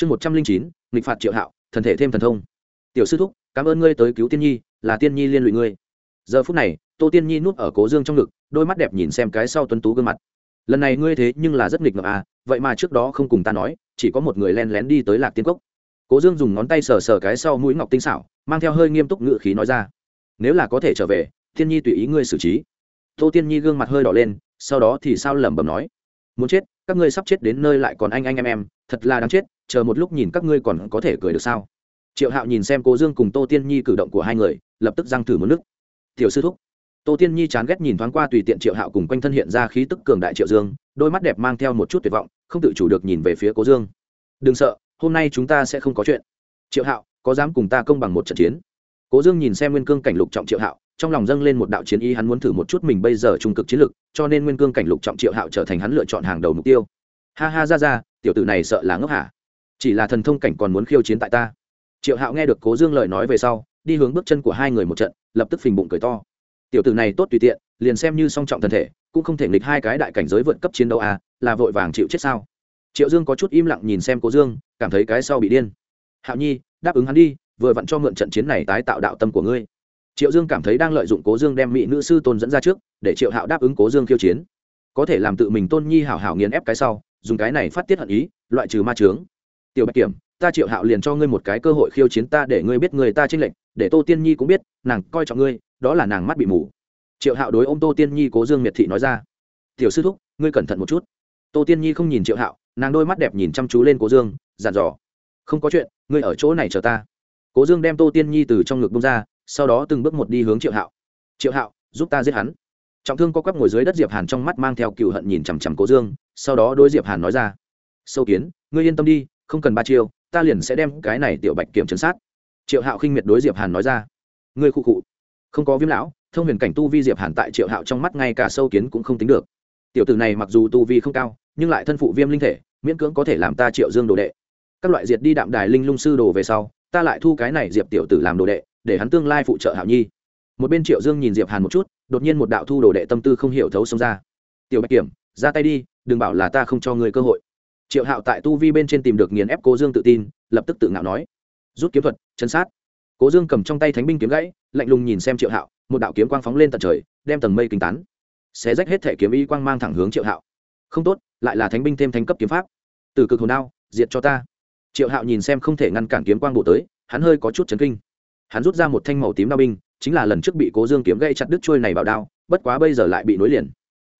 chương một trăm linh chín, nghịch phạt triệu hạo, thần thể thêm thần thông. Tiểu sư thúc, cảm ơn ngươi tới cứu tiên nhi, là tiên nhi liên lụy ngươi. Giờ phút này, tô tiên nhi nuốt ở cố dương trong ngực, đôi mắt đẹp nhìn xem cái sau tuấn tú gương mặt. Lần này ngươi thế nhưng là rất nghịch ngợm à vậy mà trước đó không cùng ta nói, chỉ có một người len lén đi tới lạc tiên cốc. Cố dương dùng ngón tay sờ sờ cái sau mũi ngọc tinh xảo, mang theo hơi nghiêm túc ngự khí nói ra. Nếu là có thể trở về, tiên nhi tùy ý ngươi xử trí. Tô tiên nhi gương mặt hơi đỏ lên, sau đó thì sao lẩm bẩm nói. Muốn chết các ngươi sắp chết đến nơi lại còn anh anh, em em, thật là đáng chết, chờ một lúc nhìn các ngươi còn có thể cười được sao? Triệu hạo nhìn xem cố dương cùng tô tiên nhi cử động của hai người, lập tức răng thử một nước. Tiểu sư thúc. Tô tiên nhi chán ghét nhìn thoáng qua tùy tiện triệu hạo cùng quanh thân hiện ra khí tức cường đại triệu dương, đôi mắt đẹp mang theo một chút tuyệt vọng, không tự chủ được nhìn về phía cố dương. Đừng sợ, hôm nay chúng ta sẽ không có chuyện. Triệu hạo, có dám cùng ta công bằng một trận chiến? Cố dương nhìn xem nguyên cương cảnh lục trọng triệu hạo trong lòng dâng lên một đạo chiến ý, hắn muốn thử một chút mình bây giờ trung cực chiến lực, cho nên nguyên cương cảnh lục trọng triệu hạo trở thành hắn lựa chọn hàng đầu mục tiêu. Ha ha, ra ra, tiểu tử này sợ là ngốc hả? Chỉ là thần thông cảnh còn muốn khiêu chiến tại ta. Triệu hạo nghe được cố dương lời nói về sau, đi hướng bước chân của hai người một trận, lập tức phình bụng cười to. Tiểu tử này tốt tùy tiện, liền xem như song trọng thân thể, cũng không thể nghịch hai cái đại cảnh giới vượt cấp chiến đấu à là vội vàng chịu chết sao? Triệu dương có chút im lặng nhìn xem cố dương, cảm thấy cái sau bị điên. Hạo nhi, đáp ứng hắn đi, vừa vặn cho mượn trận chiến này tái tạo đạo tâm của ngươi triệu dương cảm thấy đang lợi dụng cố dương đem mỹ nữ sư tôn dẫn ra trước, để triệu hạo đáp ứng cố dương khiêu chiến. Có thể làm tự mình tôn nhi hảo hảo nghiền ép cái sau, dùng cái này phát tiết hận ý, loại trừ ma trướng tiểu bạch kiểm, ta triệu hạo liền cho ngươi một cái cơ hội khiêu chiến ta để ngươi biết người ta tranh lệnh để tô tiên nhi cũng biết, nàng coi trọng ngươi, đó là nàng mắt bị mù. Triệu hạo đối ô m tô tiên nhi cố dương miệt thị nói ra. Tiểu sư thúc, ngươi cẩn thận một chút. Tô tiên nhi không nhìn triệu hạo, nàng đôi mắt đẹp nhìn chăm chú lên cố dương dàn dò. Không có chuyện, ngươi ở chỗ này chờ ta. Cố dương đem tô tiên nhi từ trong ngực bông ra sau đó từng bước một đi hướng triệu hạo. Triệu hạo, giúp ta giết hắn. Trọng thương co quắp ngồi dưới đất diệp hàn trong mắt mang theo cựu hận nhìn chằm chằm cố dương, sau đó đôi diệp hàn nói ra, sâu kiến, ngươi yên tâm đi, không cần ba chiêu, ta liền sẽ đem cái này tiểu bạch kiểm chấn sát. Triệu hạo khinh miệt đối diệp hàn nói ra, ngươi khu cụ không có viêm lão, thông huyền cảnh tu vi diệp hàn tại triệu hạo trong mắt ngay cả sâu kiến cũng không tính được. Tiểu tử này mặc dù tu vi không cao, nhưng lại thân phụ viêm linh thể, miễn cưỡng có thể làm ta triệu dương đồ đệ. Các loại diệt đi đạm đài linh lung sư đồ về sau, ta lại thu cái này diệp tiểu tử làm đồ đệ để hắn tương lai phụ trợ hạo nhi. Một bên triệu dương nhìn diệp hàn một chút, đột nhiên một đạo thu đồ đệ tâm tư không hiểu thấu xông ra. Tiểu bạch kiểm, ra tay đi, đừng bảo là ta không cho người cơ hội. Triệu hạo tại tu vi bên trên tìm được nghiền ép cố dương tự tin, lập tức tự ngạo nói, rút kiếm thuật, chân sát. Cố dương cầm trong tay thánh binh kiếm gãy, lạnh lùng nhìn xem triệu hạo, một đạo kiếm quang phóng lên tận trời, đem tầng mây kinh tán. Xé rách hết thể kiếm y quang mang thẳng hướng triệu hạo. Không tốt, lại là thánh binh thêm thánh cấp kiếm pháp. Từ cực hồn đao, diệt cho ta. Triệu hạo nhìn xem không thể ngăn cản kiếm quang bộ tới, hắn hơi có chút chấn kinh hắn rút ra một thanh màu tím đao binh, chính là lần trước bị cố dương kiếm gây chặt đứt trôi này vào đao, bất quá bây giờ lại bị nối liền.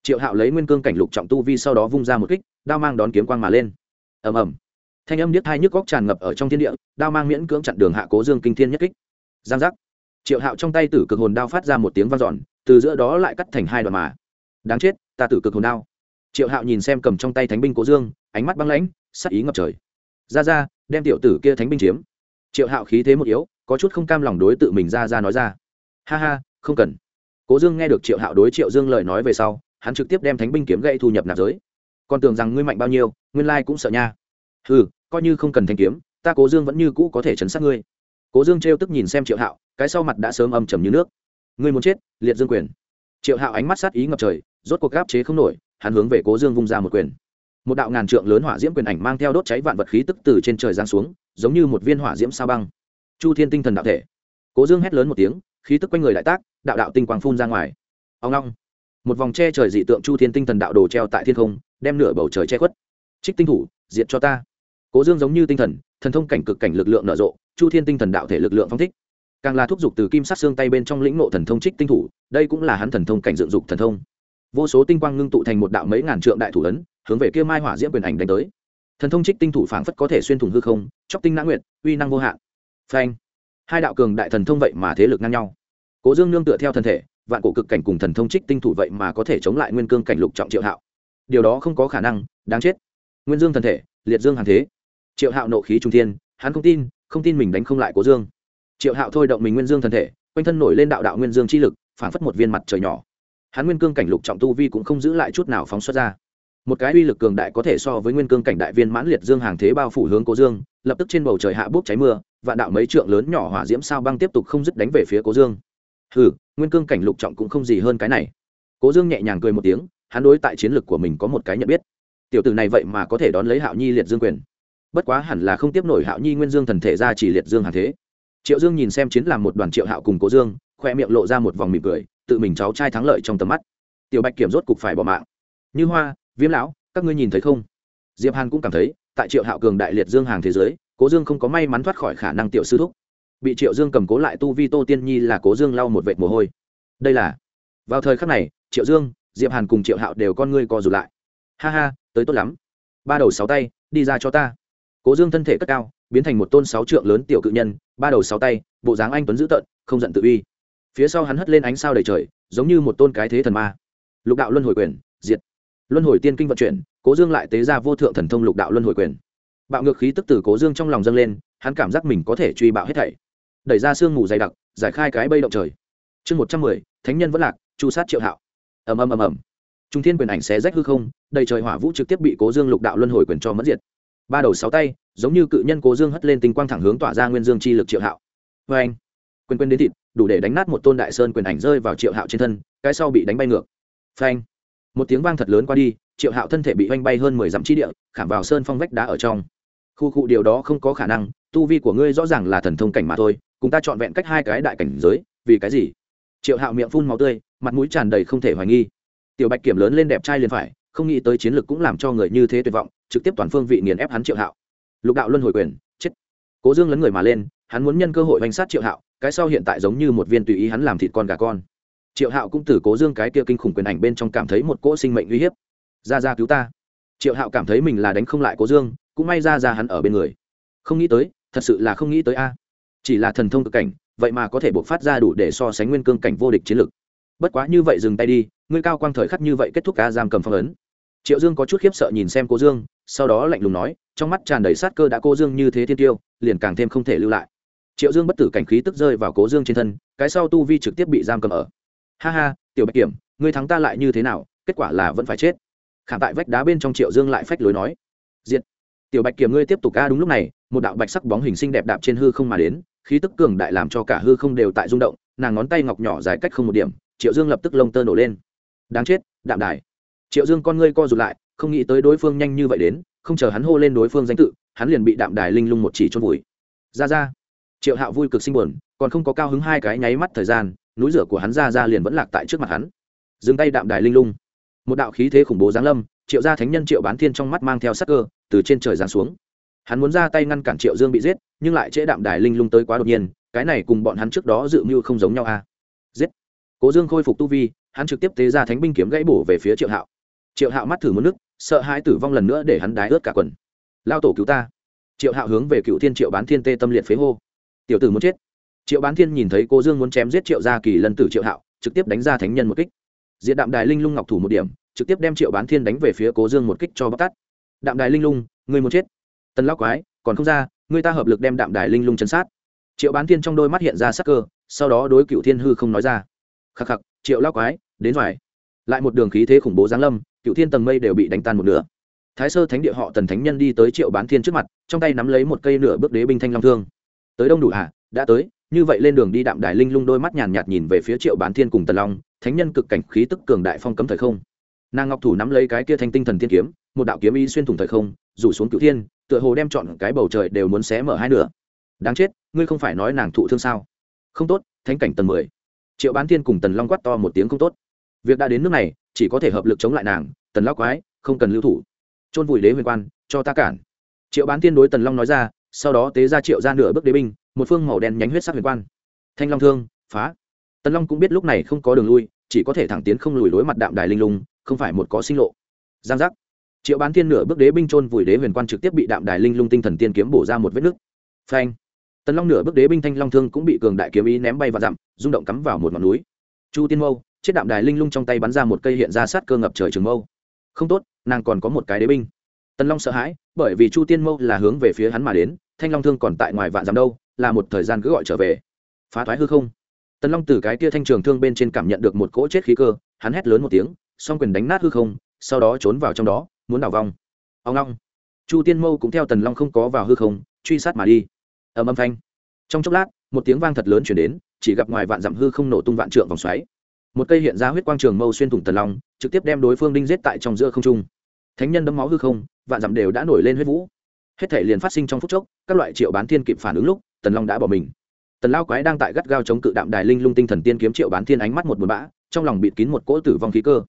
Triệu hạo lấy nguyên cương cảnh lục trọng tu vi sau đó vung ra một kích, đao mang đón kiếm quang mà lên. Ầm ầm. Thanh âm điếc hai nhức góc tràn ngập ở trong thiên địa, đao mang miễn cưỡng chặn đường hạ cố dương kinh thiên nhất kích. Giang giác. Triệu hạo trong tay tử cực hồn đao phát ra một tiếng vang dọn, từ giữa đó lại cắt thành hai đoạn mà. Đáng chết, ta tử cực hồn đao. Triệu hạo nhìn xem cầm trong tay thánh binh cố dương, ánh mắt băng lãnh, sắc ý ngập trời. Ra ra, đem tiểu tử kia thánh binh chiếm. Triệu hạo khí thế một yếu có chút không cam lòng đối tự mình ra ra nói ra. Ha ha, không cần. Cố dương nghe được triệu hạo đối triệu dương lời nói về sau, hắn trực tiếp đem thánh binh kiếm gây thu nhập nạp giới. Còn tưởng rằng ngươi mạnh bao nhiêu, nguyên lai cũng sợ nha. Ừ coi như không cần thanh kiếm, ta cố dương vẫn như cũ có thể chấn sát ngươi. Cố dương trêu tức nhìn xem triệu hạo, cái sau mặt đã sớm âm trầm như nước. Ngươi muốn chết, liệt dương quyền. Triệu hạo ánh mắt sát ý ngập trời, rốt cuộc gáp chế không nổi, hắn hướng về cố dương vung ra một quyền. Một đạo ngàn trượng lớn hỏa diễm quyền ảnh mang theo đốt cháy vạn vật khí tức từ trên trời giáng xuống, giống như một viên hỏa diễm sao băng chu thiên tinh thần đạo thể. Cố dương hét lớn một tiếng, khí tức quanh người đại tác, đạo đạo tinh quang phun ra ngoài. Ông long một vòng che trời dị tượng chu thiên tinh thần đạo đồ treo tại thiên không, đem nửa bầu trời che khuất. Trích tinh thủ, diệt cho ta. Cố dương giống như tinh thần thần thông cảnh cực cảnh lực lượng nở rộ, chu thiên tinh thần đạo thể lực lượng phong thích. Càng là thúc giục từ kim sát xương tay bên trong lĩnh nộ thần thông trích tinh thủ, đây cũng là hắn thần thông cảnh dựng dục thần thông. Vô số tinh quang ngưng tụ thành một đạo mấy ngàn trượng đại thủ ấn, hướng về kia mai hỏa diễm quyền ảnh đánh tới. Thần thông trích tinh thủ phảng phất có thể xuyên thủng hư không, chóc tinh nã nguyện uy năng vô hạn phanh. Hai đạo cường đại thần thông vậy mà thế lực ngang nhau. Cố dương nương tựa theo thân thể, vạn cổ cực cảnh cùng thần thông trích tinh thủ vậy mà có thể chống lại nguyên cương cảnh lục trọng triệu hạo. Điều đó không có khả năng, đáng chết. Nguyên dương thần thể, liệt dương hàng thế. Triệu hạo nộ khí trung thiên, hắn không tin không tin mình đánh không lại cố dương. Triệu hạo thôi động mình nguyên dương thần thể, quanh thân nổi lên đạo đạo nguyên dương chi lực phản phất một viên mặt trời nhỏ. Hắn nguyên cương cảnh lục trọng tu vi cũng không giữ lại chút nào phóng xuất ra một cái uy lực cường đại có thể so với nguyên cương cảnh đại viên mãn liệt dương hàng thế bao phủ hướng cố dương, lập tức trên bầu trời hạ bốc cháy mưa, vạn đạo mấy trượng lớn nhỏ hỏa diễm sao băng tiếp tục không dứt đánh về phía cố dương. Hừ, nguyên cương cảnh lục trọng cũng không gì hơn cái này. Cố dương nhẹ nhàng cười một tiếng, hắn đối tại chiến lược của mình có một cái nhận biết. Tiểu tử này vậy mà có thể đón lấy hạo nhi liệt dương quyền. Bất quá hẳn là không tiếp nổi hạo nhi nguyên dương thần thể ra chỉ liệt dương hàng thế. Triệu dương nhìn xem chiến làm một đoàn triệu hạo cùng cố dương, khoe miệng lộ ra một vòng mỉm cười, tự mình cháu trai thắng lợi trong tầm mắt. Tiểu bạch kiểm rốt cục phải bỏ mạng. Như hoa viêm lão, các ngươi nhìn thấy không? Diệp hàn cũng cảm thấy, tại triệu hạo cường đại liệt dương hàng thế giới, cố dương không có may mắn thoát khỏi khả năng tiểu sư thúc. Bị triệu dương cầm cố lại tu vi tô tiên nhi là cố dương lau một vệt mồ hôi. Đây là, vào thời khắc này, triệu dương, diệp hàn cùng triệu hạo đều con ngươi co rụt lại. Ha ha, tới tốt lắm. Ba đầu sáu tay, đi ra cho ta. Cố dương thân thể cất cao, biến thành một tôn sáu trượng lớn tiểu cự nhân, ba đầu sáu tay, bộ dáng anh tuấn dữ tợn, không giận tự uy. Phía sau hắn hất lên ánh sao đầy trời, giống như một tôn cái thế thần ma. Lục đạo luân hồi quyền, diệt luân hồi tiên kinh vận chuyển, cố dương lại tế ra vô thượng thần thông lục đạo luân hồi quyền. Bạo ngược khí tức từ cố dương trong lòng dâng lên, hắn cảm giác mình có thể truy bạo hết thảy. Đẩy ra sương mù dày đặc, giải khai cái bây động trời. Chương một trăm mười, thánh nhân vẫn lạc, chu sát triệu hạo. Ầm ầm ầm ầm. Trung thiên quyền ảnh xé rách hư không, đầy trời hỏa vũ trực tiếp bị cố dương lục đạo luân hồi quyền cho mất diệt. Ba đầu sáu tay, giống như cự nhân cố dương hất lên tinh quang thẳng hướng tỏa ra nguyên dương chi lực triệu hạo. Vê anh, quyền quyền đến thịt, đủ để đánh nát một tôn đại sơn quyền ảnh rơi vào triệu hạo trên thân, cái sau bị đánh bay ngược. Phanh một tiếng vang thật lớn qua đi, triệu hạo thân thể bị oanh bay hơn mười dặm chi địa, khảm vào sơn phong vách đá ở trong. Khu khu điều đó không có khả năng, tu vi của ngươi rõ ràng là thần thông cảnh mà thôi, cùng ta chọn vẹn cách hai cái đại cảnh giới, vì cái gì? Triệu hạo miệng phun máu tươi, mặt mũi tràn đầy không thể hoài nghi. Tiểu bạch kiểm lớn lên đẹp trai liền phải, không nghĩ tới chiến lược cũng làm cho người như thế tuyệt vọng, trực tiếp toàn phương vị nghiền ép hắn triệu hạo. Lục đạo luân hồi quyền, chết. Cố dương lấn người mà lên, hắn muốn nhân cơ hội oanh sát triệu hạo, cái sau hiện tại giống như một viên tùy ý hắn làm thịt con gà con triệu hạo cũng từ cố dương cái kia kinh khủng quyền ảnh bên trong cảm thấy một cỗ sinh mệnh uy hiếp. Ra ra cứu ta. Triệu hạo cảm thấy mình là đánh không lại cố dương, cũng may ra ra hắn ở bên người. Không nghĩ tới, thật sự là không nghĩ tới a. Chỉ là thần thông cực cảnh, vậy mà có thể buộc phát ra đủ để so sánh nguyên cương cảnh vô địch chiến lực. Bất quá như vậy dừng tay đi, ngươi cao quang thời khắc như vậy kết thúc ca giam cầm phong ấn. Triệu dương có chút khiếp sợ nhìn xem cô dương, sau đó lạnh lùng nói, trong mắt tràn đầy sát cơ đã cô dương như thế thiên tiêu, liền càng thêm không thể lưu lại. Triệu dương bất tử cảnh khí tức rơi vào cố dương trên thân, cái sau tu vi trực tiếp bị giam cầm ở ha ha, tiểu bạch kiểm, ngươi thắng ta lại như thế nào, kết quả là vẫn phải chết. Khảm tại vách đá bên trong triệu dương lại phách lối nói. Diện tiểu bạch kiểm ngươi tiếp tục ca đúng lúc này, một đạo bạch sắc bóng hình xinh đẹp đạp trên hư không mà đến, khí tức cường đại làm cho cả hư không đều tại rung động, nàng ngón tay ngọc nhỏ dài cách không một điểm, triệu dương lập tức lông tơ nổ lên. Đáng chết, đạm đài. Triệu dương con ngươi co rụt lại, không nghĩ tới đối phương nhanh như vậy đến, không chờ hắn hô lên đối phương danh tự, hắn liền bị đạm đài linh lung một chỉ trôn vùi. Ra ra. Triệu hạo vui cực sinh buồn, còn không có cao hứng hai cái nháy mắt thời gian núi rửa của hắn ra ra liền vẫn lạc tại trước mặt hắn. Dừng tay đạm đài linh lung. Một đạo khí thế khủng bố giáng lâm, triệu gia thánh nhân triệu bán thiên trong mắt mang theo sắc cơ, từ trên trời giáng xuống. Hắn muốn ra tay ngăn cản triệu dương bị giết, nhưng lại trễ đạm đài linh lung tới quá đột nhiên, cái này cùng bọn hắn trước đó dự mưu không giống nhau a à? giết. Cố dương khôi phục tu vi, hắn trực tiếp tế ra thánh binh kiếm gãy bổ về phía triệu hạo. Triệu hạo mắt thử mất nước, sợ hãi tử vong lần nữa để hắn đái ướt cả quần. Lao tổ cứu ta. Triệu hạo hướng về cựu thiên triệu bán thiên tê tâm liệt phế hô. Tiểu tử muốn chết triệu bán thiên nhìn thấy cô dương muốn chém giết triệu gia kỳ lần tử triệu hạo, trực tiếp đánh ra thánh nhân một kích. Diện đạm đài linh lung ngọc thủ một điểm, trực tiếp đem triệu bán thiên đánh về phía cố dương một kích cho bóc tắt đạm đài linh lung người muốn chết. Tần lao quái, còn không ra người ta hợp lực đem đạm đài linh lung chấn sát. Triệu bán thiên trong đôi mắt hiện ra sắc cơ, sau đó đối cựu thiên hư không nói ra. Khắc khắc, triệu lao quái, đến ngoài. Lại một đường khí thế khủng bố giáng lâm cựu thiên tầng mây đều bị đánh tan một nửa. Thái sơ thánh địa họ tần thánh nhân đi tới triệu bán thiên trước mặt, trong tay nắm lấy một cây nửa bước đế binh thanh long thương. Tới đông đủ à đã tới như vậy lên đường đi đạm đài linh lung đôi mắt nhàn nhạt nhìn về phía triệu bán thiên cùng tần long, thánh nhân cực cảnh khí tức cường đại phong cấm thời không. Nàng ngọc thủ nắm lấy cái kia thanh tinh thần thiên kiếm, một đạo kiếm ý xuyên thủng thời không, rủ xuống cựu thiên, tựa hồ đem chọn cái bầu trời đều muốn xé mở hai nửa. Đáng chết, ngươi không phải nói nàng thụ thương sao? Không tốt, thánh cảnh tầng mười. Triệu bán thiên cùng tần long quát to một tiếng không tốt. Việc đã đến nước này, chỉ có thể hợp lực chống lại nàng, tần lao quái, không cần lưu thủ. Chôn vùi đế huyền quan, cho ta cản. Triệu bán thiên đối tần long nói ra sau đó tế ra triệu ra nửa bước đế binh, một phương màu đen nhánh huyết sắc huyền quan. Thanh long thương, phá. Tần long cũng biết lúc này không có đường lui, chỉ có thể thẳng tiến không lùi đối mặt đạm đài linh lung, không phải một có sinh lộ. Giang giác. Triệu bán thiên nửa bước đế binh trôn vùi đế huyền quan trực tiếp bị đạm đài linh lung tinh thần tiên kiếm bổ ra một vết nứt. Phanh. Tần long nửa bước đế binh thanh long thương cũng bị cường đại kiếm ý ném bay và dặm, rung động cắm vào một ngọn núi. Chu tiên mâu, chết đạm đài linh lung trong tay bắn ra một cây hiện ra sát cơ ngập trời trường mâu. Không tốt, nàng còn có một cái đế binh tần long sợ hãi, bởi vì chu tiên mâu là hướng về phía hắn mà đến, thanh long thương còn tại ngoài vạn dặm đâu, là một thời gian cứ gọi trở về. Phá thoái hư không. Tần long từ cái kia thanh trường thương bên trên cảm nhận được một cỗ chết khí cơ, hắn hét lớn một tiếng, song quyền đánh nát hư không, sau đó trốn vào trong đó, muốn đảo vong. Ông long. Chu tiên mâu cũng theo tần long không có vào hư không, truy sát mà đi. Ầm âm thanh. Trong chốc lát, một tiếng vang thật lớn chuyển đến, chỉ gặp ngoài vạn dặm hư không nổ tung vạn trượng vòng xoáy. Một cây hiện ra huyết quang trường mâu xuyên thủng tần long, trực tiếp đem đối phương đinh giết tại trong giữa không trung. Thánh nhân đấm máu hư không vạn dặm đều đã nổi lên huyết vũ. Hết thể liền phát sinh trong phút chốc, các loại triệu bán thiên kịp phản ứng lúc, tần long đã bỏ mình. Tần lao quái đang tại gắt gao chống cự đạm đài linh lung tinh thần tiên kiếm triệu bán thiên ánh mắt một buồn bã, trong lòng bịt kín một cỗ tử vong khí cơ.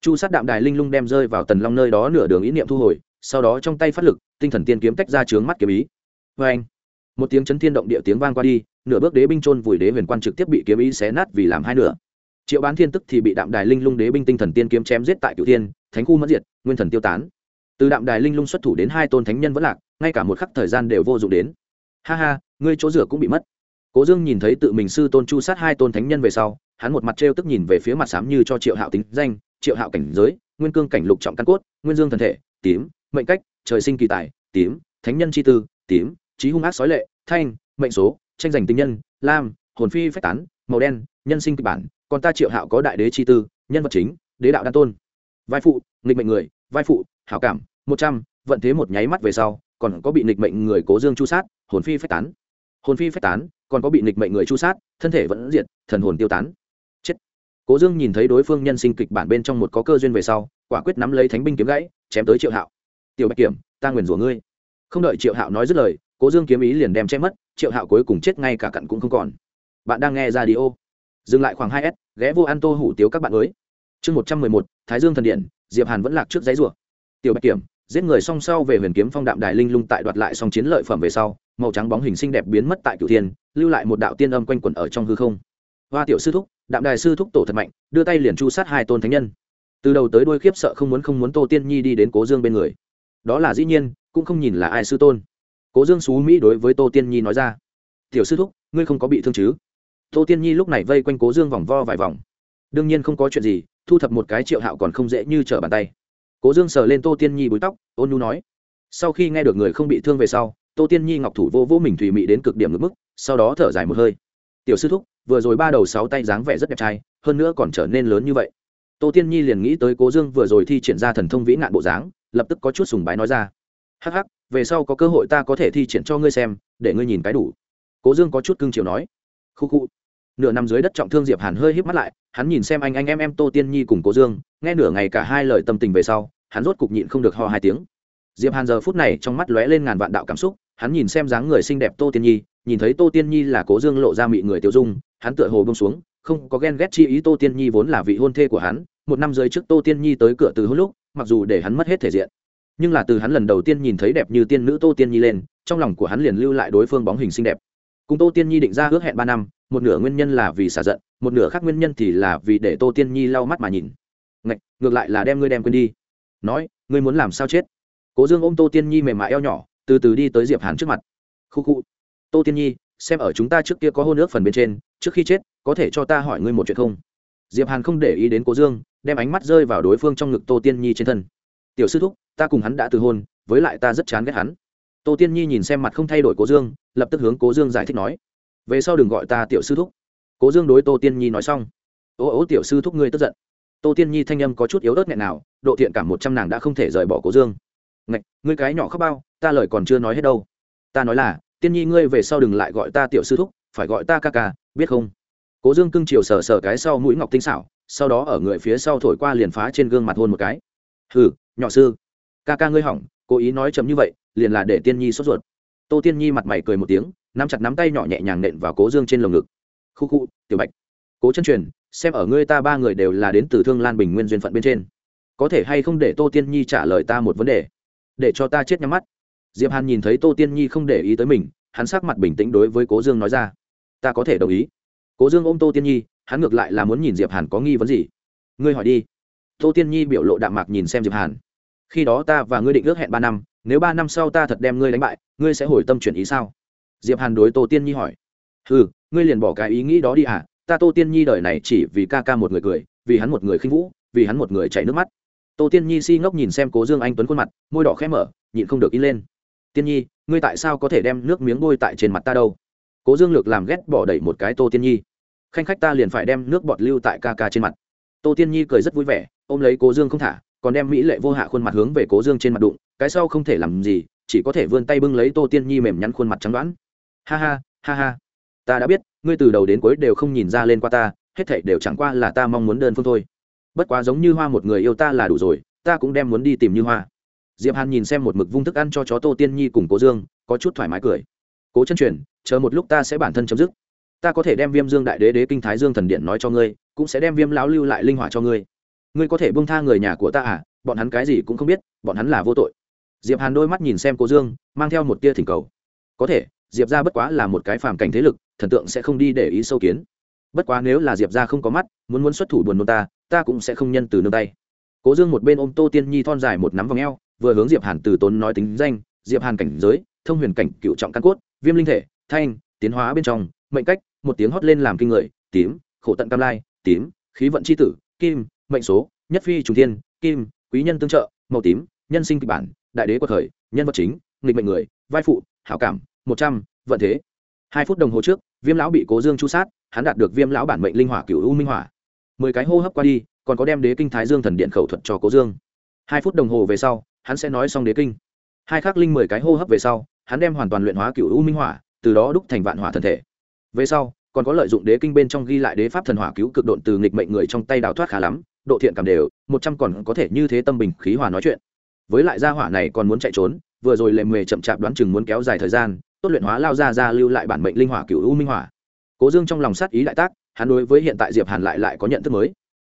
Chu sát đạm đài linh lung đem rơi vào tần long nơi đó nửa đường ý niệm thu hồi, sau đó trong tay phát lực, tinh thần tiên kiếm tách ra trướng mắt kiếm ý. Vê anh một tiếng chấn thiên động địa tiếng vang qua đi, nửa bước đế binh trôn vùi đế huyền quan trực tiếp bị kiếm ý xé nát vì làm hai nửa. Triệu bán thiên tức thì bị đạm đài linh lung đế binh tinh thần tiên kiếm chém giết tại cựu thiên, thánh khu mất diệt, nguyên thần tiêu tán từ đạm đài linh lung xuất thủ đến hai tôn thánh nhân vẫn lạc, ngay cả một khắc thời gian đều vô dụng đến. Ha ha, ngươi chỗ rửa cũng bị mất. Cố dương nhìn thấy tự mình sư tôn chu sát hai tôn thánh nhân về sau, hắn một mặt trêu tức nhìn về phía mặt sám như cho triệu hạo tính danh, triệu hạo cảnh giới, nguyên cương cảnh lục trọng căn cốt, nguyên dương thần thể, tím, mệnh cách, trời sinh kỳ tài, tím, thánh nhân chi tư, tím, trí hung ác sói lệ, thanh, mệnh số, tranh giành tình nhân, lam, hồn phi phách tán, màu đen, nhân sinh kịch bản, còn ta triệu hạo có đại đế chi tư, nhân vật chính, đế đạo đan tôn. Vai phụ, nghịch mệnh người vai phụ, hảo cảm, một trăm, vận thế một nháy mắt về sau, còn có bị nghịch mệnh người cố dương chu sát, hồn phi phách tán. Hồn phi phách tán, còn có bị nghịch mệnh người chu sát, thân thể vẫn diệt, thần hồn tiêu tán. Chết. Cố dương nhìn thấy đối phương nhân sinh kịch bản bên trong một có cơ duyên về sau, quả quyết nắm lấy thánh binh kiếm gãy, chém tới triệu hạo. Tiểu bạch kiểm, ta nguyền rủa ngươi. Không đợi triệu hạo nói dứt lời, cố dương kiếm ý liền đem che mất, triệu hạo cuối cùng chết ngay cả cặn cũng không còn. Bạn đang nghe ra đi ô dừng lại khoảng hai s, ghé vô ăn tô hủ tiếu các bạn mới. Chương một trăm mười một, thái dương thần điện diệp hàn vẫn lạc trước giấy rủa. Tiểu bạch kiểm, giết người song sau về huyền kiếm phong đạm đài linh lung tại đoạt lại song chiến lợi phẩm về sau, màu trắng bóng hình xinh đẹp biến mất tại cửu thiên, lưu lại một đạo tiên âm quanh quẩn ở trong hư không. Hoa tiểu sư thúc, đạm đài sư thúc tổ thật mạnh, đưa tay liền chu sát hai tôn thánh nhân. Từ đầu tới đuôi khiếp sợ không muốn không muốn tô tiên nhi đi đến cố dương bên người. Đó là dĩ nhiên, cũng không nhìn là ai sư tôn. Cố dương xú mỹ đối với tô tiên nhi nói ra. Tiểu sư thúc, ngươi không có bị thương chứ? Tô tiên nhi lúc này vây quanh cố dương vòng vo vài vòng. Đương nhiên không có chuyện gì thu thập một cái triệu hạo còn không dễ như trở bàn tay. Cố dương sờ lên tô tiên nhi búi tóc, ôn nhu nói, sau khi nghe được người không bị thương về sau, tô tiên nhi ngọc thủ vô vô mình thùy mị đến cực điểm ngưỡng mức, sau đó thở dài một hơi. Tiểu sư thúc, vừa rồi ba đầu sáu tay dáng vẻ rất đẹp trai, hơn nữa còn trở nên lớn như vậy. Tô tiên nhi liền nghĩ tới cố dương vừa rồi thi triển ra thần thông vĩ nạn bộ dáng, lập tức có chút sùng bái nói ra, hắc hắc, về sau có cơ hội ta có thể thi triển cho ngươi xem, để ngươi nhìn cái đủ. Cố dương có chút cưng chiều nói khu khu nửa năm dưới đất trọng thương diệp hàn hơi híp mắt lại hắn nhìn xem anh anh em em tô tiên nhi cùng cố dương, nghe nửa ngày cả hai lời tâm tình về sau, hắn rốt cục nhịn không được ho hai tiếng. Diệp hàn giờ phút này trong mắt lóe lên ngàn vạn đạo cảm xúc, hắn nhìn xem dáng người xinh đẹp tô tiên nhi, nhìn thấy tô tiên nhi là cố dương lộ ra mị người tiêu dung, hắn tựa hồ bông xuống, không có ghen ghét chi ý tô tiên nhi vốn là vị hôn thê của hắn, một năm dưới trước tô tiên nhi tới cửa từ hôn lúc, mặc dù để hắn mất hết thể diện, nhưng là từ hắn lần đầu tiên nhìn thấy đẹp như tiên nữ tô tiên nhi lên, trong lòng của hắn liền lưu lại đối phương bóng hình xinh đẹp. Cùng tô tiên nhi định ra ước hẹn ba năm, một nửa nguyên nhân là vì xả giận một nửa khác nguyên nhân thì là vì để tô tiên nhi lau mắt mà nhìn. Ngạch, ngược lại là đem ngươi đem quên đi. Nói ngươi muốn làm sao chết? Cố dương ôm tô tiên nhi mềm mại eo nhỏ từ từ đi tới diệp hàn trước mặt. Khu khu. Tô tiên nhi xem ở chúng ta trước kia có hôn ước phần bên trên trước khi chết có thể cho ta hỏi ngươi một chuyện không? Diệp hàn không để ý đến cố dương đem ánh mắt rơi vào đối phương trong ngực tô tiên nhi trên thân. Tiểu sư thúc ta cùng hắn đã từ hôn với lại ta rất chán ghét hắn. Tô tiên nhi nhìn xem mặt không thay đổi cố dương lập tức hướng cố dương giải thích nói. Về sau đừng gọi ta tiểu sư thúc cố dương đối tô tiên nhi nói xong. Ố ố tiểu sư thúc ngươi tức giận. Tô tiên nhi thanh âm có chút yếu ớt nghẹn nào, độ thiện cảm một trăm nàng đã không thể rời bỏ cố dương. Ngạch, ngươi cái nhỏ khóc bao, ta lời còn chưa nói hết đâu. Ta nói là, tiên nhi ngươi về sau đừng lại gọi ta tiểu sư thúc, phải gọi ta ca ca, biết không? Cố dương cưng chiều sờ sờ cái sau mũi ngọc tinh xảo, sau đó ở người phía sau thổi qua liền phá trên gương mặt hôn một cái. Hừ, nhỏ sư, ca ca ngươi hỏng, cố ý nói chấm như vậy, liền là để tiên nhi sốt ruột. Tô tiên nhi mặt mày cười một tiếng, nắm chặt nắm tay nhỏ nhẹ nhàng nện vào cố dương trên lồng ngực khu khu, tiểu bạch. Cố chân truyền, xem ở ngươi ta ba người đều là đến từ thương lan bình nguyên duyên phận bên trên. Có thể hay không để tô tiên nhi trả lời ta một vấn đề? Để cho ta chết nhắm mắt. Diệp hàn nhìn thấy tô tiên nhi không để ý tới mình, hắn sắc mặt bình tĩnh đối với cố dương nói ra. Ta có thể đồng ý. Cố dương ôm tô tiên nhi, hắn ngược lại là muốn nhìn diệp hàn có nghi vấn gì. Ngươi hỏi đi. Tô tiên nhi biểu lộ đạm mạc nhìn xem diệp hàn. Khi đó ta và ngươi định ước hẹn ba năm, nếu ba năm sau ta thật đem ngươi đánh bại, ngươi sẽ hồi tâm chuyển ý sao? Diệp hàn đối tô tiên nhi hỏi. Ừ ngươi liền bỏ cái ý nghĩ đó đi à? Ta tô tiên nhi đời này chỉ vì ca ca một người cười, vì hắn một người khinh vũ, vì hắn một người chảy nước mắt. Tô tiên nhi si ngốc nhìn xem cố dương anh tuấn khuôn mặt, môi đỏ khẽ mở, nhịn không được in lên. Tiên nhi, ngươi tại sao có thể đem nước miếng bôi tại trên mặt ta đâu? Cố dương lược làm ghét bỏ đẩy một cái tô tiên nhi. Khanh khách ta liền phải đem nước bọt lưu tại ca ca trên mặt. Tô tiên nhi cười rất vui vẻ, ôm lấy cố dương không thả, còn đem mỹ lệ vô hạ khuôn mặt hướng về cố dương trên mặt đụng, cái sau không thể làm gì, chỉ có thể vươn tay bưng lấy tô tiên nhi mềm nhắn khuôn mặt trắng đoán. Ha ha ha ha ta đã biết, ngươi từ đầu đến cuối đều không nhìn ra lên qua ta, hết thảy đều chẳng qua là ta mong muốn đơn phương thôi. Bất quá giống như hoa một người yêu ta là đủ rồi, ta cũng đem muốn đi tìm như hoa. Diệp hàn nhìn xem một mực vung thức ăn cho chó tô tiên nhi cùng cố dương, có chút thoải mái cười. Cố chân truyền, chờ một lúc ta sẽ bản thân chấm dứt. Ta có thể đem viêm dương đại đế đế kinh thái dương thần điện nói cho ngươi, cũng sẽ đem viêm lão lưu lại linh hỏa cho ngươi. Ngươi có thể buông tha người nhà của ta à bọn hắn cái gì cũng không biết, bọn hắn là vô tội. Diệp hàn đôi mắt nhìn xem cố dương, mang theo một tia thỉnh cầu. Có thể diệp ra bất quá là một cái phàm cảnh thế lực, thần tượng sẽ không đi để ý sâu kiến. Bất quá nếu là diệp ra không có mắt, muốn muốn xuất thủ buồn nôn ta ta cũng sẽ không nhân từ nương tay. Cố dương một bên ôm tô tiên nhi thon dài một nắm vòng eo, vừa hướng diệp hàn từ tốn nói tính danh, diệp hàn cảnh giới, thông huyền cảnh cựu trọng căn cốt, viêm linh thể, thanh, tiến hóa bên trong, mệnh cách, một tiếng hót lên làm kinh người, tím, khổ tận cam lai, tím, khí vận c h i tử, kim, mệnh số, nhất phi trùng thiên, kim, quý nhân tương trợ, màu tím, nhân sinh kịch bản, đại đế quật khởi, nhân vật chính, nghịch mệnh người, vai phụ, hảo cảm một trăm, vận thế. Hai phút đồng hồ trước, viêm lão bị cố dương chu sát, hắn đạt được viêm lão bản mệnh linh hỏa cựu u minh hỏa. Mười cái hô hấp qua đi, còn có đem đế kinh thái dương thần điện khẩu thuật cho cố dương. Hai phút đồng hồ về sau, hắn sẽ nói xong đế kinh. Hai khắc linh mười cái hô hấp về sau, hắn đem hoàn toàn luyện hóa cựu u minh hỏa, từ đó đúc thành vạn hỏa thần thể. Về sau, còn có lợi dụng đế kinh bên trong ghi lại đế pháp thần hỏa cứu cực độn từ nghịch mệnh người trong tay đào thoát khá lắm, độ thiện cảm đều, một trăm còn có thể như thế tâm bình khí hòa nói chuyện. Với lại gia hỏa này còn muốn chạy trốn vừa rồi lề mề chậm chạp đoán chừng muốn kéo dài thời gian, tốt luyện hóa lao ra ra lưu lại bản mệnh linh hỏa cựu u minh hỏa. Cố dương trong lòng sát ý đại tác, hắn đối với hiện tại diệp hàn lại lại có nhận thức mới.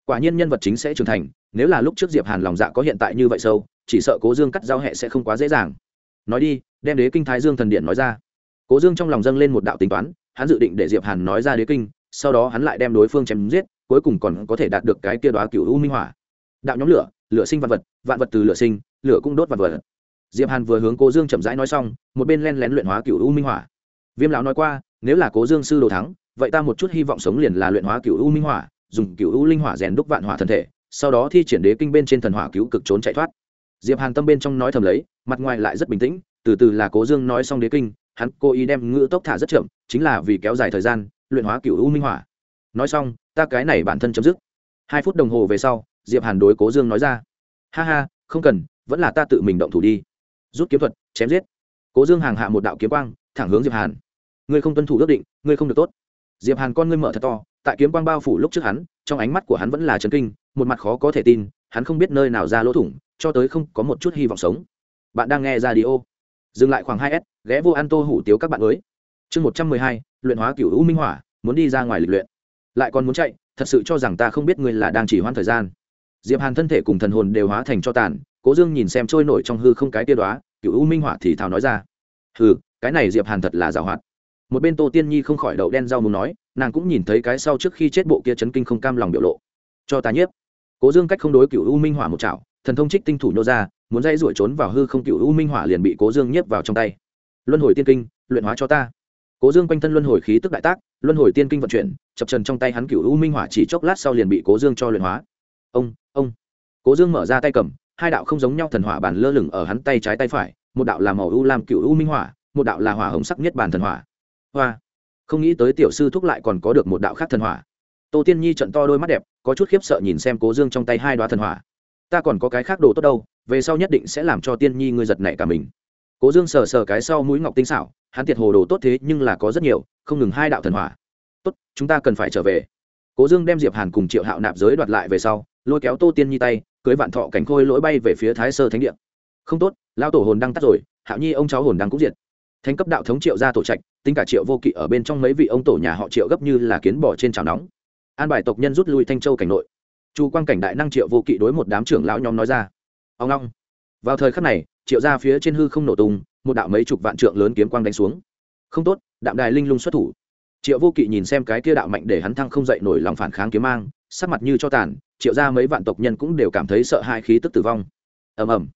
Quả nhiên nhân vật chính sẽ trưởng thành, nếu là lúc trước diệp hàn lòng dạ có hiện tại như vậy sâu, chỉ sợ cố dương cắt giao hệ sẽ không quá dễ dàng. Nói đi, đem đế kinh thái dương thần điện nói ra. Cố dương trong lòng dâng lên một đạo tính toán, hắn dự định để diệp hàn nói ra đế kinh, sau đó hắn lại đem đối phương chém giết, cuối cùng còn có thể đạt được cái kia đoá cựu u minh hỏa. Đạo nhóm lửa lửa sinh vạn vật vạn vật từ lửa sinh, lửa cũng đốt vạn vật diệp hàn vừa hướng cố dương chậm rãi nói xong, một bên len lén luyện hóa cựu u minh hỏa. Viêm lão nói qua, nếu là cố dương sư đồ thắng, vậy ta một chút hy vọng sống liền là luyện hóa cựu u minh hỏa, dùng cựu u linh hỏa rèn đúc vạn hỏa thân thể, sau đó thi triển đế kinh bên trên thần hỏa cứu cực trốn chạy thoát. Diệp hàn tâm bên trong nói thầm lấy, mặt ngoài lại rất bình tĩnh, từ từ là cố dương nói xong đế kinh, hắn cố ý đem ngữ tốc thả rất chậm, chính là vì kéo dài thời gian, luyện hóa cựu u minh hỏa. Nói xong, ta cái này bản thân chấm dứt. Hai phút đồng hồ về sau, diệp hàn đối cố dương nói ra, ha ha, không cần, vẫn là ta tự mình động thủ đi rút kiếm thuật, chém giết. Cố dương hàng hạ một đạo kiếm quang, thẳng hướng diệp hàn. Ngươi không tuân thủ ước định, ngươi không được tốt. Diệp hàn con ngươi mở thật to, tại kiếm quang bao phủ lúc trước hắn, trong ánh mắt của hắn vẫn là chấn kinh, một mặt khó có thể tin, hắn không biết nơi nào ra lỗ thủng, cho tới không có một chút hy vọng sống. Bạn đang nghe ra đi ô dừng lại khoảng hai s, ghé vô ăn tô hủ tiếu các bạn mới. Chương một trăm mười hai, luyện hóa cửu u minh hỏa, muốn đi ra ngoài lịch luyện. Lại còn muốn chạy, thật sự cho rằng ta không biết ngươi là đang chỉ hoãn thời gian. Diệp hàn thân thể cùng thần hồn đều hóa thành cho tàn cố dương nhìn xem trôi nổi trong hư không cái tia đoá cựu u minh họa thì thào nói ra. Hừ, cái này diệp hàn thật là giàu hoạt. Một bên tô tiên nhi không khỏi đậu đen rau muốn nói, nàng cũng nhìn thấy cái sau trước khi chết bộ kia chấn kinh không cam lòng biểu lộ. Cho ta nhiếp. Cố dương cách không đối cựu u minh hỏa một chảo, thần thông trích tinh thủ nô ra, muốn dây rủi trốn vào hư không cựu u minh hỏa liền bị cố dương nhiếp vào trong tay. Luân hồi tiên kinh, luyện hóa cho ta. Cố dương quanh thân luân hồi khí tức đại tác, luân hồi tiên kinh vận chuyển, chập trần trong tay hắn cựu u minh hỏa chỉ chốc lát sau liền bị cố dương cho luyện hóa. Ông ông. Cố dương mở ra tay cầm hai đạo không giống nhau thần hỏa bàn lơ lửng ở hắn tay trái tay phải, một đạo là màu u lam cựu u minh hỏa, một đạo là hỏa hồng sắc nhất bàn thần hỏa. Hoa. Không nghĩ tới tiểu sư thúc lại còn có được một đạo khác thần hỏa. Tô tiên nhi trận to đôi mắt đẹp, có chút khiếp sợ nhìn xem cố dương trong tay hai đoá thần hỏa. Ta còn có cái khác đồ tốt đâu, về sau nhất định sẽ làm cho tiên nhi ngươi giật nảy cả mình. Cố dương sờ sờ cái sau mũi ngọc tinh xảo, hắn tiệt hồ đồ tốt thế nhưng là có rất nhiều, không ngừng hai đạo thần hỏa. Tốt, chúng ta cần phải trở về. Cố dương đem diệp hàn cùng triệu hạo nạp giới đoạt lại về sau, lôi kéo tô tiên nhi tay cưới vạn thọ cảnh khôi lỗi bay về phía thái sơ thánh địa. Không tốt lao tổ hồn đang tắt rồi, hạo nhi ông cháu hồn đang cũng diệt. Thánh cấp đạo thống triệu ra tổ trạch, tính cả triệu vô kỵ ở bên trong mấy vị ông tổ nhà họ triệu gấp như là kiến bỏ trên chảo nóng. An bài tộc nhân rút lui thanh châu cảnh nội. Chu quan cảnh đại năng triệu vô kỵ đối một đám trưởng lão nhóm nói ra. Ông long, vào thời khắc này, triệu ra phía trên hư không nổ tung, một đạo mấy chục vạn trượng lớn kiếm quang đánh xuống. Không tốt, đạm đài linh lung xuất thủ. Triệu vô kỵ nhìn xem cái kia đạo mạnh để hắn thăng không dậy nổi lòng phản kháng kiếm mang, sắc mặt như cho tàn triệu ra mấy vạn tộc nhân cũng đều cảm thấy sợ hãi khí tức tử vong. Ầm ầm.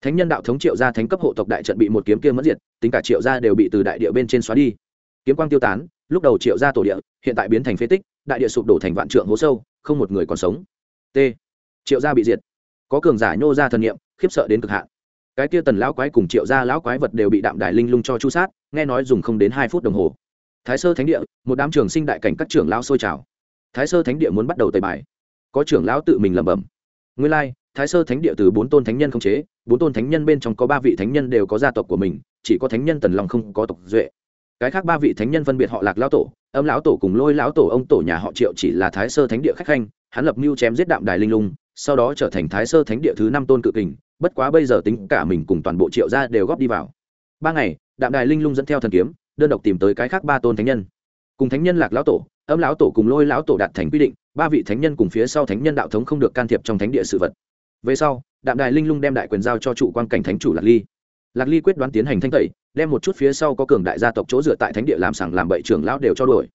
Thánh nhân đạo thống triệu gia thánh cấp hộ tộc đại trận bị một kiếm kia mất diệt, tính cả triệu gia đều bị từ đại địa bên trên xóa đi. Kiếm quang tiêu tán, lúc đầu triệu gia tổ địa, hiện tại biến thành phế tích, đại địa sụp đổ thành vạn trượng hố sâu, không một người còn sống. T. Triệu gia bị diệt. Có cường giả nhô ra thần niệm, khiếp sợ đến cực hạn. Cái kia tần lão quái cùng triệu gia lão quái vật đều bị đạm đài linh lung cho chu sát, nghe nói dùng không đến hai phút đồng hồ. Thái sơ thánh địa, một đám trường sinh đại cảnh các trưởng lão sôi trào. Thái sơ thánh địa muốn bắt đầu tẩy bài có trưởng lão tự mình lẩm bẩm. Nguyên lai, thái sơ thánh địa từ bốn tôn thánh nhân không chế, bốn tôn thánh nhân bên trong có ba vị thánh nhân đều có gia tộc của mình, chỉ có thánh nhân tần long không có tộc duệ. Cái khác ba vị thánh nhân phân biệt họ lạc lão tổ, âm lão tổ cùng lôi lão tổ, ông tổ nhà họ triệu chỉ là thái sơ thánh địa khách khanh, hắn lập mưu chém giết đạm đài linh lung, sau đó trở thành thái sơ thánh địa thứ năm tôn cự kình, bất quá bây giờ tính cả mình cùng toàn bộ triệu gia đều góp đi vào. Ba ngày, đạm đài linh lung dẫn theo thần kiếm, đơn độc tìm tới cái khác ba tôn thánh nhân. Cùng thánh nhân lạc lão tổ, âm lão tổ cùng lôi lão tổ đạt thành quy định ba vị thánh nhân cùng phía sau thánh nhân đạo thống không được can thiệp trong thánh địa sự vật về sau, đạm đài linh lung đem đại quyền giao cho trụ quan cảnh thánh chủ lạc ly lạc ly quyết đoán tiến hành thanh tẩy, đem một chút phía sau có cường đại gia tộc chỗ dựa tại thánh địa làm sảng làm bậy trưởng lão đều cho đổi.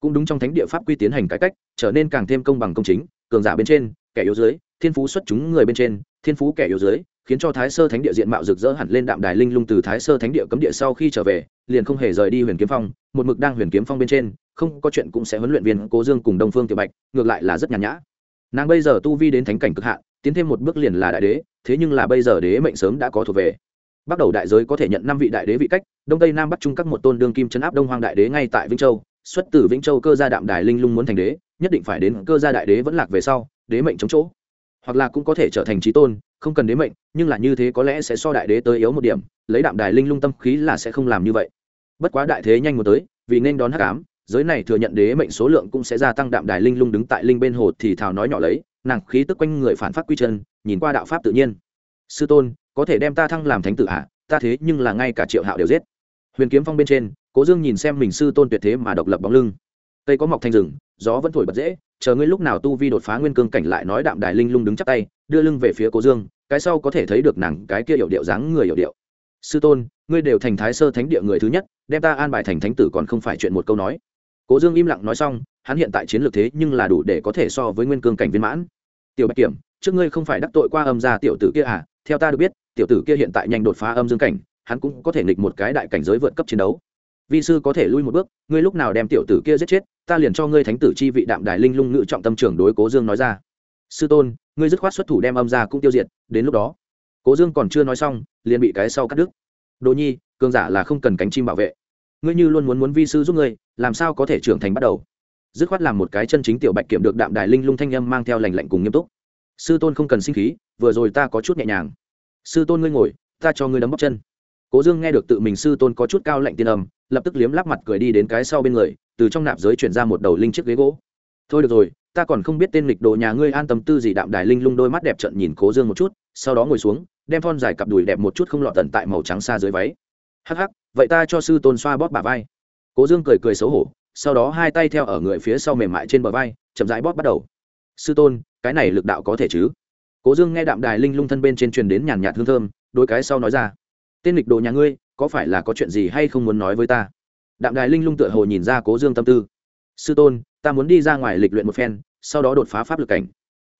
cũng đúng trong thánh địa pháp quy tiến hành cải cách, trở nên càng thêm công bằng công chính, cường giả bên trên, kẻ yếu dưới, thiên phú xuất chúng người bên trên, thiên phú kẻ yếu dưới, khiến cho thái sơ thánh địa diện mạo rực rỡ hẳn lên đạm đài linh lung từ thái sơ thánh địa cấm địa sau khi trở về, liền không hề rời đi huyền kiếm phong, một mực đang huyền kiếm phong bên trên không có chuyện cũng sẽ huấn luyện viên cố dương cùng đông phương tiểu bạch, ngược lại là rất nhàn nhã. Nàng bây giờ tu vi đến thánh cảnh cực hạn, tiến thêm một bước liền là đại đế, thế nhưng là bây giờ đế mệnh sớm đã có thuộc về. Bắt đầu đại giới có thể nhận năm vị đại đế vị cách, đông tây nam bắc trung các một tôn đương kim chấn áp đông hoang đại đế ngay tại vĩnh châu, xuất từ vĩnh châu cơ gia đạm đài linh lung muốn thành đế, nhất định phải đến cơ gia đại đế vẫn lạc về sau, đế mệnh chống chỗ. Hoặc là cũng có thể trở thành trí tôn, không cần đế mệnh, nhưng là như thế có lẽ sẽ so đại đế tới yếu một điểm, lấy đạm đài linh lung tâm khí là sẽ không làm như vậy. Bất quá đại thế nhanh một tới, vì nên đón hắc ám giới này thừa nhận đế mệnh số lượng cũng sẽ gia tăng đạm đài linh lung đứng tại linh bên hồ thì thào nói nhỏ lấy, nàng khí tức quanh người phản phát quy chân, nhìn qua đạo pháp tự nhiên. Sư tôn, có thể đem ta thăng làm thánh tử hạ ta thế nhưng là ngay cả triệu hạo đều giết. Huyền kiếm phong bên trên, cố dương nhìn xem mình sư tôn tuyệt thế mà độc lập bóng lưng. Cây có mọc thành rừng, gió vẫn thổi bật dễ, chờ ngươi lúc nào tu vi đột phá nguyên cương cảnh lại nói đạm đài linh lung đứng chắc tay, đưa lưng về phía cố dương, cái sau có thể thấy được nàng cái kia hiểu điệu dáng người hiểu điệu. Sư tôn, ngươi đều thành thái sơ thánh địa người thứ nhất, đem ta an bài thành thánh tử còn không phải chuyện một câu nói cố dương im lặng nói xong, hắn hiện tại chiến lược thế nhưng là đủ để có thể so với nguyên cương cảnh viên mãn. Tiểu bạch kiểm, trước ngươi không phải đắc tội qua âm gia tiểu tử kia à? Theo ta được biết, tiểu tử kia hiện tại nhanh đột phá âm dương cảnh, hắn cũng có thể nghịch một cái đại cảnh giới vượt cấp chiến đấu. Vi sư có thể lui một bước, ngươi lúc nào đem tiểu tử kia giết chết, ta liền cho ngươi thánh tử chi vị đạm đài linh lung ngự trọng tâm trưởng đối cố dương nói ra. Sư tôn, ngươi dứt khoát xuất thủ đem âm ra cũng tiêu diệt, đến lúc đó. Cố dương còn chưa nói xong, liền bị cái sau cắt đứt. Đồ nhi, cường giả là không cần cánh chim bảo vệ ngươi như luôn muốn muốn vi sư giúp ngươi, làm sao có thể trưởng thành bắt đầu? Dứt khoát làm một cái chân chính tiểu bạch kiểm được đạm đài linh lung thanh âm mang theo lành lạnh cùng nghiêm túc. Sư tôn không cần sinh khí, vừa rồi ta có chút nhẹ nhàng. Sư tôn ngươi ngồi, ta cho ngươi đấm bóc chân. Cố dương nghe được tự mình sư tôn có chút cao lạnh tiên âm, lập tức liếm lắp mặt cười đi đến cái sau bên người, từ trong nạp giới chuyển ra một đầu linh chiếc ghế gỗ. Thôi được rồi, ta còn không biết tên lịch đồ nhà ngươi an tâm tư gì đạm đài linh lung đôi mắt đẹp trận nhìn cố dương một chút, sau đó ngồi xuống, đem thon dài cặp đùi đẹp một chút không lọt tận tại màu trắng xa dưới váy hắc hắc, vậy ta cho sư tôn xoa bóp bà vai. Cố dương cười cười xấu hổ, sau đó hai tay theo ở người phía sau mềm mại trên bờ vai, chậm rãi bóp bắt đầu. Sư tôn, cái này lực đạo có thể chứ? Cố dương nghe đạm đài linh lung thân bên trên truyền đến nhàn nhạt hương thơm, đôi cái sau nói ra. Tên lịch đồ nhà ngươi, có phải là có chuyện gì hay không muốn nói với ta? Đạm đài linh lung tựa hồ nhìn ra cố dương tâm tư. Sư tôn, ta muốn đi ra ngoài lịch luyện một phen, sau đó đột phá pháp lực cảnh.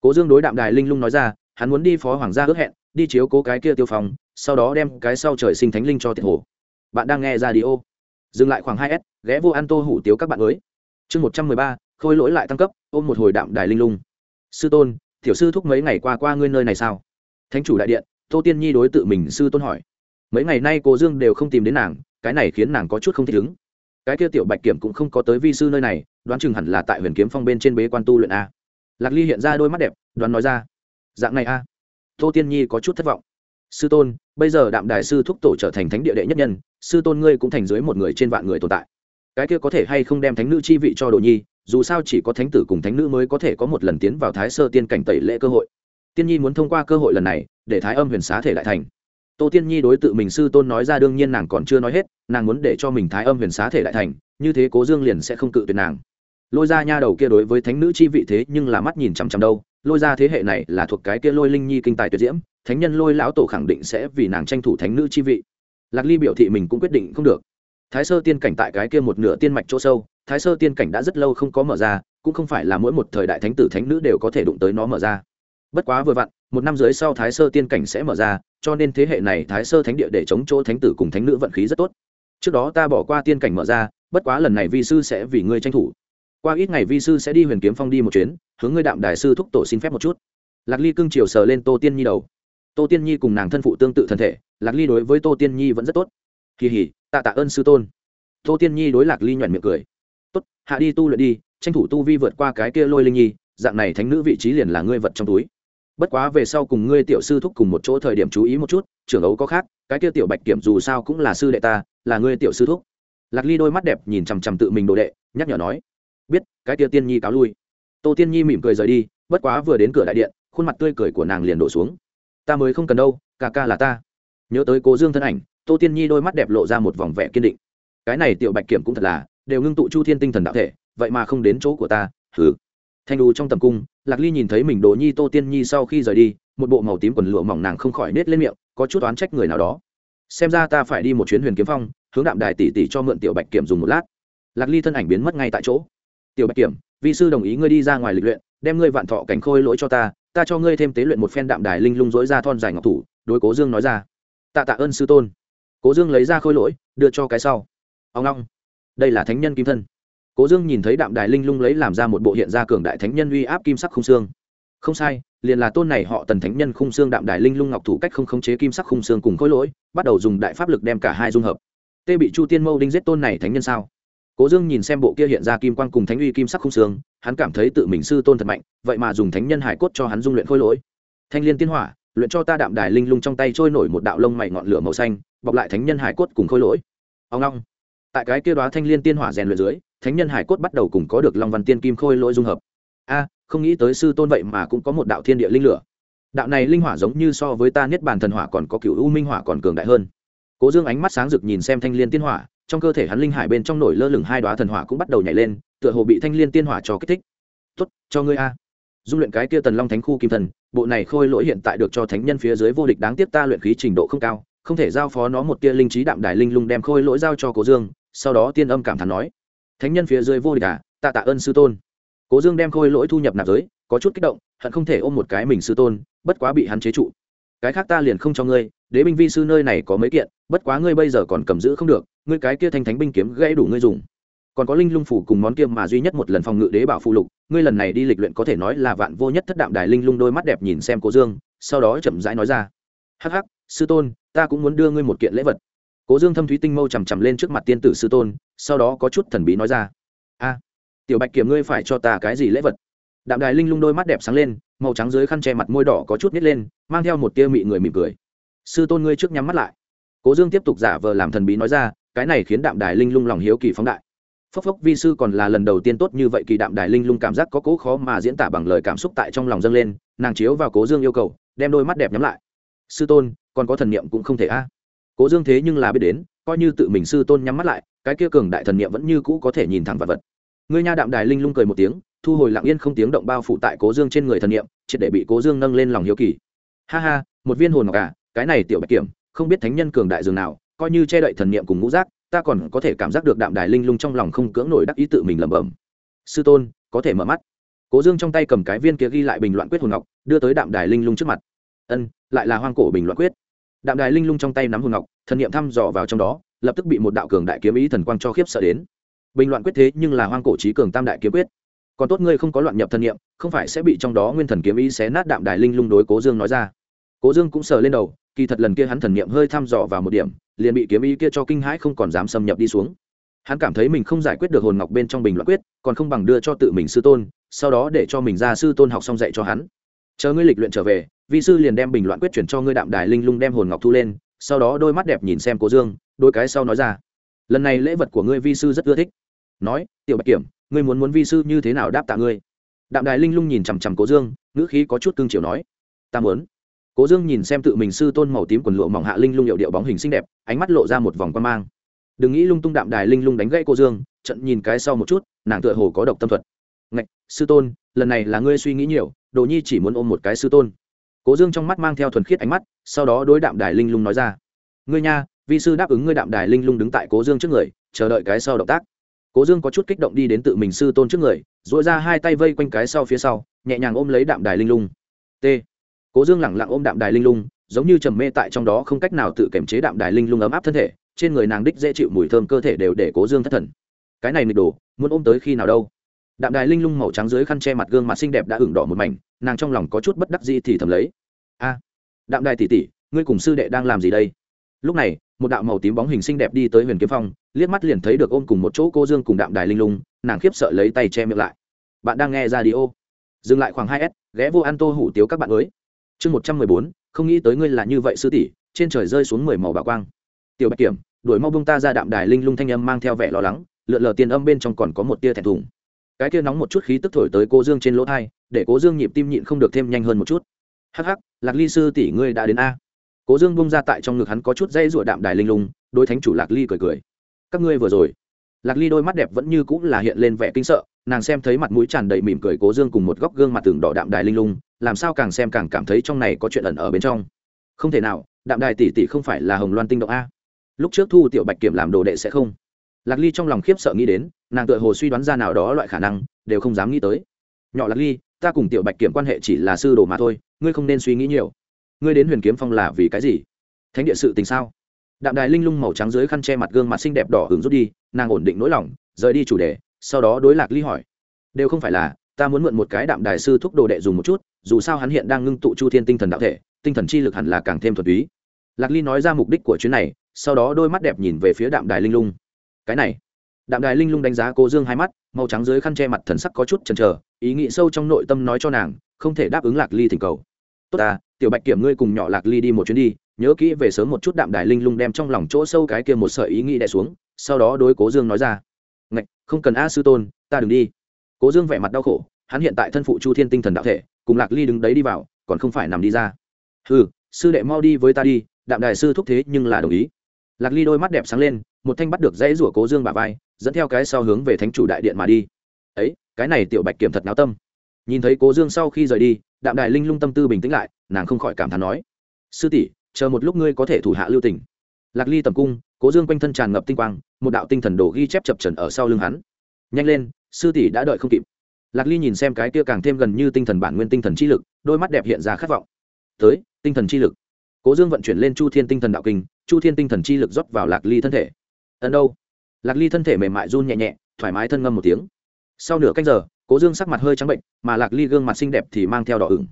Cố dương đối đạm đài linh lung nói ra, hắn muốn đi phó hoàng gia ước hẹn đi chiếu cố cái kia tiêu phòng sau đó đem cái sau trời sinh thánh linh cho tiệt hồ. Bạn đang nghe ra đi ô dừng lại khoảng hai s, ghé vô ăn tô hủ tiếu các bạn mới. Chương một trăm mười ba, khôi lỗi lại tăng cấp, ôm một hồi đạm đài linh lung. Sư tôn thiểu sư thúc mấy ngày qua qua ngươi nơi này sao? Thánh chủ đại điện, tô tiên nhi đối tự mình sư tôn hỏi. Mấy ngày nay cô dương đều không tìm đến nàng, cái này khiến nàng có chút không thích ứng. Cái kia tiểu bạch kiểm cũng không có tới vi sư nơi này, đoán chừng hẳn là tại huyền kiếm phong bên trên bế quan tu luyện a. Lạc ly hiện ra đôi mắt đẹp, đoán nói ra. Dạng này a tô tiên nhi có chút thất vọng. Sư tôn, bây giờ đạm đài sư thúc tổ trở thành thánh địa đệ nhất nhân, sư tôn ngươi cũng thành dưới một người trên vạn người tồn tại. Cái kia có thể hay không đem thánh nữ chi vị cho đồ nhi, dù sao chỉ có thánh tử cùng thánh nữ mới có thể có một lần tiến vào thái sơ tiên cảnh tẩy lễ cơ hội. Tiên nhi muốn thông qua cơ hội lần này, để thái âm huyền xá thể lại thành. Tô tiên nhi đối tự mình sư tôn nói ra đương nhiên nàng còn chưa nói hết, nàng muốn để cho mình thái âm huyền xá thể lại thành, như thế cố dương liền sẽ không cự tuyệt nàng. Lôi ra nha đầu kia đối với thánh nữ chi vị thế nhưng là mắt nhìn chằm chằm đâu lôi ra thế hệ này là thuộc cái kia lôi linh nhi kinh tài tuyệt diễm, thánh nhân lôi lão tổ khẳng định sẽ vì nàng tranh thủ thánh nữ chi vị. Lạc ly biểu thị mình cũng quyết định không được. Thái sơ tiên cảnh tại cái kia một nửa tiên mạch chỗ sâu, thái sơ tiên cảnh đã rất lâu không có mở ra, cũng không phải là mỗi một thời đại thánh tử thánh nữ đều có thể đụng tới nó mở ra. Bất quá vừa vặn, một năm dưới sau thái sơ tiên cảnh sẽ mở ra, cho nên thế hệ này thái sơ thánh địa để chống chỗ thánh tử cùng thánh nữ vận khí rất tốt. Trước đó ta bỏ qua tiên cảnh mở ra, bất quá lần này vi sư sẽ vì ngươi tranh thủ qua ít ngày vi sư sẽ đi huyền kiếm phong đi một chuyến, hướng ngươi đạm đại sư thúc tổ xin phép một chút. Lạc ly cưng chiều sờ lên tô tiên nhi đầu. Tô tiên nhi cùng nàng thân phụ tương tự thân thể, lạc ly đối với tô tiên nhi vẫn rất tốt. Kỳ hỉ, tạ tạ ơn sư tôn. Tô tiên nhi đối lạc ly nhoẻn miệng cười. Tốt, hạ đi tu luyện đi, tranh thủ tu vi vượt qua cái kia lôi linh nhi, dạng này thánh nữ vị trí liền là ngươi vật trong túi. Bất quá về sau cùng ngươi tiểu sư thúc cùng một chỗ thời điểm chú ý một chút, trưởng ấu có khác, cái kia tiểu bạch kiểm dù sao cũng là sư đệ ta, là ngươi tiểu sư thúc. Lạc ly đôi mắt đẹp nhìn chằm chằm tự mình đồ đệ, nhắc nhở nói biết, cái kia tiên nhi cáo lui. Tô tiên nhi mỉm cười rời đi, bất quá vừa đến cửa đại điện, khuôn mặt tươi cười của nàng liền đổ xuống. Ta mới không cần đâu, ca ca là ta. Nhớ tới cố dương thân ảnh, tô tiên nhi đôi mắt đẹp lộ ra một vòng vẻ kiên định. Cái này tiểu bạch kiểm cũng thật là, đều ngưng tụ chu thiên tinh thần đạo thể, vậy mà không đến chỗ của ta, hừ. Thanh đù trong tầm cung, lạc ly nhìn thấy mình đồ nhi, tô tiên nhi sau khi rời đi, một bộ màu tím quần lụa mỏng nàng không khỏi nết lên miệng, có chút oán trách người nào đó. Xem ra ta phải đi một chuyến huyền kiếm phong, hướng đạm đài tỷ tỷ cho mượn tiểu bạch kiểm dùng một lát. Lạc ly thân ảnh biến mất ngay tại chỗ tiểu bạch kiểm vi sư đồng ý ngươi đi ra ngoài lịch luyện, đem ngươi vạn thọ cảnh khôi lỗi cho ta ta cho ngươi thêm tế luyện một phen đạm đài linh lung dối ra thon dài ngọc thủ, đối cố dương nói ra. Tạ tạ ơn sư tôn. Cố dương lấy ra khôi lỗi, đưa cho cái sau. Ông long đây là thánh nhân kim thân. Cố dương nhìn thấy đạm đài linh lung lấy làm ra một bộ hiện ra cường đại thánh nhân uy áp kim sắc khung xương. Không sai, liền là tôn này họ tần thánh nhân khung xương đạm đài linh lung ngọc thủ cách không khống chế kim sắc khung xương cùng khối lỗi, bắt đầu dùng đại pháp lực đem cả hai dung hợp. Tê bị chu tiên mâu đinh giết tôn này thánh nhân sao? Cố dương nhìn xem bộ kia hiện ra kim quang cùng thánh uy kim sắc khung xương, hắn cảm thấy tự mình sư tôn thật mạnh, vậy mà dùng thánh nhân hải cốt cho hắn dung luyện khôi lỗi. Thanh liên tiên hỏa, luyện cho ta đạm đài linh lung trong tay trôi nổi một đạo lông mày ngọn lửa màu xanh, bọc lại thánh nhân hải cốt cùng khôi lỗi. Ông long tại cái kia đó thanh liên tiên hỏa rèn luyện dưới, thánh nhân hải cốt bắt đầu cùng có được long văn tiên kim khôi lỗi dung hợp. A, không nghĩ tới sư tôn vậy mà cũng có một đạo thiên địa linh lửa. Đạo này linh hỏa giống như so với ta niết bàn thần hỏa còn có cựu u minh hỏa còn cường đại hơn. Cố dương ánh mắt sáng rực nhìn xem thanh liên tiên hỏa trong cơ thể hắn linh hải bên trong nổi lơ lửng hai đoá thần hỏa cũng bắt đầu nhảy lên, tựa hồ bị thanh liên tiên hỏa cho kích thích. Tốt, cho ngươi a. Dung luyện cái kia tần long thánh khu kim thần, bộ này khôi lỗi hiện tại được cho thánh nhân phía dưới vô địch đáng tiếc ta luyện khí trình độ không cao, không thể giao phó nó một tia linh trí đạm đài linh lung đem khôi lỗi giao cho cố dương, sau đó tiên âm cảm thán nói, thánh nhân phía dưới vô địch à tạ tạ ơn sư tôn. Cố dương đem khôi lỗi thu nhập nạp giới, có chút kích động, hận không thể ôm một cái mình sư tôn, bất quá bị hắn chế trụ. Cái khác ta liền không cho ngươi, đế binh vi sư nơi này có mấy kiện, bất quá ngươi bây giờ còn cầm giữ không được ngươi cái kia thanh thánh binh kiếm gãy đủ ngươi dùng. Còn có linh lung phủ cùng món kiêm mà duy nhất một lần phòng ngự đế bảo phụ lục, ngươi lần này đi lịch luyện có thể nói là vạn vô nhất thất đạm đài linh lung đôi mắt đẹp nhìn xem cố dương, sau đó chậm rãi nói ra. Hắc hắc, sư tôn, ta cũng muốn đưa ngươi một kiện lễ vật. Cố dương thâm thúy tinh mâu chằm chằm lên trước mặt tiên tử sư tôn, sau đó có chút thần bí nói ra. A, tiểu bạch kiểm ngươi phải cho ta cái gì lễ vật? Đạm đài linh lung đôi mắt đẹp sáng lên, màu trắng dưới khăn che mặt môi đỏ có chút nít lên, mang theo một tia mị người mỉm cười. Sư tôn ngươi trước nhắm mắt lại. Cố dương tiếp tục giả vờ làm thần bí nói ra cái này khiến đạm đài linh lung lòng hiếu kỳ phóng đại. Phốc phốc vi sư còn là lần đầu tiên tốt như vậy kỳ đạm đài linh lung cảm giác có cố khó mà diễn tả bằng lời cảm xúc tại trong lòng dâng lên, nàng chiếu vào cố dương yêu cầu, đem đôi mắt đẹp nhắm lại. Sư tôn, còn có thần niệm cũng không thể a. Cố dương thế nhưng là biết đến, coi như tự mình sư tôn nhắm mắt lại, cái kia cường đại thần niệm vẫn như cũ có thể nhìn thẳng vật vật. Ngươi nha đạm đài linh lung cười một tiếng, thu hồi lặng yên không tiếng động bao phủ tại cố dương trên người thần niệm, triệt để bị cố dương nâng lên lòng hiếu kỳ. Ha ha, một viên hồn ngọc à cái này tiểu bạch kiểm, không biết thánh nhân cường đại dường nào coi như che đậy thần niệm cùng ngũ giác, ta còn có thể cảm giác được đạm đài linh lung trong lòng không cưỡng nổi đắc ý tự mình lẩm bẩm. Sư tôn, có thể mở mắt. Cố dương trong tay cầm cái viên kia ghi lại bình loạn quyết hồn ngọc, đưa tới đạm đài linh lung trước mặt. Ân, lại là hoang cổ bình loạn quyết. Đạm đài linh lung trong tay nắm hồn ngọc, thần niệm thăm dò vào trong đó, lập tức bị một đạo cường đại kiếm ý thần quang cho khiếp sợ đến. Bình loạn quyết thế nhưng là hoang cổ trí cường tam đại kiếm quyết. Còn tốt ngươi không có loạn nhập thần niệm, không phải sẽ bị trong đó nguyên thần kiếm ý xé nát đạm đài linh lung đối cố dương nói ra. Cố dương cũng sờ lên đầu, kỳ thật lần kia hắn thần niệm hơi thăm dò vào một điểm liền bị kiếm ý kia cho kinh hãi không còn dám xâm nhập đi xuống. Hắn cảm thấy mình không giải quyết được hồn ngọc bên trong bình loạn quyết, còn không bằng đưa cho tự mình sư tôn, sau đó để cho mình ra sư tôn học xong dạy cho hắn. Chờ ngươi lịch luyện trở về, vi sư liền đem bình loạn quyết chuyển cho ngươi đạm đài linh lung đem hồn ngọc thu lên, sau đó đôi mắt đẹp nhìn xem cố dương, đôi cái sau nói ra. Lần này lễ vật của ngươi vi sư rất ưa thích. Nói, tiểu bạch kiểm, ngươi muốn muốn vi sư như thế nào đáp tạ ngươi? Đạm đài linh lung nhìn chằm chằm cố dương, ngữ khí có chút cương chiều nói. Ta muốn cố dương nhìn xem tự mình sư tôn màu tím quần lụa mỏng hạ linh lung hiệu điệu bóng hình xinh đẹp, ánh mắt lộ ra một vòng quan mang. Đừng nghĩ lung tung đạm đài linh lung đánh gãy cô dương, trận nhìn cái sau một chút, nàng tựa hồ có độc tâm thuật. Ngạch, sư tôn, lần này là ngươi suy nghĩ nhiều, đồ nhi chỉ muốn ôm một cái sư tôn. Cố dương trong mắt mang theo thuần khiết ánh mắt, sau đó đối đạm đài linh lung nói ra. Ngươi nha, vi sư đáp ứng ngươi đạm đài linh lung đứng tại cố dương trước người, chờ đợi cái sau động tác. Cố dương có chút kích động đi đến tự mình sư tôn trước người dội ra hai tay vây quanh cái sau phía sau, nhẹ nhàng ôm lấy đạm đài linh lung. T cố dương lẳng lặng ôm đạm đài linh lung, giống như trầm mê tại trong đó không cách nào tự kiềm chế đạm đài linh lung ấm áp thân thể, trên người nàng đích dễ chịu mùi thơm cơ thể đều để cố dương thất thần. Cái này nghịch đồ, muốn ôm tới khi nào đâu? Đạm đài linh lung màu trắng dưới khăn che mặt gương mặt xinh đẹp đã ửng đỏ một mảnh, nàng trong lòng có chút bất đắc gì thì thầm lấy. A, đạm đài tỉ tỉ ngươi cùng sư đệ đang làm gì đây? Lúc này, một đạo màu tím bóng hình xinh đẹp đi tới huyền kiếm phong, liếc mắt liền thấy được ôm cùng một chỗ cô dương cùng đạm đài linh lung, nàng khiếp sợ lấy tay che miệng lại. Bạn đang nghe ra đi ô dừng lại khoảng hai s, ghé vô ăn tô hủ tiếu các bạn mới chương một trăm mười bốn, không nghĩ tới ngươi là như vậy sư tỷ, trên trời rơi xuống mười màu bà quang. Tiểu bạch kiểm, đuổi mau bông ta ra đạm đài linh lung thanh âm mang theo vẻ lo lắng, lượn lờ tiền âm bên trong còn có một tia thẹn thùng. Cái tia nóng một chút khí tức thổi tới cô dương trên lỗ thai, để cố dương nhịp tim nhịn không được thêm nhanh hơn một chút. Hắc hắc, lạc ly sư tỷ ngươi đã đến a. Cố dương bung ra tại trong ngực hắn có chút dây rụa đạm đài linh lung đôi thánh chủ lạc ly cười cười. Các ngươi vừa rồi. Lạc ly đôi mắt đẹp vẫn như cũng là hiện lên vẻ kinh sợ nàng xem thấy mặt mũi tràn đầy mỉm cười cố dương cùng một góc gương mặt tường đỏ đạm đài linh lung, làm sao càng xem càng cảm thấy trong này có chuyện ẩn ở bên trong. Không thể nào, đạm đài tỷ tỷ không phải là hồng loan tinh động a. Lúc trước thu tiểu bạch kiểm làm đồ đệ sẽ không. Lạc ly trong lòng khiếp sợ nghĩ đến, nàng tự hồ suy đoán ra nào đó loại khả năng, đều không dám nghĩ tới. Nhỏ lạc ly, ta cùng tiểu bạch kiểm quan hệ chỉ là sư đồ mà thôi, ngươi không nên suy nghĩ nhiều. Ngươi đến huyền kiếm phong là vì cái gì? Thánh địa sự tình sao? Đạm đài linh lung màu trắng dưới khăn che mặt gương mặt xinh đẹp đỏ hứng rút đi, nàng ổn định nỗi lòng, rời đi chủ đề sau đó đối lạc ly hỏi, đều không phải là, ta muốn mượn một cái đạm đài sư thúc đồ đệ dùng một chút, dù sao hắn hiện đang ngưng tụ chu thiên tinh thần đạo thể, tinh thần chi lực hẳn là càng thêm thuật túy. Lạc ly nói ra mục đích của chuyến này, sau đó đôi mắt đẹp nhìn về phía đạm đài linh lung. Cái này. Đạm đài linh lung đánh giá cô dương hai mắt, màu trắng dưới khăn che mặt thần sắc có chút chần chờ, ý nghĩ sâu trong nội tâm nói cho nàng, không thể đáp ứng lạc ly thỉnh cầu. Tốt ta, tiểu bạch kiểm ngươi cùng nhỏ lạc ly đi một chuyến đi, nhớ kỹ về sớm một chút đạm đài linh lung đem trong lòng chỗ sâu cái kia một sợi ý nghĩ đè xuống. Sau đó đối cố dương nói ra ngạch, không cần a sư tôn, ta đừng đi. Cố dương vẻ mặt đau khổ, hắn hiện tại thân phụ chu thiên tinh thần đạo thể, cùng lạc ly đứng đấy đi vào, còn không phải nằm đi ra. Ừ sư đệ mau đi với ta đi, đạm đài sư thúc thế nhưng là đồng ý. Lạc ly đôi mắt đẹp sáng lên, một thanh bắt được dãy rủa cố dương bà vai, dẫn theo cái sau hướng về thánh chủ đại điện mà đi. Ấy, cái này tiểu bạch kiểm thật náo tâm. Nhìn thấy cố dương sau khi rời đi, đạm đài linh lung tâm tư bình tĩnh lại, nàng không khỏi cảm thán nói, sư tỷ, chờ một lúc ngươi có thể thủ hạ lưu tình lạc ly tầm cung, cố dương quanh thân tràn ngập tinh quang, một đạo tinh thần đồ ghi chép chập trần ở sau lưng hắn. Nhanh lên, sư tỷ đã đợi không kịp. Lạc ly nhìn xem cái kia càng thêm gần như tinh thần bản nguyên tinh thần chi lực, đôi mắt đẹp hiện ra khát vọng. Tới, tinh thần chi lực. Cố dương vận chuyển lên chu thiên tinh thần đạo kinh, chu thiên tinh thần chi lực rót vào lạc ly thân thể. Ẩn đâu? Lạc ly thân thể mềm mại run nhẹ nhẹ, thoải mái thân ngâm một tiếng. Sau nửa canh giờ, cố dương sắc mặt hơi trắng bệnh, mà lạc ly gương mặt xinh đẹp thì mang theo đỏ ửng.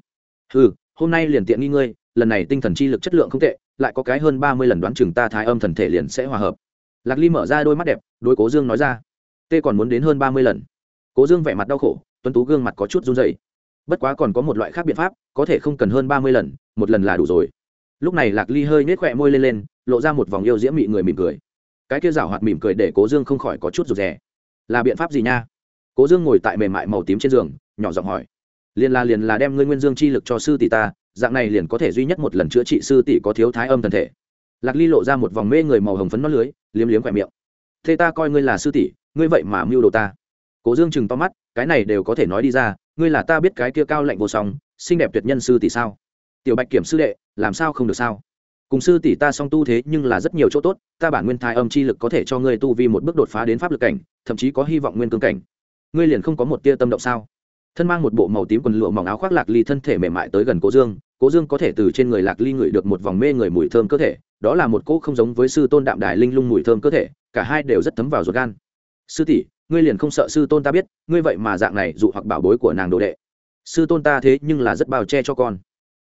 Ừ hôm nay liền tiện nghi ngươi, lần này tinh thần chi lực chất lượng không tệ lại có cái hơn ba mươi lần đoán chừng ta thái âm thần thể liền sẽ hòa hợp. Lạc ly mở ra đôi mắt đẹp, đối cố dương nói ra, tê còn muốn đến hơn ba mươi lần. Cố dương vẻ mặt đau khổ, tuấn tú gương mặt có chút run dày bất quá còn có một loại khác biện pháp, có thể không cần hơn ba mươi lần, một lần là đủ rồi. Lúc này lạc ly hơi nết khỏe môi lên lên, lộ ra một vòng yêu diễm mị người mỉm cười. Cái kia rảo hoạt mỉm cười để cố dương không khỏi có chút rụt rè. Là biện pháp gì nha? Cố dương ngồi tại mềm mại màu tím trên giường, nhỏ giọng hỏi liền là liền là đem ngươi nguyên dương chi lực cho sư tỷ ta, dạng này liền có thể duy nhất một lần chữa trị sư tỷ có thiếu thái âm thần thể. Lạc ly lộ ra một vòng mê người màu hồng phấn nó lưới, liếm liếm khỏe miệng. Thế ta coi ngươi là sư tỷ, ngươi vậy mà mưu đồ ta. Cố dương chừng to mắt, cái này đều có thể nói đi ra, ngươi là ta biết cái kia cao lạnh vô song, xinh đẹp tuyệt nhân sư tỷ sao? Tiểu bạch kiểm sư đệ, làm sao không được sao? Cùng sư tỷ ta song tu thế nhưng là rất nhiều chỗ tốt, ta bản nguyên thái âm chi lực có thể cho ngươi tu vi một bước đột phá đến pháp lực cảnh, thậm chí có hy vọng nguyên cương cảnh. Ngươi liền không có một tia tâm động sao? Thân mang một bộ màu tím quần lụa mỏng áo khoác lạc ly thân thể mềm mại tới gần cố dương. Cố dương có thể từ trên người lạc ly ngửi được một vòng mê người mùi thơm cơ thể, đó là một cỗ không giống với sư tôn đạm đài linh lung mùi thơm cơ thể, cả hai đều rất thấm vào ruột gan. Sư tỷ, ngươi liền không sợ sư tôn ta biết, ngươi vậy mà dạng này dụ hoặc bảo bối của nàng đồ đệ. Sư tôn ta thế nhưng là rất bao che cho con.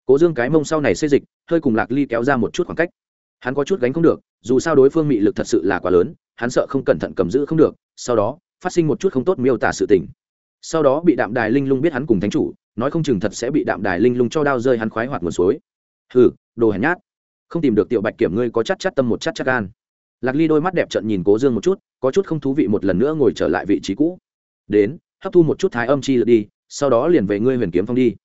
Cố dương cái mông sau này xây dịch, hơi cùng lạc ly kéo ra một chút khoảng cách. Hắn có chút gánh không được, dù sao đối phương mị lực thật sự là quá lớn, hắn sợ không cẩn thận cầm giữ không được, sau đó, phát sinh một chút không tốt miêu tả sự tình sau đó bị đạm đài linh lung biết hắn cùng thánh chủ, nói không chừng thật sẽ bị đạm đài linh lung cho đao rơi hắn khoái hoạt nguồn suối. Hừ, đồ hèn nhát. Không tìm được tiểu bạch kiểm ngươi có chắc chắc tâm một chắc chắc gan lạc ly đôi mắt đẹp trận nhìn cố dương một chút, có chút không thú vị một lần nữa ngồi trở lại vị trí cũ. Đến, hấp thu một chút thái âm chi lực đi, sau đó liền về ngươi huyền kiếm phong đi.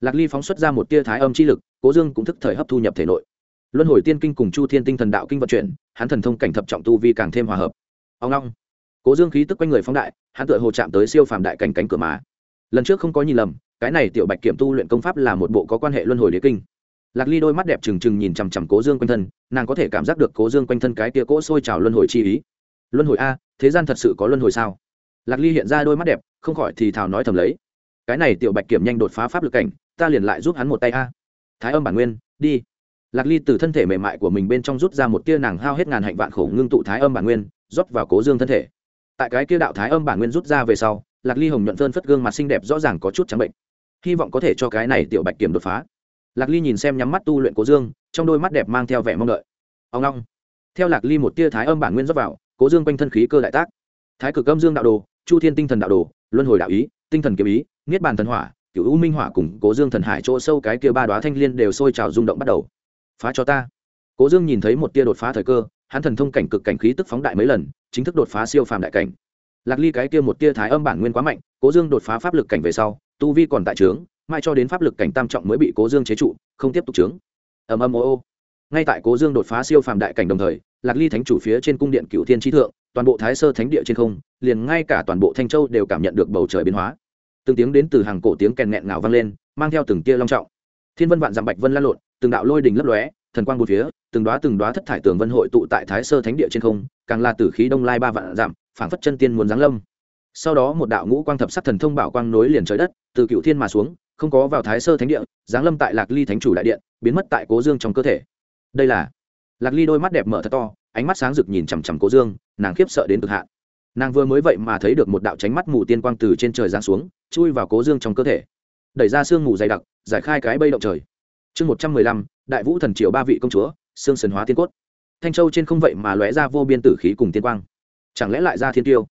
Lạc ly phóng xuất ra một tia thái âm chi lực, cố dương cũng thức thời hấp thu nhập thể nội. Luân hồi tiên kinh cùng chu thiên tinh thần đạo kinh vận chuyển, hắn thần thông cảnh thập trọng tu vi càng thêm hòa hợp. Ông long cố dương khí tức quanh người phóng đại, hắn tựa hồ chạm tới siêu phàm đại cảnh cánh cửa mà. Lần trước không có nhìn lầm, cái này tiểu bạch kiểm tu luyện công pháp là một bộ có quan hệ luân hồi đế kinh. Lạc ly đôi mắt đẹp trừng trừng nhìn chằm chằm cố dương quanh thân, nàng có thể cảm giác được cố dương quanh thân cái tia cỗ sôi trào luân hồi chi ý. Luân hồi a, thế gian thật sự có luân hồi sao? Lạc ly hiện ra đôi mắt đẹp, không khỏi thì thào nói thầm lấy. Cái này tiểu bạch kiểm nhanh đột phá pháp lực cảnh, ta liền lại giúp hắn một tay a. Thái âm bản nguyên, đi. Lạc ly từ thân thể mềm mại của mình bên trong rút ra một tia nàng hao hết ngàn hạnh vạn khổ ngưng tụ thái âm bản nguyên, rót vào cố dương thân thể tại cái kia đạo thái âm bản nguyên rút ra về sau, lạc ly hồng nhuận phơn phất gương mặt xinh đẹp rõ ràng có chút trắng bệnh. Hy vọng có thể cho cái này tiểu bạch kiểm đột phá. Lạc ly nhìn xem nhắm mắt tu luyện cố dương, trong đôi mắt đẹp mang theo vẻ mong đợi. Ông long. Theo lạc ly một tia thái âm bản nguyên rót vào, cố dương quanh thân khí cơ đại tác. Thái cực âm dương đạo đồ, chu thiên tinh thần đạo đồ, luân hồi đạo ý, tinh thần kiếm ý, niết bàn thần hỏa cựu u minh hỏa cùng cố dương thần hải chỗ sâu cái kia ba đoá thanh liên đều sôi trào rung động bắt đầu. Phá cho ta. Cố dương nhìn thấy một tia đột phá thời cơ, hắn thần thông cảnh cực cảnh khí tức phóng đại mấy lần chính thức đột phá siêu phàm đại cảnh. Lạc ly cái kia một tia thái âm bản nguyên quá mạnh, cố dương đột phá pháp lực cảnh về sau, tu vi còn tại trướng mai cho đến pháp lực cảnh tam trọng mới bị cố dương chế trụ, không tiếp tục trướng. Ầm ầm ô ô ngay tại cố dương đột phá siêu phàm đại cảnh đồng thời, lạc ly thánh chủ phía trên cung điện cựu thiên trí thượng, toàn bộ thái sơ thánh địa trên không, liền ngay cả toàn bộ thanh châu đều cảm nhận được bầu trời biến hóa. Từng tiếng đến từ hàng cổ tiếng kèn nghẹn ngào vang lên, mang theo từng tia long trọng. Thiên vân vạn dặm bạch vân lan lộn, từng đạo lôi đình lấp lóe, thần quang một phía, từng đoá từng đoá thất thải tường vân hội tụ tại thái sơ thánh địa trên không càng là tử khí đông lai ba vạn giảm, phảng phất chân tiên muốn giáng lâm. Sau đó một đạo ngũ quang thập sắc thần thông bảo quang nối liền trời đất từ cựu thiên mà xuống không có vào thái sơ thánh địa giáng lâm tại lạc ly thánh chủ đại điện biến mất tại cố dương trong cơ thể. Đây là lạc ly đôi mắt đẹp mở thật to ánh mắt sáng rực nhìn chằm chằm cố dương nàng khiếp sợ đến cực hạn. Nàng vừa mới vậy mà thấy được một đạo tránh mắt mù tiên quang từ trên trời giáng xuống chui vào cố dương trong cơ thể. Đẩy ra sương mù dày đặc giải khai cái bây động trời. Chương một trăm mười lăm đại vũ thần triều ba vị công chúa xương sần hóa tiên cốt thanh châu trên không vậy mà lóe ra vô biên tử khí cùng tiên quang. Chẳng lẽ lại ra thiên tiêu?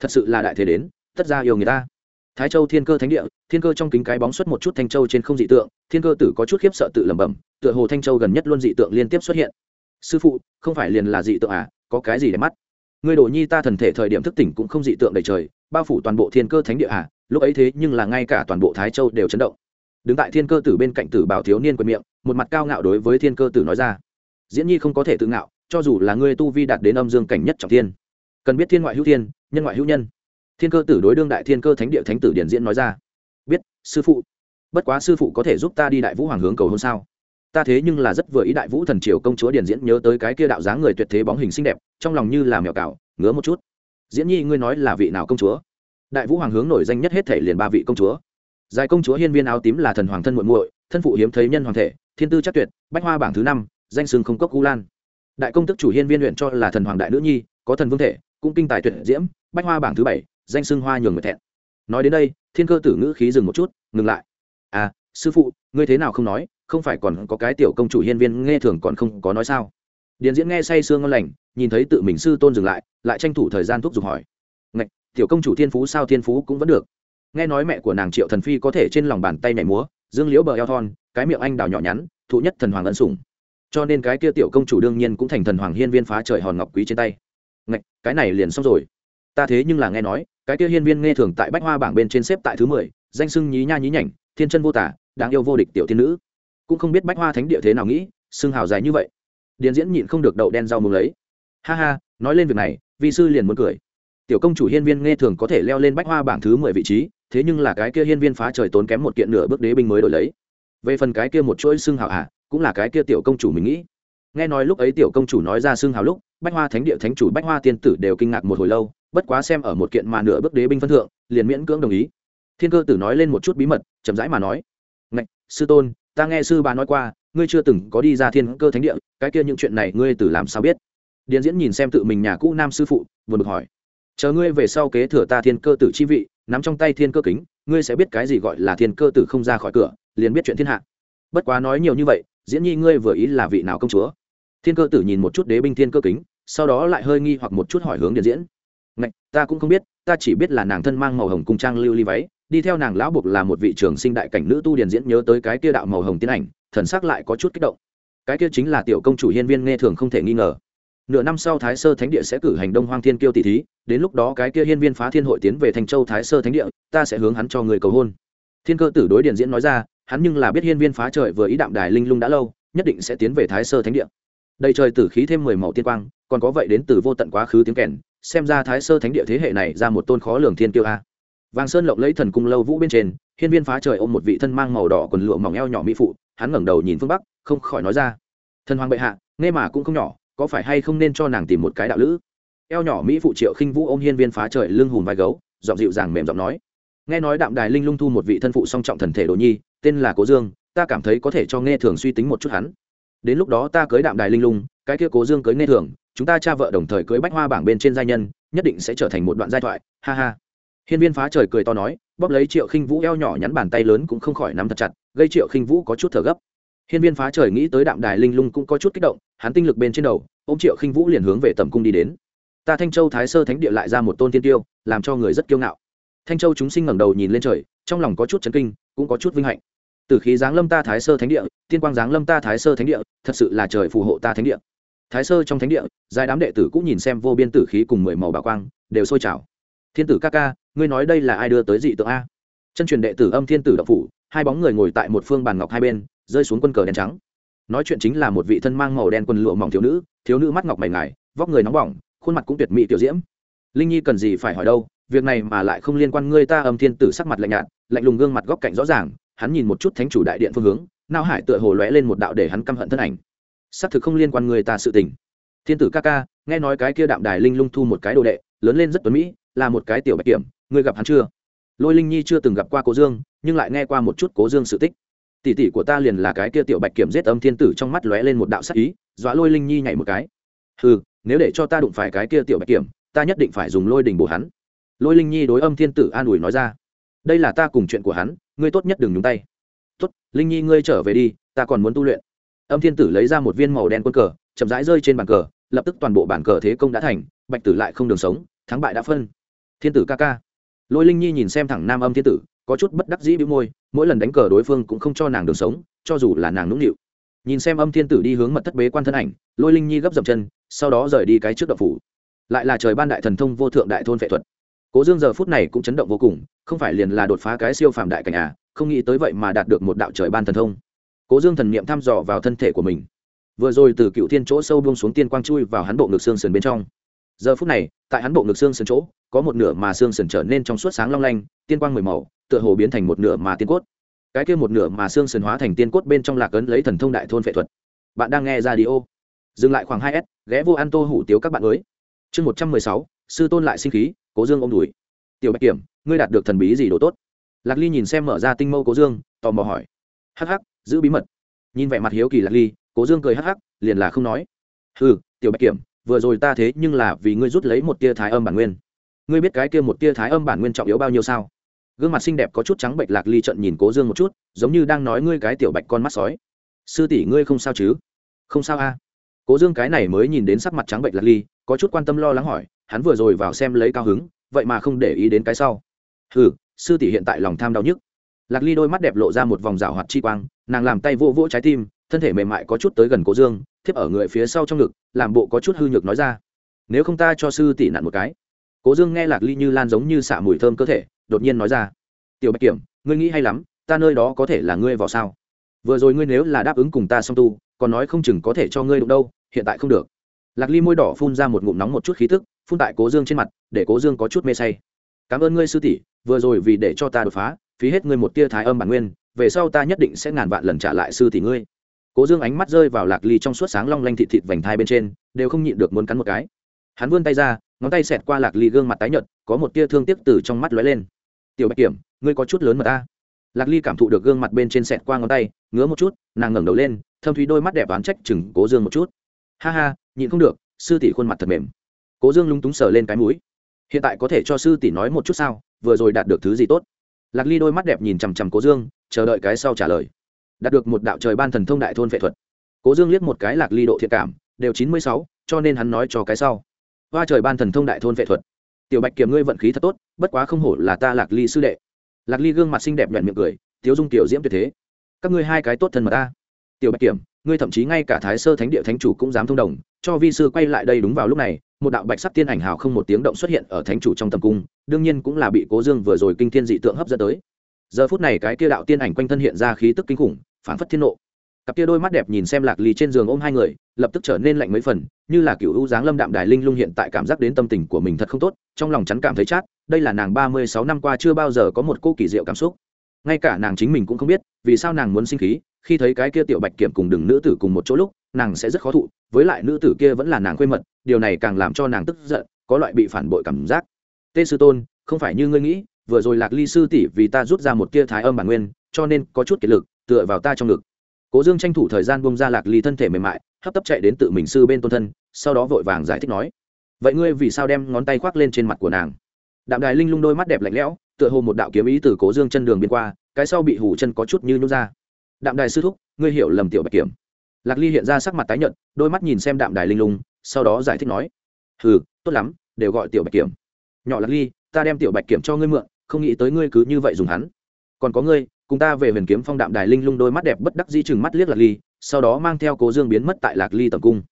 Thật sự là đại thế đến, tất ra yêu người ta. Thái châu thiên cơ thánh địa, thiên cơ trong kính cái bóng xuất một chút thanh châu trên không dị tượng, thiên cơ tử có chút khiếp sợ tự lẩm bẩm, tựa hồ thanh châu gần nhất luôn dị tượng liên tiếp xuất hiện. Sư phụ, không phải liền là dị tượng à có cái gì để mắt? Người đồ nhi ta thần thể thời điểm thức tỉnh cũng không dị tượng đầy trời, bao phủ toàn bộ thiên cơ thánh địa à lúc ấy thế nhưng là ngay cả toàn bộ thái châu đều chấn động. Đứng tại thiên cơ tử bên cạnh tử bảo thiếu niên quần miệng, một mặt cao ngạo đối với thiên cơ tử nói ra diễn nhi không có thể tự ngạo, cho dù là ngươi tu vi đạt đến âm dương cảnh nhất trọng thiên. Cần biết thiên ngoại hữu thiên, nhân ngoại hữu nhân. Thiên cơ tử đối đương đại thiên cơ thánh địa thánh tử điển diễn nói ra. Biết, sư phụ. Bất quá sư phụ có thể giúp ta đi đại vũ hoàng hướng cầu hôn sao? Ta thế nhưng là rất vừa ý đại vũ thần triều công chúa điển diễn nhớ tới cái kia đạo dáng người tuyệt thế bóng hình xinh đẹp, trong lòng như là mèo cào, ngứa một chút. Diễn nhi, ngươi nói là vị nào công chúa? Đại vũ hoàng hướng nổi danh nhất hết thể liền ba vị công chúa. Giải công chúa hiên viên áo tím là thần hoàng thân muội muội, thân phụ hiếm thấy nhân hoàng thể, thiên tư chắc tuyệt, bách hoa bảng thứ năm danh sừng không cốc cú lan. Đại công tức chủ hiên viên luyện cho là thần hoàng đại nữ nhi, có thần vương thể, cũng kinh tài tuyệt diễm, bách hoa bảng thứ bảy, danh sưng hoa nhường người thẹn. Nói đến đây, thiên cơ tử ngữ khí dừng một chút, ngừng lại. À sư phụ, ngươi thế nào không nói, không phải còn có cái tiểu công chủ hiên viên nghe thường còn không có nói sao? Điền diễn nghe say sương ngon lành, nhìn thấy tự mình sư tôn dừng lại lại tranh thủ thời gian thúc giục hỏi. Ngạch, tiểu công chủ thiên phú sao thiên phú cũng vẫn được. Nghe nói mẹ của nàng triệu thần phi có thể trên lòng bàn tay nhảy múa, dương liễu bờ eo thon, cái miệng anh đào nhỏ nhắn, thụ nhất thần hoàng ân sủng cho nên cái kia tiểu công chủ đương nhiên cũng thành thần hoàng hiên viên phá trời hòn ngọc quý trên tay. Ngạch, cái này liền xong rồi. Ta thế nhưng là nghe nói, cái kia hiên viên nghe thường tại bách hoa bảng bên trên xếp tại thứ mười, danh sưng nhí nha nhí nhảnh, thiên chân vô tả, đáng yêu vô địch tiểu thiên nữ. Cũng không biết bách hoa thánh địa thế nào nghĩ, xưng hào dài như vậy. Điền diễn nhịn không được đậu đen rau mừng lấy. Ha ha, nói lên việc này, vi sư liền muốn cười. Tiểu công chủ hiên viên nghe thường có thể leo lên bách hoa bảng thứ mười vị trí, thế nhưng là cái kia hiên viên phá trời tốn kém một kiện nửa bước đế binh mới đổi lấy. Về phần cái kia một chuỗi xưng hào hạ cũng là cái kia tiểu công chủ mình nghĩ. Nghe nói lúc ấy tiểu công chủ nói ra xương hào lúc, bách hoa thánh địa thánh chủ bách hoa tiên tử đều kinh ngạc một hồi lâu, bất quá xem ở một kiện mà nửa bước đế binh phân thượng, liền miễn cưỡng đồng ý. Thiên cơ tử nói lên một chút bí mật, chậm rãi mà nói, ngạch, sư tôn, ta nghe sư bà nói qua, ngươi chưa từng có đi ra thiên cơ thánh địa, cái kia những chuyện này ngươi từ làm sao biết? Điền diễn nhìn xem tự mình nhà cũ nam sư phụ vừa được hỏi, chờ ngươi về sau kế thừa ta thiên cơ tử chi vị, nắm trong tay thiên cơ kính, ngươi sẽ biết cái gì gọi là thiên cơ tử không ra khỏi cửa, liền biết chuyện thiên hạ. Bất quá nói nhiều như vậy diễn nhi ngươi vừa ý là vị nào công chúa? Thiên cơ tử nhìn một chút đế binh thiên cơ kính, sau đó lại hơi nghi hoặc một chút hỏi hướng điện diễn. Ngạch, ta cũng không biết, ta chỉ biết là nàng thân mang màu hồng cung trang lưu ly váy, đi theo nàng lão buộc là một vị trường sinh đại cảnh nữ tu điền diễn nhớ tới cái kia đạo màu hồng tiến ảnh, thần sắc lại có chút kích động. Cái kia chính là tiểu công chủ hiên viên nghe thường không thể nghi ngờ. Nửa năm sau thái sơ thánh địa sẽ cử hành đông hoang thiên kiêu tỷ thí, đến lúc đó cái kia hiên viên phá thiên hội tiến về thành châu thái sơ thánh địa, ta sẽ hướng hắn cho người cầu hôn. Thiên cơ tử đối điền diễn nói ra hắn nhưng là biết hiên viên phá trời vừa ý đạm đài linh lung đã lâu, nhất định sẽ tiến về thái sơ thánh địa. Đầy trời tử khí thêm mười màu tiên quang, còn có vậy đến từ vô tận quá khứ tiếng kèn, xem ra thái sơ thánh địa thế hệ này ra một tôn khó lường thiên kiêu a. Vàng sơn lộng lấy thần cung lâu vũ bên trên, hiên viên phá trời ôm một vị thân mang màu đỏ quần lụa mỏng eo nhỏ mỹ phụ, hắn ngẩng đầu nhìn phương bắc, không khỏi nói ra, thần hoàng bệ hạ, nghe mà cũng không nhỏ, có phải hay không nên cho nàng tìm một cái đạo lữ? Eo nhỏ mỹ phụ triệu khinh vũ ôm hiên viên phá trời lưng hùm vai gấu, giọng dịu dàng mềm giọng nói, nghe nói đạm đài linh lung thu một vị thân phụ song trọng thần thể đồ nhi tên là cố dương, ta cảm thấy có thể cho nghe thường suy tính một chút hắn. Đến lúc đó ta cưới đạm đài linh lung, cái kia cố dương cưới nghe thường, chúng ta cha vợ đồng thời cưới bách hoa bảng bên trên giai nhân, nhất định sẽ trở thành một đoạn giai thoại, ha ha. Hiên viên phá trời cười to nói, bóp lấy triệu khinh vũ eo nhỏ nhắn bàn tay lớn cũng không khỏi nắm thật chặt, gây triệu khinh vũ có chút thở gấp. Hiên viên phá trời nghĩ tới đạm đài linh lung cũng có chút kích động, hắn tinh lực bên trên đầu ô m triệu khinh vũ liền hướng về tầm cung đi đến. Ta thanh châu thái sơ thánh địa lại ra một tôn tiên tiêu, làm cho người rất kiêu ngạo. Thanh châu chúng sinh ngẩng đầu nhìn lên trời, trong lòng có chút chấn kinh, cũng có chút vinh hạnh từ khí giáng lâm ta thái sơ thánh địa, tiên quang giáng lâm ta thái sơ thánh địa, thật sự là trời phù hộ ta thánh địa. Thái sơ trong thánh địa, dài đám đệ tử cũng nhìn xem vô biên tử khí cùng mười màu bà quang, đều sôi trào. Thiên tử ca ca, ngươi nói đây là ai đưa tới dị tượng a? Chân truyền đệ tử âm thiên tử đậu phủ, hai bóng người ngồi tại một phương bàn ngọc hai bên, rơi xuống quân cờ đen trắng. Nói chuyện chính là một vị thân mang màu đen quần lụa mỏng thiếu nữ thiếu nữ mắt ngọc mày ngài, vóc người nóng bỏng, khuôn mặt cũng tuyệt mỹ tiểu diễm. Linh nhi cần gì phải hỏi đâu, việc này mà lại không liên quan ngươi ta âm thiên tử sắc mặt lạnh nhạt, lạnh lùng gương mặt góc cạnh rõ ràng hắn nhìn một chút thánh chủ đại điện phương hướng, nao hải tựa hồ lóe lên một đạo để hắn căm hận thân ảnh. Xác thực không liên quan người ta sự tình. Thiên tử ca ca, nghe nói cái kia đạm đài linh lung thu một cái đồ đệ, lớn lên rất tuấn mỹ, là một cái tiểu bạch kiểm, ngươi gặp hắn chưa? Lôi linh nhi chưa từng gặp qua cố dương, nhưng lại nghe qua một chút cố dương sự tích. Tỷ tỷ của ta liền là cái kia tiểu bạch kiểm giết âm thiên tử trong mắt lóe lên một đạo sắc ý, dọa lôi linh nhi nhảy một cái. Ừ nếu để cho ta đụng phải cái kia tiểu bạch kiểm, ta nhất định phải dùng lôi đình bổ hắn. Lôi linh nhi đối âm thiên tử an ủi nói ra, đây là ta cùng chuyện của hắn ngươi tốt nhất đừng nhúng tay. Tốt, linh nhi, ngươi trở về đi, ta còn muốn tu luyện. Âm thiên tử lấy ra một viên màu đen quân cờ, chậm rãi rơi trên bàn cờ, lập tức toàn bộ bản cờ thế công đã thành, bạch tử lại không đường sống, thắng bại đã phân. Thiên tử ca ca. Lôi linh nhi nhìn xem thẳng nam âm thiên tử, có chút bất đắc dĩ bĩu môi, mỗi lần đánh cờ đối phương cũng không cho nàng đường sống, cho dù là nàng nũng nịu. Nhìn xem âm thiên tử đi hướng mật thất bế quan thân ảnh, lôi linh nhi gấp dậm chân, sau đó rời đi cái trước đậu phủ. Lại là trời ban đại thần thông vô thượng đại thôn vệ thuật cố dương giờ phút này cũng chấn động vô cùng, không phải liền là đột phá cái siêu phàm đại cảnh à không nghĩ tới vậy mà đạt được một đạo trời ban thần thông. Cố dương thần niệm thăm dò vào thân thể của mình. Vừa rồi từ cựu thiên chỗ sâu buông xuống tiên quang chui vào hắn bộ ngực xương sườn bên trong. Giờ phút này, tại hắn bộ ngực xương sườn chỗ, có một nửa mà xương sườn trở nên trong suốt sáng long lanh, tiên quang mười màu, tựa hồ biến thành một nửa mà tiên cốt. Cái kia một nửa mà xương sườn hóa thành tiên cốt bên trong lạc ấn lấy thần thông đại thôn phệ thuật. Bạn đang nghe ra đi ô. Dừng lại khoảng hai s, ghé vô ăn tô hủ tiếu các bạn mới. Chương một trăm mười sáu, sư tôn lại sinh khí cố dương ôm đùi. Tiểu bạch kiểm, ngươi đạt được thần bí gì đồ tốt? Lạc ly nhìn xem mở ra tinh mâu cố dương, tò mò hỏi. Hắc hắc, giữ bí mật. Nhìn vẻ mặt hiếu kỳ lạc ly, cố dương cười hắc hắc, liền là không nói. Ừ tiểu bạch kiểm, vừa rồi ta thế nhưng là vì ngươi rút lấy một tia thái âm bản nguyên. Ngươi biết cái kia một tia thái âm bản nguyên trọng yếu bao nhiêu sao? Gương mặt xinh đẹp có chút trắng bệnh lạc ly trận nhìn cố dương một chút, giống như đang nói ngươi cái tiểu bạch con mắt sói. Sư tỷ ngươi không sao chứ? Không sao a. Cố dương cái này mới nhìn đến sắc mặt trắng bệnh lạc ly, có chút quan tâm lo lắng hỏi hắn vừa rồi vào xem lấy cao hứng vậy mà không để ý đến cái sau. Hừ, sư tỷ hiện tại lòng tham đau nhức. Lạc ly đôi mắt đẹp lộ ra một vòng rào hoạt chi quang nàng làm tay vô vỗ trái tim thân thể mềm mại có chút tới gần cố dương thiếp ở người phía sau trong ngực làm bộ có chút hư nhược nói ra. Nếu không ta cho sư tỷ nặn một cái. Cố dương nghe lạc ly như lan giống như xạ mùi thơm cơ thể đột nhiên nói ra. Tiểu bạch kiểm ngươi nghĩ hay lắm ta nơi đó có thể là ngươi vào sao? Vừa rồi ngươi nếu là đáp ứng cùng ta song tu còn nói không chừng có thể cho ngươi đụng đâu hiện tại không được lạc ly môi đỏ phun ra một ngụm nóng một chút khí thức phun tại cố dương trên mặt, để cố dương có chút mê say. Cảm ơn ngươi, sư tỷ, vừa rồi vì để cho ta đột phá, phí hết ngươi một tia thái âm bản nguyên, về sau ta nhất định sẽ ngàn vạn lần trả lại sư tỷ ngươi. Cố dương ánh mắt rơi vào lạc ly trong suốt sáng long lanh thịt thịt vành thai bên trên, đều không nhịn được muốn cắn một cái. Hắn vươn tay ra, ngón tay xẹt qua lạc ly gương mặt tái nhợt, có một tia thương tiếc từ trong mắt lóe lên. Tiểu bạch kiểm, ngươi có chút lớn mà ta. Lạc ly cảm thụ được gương mặt bên trên xẹt qua ngón tay, ngứa một chút, nàng ngẩng đầu lên, thâm thúy đôi mắt đẹp oán trách chừng cố dương một chút ha ha, nhịn không được, sư tỷ khuôn mặt thật mềm. Cố dương lúng túng sờ lên cái mũi. Hiện tại có thể cho sư tỷ nói một chút sao, vừa rồi đạt được thứ gì tốt? Lạc ly đôi mắt đẹp nhìn chằm chằm cố dương, chờ đợi cái sau trả lời. Đạt được một đạo trời ban thần thông đại thôn vệ thuật. Cố dương liếc một cái lạc ly độ thiện cảm, đều chín mươi sáu, cho nên hắn nói cho cái sau. Hoa trời ban thần thông đại thôn vệ thuật. Tiểu bạch kiểm ngươi vận khí thật tốt, bất quá không hổ là ta lạc ly sư đệ. Lạc ly gương mặt xinh đẹp nhuận miệng cười, tiếu dung tiểu diễm tuyệt thế. Các ngươi hai cái tốt thần mà ta. Tiểu bạch kiểm ngươi thậm chí ngay cả thái sơ thánh địa thánh chủ cũng dám thông đồng, cho vi sư quay lại đây đúng vào lúc này, một đạo bạch sắc tiên ảnh hào không một tiếng động xuất hiện ở thánh chủ trong tầm cung, đương nhiên cũng là bị cố dương vừa rồi kinh thiên dị tượng hấp dẫn tới. Giờ phút này cái kia đạo tiên ảnh quanh thân hiện ra khí tức kinh khủng, phản phất thiên nộ. Cặp kia đôi mắt đẹp nhìn xem lạc ly trên giường ôm hai người, lập tức trở nên lạnh mấy phần, như là cựu ưu dáng lâm đạm đài linh lung hiện tại cảm giác đến tâm tình của mình thật không tốt, trong lòng chắn cảm thấy chát, đây là nàng ba mươi sáu năm qua chưa bao giờ có một cô kỳ diệu cảm xúc. Ngay cả nàng chính mình cũng không biết vì sao nàng muốn sinh khí, khi thấy cái kia tiểu bạch kiểm cùng đừng nữ tử cùng một chỗ lúc, nàng sẽ rất khó thụ, với lại nữ tử kia vẫn là nàng quê mật, điều này càng làm cho nàng tức giận, có loại bị phản bội cảm giác. Tê sư tôn, không phải như ngươi nghĩ, vừa rồi lạc ly sư tỷ vì ta rút ra một tia thái âm bản nguyên, cho nên có chút kiệt lực, tựa vào ta trong ngực. Cố dương tranh thủ thời gian bông ra lạc ly thân thể mềm mại, hấp tấp chạy đến tự mình sư bên tôn thân, sau đó vội vàng giải thích nói, vậy ngươi vì sao đem ngón tay khoác lên trên mặt của nàng? Đạm đài linh lung đôi mắt đẹp lạnh lẽo, tựa hồ một đạo kiếm ý từ cố dương chân đường biên qua cái sau bị hủ chân có chút như nhút ra. Đạm đài sư thúc, ngươi hiểu lầm tiểu bạch kiểm. Lạc ly hiện ra sắc mặt tái nhợt, đôi mắt nhìn xem đạm đài linh lung, sau đó giải thích nói, hừ, tốt lắm, đều gọi tiểu bạch kiểm. Nhỏ lạc ly, ta đem tiểu bạch kiểm cho ngươi mượn, không nghĩ tới ngươi cứ như vậy dùng hắn. Còn có ngươi, cùng ta về huyền kiếm phong đạm đài linh lung đôi mắt đẹp bất đắc di chừng mắt liếc lạc ly, sau đó mang theo cố dương biến mất tại lạc ly tầm cung.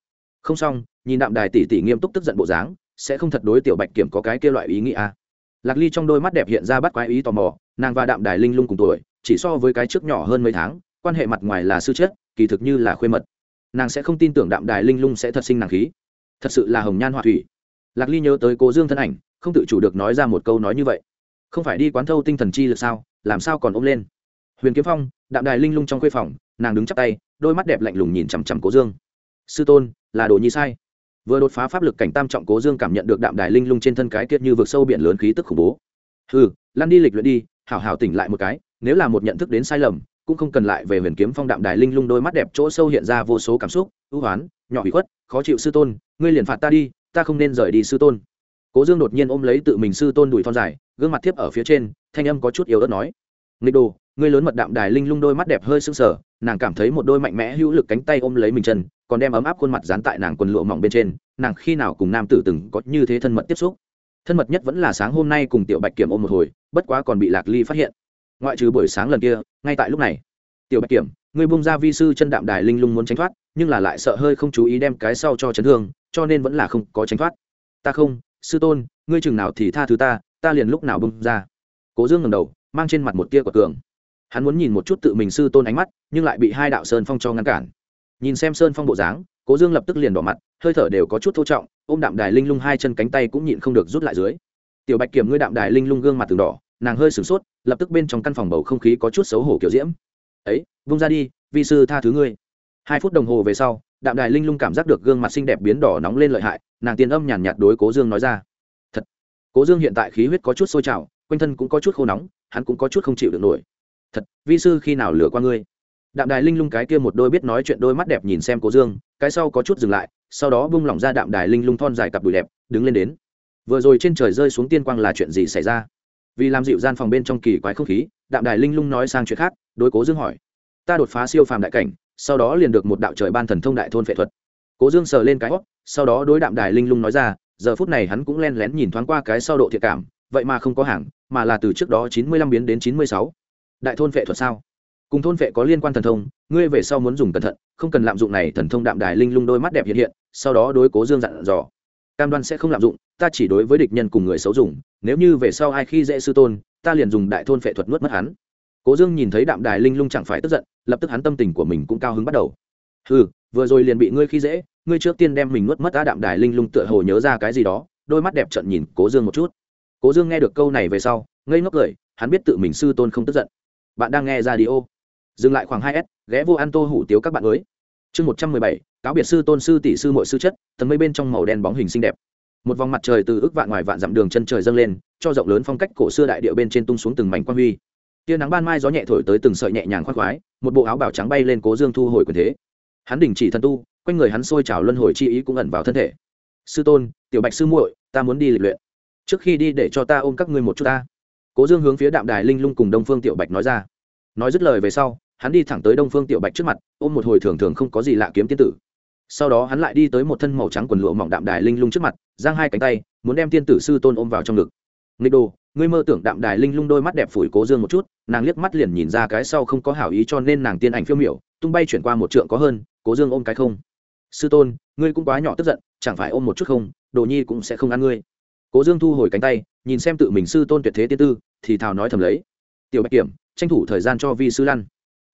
Không xong, nhìn đạm đài tỷ tỷ nghiêm túc tức giận bộ dáng, sẽ không thật đối tiểu bạch kiểm có cái kia loại ý nghĩa à. lạc ly trong đôi mắt đẹp hiện ra bắt quái ý tò mò nàng và đạm đài linh lung cùng tuổi, chỉ so với cái trước nhỏ hơn mấy tháng, quan hệ mặt ngoài là sư chết, kỳ thực như là khuê mật. Nàng sẽ không tin tưởng đạm đài linh lung sẽ thật sinh nàng khí. Thật sự là hồng nhan họa thủy. Lạc ly nhớ tới cố dương thân ảnh, không tự chủ được nói ra một câu nói như vậy. Không phải đi quán thâu tinh thần chi lực sao, làm sao còn ôm lên? Huyền kiếm phong, đạm đài linh lung trong khuê phòng, nàng đứng chắp tay, đôi mắt đẹp lạnh lùng nhìn chằm chằm cố dương. Sư tôn, là đồ nhi sai. Vừa đột phá pháp lực cảnh tam trọng cố dương cảm nhận được đạm đài linh lung trên thân cái kiệt như vực sâu biển lớn khí tức khủng bố. Ừ lăn đi lịch luyện đi hảo hảo tỉnh lại một cái, nếu là một nhận thức đến sai lầm, cũng không cần lại về huyền kiếm phong đạm đài linh lung đôi mắt đẹp chỗ sâu hiện ra vô số cảm xúc, ưu hoán, nhỏ bị khuất, khó chịu sư tôn, ngươi liền phạt ta đi, ta không nên rời đi sư tôn. Cố dương đột nhiên ôm lấy tự mình sư tôn đùi thon dài, gương mặt thiếp ở phía trên, thanh âm có chút yếu ớt nói. Nghịch đồ, ngươi lớn mật đạm đài linh lung đôi mắt đẹp hơi sưng sờ, nàng cảm thấy một đôi mạnh mẽ hữu lực cánh tay ôm lấy mình chân, còn đem ấm áp khuôn mặt dán tại nàng quần lụa mỏng bên trên, nàng khi nào cùng nam tử từng có như thế thân mật tiếp xúc? Thân mật nhất vẫn là sáng hôm nay cùng tiểu bạch kiểm ôm một hồi, bất quá còn bị lạc ly phát hiện. Ngoại trừ buổi sáng lần kia, ngay tại lúc này, tiểu bạch kiểm ngươi bung ra vi sư chân đạm đài linh lung muốn tránh thoát, nhưng là lại sợ hơi không chú ý đem cái sau cho chấn thương, cho nên vẫn là không có tránh thoát. Ta không, sư tôn, ngươi chừng nào thì tha thứ ta ta liền lúc nào bung ra. Cố dương ngầm đầu, mang trên mặt một tia của cường. Hắn muốn nhìn một chút tự mình sư tôn ánh mắt, nhưng lại bị hai đạo sơn phong cho ngăn cản. Nhìn xem sơn phong bộ dáng cố dương lập tức liền đỏ mặt, hơi thở đều có chút thô trọng, ôm đạm đài linh lung hai chân cánh tay cũng nhịn không được rút lại dưới. Tiểu bạch kiểm ngươi đạm đài linh lung gương mặt từng đỏ, nàng hơi sửng sốt, lập tức bên trong căn phòng bầu không khí có chút xấu hổ kiểu diễm. Ấy, vung ra đi, vi sư tha thứ ngươi. Hai phút đồng hồ về sau, đạm đài linh lung cảm giác được gương mặt xinh đẹp biến đỏ nóng lên lợi hại, nàng tiên âm nhàn nhạt đối cố dương nói ra. Thật. Cố dương hiện tại khí huyết có chút sôi trào, quanh thân cũng có chút khô nóng, hắn cũng có chút không chịu được nổi. Thật, vi sư khi nào lừa qua ngươi? Đạm đài linh lung cái kia một đôi biết nói chuyện đôi mắt đẹp nhìn xem cố dương, cái sau có chút dừng lại, sau đó bung lỏng ra đạm đài linh lung thon dài cặp đùi đẹp, đứng lên đến. Vừa rồi trên trời rơi xuống tiên quang là chuyện gì xảy ra? Vì làm dịu gian phòng bên trong kỳ quái không khí, đạm đài linh lung nói sang chuyện khác, đối cố dương hỏi. Ta đột phá siêu phàm đại cảnh, sau đó liền được một đạo trời ban thần thông đại thôn phệ thuật. Cố dương sờ lên cái hót sau đó đối đạm đài linh lung nói ra, giờ phút này hắn cũng len lén nhìn thoáng qua cái sau độ thiệt cảm, vậy mà không có hàng, mà là từ trước đó chín mươi lăm biến đến chín mươi sáu. Đại thôn phệ thuật sao? Cùng thôn vệ có liên quan thần thông, ngươi về sau muốn dùng cẩn thận, không cần lạm dụng này thần thông đạm đài linh lung đôi mắt đẹp hiện hiện, sau đó đối cố dương dặn dò. Cam đoan sẽ không lạm dụng, ta chỉ đối với địch nhân cùng người xấu dùng, nếu như về sau ai khi dễ sư tôn, ta liền dùng đại thôn phệ thuật nuốt mất hắn. Cố dương nhìn thấy đạm đài linh lung chẳng phải tức giận, lập tức hắn tâm tình của mình cũng cao hứng bắt đầu. Ừ vừa rồi liền bị ngươi khi dễ, ngươi trước tiên đem mình nuốt mất đã đạm đài linh lung tựa hồ nhớ ra cái gì đó, đôi mắt đẹp trận nhìn cố dương một chút. Cố dương nghe được câu này về sau, ngây ngốc cười, hắn biết tự mình sư tôn không tức giận. Bạn đang nghe ra đi ô dừng lại khoảng hai s, ghé vô ăn tô hủ tiếu các bạn mới chương một trăm mười bảy, cáo biệt sư tôn sư tỷ sư mội sư chất, tầng mây bên trong màu đen bóng hình xinh đẹp. Một vòng mặt trời từ ước vạn ngoài vạn dặm đường chân trời dâng lên, cho rộng lớn phong cách cổ xưa đại điệu bên trên tung xuống từng mảnh quan huy. Tia nắng ban mai gió nhẹ thổi tới từng sợi nhẹ nhàng khoác khoái, một bộ áo bào trắng bay lên cố dương thu hồi quyền thế. Hắn đình chỉ thân tu, quanh người hắn sôi trào luân hồi chi ý cũng ẩn vào thân thể. Sư tôn, tiểu bạch sư muội, ta muốn đi lịch luyện. Trước khi đi để cho ta ôm các ngươi một chút ta. Cố dương hướng phía đạm đài linh lung cùng đông phương tiểu bạch nói ra. Nói dứt lời về sau hắn đi thẳng tới đông phương tiểu bạch trước mặt, ôm một hồi thường thường không có gì lạ kiếm tiên tử. Sau đó hắn lại đi tới một thân màu trắng quần lụa mỏng đạm đài linh lung trước mặt, giang hai cánh tay, muốn đem tiên tử sư tôn ôm vào trong ngực. Nghịch đồ, ngươi mơ tưởng đạm đài linh lung đôi mắt đẹp phủi cố dương một chút, nàng liếc mắt liền nhìn ra cái sau không có hảo ý cho nên nàng tiên ảnh phiêu miểu, tung bay chuyển qua một trượng có hơn, cố dương ôm cái không. Sư tôn, ngươi cũng quá nhỏ tức giận, chẳng phải ôm một chút không, đồ nhi cũng sẽ không ăn ngươi. Cố dương thu hồi cánh tay, nhìn xem tự mình sư tôn tuyệt thế tiên tư, thì thào nói thầm lấy. Tiểu bạch kiểm, tranh thủ thời gian cho vi sư lăn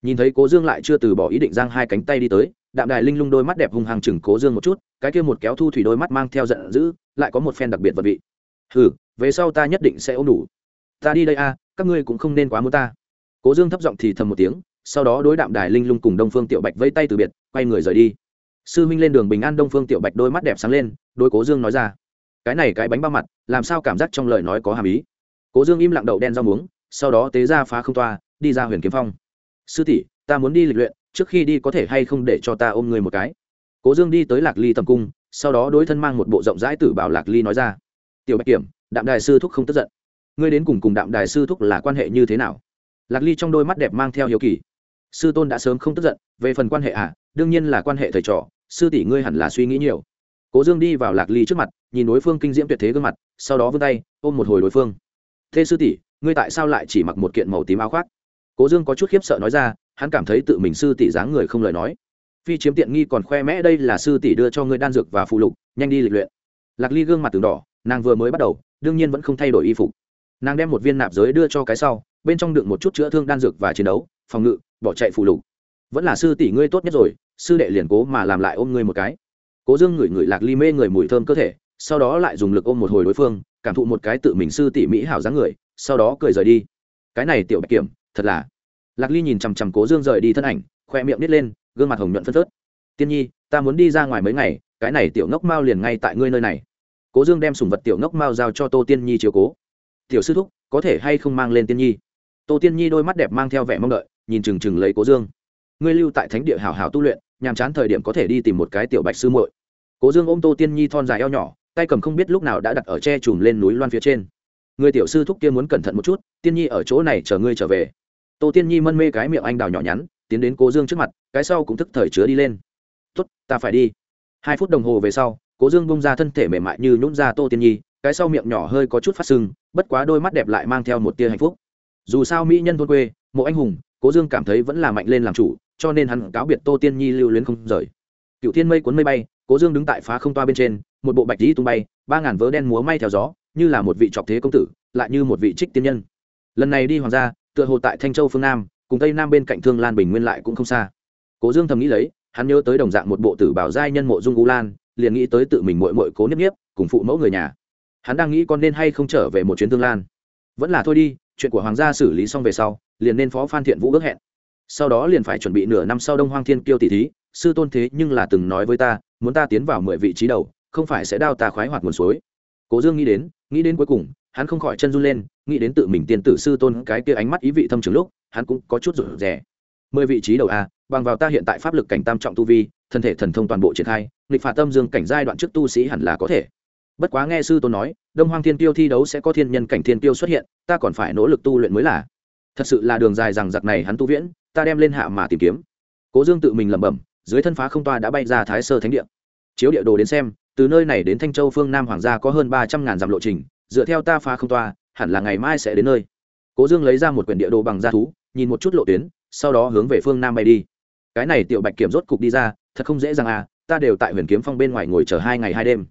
nhìn thấy cố dương lại chưa từ bỏ ý định giang hai cánh tay đi tới, đạm đài linh lung đôi mắt đẹp hung hàng chừng cố dương một chút, cái kia một kéo thu thủy đôi mắt mang theo giận dữ, lại có một phen đặc biệt vật vị. Ừ về sau ta nhất định sẽ ôm đủ. Ta đi đây a, các ngươi cũng không nên quá muốn ta. Cố dương thấp giọng thì thầm một tiếng, sau đó đối đạm đài linh lung cùng đông phương tiểu bạch vây tay từ biệt, quay người rời đi. Sư minh lên đường bình an đông phương tiểu bạch đôi mắt đẹp sáng lên đôi cố dương nói ra, cái này cái bánh bao mặt, làm sao cảm giác trong lời nói có hàm ý? Cố dương im lặng đậu đen rau muống, sau đó tế ra phá không toa, đi ra huyền kiếm phong sư tỷ, ta muốn đi lịch luyện, trước khi đi có thể hay không để cho ta ôm người một cái? Cố dương đi tới lạc ly tầm cung, sau đó đối thân mang một bộ rộng rãi tử bảo lạc ly nói ra. Tiểu bạch kiểm, đạm đài sư thúc không tức giận. Ngươi đến cùng cùng đạm đài sư thúc là quan hệ như thế nào? Lạc ly trong đôi mắt đẹp mang theo hiếu kỳ. Sư tôn đã sớm không tức giận, về phần quan hệ à đương nhiên là quan hệ thầy trò, sư tỷ ngươi hẳn là suy nghĩ nhiều. Cố dương đi vào lạc ly trước mặt, nhìn đối phương kinh diễm tuyệt thế gương mặt, sau đó vươn tay, ôm một hồi đối phương. Thế sư tỷ, ngươi tại sao lại chỉ mặc một kiện màu tím áo khoác? Cố dương có chút khiếp sợ nói ra, hắn cảm thấy tự mình sư tỷ dáng người không lời nói. Phi chiếm tiện nghi còn khoe mẽ đây là sư tỷ đưa cho ngươi đan dược và phụ lục, nhanh đi lịch luyện. Lạc ly gương mặt từng đỏ, nàng vừa mới bắt đầu, đương nhiên vẫn không thay đổi y phục. Nàng đem một viên nạp giới đưa cho cái sau, bên trong đựng một chút chữa thương đan dược và chiến đấu, phòng ngự, bỏ chạy phụ lục. Vẫn là sư tỷ ngươi tốt nhất rồi, sư đệ liền cố mà làm lại ôm ngươi một cái. Cố dương ngửi ngửi lạc ly mê người mùi thơm cơ thể, sau đó lại dùng lực ôm một hồi đối phương, cảm thụ một cái tự mình sư tỷ mỹ hảo dáng người, sau đó cười rời đi. Cái này tiểu bạch kiểm thật là. Lạc ly nhìn chằm chằm cố dương rời đi thân ảnh, khoe miệng nít lên, gương mặt hồng nhuận phân phớt. Tiên nhi, ta muốn đi ra ngoài mấy ngày, cái này tiểu ngốc mao liền ngay tại ngươi nơi này. Cố dương đem sùng vật tiểu ngốc mao giao cho tô tiên nhi chiều cố. Tiểu sư thúc, có thể hay không mang lên tiên nhi? Tô tiên nhi đôi mắt đẹp mang theo vẻ mong đợi, nhìn chừng chừng lấy cố dương. Ngươi lưu tại thánh địa hảo hảo tu luyện, nhàm chán thời điểm có thể đi tìm một cái tiểu bạch sư muội. Cố dương ôm tô tiên nhi thon dài eo nhỏ, tay cầm không biết lúc nào đã đặt ở che chùm lên núi loan phía trên. Người tiểu sư thúc kia muốn cẩn thận một chút, tiên nhi ở chỗ này chờ ngươi trở về tô tiên nhi mân mê cái miệng anh đào nhỏ nhắn, tiến đến cố dương trước mặt, cái sau cũng thức thời chứa đi lên. Tuất ta phải đi. Hai phút đồng hồ về sau, cố dương bông ra thân thể mềm mại như nhún ra tô tiên nhi, cái sau miệng nhỏ hơi có chút phát sưng, bất quá đôi mắt đẹp lại mang theo một tia hạnh phúc. Dù sao mỹ nhân thôn quê, mộ anh hùng, cố dương cảm thấy vẫn là mạnh lên làm chủ, cho nên hắn cáo biệt tô tiên nhi lưu luyến không rời. Cựu thiên mây cuốn mây bay, cố dương đứng tại phá không toa bên trên, một bộ bạch lý tung bay, ba ngàn vớ đen múa may theo gió, như là một vị trọc thế công tử, lại như một vị trích tiên nhân. Lần này đi hoàng gia tựa hồ tại thanh châu phương nam, cùng tây nam bên cạnh thương lan bình nguyên lại cũng không xa. Cố dương thầm nghĩ lấy, hắn nhớ tới đồng dạng một bộ tử bảo giai nhân mộ dung u lan, liền nghĩ tới tự mình mội mội cố nếp nếp cùng phụ mẫu người nhà. Hắn đang nghĩ con nên hay không trở về một chuyến thương lan. Vẫn là thôi đi, chuyện của hoàng gia xử lý xong về sau, liền nên phó phan thiện vũ ước hẹn. Sau đó liền phải chuẩn bị nửa năm sau đông hoang thiên kiêu tỷ thí, sư tôn thế nhưng là từng nói với ta, muốn ta tiến vào mười vị trí đầu, không phải sẽ đao ta khoái hoạt nguồn suối. Cố dương nghĩ đến nghĩ đến cuối cùng hắn không khỏi chân run lên, nghĩ đến tự mình tiên tử sư tôn cái kia ánh mắt ý vị thâm trường lúc, hắn cũng có chút rủ rẻ mười vị trí đầu a, bằng vào ta hiện tại pháp lực cảnh tam trọng tu vi, thân thể thần thông toàn bộ triển khai, nghịch phạt tâm dương cảnh giai đoạn trước tu sĩ hẳn là có thể. Bất quá nghe sư tôn nói, đông hoang thiên tiêu thi đấu sẽ có thiên nhân cảnh thiên tiêu xuất hiện, ta còn phải nỗ lực tu luyện mới là. Thật sự là đường dài rằng giặc này hắn tu viễn, ta đem lên hạ mà tìm kiếm. Cố dương tự mình lẩm bẩm, dưới thân phá không toa đã bay ra thái sơ thánh địa. Chiếu địa đồ đến xem, từ nơi này đến thanh châu phương nam hoàng gia có hơn ba trăm ngàn dặm lộ trình dựa theo ta phá không toa, hẳn là ngày mai sẽ đến nơi. Cố dương lấy ra một quyển địa đồ bằng da thú, nhìn một chút lộ tuyến, sau đó hướng về phương nam bay đi. Cái này tiểu bạch kiểm rốt cục đi ra, thật không dễ dàng à ta đều tại huyền kiếm phong bên ngoài ngồi chờ hai ngày hai đêm.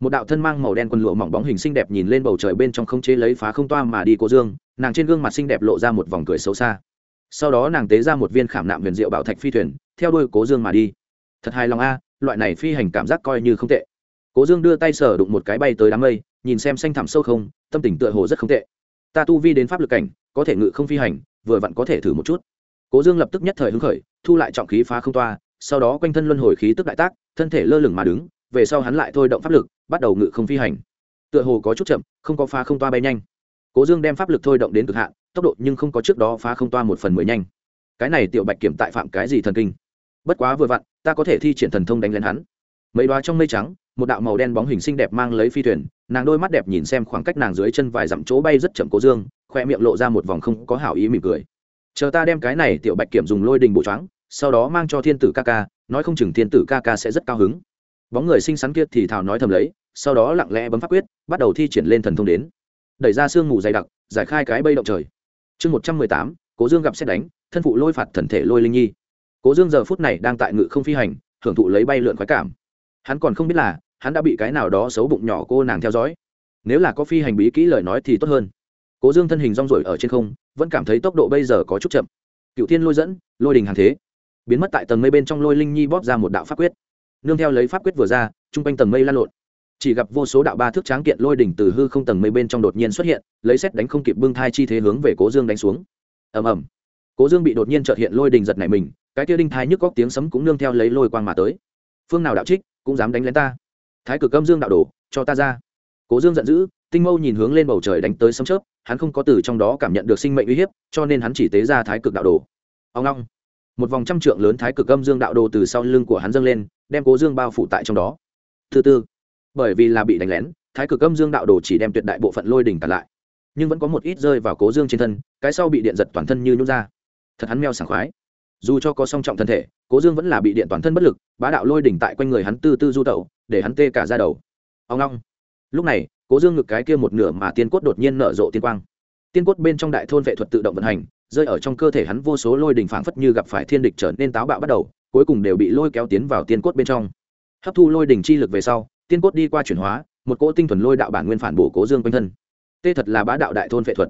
Một đạo thân mang màu đen quần lụa mỏng bóng hình xinh đẹp nhìn lên bầu trời bên trong không chế lấy phá không toa mà đi cố dương, nàng trên gương mặt xinh đẹp lộ ra một vòng cười xấu xa. Sau đó nàng tế ra một viên khảm nạm huyền diệu bảo thạch phi thuyền, theo đuôi cố dương mà đi. Thật hài lòng a, loại này phi hành cảm giác coi như không tệ. Cố dương đưa tay sở đụng một cái bay tới đám mây nhìn xem xanh thẳm sâu không, tâm tình tựa hồ rất không tệ. Ta tu vi đến pháp lực cảnh, có thể ngự không phi hành, vừa vặn có thể thử một chút. Cố dương lập tức nhất thời hứng khởi, thu lại trọng khí phá không toa, sau đó quanh thân luân hồi khí tức đại tác, thân thể lơ lửng mà đứng, về sau hắn lại thôi động pháp lực, bắt đầu ngự không phi hành. Tựa hồ có chút chậm, không có phá không toa bay nhanh. Cố dương đem pháp lực thôi động đến cực hạn, tốc độ nhưng không có trước đó phá không toa một phần mười nhanh. Cái này tiểu bạch kiểm tại phạm cái gì thần kinh? Bất quá vừa vặn, ta có thể thi triển thần thông đánh lên hắn mấy đoá trong mây trắng, một đạo màu đen bóng hình xinh đẹp mang lấy phi thuyền, nàng đôi mắt đẹp nhìn xem khoảng cách nàng dưới chân vài dặm chỗ bay rất chậm cố dương, khoe miệng lộ ra một vòng không có hảo ý mỉm cười. Chờ ta đem cái này tiểu bạch kiểm dùng lôi đình bộ trắng sau đó mang cho thiên tử ca ca, nói không chừng thiên tử ca ca sẽ rất cao hứng. Bóng người xinh xắn kia thì thào nói thầm lấy, sau đó lặng lẽ bấm pháp quyết, bắt đầu thi triển lên thần thông đến. Đẩy ra sương mù dày đặc, giải khai cái bây động trời. Chương một trăm mười tám, cố dương gặp xét đánh, thân phụ lôi phạt thần thể lôi linh nhi. Cố dương giờ phút này đang tại ngự không phi hành, hưởng thụ lấy bay lượn khoái cảm hắn còn không biết là, hắn đã bị cái nào đó xấu bụng nhỏ cô nàng theo dõi. Nếu là có phi hành bí kỹ lời nói thì tốt hơn. Cố dương thân hình rong rổi ở trên không, vẫn cảm thấy tốc độ bây giờ có chút chậm. Cựu thiên lôi dẫn, lôi đình hàng thế. Biến mất tại tầng mây bên trong lôi linh nhi bóp ra một đạo pháp quyết. Nương theo lấy pháp quyết vừa ra chung quanh tầng mây lan lộn. Chỉ gặp vô số đạo ba thước tráng kiện lôi đỉnh từ hư không tầng mây bên trong đột nhiên xuất hiện, lấy xét đánh không kịp bưng thai chi thế hướng về cố dương đánh xuống. Ầm ầm. Cố dương bị đột nhiên trợt hiện lôi đỉnh giật này mình, cái tia đinh thai nhức góc tiếng sấm cũng nương theo lấy lôi quang mà tới. Phương nào đạo trích? Cũng dám đánh lén ta. Thái cực âm dương đạo đổ cho ta ra. Cố dương giận dữ, tinh mâu nhìn hướng lên bầu trời đánh tới sấm chớp, hắn không có từ trong đó cảm nhận được sinh mệnh uy hiếp, cho nên hắn chỉ tế ra thái cực đạo đồ. Ông long. Một vòng trăm trượng lớn thái cực âm dương đạo đồ từ sau lưng của hắn dâng lên, đem cố dương bao phủ tại trong đó. Thứ tư, bởi vì là bị đánh lén, thái cực âm dương đạo đồ chỉ đem tuyệt đại bộ phận lôi đỉnh tàn lại. Nhưng vẫn có một ít rơi vào cố dương trên thân, cái sau bị điện giật toàn thân như nhút ra. Thật hắn meo sảng khoái. Dù cho có song trọng thân thể cố dương vẫn là bị điện toàn thân bất lực, bá đạo lôi đỉnh tại quanh người hắn tư tư du tẩu, để hắn tê cả ra đầu. Ông long. Lúc này, cố dương ngực cái kia một nửa mà tiên cốt đột nhiên nở rộ tiên quang. Tiên cốt bên trong đại thôn vệ thuật tự động vận hành, rơi ở trong cơ thể hắn vô số lôi đỉnh phảng phất như gặp phải thiên địch trở nên táo bạo bắt đầu, cuối cùng đều bị lôi kéo tiến vào tiên cốt bên trong. Hấp thu lôi đỉnh chi lực về sau, tiên cốt đi qua chuyển hóa, một cỗ tinh thuần lôi đạo bản nguyên phản bổ cố dương quanh thân. Tê thật là bá đạo đại thôn vệ thuật.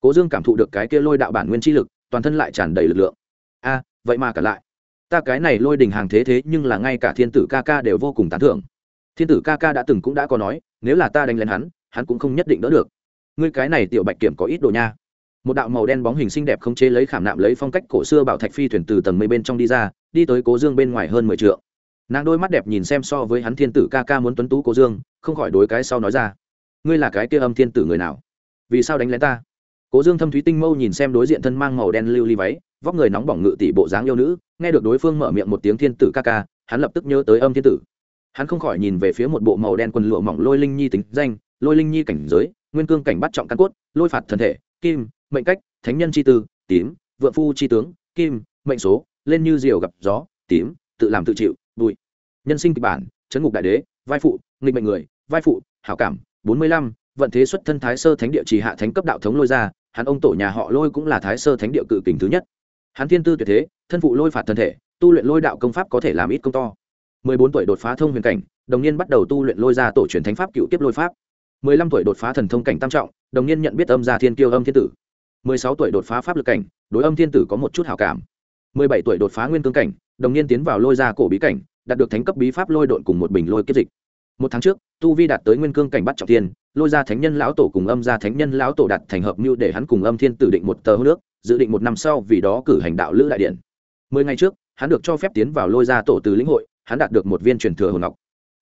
Cố dương cảm thụ được cái kia lôi đạo bản nguyên chi lực, toàn thân lại tràn đầy lực lượng. A, vậy mà cả lại ta cái này lôi đình hàng thế thế nhưng là ngay cả thiên tử ca ca đều vô cùng tán thưởng. Thiên tử ca ca đã từng cũng đã có nói, nếu là ta đánh lên hắn hắn cũng không nhất định đỡ được. Ngươi cái này tiểu bạch kiểm có ít đồ nha. Một đạo màu đen bóng hình xinh đẹp không chế lấy khảm nạm lấy phong cách cổ xưa bảo thạch phi thuyền từ tầng mây bên trong đi ra, đi tới cố dương bên ngoài hơn mười t nàng đôi mắt đẹp nhìn xem so với hắn thiên tử ca ca muốn tuấn tú cố dương, không khỏi đối cái sau nói ra. Ngươi là cái kia âm thiên tử người nào? Vì sao đánh lén ta? Cố dương thâm thúy tinh mâu nhìn xem đối diện thân mang màu đen lưu ly váy vóc người nóng bỏng ngự tỷ bộ dáng yêu nữ, nghe được đối phương mở miệng một tiếng thiên tử ca ca, hắn lập tức nhớ tới âm thiên tử. Hắn không khỏi nhìn về phía một bộ màu đen quần lụa mỏng lôi linh nhi tính danh, lôi linh nhi cảnh giới, nguyên cương cảnh bắt trọng căn cốt, lôi phạt thần thể, kim, mệnh cách, thánh nhân chi tư, tím, vượng phu chi tướng, kim, mệnh số, lên như diều gặp gió, tím, tự làm tự chịu, bụi. Nhân sinh kịch bản, chấn ngục đại đế, vai phụ, nghịch mệnh người, vai phụ, hảo cảm, bốn mươi lăm, vận thế xuất thân thái sơ thánh địa trì hạ thánh cấp đạo thống lôi ra, hắn ông tổ nhà họ lôi cũng là thái sơ thánh địa cự kình thứ nhất hắn thiên tư tuyệt thế, thân phụ lôi phạt thân thể, tu luyện lôi đạo công pháp có thể làm ít công to. Mười bốn tuổi đột phá thông huyền cảnh, đồng niên bắt đầu tu luyện lôi ra tổ truyền thánh pháp cựu tiếp lôi pháp. Mười lăm tuổi đột phá thần thông cảnh tam trọng, đồng niên nhận biết âm gia thiên kiêu âm thiên tử. Mười sáu tuổi đột phá pháp lực cảnh, đối âm thiên tử có một chút hảo cảm. Mười bảy tuổi đột phá nguyên cương cảnh, đồng niên tiến vào lôi ra cổ bí cảnh, đạt được thánh cấp bí pháp lôi độn cùng một bình lôi kiếp dịch. Một tháng trước, tu vi đạt tới nguyên cương cảnh bắt trọng tiên, lôi ra thánh nhân lão tổ cùng âm ra thánh nhân lão tổ đạt thành hợp mưu để hắn cùng âm thiên tử định một tờ hô nước dự định một năm sau vì đó cử hành đạo lữ đại điện. Mười ngày trước, hắn được cho phép tiến vào lôi ra tổ từ lĩnh hội, hắn đạt được một viên truyền thừa hồn ngọc.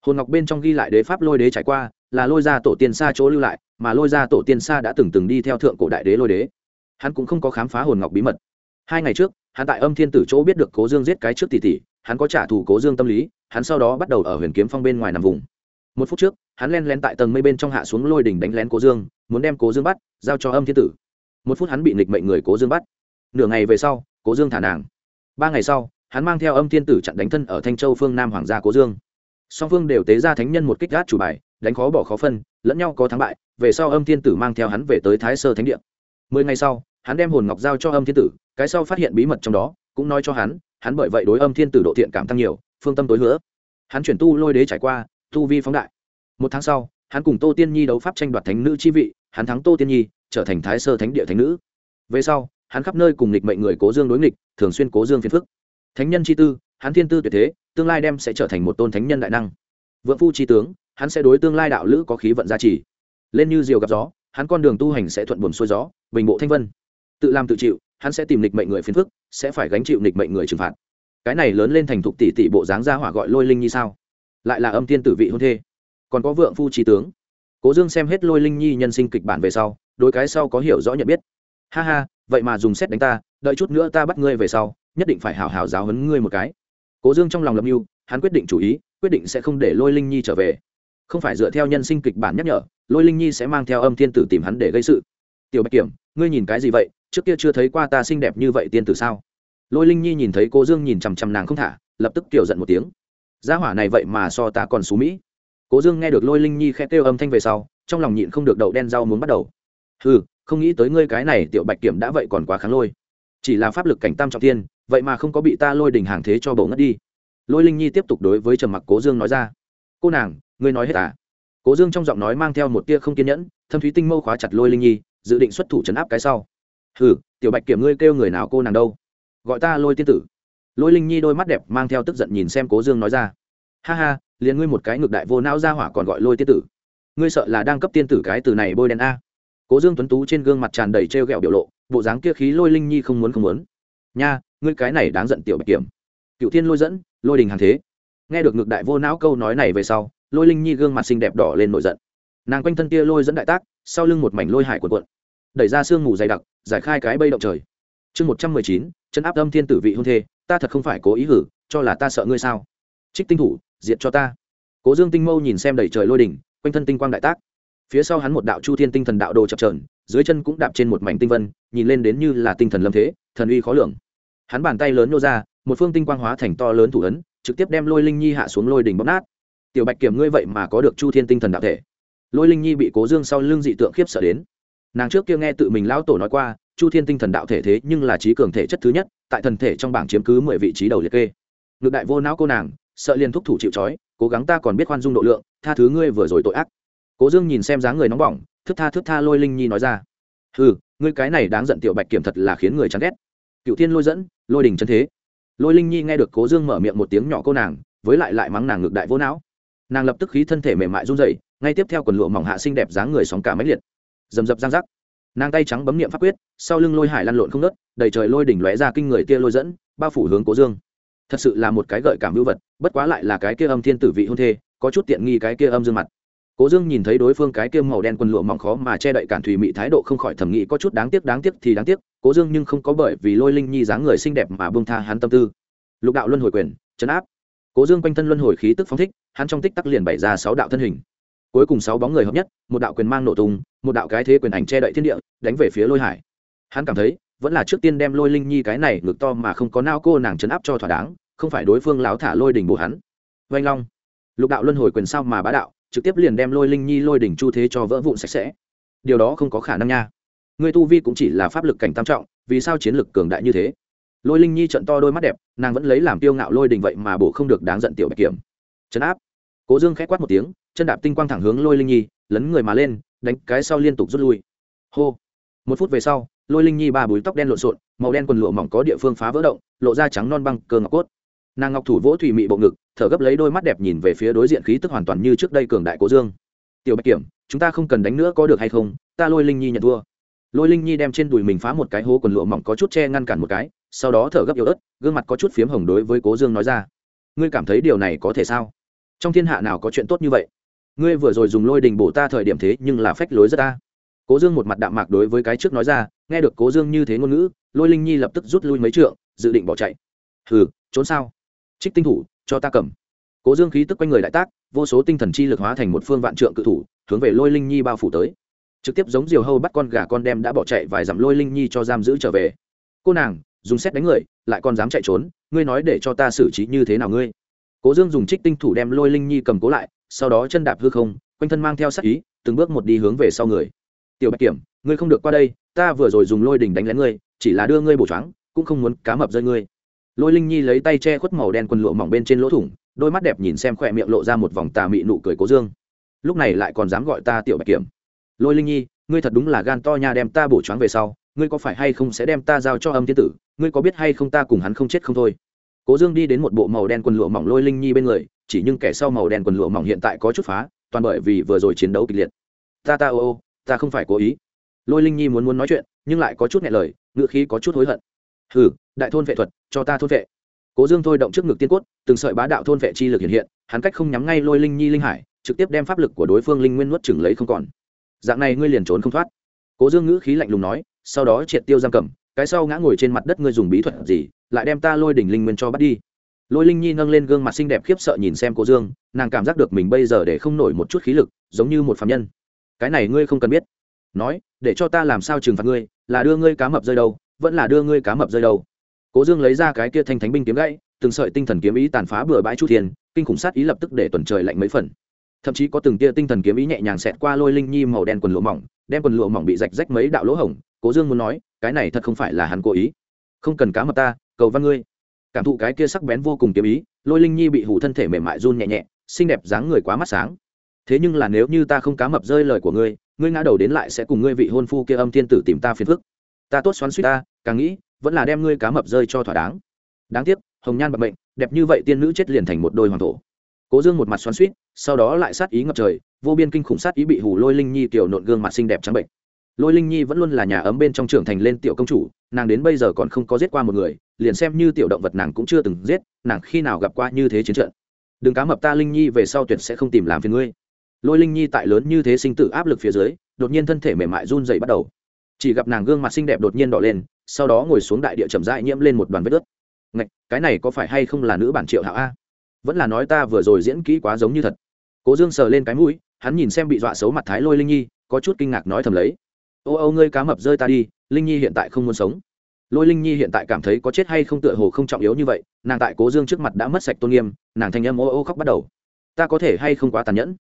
Hồn ngọc bên trong ghi lại đế pháp lôi đế trải qua, là lôi ra tổ tiên xa chỗ lưu lại, mà lôi ra tổ tiên xa đã từng từng đi theo thượng cổ đại đế lôi đế. Hắn cũng không có khám phá hồn ngọc bí mật. Hai ngày trước, hắn tại âm thiên tử chỗ biết được cố dương giết cái trước tỷ tỷ, hắn có trả thù cố dương tâm lý, hắn sau đó bắt đầu ở huyền kiếm phong bên ngoài nằm vùng. Một phút trước, hắn len lén tại tầng mây bên trong hạ xuống lôi đỉnh đánh lén cố dương, muốn đem cố dương bắt, giao cho âm thiên tử một phút hắn bị nịch mệnh người cố dương bắt. Nửa ngày về sau, cố dương thả nàng. Ba ngày sau, hắn mang theo âm thiên tử chặn đánh thân ở thanh châu phương nam hoàng gia cố dương. Song phương đều tế ra thánh nhân một kích gác chủ bài, đánh khó bỏ khó phân, lẫn nhau có thắng bại, về sau âm thiên tử mang theo hắn về tới thái sơ thánh điện mười ngày sau, hắn đem hồn ngọc giao cho âm thiên tử, cái sau phát hiện bí mật trong đó, cũng nói cho hắn hắn bởi vậy đối âm thiên tử độ thiện cảm tăng nhiều, phương tâm tối hứa. Hắn chuyển tu lôi đế trải qua, tu vi phóng đại. Một tháng sau, hắn cùng tô tiên nhi đấu pháp tranh đoạt thánh nữ chi vị, hắn thắng tô tiên nhi trở thành thái sơ thánh địa thánh nữ. Về sau, hắn khắp nơi cùng nghịch mệnh người cố dương đối nghịch, thường xuyên cố dương phiền phức. Thánh nhân chi tư, hắn thiên tư tuyệt thế, tương lai đem sẽ trở thành một tôn thánh nhân đại năng. Vượng phu chi tướng, hắn sẽ đối tương lai đạo lữ có khí vận gia trì. Lên như diều gặp gió, hắn con đường tu hành sẽ thuận buồm xuôi gió, bình bộ thanh vân. Tự làm tự chịu, hắn sẽ tìm nghịch mệnh người phiền phức, sẽ phải gánh chịu nghịch mệnh người trừng phạt. Cái này lớn lên thành thục tỷ tỷ bộ dáng ra hỏa gọi lôi linh nhi sao? Lại là âm tiên tử vị hôn thê. Còn có vượng phu trí tướng. Cố dương xem hết lôi linh nhi nhân sinh kịch bản về sau đôi cái sau có hiểu rõ nhận biết. Ha ha, vậy mà dùng xét đánh ta, đợi chút nữa ta bắt ngươi về sau, nhất định phải hào hào giáo hấn ngươi một cái. Cố dương trong lòng lập mưu, hắn quyết định chủ ý, quyết định sẽ không để lôi linh nhi trở về. Không phải dựa theo nhân sinh kịch bản nhắc nhở, lôi linh nhi sẽ mang theo âm thiên tử tìm hắn để gây sự. Tiểu bạch kiểm, ngươi nhìn cái gì vậy? Trước kia chưa thấy qua ta xinh đẹp như vậy tiên tử sao? Lôi linh nhi nhìn thấy cô dương nhìn chằm chằm nàng không thả, lập tức kiểu giận một tiếng. Gia hỏa này vậy mà so ta còn xú mỹ. Cố dương nghe được lôi linh nhi khẽ kêu âm thanh về sau, trong lòng nhịn không được đậu đen rau muốn bắt đầu ừ không nghĩ tới ngươi cái này tiểu bạch kiểm đã vậy còn quá kháng lôi. Chỉ là pháp lực cảnh tam trọng tiên vậy mà không có bị ta lôi đình hàng thế cho bầu ngất đi. Lôi linh nhi tiếp tục đối với trầm mặc cố dương nói ra. Cô nàng, ngươi nói hết à? Cố dương trong giọng nói mang theo một tia không kiên nhẫn, thâm thúy tinh mâu khóa chặt lôi linh nhi, dự định xuất thủ chấn áp cái sau. Hừ, tiểu bạch kiểm ngươi kêu người nào cô nàng đâu? Gọi ta lôi tiên tử. Lôi linh nhi đôi mắt đẹp mang theo tức giận nhìn xem cố dương nói ra. Ha ha, liền ngươi một cái ngược đại vô não ra hỏa còn gọi lôi tiên tử. Ngươi sợ là đang cấp tiên tử cái từ này bôi đen a cố dương tuấn tú trên gương mặt tràn đầy t r e o g ẹ o biểu lộ, bộ dáng kia khí lôi linh nhi không muốn không muốn. Nha, ngươi cái này đáng giận tiểu bạch kiểm. Cựu thiên lôi dẫn, lôi đình hàng thế. Nghe được ngược đại vô não câu nói này về sau, lôi linh nhi gương mặt xinh đẹp đỏ lên nổi giận. Nàng quanh thân kia lôi dẫn đại tác, sau lưng một mảnh lôi hải quần quận đẩy ra sương mù dày đặc, giải khai cái bây động trời. Chương một trăm mười chín, chân áp âm thiên tử vị hôn thê, ta thật không phải cố ý hử, cho là ta sợ ngươi sao? Trích tinh thủ, diệt cho ta. Cố dương tinh mâu nhìn xem đầy trời lôi đỉnh quanh thân tinh quang đại tác phía sau hắn một đạo chu thiên tinh thần đạo đồ chập trờn, dưới chân cũng đạp trên một mảnh tinh vân, nhìn lên đến như là tinh thần lâm thế, thần uy khó lường. Hắn bàn tay lớn nô ra, một phương tinh quang hóa thành to lớn thủ ấn, trực tiếp đem lôi linh nhi hạ xuống lôi đỉnh bóp nát. Tiểu bạch kiểm ngươi vậy mà có được chu thiên tinh thần đạo thể. Lôi linh nhi bị cố dương sau lưng dị tượng khiếp sợ đến. Nàng trước kia nghe tự mình lão tổ nói qua, chu thiên tinh thần đạo thể thế nhưng là trí cường thể chất thứ nhất, tại thần thể trong bảng chiếm cứ mười vị trí đầu liệt kê. Ngược đại vô não cô nàng, sợ liền thúc thủ chịu trói, cố gắng ta còn biết khoan dung độ lượng, tha thứ ngươi vừa rồi tội ác cố dương nhìn xem dáng người nóng bỏng thức tha thức tha lôi linh nhi nói ra. Ừ ngươi cái này đáng giận tiểu bạch kiểm thật là khiến người chán ghét. Cựu thiên lôi dẫn, lôi đình chân thế. Lôi linh nhi nghe được cố dương mở miệng một tiếng nhỏ cô nàng, với lại lại mắng nàng ngược đại vô não. Nàng lập tức khí thân thể mềm mại run dậy ngay tiếp theo quần lụa mỏng hạ xinh đẹp dáng người sóng cả máy liệt. Rầm rập giang rắc. Nàng tay trắng bấm n i ệ m pháp quyết, sau lưng lôi hải lăn lộn không nớt đầy trời lôi đỉnh lóe ra kinh người tia lôi dẫn, bao phủ hướng cố dương. Thật sự là một cái gợi cảm hữu vật, bất quá lại là cái kia âm thiên tử vị hôn thê, có chút tiện nghi cái kia âm dương mặt cố dương nhìn thấy đối phương cái kiêm màu đen quần lụa mỏng khó mà che đậy cản thùy mị thái độ không khỏi thẩm nghĩ có chút đáng tiếc đáng tiếc thì đáng tiếc, cố dương nhưng không có bởi vì lôi linh nhi dáng người xinh đẹp mà bông tha hắn tâm tư. Lục đạo luân hồi quyền, chấn áp. Cố dương quanh thân luân hồi khí tức phóng thích, hắn trong tích tắc liền bày ra sáu đạo thân hình. Cuối cùng sáu bóng người hợp nhất, một đạo quyền mang nổ tung, một đạo cái thế quyền ảnh che đậy thiên địa, đánh về phía lôi hải. Hắn cảm thấy, vẫn là trước tiên đem lôi linh nhi cái này ngực to mà không có nao cô nàng chấn áp cho thỏa đáng, không phải đối phương láo thả lôi đỉnh bổ hắn. Vanh long. Lục đạo luân hồi quyền sao mà bá đạo? Trực tiếp liền đem lôi linh nhi lôi đỉnh chu thế cho vỡ vụn sạch sẽ. Điều đó không có khả năng nha. Người tu vi cũng chỉ là pháp lực cảnh tam trọng, vì sao chiến lực cường đại như thế? Lôi linh nhi trận to đôi mắt đẹp, nàng vẫn lấy làm tiêu ngạo lôi đình vậy mà bổ không được đáng giận tiểu bạch kiểm. Chấn áp. Cố dương k h á quát một tiếng, chân đạp tinh quang thẳng hướng lôi linh nhi, lấn người mà lên, đánh cái sau liên tục rút lui. Hô. Một phút về sau, lôi linh nhi ba búi tóc đen lộn xộn, màu đen quần lụa mỏng có địa phương phá vỡ động, lộ ra trắng non băng cơ ngọc cốt nàng ngọc thủ vỗ thủy mị bộ ngực, thở gấp lấy đôi mắt đẹp nhìn về phía đối diện khí tức hoàn toàn như trước đây cường đại cố dương. Tiểu bạch kiểm, chúng ta không cần đánh nữa có được hay không? Ta lôi linh nhi nhận thua. Lôi linh nhi đem trên đùi mình phá một cái hố quần lụa mỏng có chút che ngăn cản một cái, sau đó thở gấp yếu ớt, gương mặt có chút phiếm hồng đối với cố dương nói ra. Ngươi cảm thấy điều này có thể sao? Trong thiên hạ nào có chuyện tốt như vậy? Ngươi vừa rồi dùng lôi đình bổ ta thời điểm thế nhưng là phách lối rất ta. Cố dương một mặt đạm mạc đối với cái trước nói ra, nghe được cố dương như thế ngôn ngữ, lôi linh nhi lập tức rút lui mấy trượng, dự định bỏ chạy. Hừ, trốn sao? Trích tinh thủ, cho ta cầm. Cố dương khí tức quanh người đại tác, vô số tinh thần chi lực hóa thành một phương vạn trượng cự thủ, hướng về lôi linh nhi bao phủ tới. Trực tiếp giống diều hâu bắt con gà con đem đã bỏ chạy vài dặm lôi linh nhi cho giam giữ trở về. Cô nàng, dùng xét đánh người, lại còn dám chạy trốn, ngươi nói để cho ta xử trí như thế nào ngươi? Cố dương dùng trích tinh thủ đem lôi linh nhi cầm cố lại, sau đó chân đạp hư không, quanh thân mang theo sắc ý, từng bước một đi hướng về sau người. Tiểu bạch kiểm, ngươi không được qua đây, ta vừa rồi dùng lôi đỉnh đánh lén ngươi, chỉ là đưa ngươi bổ choáng, cũng không muốn cá mập rơi ngươi lôi linh nhi lấy tay che khuất màu đen quần lụa mỏng bên trên lỗ thủng, đôi mắt đẹp nhìn xem khỏe miệng lộ ra một vòng tà mị nụ cười cố dương. Lúc này lại còn dám gọi ta tiểu bạch kiểm. Lôi linh nhi, ngươi thật đúng là gan to nha đem ta bổ choáng về sau, ngươi có phải hay không sẽ đem ta giao cho âm thiên tử, ngươi có biết hay không ta cùng hắn không chết không thôi. Cố dương đi đến một bộ màu đen quần lụa mỏng lôi linh nhi bên người, chỉ nhưng kẻ sau màu đen quần lụa mỏng hiện tại có chút phá, toàn bởi vì vừa rồi chiến đấu kịch liệt. Ta ta ô ô, ta không phải cố ý. Lôi linh nhi muốn muốn nói chuyện, nhưng lại có chút nhẹ lời ngựa khí có chút hối hận hừ, đại thôn vệ thuật, cho ta thôn vệ. Cố dương thôi động trước ngực tiên cốt, từng sợi bá đạo thôn vệ chi lực hiện hiện, hắn cách không nhắm ngay lôi linh nhi linh hải, trực tiếp đem pháp lực của đối phương linh nguyên nuốt chừng lấy không còn. Dạng này ngươi liền trốn không thoát. Cố dương ngữ khí lạnh lùng nói, sau đó triệt tiêu giam cầm, cái sau ngã ngồi trên mặt đất ngươi dùng bí thuật gì, lại đem ta lôi đỉnh linh nguyên cho bắt đi. Lôi linh nhi nâng lên gương mặt xinh đẹp khiếp sợ nhìn xem cố dương, nàng cảm giác được mình bây giờ để không nổi một chút khí lực, giống như một phạm nhân. Cái này ngươi không cần biết. Nói, để cho ta làm sao trừng phạt ngươi, là đưa ngươi cá mập rơi đâu vẫn là đưa ngươi cá mập rơi đâu. Cố dương lấy ra cái kia thanh thánh binh kiếm gãy, từng sợi tinh thần kiếm ý tàn phá bừa bãi chu thiên, kinh khủng sát ý lập tức để tuần trời lạnh mấy phần. Thậm chí có từng tia tinh thần kiếm ý nhẹ nhàng xẹt qua lôi linh nhi màu đen quần lụa mỏng đem quần lụa mỏng bị rạch rách mấy đạo lỗ hổng, cố dương muốn nói, cái này thật không phải là hắn cố ý. Không cần cá mập ta, cầu văn ngươi. Cảm thụ cái kia sắc bén vô cùng kiếm ý, lôi linh nhi bị hủ thân thể mềm mại run nhẹ nhẹ, xinh đẹp dáng người quá mắt sáng. Thế nhưng là nếu như ta không cá mập rơi lời của ngươi ngươi ngã đầu đến lại sẽ cùng ngươi vị hôn phu kia âm thiên tử tìm ta phiền phức ta tốt xoắn suýt ta, càng nghĩ, vẫn là đem ngươi cá mập rơi cho thỏa đáng. Đáng tiếc, hồng nhan bạc mệnh, đẹp như vậy tiên nữ chết liền thành một đôi hoàng thổ. Cố dương một mặt xoắn suýt, sau đó lại sát ý ngập trời, vô biên kinh khủng sát ý bị hù lôi linh nhi tiểu nộn gương mặt xinh đẹp trắng bệnh. Lôi linh nhi vẫn luôn là nhà ấm bên trong trưởng thành lên tiểu công chủ, nàng đến bây giờ còn không có giết qua một người, liền xem như tiểu động vật nàng cũng chưa từng giết, nàng khi nào gặp qua như thế chiến trận. Đừng cá mập ta linh nhi, về sau tuyệt sẽ không tìm làm phiền ngươi. Lôi linh nhi tại lớn như thế sinh tử áp lực phía dưới, đột nhiên thân thể mềm mại run dày bắt đầu chỉ gặp nàng gương mặt xinh đẹp đột nhiên đỏ lên, sau đó ngồi xuống đại địa chậm rãi nhiễm lên một đoàn vết ướt. Ngạch, cái này có phải hay không là nữ bản triệu hạo a? Vẫn là nói ta vừa rồi diễn kỹ quá giống như thật. Cố dương sờ lên cái mũi, hắn nhìn xem bị dọa xấu mặt thái lôi linh nhi, có chút kinh ngạc nói thầm lấy. Ô ô, ngươi cá mập rơi ta đi, linh nhi hiện tại không muốn sống. Lôi linh nhi hiện tại cảm thấy có chết hay không tựa hồ không trọng yếu như vậy, nàng tại cố dương trước mặt đã mất sạch tôn nghiêm, nàng thanh âm ô ô khóc bắt đầu. Ta có thể hay không quá tàn nhẫn?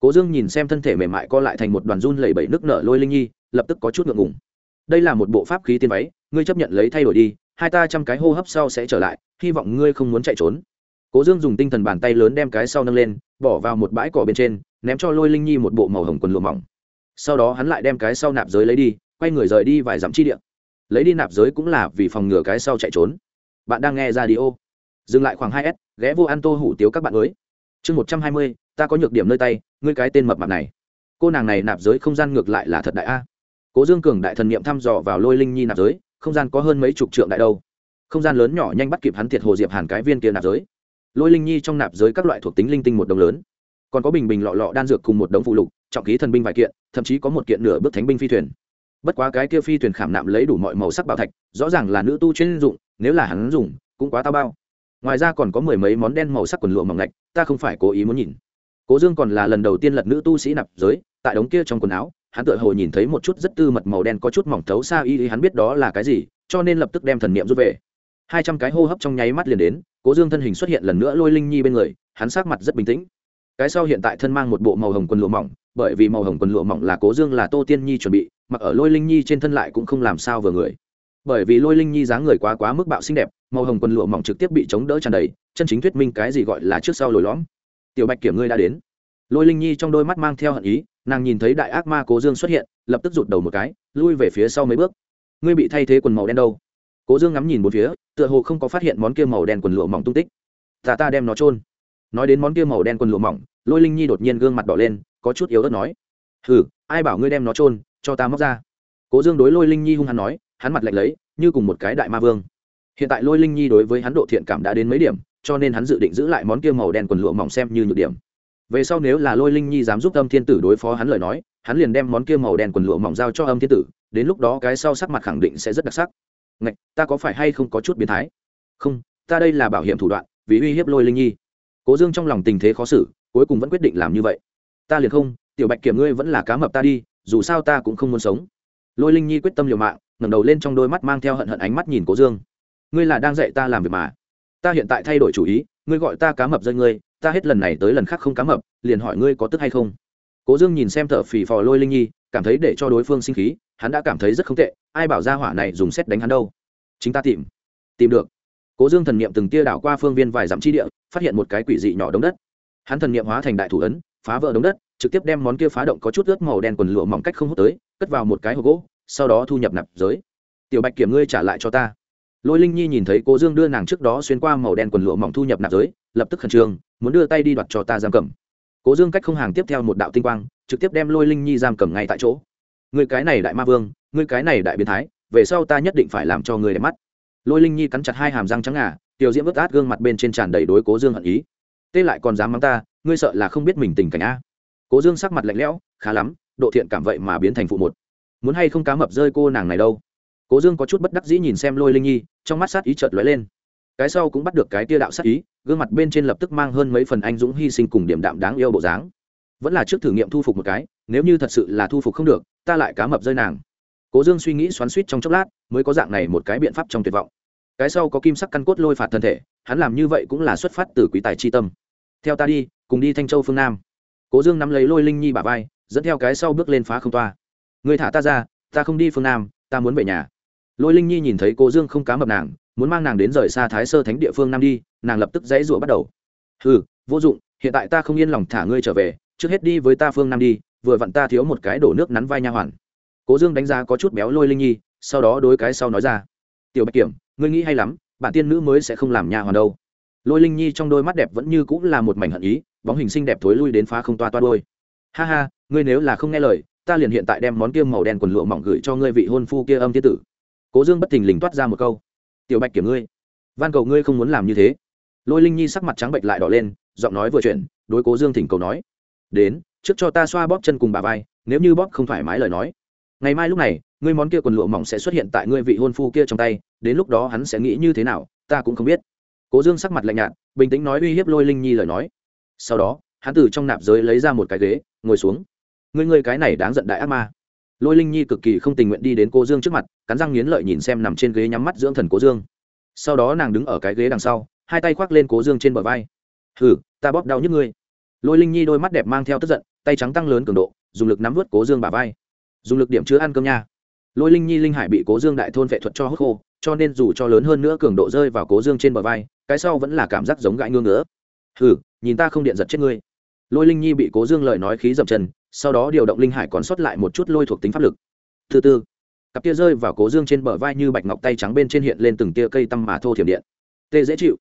Cố dương nhìn xem thân thể mềm mại co lại thành một đoàn run lẩy bẩy nước nở lôi linh nhi lập tức có chút ngượng ngùng. Đây là một bộ pháp khí tiên váy, ngươi chấp nhận lấy thay đổi đi, hai ta trăm cái hô hấp sau sẽ trở lại, hy vọng ngươi không muốn chạy trốn. Cố dương dùng tinh thần bàn tay lớn đem cái sau nâng lên, bỏ vào một bãi cỏ bên trên, ném cho lôi linh nhi một bộ màu hồng quần lụa mỏng. Sau đó hắn lại đem cái sau nạp giới lấy đi, quay người rời đi vài dặm chi điện lấy đi nạp giới cũng là vì phòng ngừa cái sau chạy trốn. Bạn đang nghe ra đi ô dừng lại khoảng hai s, ghé vô ăn tô hủ tiếu các bạn mới. Chương một trăm hai mươi, ta có nhược điểm nơi tay, ngươi cái tên mập mạp này. Cô nàng này nạp giới không gian ngược lại là thật đại a cố dương cường đại thần niệm thăm dò vào lôi linh nhi nạp giới, không gian có hơn mấy chục trượng đại đâu. Không gian lớn nhỏ nhanh bắt kịp hắn thiệt hồ diệp hàn cái viên kia nạp giới. Lôi linh nhi trong nạp giới các loại thuộc tính linh tinh một đồng lớn. Còn có bình bình lọ lọ đan dược cùng một đống phụ lục, trọng khí thần binh vài kiện, thậm chí có một kiện nửa bước thánh binh phi thuyền. Bất quá cái kia phi thuyền khảm nạm lấy đủ mọi màu sắc bảo thạch, rõ ràng là nữ tu chuyên dụng, nếu là hắn dùng, cũng quá tao bao. Ngoài ra còn có mười mấy món đen màu sắc quần lụa mỏng lạch ta không phải cố ý muốn nhìn. Cố dương còn là lần đầu tiên lật nữ tu sĩ nạp giới, tại đống kia trong quần áo hắn tựa hồ nhìn thấy một chút rất tư mật màu đen có chút mỏng thấu xa y hắn biết đó là cái gì, cho nên lập tức đem thần niệm rút về. Hai trăm cái hô hấp trong nháy mắt liền đến, cố dương thân hình xuất hiện lần nữa lôi linh nhi bên người, hắn sát mặt rất bình tĩnh. Cái sau hiện tại thân mang một bộ màu hồng quần lụa mỏng, bởi vì màu hồng quần lụa mỏng là cố dương là tô tiên nhi chuẩn bị, mặc ở lôi linh nhi trên thân lại cũng không làm sao vừa người. Bởi vì lôi linh nhi dáng người quá quá mức bạo xinh đẹp, màu hồng quần lụa mỏng trực tiếp bị chống đỡ tràn đầy, chân chính thuyết minh cái gì gọi là trước sau lồi lõm. Tiểu bạch kiểm ngươi đã đến lôi linh nhi trong đôi mắt mang theo hận ý, nàng nhìn thấy đại ác ma cố dương xuất hiện, lập tức rụt đầu một cái, lui về phía sau mấy bước. Ngươi bị thay thế quần màu đen đâu? Cố dương ngắm nhìn một phía, tựa hồ không có phát hiện món kia màu đen quần lụa mỏng tung tích. Ta ta đem nó trôn nói đến món kia màu đen quần lụa mỏng, lôi linh nhi đột nhiên gương mặt đỏ lên, có chút yếu ớt nói. Hừ, ai bảo ngươi đem nó trôn cho ta móc ra. Cố dương đối lôi linh nhi hung hăng nói, hắn mặt lạnh lấy, như cùng một cái đại ma vương. Hiện tại lôi linh nhi đối với hắn độ thiện cảm đã đến mấy điểm, cho nên hắn dự định giữ lại món kia màu đen quần lụa mỏng xem như nhược điểm về sau nếu là lôi linh nhi dám giúp âm thiên tử đối phó hắn lời nói, hắn liền đem món kia màu đen quần lụa mỏng giao cho âm thiên tử, đến lúc đó cái sau sắc mặt khẳng định sẽ rất đặc sắc. Ngạch, ta có phải hay không có chút biến thái? Không, ta đây là bảo hiểm thủ đoạn, vì uy hiếp lôi linh nhi. Cố dương trong lòng tình thế khó xử, cuối cùng vẫn quyết định làm như vậy. Ta liền không, tiểu bạch kiểm ngươi vẫn là cá mập ta đi, dù sao ta cũng không muốn sống. Lôi linh nhi quyết tâm liều mạng, ngẩng đầu lên trong đôi mắt mang theo hận hận ánh mắt nhìn cố dương. Ngươi là đang dạy ta làm việc mà. Ta hiện tại thay đổi chủ ý, ngươi gọi ta cá mập rơi ngươi ta hết lần này tới lần khác không cá mập, liền hỏi ngươi có tức hay không? Cố dương nhìn xem thợ phì phò lôi linh nhi, cảm thấy để cho đối phương sinh khí, hắn đã cảm thấy rất không tệ, ai bảo ra hỏa này dùng xét đánh hắn đâu? Chính ta tìm. Tìm được. Cố dương thần niệm từng tia đảo qua phương viên vài dặm chi địa, phát hiện một cái quỷ dị nhỏ đống đất. Hắn thần niệm hóa thành đại thủ ấn, phá vỡ đống đất, trực tiếp đem món kia phá động có chút ướt màu đen quần lụa mỏng cách không hút tới, cất vào một cái hộp gỗ, sau đó thu nhập nạp giới. Tiểu bạch kiểm ngươi trả lại cho ta lôi linh nhi nhìn thấy cố dương đưa nàng trước đó xuyên qua màu đen quần lụa mỏng thu nhập nạp giới, lập tức khẩn trương, muốn đưa tay đi đoạt cho ta giam cầm. Cố dương cách không hàng tiếp theo một đạo tinh quang, trực tiếp đem lôi linh nhi giam cầm ngay tại chỗ. Người cái này đại ma vương, người cái này đại biến thái, về sau ta nhất định phải làm cho người đẹp mắt. Lôi linh nhi cắn chặt hai hàm răng trắng ngà, tiểu diễm vớt át gương mặt bên trên tràn đầy đối cố dương hận ý. Tê lại còn dám mắng ta, ngươi sợ là không biết mình tình cảnh a. Cố dương sắc mặt lạnh lẽo, khá lắm, độ thiện cảm vậy mà biến thành phụ một. Muốn hay không cá mập rơi cô nàng này đâu? Cố dương có chút bất đắc dĩ nhìn xem lôi linh nhi, trong mắt sát ý chợt lóe lên. Cái sau cũng bắt được cái tia đạo sát ý, gương mặt bên trên lập tức mang hơn mấy phần anh dũng hy sinh cùng điểm đạm đáng yêu bộ dáng. Vẫn là trước thử nghiệm thu phục một cái, nếu như thật sự là thu phục không được, ta lại cá mập rơi nàng. Cố dương suy nghĩ xoắn suýt trong chốc lát, mới có dạng này một cái biện pháp trong tuyệt vọng. Cái sau có kim sắc căn cốt lôi phạt thân thể, hắn làm như vậy cũng là xuất phát từ quý tài chi tâm. Theo ta đi, cùng đi thanh châu phương nam. Cố dương nắm lấy lôi linh nhi bà vai, dẫn theo cái sau bước lên phá không toa. Người thả ta ra, ta không đi phương nam ta muốn về nhà. Lôi linh nhi nhìn thấy cố dương không cá mập nàng, muốn mang nàng đến rời xa thái sơ thánh địa phương nam đi, nàng lập tức dãy rụa bắt đầu. Ừ vô dụng, hiện tại ta không yên lòng thả ngươi trở về, trước hết đi với ta phương nam đi, vừa vặn ta thiếu một cái đổ nước nắn vai nha hoàn. Cố dương đánh giá có chút béo lôi linh nhi, sau đó đối cái sau nói ra. Tiểu bạch kiểm, ngươi nghĩ hay lắm bản tiên nữ mới sẽ không làm nha hoàn đâu. Lôi linh nhi trong đôi mắt đẹp vẫn như cũng là một mảnh hận ý, bóng hình xinh đẹp thối lui đến phá không toa toa đôi. Ha ha, ngươi nếu là không nghe lời ta liền hiện tại đem món kia màu đen quần lụa mỏng gửi cho ngươi vị hôn phu kia âm thiên tử. Cố dương bất thình lình toát ra một câu, tiểu bạch kiểm ngươi, van cầu ngươi không muốn làm như thế. Lôi linh nhi sắc mặt trắng bệnh lại đỏ lên, giọng nói vừa chuyển, đối cố dương thỉnh cầu nói, đến, trước cho ta xoa bóp chân cùng bà vai, nếu như bóp không thoải mái lời nói. Ngày mai lúc này, ngươi món kia quần lụa mỏng sẽ xuất hiện tại ngươi vị hôn phu kia trong tay, đến lúc đó hắn sẽ nghĩ như thế nào, ta cũng không biết. Cố dương sắc mặt lạnh nhạt, bình tĩnh nói uy hiếp lôi linh nhi lời nói. Sau đó, hắn từ trong nạp giới lấy ra một cái ghế, ngồi xuống ngươi ngươi cái này đáng giận đại ác ma. Lôi linh nhi cực kỳ không tình nguyện đi đến cô dương trước mặt, cắn răng nghiến lợi nhìn xem nằm trên ghế nhắm mắt dưỡng thần cố dương. Sau đó nàng đứng ở cái ghế đằng sau, hai tay khoác lên cố dương trên bờ vai. Hừ, ta bóp đau nhức ngươi. Lôi linh nhi đôi mắt đẹp mang theo tức giận, tay trắng tăng lớn cường độ, dùng lực nắm vớt cố dương bà vai. Dùng lực điểm chứa ăn cơm nha. Lôi linh nhi linh hải bị cố dương đại thôn vệ thuật cho hốc khô, cho nên dù cho lớn hơn nữa cường độ rơi vào cố dương trên bờ vai, cái sau vẫn là cảm giác giống gãi ngương ngứa. Hừ, nhìn ta không điện giật chết ngươi. Lôi linh nhi bị cố dương lời nói khí dậm chân sau đó điều động linh hải còn sót lại một chút lôi thuộc tính pháp lực. Thứ tư cặp tia rơi vào cố dương trên bờ vai như bạch ngọc tay trắng bên trên hiện lên từng tia cây tăm mà thô thiểm điện. Tê dễ chịu.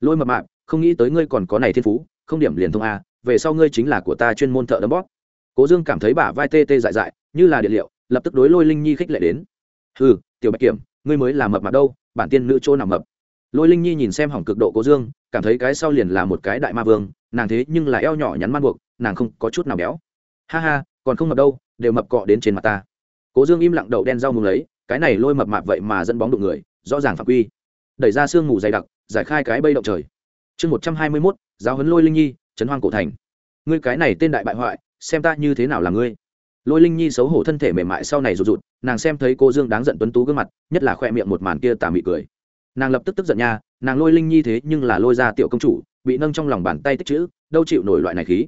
Lôi mập mạp, không nghĩ tới ngươi còn có này thiên phú, không điểm liền thông a, về sau ngươi chính là của ta chuyên môn thợ đấm bóp. Cố dương cảm thấy bả vai tê tê dại dại, như là điện liệu, lập tức đối lôi linh nhi khích lệ đến. Ừ tiểu bạch kiểm, ngươi mới là mập mạp đâu, bản tiên nữ chỗ nào mập? Lôi linh nhi nhìn xem hỏng cực độ cố dương, cảm thấy cái sau liền là một cái đại ma vương, nàng thế nhưng là eo nhỏ nhắn man buộc, nàng không có chút nào béo ha ha, còn không mập đâu, đều mập cọ đến trên mặt ta. Cố dương im lặng đậu đen rau mùng lấy, cái này lôi mập mạp vậy mà dẫn bóng đụng người, rõ ràng phạm quy. Đẩy ra sương mù dày đặc, giải khai cái bây động trời. Chương một trăm hai mươi mốt, giáo huấn lôi linh nhi, trấn hoang cổ thành. Ngươi cái này tên đại bại hoại, xem ta như thế nào là ngươi. Lôi linh nhi xấu hổ thân thể mềm mại sau này rụt rụt, nàng xem thấy cô dương đáng giận tuấn tú gương mặt, nhất là khoe miệng một màn kia tà mị cười. Nàng lập tức tức giận nha, nàng lôi linh nhi thế nhưng là lôi ra tiểu công chủ, bị nâng trong lòng bàn tay tích chữ, đâu chịu nổi loại này khí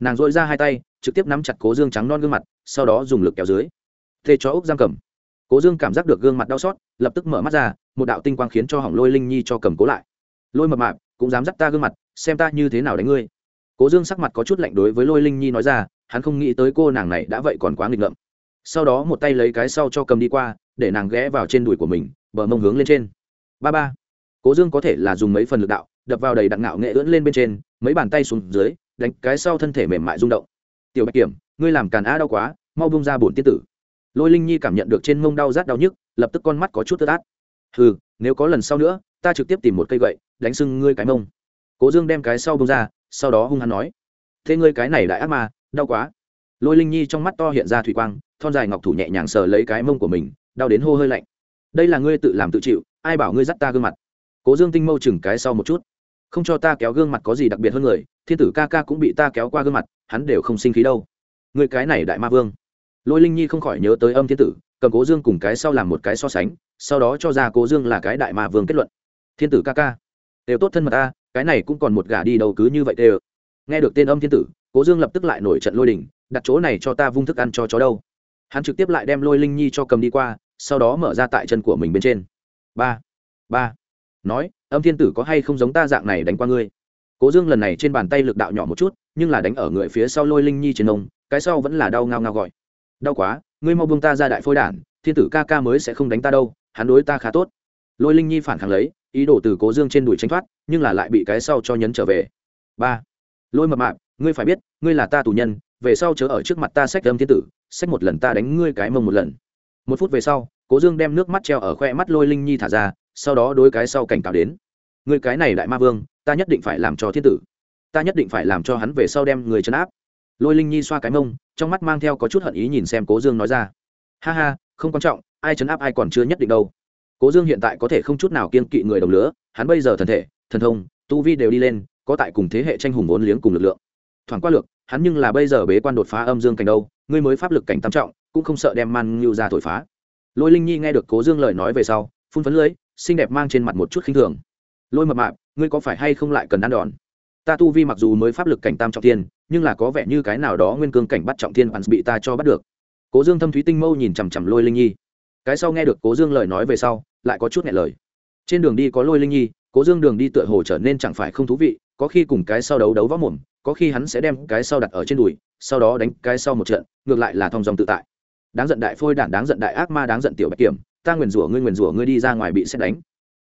nàng dội ra hai tay, trực tiếp nắm chặt cố dương trắng non gương mặt, sau đó dùng lực kéo dưới. Thế cho úc giam cầm. Cố dương cảm giác được gương mặt đau xót, lập tức mở mắt ra, một đạo tinh quang khiến cho hỏng lôi linh nhi cho cầm cố lại. Lôi mập mạp, cũng dám dắt ta gương mặt, xem ta như thế nào đánh ngươi. Cố dương sắc mặt có chút lạnh đối với lôi linh nhi nói ra, hắn không nghĩ tới cô nàng này đã vậy còn quá nghịch ngợm. Sau đó một tay lấy cái sau cho cầm đi qua, để nàng ghé vào trên đùi của mình, bờ mông hướng lên trên. Ba ba. Cố dương có thể là dùng mấy phần lực đạo, đập vào đầy đặn ngạo nghệ ưỡn lên bên trên, mấy bàn tay xuống dưới đánh cái sau thân thể mềm mại rung động. Tiểu bạch kiểm ngươi làm càn á đau quá mau bông ra bổn tiên tử. Lôi linh nhi cảm nhận được trên mông đau rát đau nhức lập tức con mắt có chút tơ át ừ nếu có lần sau nữa ta trực tiếp tìm một cây gậy đánh sưng ngươi cái mông. Cố dương đem cái sau bông ra sau đó hung hăng nói thế ngươi cái này lại ác mà, đau quá. Lôi linh nhi trong mắt to hiện ra thủy quang thon dài ngọc thủ nhẹ nhàng sờ lấy cái mông của mình đau đến hô hơi lạnh. Đây là ngươi tự làm tự chịu ai bảo ngươi dắt ta gương mặt? Cố dương tinh mâu chừng cái sau một chút không cho ta kéo gương mặt có gì đặc biệt hơn người, thiên tử ca ca cũng bị ta kéo qua gương mặt, hắn đều không sinh khí đâu. Người cái này đại ma vương. Lôi linh nhi không khỏi nhớ tới âm thiên tử, cầm cố dương cùng cái sau làm một cái so sánh, sau đó cho ra cố dương là cái đại ma vương kết luận. Thiên tử ca ca, đều tốt thân mật ta, cái này cũng còn một gà đi đầu cứ như vậy đều. Nghe được tên âm thiên tử, cố dương lập tức lại nổi trận lôi đình, đặt chỗ này cho ta vung thức ăn cho chó đâu. Hắn trực tiếp lại đem lôi linh nhi cho cầm đi qua, sau đó mở ra tại chân của mình bên trên. Ba ba. Nói âm thiên tử có hay không giống ta dạng này đánh qua ngươi? Cố dương lần này trên bàn tay lực đạo nhỏ một chút, nhưng là đánh ở người phía sau lôi linh nhi trên ông, cái sau vẫn là đau ngao ngao gọi. Đau quá, ngươi mau buông ta ra đại phôi đản, thiên tử ca ca mới sẽ không đánh ta đâu, hắn đối ta khá tốt. Lôi linh nhi phản kháng lấy, ý đồ từ cố dương trên đùi tranh thoát, nhưng là lại bị cái sau cho nhấn trở về. Ba. Lôi mập mạp, ngươi phải biết, ngươi là ta tù nhân, về sau chớ ở trước mặt ta sách âm thiên tử sách một lần ta đánh ngươi cái mông một lần. Một phút về sau, cố dương đem nước mắt treo ở khoe mắt lôi linh nhi thả ra sau đó đối cái sau cảnh cáo đến. Người cái này đại ma vương, ta nhất định phải làm cho thiên tử. Ta nhất định phải làm cho hắn về sau đem người chấn áp. Lôi linh nhi xoa cái mông, trong mắt mang theo có chút hận ý nhìn xem cố dương nói ra. Ha ha, không quan trọng, ai chấn áp ai còn chưa nhất định đâu. Cố dương hiện tại có thể không chút nào kiên kỵ người đồng lứa hắn bây giờ thần thể, thần thông, tu vi đều đi lên, có tại cùng thế hệ tranh hùng vốn liếng cùng lực lượng. Thoảng qua lược, hắn nhưng là bây giờ bế quan đột phá âm dương cảnh đâu, ngươi mới pháp lực cảnh tam trọng, cũng không sợ đem man ngưu ra thổi phá. Lôi linh nhi nghe được cố dương lời nói về sau, phun phấn lưới xinh đẹp mang trên mặt một chút khinh thường. Lôi mập mạp, ngươi có phải hay không lại cần ăn đòn? Ta tu vi mặc dù mới pháp lực cảnh tam trọng thiên, nhưng là có vẻ như cái nào đó nguyên cương cảnh bắt trọng thiên bạn bị ta cho bắt được. Cố dương thâm thúy tinh mâu nhìn chằm chằm lôi linh nhi. Cái sau nghe được cố dương lời nói về sau, lại có chút nhẹ lời. Trên đường đi có lôi linh nhi, cố dương đường đi tựa hồ trở nên chẳng phải không thú vị, có khi cùng cái sau đấu đấu võ mồm, có khi hắn sẽ đem cái sau đặt ở trên đùi, sau đó đánh cái sau một trận, ngược lại là thong dòng tự tại. Đáng giận đại phôi đản, đáng giận đại ác ma, đáng giận tiểu bạch kiểm ta nguyền rủa ngươi nguyền rủa ngươi đi ra ngoài bị xét đánh.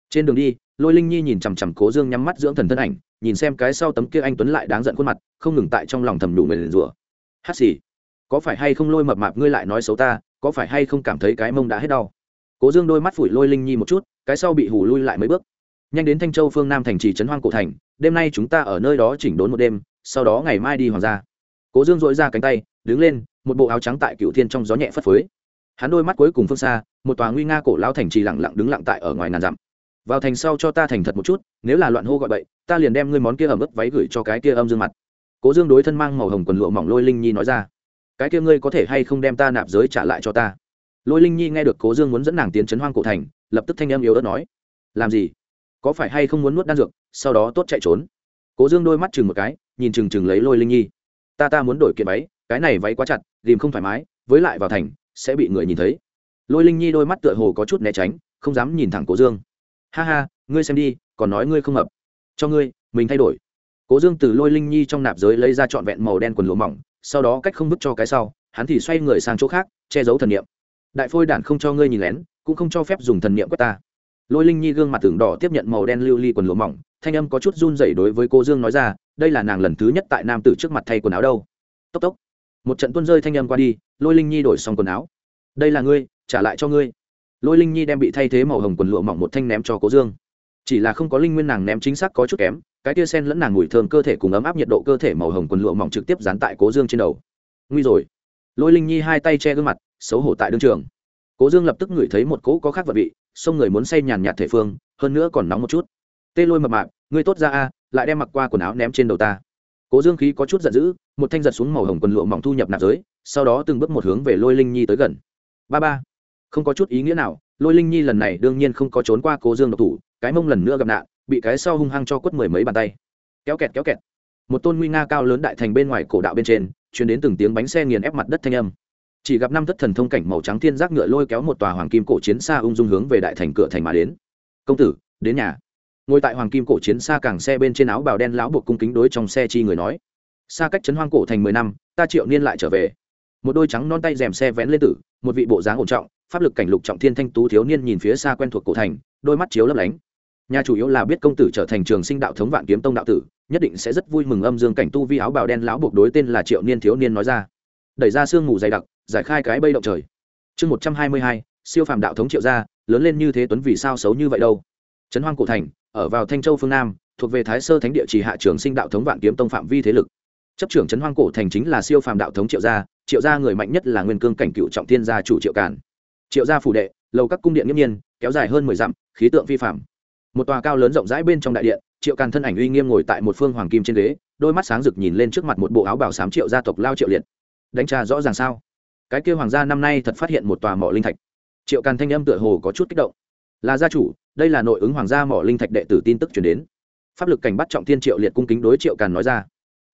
Trên đường đi, lôi linh nhi nhìn chằm chằm cố dương nhắm mắt dưỡng thần thân ảnh, nhìn xem cái sau tấm kia anh tuấn lại đáng giận khuôn mặt, không ngừng tại trong lòng thầm đủ nguyền rủa. Hát xì, có phải hay không lôi mập mạp ngươi lại nói xấu ta, có phải hay không cảm thấy cái mông đã hết đau? Cố dương đôi mắt phủi lôi linh nhi một chút, cái sau bị hù lui lại mấy bước. Nhanh đến thanh châu phương nam thành trì trấn hoang cổ thành, đêm nay chúng ta ở nơi đó chỉnh đốn một đêm, sau đó ngày mai đi hoàng gia. Cố dương dội ra cánh tay, đứng lên, một bộ áo trắng tại cựu thiên trong gió nhẹ phất phới hắn đôi mắt cuối cùng phương xa, một tòa nguy nga cổ lao thành trì lẳng lặng đứng lặng tại ở ngoài ngàn dặm. Vào thành sau cho ta thành thật một chút, nếu là loạn hô gọi bậy, ta liền đem ngươi món kia ẩm ướt váy gửi cho cái kia âm dương mặt. Cố dương đối thân mang màu hồng quần lụa mỏng lôi linh nhi nói ra. Cái kia ngươi có thể hay không đem ta nạp giới trả lại cho ta? Lôi linh nhi nghe được cố dương muốn dẫn nàng tiến trấn hoang cổ thành, lập tức thanh em yếu ớt nói. Làm gì? Có phải hay không muốn nuốt đan dược, sau đó tốt chạy trốn? Cố dương đôi mắt chừng một cái, nhìn chừng chừng lấy lôi linh nhi. Ta ta muốn đổi kiện váy, cái này váy quá chặt, tìm không thoải mái, với lại vào thành sẽ bị người nhìn thấy. Lôi linh nhi đôi mắt tựa hồ có chút né tránh, không dám nhìn thẳng cố dương. Ha ha, ngươi xem đi, còn nói ngươi không hợp cho ngươi, mình thay đổi. Cố dương từ lôi linh nhi trong nạp giới lấy ra trọn vẹn màu đen quần lụa mỏng, sau đó cách không vứt cho cái sau, hắn thì xoay người sang chỗ khác, che giấu thần niệm. Đại phôi đản không cho ngươi nhìn lén, cũng không cho phép dùng thần niệm quét ta. Lôi linh nhi gương mặt tưởng đỏ tiếp nhận màu đen lưu ly li quần lụa mỏng, thanh âm có chút run rẩy đối với cô dương nói ra, đây là nàng lần thứ nhất tại nam tử trước mặt thay quần áo đâu. Tốc tốc một trận tuôn rơi thanh âm qua đi, lôi linh nhi đổi xong quần áo. Đây là ngươi, trả lại cho ngươi. Lôi linh nhi đem bị thay thế màu hồng quần lụa mỏng một thanh ném cho cố dương. Chỉ là không có linh nguyên nàng ném chính xác có chút kém, cái tia sen lẫn nàng mùi thơm cơ thể cùng ấm áp nhiệt độ cơ thể màu hồng quần lụa mỏng trực tiếp dán tại cố dương trên đầu. Nguy rồi. Lôi linh nhi hai tay che gương mặt, xấu hổ tại đương trường. Cố dương lập tức ngửi thấy một cỗ có khác vật vị xông người muốn say nhàn nhạt thể phương, hơn nữa còn nóng một chút. Tê lôi mập mạp, ngươi tốt ra a, lại đem mặc qua quần áo ném trên đầu ta cố dương khí có chút giận dữ, một thanh giật xuống màu hồng quần lụa mỏng thu nhập nạp giới, sau đó từng bước một hướng về lôi linh nhi tới gần. Ba ba, không có chút ý nghĩa nào, lôi linh nhi lần này đương nhiên không có trốn qua cố dương độc thủ, cái mông lần nữa gặp nạn, bị cái sau hung hăng cho quất mười mấy bàn tay. Kéo kẹt kéo kẹt. Một tôn nguy nga cao lớn đại thành bên ngoài cổ đạo bên trên chuyển đến từng tiếng bánh xe nghiền ép mặt đất thanh âm. Chỉ gặp năm thất thần thông cảnh màu trắng thiên giác ngựa lôi kéo một tòa hoàng kim cổ chiến xa ung dung hướng về đại thành cửa thành mà đến. Công tử, đến nhà ngồi tại hoàng kim cổ chiến xa càng xe bên trên áo bào đen lão buộc cung kính đối trong xe chi người nói, xa cách trấn hoang cổ thành mười năm, ta triệu niên lại trở về. Một đôi trắng non tay rèm xe vén lên tử, một vị bộ dáng ổn trọng, pháp lực cảnh lục trọng thiên thanh tú thiếu niên nhìn phía xa quen thuộc cổ thành, đôi mắt chiếu lấp lánh. Nhà chủ yếu là biết công tử trở thành trường sinh đạo thống vạn kiếm tông đạo tử, nhất định sẽ rất vui mừng âm dương cảnh tu vi áo bào đen lão buộc đối tên là triệu niên thiếu niên nói ra. Đẩy ra sương mù dày đặc, giải khai cái bây động trời. Chương một trăm hai mươi hai, siêu phàm đạo thống triệu gia, lớn lên như thế tuấn vì sao xấu như vậy đâu? Trấn hoang cổ thành ở vào thanh châu phương nam, thuộc về thái sơ thánh địa chỉ hạ trường sinh đạo thống vạn kiếm tông phạm vi thế lực. Chấp trưởng trấn hoang cổ thành chính là siêu phàm đạo thống triệu gia triệu gia người mạnh nhất là nguyên cương cảnh cựu trọng thiên gia chủ triệu càn. Triệu gia phủ đệ, lầu các cung điện nghiêm nhiên, kéo dài hơn mười dặm, khí tượng vi phạm một tòa cao lớn rộng rãi bên trong đại điện, triệu càn thân ảnh uy nghiêm ngồi tại một phương hoàng kim trên ghế, đôi mắt sáng rực nhìn lên trước mặt một bộ áo bảo sám triệu gia tộc lao triệu liệt. Đánh tra rõ ràng sao? Cái kêu hoàng gia năm nay thật phát hiện một tòa mỏ linh thạch. Triệu càn thanh âm tựa hồ có chút kích động. Là gia chủ đây là nội ứng hoàng gia mỏ linh thạch đệ tử tin tức chuyển đến. Pháp lực cảnh bắt trọng thiên triệu liệt cung kính đối triệu càn nói ra.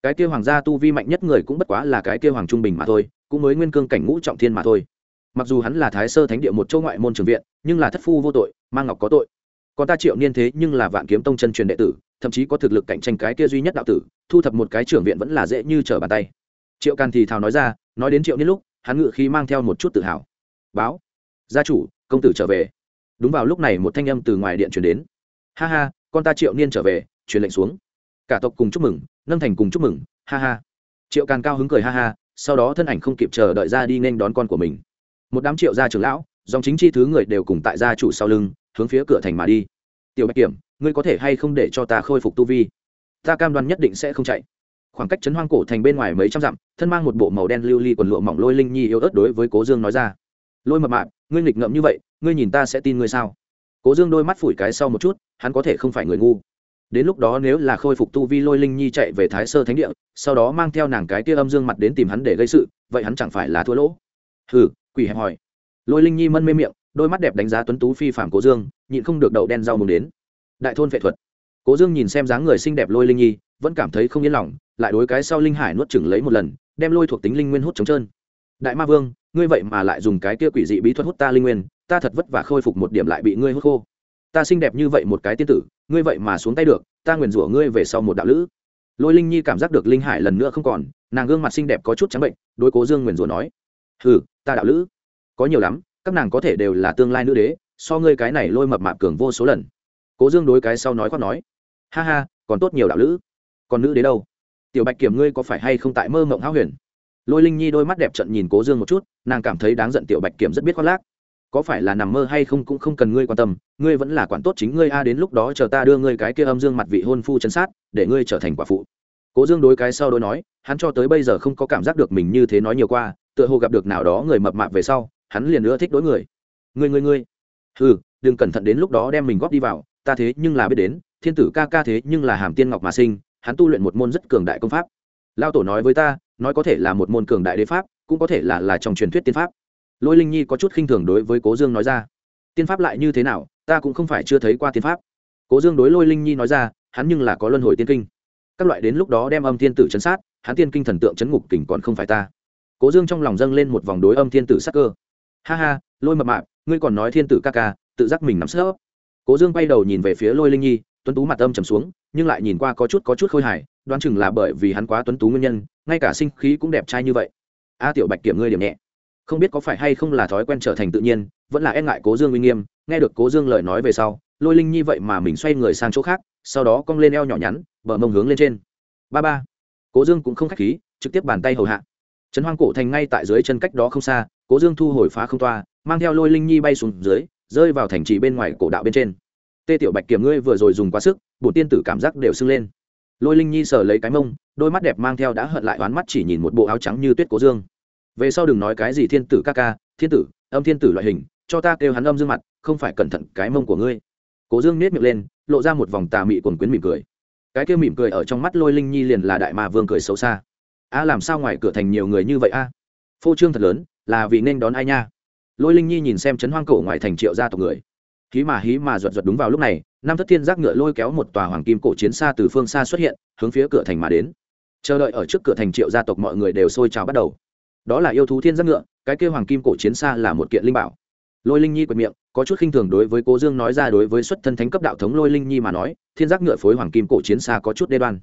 Cái kêu hoàng gia tu vi mạnh nhất người cũng bất quá là cái kêu hoàng trung bình mà thôi, cũng mới nguyên cương cảnh ngũ trọng thiên mà thôi. Mặc dù hắn là thái sơ thánh địa một châu ngoại môn trường viện, nhưng là thất phu vô tội, mang ngọc có tội. Còn ta triệu niên thế nhưng là vạn kiếm tông chân truyền đệ tử, thậm chí có thực lực cạnh tranh cái kia duy nhất đạo tử, thu thập một cái trưởng viện vẫn là dễ như trở bàn tay. Triệu càn thì thào nói ra, nói đến triệu niên lúc, hắn ngự khí mang theo một chút tự hào. Báo, gia chủ, công tử trở về đúng vào lúc này một thanh âm từ ngoài điện chuyển đến. Ha ha, con ta triệu niên trở về, truyền lệnh xuống. Cả tộc cùng chúc mừng, nâng thành cùng chúc mừng, ha ha. Triệu càn cao hứng cười ha ha, sau đó thân ảnh không kịp chờ đợi ra đi nên đón con của mình. Một đám triệu gia trưởng lão, dòng chính chi thứ người đều cùng tại gia chủ sau lưng, hướng phía cửa thành mà đi. Tiểu bạch kiểm, ngươi có thể hay không để cho ta khôi phục tu vi? Ta cam đoan nhất định sẽ không chạy. Khoảng cách chấn hoang cổ thành bên ngoài mấy trăm dặm, thân mang một bộ màu đen lưu ly quần lụa mỏng lôi linh nhi yếu ớt đối với cố dương nói ra. Lôi mập mạp ngươi nghịch ngợm như vậy, ngươi nhìn ta sẽ tin ngươi sao? Cố dương đôi mắt phủi cái sau một chút, hắn có thể không phải người ngu. Đến lúc đó nếu là khôi phục tu vi lôi linh nhi chạy về thái sơ thánh địa, sau đó mang theo nàng cái kia âm dương mặt đến tìm hắn để gây sự, vậy hắn chẳng phải là thua lỗ? Hừ, quỷ hẹp hỏi. Lôi linh nhi mân mê miệng, đôi mắt đẹp đánh giá tuấn tú phi phạm cố dương, nhịn không được đậu đen rau mùng đến. Đại thôn vệ thuật. Cố dương nhìn xem dáng người xinh đẹp lôi linh nhi, vẫn cảm thấy không yên lòng, lại đối cái sau linh hải nuốt chừng lấy một lần, đem lôi thuộc tính linh nguyên hút trống trơn. Đại ma vương ngươi vậy mà lại dùng cái kia quỷ dị bí thuật hút ta linh nguyên, ta thật vất vả khôi phục một điểm lại bị ngươi hút khô. Ta xinh đẹp như vậy một cái tiên tử, ngươi vậy mà xuống tay được, ta nguyền rủa ngươi về sau một đạo lữ. Lôi linh nhi cảm giác được linh hải lần nữa không còn, nàng gương mặt xinh đẹp có chút trắng bệnh, đối cố dương nguyền rủa nói, hừ, ta đạo lữ, có nhiều lắm, các nàng có thể đều là tương lai nữ đế, so ngươi cái này lôi mập mạp cường vô số lần. Cố dương đối cái sau nói khoác nói, ha ha, còn tốt nhiều đạo lữ, còn nữ đế đâu? Tiểu bạch kiểm ngươi có phải hay không tại mơ mộng háo huyền? Lôi linh nhi đôi mắt đẹp trận nhìn cố dương một chút, nàng cảm thấy đáng giận tiểu bạch kiểm rất biết khoác lác. Có phải là nằm mơ hay không cũng không cần ngươi quan tâm, ngươi vẫn là quản tốt chính ngươi a, đến lúc đó chờ ta đưa ngươi cái kia âm dương mặt vị hôn phu chân sát, để ngươi trở thành quả phụ. Cố dương đối cái sau đối nói, hắn cho tới bây giờ không có cảm giác được mình như thế nói nhiều qua, tựa hồ gặp được nào đó người mập mạp về sau, hắn liền nữa thích đối người. Ngươi ngươi ngươi. Ừ đừng cẩn thận đến lúc đó đem mình góp đi vào, ta thế nhưng là biết đến, thiên tử ca ca thế nhưng là hàm tiên ngọc mà sinh, hắn tu luyện một môn rất cường đại công pháp. Lao tổ nói với ta nói có thể là một môn cường đại đế pháp, cũng có thể là là trong truyền thuyết tiên pháp. Lôi linh nhi có chút khinh thường đối với cố dương nói ra. Tiên pháp lại như thế nào, ta cũng không phải chưa thấy qua tiên pháp. Cố dương đối lôi linh nhi nói ra, hắn nhưng là có luân hồi tiên kinh. Các loại đến lúc đó đem âm thiên tử chấn sát, hắn tiên kinh thần tượng chấn ngục kình còn không phải ta. Cố dương trong lòng dâng lên một vòng đối âm thiên tử sắc cơ. Ha ha, lôi mập mạp, ngươi còn nói thiên tử ca ca, tự giác mình nắm sỡ cố dương bay đầu nhìn về phía lôi linh nhi, tuấn tú mặt âm trầm xuống, nhưng lại nhìn qua có chút có chút khôi hài, đoán chừng là bởi vì hắn quá tuấn tú nguyên nhân ngay cả sinh khí cũng đẹp trai như vậy. A tiểu bạch kiểm ngươi điểm nhẹ. Không biết có phải hay không là thói quen trở thành tự nhiên, vẫn là e ngại cố dương uy nghiêm, nghe được cố dương lời nói về sau, lôi linh nhi vậy mà mình xoay người sang chỗ khác, sau đó cong lên eo nhỏ nhắn, bờ mông hướng lên trên. Ba ba. Cố dương cũng không k h á c h khí, trực tiếp bàn tay hầu hạ. Trấn hoang cổ thành ngay tại dưới chân cách đó không xa, cố dương thu hồi phá không toa, mang theo lôi linh nhi bay xuống dưới, rơi vào thành trì bên ngoài cổ đạo bên trên. Tê tiểu bạch kiểm ngươi vừa rồi dùng quá sức bổ tiên tử cảm giác đều sưng lên. Lôi linh nhi sờ lấy cái mông đôi mắt đẹp mang theo đã hận lại oán mắt chỉ nhìn một bộ áo trắng như tuyết cố dương. Về sau đừng nói cái gì thiên tử ca ca, thiên tử, âm thiên tử loại hình, cho ta kêu hắn âm dương mặt, không phải cẩn thận cái mông của ngươi. Cố dương nết miệng lên, lộ ra một vòng tà mị quần quyến mỉm cười. Cái kêu mỉm cười ở trong mắt lôi linh nhi liền là đại mà vương cười xấu xa. A, làm sao ngoài cửa thành nhiều người như vậy a? Phô trương thật lớn, là vì nên đón ai nha? Lôi linh nhi nhìn xem trấn hoang cổ ngoài thành triệu gia tộc người. Hí mà hí mà ruột ruột đúng vào lúc này nam thất thiên giác ngựa lôi kéo một tòa hoàng kim cổ chiến xa từ phương xa xuất hiện, hướng phía cửa thành mà đến chờ đợi ở trước cửa thành triệu gia tộc mọi người đều sôi trào bắt đầu. Đó là yêu thú thiên giác ngựa, cái kêu hoàng kim cổ chiến xa là một kiện linh bảo. Lôi linh nhi quệt miệng, có chút khinh thường đối với cố dương nói ra đối với xuất thân thánh cấp đạo thống lôi linh nhi mà nói, thiên giác ngựa phối hoàng kim cổ chiến xa có chút đê đoan.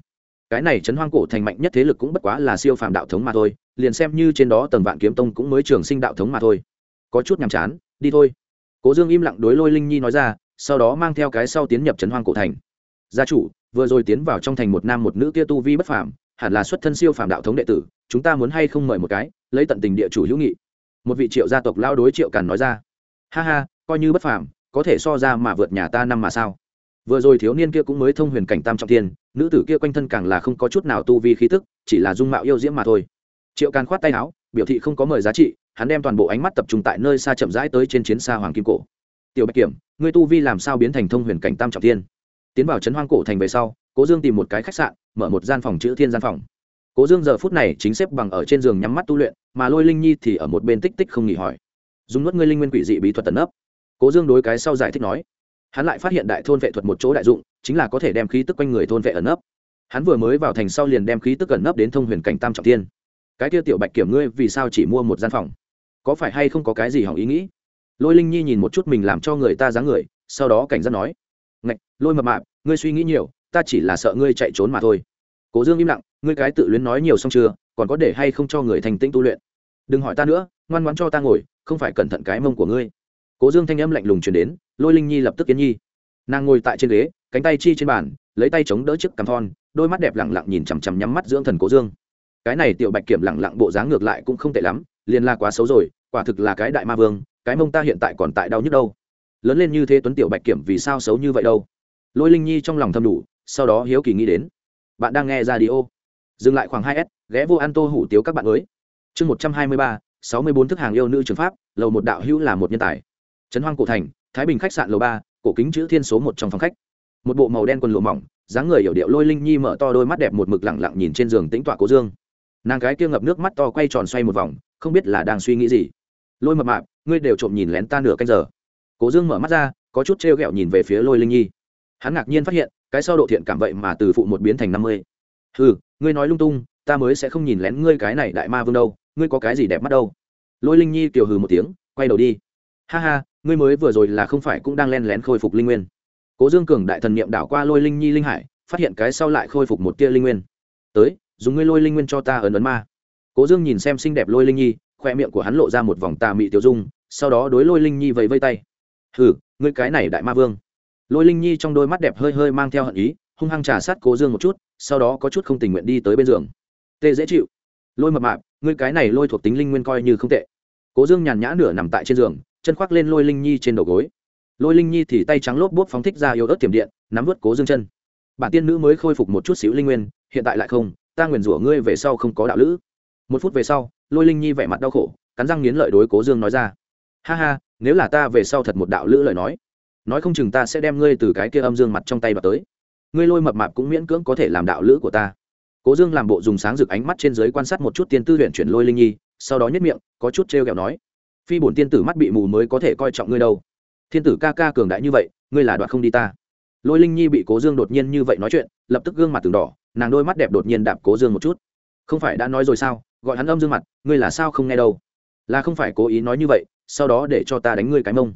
Cái này chấn hoang cổ thành mạnh nhất thế lực cũng bất quá là siêu phàm đạo thống mà thôi, liền xem như trên đó tầng vạn kiếm tông cũng mới trường sinh đạo thống mà thôi. Có chút nhàm chán, đi thôi. Cố dương im lặng đối lôi linh nhi nói ra, sau đó mang theo cái sau tiến nhập chấn hoang cổ thành. Gia chủ, vừa rồi tiến vào trong thành một nam một nữ kia tu vi bất phàm hẳn là xuất thân siêu phàm đạo thống đệ tử, chúng ta muốn hay không mời một cái, lấy tận tình địa chủ hữu nghị. Một vị triệu gia tộc lao đối triệu càn nói ra. Ha ha, coi như bất phàm, có thể so ra mà vượt nhà ta năm mà sao? Vừa rồi thiếu niên kia cũng mới thông huyền cảnh tam trọng thiên, nữ tử kia quanh thân càng là không có chút nào tu vi khí tức, chỉ là dung mạo yêu diễm mà thôi. Triệu càn khoát tay áo, biểu thị không có mời giá trị, hắn đem toàn bộ ánh mắt tập trung tại nơi xa chậm rãi tới trên chiến xa hoàng kim cổ. Tiểu bạch kiểm, ngươi tu vi làm sao biến thành thông huyền cảnh tam trọng thiên? Tiến vào trấn hoang cổ thành về sau, cố dương tìm một cái khách sạn mở một gian phòng chữ thiên gian phòng. Cố dương giờ phút này chính xếp bằng ở trên giường nhắm mắt tu luyện, mà lôi linh nhi thì ở một bên tích tích không nghỉ hỏi. Dùng nuốt ngươi linh nguyên quỷ dị bí thuật tấn ấp cố dương đối cái sau giải thích nói. Hắn lại phát hiện đại thôn vệ thuật một chỗ đại dụng, chính là có thể đem khí tức quanh người thôn vệ ẩn ấp hắn vừa mới vào thành sau liền đem khí tức ẩn ấp đến thông huyền cảnh tam trọng tiên cái kia tiểu bạch kiểm ngươi vì sao chỉ mua một gian phòng? Có phải hay không có cái gì hỏng ý nghĩ? Lôi linh nhi nhìn một chút mình làm cho người ta dáng người, sau đó cảnh giác nói. Ngạch, lôi mập mạp, ngươi suy nghĩ nhiều ta chỉ là sợ ngươi chạy trốn mà thôi. Cố dương im lặng, ngươi cái tự luyến nói nhiều xong chưa, còn có để hay không cho người thành tĩnh tu luyện? Đừng hỏi ta nữa, ngoan ngoãn cho ta ngồi, không phải cẩn thận cái mông của ngươi. Cố dương thanh âm lạnh lùng chuyển đến, lôi linh nhi lập tức kiến nhi. Nàng ngồi tại trên ghế, cánh tay chi trên bàn, lấy tay chống đỡ chiếc cằm thon, đôi mắt đẹp lẳng lặng nhìn chằm chằm nhắm mắt dưỡng thần cố dương. Cái này tiểu bạch kiểm lẳng lặng bộ dáng ngược lại cũng không tệ lắm, liền là quá xấu rồi, quả thực là cái đại ma vương, cái mông ta hiện tại còn tại đau nhức đâu. Lớn lên như thế tuấn tiểu bạch kiểm vì sao xấu như vậy đâu? Lôi linh nhi trong lòng thầm đủ sau đó hiếu kỳ nghĩ đến. Bạn đang nghe ra đi ô dừng lại khoảng hai s, ghé vô an tô hủ tiếu các bạn mới chương một trăm hai mươi ba, sáu mươi bốn thức hàng yêu nữ trường pháp, lầu một đạo hữu là một nhân tài. Trấn hoang cổ thành, thái bình khách sạn lầu ba, cổ kính chữ thiên số một trong phòng khách. Một bộ màu đen quần lụa mỏng, dáng người hiểu điệu lôi linh nhi mở to đôi mắt đẹp một mực lẳng lặng nhìn trên giường tĩnh tọa cố dương. Nàng gái kia ngập nước mắt to quay tròn xoay một vòng, không biết là đang suy nghĩ gì. Lôi mập mạp, ngươi đều trộm nhìn lén ta nửa canh giờ. Cố dương mở mắt ra, có chút t r e o g ẹ o nhìn về phía lôi linh nhi. Hắn ngạc nhiên phát hiện cái sau độ thiện cảm vậy mà từ phụ một biến thành năm mươi. Ừ ngươi nói lung tung, ta mới sẽ không nhìn lén ngươi cái này đại ma vương đâu, ngươi có cái gì đẹp mắt đâu. Lôi linh nhi kiều hừ một tiếng, quay đầu đi. Ha ha, ngươi mới vừa rồi là không phải cũng đang len lén khôi phục linh nguyên. Cố dương cường đại thần n i ệ m đảo qua lôi linh nhi linh hải, phát hiện cái sau lại khôi phục một tia linh nguyên. Tới, dùng ngươi lôi linh nguyên cho ta ấn ấn ma. Cố dương nhìn xem xinh đẹp lôi linh nhi, khoe miệng của hắn lộ ra một vòng tà mị tiêu dung, sau đó đối lôi linh nhi vẫy vây tay. Hừ, ngươi cái này đại ma vương lôi linh nhi trong đôi mắt đẹp hơi hơi mang theo hận ý, hung hăng trà sát cố dương một chút, sau đó có chút không tình nguyện đi tới bên giường. Tê dễ chịu. Lôi mập mạp, ngươi cái này lôi thuộc tính linh nguyên coi như không tệ. Cố dương nhàn nhã nửa nằm tại trên giường, chân khoác lên lôi linh nhi trên đầu gối. Lôi linh nhi thì tay trắng lốp bốp phóng thích ra yếu ớt tiềm điện, nắm vớt cố dương chân. Bản tiên nữ mới khôi phục một chút xíu linh nguyên, hiện tại lại không, ta nguyền rủa ngươi về sau không có đạo lữ. Một phút về sau, lôi linh nhi vẻ mặt đau khổ, cắn răng nghiến lợi đối cố dương nói ra. Ha ha, nếu là ta về sau thật một đạo lữ lời nói nói không chừng ta sẽ đem ngươi từ cái kia âm dương mặt trong tay vào tới. Ngươi lôi mập mạp cũng miễn cưỡng có thể làm đạo lữ của ta. Cố dương làm bộ dùng sáng rực ánh mắt trên giới quan sát một chút tiên tư huyện chuyển lôi linh nhi, sau đó nhất miệng, có chút t r e o kẹo nói, phi bổn tiên tử mắt bị mù mới có thể coi trọng ngươi đâu. Thiên tử ca ca cường đại như vậy, ngươi là đoạn không đi ta. Lôi linh nhi bị cố dương đột nhiên như vậy nói chuyện, lập tức gương mặt từng đỏ, nàng đôi mắt đẹp đột nhiên đạp cố dương một chút. Không phải đã nói rồi sao? Gọi hắn âm dương mặt, ngươi là sao không nghe đâu? Là không phải cố ý nói như vậy, sau đó để cho ta đánh ngươi cái mông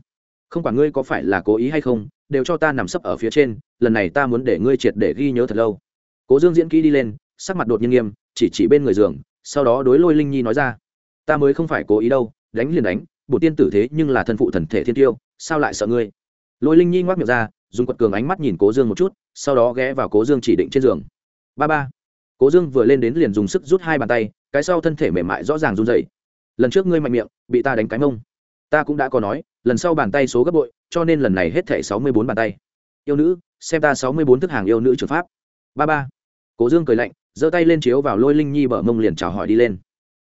không quản ngươi có phải là cố ý hay không, đều cho ta nằm sấp ở phía trên, lần này ta muốn để ngươi triệt để ghi nhớ thật lâu. Cố dương diễn kỹ đi lên, sắc mặt đột nhiên nghiêm, chỉ chỉ bên người giường, sau đó đối lôi linh nhi nói ra, ta mới không phải cố ý đâu, đánh liền đánh bổ tiên tử thế nhưng là thân phụ thần thể thiên tiêu, sao lại sợ ngươi? Lôi linh nhi ngoác miệng ra, dùng quật cường ánh mắt nhìn cố dương một chút, sau đó ghé vào cố dương chỉ định trên giường. Ba ba. Cố dương vừa lên đến liền dùng sức rút hai bàn tay, cái sau thân thể mềm mại rõ ràng run dậy lần trước ngươi mạnh miệng, bị ta đánh cái mông. Ta cũng đã có nói lần sau bàn tay số gấp bội, cho nên lần này hết thẻ sáu mươi bốn bàn tay. Yêu nữ, xem ta sáu mươi bốn thức hàng yêu nữ trường pháp. Ba ba. Cố dương cười lạnh, giơ tay lên chiếu vào lôi linh nhi bờ mông liền chào hỏi đi lên.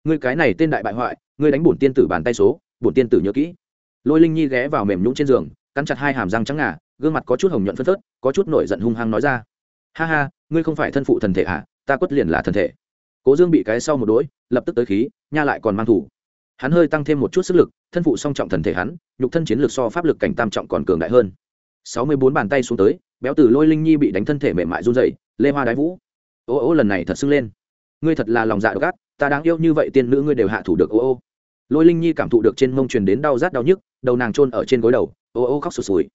Ngươi cái này tên đại bại hoại, ngươi đánh bổn tiên tử bàn tay số, bổn tiên tử nhớ kỹ. Lôi linh nhi ghé vào mềm nhũng trên giường, cắn chặt hai hàm răng trắng ngà, gương mặt có chút hồng nhuận phân phớt, có chút nổi giận hung hăng nói ra. Ha ha, ngươi không phải thân phụ thần thể à ta quất liền là thần thể. Cố dương bị cái sau một đỗi, lập tức tới khí, nha lại còn mang thủ hắn hơi tăng thêm một chút sức lực thân phụ song trọng thần thể hắn nhục thân chiến lược so pháp lực cảnh tam trọng còn cường đại hơn. Sáu mươi bốn bàn tay xuống tới béo từ lôi linh nhi bị đánh thân thể mềm mại run dậy lê hoa đái vũ. Ô ô lần này thật sưng lên. Ngươi thật là lòng dạ gắt, ta đáng yêu như vậy tiên nữ ngươi đều hạ thủ được ô ô. Lôi linh nhi cảm thụ được trên mông truyền đến đau rát đau nhức đầu nàng trôn ở trên gối đầu ô ô khóc sụt sùi.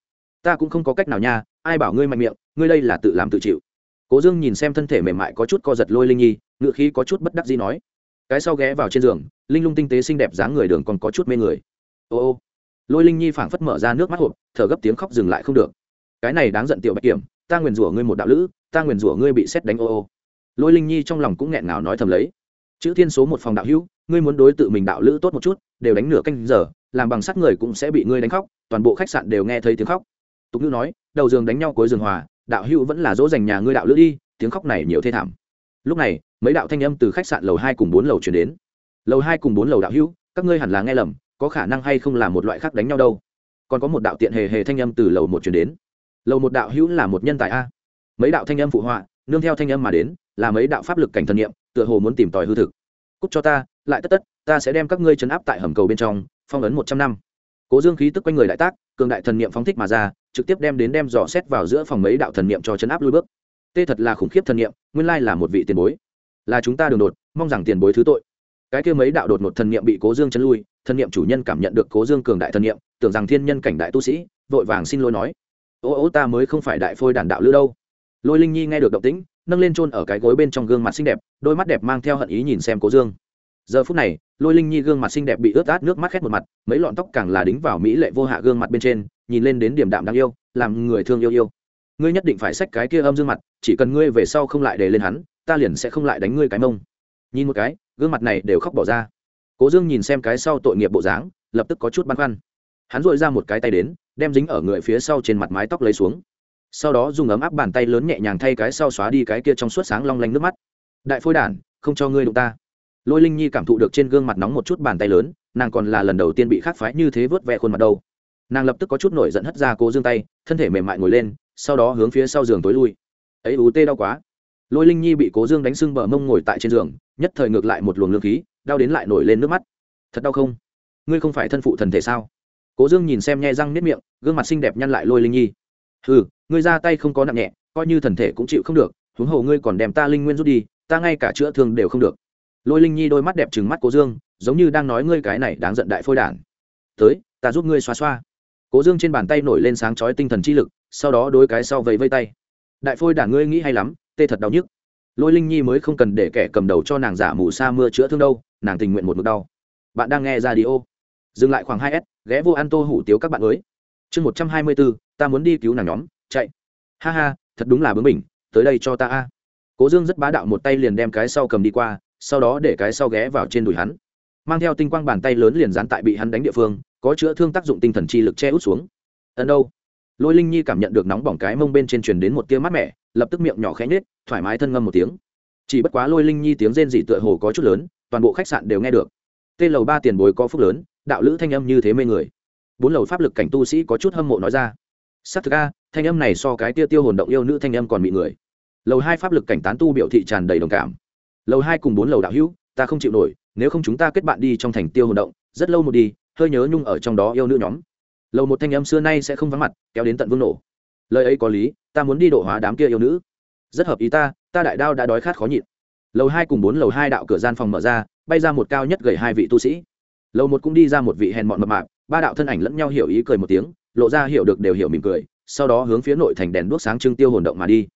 Ta cũng không có cách nào nha ai bảo ngươi mạnh miệng ngươi đây là tự làm tự chịu. Cố dương nhìn xem thân thể mềm mại có chút co giật lôi linh nhi ngựa khí có chút bất đắc gì nói. Cái sau ghé vào trên giường linh lung tinh tế xinh đẹp dáng người đường còn có chút mê người. Ô ô. Lôi linh nhi phảng phất mở ra nước mắt hộp, thở gấp tiếng khóc dừng lại không được. Cái này đáng giận tiểu bạch kiểm, ta nguyền rủa ngươi một đạo lữ, ta nguyền rủa ngươi bị xét đánh ô ô. Lôi linh nhi trong lòng cũng nghẹn ngào nói thầm lấy. Chữ thiên số một phòng đạo hữu, ngươi muốn đối tự mình đạo lữ tốt một chút, đều đánh nửa canh giờ, làm bằng sắt người cũng sẽ bị ngươi đánh khóc, toàn bộ khách sạn đều nghe thấy tiếng khóc. Tục ngữ nói, đầu giường đánh nhau cuối giường hòa, đạo hữu vẫn là dỗ dành nhà ngươi đạo lữ đi, tiếng khóc này nhiều thê thảm. Lúc này, mấy đạo thanh âm từ khách sạn lầu hai cùng bốn lầu chuyển đến lầu hai cùng bốn lầu đạo hữu, các ngươi hẳn là nghe lầm, có khả năng hay không là một loại khác đánh nhau đâu? Còn có một đạo tiện hề hề thanh âm từ lầu một chuyển đến. Lầu một đạo hữu là một nhân tài a. Mấy đạo thanh âm phụ họa, nương theo thanh âm mà đến, là mấy đạo pháp lực cảnh thần nghiệm tựa hồ muốn tìm tòi hư thực. Cúc cho ta, lại tất tất, ta sẽ đem các ngươi chấn áp tại hầm cầu bên trong, phong ấn một trăm năm. Cố dương khí tức quanh người đại tác, cường đại thần niệm phóng thích mà ra, trực tiếp đem đến đem dò xét vào giữa phòng mấy đạo thần niệm cho chấn áp lui bước. Tê thật là khủng khiếp thần niệm, nguyên lai là một vị tiền bối. Là chúng ta đường đột, mong rằng tiền bối thứ tội cái kia mấy đạo đột một thần niệm bị cố dương chấn lui, thần niệm chủ nhân cảm nhận được cố dương cường đại thần niệm, tưởng rằng thiên nhân cảnh đại tu sĩ, vội vàng xin lỗi nói, ô ô, ta mới không phải đại phôi đàn đạo lữ đâu. Lôi linh nhi nghe được động tĩnh, nâng lên chôn ở cái gối bên trong gương mặt xinh đẹp, đôi mắt đẹp mang theo hận ý nhìn xem cố dương. Giờ phút này, lôi linh nhi gương mặt xinh đẹp bị ướt át nước mắt khét một mặt, mấy lọn tóc càng là đính vào mỹ lệ vô hạ gương mặt bên trên, nhìn lên đến điểm đạm đáng yêu, làm người thương yêu yêu. Ngươi nhất định phải xách cái kia âm dương mặt, chỉ cần ngươi về sau không lại để lên hắn, ta liền sẽ không lại đánh ngươi cái mông nhìn một cái, gương mặt này đều khóc bỏ ra. Cố dương nhìn xem cái sau tội nghiệp bộ dáng, lập tức có chút băn khoăn. Hắn dội ra một cái tay đến, đem dính ở người phía sau trên mặt mái tóc lấy xuống. Sau đó dùng ấm áp bàn tay lớn nhẹ nhàng thay cái sau xóa đi cái kia trong suốt sáng long lanh nước mắt. Đại phôi đản, không cho ngươi đụng ta. Lôi linh nhi cảm thụ được trên gương mặt nóng một chút bàn tay lớn, nàng còn là lần đầu tiên bị khắc phái như thế vớt vẹ khuôn mặt đâu. Nàng lập tức có chút nổi giận hất ra cố dương tay, thân thể mềm mại ngồi lên, sau đó hướng phía sau giường tối lui. Ấy, ú tê đau quá lôi linh nhi bị cố dương đánh sưng bờ mông ngồi tại trên giường, nhất thời ngược lại một luồng lương khí, đau đến lại nổi lên nước mắt. Thật đau không? Ngươi không phải thân phụ thần thể sao? Cố dương nhìn xem nhai răng nếp miệng, gương mặt xinh đẹp nhăn lại lôi linh nhi. Ừ ngươi ra tay không có nặng nhẹ, coi như thần thể cũng chịu không được, huống hồ ngươi còn đem ta linh nguyên rút đi, ta ngay cả chữa thương đều không được. Lôi linh nhi đôi mắt đẹp trừng mắt cố dương, giống như đang nói ngươi cái này đáng giận đại phôi đản. Tới, ta giúp ngươi xoa xoa. Cố dương trên bàn tay nổi lên sáng chói tinh thần chi lực, sau đó đôi cái sau vẫy vây tay. Đại phôi đản ngươi nghĩ hay lắm tê thật đau nhức. Lôi linh nhi mới không cần để kẻ cầm đầu cho nàng giả mù sa mưa chữa thương đâu, nàng tình nguyện một mực đau. Bạn đang nghe ra đi ô dừng lại khoảng hai s, ghé vô ăn tô hủ tiếu các bạn mới. Chương một trăm hai mươi bốn ta muốn đi cứu nàng nhóm, chạy. Ha ha, thật đúng là bướng mình tới đây cho ta a. Cố dương rất bá đạo một tay liền đem cái sau cầm đi qua, sau đó để cái sau ghé vào trên đùi hắn. Mang theo tinh quang bàn tay lớn liền dán tại bị hắn đánh địa phương, có chữa thương tác dụng tinh thần chi lực che út xuống. Ẩn đâu? Lôi linh nhi cảm nhận được nóng bỏng cái mông bên trên truyền đến một tia mát mẻ lập tức miệng nhỏ khẽ nhếch, thoải mái thân ngâm một tiếng. Chỉ bất quá lôi linh nhi tiếng rên rỉ tựa hồ có chút lớn toàn bộ khách sạn đều nghe được. Tên lầu ba tiền bối có phúc lớn đạo lữ thanh âm như thế mê người. Bốn lầu pháp lực cảnh tu sĩ có chút hâm mộ nói ra. Sát thực a thanh âm này so cái tia tiêu hồn động yêu nữ thanh âm còn bị người. Lầu hai pháp lực cảnh tán tu biểu thị tràn đầy đồng cảm. Lầu hai cùng bốn lầu đạo hữu ta không chịu nổi nếu không chúng ta kết bạn đi trong thành tiêu hồn động rất lâu một đi hơi nhớ nhung ở trong đó yêu nữ nhóm. Lầu một thanh âm xưa nay sẽ không vắng mặt kéo đến tận vương nổ. Lời ấy có lý ta muốn đi độ hóa đám kia yêu nữ. Rất hợp ý ta ta đại đao đã đói khát khó nhịn. Lầu hai cùng bốn lầu hai đạo cửa gian phòng mở ra, bay ra một cao nhất gầy hai vị tu sĩ. Lầu một cũng đi ra một vị hèn mọn mập mạp, ba đạo thân ảnh lẫn nhau hiểu ý cười một tiếng, lộ ra hiểu được đều hiểu mỉm cười, sau đó hướng phía nội thành đèn đuốc sáng trưng tiêu hồn động mà đi.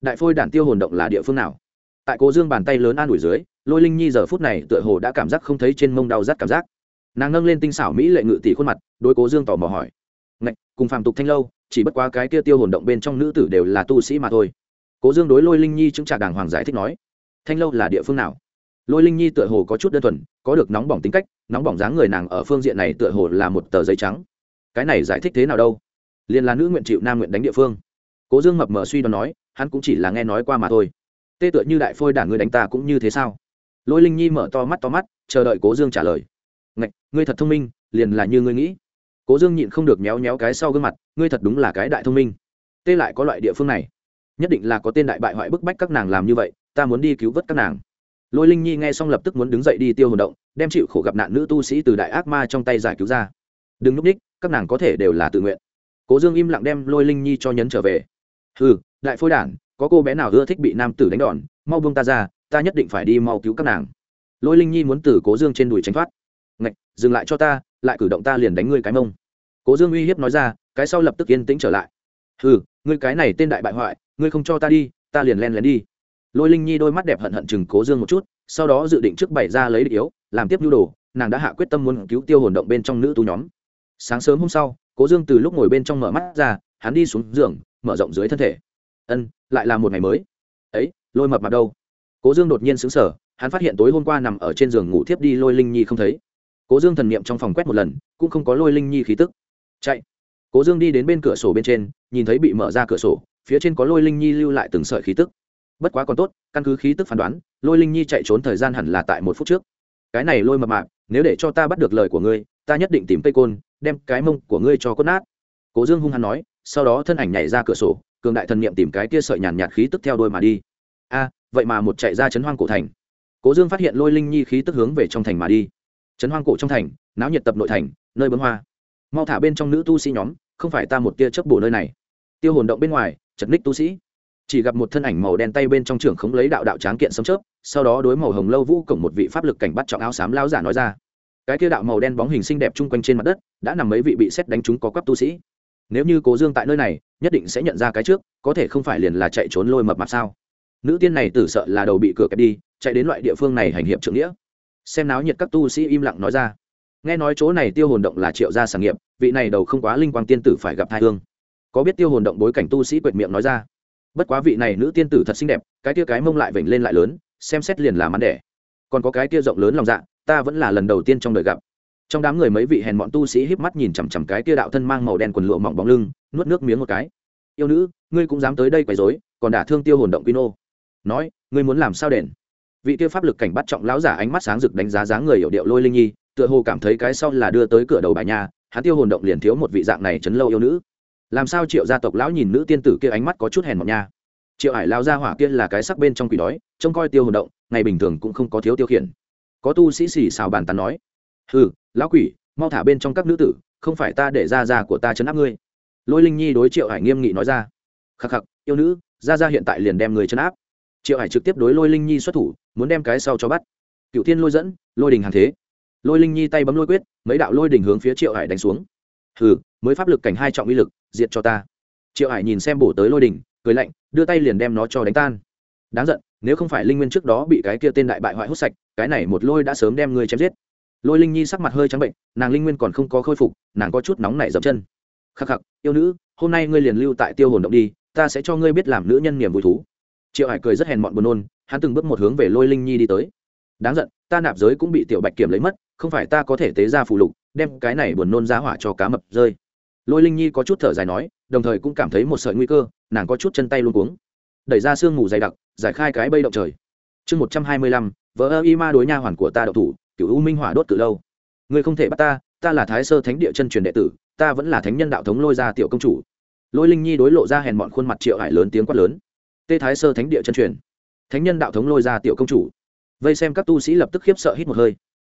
Đại phôi đản tiêu hồn động là địa phương nào? Tại cố dương bàn tay lớn an ủi dưới, lôi linh nhi giờ phút này tựa hồ đã cảm giác không thấy trên mông đau rát cảm giác. Nàng nâng lên tinh xảo mỹ lệ ngự tỷ khuôn mặt đôi cố dương tò mò hỏi cùng phàm tục thanh lâu, chỉ bất quá cái kia tiêu hồn động bên trong nữ tử đều là tu sĩ mà thôi. Cố dương đối lôi linh nhi chứng trả đàng hoàng giải thích nói, thanh lâu là địa phương nào? Lôi linh nhi tựa hồ có chút đơn thuần, có được nóng bỏng tính cách, nóng bỏng dáng người nàng ở phương diện này tựa hồ là một tờ giấy trắng. Cái này giải thích thế nào đâu? Liền là nữ nguyện chịu nam nguyện đánh địa phương. Cố dương mập mờ suy đoán nói, hắn cũng chỉ là nghe nói qua mà thôi. Tê tựa như đại phôi đảng người đánh ta cũng như thế sao? Lôi linh nhi mở to mắt to mắt, chờ đợi cố dương trả lời. Ngạch, ngươi thật thông minh, liền là như ngươi nghĩ cố dương nhịn không được méo méo cái sau gương mặt, ngươi thật đúng là cái đại thông minh. Tê lại có loại địa phương này. Nhất định là có tên đại bại hoại bức bách các nàng làm như vậy, ta muốn đi cứu vớt các nàng. Lôi linh nhi nghe xong lập tức muốn đứng dậy đi tiêu hồn động, đem chịu khổ gặp nạn nữ tu sĩ từ đại ác ma trong tay giải cứu ra. Đừng núp ních các nàng có thể đều là tự nguyện. Cố dương im lặng đem lôi linh nhi cho nhấn trở về. Ừ đại phôi đản, có cô bé nào ưa thích bị nam tử đánh đòn, mau buông ta ra, ta nhất định phải đi mau cứu các nàng. Lôi linh nhi muốn từ cố dương trên đùi tránh thoát. Ngạch, dừng lại cho ta lại cử động ta liền đánh ngươi cái mông. Cố dương uy hiếp nói ra, cái sau lập tức yên tĩnh trở lại. Ừ ngươi cái này tên đại bại hoại, ngươi không cho ta đi, ta liền len lén đi. Lôi linh nhi đôi mắt đẹp hận hận chừng cố dương một chút, sau đó dự định trước bày ra lấy địch yếu, làm tiếp nhu đồ, nàng đã hạ quyết tâm muốn cứu tiêu hồn động bên trong nữ tu nhóm. Sáng sớm hôm sau, cố dương từ lúc ngồi bên trong mở mắt ra, hắn đi xuống giường, mở rộng dưới thân thể. Ân, lại là một ngày mới. Ấy, lôi mập mặt đâu? Cố dương đột nhiên xứng sở hắn phát hiện tối hôm qua nằm ở trên giường ngủ thiếp đi, lôi linh nhi không thấy cố dương thần niệm trong phòng quét một lần, cũng không có lôi linh nhi khí tức. Chạy. Cố dương đi đến bên cửa sổ bên trên, nhìn thấy bị mở ra cửa sổ, phía trên có lôi linh nhi lưu lại từng sợi khí tức. Bất quá còn tốt, căn cứ khí tức phán đoán, lôi linh nhi chạy trốn thời gian hẳn là tại một phút trước. Cái này lôi mập mạp, nếu để cho ta bắt được lời của ngươi, ta nhất định tìm cây côn, đem cái mông của ngươi cho cốt nát. Cố dương hung hăng nói, sau đó thân ảnh nhảy ra cửa sổ, cường đại thần niệm tìm cái kia sợi nhàn nhạt khí tức theo đôi mà đi. A, vậy mà một chạy ra chấn hoang cổ thành. Cố dương phát hiện lôi linh nhi khí tức hướng về trong thành mà đi trấn hoang cổ trong thành, náo nhiệt tập nội thành, nơi bấm hoa. Mau thả bên trong nữ tu sĩ nhóm, không phải ta một tia chớp bổ nơi này. Tiêu hồn động bên ngoài, chật ních tu sĩ. Chỉ gặp một thân ảnh màu đen tay bên trong trưởng khống lấy đạo đạo tráng kiện sấm chớp, sau đó đối màu hồng lâu vũ cổng một vị pháp lực cảnh bắt trọng áo xám lao giả nói ra. Cái kia đạo màu đen bóng hình xinh đẹp chung quanh trên mặt đất, đã nằm mấy vị bị xét đánh trúng có quắp tu sĩ. Nếu như cố dương tại nơi này, nhất định sẽ nhận ra cái trước, có thể không phải liền là chạy trốn lôi mập mặt sao? Nữ tiên này tử sợ là đầu bị cửa kẹp đi, chạy đến loại địa phương này hành hiệp trưởng nghĩa xem náo nhiệt các tu sĩ im lặng nói ra. Nghe nói chỗ này tiêu hồn động là triệu gia sản nghiệp, vị này đầu không quá linh quang tiên tử phải gặp thai hương. Có biết tiêu hồn động bối cảnh tu sĩ quệt miệng nói ra. Bất quá vị này nữ tiên tử thật xinh đẹp, cái tia cái mông lại vểnh lên lại lớn, xem xét liền là mắn đẻ. Còn có cái tia rộng lớn lòng dạ ta vẫn là lần đầu tiên trong đời gặp. Trong đám người mấy vị hèn bọn tu sĩ híp mắt nhìn chằm chằm cái tia đạo thân mang màu đen quần lụa mỏng bóng lưng, nuốt nước miếng một cái. Yêu nữ, ngươi cũng dám tới đây quấy rối, còn đả thương tiêu hồn động quy nô. Nói, ngươi muốn làm sao đền? Vị tiêu pháp lực cảnh bắt trọng lão giả ánh mắt sáng rực đánh giá dáng người hiểu điệu lôi linh nhi, tựa hồ cảm thấy cái sau là đưa tới cửa đầu bài nhà hắn tiêu hồn động liền thiếu một vị dạng này chấn lâu yêu nữ. Làm sao triệu gia tộc lão nhìn nữ tiên tử kia ánh mắt có chút hèn mọt nha? Triệu hải lao ra hỏa kia là cái sắc bên trong quỷ đói, trông coi tiêu hồn động, ngày bình thường cũng không có thiếu tiêu khiển. Có tu sĩ xì xào bàn tán nói, hừ, lão quỷ, mau thả bên trong các nữ tử, không phải ta để ra ra của ta chấn áp ngươi. Lôi linh nhi đối triệu hải nghiêm nghị nói ra, khắc khắc, yêu nữ ra ra hiện tại liền đem người chấn áp triệu hải trực tiếp đối lôi linh nhi xuất thủ, muốn đem cái sau cho bắt. Cựu thiên lôi dẫn, lôi đình hàng thế. Lôi linh nhi tay bấm lôi quyết, mấy đạo lôi đình hướng phía triệu hải đánh xuống. Hừ, mới pháp lực cảnh hai trọng uy lực, diệt cho ta. Triệu hải nhìn xem bổ tới lôi đình, cười lạnh, đưa tay liền đem nó cho đánh tan. Đáng giận, nếu không phải linh nguyên trước đó bị cái kia tên đại bại hoại hút sạch, cái này một lôi đã sớm đem ngươi chém giết. Lôi linh nhi sắc mặt hơi trắng bệnh, nàng linh nguyên còn không có khôi phục, nàng có chút nóng nảy dập chân. Khắc khắc, yêu nữ, hôm nay ngươi liền lưu tại tiêu hồn động đi, ta sẽ cho ngươi biết làm nữ nhân niềm vui thú triệu hải cười rất hèn mọn buồn nôn, hắn từng bước một hướng về lôi linh nhi đi tới. Đáng giận, ta nạp giới cũng bị tiểu bạch kiểm lấy mất, không phải ta có thể tế ra phù lục, đem cái này buồn nôn giá hỏa cho cá mập rơi. Lôi linh nhi có chút thở dài nói, đồng thời cũng cảm thấy một sợi nguy cơ, nàng có chút chân tay luôn cuống. Đẩy ra sương mù dày đặc, giải khai cái bây động trời. Chương một trăm hai mươi lăm, vỡ ơ y ma đối nha hoàn của ta đậu thủ cựu u minh hỏa đốt từ lâu. Ngươi không thể bắt ta ta là thái sơ thánh địa chân truyền đệ tử, ta vẫn là thánh nhân đạo thống lôi ra tiểu công chủ. Lôi linh nhi đối lộ ra hèn mọn khuôn mặt triệu hải lớn tiếng quát lớn tê thái sơ thánh địa chân truyền. Thánh nhân đạo thống lôi ra tiểu công chủ. Vây xem các tu sĩ lập tức khiếp sợ hít một hơi.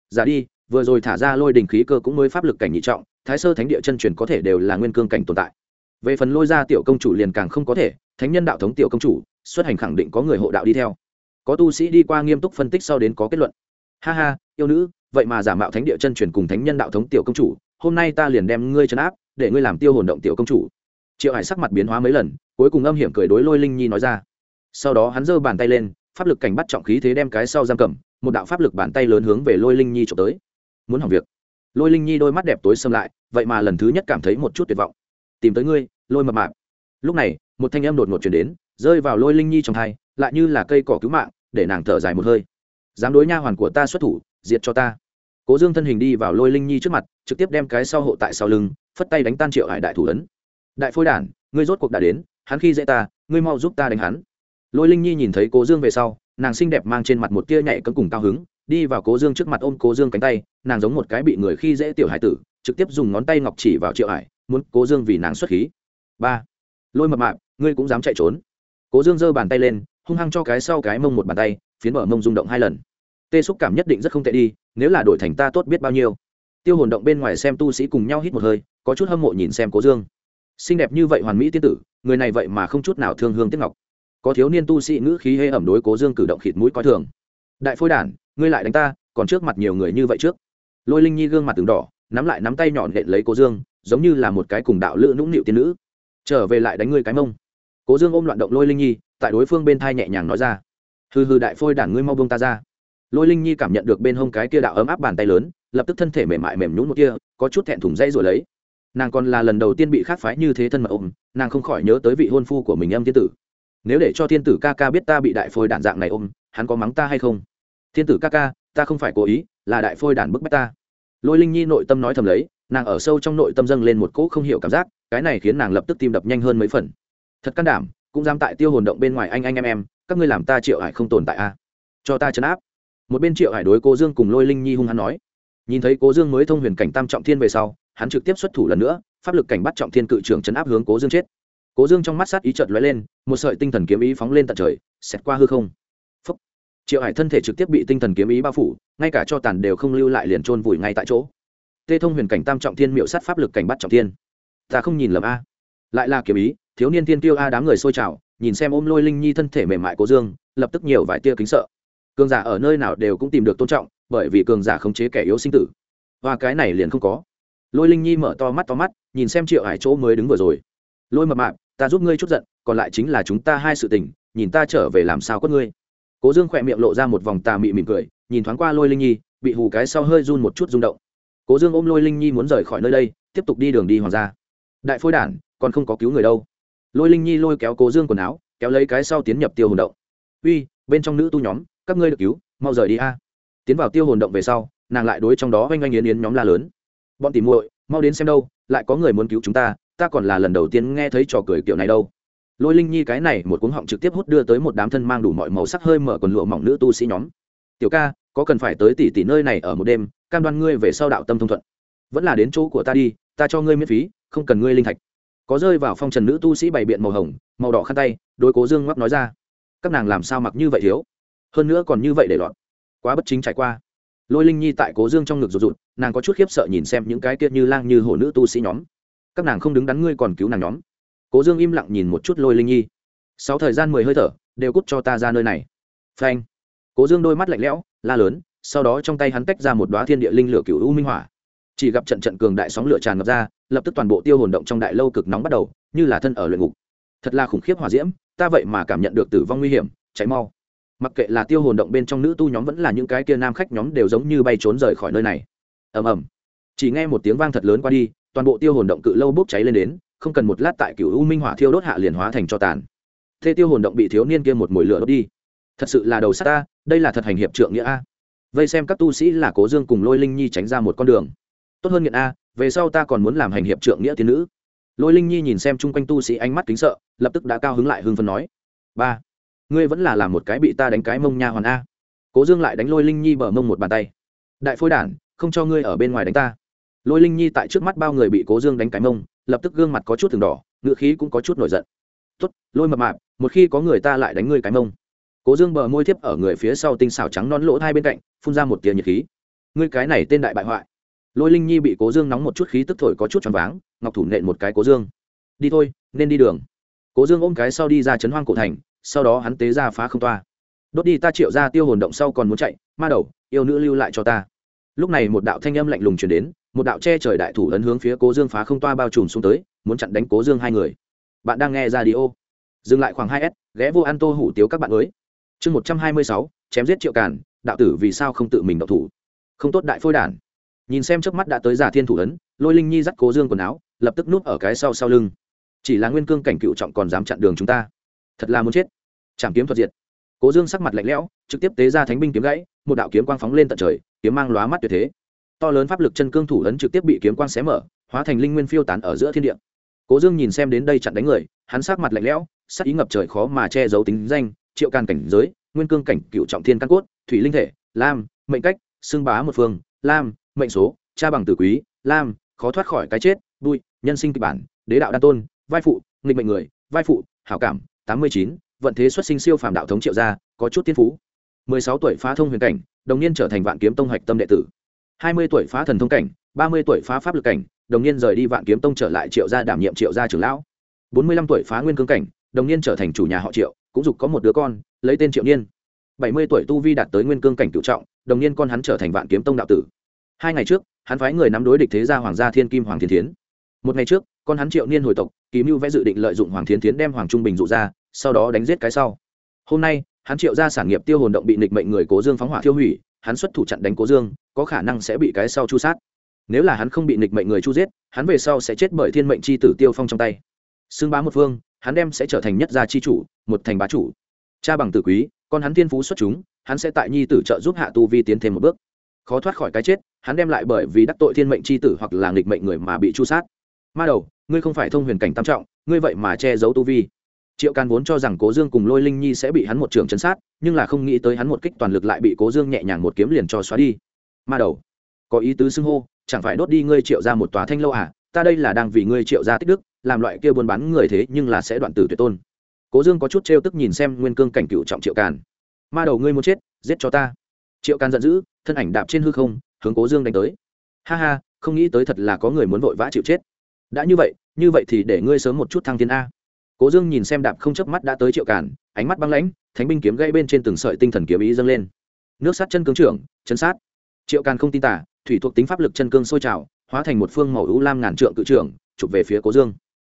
Giả đi, vừa rồi thả ra lôi đình khí cơ cũng mới pháp lực cảnh nhị trọng, thái sơ thánh địa chân truyền có thể đều là nguyên cương cảnh tồn tại. Về phần lôi ra tiểu công chủ liền càng không có thể, thánh nhân đạo thống tiểu công chủ, xuất hành khẳng định có người hộ đạo đi theo. Có tu sĩ đi qua nghiêm túc phân tích sau đến có kết luận. Ha ha, yêu nữ, vậy mà giả mạo thánh địa chân truyền cùng thánh nhân đạo thống tiểu công chủ, hôm nay ta liền đem ngươi trấn áp, để ngươi làm tiêu hồn động tiểu công chủ. Triệu hải sắc mặt biến hóa mấy lần cuối cùng âm hiểm cười đối lôi linh nhi nói ra. Sau đó hắn giơ bàn tay lên, pháp lực cảnh bắt trọng khí thế đem cái sau giam cầm, một đạo pháp lực bàn tay lớn hướng về lôi linh nhi trộm tới. Muốn hỏng việc. Lôi linh nhi đôi mắt đẹp tối xâm lại, vậy mà lần thứ nhất cảm thấy một chút tuyệt vọng. Tìm tới ngươi, lôi mập mạp. Lúc này, một thanh âm đột ngột chuyển đến, rơi vào lôi linh nhi trong thai lại như là cây cỏ cứu mạng, để nàng thở dài một hơi. Dám đối nha hoàn của ta xuất thủ, diệt cho ta. Cố dương thân hình đi vào lôi linh nhi trước mặt, trực tiếp đem cái sau hộ tại sau lưng, phất tay đánh tan triệu hải đại thủ ấn. Đại phôi đản, ngươi rốt cuộc đã đến hắn khi dễ ta, ngươi mau giúp ta đánh hắn. Lôi linh nhi nhìn thấy cố dương về sau, nàng xinh đẹp mang trên mặt một tia nhảy cấm cùng cao hứng, đi vào cố dương trước mặt ôm cố dương cánh tay, nàng giống một cái bị người khi dễ tiểu hải tử, trực tiếp dùng ngón tay ngọc chỉ vào triệu hải, muốn cố dương vì nàng xuất khí. Ba. Lôi mập mạp, ngươi cũng dám chạy trốn. Cố dương giơ bàn tay lên, hung hăng cho cái sau cái mông một bàn tay, phiến mở mông rung động hai lần. Tê xúc cảm nhất định rất không tệ đi, nếu là đổi thành ta tốt biết bao nhiêu. Tiêu hồn động bên ngoài xem tu sĩ cùng nhau hít một hơi, có chút hâm mộ nhìn xem cố dương xinh đẹp như vậy hoàn mỹ tiên tử, người này vậy mà không chút nào thương hương tiếc ngọc. Có thiếu niên tu sĩ ngữ khí hê ẩm đối cố dương cử động khịt mũi coi thường. Đại phôi đản, ngươi lại đánh ta, còn trước mặt nhiều người như vậy trước. Lôi linh nhi gương mặt từng đỏ, nắm lại nắm tay nhọn nện lấy cố dương, giống như là một cái cùng đạo lữ nũng nịu tiên nữ. Trở về lại đánh ngươi cái mông. Cố dương ôm loạn động lôi linh nhi, tại đối phương bên thai nhẹ nhàng nói ra. Hừ hừ đại phôi đản ngươi mau bông ta ra. Lôi linh nhi cảm nhận được bên hông cái kia đạo ấm áp bàn tay lớn, lập tức thân thể mềm mại mềm nhún một kia, có chút thẹn thùng dây rồi lấy nàng còn là lần đầu tiên bị khác phái như thế thân mật ôm, nàng không khỏi nhớ tới vị hôn phu của mình âm thiên tử. Nếu để cho thiên tử ca ca biết ta bị đại phôi đản dạng này ôm, hắn có mắng ta hay không? Thiên tử ca ca, ta không phải cố ý, là đại phôi đản bức bách ta. Lôi linh nhi nội tâm nói thầm lấy, nàng ở sâu trong nội tâm dâng lên một cỗ không hiểu cảm giác, cái này khiến nàng lập tức tim đập nhanh hơn mấy phần. Thật can đảm, cũng dám tại tiêu hồn động bên ngoài anh anh em em, các ngươi làm ta triệu hải không tồn tại a à? cho ta chấn áp. Một bên triệu hải đối cô dương cùng lôi linh nhi hung hắn nói nhìn thấy cố dương mới thông huyền cảnh tam trọng thiên về sau, hắn trực tiếp xuất thủ lần nữa, pháp lực cảnh bắt trọng thiên cự trưởng chấn áp hướng cố dương chết. Cố dương trong mắt sát ý chợt lóe lên, một sợi tinh thần kiếm ý phóng lên tận trời, xẹt qua hư không. Phúc. triệu hải thân thể trực tiếp bị tinh thần kiếm ý bao phủ, ngay cả cho tàn đều không lưu lại liền trôn vùi ngay tại chỗ. Tê thông huyền cảnh tam trọng thiên miệu sát pháp lực cảnh bắt trọng thiên. Ta không nhìn lầm a. Lại là kiếm ý, thiếu niên tiên tiêu a đám người xôi trào, nhìn xem ôm lôi linh nhi thân thể mềm mại cố dương, lập tức nhiều vài tia kính sợ. Cường giả ở nơi nào đều cũng tìm được tôn trọng bởi vì cường giả khống chế kẻ yếu sinh tử. Và cái này liền không có. Lôi linh nhi mở to mắt to mắt, nhìn xem triệu hải chỗ mới đứng vừa rồi. Lôi mập mạp, ta giúp ngươi chút giận, còn lại chính là chúng ta hai sự tình, nhìn ta trở về làm sao có ngươi. Cố dương khỏe miệng lộ ra một vòng tà mị mỉm cười, nhìn thoáng qua lôi linh nhi, bị hù cái sau hơi run một chút rung động. Cố dương ôm lôi linh nhi muốn rời khỏi nơi đây, tiếp tục đi đường đi hoàng gia. Đại phôi đản, còn không có cứu người đâu. Lôi linh nhi lôi kéo cố dương quần áo, kéo lấy cái sau tiến nhập tiêu hồn động. Uy, bên trong nữ tu nhóm, các ngươi được cứu, mau rời đi a tiến vào tiêu hồn động về sau, nàng lại đối trong đó oanh oanh yến yến nhóm la lớn. Bọn tìm muội, mau đến xem đâu, lại có người muốn cứu chúng ta ta còn là lần đầu tiên nghe thấy trò cười kiểu này đâu. Lôi linh nhi cái này một cuống họng trực tiếp hút đưa tới một đám thân mang đủ mọi màu sắc hơi mở quần lụa mỏng nữ tu sĩ nhóm. Tiểu ca, có cần phải tới tỷ tỷ nơi này ở một đêm, cam đoan ngươi về sau đạo tâm thông thuận. Vẫn là đến chỗ của ta đi, ta cho ngươi miễn phí, không cần ngươi linh thạch. Có rơi vào phong trần nữ tu sĩ bày biện màu hồng, màu đỏ khăn tay đôi cố dương ngoắc nói ra. Các nàng làm sao mặc như vậy thiếu? Hơn nữa còn như vậy để lọt quá bất chính trải qua. Lôi linh nhi tại cố dương trong ngực rụt rụt, nàng có chút khiếp sợ nhìn xem những cái tiết như lang như hổ nữ tu sĩ nhóm. Các nàng không đứng đắn ngươi còn cứu nàng nhóm. Cố dương im lặng nhìn một chút lôi linh nhi. Sáu thời gian mười hơi thở, đều cút cho ta ra nơi này. Phanh. Cố dương đôi mắt lạnh lẽo, la lớn, sau đó trong tay hắn tách ra một đoá thiên địa linh lửa cựu u minh hỏa. Chỉ gặp trận trận cường đại sóng lửa tràn ngập ra, lập tức toàn bộ tiêu hồn động trong đại lâu cực nóng bắt đầu, như là thân ở luyện ngục. Thật là khủng khiếp hỏa diễm, ta vậy mà cảm nhận được tử vong nguy hiểm, cháy mau mặc kệ là tiêu hồn động bên trong nữ tu nhóm vẫn là những cái kia nam khách nhóm đều giống như bay trốn rời khỏi nơi này. Ầm ầm. Chỉ nghe một tiếng vang thật lớn qua đi, toàn bộ tiêu hồn động cự lâu bốc cháy lên đến, không cần một lát tại cựu u minh hỏa thiêu đốt hạ liền hóa thành cho tàn. Thế tiêu hồn động bị thiếu niên kia một mồi lửa đốt đi. Thật sự là đầu sát ta, đây là thật hành hiệp trượng nghĩa a. Vây xem các tu sĩ là cố dương cùng lôi linh nhi tránh ra một con đường. Tốt hơn nghiện a, về sau ta còn muốn làm hành hiệp trượng nghĩa tiến nữ. Lôi linh nhi nhìn xem chung quanh tu sĩ ánh mắt kính sợ, lập tức đã cao hứng lại hưng phân nói. Ba ngươi vẫn là làm một cái bị ta đánh cái mông nha hoàn a. Cố dương lại đánh lôi linh nhi bờ mông một bàn tay. Đại phôi đản, không cho ngươi ở bên ngoài đánh ta. Lôi linh nhi tại trước mắt bao người bị cố dương đánh cái mông, lập tức gương mặt có chút từng đỏ ngựa khí cũng có chút nổi giận. Tốt, lôi mập mạp, một khi có người ta lại đánh ngươi cái mông. Cố dương bờ môi thiếp ở người phía sau tinh xảo trắng non lỗ hai bên cạnh, phun ra một tia nhiệt khí. Ngươi cái này tên đại bại hoại. Lôi linh nhi bị cố dương nóng một chút khí tức thổi có chút choáng váng, ngọc thủ nện một cái cố dương. Đi thôi, nên đi đường. Cố dương ôm cái sau đi ra trấn hoang cổ thành sau đó hắn tế ra phá không toa. Đốt đi ta triệu ra tiêu hồn động sau còn muốn chạy, ma đầu, yêu nữ lưu lại cho ta. Lúc này một đạo thanh âm lạnh lùng chuyển đến, một đạo che trời đại thủ ấn hướng phía cố dương phá không toa bao trùm xuống tới, muốn chặn đánh cố dương hai người. Bạn đang nghe ra đi ô. Dừng lại khoảng hai s, ghé vô ăn tô hủ tiếu các bạn mới. Chương một trăm hai mươi sáu, chém giết triệu càn, đạo tử vì sao không tự mình đậu thủ? Không tốt đại phôi đản. Nhìn xem trước mắt đã tới giả thiên thủ ấn, lôi linh nhi dắt cố dương quần áo, lập tức núp ở cái sau sau lưng. Chỉ là nguyên cương cảnh cựu trọng còn dám chặn đường chúng ta thật là muốn chết. Chạm kiếm thuật diệt. Cố dương sắc mặt lạnh lẽo, trực tiếp tế ra thánh binh kiếm gãy, một đạo kiếm quang phóng lên tận trời, kiếm mang lóa mắt tuyệt thế. To lớn pháp lực chân cương thủ ấn trực tiếp bị kiếm quang xé mở, hóa thành linh nguyên phiêu tán ở giữa thiên địa. Cố dương nhìn xem đến đây chặn đánh người, hắn sắc mặt lạnh lẽo, sắc ý ngập trời khó mà che giấu tính danh, triệu can cảnh giới, nguyên cương cảnh, cựu trọng thiên căn cốt, thủy linh thể, lam, mệnh cách xưng bá một phương, lam, mệnh số, cha bằng tử quý, lam, khó thoát khỏi cái chết, bụi, nhân sinh kịch bản, đế đạo đa tôn, vai phụ, nghịch mệnh người, vai phụ, hảo cảm tám mươi chín, vận thế xuất sinh siêu phàm đạo thống triệu gia, có chút tiên phú. mười sáu tuổi phá thông huyền cảnh, đồng niên trở thành vạn kiếm tông hoạch tâm đệ tử. hai mươi tuổi phá thần thông cảnh, ba mươi tuổi phá pháp lực cảnh, đồng niên rời đi vạn kiếm tông trở lại triệu gia đảm nhiệm triệu gia trưởng lão. bốn mươi lăm tuổi phá nguyên cương cảnh, đồng niên trở thành chủ nhà họ triệu, cũng dục có một đứa con, lấy tên triệu niên. bảy mươi tuổi tu vi đạt tới nguyên cương cảnh cựu trọng, đồng niên con hắn trở thành vạn kiếm tông đạo tử. hai ngày trước, hắn phái người nắm đối địch thế gia hoàng gia thiên kim hoàng thiên thiến. một ngày trước, con hắn triệu niên hồi tộc kỳ mưu vẽ dự định lợi dụng hoàng thiến thiến đem hoàng trung bình dụ ra, sau đó đánh giết cái sau. Hôm nay, hắn triệu ra sản nghiệp tiêu hồn động bị nịch mệnh người cố dương phóng hỏa tiêu hủy, hắn xuất thủ chặn đánh cố dương, có khả năng sẽ bị cái sau chu sát. Nếu là hắn không bị nịch mệnh người chu giết, hắn về sau sẽ chết bởi thiên mệnh c h i tử tiêu phong trong tay. Xưng bá một phương, hắn đem sẽ trở thành nhất gia c h i chủ, một thành bá chủ. Cha bằng tử quý, con hắn thiên phú xuất chúng, hắn sẽ tại nhi tử trợ giúp hạ tu vi tiến thêm một bước. Khó thoát khỏi cái chết, hắn đem lại bởi vì đắc tội thiên mệnh c h i tử hoặc là nghịch mệnh người mà bị chu sát ma đầu, ngươi không phải thông huyền cảnh tam trọng, ngươi vậy mà che giấu tu vi. Triệu can vốn cho rằng cố dương cùng lôi linh nhi sẽ bị hắn một trường chấn sát, nhưng là không nghĩ tới hắn một kích toàn lực lại bị cố dương nhẹ nhàng một kiếm liền cho xóa đi. Ma đầu, có ý tứ xưng hô, chẳng phải đốt đi ngươi triệu ra một tòa thanh lâu à? Ta đây là đang vì ngươi triệu ra tích đức, làm loại kia buôn bán người thế nhưng là sẽ đoạn tử tuyệt tôn. Cố dương có chút trêu tức nhìn xem nguyên cương cảnh cựu trọng triệu càn ma đầu, ngươi muốn chết, giết cho ta. Triệu càn giận dữ, thân ảnh đạp trên hư không, hướng cố dương đánh tới. Ha ha, không nghĩ tới thật là có người muốn vội vã chịu chết đã như vậy như vậy thì để ngươi sớm một chút thăng tiến a. Cố dương nhìn xem đạp không chớp mắt đã tới triệu cản ánh mắt băng lãnh, thánh binh kiếm gây bên trên từng sợi tinh thần kiếm ý dâng lên. Nước sát chân cương trưởng, chân sát. Triệu càn không tin tả thủy thuộc tính pháp lực chân cương sôi trào, hóa thành một phương màu ưu lam ngàn trượng cự trưởng, chụp về phía cố dương.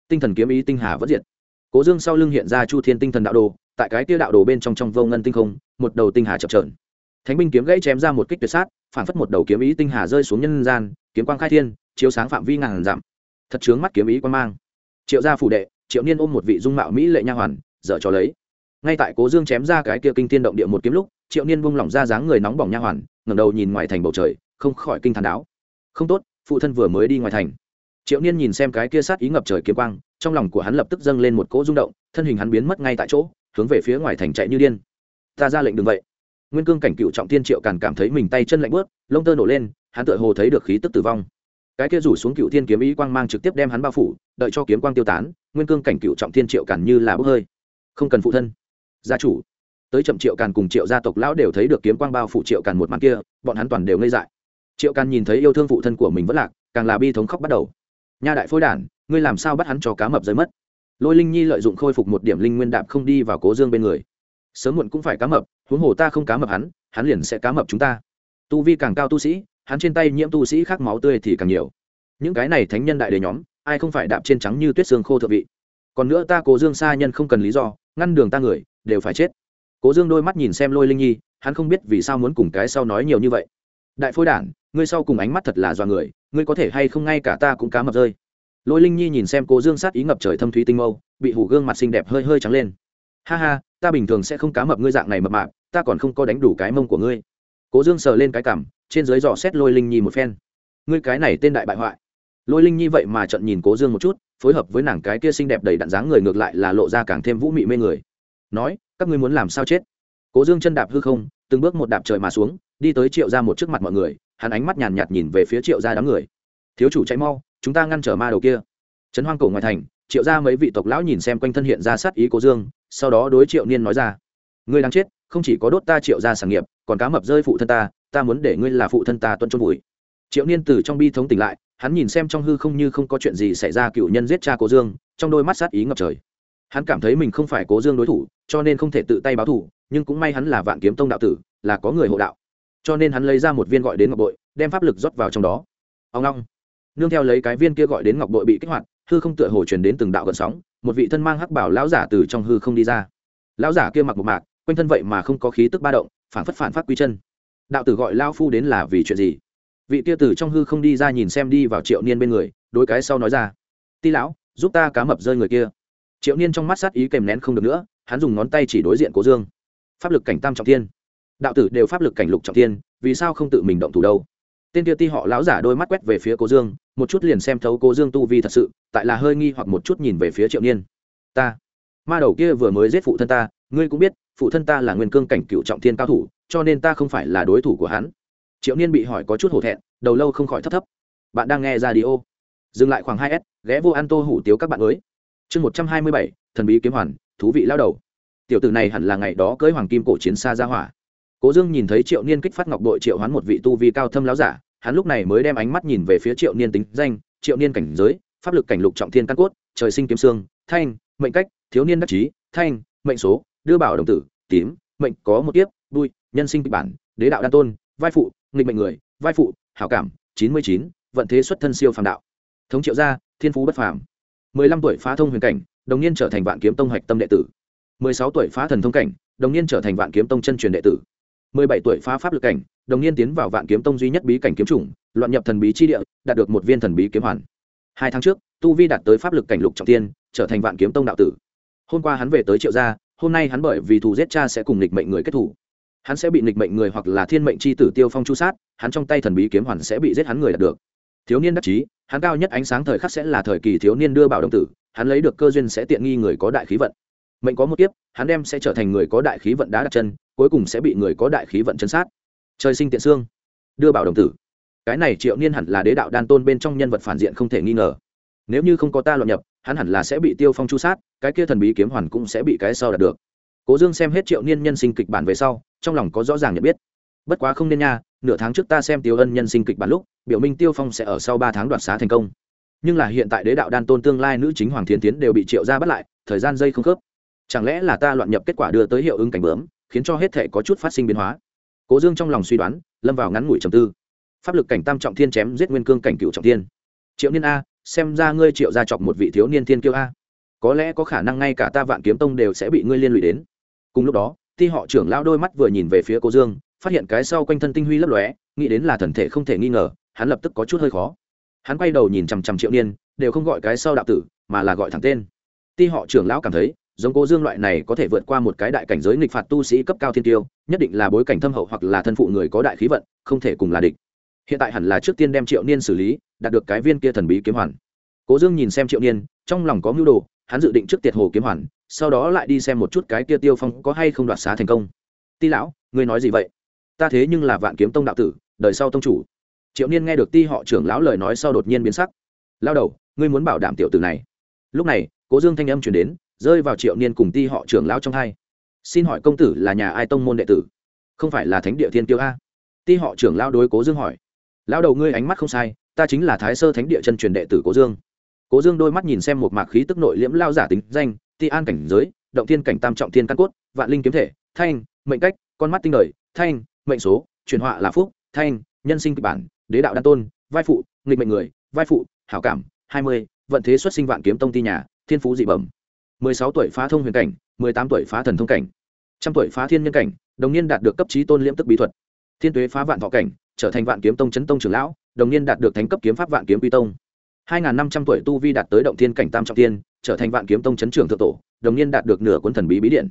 Tinh thần kiếm ý tinh hà vẫn diệt. Cố dương sau lưng hiện ra chu thiên tinh thần đạo đồ, tại cái tia đạo đồ bên trong trong vô ngân tinh không, một đầu tinh hà chập trờn thánh binh kiếm gãy chém ra một kích tuyệt sát, phản phất một đầu kiếm ý tinh hà rơi xuống nhân gian, kiếm quang khai thiên, chiếu sáng phạm vi ngàn dặm thật chướng mắt kiếm ý quan mang. Triệu gia phủ đệ, triệu niên ôm một vị dung mạo mỹ lệ nha hoàn, dở cho lấy. Ngay tại cố dương chém ra cái kia kinh tiên động địa một kiếm lúc, triệu niên bung lỏng ra dáng người nóng bỏng nha hoàn, ngẩng đầu nhìn ngoài thành bầu trời, không khỏi kinh thán đáo. Không tốt, phụ thân vừa mới đi ngoài thành. Triệu niên nhìn xem cái kia sát ý ngập trời kiếm quang, trong lòng của hắn lập tức dâng lên một cỗ rung động, thân hình hắn biến mất ngay tại chỗ, hướng về phía ngoài thành chạy như điên. Ta ra lệnh đừng vậy. Nguyên cương cảnh cựu trọng tiên triệu càn cảm thấy mình tay chân lạnh bớt lông tơ nổ lên, hắn tựa hồ thấy được khí tức tử vong cái kia rủ xuống cựu thiên kiếm ý quang mang trực tiếp đem hắn bao phủ, đợi cho kiếm quang tiêu tán, nguyên cương cảnh cựu trọng thiên triệu càn như là bốc hơi. Không cần phụ thân. Gia chủ. Tới chậm triệu càn cùng triệu gia tộc lão đều thấy được kiếm quang bao phủ triệu càn một màn kia, bọn hắn toàn đều ngây dại. Triệu càn nhìn thấy yêu thương phụ thân của mình vẫn lạc, càng là bi thống khóc bắt đầu. Nha đại phôi đản, ngươi làm sao bắt hắn cho cá mập rơi mất? Lôi linh nhi lợi dụng khôi phục một điểm linh nguyên đạp không đi vào cố dương bên người. Sớm muộn cũng phải cá mập, huống hồ ta không cá mập hắn hắn liền sẽ cá mập chúng ta. Tu vi càng cao tu sĩ hắn trên tay nhiễm tu sĩ khác máu tươi thì càng nhiều. Những cái này thánh nhân đại đề nhóm, ai không phải đạp trên trắng như tuyết xương khô thượng vị? Còn nữa ta cố dương xa nhân không cần lý do, ngăn đường ta người, đều phải chết. Cố dương đôi mắt nhìn xem lôi linh nhi, hắn không biết vì sao muốn cùng cái sau nói nhiều như vậy. Đại phôi đản, ngươi sau cùng ánh mắt thật là do người, ngươi có thể hay không ngay cả ta cũng cá mập rơi. Lôi linh nhi nhìn xem cố dương sát ý ngập trời thâm thúy tinh mâu, bị hủ gương mặt xinh đẹp hơi hơi trắng lên. Ha ha, ta bình thường sẽ không cá mập ngươi dạng này mập mạp, ta còn không có đánh đủ cái mông của ngươi cố dương sờ lên cái cảm trên dưới dò xét lôi linh nhi một phen. Ngươi cái này tên đại bại hoại. Lôi linh nhi vậy mà trận nhìn cố dương một chút, phối hợp với nàng cái kia xinh đẹp đầy đặn dáng người ngược lại là lộ ra càng thêm vũ mị mê người. Nói, các ngươi muốn làm sao chết? Cố dương chân đạp hư không, từng bước một đạp trời mà xuống, đi tới triệu ra một trước mặt mọi người, hắn ánh mắt nhàn nhạt nhìn về phía triệu ra đám người. Thiếu chủ cháy mau, chúng ta ngăn trở ma đầu kia. Trấn hoang cổ ngoài thành, triệu ra mấy vị tộc lão nhìn xem quanh thân hiện ra sát ý cố dương, sau đó đối triệu niên nói ra. Ngươi đang chết, không chỉ có đốt ta triệu ra sản nghiệp còn cá mập rơi phụ thân ta ta muốn để ngươi là phụ thân ta tuân chôn vùi. Triệu niên từ trong bi thống tỉnh lại, hắn nhìn xem trong hư không như không có chuyện gì xảy ra cựu nhân giết cha cố dương, trong đôi mắt sát ý ngập trời. Hắn cảm thấy mình không phải cố dương đối thủ, cho nên không thể tự tay báo thủ, nhưng cũng may hắn là vạn kiếm tông đạo tử, là có người hộ đạo. Cho nên hắn lấy ra một viên gọi đến ngọc bội, đem pháp lực rót vào trong đó. Ông long nương theo lấy cái viên kia gọi đến ngọc bội bị kích hoạt, hư không tựa hồ truyền đến từng đạo gần sóng, một vị thân mang hắc bảo lão giả từ trong hư không đi ra. Lão giả kia mặc một mạc, quanh thân vậy mà không có khí tức ba động phản phất phản phát quy chân. Đạo tử gọi lao phu đến là vì chuyện gì? Vị kia tử trong hư không đi ra nhìn xem đi vào triệu niên bên người, đối cái sau nói ra. Ti lão, giúp ta cá mập rơi người kia. Triệu niên trong mắt sát ý kèm nén không được nữa, hắn dùng ngón tay chỉ đối diện cố dương. Pháp lực cảnh tam trọng thiên. Đạo tử đều pháp lực cảnh lục trọng thiên, vì sao không tự mình động thủ đâu? Tên kia ti họ lão giả đôi mắt quét về phía cố dương, một chút liền xem thấu cố dương tu vi thật sự, tại là hơi nghi hoặc một chút nhìn về phía triệu niên. Ta, ma đầu kia vừa mới giết phụ thân ta ngươi cũng biết, phụ thân ta là nguyên cương cảnh cựu trọng thiên cao thủ, cho nên ta không phải là đối thủ của hắn. Triệu niên bị hỏi có chút hổ thẹn, đầu lâu không khỏi thấp thấp. Bạn đang nghe ra đi ô dừng lại khoảng hai s, ghé vô ăn tô hủ tiếu các bạn mới. Chương một trăm hai mươi bảy, thần bí kiếm hoàn, thú vị lao đầu. Tiểu tử này hẳn là ngày đó cưới hoàng kim cổ chiến xa ra hỏa. Cố dương nhìn thấy triệu niên kích phát ngọc đội triệu hoán một vị tu vi cao thâm láo giả, hắn lúc này mới đem ánh mắt nhìn về phía triệu niên tính danh, triệu niên cảnh giới, pháp lực cảnh lục trọng thiên căn cốt, trời sinh kiếm xương, thanh, mệnh cách, thiếu niên đắc chí, thanh, mệnh số đưa bảo đồng tử, tím, mệnh có một tiếp đuôi nhân sinh kịch bản, đế đạo đa tôn, vai phụ, nghịch mệnh người, vai phụ, hảo cảm, chín mươi chín, vận thế xuất thân siêu phàm đạo. Thống triệu gia, thiên phú bất phàm. mười lăm tuổi phá thông huyền cảnh, đồng niên trở thành vạn kiếm tông hạch tâm đệ tử. mười sáu tuổi phá thần thông cảnh, đồng niên trở thành vạn kiếm tông chân truyền đệ tử. mười bảy tuổi phá pháp lực cảnh, đồng niên tiến vào vạn kiếm tông duy nhất bí cảnh kiếm chủng, loạn nhập thần bí chi địa, đạt được một viên thần bí kiếm hoàn. Hai tháng trước, tu vi đạt tới pháp lực cảnh lục trọng tiên, trở thành vạn kiếm tông đạo tử. Hôm qua hắn về tới triệu gia hôm nay hắn bởi vì thù giết cha sẽ cùng nghịch mệnh người kết thủ hắn sẽ bị nghịch mệnh người hoặc là thiên mệnh c h i tử tiêu phong chu sát, hắn trong tay thần bí kiếm hoàn sẽ bị giết hắn người đạt được. Thiếu niên đắc chí, hắn cao nhất ánh sáng thời khắc sẽ là thời kỳ thiếu niên đưa bảo đồng tử, hắn lấy được cơ duyên sẽ tiện nghi người có đại khí vận. Mệnh có một kiếp, hắn đem sẽ trở thành người có đại khí vận đá đặt chân, cuối cùng sẽ bị người có đại khí vận chân sát. Trời sinh tiện xương, đưa bảo đồng tử. Cái này triệu niên hẳn là đế đạo đan tôn bên trong nhân vật phản diện không thể nghi ngờ. Nếu như không có ta loạn nhập hắn hẳn là sẽ bị tiêu phong chu sát, cái kia thần bí kiếm hoàn cũng sẽ bị cái sau đạt được. Cố dương xem hết triệu niên nhân sinh kịch bản về sau, trong lòng có rõ ràng nhận biết. Bất quá không nên nha, nửa tháng trước ta xem tiêu ân nhân sinh kịch bản lúc, biểu minh tiêu phong sẽ ở sau ba tháng đoạt xá thành công. Nhưng là hiện tại đế đạo đan tôn tương lai nữ chính hoàng thiến tiến đều bị triệu ra bắt lại, thời gian dây không khớp. Chẳng lẽ là ta loạn nhập kết quả đưa tới hiệu ứng cảnh bướm, khiến cho hết thể có chút phát sinh biến hóa? Cố dương trong lòng suy đoán, lâm vào ngắn ngủi trầm tư. Pháp lực cảnh tam trọng thiên chém giết nguyên cương cảnh cựu trọng thiên. Triệu niên a xem ra ngươi triệu ra chọc một vị thiếu niên thiên kiêu a. Có lẽ có khả năng ngay cả ta vạn kiếm tông đều sẽ bị ngươi liên lụy đến. Cùng lúc đó, ti họ trưởng lao đôi mắt vừa nhìn về phía cố dương, phát hiện cái sau quanh thân tinh huy lấp lóe, nghĩ đến là thần thể không thể nghi ngờ, hắn lập tức có chút hơi khó. Hắn quay đầu nhìn chằm chằm triệu niên, đều không gọi cái sau đạo tử, mà là gọi thẳng tên. Ti họ trưởng lão cảm thấy, giống cố dương loại này có thể vượt qua một cái đại cảnh giới nghịch phạt tu sĩ cấp cao thiên tiêu nhất định là bối cảnh thâm hậu hoặc là thân phụ người có đại khí vận, không thể cùng là địch. Hiện tại hẳn là trước tiên đem triệu niên xử lý đạt được cái viên kia thần bí kiếm hoàn. Cố dương nhìn xem triệu niên, trong lòng có mưu đồ, hắn dự định trước tiệt hồ kiếm hoàn, sau đó lại đi xem một chút cái kia tiêu phong có hay không đoạt xá thành công. Ti lão, ngươi nói gì vậy? Ta thế nhưng là vạn kiếm tông đạo tử, đời sau tông chủ. Triệu niên nghe được ti họ trưởng lão lời nói sau đột nhiên biến sắc. Lao đầu, ngươi muốn bảo đảm tiểu tử này. Lúc này, cố dương thanh âm chuyển đến, rơi vào triệu niên cùng ti họ trưởng lão trong hai. Xin hỏi công tử là nhà ai tông môn đệ tử? Không phải là thánh địa thiên tiêu a? Ti họ trưởng lão đối cố dương hỏi. Lão đầu, ngươi ánh mắt không sai ta chính là thái sơ thánh địa chân truyền đệ tử cố dương. Cố dương đôi mắt nhìn xem một mạc khí tức nội liễm lao giả tính danh, ti an cảnh giới, động thiên cảnh tam trọng thiên căn cốt, vạn linh kiếm thể, thanh, mệnh cách, con mắt tinh đời, thanh, mệnh số, truyền họa là phúc, thanh, nhân sinh kịch bản, đế đạo đan tôn, vai phụ, nghịch mệnh người, vai phụ, hảo cảm, hai mươi, vận thế xuất sinh vạn kiếm tông ti nhà, thiên phú dị bẩm. mười sáu tuổi phá thông huyền cảnh, mười tám tuổi phá thần thông cảnh. Trăm tuổi phá thiên nhân cảnh, đồng niên đạt được cấp trí tôn liễm tức bí thuật. Thiên tuế phá vạn thọ cảnh, trở thành vạn kiếm tông chấn tông trưởng lão đồng niên đạt được thánh cấp kiếm pháp vạn kiếm quy tông. Hai năm trăm tuổi tu vi đạt tới động thiên cảnh tam trọng tiên trở thành vạn kiếm tông chấn trưởng thượng tổ, đồng niên đạt được nửa cuốn thần bí bí điện.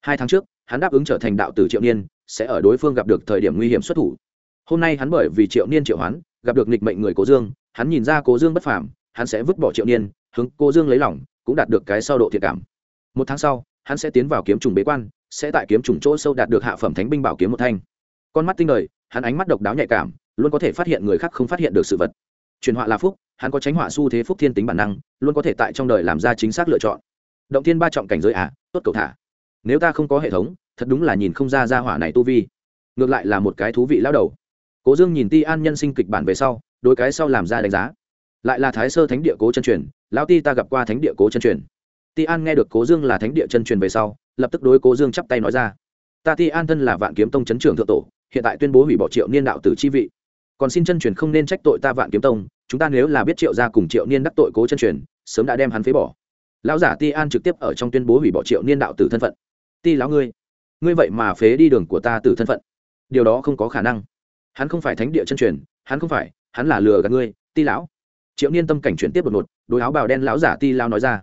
Hai tháng trước, hắn đáp ứng trở thành đạo tử triệu niên, sẽ ở đối phương gặp được thời điểm nguy hiểm xuất thủ. Hôm nay hắn bởi vì triệu niên triệu hoán, gặp được nghịch mệnh người cố dương, hắn nhìn ra cố dương bất phàm, hắn sẽ vứt bỏ triệu niên, hướng cố dương lấy lỏng cũng đạt được cái sau độ thiệt cảm. Một tháng sau, hắn sẽ tiến vào kiếm trùng bế quan, sẽ tại kiếm trùng chỗ sâu đạt được hạ phẩm thánh binh bảo kiếm một thanh. Con mắt tinh đời, hắn ánh mắt độc đáo nhạy cảm luôn có thể phát hiện người khác không phát hiện được sự vật. Truyền họa là phúc, hắn có tránh họa xu thế phúc thiên tính bản năng, luôn có thể tại trong đời làm ra chính xác lựa chọn. Động thiên ba trọng cảnh giới à tốt cầu thả. Nếu ta không có hệ thống, thật đúng là nhìn không ra ra hỏa này tu vi. Ngược lại là một cái thú vị lao đầu. Cố dương nhìn ti an nhân sinh kịch bản về sau đôi cái sau làm ra đánh giá. Lại là thái sơ thánh địa cố chân truyền, lão ti ta gặp qua thánh địa cố chân truyền. Ti an nghe được cố dương là thánh địa chân truyền về sau, lập tức đối cố dương chắp tay nói ra. Ta ti an thân là vạn kiếm tông chấn trưởng thượng tổ, hiện tại tuyên bố hủy bỏ triệu niên đạo tử chi vị còn xin chân truyền không nên trách tội ta vạn kiếm tông, chúng ta nếu là biết triệu gia cùng triệu niên đắc tội cố chân truyền, sớm đã đem hắn phế bỏ. Lão giả ti an trực tiếp ở trong tuyên bố hủy bỏ triệu niên đạo tử thân phận. Ti lão ngươi ngươi vậy mà phế đi đường của ta tử thân phận. Điều đó không có khả năng. Hắn không phải thánh địa chân truyền, hắn không phải, hắn là lừa gạt ngươi, ti lão. Triệu niên tâm cảnh chuyển tiếp đột ngột, đôi áo bào đen lão giả ti lão nói ra.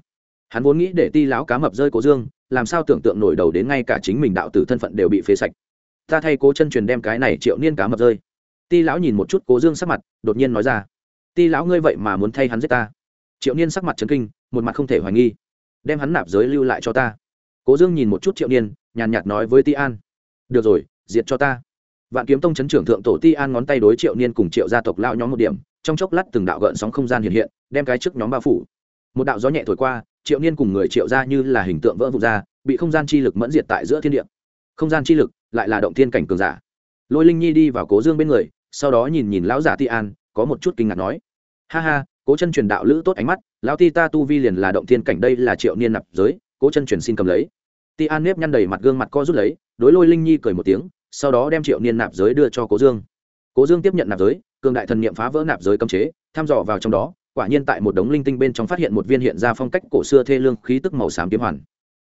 Hắn vốn nghĩ để ti lão cá mập rơi cố dương, làm sao tưởng tượng nổi đầu đến ngay cả chính mình đạo tử thân phận đều bị phế sạch. Ta thay cố chân truyền đem cái này triệu niên cá mập rơi ti lão nhìn một chút cố dương sắc mặt, đột nhiên nói ra. Ti lão ngươi vậy mà muốn thay hắn giết ta. Triệu niên sắc mặt trấn kinh, một mặt không thể hoài nghi. Đem hắn nạp giới lưu lại cho ta. Cố dương nhìn một chút triệu niên, nhàn nhạt nói với ti an. Được rồi, diệt cho ta. Vạn kiếm tông chấn trưởng thượng tổ ti an ngón tay đối triệu niên cùng triệu gia tộc lao nhóm một điểm, trong chốc lát từng đạo gợn sóng không gian hiện hiện, đem cái trước nhóm bao phủ. Một đạo gió nhẹ thổi qua, triệu niên cùng người triệu gia như là hình tượng vỡ vụt ra, bị không gian chi lực mẫn diệt tại giữa thiên địa. Không gian chi lực lại là động thiên cảnh cường giả. Lôi linh nhi đi vào cố dương bên người sau đó nhìn nhìn lão giả ti an, có một chút kinh ngạc nói, ha ha, cố chân truyền đạo lữ tốt ánh mắt, lão ti ta tu vi liền là động thiên cảnh đây là triệu niên nạp giới, cố chân truyền xin cầm lấy. Ti an nếp nhăn đầy mặt gương mặt co rút lấy, đối lôi linh nhi cười một tiếng, sau đó đem triệu niên nạp giới đưa cho cố dương. Cố dương tiếp nhận nạp giới, cường đại thần niệm phá vỡ nạp giới cấm chế thăm dò vào trong đó, quả nhiên tại một đống linh tinh bên trong phát hiện một viên hiện ra phong cách cổ xưa thê lương khí tức màu xám kiếm hoàn.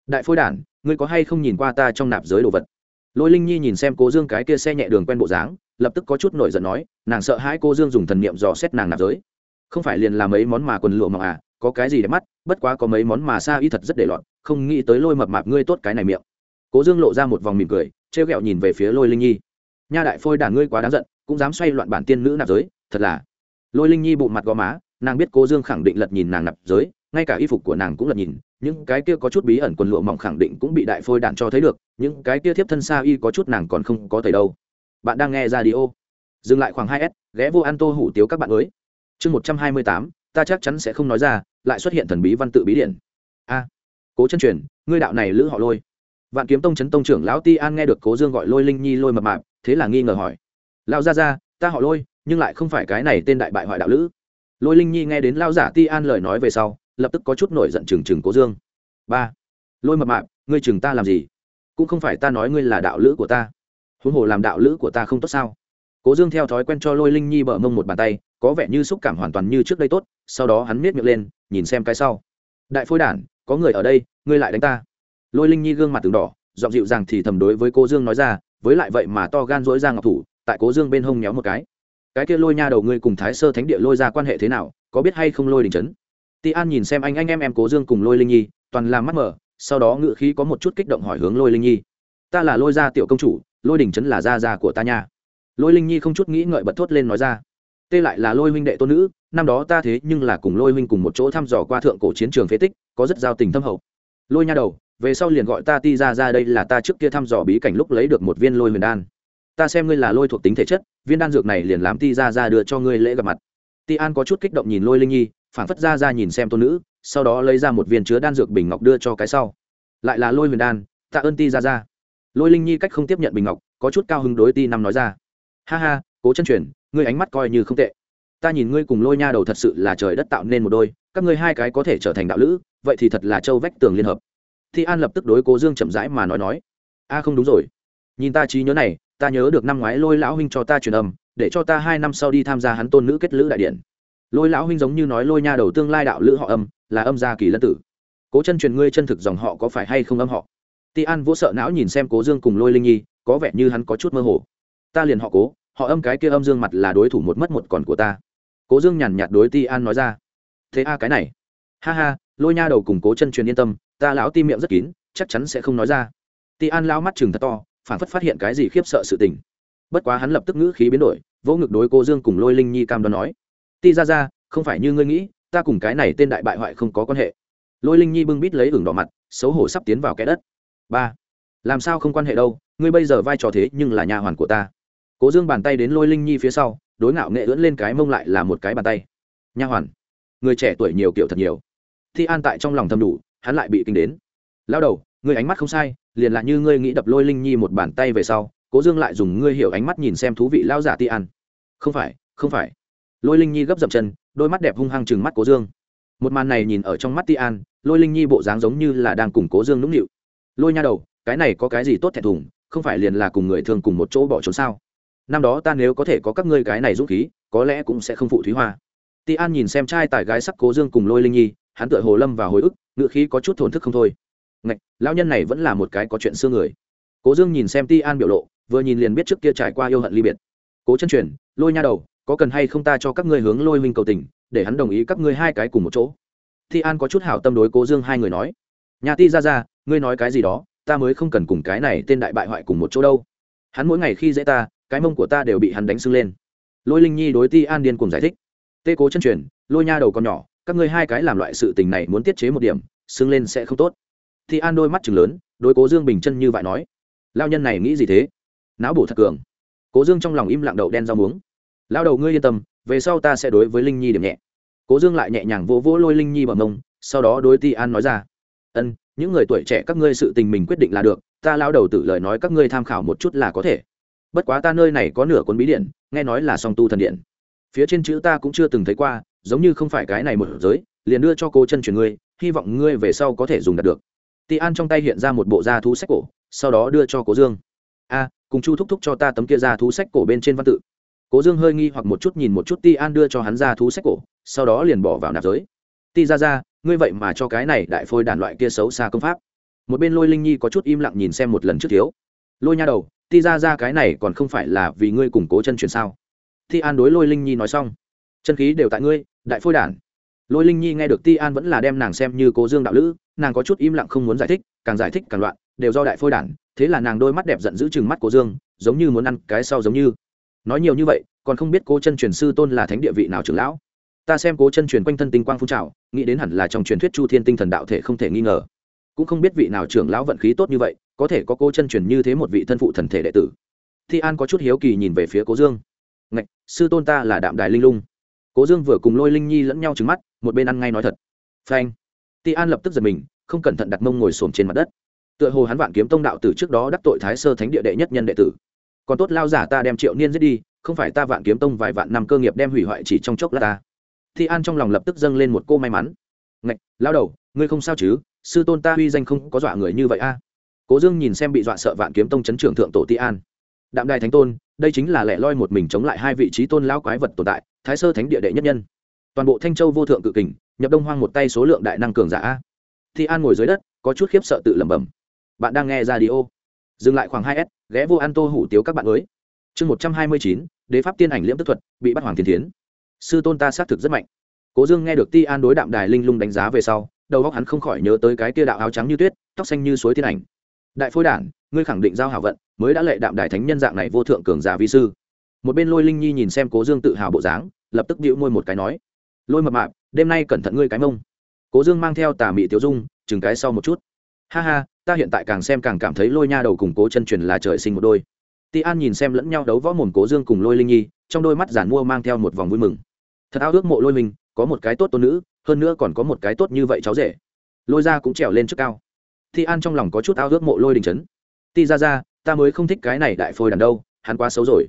Đại phôi đản, ngươi có hay không nhìn qua ta trong nạp giới đồ vật? Lôi linh nhi nhìn xem cố dương cái kia xe nhẹ đường quen bộ dáng lập tức có chút nổi giận nói, nàng sợ hãi cô dương dùng thần niệm dò xét nàng nạp giới. Không phải liền là mấy món mà quần lụa mà à có cái gì để mắt, bất quá có mấy món mà xa y thật rất để lọt, không nghĩ tới lôi mập mạp ngươi tốt cái này miệng. Cố dương lộ ra một vòng mỉm cười, trêu ghẹo nhìn về phía lôi linh nhi. Nha đại phôi đàn ngươi quá đáng giận, cũng dám xoay loạn bản tiên nữ nạp giới, thật là. Lôi linh nhi bụng mặt gò má, nàng biết cố dương khẳng định lật nhìn nàng nạp giới, ngay cả y phục của nàng cũng lật nhìn, những cái kia có chút bí ẩn quần lụa mỏng khẳng định cũng bị đại phôi đạn cho thấy được, những cái kia thiếp thân xa y có chút nàng còn không có thầy đâu bạn đang nghe ra đi ô dừng lại khoảng hai s, ghé vô ăn tô hủ tiếu các bạn mới chương một trăm hai mươi tám, ta chắc chắn sẽ không nói ra, lại xuất hiện thần bí văn tự bí điển. A, cố chân truyền, ngươi đạo này lữ họ lôi. Vạn kiếm tông chấn tông trưởng lão ti an nghe được cố dương gọi lôi linh nhi lôi mập mạp, thế là nghi ngờ hỏi. Lão gia gia, ta họ lôi, nhưng lại không phải cái này tên đại bại hoại đạo lữ. Lôi linh nhi nghe đến lao giả ti an lời nói về sau, lập tức có chút nổi giận chừng chừng cố dương. Ba, lôi mập mạp, ngươi chừng ta làm gì? Cũng không phải ta nói ngươi là đạo lữ của ta huống hồ làm đạo lữ của ta không tốt sao? Cố dương theo thói quen cho lôi linh nhi bờ mông một bàn tay, có vẻ như xúc cảm hoàn toàn như trước đây tốt, sau đó hắn miết miệng lên, nhìn xem cái sau. Đại phôi đản, có người ở đây, ngươi lại đánh ta. Lôi linh nhi gương mặt từng đỏ, giọng dịu dàng thì thầm đối với cô dương nói ra, với lại vậy mà to gan dỗi ra ngọc thủ, tại cố dương bên hông nhéo một cái. Cái kia lôi nha đầu ngươi cùng thái sơ thánh địa lôi ra quan hệ thế nào, có biết hay không lôi đình trấn? Ti an nhìn xem anh anh em em cố dương cùng lôi linh nhi, toàn làm mắt mở, sau đó ngự khí có một chút kích động hỏi hướng lôi linh nhi. Ta là lôi gia tiểu công chủ lôi đình trấn là gia gia của ta nha. Lôi linh nhi không chút nghĩ ngợi bật thốt lên nói ra. Tê lại là lôi huynh đệ tôn nữ, năm đó ta thế nhưng là cùng lôi huynh cùng một chỗ thăm dò qua thượng cổ chiến trường phế tích, có rất giao tình thâm hậu. Lôi nha đầu, về sau liền gọi ta ti ra ra đây là ta trước kia thăm dò bí cảnh lúc lấy được một viên lôi huyền đan. Ta xem ngươi là lôi thuộc tính thể chất, viên đan dược này liền làm ti ra ra đưa cho ngươi lễ gặp mặt. Ti an có chút kích động nhìn lôi linh nhi phản phất ra ra nhìn xem tôn nữ, sau đó lấy ra một viên chứa đan dược bình ngọc đưa cho cái sau. Lại là lôi huyền đan, tạ ơn ti ra ra lôi linh nhi cách không tiếp nhận bình ngọc, có chút cao hứng đối ti năm nói ra. Ha ha, cố chân truyền, ngươi ánh mắt coi như không tệ. Ta nhìn ngươi cùng lôi nha đầu thật sự là trời đất tạo nên một đôi, các ngươi hai cái có thể trở thành đạo lữ, vậy thì thật là châu vách tường liên hợp. Thi an lập tức đối cố dương chậm rãi mà nói nói. A, không đúng rồi. Nhìn ta trí nhớ này, ta nhớ được năm ngoái lôi lão huynh cho ta truyền âm, để cho ta hai năm sau đi tham gia hắn tôn nữ kết lữ đại điện. Lôi lão huynh giống như nói lôi nha đầu tương lai đạo lữ họ âm, là âm gia kỳ lân tử. Cố chân truyền ngươi chân thực dòng họ có phải hay không âm họ? Ti an vỗ sợ não nhìn xem cố dương cùng lôi linh nhi, có vẻ như hắn có chút mơ hồ. Ta liền họ cố, họ âm cái kia âm dương mặt là đối thủ một mất một còn của ta. Cố dương nhàn nhạt đối ti an nói ra. Thế a cái này. Ha ha, lôi nha đầu cùng cố chân truyền yên tâm, ta lão ti miệng rất kín, chắc chắn sẽ không nói ra. Ti an lao mắt chừng thật to, phản phất phát hiện cái gì khiếp sợ sự tình. Bất quá hắn lập tức ngữ khí biến đổi, vỗ ngực đối cô dương cùng lôi linh nhi cam đoan nói. Ti ra ra, không phải như ngươi nghĩ, ta cùng cái này tên đại bại hoại không có quan hệ. Lôi linh nhi bưng bít lấy ửng đỏ mặt, xấu hổ sắp tiến vào kẽ đất ba. Làm sao không quan hệ đâu, ngươi bây giờ vai trò thế nhưng là nhà hoàn của ta. Cố dương bàn tay đến lôi linh nhi phía sau, đối ngạo nghệ ưỡn lên cái mông lại là một cái bàn tay. Nha hoàn. Người trẻ tuổi nhiều kiểu thật nhiều. Thi an tại trong lòng thầm đủ, hắn lại bị kinh đến. Lao đầu người ánh mắt không sai, liền là như ngươi nghĩ đập lôi linh nhi một bàn tay về sau, cố dương lại dùng ngươi hiểu ánh mắt nhìn xem thú vị lao giả ti an. Không phải không phải. Lôi linh nhi gấp dậm chân, đôi mắt đẹp hung hăng chừng mắt cố dương. Một màn này nhìn ở trong mắt ti an, lôi linh nhi bộ dáng giống như là đang cùng cố dương nũng nịu lôi nha đầu, cái này có cái gì tốt thẹn thùng, không phải liền là cùng người thường cùng một chỗ bỏ trốn sao? Năm đó ta nếu có thể có các ngươi cái này dũng khí, có lẽ cũng sẽ không phụ thúy hoa. Ti an nhìn xem trai tài gái sắc cố dương cùng lôi linh nhi, hắn tựa hồ lâm và hồi ức, ngựa khí có chút thổn thức không thôi. Ngạch, lão nhân này vẫn là một cái có chuyện xưa người. Cố dương nhìn xem ti an biểu lộ, vừa nhìn liền biết trước kia trải qua yêu hận ly biệt. Cố chân truyền, lôi nha đầu, có cần hay không ta cho các ngươi hướng lôi huynh cầu tình, để hắn đồng ý các ngươi hai cái cùng một chỗ. Thi an có chút hảo tâm đối cố dương hai người nói. Nhà ti ra ra ngươi nói cái gì đó, ta mới không cần cùng cái này tên đại bại hoại cùng một chỗ đâu. Hắn mỗi ngày khi dễ ta, cái mông của ta đều bị hắn đánh sưng lên. Lôi linh nhi đối ti an điên cùng giải thích. Tê cố chân truyền, lôi nha đầu con nhỏ, các ngươi hai cái làm loại sự tình này muốn tiết chế một điểm, sưng lên sẽ không tốt. Ti an đôi mắt chừng lớn, đối cố dương bình chân như vậy nói. Lao nhân này nghĩ gì thế? Não bổ thật cường. Cố dương trong lòng im lặng đậu đen rau muống. Lao đầu ngươi yên tâm, về sau ta sẽ đối với linh nhi điểm nhẹ. Cố dương lại nhẹ nhàng vỗ vỗ lôi linh nhi bằng mông, sau đó đối ti an nói ra. Ân những người tuổi trẻ các ngươi sự tình mình quyết định là được, ta lao đầu tự lời nói các ngươi tham khảo một chút là có thể. Bất quá ta nơi này có nửa cuốn bí điện, nghe nói là song tu thần điện. Phía trên chữ ta cũng chưa từng thấy qua, giống như không phải cái này một giới, liền đưa cho cô chân truyền ngươi, hy vọng ngươi về sau có thể dùng đạt được. Ti an trong tay hiện ra một bộ da thú sách cổ, sau đó đưa cho cố dương. A, cùng chu thúc thúc cho ta tấm kia da thú sách cổ bên trên văn tự. Cố dương hơi nghi hoặc một chút nhìn một chút ti an đưa cho hắn ra thú sách cổ, sau đó liền bỏ vào nạp giới. Ti ra ra ngươi vậy mà cho cái này đại phôi đàn loại kia xấu xa công pháp. Một bên lôi linh nhi có chút im lặng nhìn xem một lần trước thiếu. Lôi nha đầu, ti ra ra cái này còn không phải là vì ngươi củng cố chân truyền sao? Thi an đối lôi linh nhi nói xong. Chân khí đều tại ngươi, đại phôi đản. Lôi linh nhi nghe được ti an vẫn là đem nàng xem như cố dương đạo lữ, nàng có chút im lặng không muốn giải thích, càng giải thích càng loạn, đều do đại phôi đản, thế là nàng đôi mắt đẹp giận giữ chừng mắt cố dương, giống như muốn ăn cái sau giống như. Nói nhiều như vậy, còn không biết cố chân truyền sư tôn là thánh địa vị nào trưởng lão ta xem cố chân truyền quanh thân tinh quang phun trào, nghĩ đến hẳn là trong truyền thuyết chu thiên tinh thần đạo thể không thể nghi ngờ. Cũng không biết vị nào trưởng lão vận khí tốt như vậy, có thể có cố chân truyền như thế một vị thân phụ thần thể đệ tử. Thi an có chút hiếu kỳ nhìn về phía cố dương. Ngạch, sư tôn ta là đạm đài linh lung. Cố dương vừa cùng lôi linh nhi lẫn nhau trứng mắt, một bên ăn ngay nói thật. Phanh. Ti an lập tức giật mình, không cẩn thận đặt mông ngồi xổm trên mặt đất. Tựa hồ hắn vạn kiếm tông đạo tử trước đó đắc tội thái sơ thánh địa đệ nhất nhân đệ tử. Còn tốt lao giả ta đem triệu niên giết đi, không phải ta vạn kiếm tông vài vạn năm cơ nghiệp đem hủy hoại chỉ trong chốc lát ta thi an trong lòng lập tức dâng lên một cô may mắn. Ngạch, lao đầu, ngươi không sao chứ? Sư tôn ta uy danh không có dọa người như vậy a. Cố dương nhìn xem bị dọa sợ vạn kiếm tông chấn trưởng thượng tổ ti an. Đạm đài thánh tôn, đây chính là lẻ loi một mình chống lại hai vị trí tôn lao quái vật tồn tại, thái sơ thánh địa đệ nhất nhân. Toàn bộ thanh châu vô thượng cự kình, nhập đông hoang một tay số lượng đại năng cường giả a. Thi an ngồi dưới đất, có chút khiếp sợ tự lẩm bẩm. Bạn đang nghe ra đi ô dừng lại khoảng hai s, ghé vô an tô hủ tiếu các bạn mới. Chương một trăm hai mươi chín, đế pháp tiên ảnh liễm tức thuật, bị bắt hoàng thiên thiến sư tôn ta xác thực rất mạnh. Cố dương nghe được ti an đối đạm đài linh lung đánh giá về sau, đầu óc hắn không khỏi nhớ tới cái tia đạo áo trắng như tuyết, tóc xanh như suối tiên ảnh. Đại phôi đản, ngươi khẳng định giao hảo vận, mới đã lệ đạm đài thánh nhân dạng này vô thượng cường giả vi sư. Một bên lôi linh nhi nhìn xem cố dương tự hào bộ dáng, lập tức đĩu môi một cái nói, lôi mập mạp, đêm nay cẩn thận ngươi cái mông. Cố dương mang theo tà mị tiểu dung, chừng cái sau một chút. Ha ha, ta hiện tại càng xem càng cảm thấy lôi nha đầu cùng cố chân truyền là trời sinh một đôi. Ti an nhìn xem lẫn nhau đấu võ mồm cố dương cùng lôi linh nhi, trong đôi mắt giản mua mang theo một vòng vui mừng thật ao ước mộ lôi mình có một cái tốt tôn nữ, hơn nữa còn có một cái tốt như vậy cháu rể. Lôi ra cũng trèo lên trước cao. Thi an trong lòng có chút ao ước mộ lôi đình trấn ti ra ra ta mới không thích cái này đại phôi đàn đâu, hắn quá xấu rồi.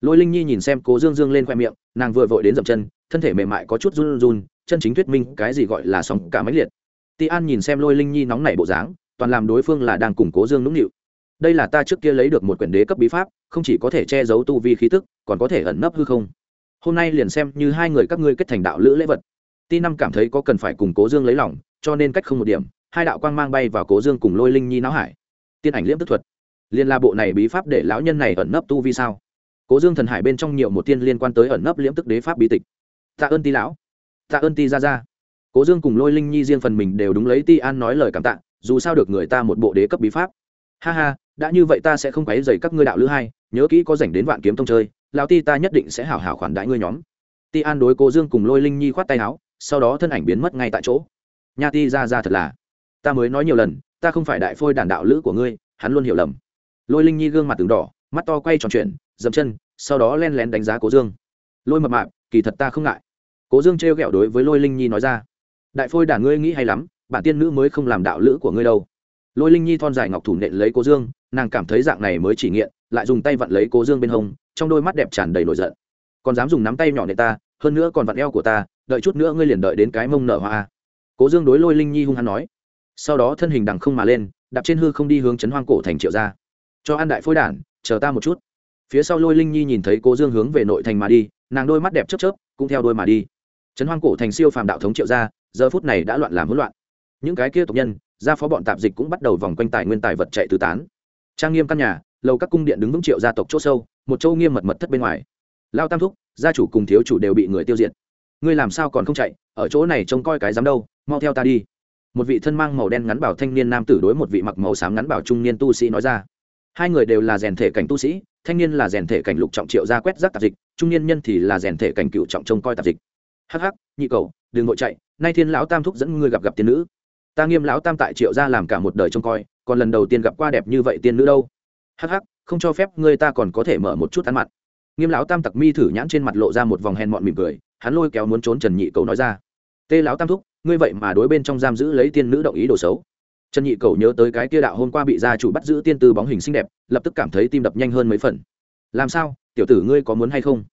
Lôi linh nhi nhìn xem cố dương dương lên khoe miệng, nàng vừa vội đến dậm chân, thân thể mềm mại có chút run run, chân chính thuyết minh cái gì gọi là sóng cả máy liệt. Ti an nhìn xem lôi linh nhi nóng nảy bộ dáng, toàn làm đối phương là đang củng cố dương nũng nịu. Đây là ta trước kia lấy được một quyển đế cấp bí pháp, không chỉ có thể che giấu tu vi khí tức, còn có thể ẩn nấp hư không hôm nay liền xem như hai người các ngươi kết thành đạo lữ lễ vật. Ti năm cảm thấy có cần phải cùng cố dương lấy lòng, cho nên cách không một điểm, hai đạo quang mang bay vào cố dương cùng lôi linh nhi não hải. Tiên ảnh liễm tức thuật. Liên la bộ này bí pháp để lão nhân này ẩn nấp tu vi sao? Cố dương thần hải bên trong nhiều một tiên liên quan tới ẩn nấp liễm tức đế pháp bí tịch. Tạ ơn ti lão. Tạ ơn ti ra ra cố dương cùng lôi linh nhi riêng phần mình đều đúng lấy ti an nói lời cảm tạ, dù sao được người ta một bộ đế cấp bí pháp. Ha ha, đã như vậy ta sẽ không quấy dày các ngươi đạo lữ hai, nhớ kỹ có dành đến vạn kiếm tông chơi lão ti ta nhất định sẽ hảo hảo khoản đãi ngươi nhóm. Ti an đối cố dương cùng lôi linh nhi khoát tay áo, sau đó thân ảnh biến mất ngay tại chỗ. Nha ti ra ra thật là, ta mới nói nhiều lần, ta không phải đại phôi đàn đạo lữ của ngươi, hắn luôn hiểu lầm. Lôi linh nhi gương mặt từng đỏ, mắt to quay tròn chuyện dậm chân, sau đó len lén đánh giá cố dương. Lôi mập mạp, kỳ thật ta không ngại. Cố dương trêu ghẹo đối với lôi linh nhi nói ra, đại phôi đàn ngươi nghĩ hay lắm, bản tiên nữ mới không làm đạo lữ của ngươi đâu. Lôi linh nhi thon dài ngọc thủ nện lấy cố dương, nàng cảm thấy dạng này mới chỉ nghiện, lại dùng tay vặn lấy cố dương bên hông trong đôi mắt đẹp tràn đầy nổi giận. Còn dám dùng nắm tay nhỏ nện ta, hơn nữa còn vặn eo của ta, đợi chút nữa ngươi liền đợi đến cái mông nở hoa cố dương đối lôi linh nhi hung hăng nói. Sau đó thân hình đằng không mà lên, đạp trên hư không đi hướng chấn hoang cổ thành triệu ra cho an đại phôi đản, chờ ta một chút. Phía sau lôi linh nhi nhìn thấy cố dương hướng về nội thành mà đi, nàng đôi mắt đẹp chớp chớp, cũng theo đôi mà đi. Trấn hoang cổ thành siêu phàm đạo thống triệu ra giờ phút này đã loạn làm hỗn loạn. Những cái kia tộc nhân, gia phó bọn tạp dịch cũng bắt đầu vòng quanh tài nguyên tài vật chạy tứ tán. Trang nghiêm căn nhà, lầu các cung điện đứng vững triệu gia tộc chỗ sâu một châu nghiêm mật mật thất bên ngoài. Lao tam thúc, gia chủ cùng thiếu chủ đều bị người tiêu diệt. Ngươi làm sao còn không chạy? Ở chỗ này trông coi cái dám đâu, mau theo ta đi. Một vị thân mang màu đen ngắn bảo thanh niên nam tử đối một vị mặc màu xám ngắn bảo trung niên tu sĩ nói ra. Hai người đều là rèn thể cảnh tu sĩ, thanh niên là rèn thể cảnh lục trọng triệu ra quét rác tạp dịch, trung niên nhân thì là rèn thể cảnh cựu trọng trông coi tạp dịch. Hắc hắc, nhị cầu đừng vội chạy, nay thiên lão tam thúc dẫn ngươi gặp gặp tiên nữ. Ta nghiêm lão tam tại triệu ra làm cả một đời trông coi, còn lần đầu tiên gặp qua đẹp như vậy tiên nữ đâu. Hắc hắc không cho phép ngươi ta còn có thể mở một chút ăn mặn nghiêm lão tam tặc mi thử nhãn trên mặt lộ ra một vòng hèn mọn mỉm cười, hắn lôi kéo muốn trốn trần nhị cầu nói ra. Tê lão tam thúc, ngươi vậy mà đối bên trong giam giữ lấy tiên nữ động ý đồ xấu. Trần nhị cầu nhớ tới cái kia đạo hôm qua bị gia chủ bắt giữ tiên tư bóng hình xinh đẹp, lập tức cảm thấy tim đập nhanh hơn mấy phần. Làm sao? Tiểu tử ngươi có muốn hay không?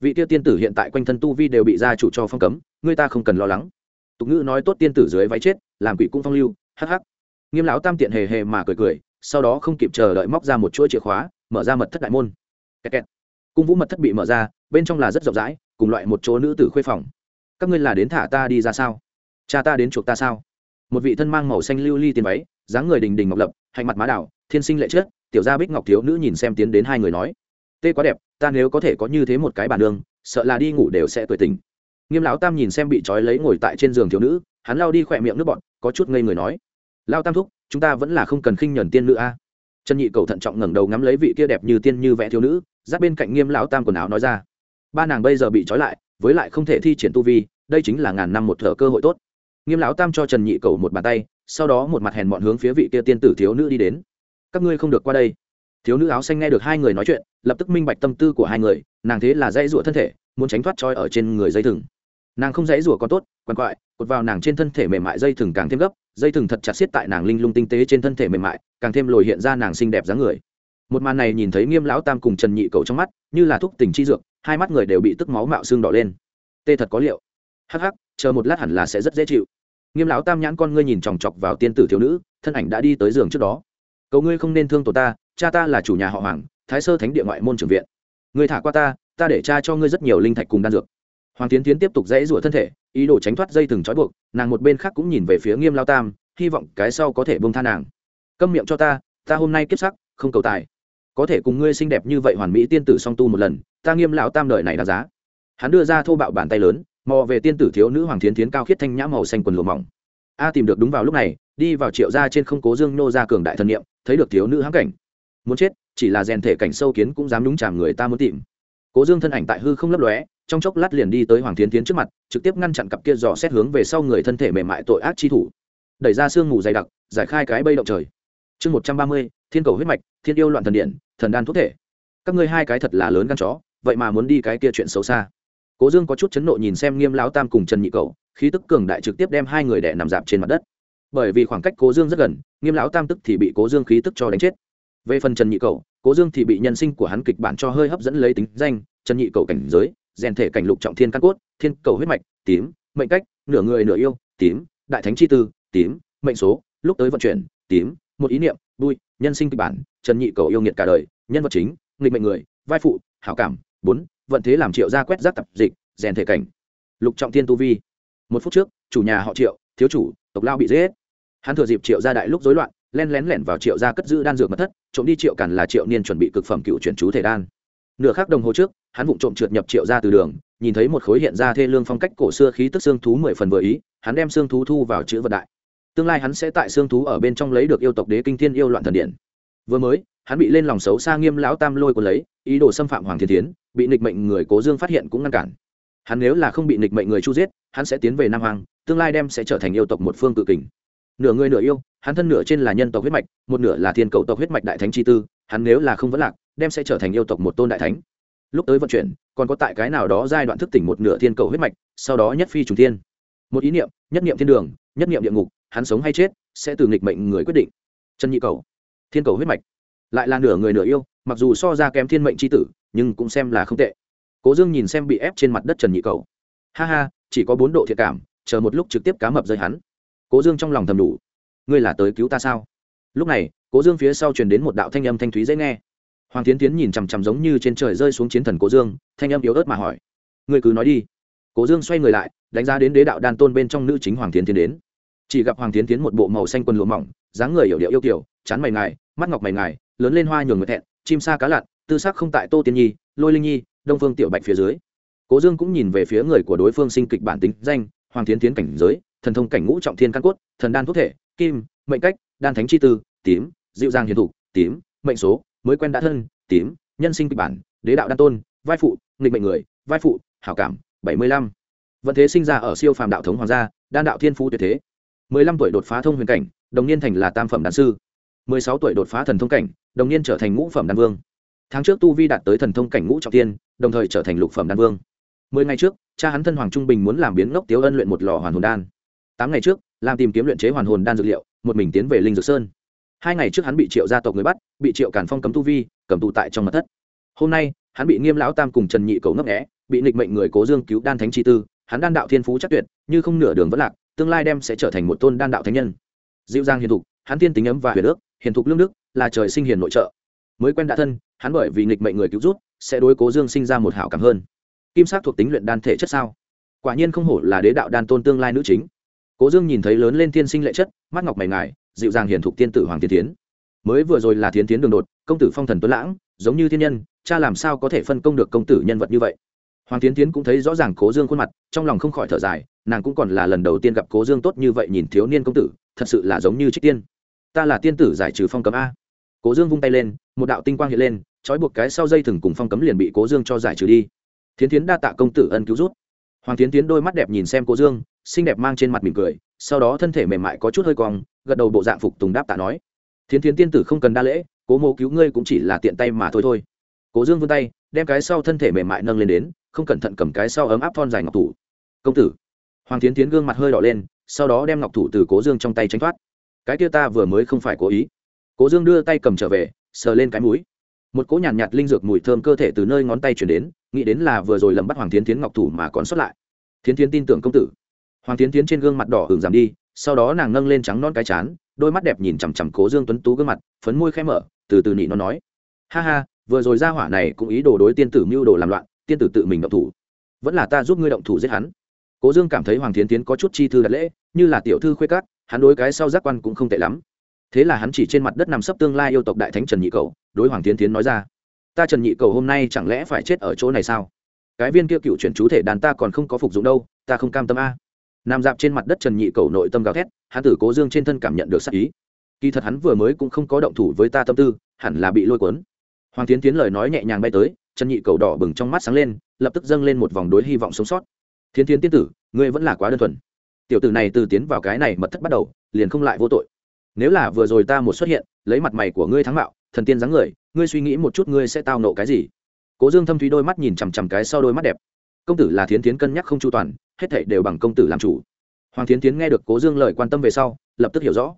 Vị kia tiên tử hiện tại quanh thân tu vi đều bị gia chủ cho phong cấm, ngươi ta không cần lo lắng. Tục ngữ nói tốt tiên tử dưới váy chết, làm quỷ cũng phong lưu, Hắc hắc. nghiêm lão tam tiện hề hề mà cười cười sau đó không kịp chờ đợi móc ra một chuỗi chìa khóa, mở ra mật thất đại môn. Kẹt kẹt. cung vũ mật thất bị mở ra, bên trong là rất rộng rãi, cùng loại một chỗ nữ tử khuê phòng. Các ngươi là đến thả ta đi ra sao? Cha ta đến chuộc ta sao? Một vị thân mang màu xanh lưu ly tiền váy, dáng người đình đình ngọc lập, hạnh mặt má đảo, thiên sinh lệ chết tiểu gia bích ngọc thiếu nữ nhìn xem tiến đến hai người nói. Tê quá đẹp, ta nếu có thể có như thế một cái bản đường, sợ là đi ngủ đều sẽ tuổi tình nghiêm lão tam nhìn xem bị trói lấy ngồi tại trên giường thiếu nữ, hắn lao đi khỏe miệng nước bọn có chút ngây người nói lao tam thúc, chúng ta vẫn là không cần khinh nhuần tiên nữ a. Trần nhị cầu thận trọng ngẩng đầu ngắm lấy vị kia đẹp như tiên như vẽ thiếu nữ giáp bên cạnh nghiêm lão tam quần áo nói ra. Ba nàng bây giờ bị trói lại, với lại không thể thi triển tu vi, đây chính là ngàn năm một thở cơ hội tốt. Nghiêm lão tam cho trần nhị cầu một bàn tay, sau đó một mặt hèn mọn hướng phía vị kia tiên tử thiếu nữ đi đến. Các ngươi không được qua đây. Thiếu nữ áo xanh nghe được hai người nói chuyện, lập tức minh bạch tâm tư của hai người, nàng thế là dãy rụa thân thể, muốn tránh thoát trói ở trên người dây thừng. Nàng không dãy rủa còn tốt, quằn quại, cột vào nàng trên thân thể mềm mại dây thừng càng thêm gấp dây thừng thật chặt xiết tại nàng linh lung tinh tế trên thân thể mềm mại, càng thêm lồi hiện ra nàng xinh đẹp dáng người. Một màn này nhìn thấy nghiêm lão tam cùng trần nhị cầu trong mắt, như là thuốc tình chi dược, hai mắt người đều bị tức máu mạo xương đỏ lên. Tê thật có liệu. Hắc hắc, chờ một lát hẳn là sẽ rất dễ chịu. Nghiêm lão tam nhãn con ngươi nhìn chòng chọc vào tiên tử thiếu nữ, thân ảnh đã đi tới giường trước đó. Cầu ngươi không nên thương tổ ta, cha ta là chủ nhà họ hoàng, thái sơ thánh địa ngoại môn trưởng viện. Ngươi thả qua ta ta để cha cho ngươi rất nhiều linh thạch cùng đan dược. Hoàng tiến tiến tiếp tục dãy rủa thân thể ý đồ tránh thoát dây thừng trói buộc, nàng một bên khác cũng nhìn về phía nghiêm lao tam, hy vọng cái sau có thể bông tha nàng. Câm miệng cho ta ta hôm nay kiếp sắc, không cầu tài. Có thể cùng ngươi xinh đẹp như vậy hoàn mỹ tiên tử song tu một lần, ta nghiêm lão tam đợi này đáng giá. Hắn đưa ra thô bạo bàn tay lớn, mò về tiên tử thiếu nữ hoàng thiến thiến cao khiết thanh nhã màu xanh quần lụa mỏng. A tìm được đúng vào lúc này, đi vào triệu ra trên không cố dương nô ra cường đại thần niệm, thấy được thiếu nữ hãng cảnh. Muốn chết, chỉ là rèn thể cảnh sâu kiến cũng dám đúng chàm người ta muốn tìm. Cố dương thân ảnh tại hư không lấp lóe trong chốc lát liền đi tới hoàng thiến tiến trước mặt, trực tiếp ngăn chặn cặp kia dò xét hướng về sau người thân thể mềm mại tội ác chi thủ. Đẩy ra sương mù dày đặc, giải khai cái bây động trời. Chương một trăm ba mươi, thiên cầu huyết mạch, thiên yêu loạn thần điện, thần đan thuốc thể. Các ngươi hai cái thật là lớn gan chó, vậy mà muốn đi cái kia chuyện xấu xa. Cố dương có chút chấn nộ nhìn xem nghiêm lão tam cùng trần nhị cầu khí tức cường đại trực tiếp đem hai người đẻ nằm dạp trên mặt đất. Bởi vì khoảng cách cố dương rất gần, nghiêm lão tam tức thì bị cố dương khí tức cho đánh chết. Về phần trần nhị cầu cố dương thì bị nhân sinh của hắn kịch bản cho hơi hấp dẫn lấy tính danh, trần nhị cầu cảnh giới rèn thể cảnh lục trọng thiên căn cốt, thiên cầu huyết mạch, tím, mệnh cách, nửa người nửa yêu, tím, đại thánh chi tư, tím, mệnh số, lúc tới vận chuyển, tím, một ý niệm vui nhân sinh kịch bản, trần nhị cầu yêu nghiệt cả đời, nhân vật chính, nghịch mệnh người, vai phụ, hảo cảm, bốn, vận thế làm triệu ra quét rác tập dịch, rèn thể cảnh. Lục trọng thiên tu vi. Một phút trước, chủ nhà họ triệu, thiếu chủ, tộc lao bị giết. Hắn thừa dịp triệu gia đại lúc rối loạn, len lén lẻn vào triệu gia cất giữ đan dược mật thất, trộm đi triệu càn là triệu niên chuẩn bị cực phẩm cựu chuyển chú thể đan nửa khắc đồng hồ trước, hắn vụng trộm trượt nhập triệu ra từ đường, nhìn thấy một khối hiện ra thê lương phong cách cổ xưa khí tức xương thú mười phần vừa ý, hắn đem xương thú thu vào chữ vật đại. Tương lai hắn sẽ tại xương thú ở bên trong lấy được yêu tộc đế kinh thiên yêu loạn thần điện. Vừa mới, hắn bị lên lòng xấu xa nghiêm lão tam lôi của lấy, ý đồ xâm phạm hoàng thiên tiến bị nịch mệnh người cố dương phát hiện cũng ngăn cản. Hắn nếu là không bị nịch mệnh người chu giết, hắn sẽ tiến về nam hoàng tương lai đem sẽ trở thành yêu tộc một phương cự kình. Nửa người nửa yêu, hắn thân nửa trên là nhân tộc huyết mạch, một nửa là thiên cầu tộc huyết mạch đại thánh chi tư, hắn nếu là không vẫn lạc đem sẽ trở thành yêu tộc một tôn đại thánh. Lúc tới vận chuyển, còn có tại cái nào đó giai đoạn thức tỉnh một nửa thiên cầu huyết mạch, sau đó nhất phi trùng thiên. Một ý niệm, nhất niệm thiên đường, nhất niệm địa ngục, hắn sống hay chết, sẽ từ nghịch mệnh người quyết định. Trần nhị cầu, thiên cầu huyết mạch. Lại là nửa người nửa yêu, mặc dù so ra kém thiên mệnh c h i tử, nhưng cũng xem là không tệ. Cố dương nhìn xem bị ép trên mặt đất trần nhị cầu. Ha ha, chỉ có bốn độ thiệt cảm, chờ một lúc trực tiếp cá mập rơi hắn. Cố dương trong lòng thầm đủ. Ngươi là tới cứu ta sao? Lúc này, cố dương phía sau truyền đến một đạo thanh âm thanh thúy dễ nghe hoàng tiến tiến nhìn chằm chằm giống như trên trời rơi xuống chiến thần cố dương, thanh âm yếu ớt mà hỏi. Người cứ nói đi. Cố dương xoay người lại, đánh giá đến đế đạo đan tôn bên trong nữ chính hoàng tiến tiến đến. Chỉ gặp hoàng tiến tiến một bộ màu xanh quần lụa mỏng, dáng người hiểu điệu yêu kiểu chán mày ngài, mắt ngọc mày ngài, lớn lên hoa nhường người thẹn, chim sa cá lặn, tư sắc không tại tô tiên nhi, lôi linh nhi, đông phương tiểu bạch phía dưới. Cố dương cũng nhìn về phía người của đối phương sinh kịch bản tính danh, hoàng tiến tiến cảnh giới, thần thông cảnh ngũ trọng thiên căn cốt, thần đan thuốc thể, kim, mệnh cách, đan thánh chi tư, tím, dịu dàng hiền thục, tím, mệnh số mới quen đã thân, tím, nhân sinh kịch bản, đế đạo đan tôn, vai phụ, nghịch mệnh người, vai phụ, hảo cảm, bảy mươi lăm. Vận thế sinh ra ở siêu phàm đạo thống hoàng gia, đan đạo thiên phú tuyệt thế. mười lăm tuổi đột phá thông huyền cảnh, đồng niên thành là tam phẩm đan sư. mười sáu tuổi đột phá thần thông cảnh, đồng niên trở thành ngũ phẩm đan vương. Tháng trước tu vi đạt tới thần thông cảnh ngũ trọng tiên đồng thời trở thành lục phẩm đan vương. mười ngày trước, cha hắn thân hoàng trung bình muốn làm biến ngốc tiếu ân luyện một lò hoàn hồn đan. Tám ngày trước, làm tìm kiếm luyện chế hoàn hồn đan dược liệu, một mình tiến về linh dược sơn. Hai ngày trước hắn bị triệu gia tộc người bắt bị triệu càn phong cấm tu vi, cầm tù tại trong mặt thất. Hôm nay, hắn bị nghiêm lão tam cùng trần nhị cầu ngấp nghẽ bị nịch mệnh người cố dương cứu đan thánh chi tư, hắn đan đạo thiên phú chắc tuyệt, như không nửa đường vẫn lạc, tương lai đem sẽ trở thành một tôn đan đạo thánh nhân. Dịu dàng hiền thục, hắn tiên tính ấm và huyền ước, hiền thục lương đức, là trời sinh hiền nội trợ. Mới quen đã thân, hắn bởi vì nịch mệnh người cứu rút sẽ đối cố dương sinh ra một hảo cảm hơn. Kim sắc thuộc tính luyện đan thể chất sao? Quả nhiên không hổ là đế đạo đan tôn tương lai nữ chính. Cố dương nhìn thấy lớn lên tiên sinh lệ chất, mắt ngọc mày ngài dịu dàng hiền thục tiên tử hoàng tiên tiến mới vừa rồi là thiến tiến đường đột, công tử phong thần tuấn lãng, giống như thiên nhân, cha làm sao có thể phân công được công tử nhân vật như vậy? Hoàng tiến tiến cũng thấy rõ ràng cố dương khuôn mặt, trong lòng không khỏi thở dài, nàng cũng còn là lần đầu tiên gặp cố dương tốt như vậy nhìn thiếu niên công tử, thật sự là giống như trích tiên. Ta là tiên tử giải trừ phong cấm a. Cố dương vung tay lên, một đạo tinh quang hiện lên, trói buộc cái sau dây thừng cùng phong cấm liền bị cố dương cho giải trừ đi. Thiến tiến đa tạ công tử ân cứu rút hoàng tiến tiến đôi mắt đẹp nhìn xem cố dương, xinh đẹp mang trên mặt mỉm cười, sau đó thân thể mềm mại có chút hơi cong, gật đầu bộ dạng phục tùng đáp tạ nói thiến thiến tiên tử không cần đa lễ cố mô cứu ngươi cũng chỉ là tiện tay mà thôi thôi. Cố dương vươn tay đem cái sau thân thể mềm mại nâng lên đến không cẩn thận cầm cái sau ấm áp thon dài ngọc thủ. Công tử. Hoàng tiến tiến gương mặt hơi đỏ lên sau đó đem ngọc thủ từ cố dương trong tay tránh thoát. Cái kia ta vừa mới không phải cố ý. Cố dương đưa tay cầm trở về sờ lên cái mũi. Một cỗ nhàn nhạt, nhạt linh dược mùi thơm cơ thể từ nơi ngón tay chuyển đến nghĩ đến là vừa rồi lầm bắt hoàng tiến tiến ngọc thủ mà còn xuất lại. Thiến tiến tin tưởng công tử. Hoàng tiến tiến trên gương mặt đỏ hưởng giảm đi sau đó nàng nâng lên trắng non cái chán đôi mắt đẹp nhìn chằm chằm cố dương tuấn tú gương mặt, phấn môi khẽ mở, từ từ nị nó nói. Ha ha, vừa rồi ra hỏa này cũng ý đồ đối tiên tử mưu đồ làm loạn, tiên tử tự mình động thủ. Vẫn là ta giúp ngươi động thủ giết hắn. Cố dương cảm thấy hoàng tiến tiến có chút chi thư đặt lễ, như là tiểu thư khuê cát hắn đối cái sau giác quan cũng không tệ lắm. Thế là hắn chỉ trên mặt đất nằm sấp tương lai yêu tộc đại thánh trần nhị cầu, đối hoàng tiến tiến nói ra, ta trần nhị cầu hôm nay chẳng lẽ phải chết ở chỗ này sao? Cái viên kia cựu chuyển chú thể đàn ta còn không có phục dụng đâu, ta không cam tâm a nằm dạp trên mặt đất trần nhị cầu nội tâm gào thét, hắn tử cố dương trên thân cảm nhận được sắc ý. Kỳ thật hắn vừa mới cũng không có động thủ với ta tâm tư, hẳn là bị lôi cuốn. Hoàng tiến tiến lời nói nhẹ nhàng bay tới, trần nhị cầu đỏ bừng trong mắt sáng lên, lập tức dâng lên một vòng đối hy vọng sống sót. Thiến tiến tiên tử, ngươi vẫn là quá đơn thuần. Tiểu tử này từ tiến vào cái này mật thất bắt đầu, liền không lại vô tội. Nếu là vừa rồi ta một xuất hiện, lấy mặt mày của ngươi thắng mạo thần tiên dáng người, ngươi suy nghĩ một chút ngươi sẽ tao nộ cái gì? Cố dương thâm thúy đôi mắt nhìn chằm chằm cái sau đôi mắt đẹp công tử là thiến tiến cân nhắc không chu toàn, hết thảy đều bằng công tử làm chủ. Hoàng thiến tiến nghe được cố dương lời quan tâm về sau, lập tức hiểu rõ.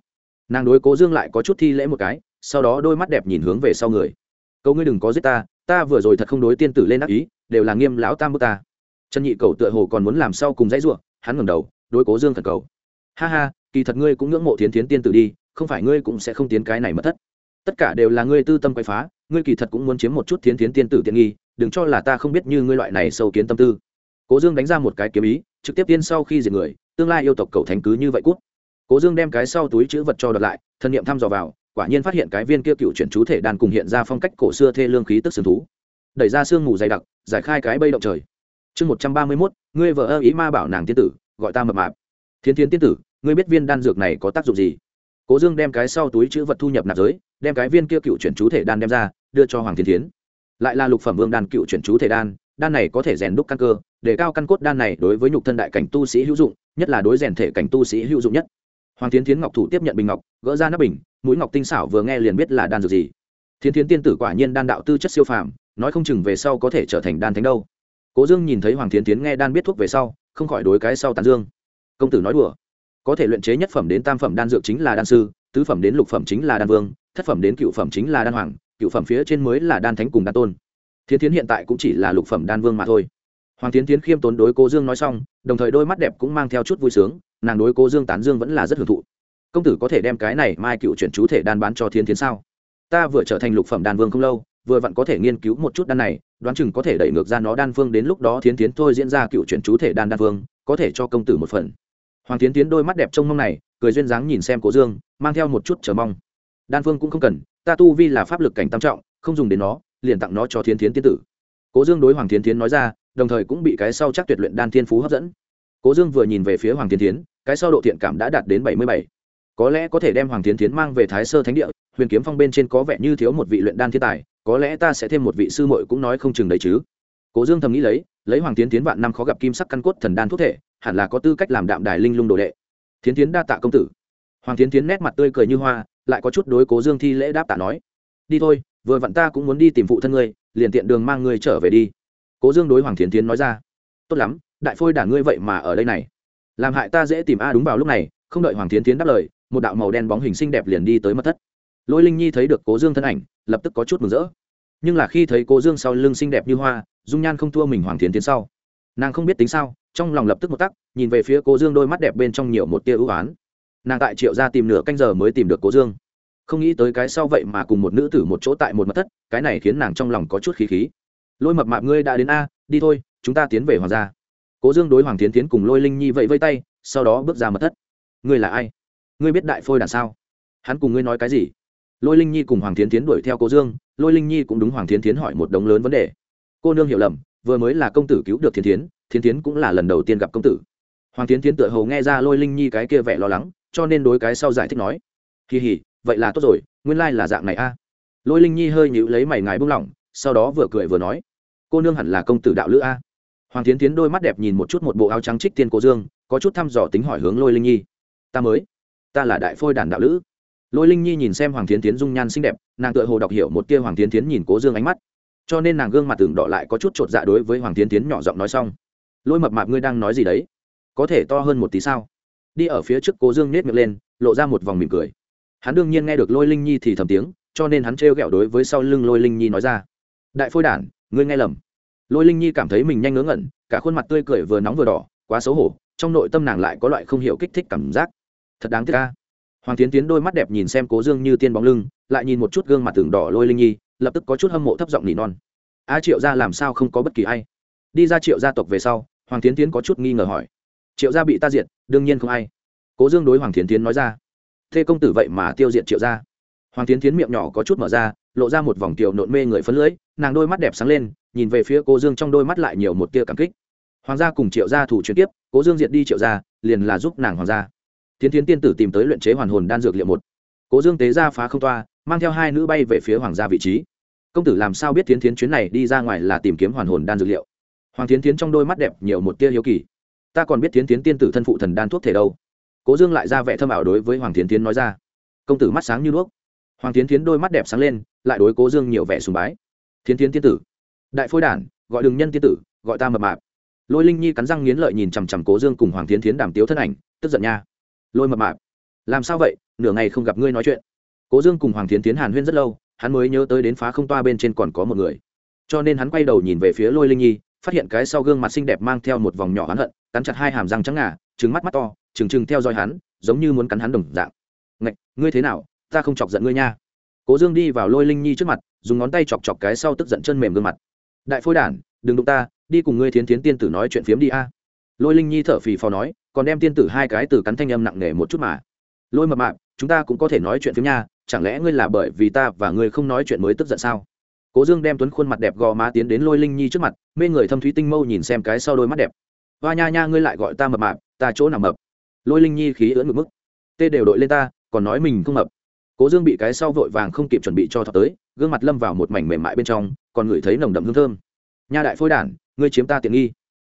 Nàng đối cố dương lại có chút thi lễ một cái, sau đó đôi mắt đẹp nhìn hướng về sau người. Câu ngươi đừng có giết ta ta vừa rồi thật không đối tiên tử lên ác ý, đều là nghiêm lão tam bức ta. Trần nhị cầu tựa hồ còn muốn làm sau cùng dãy ruộng, hắn ngẩng đầu, đối cố dương thật cầu. Ha ha, kỳ thật ngươi cũng ngưỡng mộ thiến thiến tiên tử đi, không phải ngươi cũng sẽ không tiến cái này mất thất tất cả đều là ngươi tư tâm quậy phá, ngươi kỳ thật cũng muốn chiếm một chút thiến thiến tiên tử tiện nghi, đừng cho là ta không biết như ngươi loại này sâu kiến tâm tư. Cố dương đánh ra một cái kiếm ý, trực tiếp tiên sau khi diệt người, tương lai yêu tộc cầu thánh cứ như vậy cút. Cố dương đem cái sau túi chữ vật cho đợt lại, thân nhiệm thăm dò vào, quả nhiên phát hiện cái viên kia cựu chuyển chú thể đàn cùng hiện ra phong cách cổ xưa thê lương khí tức sừng thú. Đẩy ra sương mù dày đặc, giải khai cái bây động trời. Chương một trăm ba mươi mốt, ngươi vợ ơ ý ma bảo nàng tiên tử, gọi ta mập mạp. Thiên thiên tiên tử, ngươi biết viên đan dược này có tác dụng gì? Cố dương đem cái sau túi chữ vật thu nhập nạp giới đem cái viên kia cựu chuyển chú thể đan đem ra, đưa cho hoàng thiên thiến. Lại là lục phẩm vương đan cựu chuyển chú thể đan đan này có thể rèn đúc căn cơ, để cao căn cốt đan này đối với nhục thân đại cảnh tu sĩ hữu dụng, nhất là đối rèn thể cảnh tu sĩ hữu dụng nhất. Hoàng tiến tiến ngọc thủ tiếp nhận bình ngọc, gỡ ra nắp bình, mũi ngọc tinh xảo vừa nghe liền biết là đan dược gì. Thiên tiến tiên tử quả nhiên đan đạo tư chất siêu phàm, nói không chừng về sau có thể trở thành đan thánh đâu. Cố dương nhìn thấy hoàng tiến tiến nghe đan biết thuốc về sau, không khỏi đối cái sau tàn dương. Công tử nói đùa. Có thể luyện chế nhất phẩm đến tam phẩm đan dược chính là đan sư, tứ phẩm đến lục phẩm chính là đan vương thất phẩm đến cựu phẩm chính là đan hoàng, cựu phẩm phía trên mới là đan thánh cùng đan tôn. Thiên tiến hiện tại cũng chỉ là lục phẩm đan vương mà thôi. Hoàng tiến tiến khiêm tốn đối cố dương nói xong, đồng thời đôi mắt đẹp cũng mang theo chút vui sướng, nàng đối cố dương tán dương vẫn là rất hưởng thụ. Công tử có thể đem cái này mai cựu chuyển chú thể đan bán cho thiên tiến sao? Ta vừa trở thành lục phẩm đan vương không lâu, vừa vặn có thể nghiên cứu một chút đan này, đoán chừng có thể đẩy ngược ra nó đan phương đến lúc đó thiến tiến thôi diễn ra cựu chuyển chú thể đan đan phương có thể cho công tử một phần. Hoàng tiến tiến đôi mắt đẹp trông mong này, cười duyên dáng nhìn xem cố dương, mang theo một chút chờ mong đan phương cũng không cần ta tu vi là pháp lực cảnh tam trọng không dùng đến nó liền tặng nó cho thiến Thiến tiên tử. Cố dương đối hoàng Thiến Thiến nói ra đồng thời cũng bị cái sau chắc tuyệt luyện đan thiên phú hấp dẫn. Cố dương vừa nhìn về phía hoàng Thiến Thiến, cái sau độ thiện cảm đã đạt đến bảy mươi bảy. Có lẽ có thể đem hoàng Thiến Thiến mang về thái sơ thánh địa huyền kiếm phong bên trên có vẻ như thiếu một vị luyện đan thiên tài có lẽ ta sẽ thêm một vị sư muội cũng nói không chừng đấy chứ. Cố dương thầm nghĩ lấy lấy hoàng tiến tiến vạn năm khó gặp kim sắc căn cốt thần đan thuốc thể hẳn là có tư cách làm đạm đài linh lung đồ đệ. Tiến tiến đa tạ công tử. Hoàng tiến tiến nét mặt tươi cười như hoa lại có chút đối cố dương thi lễ đáp tạ nói, đi thôi, vừa vặn ta cũng muốn đi tìm phụ thân ngươi, liền tiện đường mang ngươi trở về đi. Cố dương đối hoàng Thiến tiến nói ra, tốt lắm, đại phôi đản ngươi vậy mà ở đây này. Làm hại ta dễ tìm a đúng vào lúc này, không đợi hoàng Thiến tiến đáp lời, một đạo màu đen bóng hình xinh đẹp liền đi tới mất thất. Lôi linh nhi thấy được cố dương thân ảnh, lập tức có chút mừng rỡ. Nhưng là khi thấy cố dương sau lưng xinh đẹp như hoa, dung nhan không thua mình hoàng Thiến tiến sau. Nàng không biết tính sao, trong lòng lập tức một tắc, nhìn về phía cố dương đôi mắt đẹp bên trong nhiều một tia ưu oán nàng tại triệu ra tìm nửa canh giờ mới tìm được cố dương. Không nghĩ tới cái sau vậy mà cùng một nữ tử một chỗ tại một mật thất, cái này khiến nàng trong lòng có chút khí khí. Lôi mập mạp ngươi đã đến a, đi thôi, chúng ta tiến về hoàng gia. Cố dương đối hoàng tiến tiến cùng lôi linh nhi vậy vây tay, sau đó bước ra mật thất. Ngươi là ai? Ngươi biết đại phôi đàn sao? Hắn cùng ngươi nói cái gì? Lôi linh nhi cùng hoàng tiến tiến đuổi theo cố dương, lôi linh nhi cũng đúng hoàng tiến tiến hỏi một đống lớn vấn đề. Cô nương hiểu lầm, vừa mới là công tử cứu được thiên tiến thiên tiến cũng là lần đầu tiên gặp công tử. Hoàng tiến tiến tựa hầu nghe ra lôi linh nhi cái kia vẻ lo lắng cho nên đối cái sau giải thích nói kỳ hỉ vậy là tốt rồi, nguyên lai là dạng này a. Lôi linh nhi hơi nhữ lấy mày ngài bung lỏng, sau đó vừa cười vừa nói, cô nương hẳn là công tử đạo lữ a. Hoàng tiến tiến đôi mắt đẹp nhìn một chút một bộ áo trắng trích tiên cô dương, có chút thăm dò tính hỏi hướng lôi linh nhi, ta mới, ta là đại phôi đàn đạo lữ. Lôi linh nhi nhìn xem hoàng tiến tiến dung nhan xinh đẹp, nàng tựa hồ đọc hiểu một tia hoàng tiến tiến nhìn cố dương ánh mắt, cho nên nàng gương mặt tưởng đỏ lại có chút chột dạ đối với hoàng tiến tiến nhỏ giọng nói xong, lôi mập mạp ngươi đang nói gì đấy? Có thể to hơn một tí sao? Đi ở phía trước cố dương nết miệng lên, lộ ra một vòng mỉm cười. Hắn đương nhiên nghe được lôi linh nhi thì thầm tiếng, cho nên hắn trêu ghẹo đối với sau lưng lôi linh nhi nói ra. Đại phôi đản, ngươi nghe lầm. Lôi linh nhi cảm thấy mình nhanh ngớ ngẩn, cả khuôn mặt tươi cười vừa nóng vừa đỏ, quá xấu hổ, trong nội tâm nàng lại có loại không hiểu kích thích cảm giác. Thật đáng tiếc ca hoàng tiến tiến đôi mắt đẹp nhìn xem cố dương như tiên bóng lưng, lại nhìn một chút gương mặt tường đỏ lôi linh nhi, lập tức có chút hâm mộ thấp giọng nỉ non. A triệu gia làm sao không có bất kỳ ai? Đi ra triệu gia tộc về sau, hoàng tiến tiến có chút nghi ngờ hỏi. Triệu gia bị ta diệt đương nhiên không ai. Cố dương đối hoàng tiến tiến nói ra. Thê công tử vậy mà tiêu diệt triệu gia. Hoàng tiến tiến miệng nhỏ có chút mở ra, lộ ra một vòng tiểu nộn mê người phấn lưỡi nàng đôi mắt đẹp sáng lên, nhìn về phía cố dương trong đôi mắt lại nhiều một tia cảm kích. Hoàng gia cùng triệu gia thủ chuyển tiếp, cố dương diệt đi triệu gia, liền là giúp nàng hoàng gia. Tiến tiến tiên tử tìm tới luyện chế hoàn hồn đan dược liệu một. Cố dương tế ra phá không toa, mang theo hai nữ bay về phía hoàng gia vị trí. Công tử làm sao biết tiến tiến chuyến này đi ra ngoài là tìm kiếm hoàn hồn đan dược liệu? Hoàng tiến tiến trong đôi mắt đẹp nhiều một tia hiếu kỳ ta còn biết tiến tiến tiên tử thân phụ thần đan thuốc thể đâu. Cố dương lại ra vẻ thâm ảo đối với hoàng tiến tiến nói ra. Công tử mắt sáng như đuốc. Hoàng tiến tiến đôi mắt đẹp sáng lên, lại đối cố dương nhiều vẻ sùng bái. Tiến tiến tiên tử, đại phôi đản, gọi đường nhân tiên tử, gọi ta mập mạp. Lôi linh nhi cắn răng nghiến lợi nhìn chằm chằm cố dương cùng hoàng tiến tiến đàm tiếu thân ảnh, tức giận nha. Lôi mập mạp, làm sao vậy? Nửa ngày không gặp ngươi nói chuyện. Cố dương cùng hoàng tiến tiến hàn huyên rất lâu, hắn mới nhớ tới đến phá không toa bên trên còn có một người. Cho nên hắn quay đầu nhìn về phía lôi linh nhi, phát hiện cái sau gương mặt xinh đẹp mang theo một vòng nhỏ hắn hận cắn chặt hai hàm răng trắng ngà trứng mắt mắt to, trừng trừng theo dõi hắn, giống như muốn cắn hắn đồng dạng. Ngạch, ngươi thế nào? Ta không chọc giận ngươi nha. Cố dương đi vào lôi linh nhi trước mặt, dùng ngón tay chọc chọc cái sau tức giận chân mềm gương mặt. Đại phôi đản, đừng đụng ta, đi cùng ngươi thiến thiến tiên tử nói chuyện phiếm đi a. Lôi linh nhi thở phì phò nói, còn đem tiên tử hai cái từ cắn thanh âm nặng nề một chút mà. Lôi mập mạp, chúng ta cũng có thể nói chuyện phiếm nha, chẳng lẽ ngươi là bởi vì ta và ngươi không nói chuyện mới tức giận sao? Cố dương đem tuấn khuôn mặt đẹp gò má tiến đến lôi linh nhi trước mặt, mê người thâm thúy tinh mâu nhìn xem cái sau đôi mắt đẹp hoa nha nha, ngươi lại gọi ta mập mạp, ta chỗ nào mập? Lôi linh nhi khí ưỡn ngực mức. Tê đều đội lên ta, còn nói mình không mập. Cố dương bị cái sau vội vàng không kịp chuẩn bị cho thọt tới, gương mặt lâm vào một mảnh mềm mại bên trong, còn ngửi thấy nồng đậm hương thơm. Nha đại phôi đản, ngươi chiếm ta tiện nghi.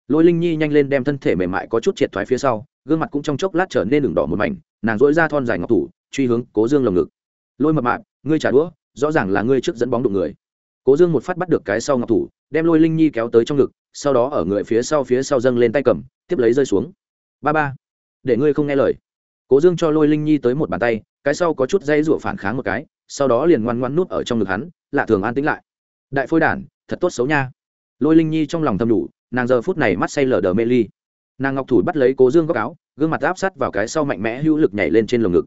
Lôi linh nhi nhanh lên đem thân thể mềm mại có chút triệt thoái phía sau, gương mặt cũng trong chốc lát trở nên đường đỏ một mảnh, nàng dỗi ra thon dài ngọc thủ, truy hướng cố dương lồng ngực. Lôi mập mạp, ngươi trả đũa, rõ ràng là ngươi trước dẫn bóng đụng người. Cố dương một phát bắt được cái sau ngọc thủ, đem lôi linh nhi kéo tới trong ngực sau đó ở người phía sau phía sau dâng lên tay cầm, tiếp lấy rơi xuống. Ba ba, để ngươi không nghe lời. Cố dương cho lôi linh nhi tới một bàn tay, cái sau có chút dây rụa phản kháng một cái, sau đó liền ngoan ngoan nút ở trong ngực hắn, lạ thường an tĩnh lại. Đại phôi đản, thật tốt xấu nha. Lôi linh nhi trong lòng thầm đủ, nàng giờ phút này mắt say lờ đờ mê ly. Nàng ngọc thủ bắt lấy cố dương góc áo, gương mặt áp sát vào cái sau mạnh mẽ hữu lực nhảy lên trên lồng ngực.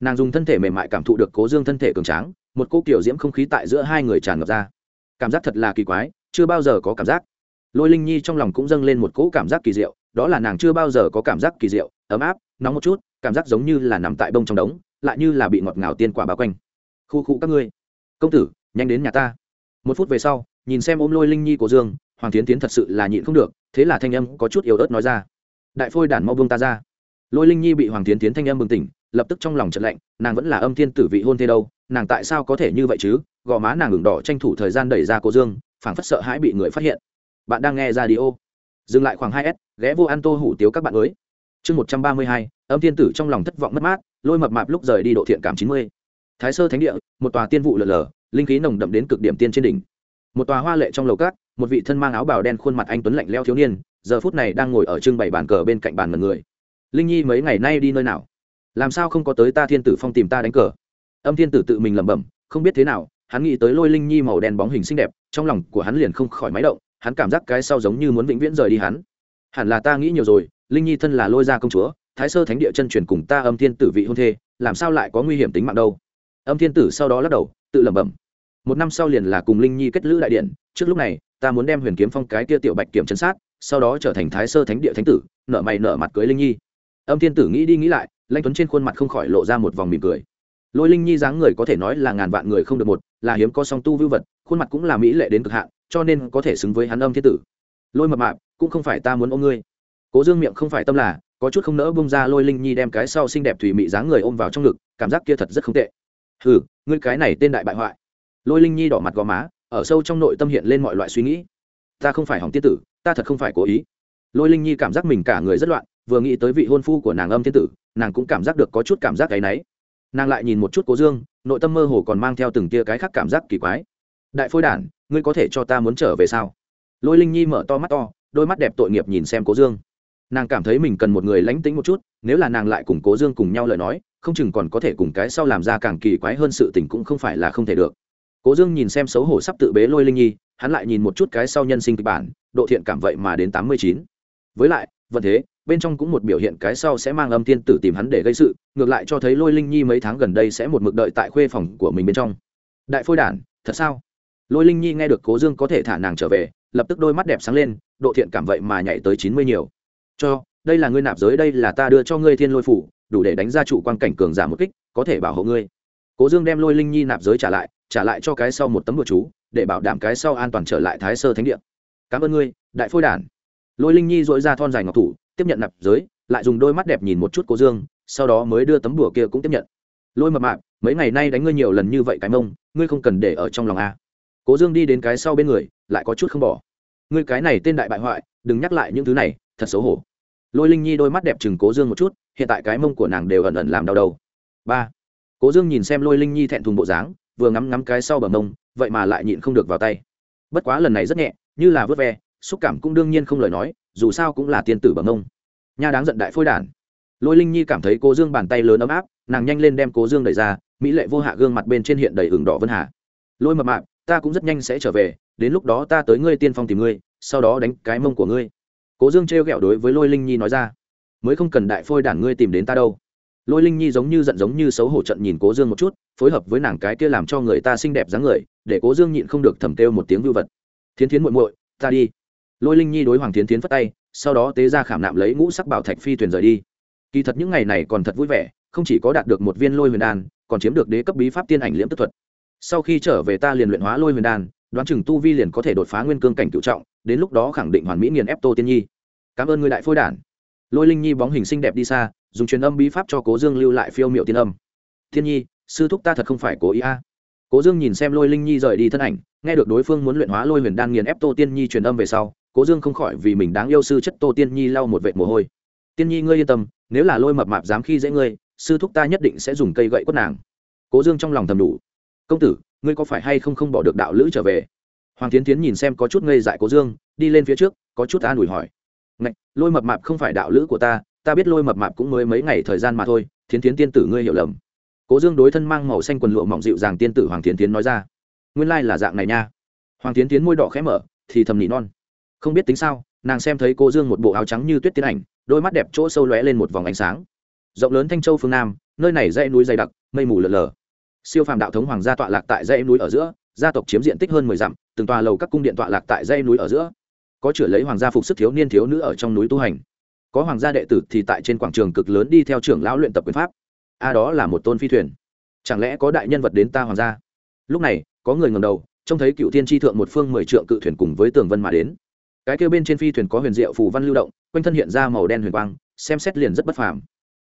Nàng dùng thân thể mềm mại cảm thụ được cố dương thân thể cường tráng, một cô kiểu diễm không khí tại giữa hai người tràn ngập ra. Cảm giác thật là kỳ quái, chưa bao giờ có cảm giác lôi linh nhi trong lòng cũng dâng lên một cỗ cảm giác kỳ diệu, đó là nàng chưa bao giờ có cảm giác kỳ diệu, ấm áp, nóng một chút, cảm giác giống như là nằm tại bông trong đống, lại như là bị ngọt ngào tiên quả bao quanh. Khu khu các ngươi. Công tử, nhanh đến nhà ta. Một phút về sau, nhìn xem ôm lôi linh nhi của dương, hoàng tiến tiến thật sự là nhịn không được, thế là thanh âm có chút yếu ớt nói ra. Đại phôi đản mau buông ta ra. Lôi linh nhi bị hoàng tiến tiến thanh âm bừng tỉnh, lập tức trong lòng trận lạnh, nàng vẫn là âm thiên tử vị hôn thế đâu, nàng tại sao có thể như vậy chứ? Gò má nàng ngừng đỏ tranh thủ thời gian đẩy ra cô dương, phảng phất sợ hãi bị người phát hiện bạn đang nghe ra đi ô dừng lại khoảng hai s, ghé vô ăn tô hủ tiếu các bạn mới. Chương một trăm ba mươi hai, âm thiên tử trong lòng thất vọng mất mát, lôi mập mạp lúc rời đi độ thiện cảm chín mươi. Thái sơ thánh địa, một tòa tiên vụ lở lở, linh khí nồng đậm đến cực điểm tiên trên đỉnh. Một tòa hoa lệ trong lầu cát, một vị thân mang áo bào đen khuôn mặt anh tuấn lạnh leo thiếu niên, giờ phút này đang ngồi ở trưng bày bàn cờ bên cạnh bàn mật người. Linh nhi mấy ngày nay đi nơi nào? Làm sao không có tới ta thiên tử phong tìm ta đánh cờ? Âm thiên tử tự mình lẩm bẩm, không biết thế nào, hắn nghĩ tới lôi linh nhi màu đen bóng hình xinh đẹp, trong lòng của hắn liền không khỏi máy động hắn cảm giác cái sau giống như muốn vĩnh viễn rời đi hắn. Hẳn là ta nghĩ nhiều rồi, linh nhi thân là lôi gia công chúa, thái sơ thánh địa chân truyền cùng ta âm thiên tử vị hôn thê, làm sao lại có nguy hiểm tính mạng đâu? Âm thiên tử sau đó lắc đầu, tự lẩm bẩm. Một năm sau liền là cùng linh nhi kết lữ đại điện, trước lúc này, ta muốn đem huyền kiếm phong cái kia tiểu bạch kiểm chấn sát, sau đó trở thành thái sơ thánh địa thánh tử, nợ mày nợ mặt cưới linh nhi. Âm thiên tử nghĩ đi nghĩ lại lanh tuấn trên khuôn mặt không khỏi lộ ra một vòng mỉm cười lôi linh nhi dáng người có thể nói là ngàn vạn người không được một, là hiếm có song tu vưu vật, khuôn mặt cũng là mỹ lệ đến cực hạn, cho nên có thể xứng với hắn âm thiên tử. Lôi mập mạp, cũng không phải ta muốn ôm ngươi. Cố dương miệng không phải tâm là, có chút không nỡ bông ra lôi linh nhi đem cái sau xinh đẹp thủy mị dáng người ôm vào trong ngực, cảm giác kia thật rất không tệ. Hừ, ngươi cái này tên đại bại hoại. Lôi linh nhi đỏ mặt gò má, ở sâu trong nội tâm hiện lên mọi loại suy nghĩ. Ta không phải hỏng tiết tử, ta thật không phải cố ý. Lôi linh nhi cảm giác mình cả người rất loạn, vừa nghĩ tới vị hôn phu của nàng âm thiên tử, nàng cũng cảm giác được có chút cảm giác gáy náy nàng lại nhìn một chút cố dương, nội tâm mơ hồ còn mang theo từng tia cái khác cảm giác kỳ quái. Đại phôi đản, ngươi có thể cho ta muốn trở về sao? Lôi linh nhi mở to mắt to, đôi mắt đẹp tội nghiệp nhìn xem cố dương. Nàng cảm thấy mình cần một người lánh tính một chút, nếu là nàng lại cùng cố dương cùng nhau lời nói, không chừng còn có thể cùng cái sau làm ra càng kỳ quái hơn sự tình cũng không phải là không thể được. Cố dương nhìn xem xấu hổ sắp tự bế lôi linh nhi, hắn lại nhìn một chút cái sau nhân sinh kịch bản, độ thiện cảm vậy mà đến tám mươi chín. Với lại vận thế bên trong cũng một biểu hiện cái sau sẽ mang âm tiên tử tìm hắn để gây sự, ngược lại cho thấy lôi linh nhi mấy tháng gần đây sẽ một mực đợi tại khuê phòng của mình bên trong. Đại phôi đản, thật sao? Lôi linh nhi nghe được cố dương có thể thả nàng trở về, lập tức đôi mắt đẹp sáng lên, độ thiện cảm vậy mà nhảy tới chín mươi nhiều. Cho, đây là ngươi nạp giới, đây là ta đưa cho ngươi thiên lôi phủ, đủ để đánh ra trụ quan cảnh cường giả một kích, có thể bảo hộ ngươi. Cố dương đem lôi linh nhi nạp giới trả lại trả lại cho cái sau một tấm bừa chú, để bảo đảm cái sau an toàn trở lại thái sơ thánh địa. Cảm ơn ngươi, đại phôi đản. Lôi linh nhi dội ra thon dài ngọc thủ tiếp nhận nạp giới, lại dùng đôi mắt đẹp nhìn một chút cố dương, sau đó mới đưa tấm đùa kia cũng tiếp nhận. Lôi mập mạp, mấy ngày nay đánh ngươi nhiều lần như vậy cái mông, ngươi không cần để ở trong lòng a. Cố dương đi đến cái sau bên người, lại có chút không bỏ. Ngươi cái này tên đại bại hoại, đừng nhắc lại những thứ này, thật xấu hổ. Lôi linh nhi đôi mắt đẹp chừng cố dương một chút, hiện tại cái mông của nàng đều ẩn ẩn làm đau đầu. Ba. Cố dương nhìn xem lôi linh nhi thẹn thùng bộ dáng, vừa ngắm ngắm cái sau bờ mông, vậy mà lại nhịn không được vào tay. Bất quá lần này rất nhẹ, như là vớt ve, xúc cảm cũng đương nhiên không lời nói dù sao cũng là tiên tử bờ ông, nha đáng giận đại phôi đản. Lôi linh nhi cảm thấy cố dương bàn tay lớn ấm áp nàng nhanh lên đem cố dương đẩy ra mỹ lệ vô hạ gương mặt bên trên hiện đầy ửng đỏ vân hà. Lôi mập mạp ta cũng rất nhanh sẽ trở về đến lúc đó ta tới ngươi tiên phong tìm ngươi sau đó đánh cái mông của ngươi. Cố dương trêu ghẹo đối với lôi linh nhi nói ra. Mới không cần đại phôi đản ngươi tìm đến ta đâu. Lôi linh nhi giống như giận giống như xấu hổ trận nhìn cố dương một chút phối hợp với nàng cái kia làm cho người ta xinh đẹp dáng người để cố dương nhịn không được thầm kêu một tiếng vưu vật. Thiến thiến muội muội ta đi lôi linh nhi đối hoàng thiến thiến phất tay, sau đó tế ra khảm nạm lấy ngũ sắc bảo thạch phi thuyền rời đi. Kỳ thật những ngày này còn thật vui vẻ, không chỉ có đạt được một viên lôi huyền đan, còn chiếm được đế cấp bí pháp tiên ảnh liễm tức thuật. Sau khi trở về ta liền luyện hóa lôi huyền đan, đoán chừng tu vi liền có thể đột phá nguyên cương cảnh cựu trọng, đến lúc đó khẳng định hoàn mỹ nghiền ép tô tiên nhi. Cảm ơn người đại phôi đản. Lôi linh nhi bóng hình xinh đẹp đi xa, dùng truyền âm bí pháp cho cố dương lưu lại phiêu miệu tiên âm. Thiên nhi, sư thúc ta thật không phải cố ý a. Cố dương nhìn xem lôi linh nhi rời đi thân ảnh, nghe được đối phương muốn luyện hóa lôi huyền đan nghiền ép tô tiên nhi truyền âm về sau cố dương không khỏi vì mình đáng yêu sư chất tô tiên nhi lau một vệt mồ hôi. Tiên nhi ngươi yên tâm, nếu là lôi mập mạp dám khi dễ ngươi, sư thúc ta nhất định sẽ dùng cây gậy quất nàng. Cố dương trong lòng thầm đủ. Công tử, ngươi có phải hay không không bỏ được đạo lữ trở về? Hoàng tiến tiến nhìn xem có chút ngây dại cố dương, đi lên phía trước, có chút an ủi hỏi. Ngạch, lôi mập mạp không phải đạo lữ của ta ta biết lôi mập mạp cũng mới mấy ngày thời gian mà thôi, thiến tiến tiên tử ngươi hiểu lầm. Cố dương đối thân mang màu xanh quần lụa mỏng dịu dàng tiên tử hoàng tiến tiến nói ra. Nguyên lai là dạng này nha. Hoàng tiến tiến môi đỏ khẽ mở, thì thầm nỉ non không biết tính sao, nàng xem thấy cô dương một bộ áo trắng như tuyết tiến ảnh, đôi mắt đẹp chỗ sâu lóe lên một vòng ánh sáng. Rộng lớn thanh châu phương nam, nơi này dãy núi dày đặc, mây mù lờ lờ siêu phàm đạo thống hoàng gia tọa lạc tại dãy núi ở giữa, gia tộc chiếm diện tích hơn mười dặm, từng tòa lầu các cung điện tọa lạc tại dãy núi ở giữa. Có chửa lấy hoàng gia phục sức thiếu niên thiếu nữ ở trong núi tu hành. Có hoàng gia đệ tử thì tại trên quảng trường cực lớn đi theo trưởng lão luyện tập quyền pháp. A đó là một tôn phi thuyền. Chẳng lẽ có đại nhân vật đến ta hoàng gia? Lúc này, có người ngầm đầu, trông thấy cựu thiên tri thượng một phương mười trượng cự thuyền cùng với tường vân mà đến cái kêu bên trên phi thuyền có huyền diệu phù văn lưu động, quanh thân hiện ra màu đen huyền quang, xem xét liền rất bất phàm.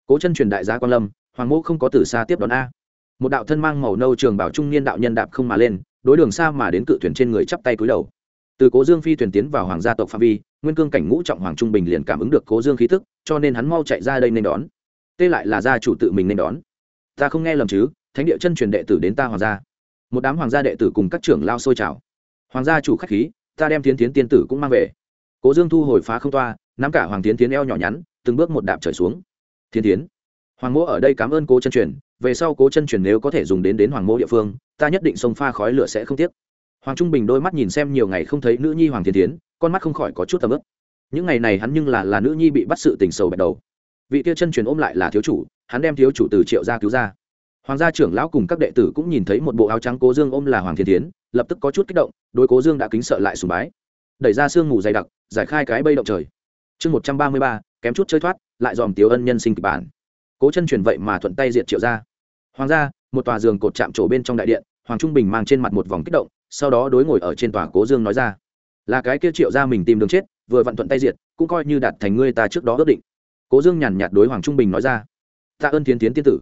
Cố chân truyền đại gia quan lâm, hoàng mẫu không có từ xa tiếp đón a. Một đạo thân mang màu nâu trường bảo trung niên đạo nhân đạp không mà lên, đối đường xa mà đến cự thuyền trên người chắp tay cúi đầu. Từ cố dương phi thuyền tiến vào hoàng gia tộc phạm vi, nguyên cương cảnh ngũ trọng hoàng trung bình liền cảm ứng được cố dương khí thức, cho nên hắn mau chạy ra đây nên đón. Tê lại là gia chủ tự mình nên đón. Ta không nghe lầm chứ, thánh địa chân truyền đệ tử đến ta hoàng gia. Một đám hoàng gia đệ tử cùng các trưởng lao xôi trào hoàng gia chủ khách khí ta đem tiến tiến tiên tử cũng mang về. Cố dương thu hồi phá không toa, nắm cả hoàng tiến tiến eo nhỏ nhắn, từng bước một đạp trở xuống. Thiên tiến hoàng mỗ ở đây cảm ơn cố chân truyền, về sau cố chân truyền nếu có thể dùng đến đến hoàng mỗ địa phương, ta nhất định sông pha khói lửa sẽ không tiếc. Hoàng trung bình đôi mắt nhìn xem nhiều ngày không thấy nữ nhi hoàng thiên tiến con mắt không khỏi có chút tầm ức. Những ngày này hắn nhưng là là nữ nhi bị bắt sự tình sầu bạch đầu. Vị kia chân truyền ôm lại là thiếu chủ, hắn đem thiếu chủ từ triệu gia cứu ra hoàng gia trưởng lão cùng các đệ tử cũng nhìn thấy một bộ áo trắng cố dương ôm là hoàng thiên tiến lập tức có chút kích động đôi cố dương đã kính sợ lại sùng bái. Đẩy ra sương mù dày đặc, giải khai cái bây động trời. Chương một trăm ba mươi ba, kém chút chơi thoát, lại dòm tiếu ân nhân sinh kịch bản. Cố chân truyền vậy mà thuận tay diệt triệu ra. Hoàng gia, một tòa giường cột chạm trổ bên trong đại điện, hoàng trung bình mang trên mặt một vòng kích động, sau đó đối ngồi ở trên tòa cố dương nói ra. Là cái kia triệu ra mình tìm đường chết, vừa vặn thuận tay diệt, cũng coi như đạt thành ngươi ta trước đó ước định. Cố dương nhàn nhạt đối hoàng trung bình nói ra. Tạ ơn tiến tiến tiên tử.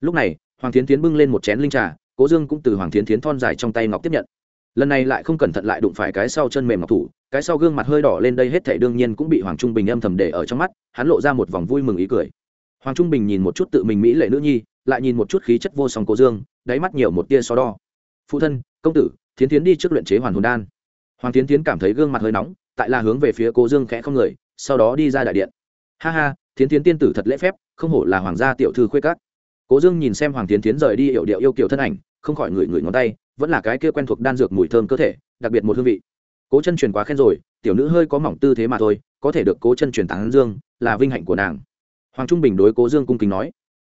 Lúc này hoàng tiến tiến bưng lên một chén linh trà, cố dương cũng từ hoàng tiến tiến thon dài trong tay ngọc tiếp nhận. Lần này lại không cẩn thận lại đụng phải cái sau chân mềm ngọc thủ, cái sau gương mặt hơi đỏ lên đây hết thể đương nhiên cũng bị hoàng trung bình âm thầm để ở trong mắt, hắn lộ ra một vòng vui mừng ý cười. Hoàng trung bình nhìn một chút tự mình mỹ lệ nữ nhi, lại nhìn một chút khí chất vô song cố dương, đáy mắt nhiều một tia so đo. Phụ thân, công tử, thiến tiến đi trước luyện chế hoàn hồn đan. Hoàng tiến tiến cảm thấy gương mặt hơi nóng, tại là hướng về phía cố dương khẽ không người, sau đó đi ra đại điện. Ha ha, thiến tiến tiên tử thật lễ phép, không hổ là hoàng gia tiểu thư khuê các cố dương nhìn xem hoàng tiến tiến rời đi hiệu điệu yêu kiểu thân ảnh, không khỏi ngửi ngửi ngón tay, vẫn là cái kia quen thuộc đan dược mùi thơm cơ thể, đặc biệt một hương vị. Cố chân truyền quá khen rồi, tiểu nữ hơi có mỏng tư thế mà thôi, có thể được cố chân truyền tán dương, là vinh hạnh của nàng. Hoàng trung bình đối cố dương cung kính nói,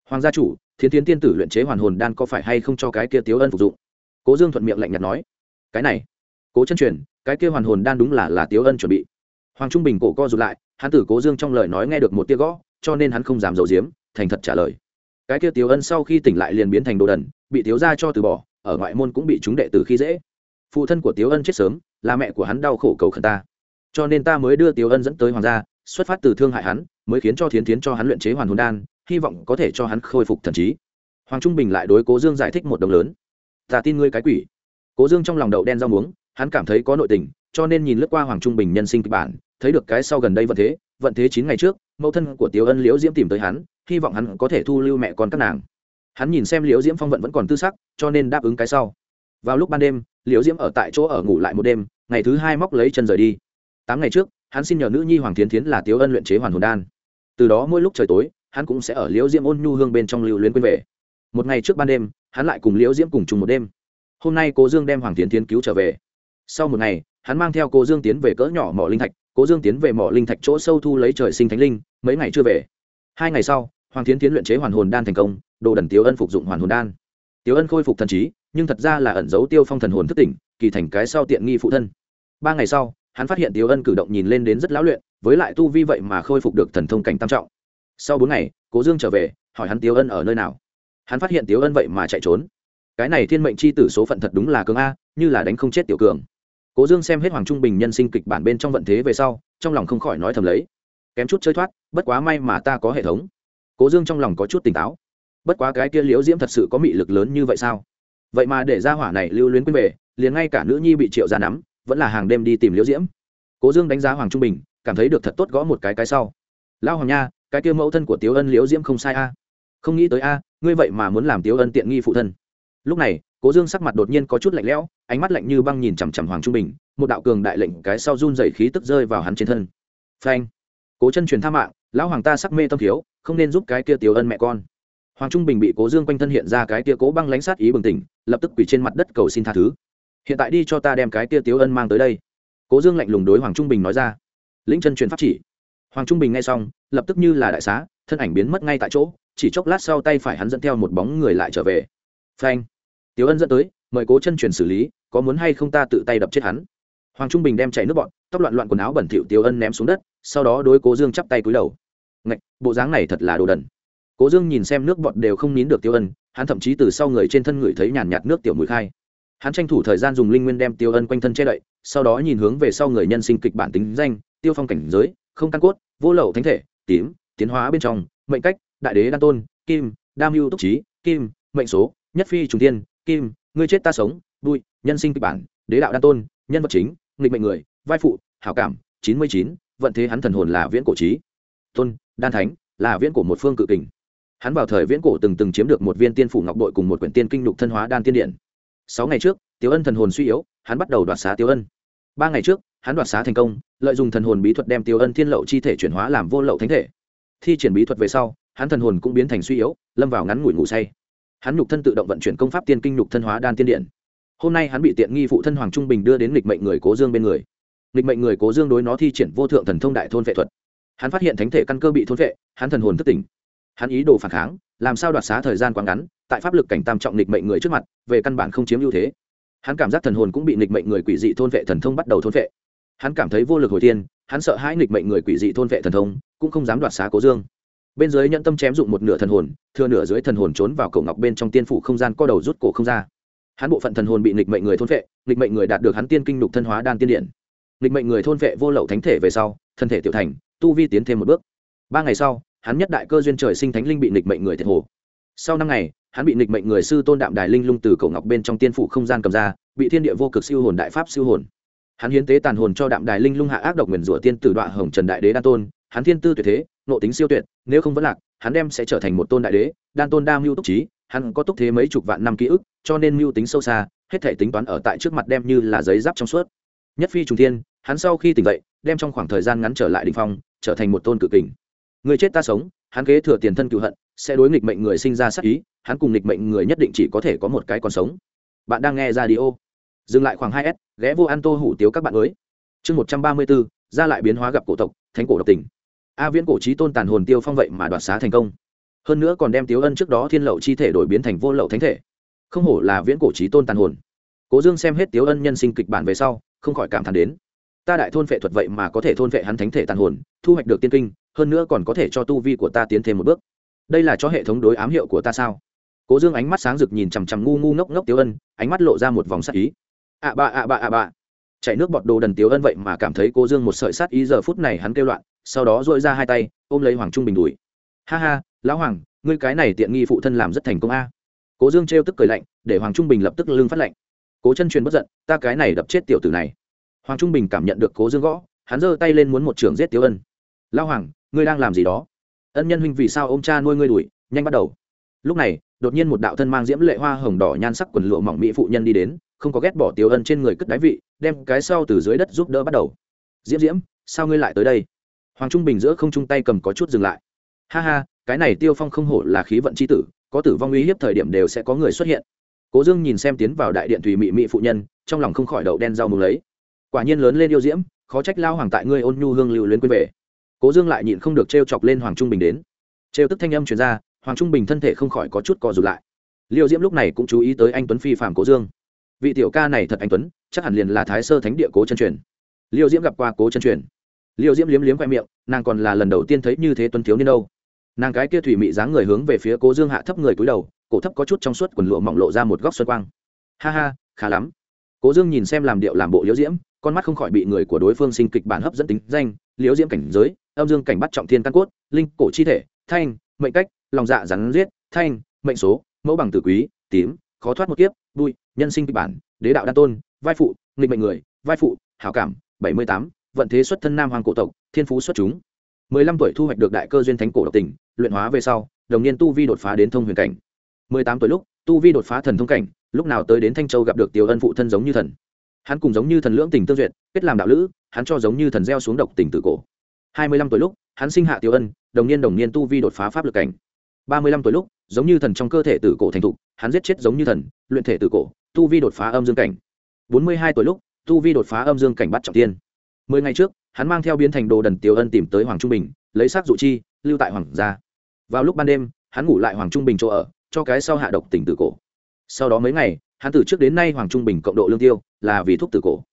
hoàng gia chủ thiến tiến tiên tử luyện chế hoàn hồn đan có phải hay không cho cái kia tiếu ân phục dụng? Cố dương thuận miệng lạnh nhạt nói, cái này, cố chân truyền, cái kia hoàn hồn đan đúng là là tiếu ân chuẩn bị. Hoàng trung bình cổ co rụt lại, hắn tử cố dương trong lời nói nghe được một tia gõ, cho nên hắn không dám dầu diếm, thành thật trả lời cái kia tiếu ân sau khi tỉnh lại liền biến thành đồ đần, bị tiếu ra cho từ bỏ, ở ngoại môn cũng bị chúng đệ tử khi dễ. Phụ thân của tiếu ân chết sớm, là mẹ của hắn đau khổ cầu khẩn ta. Cho nên ta mới đưa tiếu ân dẫn tới hoàng gia, xuất phát từ thương hại hắn, mới khiến cho thiến tiến cho hắn luyện chế hoàn hồn đan, hy vọng có thể cho hắn khôi phục thần trí. Hoàng trung bình lại đối cố dương giải thích một đồng lớn. Ta tin ngươi cái quỷ. Cố dương trong lòng đậu đen rau muống, hắn cảm thấy có nội tình, cho nên nhìn lướt qua hoàng trung bình nhân sinh kịch bản, thấy được cái sau gần đây vận thế vận thế chín ngày trước, mẫu thân của tiếu ân liễu diễm tìm tới hắn hy vọng hắn có thể thu lưu mẹ con các nàng. Hắn nhìn xem liễu diễm phong vận vẫn còn tư sắc, cho nên đáp ứng cái sau. Vào lúc ban đêm, liễu diễm ở tại chỗ ở ngủ lại một đêm, ngày thứ hai móc lấy chân rời đi. Tám ngày trước, hắn xin nhờ nữ nhi hoàng tiến tiến là tiếu ân luyện chế hoàn hồn đan. Từ đó mỗi lúc trời tối, hắn cũng sẽ ở liễu diễm ôn nhu hương bên trong lưu luyến quên về. Một ngày trước ban đêm, hắn lại cùng liễu diễm cùng chung một đêm. Hôm nay cố dương đem hoàng tiến tiến cứu trở về. Sau một ngày, hắn mang theo cố dương tiến về cỡ nhỏ mỏ linh thạch. Cố dương tiến về mỏ linh thạch chỗ sâu thu lấy trời sinh thánh linh, mấy ngày chưa về. Hai ngày sau hoàng Thiến tiến luyện chế hoàn hồn đan thành công, đồ đần tiếu ân phục dụng hoàn hồn đan. Tiếu ân khôi phục thần trí, nhưng thật ra là ẩn giấu tiêu phong thần hồn thất tỉnh, kỳ thành cái sau tiện nghi phụ thân. Ba ngày sau, hắn phát hiện tiếu ân cử động nhìn lên đến rất lão luyện, với lại tu vi vậy mà khôi phục được thần thông cảnh tam trọng. Sau bốn ngày, cố dương trở về, hỏi hắn tiếu ân ở nơi nào. Hắn phát hiện tiếu ân vậy mà chạy trốn. Cái này thiên mệnh c h i tử số phận thật đúng là cường a, như là đánh không chết tiểu cường. Cố dương xem hết hoàng trung bình nhân sinh kịch bản bên trong vận thế về sau, trong lòng không khỏi nói thầm lấy. Kém chút chơi thoát, bất quá may mà ta có hệ thống cố dương trong lòng có chút tỉnh táo. Bất quá cái kia liễu diễm thật sự có mị lực lớn như vậy sao? Vậy mà để ra hỏa này lưu luyến quên về, liền ngay cả nữ nhi bị triệu ra nắm, vẫn là hàng đêm đi tìm liễu diễm. Cố dương đánh giá hoàng trung bình, cảm thấy được thật tốt gõ một cái cái sau. Lao hoàng nha, cái kia mẫu thân của tiếu ân liễu diễm không sai a. Không nghĩ tới a, ngươi vậy mà muốn làm tiếu ân tiện nghi phụ thân. Lúc này, cố dương sắc mặt đột nhiên có chút lạnh lẽo, ánh mắt lạnh như băng nhìn chằm chằm hoàng trung bình, một đạo cường đại lệnh cái sau run dày khí tức rơi vào hắn trên thân. Phanh. Cố chân truyền tha mạng lão hoàng ta sắc mê tâm thiếu, không nên giúp cái kia tiểu ân mẹ con. Hoàng trung bình bị cố dương quanh thân hiện ra cái kia cố băng lánh sát ý bừng tỉnh, lập tức quỳ trên mặt đất cầu xin tha thứ. Hiện tại đi cho ta đem cái kia tiểu ân mang tới đây. Cố dương lạnh lùng đối hoàng trung bình nói ra. Lĩnh chân truyền pháp chỉ. Hoàng trung bình nghe xong, lập tức như là đại xá, thân ảnh biến mất ngay tại chỗ, chỉ chốc lát sau tay phải hắn dẫn theo một bóng người lại trở về. Phanh. Tiểu ân dẫn tới, mời cố chân truyền xử lý, có muốn hay không ta tự tay đập chết hắn? Hoàng trung bình đem chảy nước bọn, tóc loạn loạn quần áo bẩn thỉu Tiêu ân ném xuống đất, sau đó đối cố dương chắp tay cúi đầu. Ngạch, bộ dáng này thật là đồ đần. Cố dương nhìn xem nước bọt đều không nín được tiêu ân, hắn thậm chí từ sau người trên thân người thấy nhàn nhạt nước tiểu mùi khai. Hắn tranh thủ thời gian dùng linh nguyên đem tiêu ân quanh thân che đậy, sau đó nhìn hướng về sau người nhân sinh kịch bản tính danh, tiêu phong cảnh giới, không căn cốt, vô lậu thánh thể, tím, tiến hóa bên trong, mệnh cách, đại đế đan tôn, kim, đam mưu túc trí, kim, mệnh số, nhất phi trùng tiên kim, ngươi chết ta sống, bụi, nhân sinh kịch bản, đế đạo đan tôn, nhân vật chính nghịch mệnh người, vai phụ, hảo cảm, chín mươi chín, vận thế hắn thần hồn là viễn cổ trí. Tôn, đan thánh, là viễn cổ một phương cự kình. Hắn vào thời viễn cổ từng từng chiếm được một viên tiên phủ ngọc đội cùng một quyển tiên kinh lục thân hóa đan tiên điện. Sáu ngày trước tiếu ân thần hồn suy yếu, hắn bắt đầu đoạt xá tiếu ân. Ba ngày trước, hắn đoạt xá thành công, lợi dụng thần hồn bí thuật đem tiếu ân thiên lậu chi thể chuyển hóa làm vô lậu thánh thể. Thi triển bí thuật về sau, hắn thần hồn cũng biến thành suy yếu, lâm vào ngắn ngủi ngủ say. Hắn nhục thân tự động vận chuyển công pháp tiên kinh nhục thân hóa đan tiên điện hôm nay hắn bị tiện nghi phụ thân hoàng trung bình đưa đến lịch mệnh người cố dương bên người. Lịch mệnh người cố dương đối nó thi triển vô thượng thần thông đại thôn vệ thuật. Hắn phát hiện thánh thể căn cơ bị thôn vệ, hắn thần hồn thất tỉnh. Hắn ý đồ phản kháng, làm sao đoạt xá thời gian quá ngắn, tại pháp lực cảnh tam trọng lịch mệnh người trước mặt, về căn bản không chiếm ưu thế. Hắn cảm giác thần hồn cũng bị lịch mệnh người quỷ dị thôn vệ thần thông bắt đầu thôn vệ. Hắn cảm thấy vô lực hồi tiên hắn sợ hãi nghịch mệnh người quỷ dị thôn vệ thần thông, cũng không dám đoạt xá cố dương. Bên dưới nhận tâm chém dụng một nửa thần hồn, thừa nửa dưới thần hồn trốn vào cổ ngọc bên trong tiên phủ không gian co đầu rút cổ không ra hắn bộ phận thần hồn bị nghịch mệnh người thôn vệ, nghịch mệnh người đạt được hắn tiên kinh lục thân hóa đan tiên điện. Nghịch mệnh người thôn vệ vô lậu thánh thể về sau, thân thể tiểu thành, tu vi tiến thêm một bước. Ba ngày sau, hắn nhất đại cơ duyên trời sinh thánh linh bị nghịch mệnh người thiệt hồ. Sau năm ngày, hắn bị nghịch mệnh người sư tôn đạm đài linh lung từ cổ ngọc bên trong tiên phủ không gian cầm ra, bị thiên địa vô cực siêu hồn đại pháp siêu hồn. Hắn hiến tế tàn hồn cho đạm đài linh lung hạ ác độc nguyền rủa tiên tử đoạn hồng trần đại đế đan tôn. Hắn thiên tư tuyệt thế, nộ tính siêu tuyệt, nếu không vẫn lạc, hắn đem sẽ trở thành một tôn đại đế, đan tôn đa mưu túc trí hắn có túc thế mấy chục vạn năm ký ức, cho nên mưu tính sâu xa, hết thể tính toán ở tại trước mặt đem như là giấy giáp trong suốt. Nhất phi trùng thiên, hắn sau khi tỉnh dậy, đem trong khoảng thời gian ngắn trở lại đình phong, trở thành một tôn cự kình. Người chết ta sống, hắn kế thừa tiền thân cựu hận, sẽ đối nghịch mệnh người sinh ra sắc ý, hắn cùng nghịch mệnh người nhất định chỉ có thể có một cái còn sống. Bạn đang nghe ra đi ô dừng lại khoảng hai s, ghé vô an tô hủ tiếu các bạn mới. Chương một trăm ba mươi bốn, ra lại biến hóa gặp cổ tộc, thánh cổ độc tình. A viễn cổ trí tôn tàn hồn tiêu phong vậy mà đoạt xá thành công hơn nữa còn đem tiếu ân trước đó thiên lậu chi thể đổi biến thành vô lậu thánh thể. Không hổ là viễn cổ trí tôn tàn hồn. Cố dương xem hết tiếu ân nhân sinh kịch bản về sau, không khỏi cảm thán đến. Ta đại thôn vệ thuật vậy mà có thể thôn vệ hắn thánh thể tàn hồn, thu hoạch được tiên kinh, hơn nữa còn có thể cho tu vi của ta tiến thêm một bước. Đây là cho hệ thống đối ám hiệu của ta sao? Cố dương ánh mắt sáng rực nhìn chằm chằm ngu ngu ngốc ngốc tiếu ân, ánh mắt lộ ra một vòng sắc ý. À ạ bạ ạ à bạ ạ à bạ chạy nước bọt đồ đần tiếu ân vậy mà cảm thấy cố dương một sợi sát ý giờ phút này hắn kêu loạn, sau đó dội ra hai tay, ôm lấy hoàng trung bình đùi ha ha lão hoàng, ngươi cái này tiện nghi phụ thân làm rất thành công a. Cố dương trêu tức cười lạnh, để hoàng trung bình lập tức lưng phát lạnh. Cố chân truyền bất giận, ta cái này đập chết tiểu tử này. Hoàng trung bình cảm nhận được cố dương gõ, hắn giơ tay lên muốn một trường giết Tiêu ân. Lão hoàng, ngươi đang làm gì đó? Ân nhân huynh vì sao ô m cha nuôi ngươi đuổi, nhanh bắt đầu. Lúc này, đột nhiên một đạo thân mang diễm lệ hoa hồng đỏ nhan sắc quần lụa mỏng mỹ phụ nhân đi đến, không có ghét bỏ Tiêu ân trên người cất đáy vị, đem cái sau từ dưới đất giúp đỡ bắt đầu. Diễm diễm, sao ngươi lại tới đây? Hoàng trung bình giữa không chung tay cầm có chút dừng lại. Ha ha cái này tiêu phong không hổ là khí vận c h i tử, có tử vong uy hiếp thời điểm đều sẽ có người xuất hiện. Cố dương nhìn xem tiến vào đại điện thùy mị mị phụ nhân, trong lòng không khỏi đậu đen rau mừng lấy. Quả nhiên lớn lên yêu diễm, khó trách lao hoàng tại ngươi ôn nhu hương lưu luyến quên về. Cố dương lại nhịn không được t r e o chọc lên hoàng trung bình đến. T r e o tức thanh âm truyền ra, hoàng trung bình thân thể không khỏi có chút co rụt lại. Liêu diễm lúc này cũng chú ý tới anh tuấn phi phạm cố dương. Vị tiểu ca này thật anh tuấn, chắc hẳn liền là thái sơ thánh địa cố chân truyền. Liêu diễm gặp qua cố chân truyền. Liêu diễm liếm liếm khoe miệng, nàng còn là lần đầu tiên thấy như thế tuấn thiếu niên đâu nàng cái kia thủy mị dáng người hướng về phía cố dương hạ thấp người cúi đầu, cổ thấp có chút trong suốt quần lụa mỏng lộ ra một góc xuân quang. Ha ha, khá lắm. Cố dương nhìn xem làm điệu làm bộ liễu diễm, con mắt không khỏi bị người của đối phương sinh kịch bản hấp dẫn tính danh, liễu diễm cảnh giới, âm dương cảnh bắt trọng thiên căn cốt, linh cổ chi thể, thanh, mệnh cách, lòng dạ rắn giết, thanh, mệnh số, mẫu bằng tử quý, tím, khó thoát một kiếp đuôi nhân sinh kịch bản, đế đạo đa tôn, vai phụ, nghịch mệnh người, vai phụ, hảo cảm, bảy mươi tám, vận thế xuất thân nam hoàng cổ tộc, thiên phú xuất chúng mười lăm tuổi thu hoạch được đại cơ duyên thánh cổ độc tình, luyện hóa về sau đồng niên tu vi đột phá đến thông huyền cảnh. mười tám tuổi lúc tu vi đột phá thần thông cảnh lúc nào tới đến thanh châu gặp được tiểu ân phụ thân giống như thần. Hắn cùng giống như thần lưỡng tình tương duyệt kết làm đạo lữ hắn cho giống như thần gieo xuống độc tình từ cổ. hai mươi lăm tuổi lúc hắn sinh hạ tiểu ân đồng niên đồng niên tu vi đột phá pháp lực cảnh. ba mươi lăm tuổi lúc giống như thần trong cơ thể tử cổ thành thục hắn giết chết giống như thần luyện thể tử cổ tu vi đột phá âm dương cảnh. bốn mươi hai tuổi lúc tu vi đột phá âm dương cảnh bắt trọng tiên mười ngày trước, hắn mang theo biến thành đồ đần tiểu ân tìm tới hoàng trung bình, lấy xác dụ chi, lưu tại hoàng gia. Vào lúc ban đêm, hắn ngủ lại hoàng trung bình chỗ ở, cho cái sau hạ độc tỉnh tử cổ. Sau đó mấy ngày, hắn từ trước đến nay hoàng trung bình cộng độ lương tiêu, là vì thuốc tử cổ.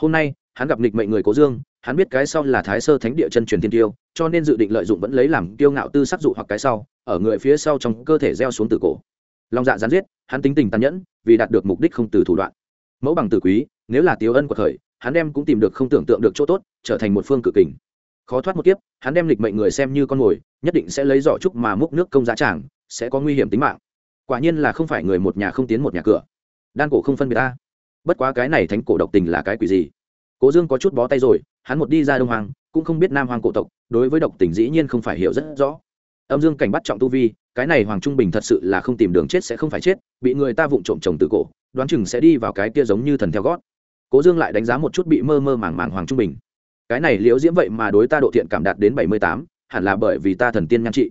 Hôm nay, hắn gặp nghịch mệnh người cố dương, hắn biết cái sau là thái sơ thánh địa chân truyền thiên tiêu, cho nên dự định lợi dụng vẫn lấy làm tiêu ngạo tư sắc dụ hoặc cái sau, ở người phía sau trong cơ thể gieo xuống tử cổ. Lòng dạ gián giết, hắn tính tình tàn nhẫn, vì đạt được mục đích không từ thủ đoạn. Mẫu bằng tử quý, nếu là Tiêu ân của thời hắn đem cũng tìm được không tưởng tượng được chỗ tốt, trở thành một phương cự kình. Khó thoát một kiếp, hắn đem lịch mệnh người xem như con mồi, nhất định sẽ lấy giỏ trúc mà múc nước công giá tràng, sẽ có nguy hiểm tính mạng. Quả nhiên là không phải người một nhà không tiến một nhà cửa. Đan cổ không phân biệt ta. Bất quá cái này thánh cổ độc tình là cái quỷ gì? Cố dương có chút bó tay rồi, hắn một đi ra đông hoàng cũng không biết nam hoàng cổ tộc, đối với độc tình dĩ nhiên không phải hiểu rất rõ. Âm dương cảnh bắt trọng tu vi, cái này hoàng trung bình thật sự là không tìm đường chết sẽ không phải chết, bị người ta vụng trộm chồng từ cổ, đoán chừng sẽ đi vào cái kia giống như thần theo gót cố dương lại đánh giá một chút bị mơ mơ màng màng hoàng trung bình. Cái này liễu diễm vậy mà đối ta độ thiện cảm đạt đến bảy mươi tám, hẳn là bởi vì ta thần tiên nhan trị.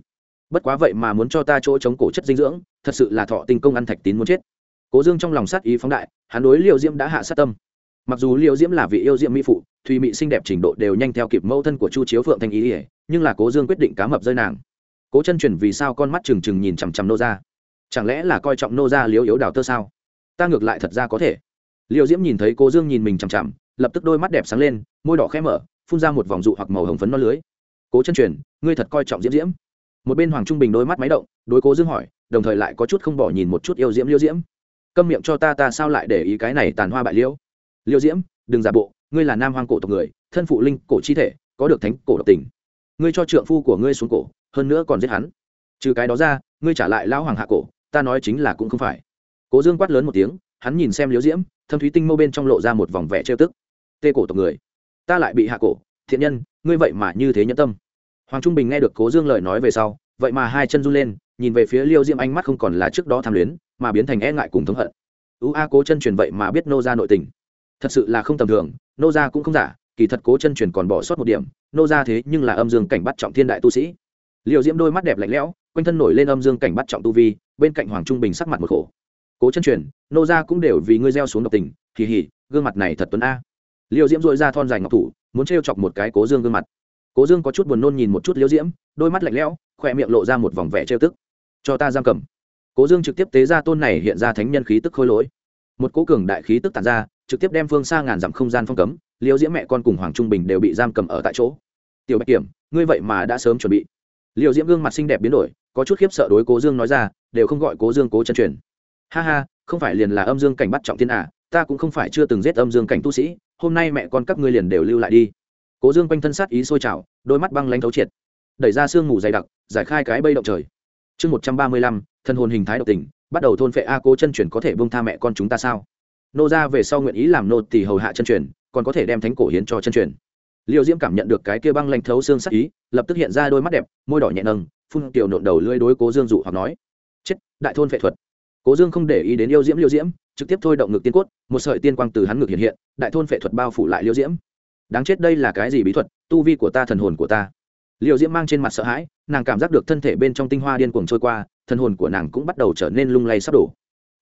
Bất quá vậy mà muốn cho ta chỗ chống cổ chất dinh dưỡng, thật sự là thọ tinh công ăn thạch tín muốn chết. Cố dương trong lòng sát ý phóng đại, hắn đối liễu diễm đã hạ sát tâm. Mặc dù liễu diễm là vị yêu diễm mỹ phụ, thùy mỹ xinh đẹp trình độ đều nhanh theo kịp mẫu thân của chu chiếu phượng thanh ý ỉa nhưng là cố dương quyết định cá mập rơi nàng. Cố chân truyền vì sao con mắt trừng trừng nhìn chằm chằm nô ra chẳng lẽ là coi trọng nô ra liễu yếu đào tơ sao? Ta ngược lại thật ra có thể liệu diễm nhìn thấy cố dương nhìn mình chằm chằm, lập tức đôi mắt đẹp sáng lên, môi đỏ khẽ mở, phun ra một vòng dụ hoặc màu hồng phấn non lưới. Cố chân truyền, ngươi thật coi trọng diễm diễm. Một bên hoàng trung bình đôi mắt máy động, đối cố dương hỏi, đồng thời lại có chút không bỏ nhìn một chút yêu diễm liêu diễm. Câm miệng cho ta ta sao lại để ý cái này tàn hoa bại liêu? liêu diễm, đừng giả bộ, ngươi là nam hoang cổ tộc người, thân phụ linh cổ chi thể, có được thánh cổ độc tình. Ngươi cho trượng phu của ngươi xuống cổ, hơn nữa còn giết hắn. Trừ cái đó ra, ngươi trả lại lão hoàng hạ cổ, ta nói chính là cũng không phải. Cố dương quát lớn một tiếng, hắn nhìn xem Liêu diễm thâm thúy tinh mâu bên trong lộ ra một vòng vẻ trêu tức. Tê cổ tộc người, ta lại bị hạ cổ, thiện nhân, ngươi vậy mà như thế nhẫn tâm. Hoàng trung bình nghe được cố dương lời nói về sau, vậy mà hai chân run lên, nhìn về phía liêu diêm ánh mắt không còn là trước đó tham luyến, mà biến thành e ngại cùng thống hận. Ưu a cố chân truyền vậy mà biết nô ra nội tình. Thật sự là không tầm thường, nô ra cũng không giả, kỳ thật cố chân truyền còn bỏ sót một điểm, nô ra thế nhưng là âm dương cảnh bắt trọng thiên đại tu sĩ. Liêu diễm đôi mắt đẹp lạnh lẽo, quanh thân nổi lên âm dương cảnh bắt trọng tu vi, bên cạnh hoàng trung bình sắc mặt một khổ cố chân truyền, nô ra cũng đều vì ngươi gieo xuống độc tình kỳ hỉ gương mặt này thật tuấn a. Liêu diễm dội ra thon dài ngọc thủ, muốn trêu chọc một cái cố dương gương mặt. Cố dương có chút buồn nôn nhìn một chút liêu diễm, đôi mắt lạnh lẽo, khỏe miệng lộ ra một vòng vẻ trêu tức. Cho ta giam cầm. Cố dương trực tiếp tế ra tôn này hiện ra thánh nhân khí tức khôi lỗi. Một cố cường đại khí tức tàn ra, trực tiếp đem phương xa ngàn dặm không gian phong cấm, liêu diễm mẹ con cùng hoàng trung bình đều bị giam cầm ở tại chỗ. Tiểu bạch kiểm, ngươi vậy mà đã sớm chuẩn bị. Liêu diễm gương mặt xinh đẹp biến đổi, có chút khiếp sợ đối cố dương nói ra, đều không gọi cố dương cố chân truyền ha ha, không phải liền là âm dương cảnh bắt trọng thiên à ta cũng không phải chưa từng giết âm dương cảnh tu sĩ, hôm nay mẹ con các ngươi liền đều lưu lại đi. Cố dương quanh thân sát ý sôi trào, đôi mắt băng lanh thấu triệt. Đẩy ra sương mù dày đặc, giải khai cái bây động trời. Chương một trăm ba mươi lăm thân hồn hình thái độc tình, bắt đầu thôn phệ a cố chân truyền có thể bông tha mẹ con chúng ta sao? Nô ra về sau nguyện ý làm nô thì hầu hạ chân truyền, còn có thể đem thánh cổ hiến cho chân truyền. Liêu diễm cảm nhận được cái kia băng lanh thấu xương sắc ý, lập tức hiện ra đôi mắt đẹp, môi đỏ nhẹ nâng, phun tiểu nộn đầu lưỡi đối cố dương dụ hoặc nói. Chết, đại thôn phệ thuật cố dương không để ý đến yêu diễm, liêu diễm, trực tiếp thôi động ngực tiên cốt, một sợi tiên quang từ hắn ngực hiện hiện, đại thôn phệ thuật bao phủ lại liêu diễm. Đáng chết đây là cái gì bí thuật, tu vi của ta, thần hồn của ta. Liêu diễm mang trên mặt sợ hãi, nàng cảm giác được thân thể bên trong tinh hoa điên cuồng trôi qua, thần hồn của nàng cũng bắt đầu trở nên lung lay sắp đổ.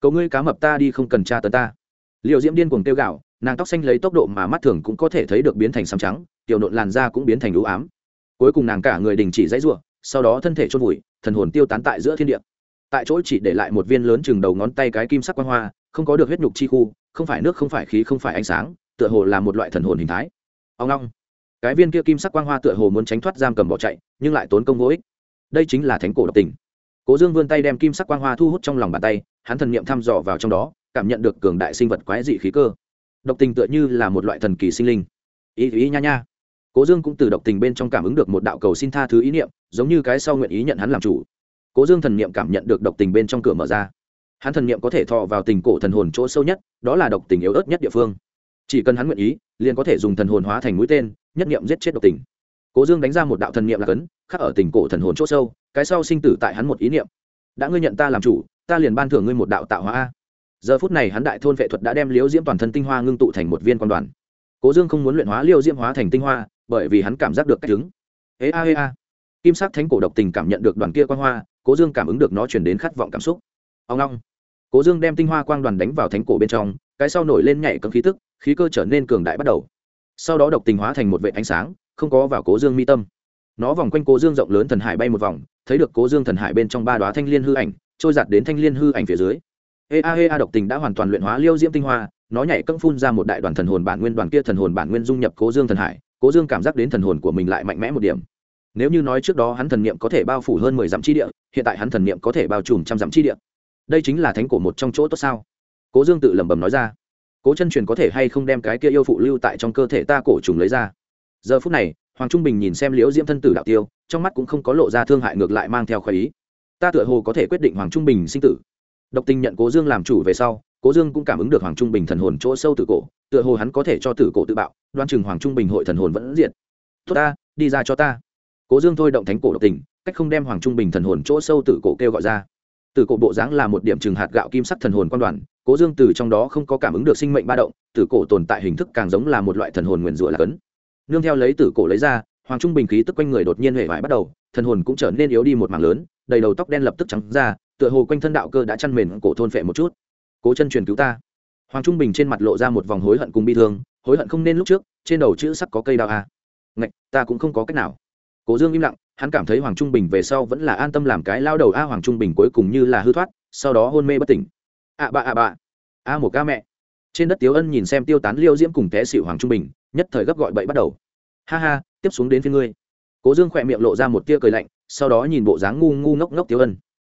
Cầu ngươi cá mập ta đi không cần tra tấn ta. Liêu diễm điên cuồng tiêu gạo nàng tóc xanh lấy tốc độ mà mắt thường cũng có thể thấy được biến thành xám trắng, tiểu nộn làn da cũng biến thành lũ ám. Cuối cùng nàng cả người đình chỉ dãy r sau đó thân thể chôn vùi, thần hồn tiêu tán tại giữa thiên địa tại chỗ chỉ để lại một viên lớn chừng đầu ngón tay cái kim sắc quang hoa, không có được huyết nhục chi khu, không phải nước, không phải khí, không phải ánh sáng, tựa hồ là một loại thần hồn hình thái. Ông long. Cái viên kia kim sắc quang hoa tựa hồ muốn tránh thoát giam cầm bỏ chạy, nhưng lại tốn công vô ích. Đây chính là thánh cổ độc tình. Cố dương vươn tay đem kim sắc quang hoa thu hút trong lòng bàn tay, hắn thần niệm thăm dò vào trong đó, cảm nhận được cường đại sinh vật quái dị khí cơ. Độc tình tựa như là một loại thần kỳ sinh linh. Ý ý nha nha. Cố dương cũng từ độc tình bên trong cảm ứng được một đạo cầu xin tha thứ ý niệm, giống như cái sau nguyện ý nhận hắn làm chủ cố dương thần niệm cảm nhận được độc tình bên trong cửa mở ra. Hắn thần niệm có thể thọ vào tình cổ thần hồn chỗ sâu nhất, đó là độc tình yếu ớt nhất địa phương. Chỉ cần hắn nguyện ý, liền có thể dùng thần hồn hóa thành mũi tên, nhất niệm giết chết độc tình. Cố dương đánh ra một đạo thần niệm là cấn, khắc ở tình cổ thần hồn chỗ sâu, cái sau sinh tử tại hắn một ý niệm. Đã ngươi nhận ta làm chủ, ta liền ban thưởng ngươi một đạo tạo hóa a. Giờ phút này hắn đại thôn vệ thuật đã đem liễu diễm toàn thân tinh hoa ngưng tụ thành một viên quan đoàn. Cố dương không muốn luyện hóa liễu diễm hóa thành tinh hoa, bởi vì hắn cảm giác được cách chứng ê a ê a kim sắc thánh cổ độc tình cảm nhận được đoàn kia quang hoa, cố dương cảm ứng được nó chuyển đến khát vọng cảm xúc. Ông long cố dương đem tinh hoa quang đoàn đánh vào thánh cổ bên trong, cái sau nổi lên nhảy cấm khí tức, khí cơ trở nên cường đại bắt đầu. Sau đó độc tình hóa thành một vệ ánh sáng, không có vào cố dương mi tâm. Nó vòng quanh cố dương rộng lớn thần hải bay một vòng, thấy được cố dương thần hải bên trong ba đoá thanh liên hư ảnh, trôi giặt đến thanh liên hư ảnh phía dưới. Ê a ê a, độc tình đã hoàn toàn luyện hóa liêu diễm tinh hoa, nó nhảy cấm phun ra một đại đoàn thần hồn bản nguyên, đoàn kia thần hồn bản nguyên dung nhập cố dương thần hải, cố dương cảm giác đến thần hồn của mình lại mạnh mẽ một điểm nếu như nói trước đó hắn thần niệm có thể bao phủ hơn mười dặm chi địa, hiện tại hắn thần niệm có thể bao trùm trăm dặm chi địa. Đây chính là thánh cổ một trong chỗ tốt sao? Cố dương tự lẩm bẩm nói ra. Cố chân truyền có thể hay không đem cái kia yêu phụ lưu tại trong cơ thể ta cổ trùng lấy ra? Giờ phút này, hoàng trung bình nhìn xem liễu diễm thân tử đạo tiêu, trong mắt cũng không có lộ ra thương hại ngược lại mang theo khoái ý. Ta tựa hồ có thể quyết định hoàng trung bình sinh tử. Độc tình nhận cố dương làm chủ về sau, cố dương cũng cảm ứng được hoàng trung bình thần hồn chỗ sâu tử cổ, tựa hồ hắn có thể cho tử cổ tự bạo, đoan chừng hoàng trung bình hội thần hồn vẫn diện tốt ta, đi ra cho ta cố dương thôi động thánh cổ độc tình, cách không đem hoàng trung bình thần hồn chỗ sâu tử cổ kêu gọi ra. Tử cổ bộ dáng là một điểm trừng hạt gạo kim sắc thần hồn quan đoàn, cố dương từ trong đó không có cảm ứng được sinh mệnh ba động, tử cổ tồn tại hình thức càng giống là một loại thần hồn nguyền rủa là cấn. Nương theo lấy tử cổ lấy ra, hoàng trung bình khí tức quanh người đột nhiên hệ vải bắt đầu, thần hồn cũng trở nên yếu đi một mảng lớn, đầy đầu tóc đen lập tức trắng ra, tựa hồ quanh thân đạo cơ đã chăn mền cổ thôn phệ một chút. Cố chân truyền cứu ta. Hoàng trung bình trên mặt lộ ra một vòng hối hận cùng bi thương, hối hận không nên lúc trước, trên đầu chữ sắc có cây đao a. À. ngạch, ta cũng không có cách nào cố dương im lặng, hắn cảm thấy hoàng trung bình về sau vẫn là an tâm làm cái lao đầu a hoàng trung bình cuối cùng như là hư thoát, sau đó hôn mê bất tỉnh. Ạ à bạ ạ bạ a một ca mẹ. Trên đất tiếu ân nhìn xem tiêu tán liêu diễm cùng té xịu hoàng trung bình, nhất thời gấp gọi bậy bắt đầu. Ha ha, tiếp xuống đến phía ngươi. Cố dương khỏe miệng lộ ra một tia cười lạnh, sau đó nhìn bộ dáng ngu ngu ngốc ngốc tiếu ân.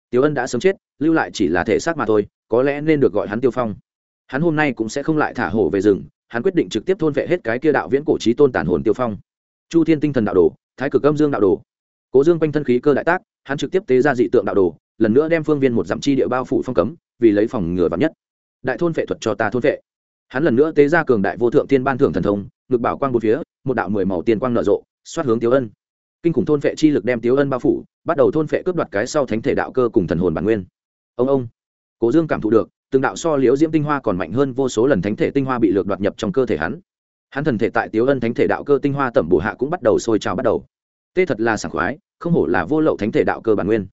Tiếu ân đã sớm chết, lưu lại chỉ là thể xác mà thôi, có lẽ nên được gọi hắn tiêu phong. Hắn hôm nay cũng sẽ không lại thả hổ về rừng, hắn quyết định trực tiếp thôn vệ hết cái kia đạo viễn cổ trí tôn tàn hồn tiêu phong. Chu thiên tinh thần đạo đồ thái cực âm dương đạo đồ. Cố dương quanh thân khí cơ đại tác, hắn trực tiếp tế ra dị tượng đạo đồ, lần nữa đem phương viên một dặm chi địa bao phủ phong cấm, vì lấy phòng ngừa vắn nhất. Đại thôn vệ thuật cho ta thôn vệ. Hắn lần nữa tế ra cường đại vô thượng tiên ban thưởng thần thông, ngực bảo quang một phía, một đạo mười màu tiền quang nở rộ, xoát hướng tiếu ân. Kinh khủng thôn vệ chi lực đem tiếu ân bao phủ, bắt đầu thôn vệ cướp đoạt cái sau thánh thể đạo cơ cùng thần hồn bản nguyên. Ông ông. Cố dương cảm thụ được, từng đạo so liễu diễm tinh hoa còn mạnh hơn vô số lần thánh thể tinh hoa bị lược đoạt nhập trong cơ thể hắn hắn thần thể tại tiếu ân thánh thể đạo cơ tinh hoa tẩm bổ hạ cũng bắt đầu sôi trào bắt đầu. Tê thật là sảng khoái, không hổ là vô lậu thánh thể đạo cơ bản nguyên.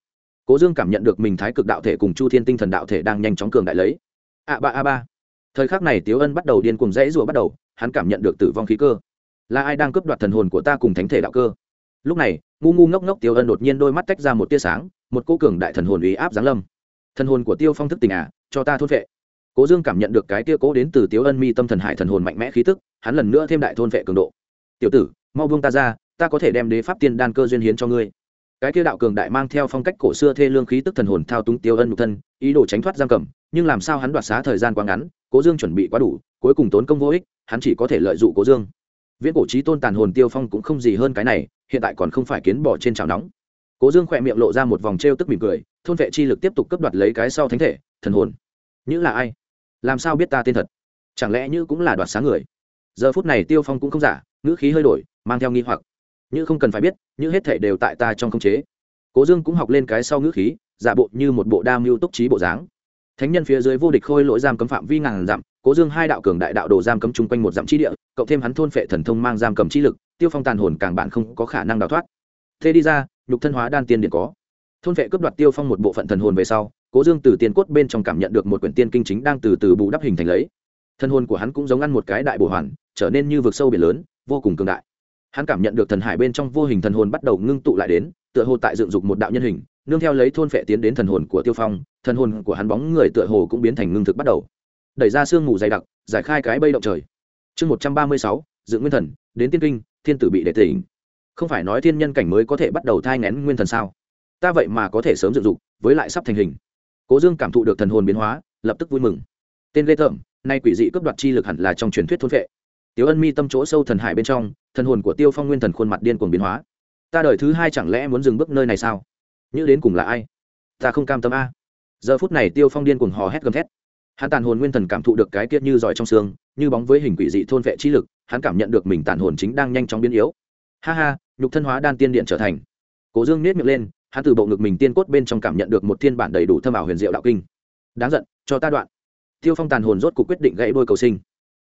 Cố dương cảm nhận được mình thái cực đạo thể cùng chu thiên tinh thần đạo thể đang nhanh chóng cường đại lấy. A ba a ba. Thời khắc này tiếu ân bắt đầu điên cùng rẽ rùa bắt đầu, hắn cảm nhận được tử vong khí cơ. Là ai đang cướp đoạt thần hồn của ta cùng thánh thể đạo cơ? Lúc này, ngu ngu ngốc ngốc tiêu ân đột nhiên đôi mắt tách ra một tia sáng, một cô cường đại thần hồn ý áp giáng lâm. Thần hồn của tiêu phong thức tình à cho ta thốt vệ. Cố dương cảm nhận được cái tia cố đến từ tiếu ân mi tâm thần hải thần hồn mạnh mẽ khí tức hắn lần nữa thêm đại thôn vệ cường độ. Tiểu tử, mau buông ta ra, ta có thể đem đế pháp tiên đan cơ duyên hiến cho ngươi. Cái kia đạo cường đại mang theo phong cách cổ xưa thê lương khí tức thần hồn thao túng tiêu ân nhục thân, ý đồ tránh thoát giam cầm, nhưng làm sao hắn đoạt xá thời gian quá ngắn, cố dương chuẩn bị quá đủ, cuối cùng tốn công vô ích, hắn chỉ có thể lợi dụng cố dương. Viễn cổ trí tôn tàn hồn tiêu phong cũng không gì hơn cái này, hiện tại còn không phải kiến bỏ trên chảo nóng. Cố dương khỏe miệng lộ ra một vòng t r e o tức mỉm cười, thôn vệ chi lực tiếp tục cấp đoạt lấy cái sau thánh thể, thần hồn. Như là ai? Làm sao biết ta tên thật? Chẳng lẽ như cũng là đoạt sáng người? Giờ phút này tiêu phong cũng không giả, ngữ khí hơi đổi, mang theo nghi hoặc. Như không cần phải biết, như hết thể đều tại ta trong khống chế. Cố dương cũng học lên cái sau ngữ khí, giả bộ như một bộ đa mưu túc trí bộ dáng. Thánh nhân phía dưới vô địch khôi lỗi giam cấm phạm vi ngàn dặm, cố dương hai đạo cường đại đạo đồ giam cấm chung quanh một dặm chi địa, cộng thêm hắn thôn phệ thần thông mang giam cầm chi lực, tiêu phong tàn hồn càng bạn không có khả năng đào thoát. Thế đi ra, nhục thân hóa đan tiên điện có. Thôn phệ cướp đoạt tiêu phong một bộ phận thần hồn về sau, cố dương từ tiền cốt bên trong cảm nhận được một quyển tiên kinh chính đang từ từ bù đắp hình thành lấy. Thần hồn của hắn cũng giống ăn một cái đại bổ hoàn trở nên như vực sâu biển lớn, vô cùng cường đại. Hắn cảm nhận được thần hải bên trong vô hình thần hồn bắt đầu ngưng tụ lại đến, tựa hồ tại dựng dục một đạo nhân hình, nương theo lấy thôn phệ tiến đến thần hồn của tiêu phong, thần hồn của hắn bóng người tựa hồ cũng biến thành ngưng thực bắt đầu. Đẩy ra sương mù dày đặc, giải khai cái bây động trời. Chương một trăm ba mươi sáu, dựng nguyên thần, đến tiên kinh, thiên tử bị đệ tỉnh không phải nói thiên nhân cảnh mới có thể bắt đầu thai ngén nguyên thần sao? Ta vậy mà có thể sớm dựng dục, với lại sắp thành hình. Cố dương cảm thụ được thần hồn biến hóa, lập tức vui mừng. Tên lê thởm nay quỷ dị cấp đoạt chi lực hẳn là trong truyền thuyết thôn vệ tiếu ân mi tâm chỗ sâu thần hải bên trong, thần hồn của tiêu phong nguyên thần khuôn mặt điên cuồng biến hóa. Ta đời thứ hai chẳng lẽ muốn dừng bước nơi này sao? Như đến cùng là ai? Ta không cam tâm a. Giờ phút này tiêu phong điên cuồng hò hét gầm thét. Hắn tàn hồn nguyên thần cảm thụ được cái kiết như giỏi trong xương, như bóng với hình quỷ dị thôn vệ trí lực, hắn cảm nhận được mình tàn hồn chính đang nhanh chóng biến yếu. Ha ha, nhục thân hóa đan tiên điện trở thành. Cố dương nết miệng lên, hắn từ bộ ngực mình tiên cốt bên trong cảm nhận được một thiên bản đầy đủ thâm ảo huyền diệu đạo kinh. Đáng giận, cho ta đoạn. Tiêu phong tàn hồn rốt cuộc quyết định gãy đôi cầu sinh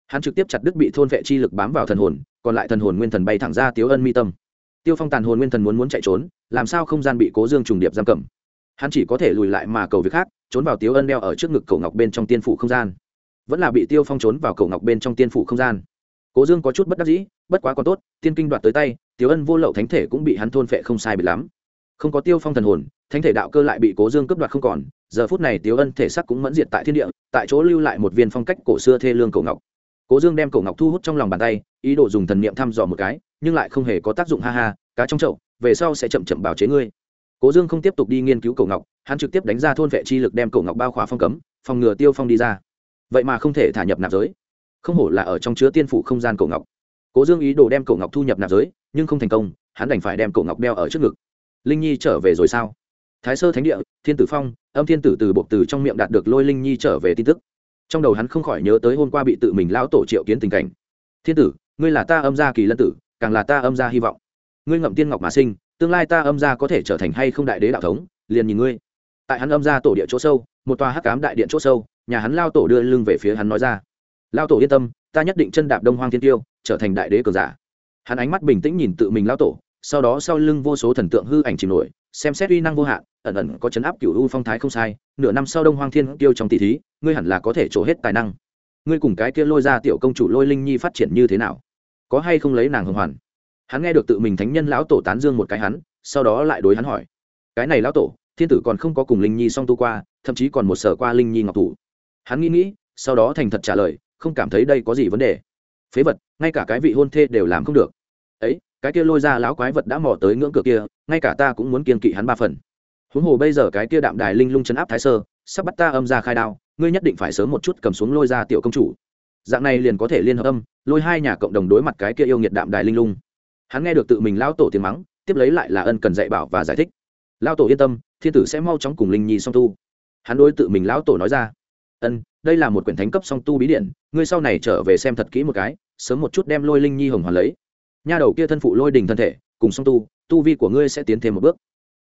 hắn trực tiếp chặt đứt bị thôn vệ chi lực bám vào thần hồn, còn lại thần hồn nguyên thần bay thẳng ra tiếu ân mi tâm. Tiêu phong tàn hồn nguyên thần muốn muốn chạy trốn, làm sao không gian bị cố dương trùng điệp giam cầm? Hắn chỉ có thể lùi lại mà cầu việc khác, trốn vào tiếu ân đeo ở trước ngực cầu ngọc bên trong tiên phủ không gian. Vẫn là bị tiêu phong trốn vào cầu ngọc bên trong tiên phủ không gian. Cố dương có chút bất đắc dĩ, bất quá còn tốt, tiên kinh đoạt tới tay, tiếu ân vô lậu thánh thể cũng bị hắn thôn phệ không sai bị lắm. Không có tiêu phong thần hồn, thánh thể đạo cơ lại bị cố dương cướp đoạt không còn, giờ phút này tiếu ân thể sắc cũng mẫn diệt tại thiên địa, tại chỗ lưu lại một viên phong cách cổ xưa thê lương cầu ngọc cố dương đem cổ ngọc thu hút trong lòng bàn tay, ý đồ dùng thần niệm thăm dò một cái, nhưng lại không hề có tác dụng, ha ha, cá trong chậu, về sau sẽ chậm chậm bào chế ngươi. Cố dương không tiếp tục đi nghiên cứu cổ ngọc, hắn trực tiếp đánh ra thôn vệ chi lực đem cổ ngọc bao khóa phong cấm, phòng ngừa tiêu phong đi ra. Vậy mà không thể thả nhập nạp giới. Không hổ là ở trong chứa tiên phủ không gian cổ ngọc. Cố dương ý đồ đem cổ ngọc thu nhập nạp giới, nhưng không thành công, hắn đành phải đem cổ ngọc đeo ở trước ngực. Linh nhi trở về rồi sao? Thái sơ thánh địa, thiên tử phong, âm thiên tử từ bộc từ trong miệng đạt được lôi linh nhi trở về tin tức trong đầu hắn không khỏi nhớ tới hôm qua bị tự mình lão tổ triệu kiến tình cảnh. Thiên tử, ngươi là ta âm gia kỳ lân tử, càng là ta âm gia hy vọng. Ngươi ngậm tiên ngọc mà sinh, tương lai ta âm gia có thể trở thành hay không đại đế đạo thống, liền nhìn ngươi. Tại hắn âm gia tổ địa chỗ sâu, một tòa hắc cám đại điện chỗ sâu, nhà hắn lao tổ đưa lưng về phía hắn nói ra. Lao tổ yên tâm, ta nhất định chân đạp đông hoang thiên tiêu, trở thành đại đế cờ giả. Hắn ánh mắt bình tĩnh nhìn tự mình lao tổ sau đó sau lưng vô số thần tượng hư ảnh chìm nổi, xem xét uy năng vô hạn, ẩn ẩn có chấn áp cựu u phong thái không sai, nửa năm sau đông hoang thiên tiêu trong tỷ thí, ngươi hẳn là có thể trổ hết tài năng. Ngươi cùng cái kia lôi ra tiểu công chủ lôi linh nhi phát triển như thế nào? Có hay không lấy nàng hưng hoàn? Hắn nghe được tự mình thánh nhân lão tổ tán dương một cái hắn, sau đó lại đối hắn hỏi. Cái này lão tổ, thiên tử còn không có cùng linh nhi song tu qua, thậm chí còn một sở qua linh nhi ngọc thủ. Hắn nghĩ nghĩ, sau đó thành thật trả lời, không cảm thấy đây có gì vấn đề. Phế vật, ngay cả cái vị hôn thê đều làm không được. Ấy cái kia lôi ra lão quái vật đã mò tới ngưỡng cửa kia, ngay cả ta cũng muốn kiên kỵ hắn ba phần. Huống hồ bây giờ cái kia đạm đài linh lung chấn áp thái sơ, sắp bắt ta âm ra khai đao, ngươi nhất định phải sớm một chút cầm xuống lôi ra tiểu công chủ. Dạng này liền có thể liên hợp âm, lôi hai nhà cộng đồng đối mặt cái kia yêu nghiệt đạm đài linh lung. Hắn nghe được tự mình lão tổ tiếng mắng, tiếp lấy lại là ân cần dạy bảo và giải thích. Lão tổ yên tâm, thiên tử sẽ mau chóng cùng linh nhi song tu. Hắn đối tự mình lão tổ nói ra. Ân, đây là một quyển thánh cấp song tu bí điện ngươi sau này trở về xem thật kỹ một cái, sớm một chút đem lôi linh nhi hồng hoàn lấy nha đầu kia thân phụ lôi đình thân thể, cùng song tu tu vi của ngươi sẽ tiến thêm một bước.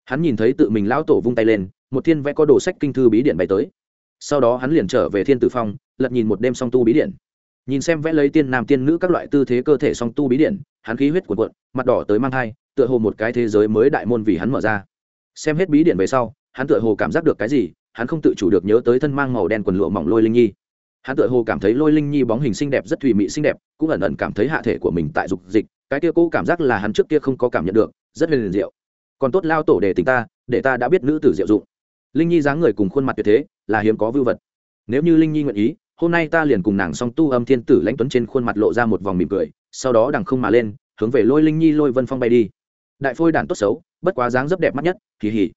Hắn nhìn thấy tự mình lão tổ vung tay lên, một thiên vẽ có đồ sách kinh thư bí điện bay tới. Sau đó hắn liền trở về thiên tử phong, lật nhìn một đêm song tu bí điện. Nhìn xem vẽ lấy tiên nam tiên nữ các loại tư thế cơ thể song tu bí điện, hắn khí huyết cuộn cuộn, mặt đỏ tới mang thai, tựa hồ một cái thế giới mới đại môn vì hắn mở ra. Xem hết bí điện về sau, hắn tựa hồ cảm giác được cái gì, hắn không tự chủ được nhớ tới thân mang màu đen quần lụa mỏng lôi linh nhi. Hắn tựa hồ cảm thấy lôi linh nhi bóng hình xinh đẹp rất thùy mị xinh đẹp, cũng ẩn ẩn cảm thấy hạ thể của mình tại dục dịch cái kia cũ cảm giác là hắn trước kia không có cảm nhận được, rất liền diệu. Còn tốt lao tổ để tình ta, để ta đã biết nữ tử diệu dụng. Linh nhi dáng người cùng khuôn mặt tuyệt thế, là hiếm có vưu vật. Nếu như linh nhi nguyện ý, hôm nay ta liền cùng nàng song tu âm thiên tử lãnh tuấn trên khuôn mặt lộ ra một vòng mỉm cười, sau đó đằng không mà lên, hướng về lôi linh nhi lôi vân phong bay đi. Đại phôi đản tốt xấu, bất quá dáng rất đẹp mắt nhất, kỳ hỉ.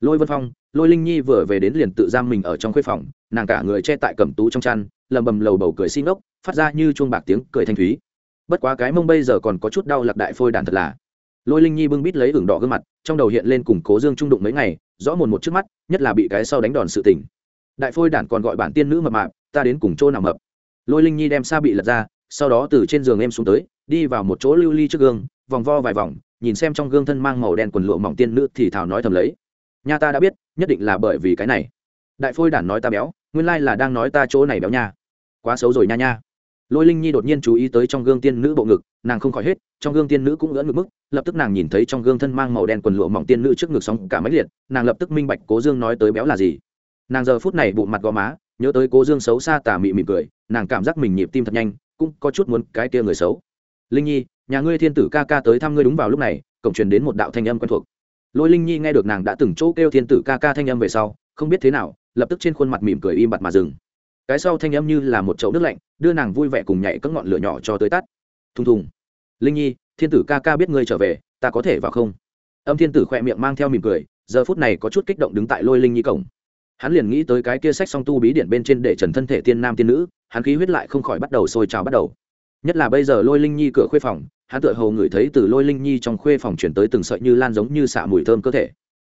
Lôi vân phong, lôi linh nhi vừa về đến liền tự giam mình ở trong khuê phòng, nàng cả người che tại cẩm tú trong chăn, lầm bầm lầu bầu cười xin ốc, phát ra như chuông bạc tiếng cười thanh thúy bất quá cái mông bây giờ còn có chút đau lạc đại phôi đàn thật là. Lôi linh nhi bưng bít lấy ửng đỏ gương mặt, trong đầu hiện lên cùng cố dương trung đụng mấy ngày, rõ mồn một trước mắt, nhất là bị cái sau đánh đòn sự tỉnh đại phôi đản còn gọi bản tiên nữ mập mạp, ta đến cùng chỗ nào mập? Lôi linh nhi đem xa bị lật ra, sau đó từ trên giường em xuống tới, đi vào một chỗ lưu ly trước gương, vòng vo vài vòng, nhìn xem trong gương thân mang màu đen quần lụa mỏng tiên nữ thì thảo nói thầm lấy. Nha ta đã biết, nhất định là bởi vì cái này. Đại phôi đản nói ta béo, nguyên lai là đang nói ta chỗ này béo nha. Quá xấu rồi nha nha lôi linh nhi đột nhiên chú ý tới trong gương tiên nữ bộ ngực, nàng không khỏi hết, trong gương tiên nữ cũng ngỡ ngực mức, lập tức nàng nhìn thấy trong gương thân mang màu đen quần lụa mỏng tiên nữ trước ngực sóng cả máy liệt, nàng lập tức minh bạch cố dương nói tới béo là gì. Nàng giờ phút này bụng mặt gò má, nhớ tới cố dương xấu xa tà mị mị cười, nàng cảm giác mình nhịp tim thật nhanh, cũng có chút muốn cái kia người xấu. Linh nhi, nhà ngươi thiên tử ca ca tới thăm ngươi đúng vào lúc này, cổng truyền đến một đạo thanh âm quen thuộc. Lôi linh nhi nghe được nàng đã từng chỗ kêu thiên tử ca ca thanh âm về sau, không biết thế nào, lập tức trên khuôn mặt mỉm cười im bặt mà dừng cái sau thanh âm như là một chậu nước lạnh, đưa nàng vui vẻ cùng nhảy các ngọn lửa nhỏ cho tới tắt. Thùng thùng. Linh nhi, thiên tử ca ca biết ngươi trở về, ta có thể vào không? Âm thiên tử khỏe miệng mang theo mỉm cười, giờ phút này có chút kích động đứng tại lôi linh nhi cổng. Hắn liền nghĩ tới cái kia sách song tu bí điển bên trên để trần thân thể tiên nam tiên nữ, hắn khí huyết lại không khỏi bắt đầu sôi trào bắt đầu. Nhất là bây giờ lôi linh nhi cửa khuê phòng, hắn tựa hồ ngửi thấy từ lôi linh nhi trong khuê phòng chuyển tới từng sợi như lan giống như xạ mùi thơm cơ thể.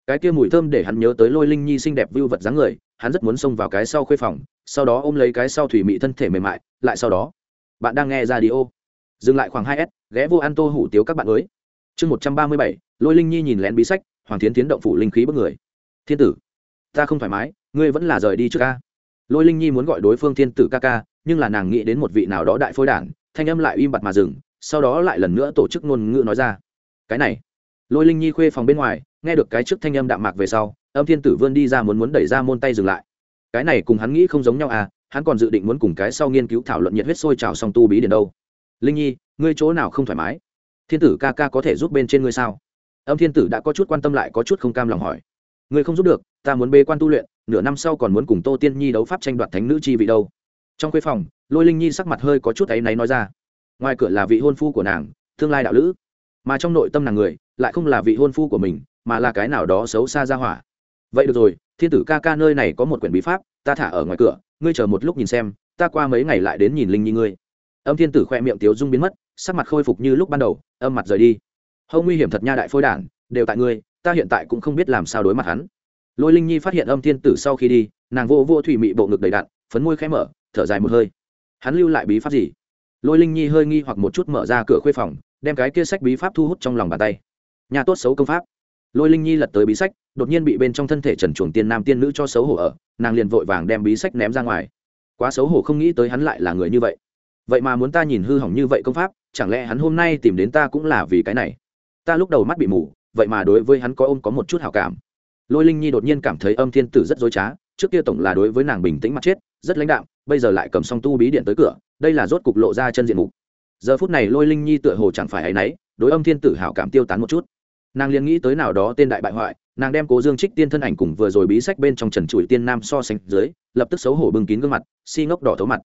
Cái kia mùi thơm để hắn nhớ tới lôi linh nhi xinh đẹp vưu vật dáng người, hắn rất muốn xông vào cái sau khuê phòng sau đó ôm lấy cái sau thủy mị thân thể mềm mại, lại sau đó. Bạn đang nghe ra đi ô dừng lại khoảng hai s, ghé vô ăn tô hủ tiếu các bạn mới chương một trăm ba mươi bảy, lôi linh nhi nhìn lén bí sách, hoàng tiến tiến động phủ linh khí bất người. Thiên tử, ta không thoải mái, ngươi vẫn là rời đi trước ca. Lôi linh nhi muốn gọi đối phương thiên tử ca ca, nhưng là nàng nghĩ đến một vị nào đó đại phôi đản, thanh âm lại im bặt mà dừng, sau đó lại lần nữa tổ chức ngôn ngữ nói ra. Cái này. Lôi linh nhi khuê phòng bên ngoài, nghe được cái trước thanh âm đạm mạc về sau, âm thiên tử vươn đi ra muốn muốn đẩy ra môn tay dừng lại cái này cùng hắn nghĩ không giống nhau à hắn còn dự định muốn cùng cái sau nghiên cứu thảo luận nhiệt huyết sôi trào song tu bí điển đâu. Linh nhi, ngươi chỗ nào không thoải mái? Thiên tử ca ca có thể giúp bên trên ngươi sao? Âm thiên tử đã có chút quan tâm lại có chút không cam lòng hỏi. Ngươi không giúp được, ta muốn bê quan tu luyện, nửa năm sau còn muốn cùng tô tiên nhi đấu pháp tranh đoạt thánh nữ chi vị đâu. Trong khuê phòng, lôi linh nhi sắc mặt hơi có chút áy náy nói ra. Ngoài cửa là vị hôn phu của nàng, tương lai đạo lữ. Mà trong nội tâm nàng người, lại không là vị hôn phu của mình, mà là cái nào đó xấu xa ra hỏa. Vậy được rồi thiên tử ca ca nơi này có một quyển bí pháp, ta thả ở ngoài cửa, ngươi chờ một lúc nhìn xem, ta qua mấy ngày lại đến nhìn linh nhi ngươi. Âm thiên tử khoe miệng tiếu dung biến mất, sắc mặt khôi phục như lúc ban đầu, âm mặt rời đi. Hâu nguy hiểm thật nha đại phôi đản, đều tại ngươi, ta hiện tại cũng không biết làm sao đối mặt hắn. Lôi linh nhi phát hiện âm thiên tử sau khi đi, nàng vô vô thủy mị bộ ngực đầy đạn, phấn môi khẽ mở, thở dài một hơi. Hắn lưu lại bí pháp gì? Lôi linh nhi hơi nghi hoặc một chút mở ra cửa khuê phòng, đem cái kia sách bí pháp thu hút trong lòng bàn tay. Nhà tốt xấu công pháp lôi linh nhi lật tới bí sách, đột nhiên bị bên trong thân thể trần chuồng tiên nam tiên nữ cho xấu hổ ở, nàng liền vội vàng đem bí sách ném ra ngoài. Quá xấu hổ không nghĩ tới hắn lại là người như vậy. Vậy mà muốn ta nhìn hư hỏng như vậy công pháp, chẳng lẽ hắn hôm nay tìm đến ta cũng là vì cái này? Ta lúc đầu mắt bị mù, vậy mà đối với hắn có ôm có một chút hảo cảm. Lôi linh nhi đột nhiên cảm thấy âm thiên tử rất dối trá, trước kia tổng là đối với nàng bình tĩnh mặt chết, rất lãnh đạm, bây giờ lại cầm song tu bí điện tới cửa, đây là rốt cục lộ ra chân diện mục. Giờ phút này lôi linh nhi tựa hồ chẳng phải hay nấy, đối âm thiên tử hảo cảm tiêu tán một chút nàng liền nghĩ tới nào đó tên đại bại hoại, nàng đem cố dương trích tiên thân ảnh cùng vừa rồi bí sách bên trong trần trụi tiên nam so sánh dưới, lập tức xấu hổ bưng kín gương mặt xi、si、ngốc đỏ thấu mặt.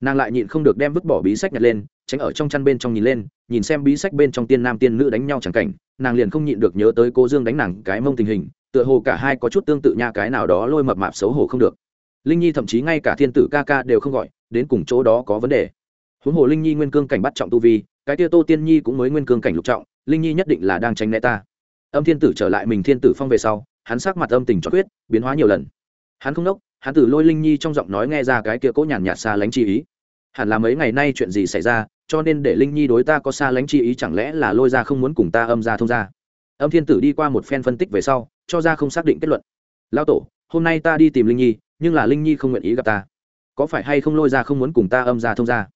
Nàng lại nhịn không được đem vứt bỏ bí sách nhặt lên, tránh ở trong chăn bên trong nhìn lên, nhìn xem bí sách bên trong tiên nam tiên nữ đánh nhau chẳng cảnh, nàng liền không nhịn được nhớ tới cố dương đánh nàng cái mông tình hình, tựa hồ cả hai có chút tương tự nha, cái nào đó lôi mập mạp xấu hổ không được. Linh nhi thậm chí ngay cả thiên tử ca ca đều không gọi, đến cùng chỗ đó có vấn đề. Huống hồ linh nhi nguyên cương cảnh bắt trọng tu vi, cái tia tô tiên nhi cũng mới nguyên cương cảnh lục trọng, linh nhi nhất định là đang tránh né ta âm thiên tử trở lại mình thiên tử phong về sau, hắn sắc mặt âm tình cho quyết biến hóa nhiều lần. Hắn không đốc, hắn tử lôi linh nhi trong giọng nói nghe ra cái kia cố nhàn nhạt xa lánh chi ý. Hẳn là mấy ngày nay chuyện gì xảy ra, cho nên để linh nhi đối ta có xa lánh chi ý chẳng lẽ là lôi ra không muốn cùng ta âm ra thông ra? Âm thiên tử đi qua một phen phân tích về sau, cho ra không xác định kết luận. Lao tổ, hôm nay ta đi tìm linh nhi, nhưng là linh nhi không nguyện ý gặp ta. Có phải hay không lôi ra không muốn cùng ta âm ra thông ra?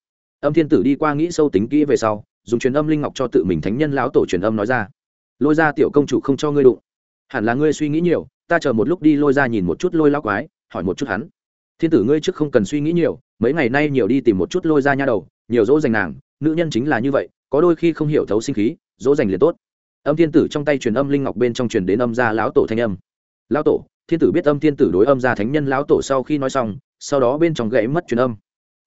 Âm thiên tử đi qua nghĩ sâu tính kỹ về sau, dùng truyền âm linh ngọc cho tự mình thánh nhân lão tổ truyền âm nói ra lôi ra tiểu công chủ không cho ngươi đụng. Hẳn là ngươi suy nghĩ nhiều, ta chờ một lúc đi lôi ra nhìn một chút lôi lao quái, hỏi một chút hắn. Thiên tử ngươi trước không cần suy nghĩ nhiều, mấy ngày nay nhiều đi tìm một chút lôi ra nha đầu, nhiều dỗ dành nàng, nữ nhân chính là như vậy, có đôi khi không hiểu thấu sinh khí, dỗ dành liền tốt. Âm thiên tử trong tay truyền âm linh ngọc bên trong truyền đến âm gia lão tổ thanh âm. Lão tổ, thiên tử biết âm thiên tử đối âm gia thánh nhân lão tổ sau khi nói xong, sau đó bên trong gãy mất truyền âm.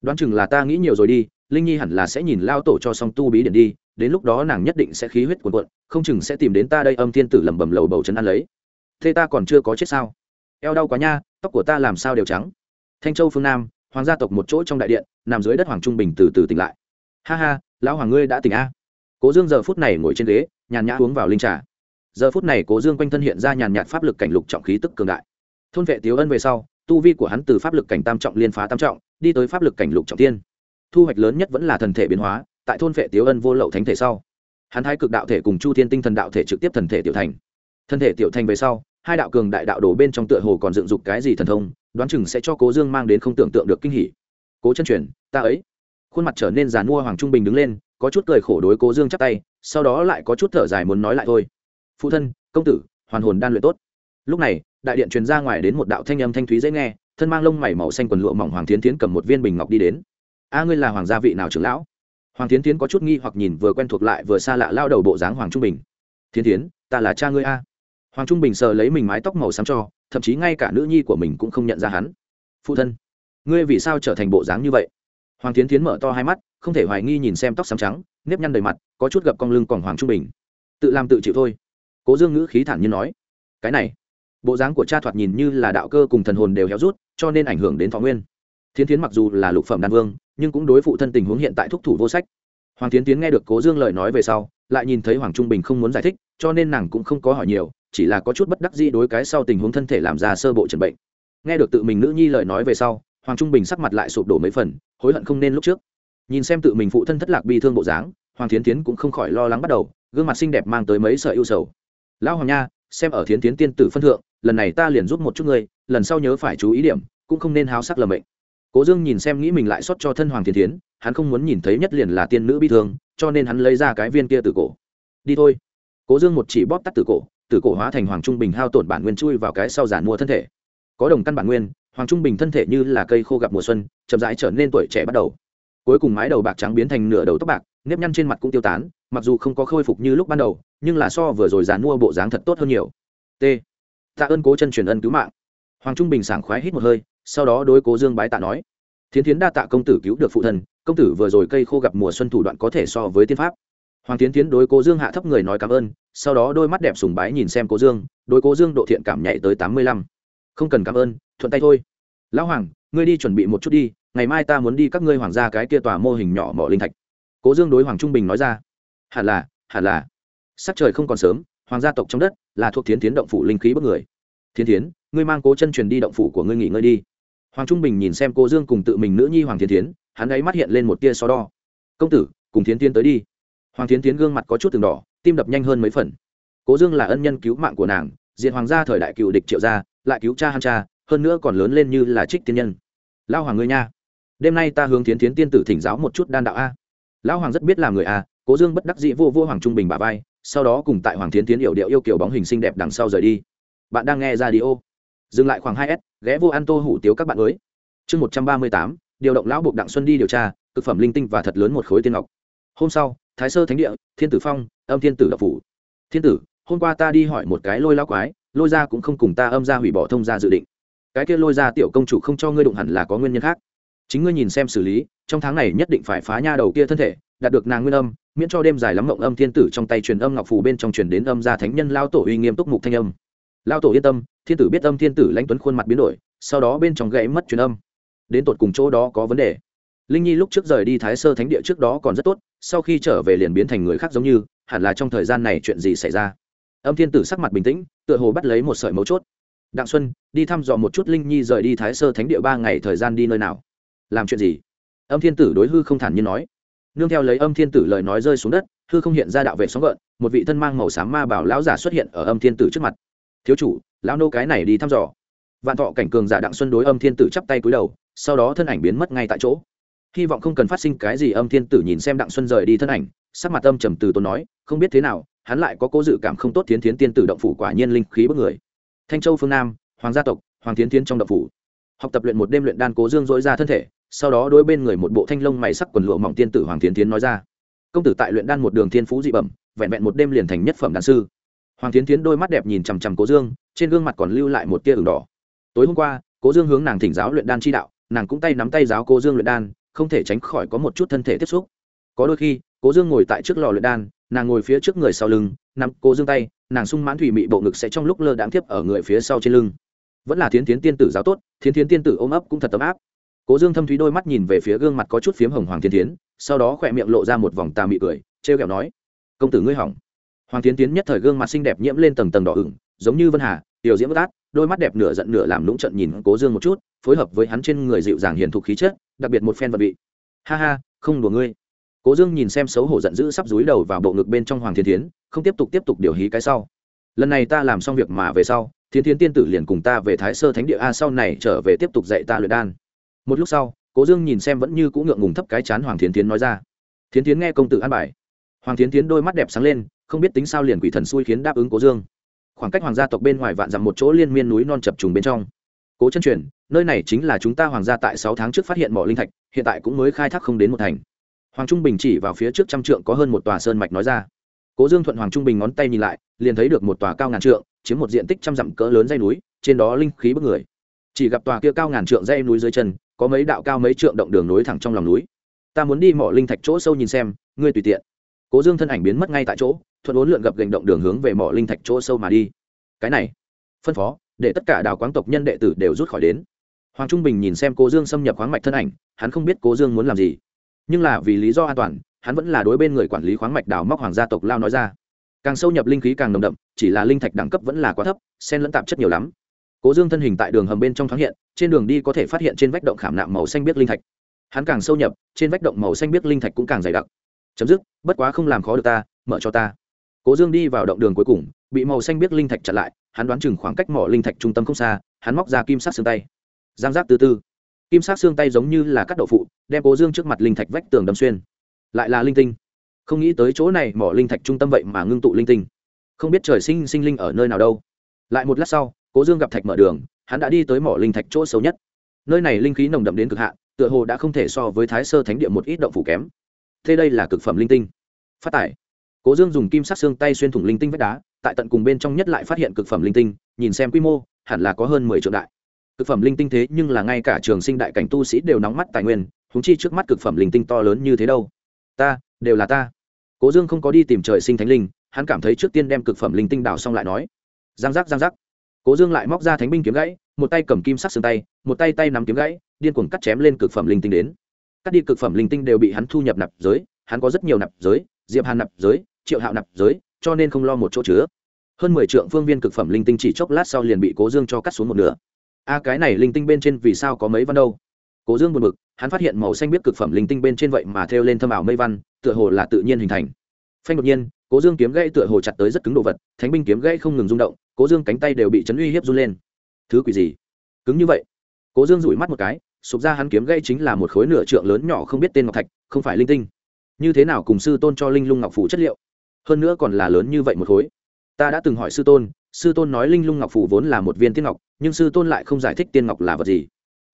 Đoán chừng là ta nghĩ nhiều rồi đi, linh nhi hẳn là sẽ nhìn lao tổ cho xong tu bí điện đi đến lúc đó nàng nhất định sẽ khí huyết cuồn cuộn, không chừng sẽ tìm đến ta đây âm thiên tử lẩm bẩm lầu bầu chân ăn lấy. Thế ta còn chưa có chết sao? Eo đau quá nha, tóc của ta làm sao đều trắng. Thanh châu phương nam, hoàng gia tộc một chỗ trong đại điện, nằm dưới đất hoàng trung bình từ từ tỉnh lại. Ha ha, lão hoàng ngươi đã tỉnh a. Cố dương giờ phút này ngồi trên ghế, nhàn nhã uống vào linh trà. Giờ phút này cố dương quanh thân hiện ra nhàn nhạt pháp lực cảnh lục trọng khí tức cường đại. Thôn vệ tiếu ân về sau, tu vi của hắn từ pháp lực cảnh tam trọng liên phá tam trọng, đi tới pháp lực cảnh lục trọng tiên thu hoạch lớn nhất vẫn là thần thể biến hóa tại thôn vệ tiếu ân vô lậu thánh thể sau, hắn thái cực đạo thể cùng chu thiên tinh thần đạo thể trực tiếp thần thể tiểu thành. Thân thể tiểu thành về sau, hai đạo cường đại đạo đổ bên trong tựa hồ còn dựng dục cái gì thần thông, đoán chừng sẽ cho cố dương mang đến không tưởng tượng được kinh hỉ. Cố chân truyền, ta ấy. Khuôn mặt trở nên giàn mua hoàng trung bình đứng lên, có chút cười khổ đối cố dương chắp tay, sau đó lại có chút thở dài muốn nói lại thôi. Phụ thân, công tử, hoàn hồn đan luyện tốt. Lúc này, đại điện truyền ra ngoài đến một đạo thanh âm thanh thúy dễ nghe, thân mang lông mảy màu xanh quần lụa mỏng hoàng tiến tiến cầm một viên bình ngọc đi đến. A, ngươi là hoàng gia vị nào trưởng lão? Hoàng tiến tiến có chút nghi hoặc nhìn vừa quen thuộc lại vừa xa lạ lao đầu bộ dáng hoàng trung bình. Tiến tiến ta là cha ngươi a. Hoàng trung bình sờ lấy mình mái tóc màu xám cho, thậm chí ngay cả nữ nhi của mình cũng không nhận ra hắn. Phụ thân, ngươi vì sao trở thành bộ dáng như vậy? Hoàng tiến tiến mở to hai mắt, không thể hoài nghi nhìn xem tóc xám trắng, nếp nhăn đầy mặt, có chút gập cong lưng còn hoàng trung bình. Tự làm tự chịu thôi. Cố dương ngữ khí thản nhiên nói. Cái này, bộ dáng của cha thoạt nhìn như là đạo cơ cùng thần hồn đều héo rút, cho nên ảnh hưởng đến thọ nguyên thiến tiến mặc dù là lục phẩm đan vương, nhưng cũng đối phụ thân tình huống hiện tại thúc thủ vô sách. Hoàng tiến tiến nghe được cố dương lời nói về sau, lại nhìn thấy hoàng trung bình không muốn giải thích, cho nên nàng cũng không có hỏi nhiều, chỉ là có chút bất đắc dĩ đối cái sau tình huống thân thể làm ra sơ bộ trần bệnh. Nghe được tự mình nữ nhi lời nói về sau, hoàng trung bình sắc mặt lại sụp đổ mấy phần, hối hận không nên lúc trước. Nhìn xem tự mình phụ thân thất lạc bi thương bộ dáng, hoàng thiến tiến cũng không khỏi lo lắng bắt đầu, gương mặt xinh đẹp mang tới mấy sợi ưu sầu. Lão hoàng nha, xem ở thiến tiến tiên tử phân thượng, lần này ta liền giúp một chút ngươi, lần sau nhớ phải chú ý điểm, cũng không nên háo sắc lầm mệnh cố dương nhìn xem nghĩ mình lại xót cho thân hoàng Thiên thiến, hắn không muốn nhìn thấy nhất liền là tiên nữ bi thương, cho nên hắn lấy ra cái viên kia từ cổ. Đi thôi. Cố dương một chỉ bóp tắt từ cổ từ cổ hóa thành hoàng trung bình hao tổn bản nguyên chui vào cái sau giản mua thân thể. Có đồng căn bản nguyên, hoàng trung bình thân thể như là cây khô gặp mùa xuân, chậm rãi trở nên tuổi trẻ bắt đầu. Cuối cùng mái đầu bạc trắng biến thành nửa đầu tóc bạc, nếp nhăn trên mặt cũng tiêu tán, mặc dù không có khôi phục như lúc ban đầu, nhưng là so vừa rồi giàn mua bộ dáng thật tốt hơn nhiều. T. Tạ ơn cố chân truyền ân cứu mạng. Hoàng trung bình sảng khoái hít một hơi sau đó đối cố dương bái tạ nói, thiến thiến đa tạ công tử cứu được phụ thần công tử vừa rồi cây khô gặp mùa xuân thủ đoạn có thể so với tiên pháp. Hoàng tiến tiến đối cố dương hạ thấp người nói cảm ơn, sau đó đôi mắt đẹp sùng bái nhìn xem cố dương, đối cố dương độ thiện cảm nhảy tới tám mươi lăm. Không cần cảm ơn, thuận tay thôi. Lão hoàng, ngươi đi chuẩn bị một chút đi, ngày mai ta muốn đi các ngươi hoàng gia cái kia tòa mô hình nhỏ mỏ linh thạch. Cố dương đối hoàng trung bình nói ra, hẳn là hẳn là. Sắc trời không còn sớm, hoàng gia tộc trong đất là thuộc tiến tiến động phủ linh khí bất người. Thiên tiến ngươi mang cố chân truyền đi động phủ của ngươi nghỉ ngơi đi hoàng trung bình nhìn xem cô dương cùng tự mình nữ nhi hoàng thiên tiến hắn ấy mắt hiện lên một tia so đo. Công tử, cùng thiến tiến tới đi. Hoàng thiến tiến gương mặt có chút từng đỏ, tim đập nhanh hơn mấy phần. Cố dương là ân nhân cứu mạng của nàng diện hoàng gia thời đại cựu địch triệu gia, lại cứu cha hắn cha, hơn nữa còn lớn lên như là trích tiên nhân. Lao hoàng ngươi nha, đêm nay ta hướng thiến tiến tiên tử thỉnh giáo một chút đan đạo a. Lão hoàng rất biết làm người a cố dương bất đắc dĩ vô vô hoàng trung bình bà vai, sau đó cùng tại hoàng thiến tiến yểu điệu yêu kiểu bóng hình xinh đẹp đằng sau rời đi. Bạn đang nghe ra đi ô dừng lại khoảng hai s, ghé vô ăn tô hủ tiếu các bạn mới. Chương một trăm ba mươi tám, điều động lão buộc đặng xuân đi điều tra, thực phẩm linh tinh và thật lớn một khối tiên ngọc. Hôm sau, thái sơ thánh địa, thiên tử phong, âm thiên tử đập phủ. Thiên tử, hôm qua ta đi hỏi một cái lôi lao quái, lôi ra cũng không cùng ta âm ra hủy bỏ thông ra dự định. Cái kia lôi ra tiểu công chủ không cho ngươi đụng hẳn là có nguyên nhân khác. Chính ngươi nhìn xem xử lý, trong tháng này nhất định phải phá nha đầu kia thân thể, đạt được nàng nguyên âm, miễn cho đêm dài lắm mộng âm thiên tử trong tay truyền âm ngọc phù bên trong truyền đến âm gia thánh nhân lao tổ uy nghiêm túc mục thanh âm lao tổ yên tâm, thiên tử biết âm thiên tử lãnh tuấn khuôn mặt biến đổi, sau đó bên trong gãy mất truyền âm. Đến tột cùng chỗ đó có vấn đề. Linh nhi lúc trước rời đi thái sơ thánh địa trước đó còn rất tốt, sau khi trở về liền biến thành người khác giống như, hẳn là trong thời gian này chuyện gì xảy ra. Âm thiên tử sắc mặt bình tĩnh, tựa hồ bắt lấy một sợi mấu chốt. Đặng xuân, đi thăm dò một chút linh nhi rời đi thái sơ thánh địa ba ngày thời gian đi nơi nào. Làm chuyện gì? Âm thiên tử đối hư không thản nhiên nói. Nương theo lấy âm thiên tử lời nói rơi xuống đất, hư không hiện ra đạo vệ sóng gợn, một vị thân mang màu xám ma bảo lão giả xuất hiện ở âm thiên tử trước mặt thiếu chủ, lão nô cái này đi thăm dò. Vạn thọ cảnh cường giả đặng xuân đối âm thiên tử chắp tay cúi đầu, sau đó thân ảnh biến mất ngay tại chỗ. Hy vọng không cần phát sinh cái gì, âm thiên tử nhìn xem đặng xuân rời đi thân ảnh, sắc mặt âm trầm từ tốn nói, không biết thế nào, hắn lại có cố dự cảm không tốt thiến thiến tiên tử động phủ quả nhiên linh khí bất người. Thanh châu phương nam, hoàng gia tộc, hoàng thiến thiến trong động phủ. Học tập luyện một đêm luyện đan cố dương dỗi ra thân thể, sau đó đối bên người một bộ thanh lông mày sắc quần lụa mỏng tiên tử hoàng thiến thiến nói ra. Công tử tại luyện đan một đường thiên phú dị bẩm, vẹn vẹn một đêm liền thành nhất phẩm đan sư hoàng thiến thiến đôi mắt đẹp nhìn chằm chằm cố dương, trên gương mặt còn lưu lại một tia ửng đỏ. Tối hôm qua, cố dương hướng nàng thỉnh giáo luyện đan chi đạo, nàng cũng tay nắm tay giáo cố dương luyện đan, không thể tránh khỏi có một chút thân thể tiếp xúc. Có đôi khi, cố dương ngồi tại trước lò luyện đan, nàng ngồi phía trước người sau lưng, nắm cố dương tay, nàng sung mãn thủy mị bộ ngực sẽ trong lúc lơ đáng tiếp ở người phía sau trên lưng. Vẫn là thiến thiến tiên tử giáo tốt, thiến thiến tiên tử ôm ấp cũng thật tấm áp. Cố dương thâm thúy đôi mắt nhìn về phía gương mặt có chút phiếm hồng hoàng thiên tiến sau đó khỏe miệng lộ ra một vòng tà mị cười t r nói, công tử ngươi hỏng hoàng tiến tiến nhất thời gương mặt xinh đẹp nhiễm lên tầng tầng đỏ ửng, giống như vân hà, tiểu diễm bất át, đôi mắt đẹp nửa giận nửa làm lũng trận nhìn cố dương một chút, phối hợp với hắn trên người dịu dàng hiền thục khí chất, đặc biệt một phen vật vị. Ha ha, không đùa ngươi. Cố dương nhìn xem xấu hổ giận dữ sắp dúi đầu vào bộ ngực bên trong hoàng thiên tiến, không tiếp tục tiếp tục điều hí cái sau. Lần này ta làm xong việc mà về sau thiên tiến tiên tử liền cùng ta về thái sơ thánh địa, a, sau này trở về tiếp tục dạy ta luyện đan. Một lúc sau, cố dương nhìn xem vẫn như cũng ngượng ngùng thấp cái chán hoàng thiến tiến nói ra. Thiến tiến nghe công tử an bài. Hoàng thiến tiến đôi mắt đẹp sáng lên không biết tính sao liền quỷ thần xui khiến đáp ứng cố dương. Khoảng cách hoàng gia tộc bên ngoài vạn dặm một chỗ liên miên núi non chập trùng bên trong. Cố chân truyền, nơi này chính là chúng ta hoàng gia tại sáu tháng trước phát hiện mỏ linh thạch, hiện tại cũng mới khai thác không đến một thành. Hoàng trung bình chỉ vào phía trước trăm trượng có hơn một tòa sơn mạch nói ra. Cố dương thuận hoàng trung bình ngón tay nhìn lại, liền thấy được một tòa cao ngàn trượng, chiếm một diện tích trăm dặm cỡ lớn dây núi, trên đó linh khí bức người. Chỉ gặp tòa kia cao ngàn trượng dây núi dưới chân, có mấy đạo cao mấy trượng động đường nối thẳng trong lòng núi. Ta muốn đi mỏ linh thạch chỗ sâu nhìn xem, ngươi tùy tiện. Cố dương thân ảnh biến mất ngay tại chỗ thuận Uốn lượn gập gành động đường hướng về mỏ linh thạch chỗ sâu mà đi. Cái này, phân phó, để tất cả đào quáng tộc nhân đệ tử đều rút khỏi đến. Hoàng trung bình nhìn xem cố dương xâm nhập khoáng mạch thân ảnh, hắn không biết cố dương muốn làm gì. Nhưng là vì lý do an toàn, hắn vẫn là đối bên người quản lý khoáng mạch đào móc hoàng gia tộc lao nói ra. Càng sâu nhập linh khí càng nồng đậm, chỉ là linh thạch đẳng cấp vẫn là quá thấp sen lẫn tạp chất nhiều lắm. Cố dương thân hình tại đường hầm bên trong thoáng hiện, trên đường đi có thể phát hiện trên vách động khảm nạm màu xanh biết linh thạch. Hắn càng sâu nhập, trên vách động màu xanh biết linh thạch cũng càng dày đặc. Chấm dứt, bất quá không làm khó được ta, mở cho ta cố dương đi vào động đường cuối cùng, bị màu xanh biết linh thạch chặn lại, hắn đoán chừng khoảng cách mỏ linh thạch trung tâm không xa, hắn móc ra kim sát xương tay. Giang giác từ từ kim sát xương tay giống như là cắt đậu phụ, đem cố dương trước mặt linh thạch vách tường đâm xuyên. Lại là linh tinh. Không nghĩ tới chỗ này mỏ linh thạch trung tâm vậy mà ngưng tụ linh tinh. Không biết trời sinh sinh linh ở nơi nào đâu. Lại một lát sau, cố dương gặp thạch mở đường, hắn đã đi tới mỏ linh thạch chỗ xấu nhất. Nơi này linh khí nồng đậm đến cực hạn, tựa hồ đã không thể so với thái sơ thánh địa một ít động phủ kém. Thế đây là cực phẩm linh tinh. Phát tải cố dương dùng kim sắc xương tay xuyên thủng linh tinh vách đá, tại tận cùng bên trong nhất lại phát hiện cực phẩm linh tinh, nhìn xem quy mô, hẳn là có hơn mười triệu đại. Cực phẩm linh tinh thế nhưng là ngay cả trường sinh đại cảnh tu sĩ đều nóng mắt tài nguyên húng chi trước mắt cực phẩm linh tinh to lớn như thế đâu. Ta, đều là ta. Cố dương không có đi tìm trời sinh thánh linh, hắn cảm thấy trước tiên đem cực phẩm linh tinh đào xong lại nói. Giang giác giang giác. Cố dương lại móc ra thánh binh kiếm gãy, một tay cầm kim sắc xương tay, một tay tay nắm kiếm gãy, điên cuồng cắt chém lên cực phẩm linh tinh đến. Cắt đi cực phẩm linh tinh đều bị hắn thu nhập nạp giới, hắn có rất nhiều nạp giới diệp hàn nạp giới, triệu hạo nạp giới, cho nên không lo một chỗ chứa. Hơn mười trượng phương viên cực phẩm linh tinh chỉ chốc lát sau liền bị cố dương cho cắt xuống một nửa. A, cái này linh tinh bên trên vì sao có mấy văn đâu? Cố dương buồn bực, hắn phát hiện màu xanh biết cực phẩm linh tinh bên trên vậy mà theo lên thâm ảo mây văn, tựa hồ là tự nhiên hình thành. Phanh đột nhiên, cố dương kiếm gãy tựa hồ chặt tới rất cứng đồ vật, thánh binh kiếm gãy không ngừng rung động, cố dương cánh tay đều bị chấn uy hiếp run lên. Thứ quỷ gì? Cứng như vậy. Cố dương rủi mắt một cái, sụp ra hắn kiếm gãy chính là một khối nửa trượng lớn nhỏ không biết tên ngọc thạch, không phải linh tinh như thế nào cùng sư tôn cho linh lung ngọc phủ chất liệu? Hơn nữa còn là lớn như vậy một khối. Ta đã từng hỏi sư tôn sư tôn nói linh lung ngọc phủ vốn là một viên tiên ngọc, nhưng sư tôn lại không giải thích tiên ngọc là vật gì.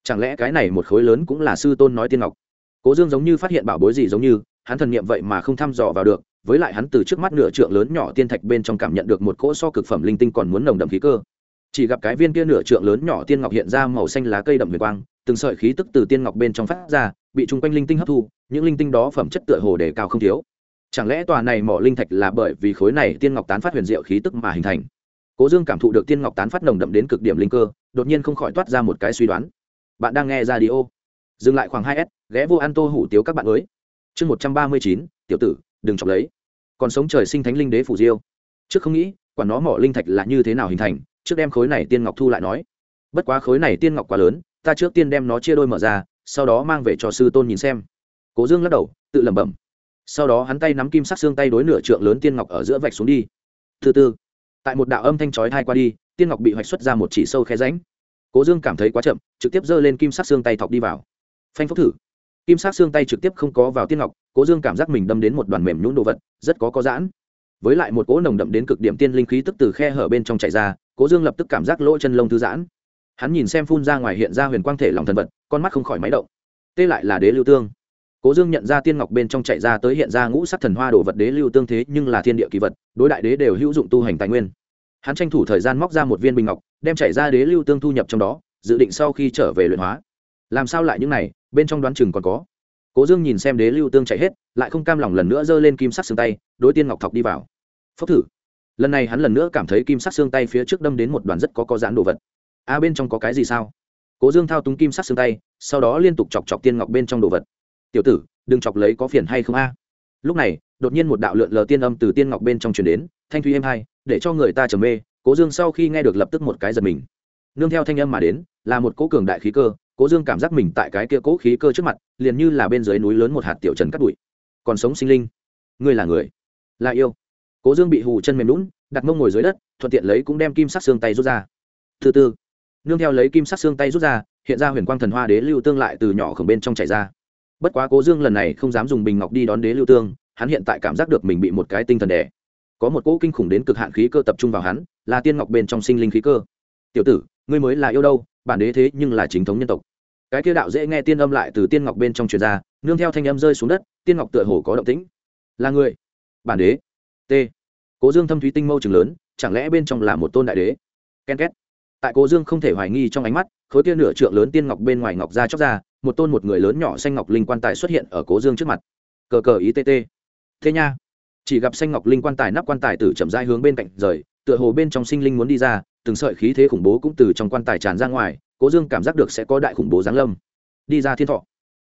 Chẳng lẽ cái này một khối lớn cũng là sư tôn nói tiên ngọc? Cố dương giống như phát hiện bảo bối gì giống như, hắn thần niệm vậy mà không thăm dò vào được, với lại hắn từ trước mắt nửa trượng lớn nhỏ tiên thạch bên trong cảm nhận được một cỗ so cực phẩm linh tinh còn muốn nồng đậm khí cơ. Chỉ gặp cái viên kia nửa trượng lớn nhỏ tiên ngọc hiện ra màu xanh lá cây đậm về quang, từng sợi khí tức từ tiên ngọc bên trong phát ra bị chung quanh linh tinh hấp thu, những linh tinh đó phẩm chất tựa hồ đề cao không thiếu. Chẳng lẽ tòa này mỏ linh thạch là bởi vì khối này tiên ngọc tán phát huyền diệu khí tức mà hình thành? Cố dương cảm thụ được tiên ngọc tán phát nồng đậm đến cực điểm linh cơ, đột nhiên không khỏi toát ra một cái suy đoán. Bạn đang nghe ra đi ô. Dừng lại khoảng hai s, ghé vô ăn tô hủ tiếu các bạn mới. Chương một trăm ba mươi chín, tiểu tử, đừng chọc lấy. Còn sống trời sinh thánh linh đế phủ diêu. Trước không nghĩ, quả nó mỏ linh thạch là như thế nào hình thành, trước đem khối này tiên ngọc thu lại nói. Bất quá khối này tiên ngọc quá lớn, ta trước tiên đem nó chia đôi mở ra sau đó mang về cho sư tôn nhìn xem. Cố dương lắc đầu, tự lẩm bẩm. Sau đó hắn tay nắm kim sắc xương tay đối nửa trượng lớn tiên ngọc ở giữa vạch xuống đi. Thứ tư tại một đạo âm thanh chói thai qua đi, tiên ngọc bị hoạch xuất ra một chỉ sâu khe ránh cố dương cảm thấy quá chậm, trực tiếp giơ lên kim sắc xương tay thọc đi vào. Phanh phốc thử. Kim sắc xương tay trực tiếp không có vào tiên ngọc, cố dương cảm giác mình đâm đến một đoàn mềm nhũn đồ vật, rất có có giãn. Với lại một cỗ nồng đậm đến cực điểm tiên linh khí tức từ khe hở bên trong chạy ra, cố dương lập tức cảm giác lỗ chân lông thư giãn hắn nhìn xem phun ra ngoài hiện ra huyền quang thể lòng thần vật, con mắt không khỏi máy động. Tê lại là đế lưu tương. Cố dương nhận ra tiên ngọc bên trong chạy ra tới hiện ra ngũ sắc thần hoa đồ vật đế lưu tương thế nhưng là thiên địa kỳ vật, đối đại đế đều hữu dụng tu hành tài nguyên. Hắn tranh thủ thời gian móc ra một viên bình ngọc, đem chạy ra đế lưu tương thu nhập trong đó, dự định sau khi trở về luyện hóa. Làm sao lại những này, bên trong đoán chừng còn có. Cố dương nhìn xem đế lưu tương chạy hết, lại không cam lòng lần nữa giơ lên kim sắc xương tay, đối tiên ngọc thọc đi vào. Phốc thử. Lần này hắn lần nữa cảm thấy kim sắc xương tay phía trước đâm đến một đoàn rất có có dán đồ vật a bên trong có cái gì sao? Cố dương thao túng kim sắc xương tay, sau đó liên tục chọc chọc tiên ngọc bên trong đồ vật. Tiểu tử, đừng chọc lấy có phiền hay không a? Lúc này, đột nhiên một đạo lượn lờ tiên âm từ tiên ngọc bên trong truyền đến, thanh thúy êm hai, để cho người ta trầm mê. Cố dương sau khi nghe được lập tức một cái giật mình. Nương theo thanh âm mà đến, là một cố cường đại khí cơ, cố dương cảm giác mình tại cái kia cố khí cơ trước mặt, liền như là bên dưới núi lớn một hạt tiểu trần cắt bụi. Còn sống sinh linh. Ngươi là người. Là yêu. Cố dương bị hù chân mềm lún đặt mông ngồi dưới đất, thuận tiện lấy cũng đem kim sắc xương tay rút ra. Thứ tư nương theo lấy kim sắc xương tay rút ra, hiện ra huyền quang thần hoa đế lưu tương lại từ nhỏ khổng bên trong chảy ra. Bất quá cố dương lần này không dám dùng bình ngọc đi đón đế lưu tương, hắn hiện tại cảm giác được mình bị một cái tinh thần đẻ có một cỗ kinh khủng đến cực hạn khí cơ tập trung vào hắn, là tiên ngọc bên trong sinh linh khí cơ. Tiểu tử, ngươi mới là yêu đâu, bản đế thế nhưng là chính thống nhân tộc. Cái kia đạo dễ nghe tiên âm lại từ tiên ngọc bên trong truyền ra, nương theo thanh âm rơi xuống đất, tiên ngọc tựa hồ có động tĩnh. Là người bản đế. T. Cố dương thâm thúy tinh mâu trường lớn, chẳng lẽ bên trong là một tôn đại đế? Ken két tại cố dương không thể hoài nghi trong ánh mắt, khối kia nửa trượng lớn tiên ngọc bên ngoài ngọc ra chóc ra, một tôn một người lớn nhỏ xanh ngọc linh quan tài xuất hiện ở cố dương trước mặt. Cờ cờ ý tt thế nha. Chỉ gặp xanh ngọc linh quan tài nắp quan tài từ chậm rãi hướng bên cạnh rời, tựa hồ bên trong sinh linh muốn đi ra, từng sợi khí thế khủng bố cũng từ trong quan tài tràn ra ngoài, cố dương cảm giác được sẽ có đại khủng bố giáng lâm. Đi ra thiên thọ.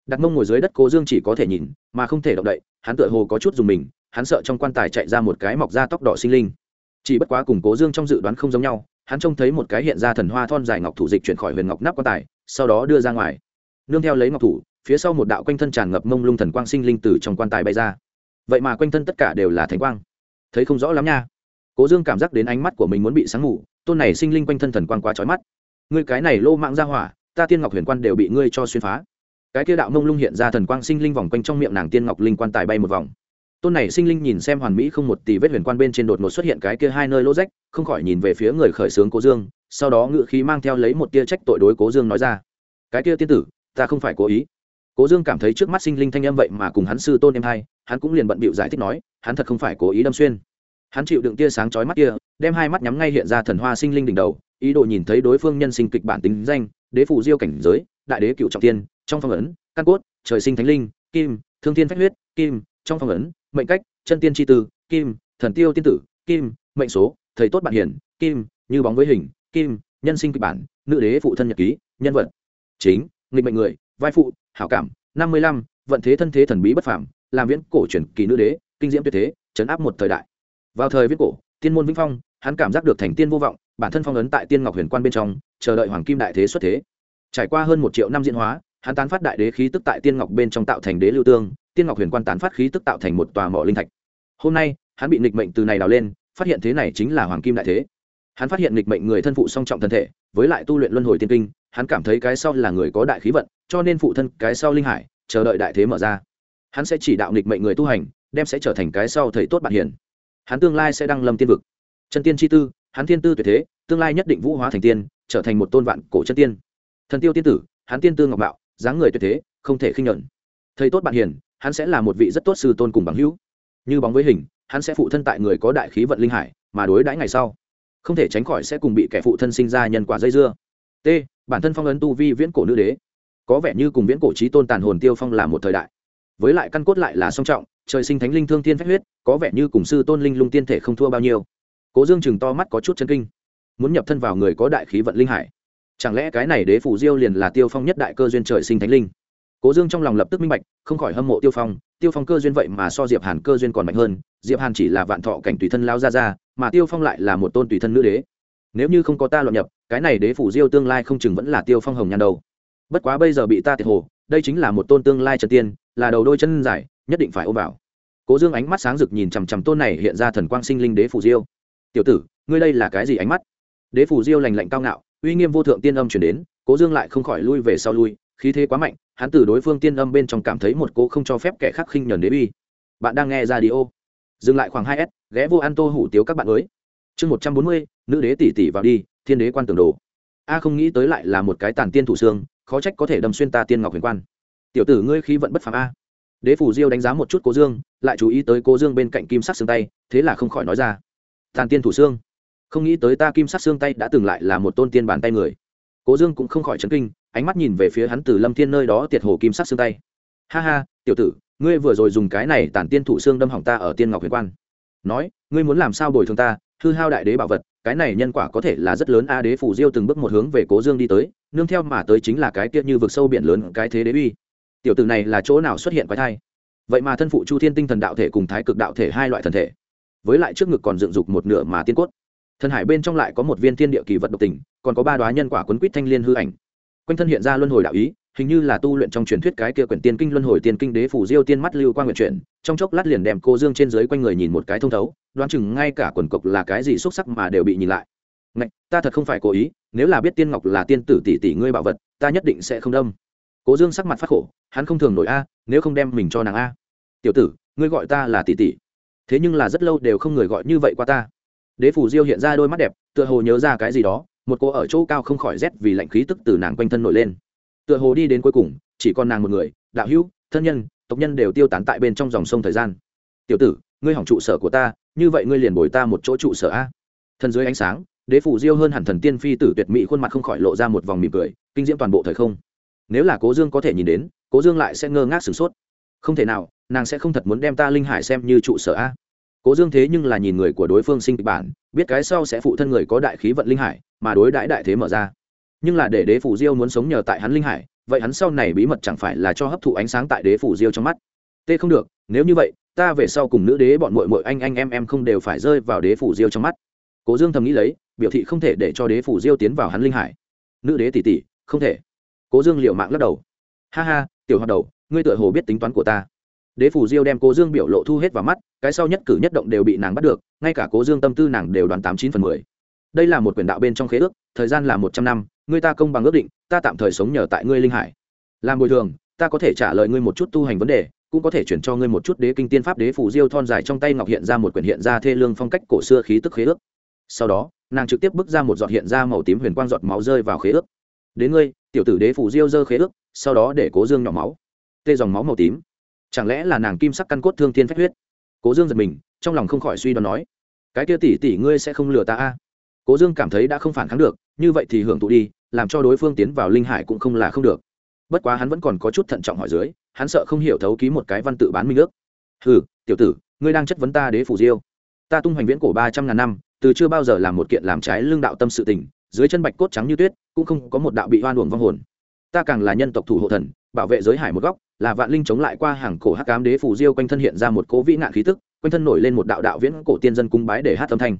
Đặt mông ngồi dưới đất, cố dương chỉ có thể nhìn, mà không thể động đậy, hắn tựa hồ có chút dùng mình, hắn sợ trong quan tài chạy ra một cái mọc da tóc đỏ sinh linh. Chỉ bất quá cùng cố dương trong dự đoán không giống nhau hắn trông thấy một cái hiện ra thần hoa thon dài ngọc thủ dịch chuyển khỏi huyền ngọc nắp quan tài, sau đó đưa ra ngoài. Nương theo lấy ngọc thủ, phía sau một đạo quanh thân tràn ngập mông lung thần quang sinh linh từ trong quan tài bay ra. Vậy mà quanh thân tất cả đều là thánh quang. Thấy không rõ lắm nha. Cố dương cảm giác đến ánh mắt của mình muốn bị sáng ngủ, tôn này sinh linh quanh thân thần quang quá trói mắt. Ngươi cái này lô mạng ra hỏa, ta tiên ngọc huyền quan đều bị ngươi cho xuyên phá. Cái kia đạo mông lung hiện ra thần quang sinh linh vòng quanh trong miệng nàng tiên ngọc linh quan tài bay một vòng tôn này sinh linh nhìn xem hoàn mỹ không một tỷ vết huyền quan bên trên đột ngột xuất hiện cái kia hai nơi lỗ rách, không khỏi nhìn về phía người khởi xướng cố dương, sau đó ngự khí mang theo lấy một tia trách tội đối cố dương nói ra. Cái kia tiên tử, ta không phải cố ý. Cố dương cảm thấy trước mắt sinh linh thanh âm vậy mà cùng hắn sư tôn em hai, hắn cũng liền bận bịu giải thích nói, hắn thật không phải cố ý đâm xuyên. Hắn chịu đựng tia sáng chói mắt kia, đem hai mắt nhắm ngay hiện ra thần hoa sinh linh đỉnh đầu, ý đồ nhìn thấy đối phương nhân sinh kịch bản tính danh, đế phụ diêu cảnh giới, đại đế cựu trọng tiên, trong phong ấn, căn cốt, trời sinh thánh linh, kim, thương thiên phách huyết, kim, trong phong ấn mệnh cách, chân tiên tri tư, kim, thần tiêu tiên tử, kim, mệnh số, thầy tốt bạn hiển kim, như bóng với hình, kim, nhân sinh kịch bản, nữ đế phụ thân nhật ký, nhân vật. Chính, nghịch mệnh người, vai phụ, hảo cảm, năm mươi lăm, vận thế thân thế thần bí bất phàm, làm viễn cổ truyền kỳ nữ đế, kinh diễm tuyệt thế, chấn áp một thời đại. Vào thời viễn cổ, tiên môn vĩnh phong, hắn cảm giác được thành tiên vô vọng, bản thân phong ấn tại tiên ngọc huyền quan bên trong, chờ đợi hoàng kim đại thế xuất thế. Trải qua hơn một triệu năm diễn hóa, hắn tán phát đại đế khí tức tại tiên ngọc bên trong tạo thành đế lưu tương tiên ngọc huyền quan tán phát khí tức tạo thành một tòa mỏ linh thạch. Hôm nay, hắn bị nịch mệnh từ này đào lên, phát hiện thế này chính là hoàng kim đại thế. Hắn phát hiện nịch mệnh người thân phụ song trọng thân thể, với lại tu luyện luân hồi tiên kinh, hắn cảm thấy cái sau là người có đại khí vận, cho nên phụ thân cái sau linh hải, chờ đợi đại thế mở ra. Hắn sẽ chỉ đạo nịch mệnh người tu hành, đem sẽ trở thành cái sau thầy tốt bạn hiền. Hắn tương lai sẽ đăng lâm tiên vực. Chân tiên chi tư, hắn thiên tư tuyệt thế, tương lai nhất định vũ hóa thành tiên, trở thành một tôn vạn cổ chân tiên. Thần tiêu tiên tử, hắn tiên tư ngọc bạo dáng người tuyệt thế, không thể khinh nhuận. Thầy tốt bạn hiền hắn sẽ là một vị rất tốt sư tôn cùng bằng hữu. Như bóng với hình, hắn sẽ phụ thân tại người có đại khí vận linh hải, mà đối đãi ngày sau. Không thể tránh khỏi sẽ cùng bị kẻ phụ thân sinh ra nhân quả dây dưa. T, bản thân phong ấn tu vi viễn cổ nữ đế. Có vẻ như cùng viễn cổ trí tôn tàn hồn tiêu phong là một thời đại. Với lại căn cốt lại là song trọng, trời sinh thánh linh thương tiên phách huyết, có vẻ như cùng sư tôn linh lung tiên thể không thua bao nhiêu. Cố dương chừng to mắt có chút chân kinh. Muốn nhập thân vào người có đại khí vận linh hải. Chẳng lẽ cái này đế phủ diêu liền là tiêu phong nhất đại cơ duyên trời sinh thánh linh? Cố dương trong lòng lập tức minh bạch, không khỏi hâm mộ tiêu phong tiêu phong cơ duyên vậy mà so diệp hàn cơ duyên còn mạnh hơn, diệp hàn chỉ là vạn thọ cảnh tùy thân lao ra ra, mà tiêu phong lại là một tôn tùy thân nữ đế. Nếu như không có ta luận nhập, cái này đế phủ diêu tương lai không chừng vẫn là tiêu phong hồng nhan đâu bất quá bây giờ bị ta thiệt hồ, đây chính là một tôn tương lai trần tiên, là đầu đôi chân dài, nhất định phải ôm vào. Cố dương ánh mắt sáng rực nhìn chằm chằm tôn này hiện ra thần quang sinh linh đế phủ diêu. Tiểu tử, ngươi đây là cái gì ánh mắt? Đế phủ diêu lành lạnh cao ngạo, uy nghiêm vô thượng tiên âm chuyển đến, cố dương lại không khỏi lui về sau lui, khí thế quá mạnh hắn từ đối phương tiên âm bên trong cảm thấy một cô không cho phép kẻ khác khinh nhờn đế uy. Bạn đang nghe ra đi ô. Dừng lại khoảng hai s, ghé vô ăn tô hủ tiếu các bạn mới. Chương một trăm bốn mươi, nữ đế tỷ tỷ vào đi, thiên đế quan tường đồ. A không nghĩ tới lại là một cái tàn tiên thủ xương, khó trách có thể đâm xuyên ta tiên ngọc huyền quan. Tiểu tử ngươi khí vận bất phàm a. Đế phủ diêu đánh giá một chút cố dương, lại chú ý tới cố dương bên cạnh kim sắc xương tay, thế là không khỏi nói ra. Tàn tiên thủ xương. Không nghĩ tới ta kim sắc xương tay đã từng lại là một tôn tiên bàn tay người cố dương cũng không khỏi chấn kinh, ánh mắt nhìn về phía hắn từ lâm thiên nơi đó tiệt hồ kim sắc xương tay. Ha ha, tiểu tử, ngươi vừa rồi dùng cái này tản tiên thủ xương đâm hỏng ta ở tiên ngọc huyền quan. Nói, ngươi muốn làm sao bồi thường ta? Hư hao đại đế bảo vật, cái này nhân quả có thể là rất lớn. A đế phủ diêu từng bước một hướng về cố dương đi tới, nương theo mà tới chính là cái tiết như vực sâu biển lớn cái thế đế uy. Tiểu tử này là chỗ nào xuất hiện quái thai? Vậy mà thân phụ chu thiên tinh thần đạo thể cùng thái cực đạo thể hai loại thần thể, với lại trước ngực còn dựng dục một nửa mà tiên cốt. Thần hải bên trong lại có một viên thiên địa kỳ vật độc tình còn có ba đoá nhân quả quấn quýt thanh liên hư ảnh. Quanh thân hiện ra luân hồi đạo ý hình như là tu luyện trong truyền thuyết cái kia quyển tiên kinh luân hồi tiên kinh đế phủ diêu tiên mắt lưu quan nguyện chuyển trong chốc lát liền đem cô dương trên dưới quanh người nhìn một cái thông thấu đoán chừng ngay cả quần cộc là cái gì xúc sắc mà đều bị nhìn lại. Ngạch, ta thật không phải cố ý nếu là biết tiên ngọc là tiên tử tỷ tỷ ngươi bảo vật ta nhất định sẽ không đâm. Cố dương sắc mặt phát khổ hắn không thường nổi a nếu không đem mình cho nàng a. Tiểu tử ngươi gọi ta là tỷ tỷ. Thế nhưng là rất lâu đều không người gọi như vậy qua ta. Đế phủ diêu hiện ra đôi mắt đẹp tựa hồ nhớ ra cái gì đó một cô ở chỗ cao không khỏi rét vì lạnh khí tức từ nàng quanh thân nổi lên. Tựa hồ đi đến cuối cùng, chỉ còn nàng một người, đạo hữu, thân nhân, tộc nhân đều tiêu tán tại bên trong dòng sông thời gian. Tiểu tử, ngươi hỏng trụ sở của ta, như vậy ngươi liền bồi ta một chỗ trụ sở a. Thân dưới ánh sáng, đế phủ diêu hơn hẳn thần tiên phi tử tuyệt mỹ khuôn mặt không khỏi lộ ra một vòng mỉm cười, kinh diễm toàn bộ thời không. Nếu là cố dương có thể nhìn đến, cố dương lại sẽ ngơ ngác sửng sốt. Không thể nào, nàng sẽ không thật muốn đem ta linh hải xem như trụ sở a cố dương thế nhưng là nhìn người của đối phương sinh kịch bản, biết cái sau sẽ phụ thân người có đại khí vận linh hải, mà đối đãi đại thế mở ra. Nhưng là để đế phủ diêu muốn sống nhờ tại hắn linh hải, vậy hắn sau này bí mật chẳng phải là cho hấp thụ ánh sáng tại đế phủ diêu trong mắt? Tê không được, nếu như vậy, ta về sau cùng nữ đế bọn mội mội anh anh em em không đều phải rơi vào đế phủ diêu trong mắt. Cố dương thầm nghĩ lấy, biểu thị không thể để cho đế phủ diêu tiến vào hắn linh hải. Nữ đế tỷ tỷ, không thể. Cố dương liệu mạng lắc đầu. Ha ha, tiểu hoạt đầu, ngươi tựa hồ biết tính toán của ta đế phủ diêu đem cố dương biểu lộ thu hết vào mắt, cái sau nhất cử nhất động đều bị nàng bắt được, ngay cả cố dương tâm tư nàng đều đoán tám chín phần mười. Đây là một quyền đạo bên trong khế ước, thời gian là một trăm năm ngươi ta công bằng ước định, ta tạm thời sống nhờ tại ngươi linh hải. Làm bồi thường, ta có thể trả lời ngươi một chút tu hành vấn đề, cũng có thể chuyển cho ngươi một chút đế kinh tiên pháp đế phủ diêu thon dài trong tay ngọc hiện ra một quyển hiện ra thê lương phong cách cổ xưa khí tức khế ước. Sau đó, nàng trực tiếp bước ra một giọt hiện ra màu tím huyền quang giọt máu rơi vào khế ước. Đến ngươi, tiểu tử đế phủ diêu dơ khế ước, sau đó để cố dương nhỏ máu. Tê dòng máu màu tím chẳng lẽ là nàng kim sắc căn cốt thương thiên phách huyết? Cố dương giật mình, trong lòng không khỏi suy đoán nói, cái kia tỷ tỷ ngươi sẽ không lừa ta a? Cố dương cảm thấy đã không phản kháng được, như vậy thì hưởng thụ đi, làm cho đối phương tiến vào linh hải cũng không là không được. Bất quá hắn vẫn còn có chút thận trọng hỏi dưới, hắn sợ không hiểu thấu ký một cái văn tự bán minh ước. Ừ tiểu tử, ngươi đang chất vấn ta đế phủ diêu. Ta tung hoành viễn cổ ba trăm ngàn năm, từ chưa bao giờ làm một kiện làm trái lương đạo tâm sự tình, dưới chân bạch cốt trắng như tuyết, cũng không có một đạo bị hoan uổng vong hồn. Ta càng là nhân tộc thủ hộ thần, bảo vệ giới hải một góc là vạn linh chống lại qua hàng cổ hắc cám đế phủ diêu quanh thân hiện ra một cố vĩ nạn khí tức, quanh thân nổi lên một đạo đạo viễn cổ tiên dân cung bái để hát âm thanh.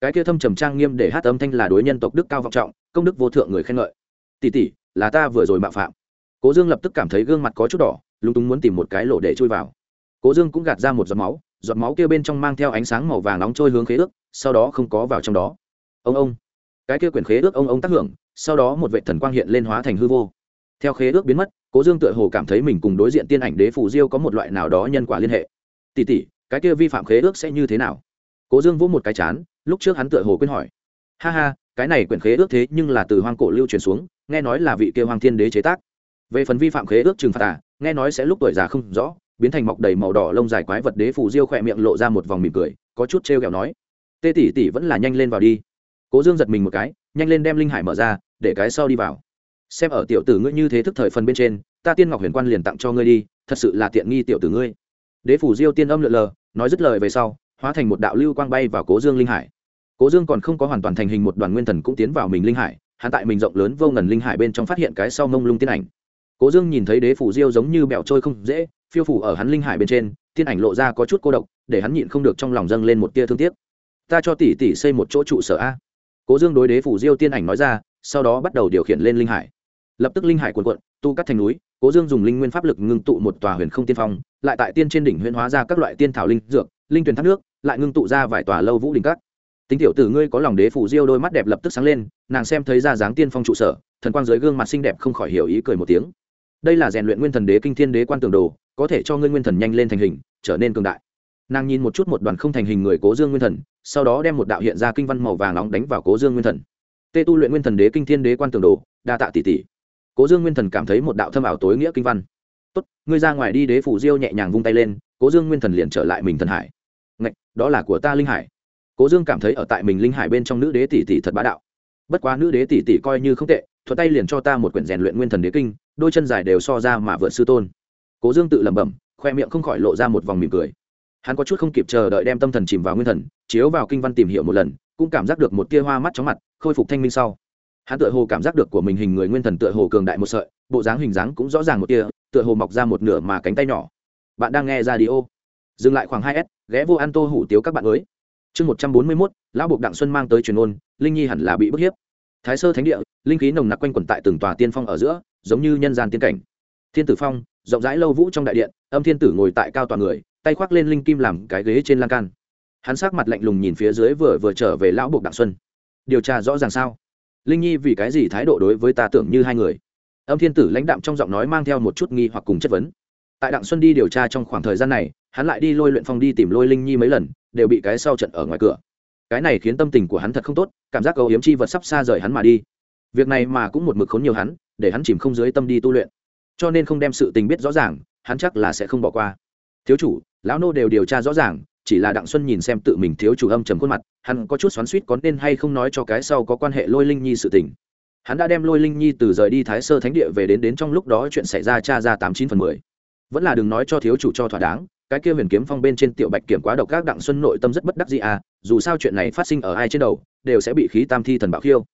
Cái kia thâm trầm trang nghiêm để hát âm thanh là đối nhân tộc đức cao vọng trọng, công đức vô thượng người khen ngợi. Tỷ tỷ, là ta vừa rồi mạo phạm. Cố dương lập tức cảm thấy gương mặt có chút đỏ, lúng túng muốn tìm một cái lỗ để chui vào. Cố dương cũng gạt ra một giọt máu giọt máu kia bên trong mang theo ánh sáng màu vàng nóng trôi hướng khế ước, sau đó không có vào trong đó. Ông ông. Cái kia quyển khế ước ông ông tác hưởng, sau đó một vệ thần quang hiện lên hóa thành hư vô. Theo khế ước biến mất cố dương tựa hồ cảm thấy mình cùng đối diện tiên ảnh đế phủ diêu có một loại nào đó nhân quả liên hệ. Tỷ tỷ, cái kia vi phạm khế ước sẽ như thế nào? Cố dương vỗ một cái chán, lúc trước hắn tựa hồ quên hỏi. Ha ha, cái này quyển khế ước thế nhưng là từ hoang cổ lưu truyền xuống, nghe nói là vị kia hoàng thiên đế chế tác. Về phần vi phạm khế ước trừng phạt à nghe nói sẽ lúc tuổi già không rõ, biến thành mọc đầy màu đỏ lông dài quái vật đế phủ diêu khỏe miệng lộ ra một vòng mỉm cười, có chút t r kẹo nói. Tê tỷ tỷ vẫn là nhanh lên vào đi. Cố dương giật mình một cái, nhanh lên đem linh hải mở ra, để cái sau đi vào xem ở tiểu tử ngươi như thế thức thời phần bên trên, ta tiên ngọc huyền quan liền tặng cho ngươi đi, thật sự là tiện nghi tiểu tử ngươi. Đế phủ diêu tiên âm lượn lờ, nói dứt lời về sau, hóa thành một đạo lưu quang bay vào cố dương linh hải. Cố dương còn không có hoàn toàn thành hình một đoàn nguyên thần cũng tiến vào mình linh hải, hắn tại mình rộng lớn vô ngần linh hải bên trong phát hiện cái sau mông lung tiên ảnh. Cố dương nhìn thấy đế phủ diêu giống như bẹo trôi không dễ, phiêu phủ ở hắn linh hải bên trên, tiên ảnh lộ ra có chút cô độc, để hắn nhịn không được trong lòng dâng lên một tia thương tiếc. Ta cho tỷ tỷ xây một chỗ trụ sở a. Cố dương đối đế phủ diêu tiên ảnh nói ra, sau đó bắt đầu điều khiển lên linh hải lập tức linh hải cuồn cuộn, tu cắt thành núi, cố dương dùng linh nguyên pháp lực ngưng tụ một tòa huyền không tiên phong, lại tại tiên trên đỉnh huyền hóa ra các loại tiên thảo linh dược, linh tuyển thác nước, lại ngưng tụ ra vài tòa lâu vũ đình cắt tính tiểu tử ngươi có lòng đế phủ diêu đôi mắt đẹp lập tức sáng lên, nàng xem thấy ra dáng tiên phong trụ sở, thần quang dưới gương mặt xinh đẹp không khỏi hiểu ý cười một tiếng. Đây là rèn luyện nguyên thần đế kinh thiên đế quan tường đồ, có thể cho ngươi nguyên thần nhanh lên thành hình, trở nên cường đại. Nàng nhìn một chút một đoàn không thành hình người cố dương nguyên thần, sau đó đem một đạo hiện ra kinh văn màu vàng nóng đánh vào cố dương nguyên thần. Tê tu luyện nguyên thần đế kinh thiên đế quan tường đồ, đa tạ tỷ tỷ cố dương nguyên thần cảm thấy một đạo thâm ảo tối nghĩa kinh văn. Tốt, ngươi ra ngoài đi. Đế phủ diêu nhẹ nhàng vung tay lên, cố dương nguyên thần liền trở lại mình thần hải. Ngạch, đó là của ta linh hải. Cố dương cảm thấy ở tại mình linh hải bên trong nữ đế tỷ tỷ thật bá đạo. Bất quá nữ đế tỷ tỷ coi như không tệ thuật tay liền cho ta một quyển rèn luyện nguyên thần đế kinh, đôi chân dài đều so ra mà vượt sư tôn. Cố dương tự lẩm bẩm, khoe miệng không khỏi lộ ra một vòng mỉm cười. Hắn có chút không kịp chờ đợi đem tâm thần chìm vào nguyên thần, chiếu vào kinh văn tìm hiểu một lần, cũng cảm giác được một tia hoa mắt chóng mặt, khôi phục thanh minh sau hắn tựa hồ cảm giác được của mình hình người nguyên thần tựa hồ cường đại một sợi, bộ dáng hình dáng cũng rõ ràng một tia, tựa hồ mọc ra một nửa mà cánh tay nhỏ. Bạn đang nghe ra đi ô dừng lại khoảng hai s, ghé vô ăn tô hủ tiếu các bạn mới. Chương một trăm bốn mươi mốt, lão buộc đặng xuân mang tới truyền ôn, linh nhi hẳn là bị bức hiếp. Thái sơ thánh địa, linh khí nồng nặc quanh quẩn tại từng tòa tiên phong ở giữa, giống như nhân gian tiên cảnh. Thiên tử phong, rộng rãi lâu vũ trong đại điện, âm thiên tử ngồi tại cao toàn người, tay khoác lên linh kim làm cái ghế trên lan can. Hắn sắc mặt lạnh lùng nhìn phía dưới vừa vừa trở về lão buộc đặng xuân. Điều tra rõ ràng sao? Linh nhi vì cái gì thái độ đối với ta tưởng như hai người? Âm thiên tử lãnh đạm trong giọng nói mang theo một chút nghi hoặc cùng chất vấn. Tại đặng xuân đi điều tra trong khoảng thời gian này, hắn lại đi lôi luyện phong đi tìm lôi linh nhi mấy lần, đều bị cái sau trận ở ngoài cửa. Cái này khiến tâm tình của hắn thật không tốt, cảm giác âu hiếm chi vật sắp xa rời hắn mà đi. Việc này mà cũng một mực khốn nhiều hắn, để hắn chìm không dưới tâm đi tu luyện. Cho nên không đem sự tình biết rõ ràng, hắn chắc là sẽ không bỏ qua. Thiếu chủ, lão nô đều điều tra rõ ràng chỉ là đặng xuân nhìn xem tự mình thiếu chủ âm trầm khuôn mặt, hắn có chút xoắn suýt có nên hay không nói cho cái sau có quan hệ lôi linh nhi sự tình. Hắn đã đem lôi linh nhi từ rời đi thái sơ thánh địa về đến đến trong lúc đó chuyện xảy ra cha ra tám chín phần mười. Vẫn là đừng nói cho thiếu chủ cho thỏa đáng, cái kia huyền kiếm phong bên trên tiểu bạch kiểm quá độc các đặng xuân nội tâm rất bất đắc gì à dù sao chuyện này phát sinh ở ai trên đầu, đều sẽ bị khí tam thi thần bảo khiêu.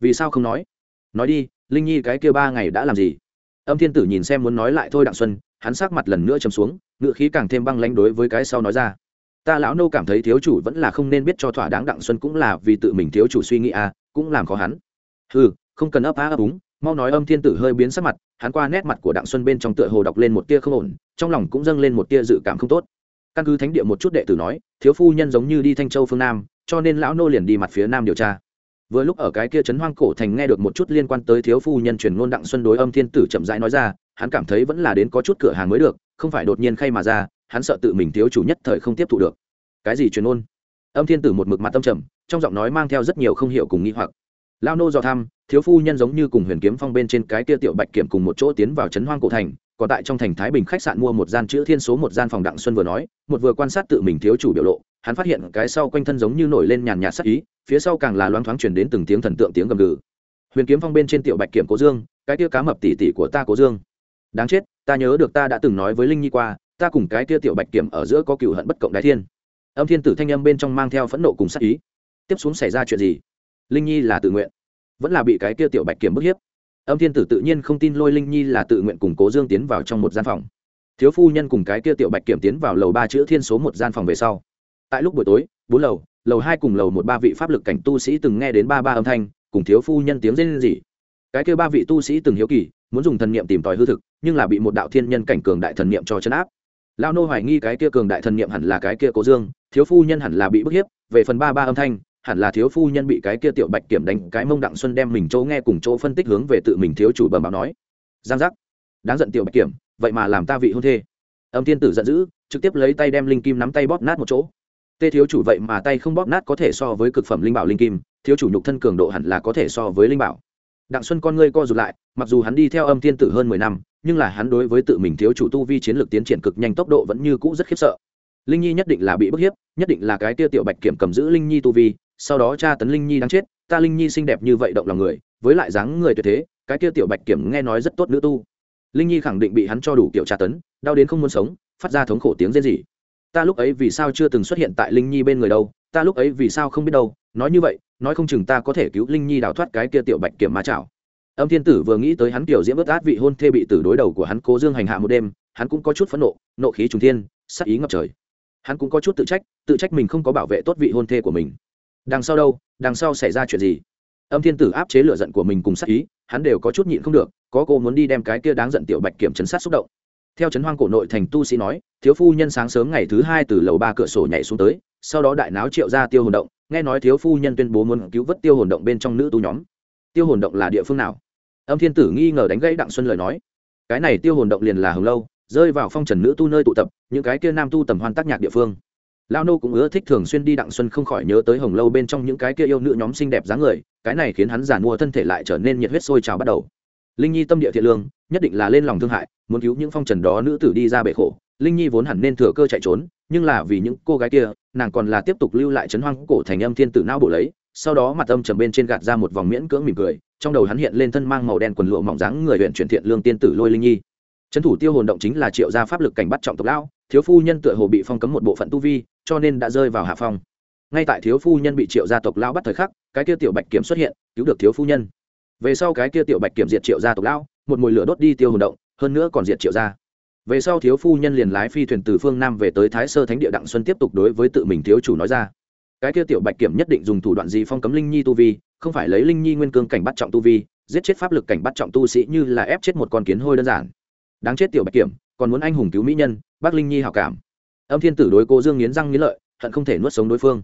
Vì sao không nói? Nói đi, linh nhi cái kia ba ngày đã làm gì? Âm thiên tử nhìn xem muốn nói lại thôi đặng xuân, hắn sắc mặt lần nữa chấm xuống ngựa khí càng thêm băng lánh đối với cái sau nói ra ta lão nô cảm thấy thiếu chủ vẫn là không nên biết cho thỏa đáng đặng xuân cũng là vì tự mình thiếu chủ suy nghĩ à cũng làm khó hắn. Ừ không cần ấp á ấp úng, mau nói âm thiên tử hơi biến sắc mặt, hắn qua nét mặt của đặng xuân bên trong tựa hồ đọc lên một tia không ổn, trong lòng cũng dâng lên một tia dự cảm không tốt. Căn cứ thánh địa một chút đệ tử nói, thiếu phu nhân giống như đi thanh châu phương nam, cho nên lão nô liền đi mặt phía nam điều tra. Vừa lúc ở cái kia trấn hoang cổ thành nghe được một chút liên quan tới thiếu phu nhân truyền ngôn đặng xuân đối âm thiên tử chậm rãi nói ra, hắn cảm thấy vẫn là đến có chút cửa hàng mới được, không phải đột nhiên khay mà ra hắn sợ tự mình thiếu chủ nhất thời không tiếp thụ được. Cái gì truyền ngôn? Âm thiên tử một mực mặt tâm trầm, trong giọng nói mang theo rất nhiều không hiểu cùng nghi hoặc. Lao nô dò thăm, thiếu phu nhân giống như cùng huyền kiếm phong bên trên cái kia tiểu bạch kiểm cùng một chỗ tiến vào trấn hoang cổ thành, còn tại trong thành thái bình khách sạn mua một gian chữ thiên số một gian phòng đặng xuân vừa nói, một vừa quan sát tự mình thiếu chủ biểu lộ, hắn phát hiện cái sau quanh thân giống như nổi lên nhàn nhạt sắc ý, phía sau càng là loáng thoáng chuyển đến từng tiếng thần tượng tiếng gầm gừ. Huyền kiếm phong bên trên tiểu bạch kiểm cố dương, cái kia cá mập tỉ tỉ của ta cố dương. Đáng chết, ta nhớ được ta đã từng nói với linh nhi qua ta cùng cái kia tiểu bạch kiểm ở giữa có cựu hận bất cộng đái thiên. Âm thiên tử thanh âm bên trong mang theo phẫn nộ cùng sắc ý. Tiếp xuống xảy ra chuyện gì? Linh nhi là tự nguyện. Vẫn là bị cái kia tiểu bạch kiểm bức hiếp. Âm thiên tử tự nhiên không tin lôi linh nhi là tự nguyện cùng cố dương tiến vào trong một gian phòng. Thiếu phu nhân cùng cái kia tiểu bạch kiểm tiến vào lầu ba chữ thiên số một gian phòng về sau. Tại lúc buổi tối, bốn lầu lầu hai cùng lầu một ba vị pháp lực cảnh tu sĩ từng nghe đến ba ba âm thanh, cùng thiếu phu nhân tiếng rên rỉ. Cái kia ba vị tu sĩ từng hiếu kỳ, muốn dùng thần niệm tìm tòi hư thực, nhưng là bị một đạo thiên nhân cảnh cường đại thần niệm cho chấn áp lao nô hoài nghi cái kia cường đại thần niệm hẳn là cái kia cố dương, thiếu phu nhân hẳn là bị bức hiếp, về phần ba ba âm thanh, hẳn là thiếu phu nhân bị cái kia tiểu bạch kiểm đánh, cái mông đặng xuân đem mình chỗ nghe cùng chỗ phân tích hướng về tự mình thiếu chủ bẩm báo nói. Giang giác. Đáng giận tiểu bạch kiểm, vậy mà làm ta vị hôn thê. Âm tiên tử giận dữ, trực tiếp lấy tay đem linh kim nắm tay bóp nát một chỗ. Tê thiếu chủ vậy mà tay không bóp nát có thể so với cực phẩm linh bảo linh kim, thiếu chủ nhục thân cường độ hẳn là có thể so với linh bảo. Đặng xuân con ngươi co rụt lại, mặc dù hắn đi theo âm tiên tử hơn mười năm nhưng là hắn đối với tự mình thiếu chủ tu vi chiến lược tiến triển cực nhanh tốc độ vẫn như cũ rất khiếp sợ. Linh nhi nhất định là bị bức hiếp, nhất định là cái tia tiểu bạch kiểm cầm giữ linh nhi tu vi, sau đó cha tấn linh nhi đáng chết, ta linh nhi xinh đẹp như vậy động lòng người, với lại dáng người tuyệt thế, cái tia tiểu bạch kiểm nghe nói rất tốt nữ tu. Linh nhi khẳng định bị hắn cho đủ kiểu tra tấn, đau đến không muốn sống, phát ra thống khổ tiếng rên rỉ. Ta lúc ấy vì sao chưa từng xuất hiện tại linh nhi bên người đâu, ta lúc ấy vì sao không biết đâu, nói như vậy, nói không chừng ta có thể cứu linh nhi đào thoát cái kia tiểu bạch kiểm ma chảo âm thiên tử vừa nghĩ tới hắn tiểu diễm ướt át vị hôn thê bị tử đối đầu của hắn, cố dương hành hạ một đêm, hắn cũng có chút phẫn nộ nộ khí trùng thiên, sắc ý ngập trời. Hắn cũng có chút tự trách tự trách mình không có bảo vệ tốt vị hôn thê của mình. Đằng sau đâu, đằng sau xảy ra chuyện gì? Âm thiên tử áp chế lửa giận của mình cùng sắc ý, hắn đều có chút nhịn không được, có cô muốn đi đem cái kia đáng giận tiểu bạch kiểm chấn sát xúc động. Theo trấn hoang cổ nội thành tu sĩ nói, thiếu phu nhân sáng sớm ngày thứ hai từ lầu ba cửa sổ nhảy xuống tới, sau đó đại náo triệu ra tiêu hồn động, nghe nói thiếu phu nhân tuyên bố muốn cứu vớt tiêu hồn động bên trong nữ tu nhóm tiêu hồn động là địa phương nào? Âm thiên tử nghi ngờ đánh gãy đặng xuân lời nói. Cái này tiêu hồn động liền là hồng lâu, rơi vào phong trần nữ tu nơi tụ tập, những cái kia nam tu tầm hoan tác nhạc địa phương. Lao nô cũng ưa thích thường xuyên đi đặng xuân không khỏi nhớ tới hồng lâu bên trong những cái kia yêu nữ nhóm xinh đẹp dáng người, cái này khiến hắn giản mua thân thể lại trở nên nhiệt huyết sôi trào bắt đầu. Linh nhi tâm địa thiện lương, nhất định là lên lòng thương hại, muốn cứu những phong trần đó nữ tử đi ra bể khổ. Linh nhi vốn hẳn nên thừa cơ chạy trốn, nhưng là vì những cô gái kia, nàng còn là tiếp tục lưu lại trấn hoang cổ thành âm thiên tử não bổ lấy sau đó mặt âm trầm bên trên gạt ra một vòng miễn cưỡng mỉm cười, trong đầu hắn hiện lên thân mang màu đen quần lụa mỏng dáng người huyện chuyển thiện lương tiên tử lôi linh nhi. Trấn thủ tiêu hồn động chính là triệu gia pháp lực cảnh bắt trọng tộc lão, thiếu phu nhân tựa hồ bị phong cấm một bộ phận tu vi, cho nên đã rơi vào hạ phong. Ngay tại thiếu phu nhân bị triệu gia tộc lão bắt thời khắc, cái kia tiểu bạch kiểm xuất hiện, cứu được thiếu phu nhân. Về sau cái kia tiểu bạch kiểm diệt triệu gia tộc lão, một mùi lửa đốt đi tiêu hồn động, hơn nữa còn diệt triệu gia. Về sau thiếu phu nhân liền lái phi thuyền từ phương nam về tới thái sơ thánh địa đặng xuân tiếp tục đối với tự mình thiếu chủ nói ra cái kia tiểu bạch kiểm nhất định dùng thủ đoạn gì phong cấm linh nhi tu vi, không phải lấy linh nhi nguyên cương cảnh bắt trọng tu vi, giết chết pháp lực cảnh bắt trọng tu sĩ như là ép chết một con kiến hôi đơn giản. Đáng chết tiểu bạch kiểm, còn muốn anh hùng cứu mỹ nhân, bác linh nhi hảo cảm. Âm thiên tử đối cô dương nghiến răng nghiến lợi, hận không thể nuốt sống đối phương.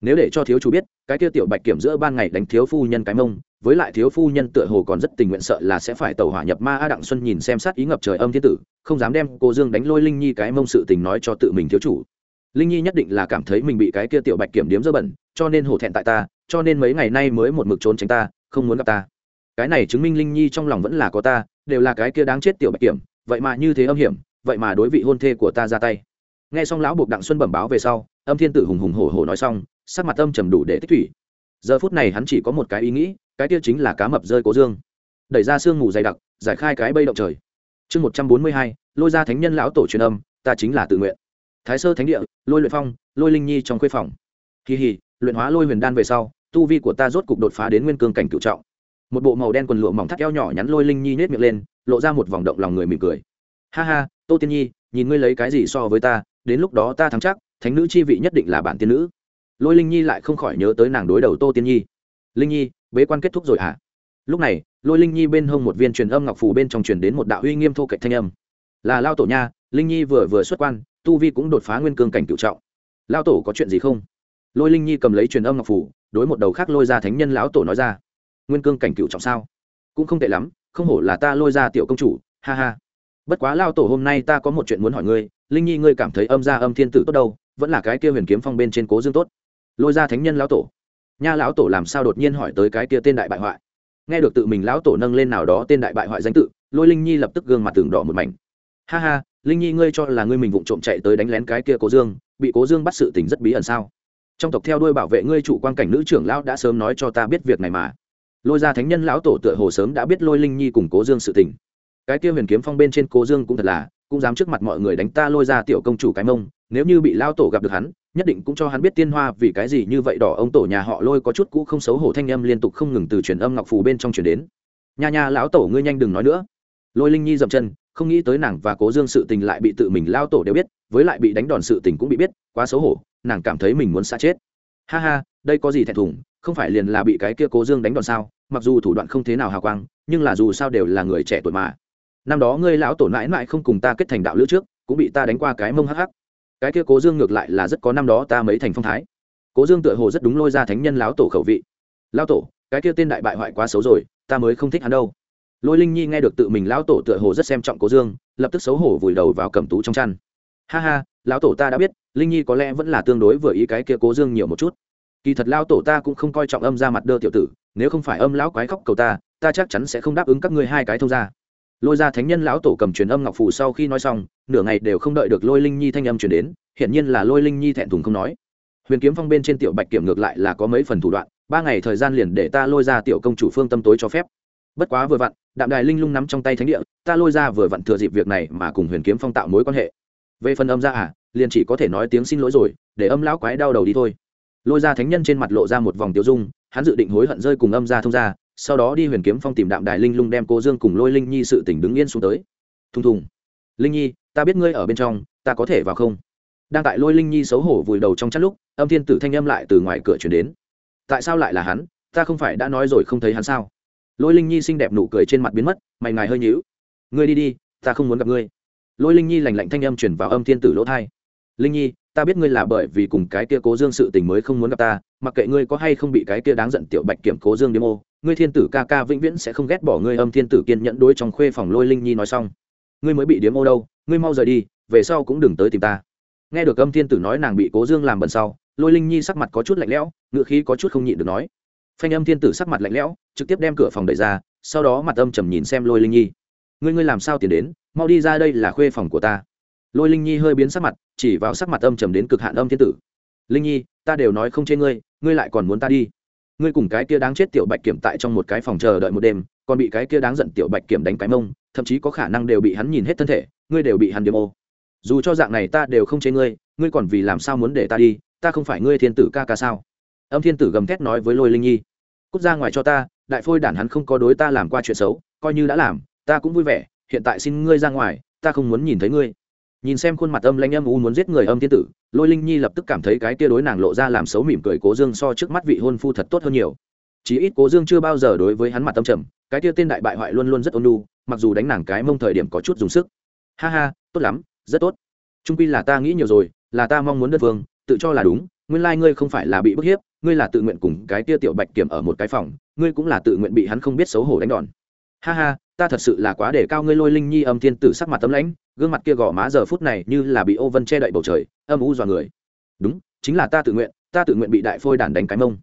Nếu để cho thiếu chủ biết, cái kia tiểu bạch kiểm giữa ban ngày đánh thiếu phu nhân cái mông, với lại thiếu phu nhân tựa hồ còn rất tình nguyện sợ là sẽ phải tàu hỏa nhập ma a đặng xuân nhìn xem sát ý ngập trời âm thiên tử, không dám đem cô dương đánh lôi linh nhi cái mông sự tình nói cho tự mình thiếu chủ linh nhi nhất định là cảm thấy mình bị cái kia tiểu bạch kiểm điếm dơ bẩn, cho nên hổ thẹn tại ta, cho nên mấy ngày nay mới một mực trốn tránh ta, không muốn gặp ta. Cái này chứng minh linh nhi trong lòng vẫn là có ta, đều là cái kia đáng chết tiểu bạch kiểm, vậy mà như thế âm hiểm, vậy mà đối vị hôn thê của ta ra tay. Nghe xong lão buộc đặng xuân bẩm báo về sau, âm thiên tử hùng hùng hổ hổ nói xong, sắc mặt âm trầm đủ để tích thủy. Giờ phút này hắn chỉ có một cái ý nghĩ, cái kia chính là cá mập rơi cố dương. Đẩy ra sương mù dày đặc, giải khai cái bây động trời. Chương một trăm bốn mươi hai, lôi ra thánh nhân lão tổ truyền âm, ta chính là tự nguyện thái sơ thánh địa, lôi luyện phong, lôi linh nhi trong khuê phòng. Kỳ hì luyện hóa lôi huyền đan về sau, tu vi của ta rốt cục đột phá đến nguyên cương cảnh cựu trọng. Một bộ màu đen quần lụa mỏng thắt eo nhỏ nhắn lôi linh nhi nhét miệng lên, lộ ra một vòng động lòng người mỉm cười. Ha ha, tô tiên nhi, nhìn ngươi lấy cái gì so với ta, đến lúc đó ta thắng chắc, thánh nữ chi vị nhất định là bản tiên nữ. Lôi linh nhi lại không khỏi nhớ tới nàng đối đầu tô tiên nhi. Linh nhi, bế quan kết thúc rồi hả? À? lúc này, lôi linh nhi bên hông một viên truyền âm ngọc phù bên trong truyền đến một đạo uy nghiêm thô cạnh thanh âm. Là lao tổ nha, linh nhi vừa vừa xuất quan tu vi cũng đột phá nguyên cương cảnh cựu trọng. Lao tổ có chuyện gì không? Lôi linh nhi cầm lấy truyền âm ngọc phù đối một đầu khác lôi ra thánh nhân lão tổ nói ra. Nguyên cương cảnh cựu trọng sao? Cũng không tệ lắm, không hổ là ta lôi ra tiểu công chủ, ha ha. Bất quá lao tổ hôm nay ta có một chuyện muốn hỏi ngươi, linh nhi ngươi cảm thấy âm ra âm thiên tử tốt đâu, vẫn là cái kia huyền kiếm phong bên trên cố dương tốt. Lôi ra thánh nhân lão tổ. Nha lão tổ làm sao đột nhiên hỏi tới cái kia tên đại bại hoại? Nghe được tự mình lão tổ nâng lên nào đó tên đại bại hoại danh tự, lôi linh nhi lập tức gương mặt tường đỏ một mảnh. Ha ha linh nhi ngươi cho là ngươi mình vụng trộm chạy tới đánh lén cái kia cố dương, bị cố dương bắt sự tình rất bí ẩn sao? Trong tộc theo đuôi bảo vệ ngươi chủ quan cảnh nữ trưởng lão đã sớm nói cho ta biết việc này mà. Lôi ra thánh nhân lão tổ tựa hồ sớm đã biết lôi linh nhi cùng cố dương sự tình. Cái kia huyền kiếm phong bên trên cố dương cũng thật là, cũng dám trước mặt mọi người đánh ta lôi ra tiểu công chủ cái mông, nếu như bị lao tổ gặp được hắn, nhất định cũng cho hắn biết tiên hoa vì cái gì như vậy đỏ ông tổ nhà họ lôi có chút cũ không xấu hổ thanh âm liên tục không ngừng từ truyền âm ngọc phù bên trong truyền đến. Nha nha, lão tổ ngươi nhanh đừng nói nữa lôi linh nhi dậm chân, không nghĩ tới nàng và cố dương sự tình lại bị tự mình lao tổ đều biết, với lại bị đánh đòn sự tình cũng bị biết, quá xấu hổ, nàng cảm thấy mình muốn xa chết. Ha ha, đây có gì thẹn thùng, không phải liền là bị cái kia cố dương đánh đòn sao? Mặc dù thủ đoạn không thế nào hào quang, nhưng là dù sao đều là người trẻ tuổi mà. Năm đó ngươi lão tổ mãi mãi không cùng ta kết thành đạo lữ trước, cũng bị ta đánh qua cái mông hắc hắc. Cái kia cố dương ngược lại là rất có năm đó ta mấy thành phong thái. Cố dương tựa hồ rất đúng lôi ra thánh nhân lão tổ khẩu vị. Lão tổ, cái kia tên đại bại hoại quá xấu rồi, ta mới không thích hắn đâu lôi linh nhi nghe được tự mình lão tổ tựa hồ rất xem trọng cố dương, lập tức xấu hổ vùi đầu vào cầm tú trong chăn. Ha ha, lão tổ ta đã biết, linh nhi có lẽ vẫn là tương đối vừa ý cái kia cố dương nhiều một chút. Kỳ thật lão tổ ta cũng không coi trọng âm ra mặt đơ tiểu tử, nếu không phải âm lão quái khóc cầu ta ta chắc chắn sẽ không đáp ứng các ngươi hai cái thông ra lôi ra thánh nhân lão tổ cầm truyền âm ngọc phù sau khi nói xong, nửa ngày đều không đợi được lôi linh nhi thanh âm truyền đến hiện nhiên là lôi linh nhi thẹn thùng không nói. Huyền kiếm phong bên trên tiểu bạch kiểm ngược lại là có mấy phần thủ đoạn, ba ngày thời gian liền để ta lôi ra tiểu công chủ phương tâm tối cho phép. Bất quá vừa vặn đạm đài linh lung nắm trong tay thánh địa, ta lôi ra vừa vặn thừa dịp việc này mà cùng huyền kiếm phong tạo mối quan hệ. Về phần âm ra à liền chỉ có thể nói tiếng xin lỗi rồi, để âm lão quái đau đầu đi thôi. Lôi ra thánh nhân trên mặt lộ ra một vòng tiêu dung, hắn dự định hối hận rơi cùng âm ra thông ra sau đó đi huyền kiếm phong tìm đạm đài linh lung đem cô dương cùng lôi linh nhi sự tỉnh đứng yên xuống tới. Thùng thùng. Linh nhi, ta biết ngươi ở bên trong, ta có thể vào không? Đang tại lôi linh nhi xấu hổ vùi đầu trong chắt lúc, âm thiên tử thanh âm lại từ ngoài cửa chuyển đến. Tại sao lại là hắn? Ta không phải đã nói rồi không thấy hắn sao? Lôi linh nhi xinh đẹp nụ cười trên mặt biến mất, mày ngài hơi nhíu. Ngươi đi đi, ta không muốn gặp ngươi. Lôi linh nhi lành lạnh thanh âm chuyển vào âm thiên tử lỗ thai. Linh nhi, ta biết ngươi là bởi vì cùng cái kia cố dương sự tình mới không muốn gặp ta, mặc kệ ngươi có hay không bị cái kia đáng giận tiểu bạch kiểm cố dương đêm ô, ngươi thiên tử ca ca vĩnh viễn sẽ không ghét bỏ ngươi, âm thiên tử kiên nhẫn đối trong khuê phòng lôi linh nhi nói xong. Ngươi mới bị điếm ô đâu, ngươi mau rời đi, về sau cũng đừng tới tìm ta. Nghe được âm thiên tử nói nàng bị cố dương làm bẩn sau, lôi linh nhi sắc mặt có chút lạnh lẽo ngựa khí có chút không nhịn được nói phanh âm thiên tử sắc mặt lạnh lẽo, trực tiếp đem cửa phòng đẩy ra, sau đó mặt âm trầm nhìn xem lôi linh nhi. Ngươi ngươi làm sao tiền đến? Mau đi ra đây là khuê phòng của ta. Lôi linh nhi hơi biến sắc mặt, chỉ vào sắc mặt âm trầm đến cực hạn âm thiên tử. Linh nhi, ta đều nói không chê ngươi ngươi lại còn muốn ta đi. Ngươi cùng cái kia đáng chết tiểu bạch kiểm tại trong một cái phòng chờ đợi một đêm, còn bị cái kia đáng giận tiểu bạch kiểm đánh cái mông, thậm chí có khả năng đều bị hắn nhìn hết thân thể, ngươi đều bị hắn điếm ô. Dù cho dạng này ta đều không chế ngươi ngươi còn vì làm sao muốn để ta đi, ta không phải ngươi thiên tử ca ca sao? Âm thiên tử gầm thét nói với lôi linh nhi cút ra ngoài cho ta, đại phôi đản hắn không có đối ta làm qua chuyện xấu, coi như đã làm, ta cũng vui vẻ, hiện tại xin ngươi ra ngoài, ta không muốn nhìn thấy ngươi. Nhìn xem khuôn mặt âm lanh âm u muốn giết người âm thiên tử, lôi linh nhi lập tức cảm thấy cái tia đối nàng lộ ra làm xấu mỉm cười cố dương so trước mắt vị hôn phu thật tốt hơn nhiều. Chí ít cố dương chưa bao giờ đối với hắn mặt tâm trầm, cái tia tên đại bại hoại luôn luôn rất ôn lu mặc dù đánh nàng cái mông thời điểm có chút dùng sức. Ha ha, tốt lắm, rất tốt. Trung quy là ta nghĩ nhiều rồi, là ta mong muốn đất vương tự cho là đúng nguyên lai ngươi không phải là bị bức hiếp, ngươi là tự nguyện cùng cái tia tiểu bạch kiểm ở một cái phòng, ngươi cũng là tự nguyện bị hắn không biết xấu hổ đánh đòn. Ha ha, ta thật sự là quá để cao ngươi lôi linh nhi âm thiên tử sắc mặt tấm lãnh, gương mặt kia gò má giờ phút này như là bị ô vân che đậy bầu trời, âm u dọa người. Đúng, chính là ta tự nguyện, ta tự nguyện bị đại phôi đản đánh cái mông.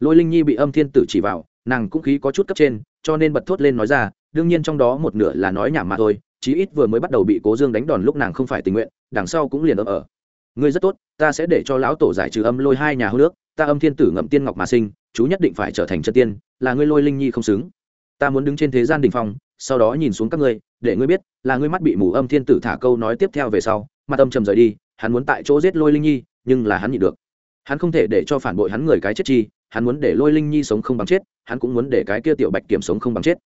Lôi linh nhi bị âm thiên tử chỉ vào, nàng cũng khí có chút cấp trên, cho nên bật thốt lên nói ra, đương nhiên trong đó một nửa là nói nhảm mà thôi, chí ít vừa mới bắt đầu bị cố dương đánh đòn lúc nàng không phải tình nguyện, đằng sau cũng liền ở ở ngươi rất tốt, ta sẽ để cho lão tổ giải trừ âm lôi hai nhà hô nước, ta âm thiên tử ngậm tiên ngọc mà sinh, chú nhất định phải trở thành chân tiên, là ngươi lôi linh nhi không xứng. Ta muốn đứng trên thế gian đình phong, sau đó nhìn xuống các ngươi, để ngươi biết là ngươi mắt bị mù âm thiên tử thả câu nói tiếp theo về sau, mặt âm trầm rời đi, hắn muốn tại chỗ giết lôi linh nhi, nhưng là hắn nhịn được. Hắn không thể để cho phản bội hắn người cái chết chi, hắn muốn để lôi linh nhi sống không bằng chết, hắn cũng muốn để cái kia tiểu bạch kiểm sống không bằng chết.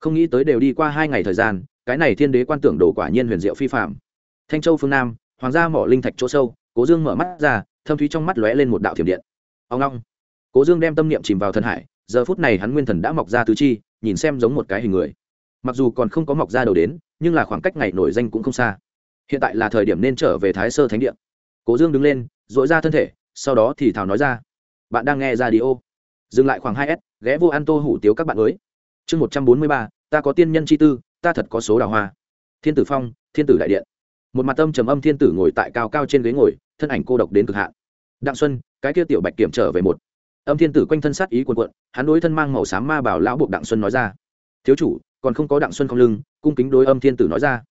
Không nghĩ tới đều đi qua hai ngày thời gian, cái này thiên đế quan tưởng đồ quả nhiên huyền diệu phi phạm. Thanh châu phương nam, hoàng gia mỏ linh thạch chỗ sâu cố dương mở mắt ra, thâm thúy trong mắt lóe lên một đạo thiểm điện. Ông long cố dương đem tâm niệm chìm vào thân hải, giờ phút này hắn nguyên thần đã mọc ra tứ chi, nhìn xem giống một cái hình người. Mặc dù còn không có mọc ra đầu đến, nhưng là khoảng cách ngày nổi danh cũng không xa. Hiện tại là thời điểm nên trở về thái sơ thánh địa. Cố dương đứng lên dội ra thân thể, sau đó thì thảo nói ra. Bạn đang nghe ra đi ô dừng lại khoảng hai s, ghé vô ăn tô hủ tiếu các bạn mới. Chương một trăm bốn mươi ba, ta có tiên nhân chi tư, ta thật có số đào hoa. Thiên tử phong, thiên tử đại điện. Một mặt âm trầm âm thiên tử ngồi tại cao cao trên ghế ngồi thân ảnh cô độc đến cực hạn. Đặng xuân, cái kia tiểu bạch kiểm trở về một. Âm thiên tử quanh thân sát ý quần quận hắn đối thân mang màu xám ma bảo lão buộc đặng xuân nói ra. Thiếu chủ, còn không có đặng xuân không lưng, cung kính đối âm thiên tử nói ra.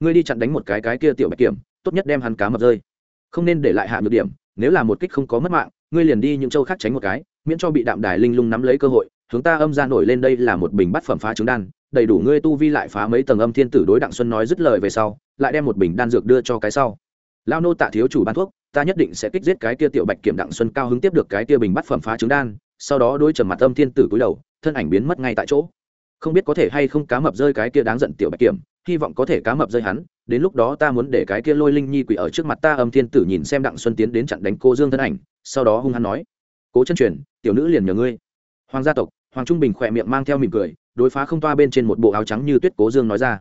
Ngươi đi chặn đánh một cái cái kia tiểu bạch kiểm, tốt nhất đem hắn cá mập rơi. Không nên để lại hạ nhược điểm, nếu là một kích không có mất mạng, ngươi liền đi những châu khác tránh một cái, miễn cho bị đạm đài linh lung nắm lấy cơ hội, hướng ta âm ra nổi lên đây là một bình bắt phẩm phá trứng đan, đầy đủ ngươi tu vi lại phá mấy tầng âm thiên tử đối đặng xuân nói dứt lời về sau, lại đem một bình đan dược đưa cho cái sau. Lao nô tạ thiếu chủ bán thuốc ta nhất định sẽ kích giết cái kia tiểu bạch kiểm đặng xuân cao hứng tiếp được cái kia bình bắt phẩm phá trứng đan, sau đó đôi trầm mặt âm thiên tử cúi đầu, thân ảnh biến mất ngay tại chỗ. Không biết có thể hay không cá mập rơi cái kia đáng giận tiểu bạch kiểm, hy vọng có thể cá mập rơi hắn, đến lúc đó ta muốn để cái kia lôi linh nhi quỷ ở trước mặt ta âm thiên tử nhìn xem đặng xuân tiến đến chặn đánh cô dương thân ảnh, sau đó hung hắn nói, cố chân truyền, tiểu nữ liền nhờ ngươi. Hoàng gia tộc, hoàng trung bình khỏe miệng mang theo mỉm cười, đối phá không toa bên trên một bộ áo trắng như tuyết cố dương nói ra.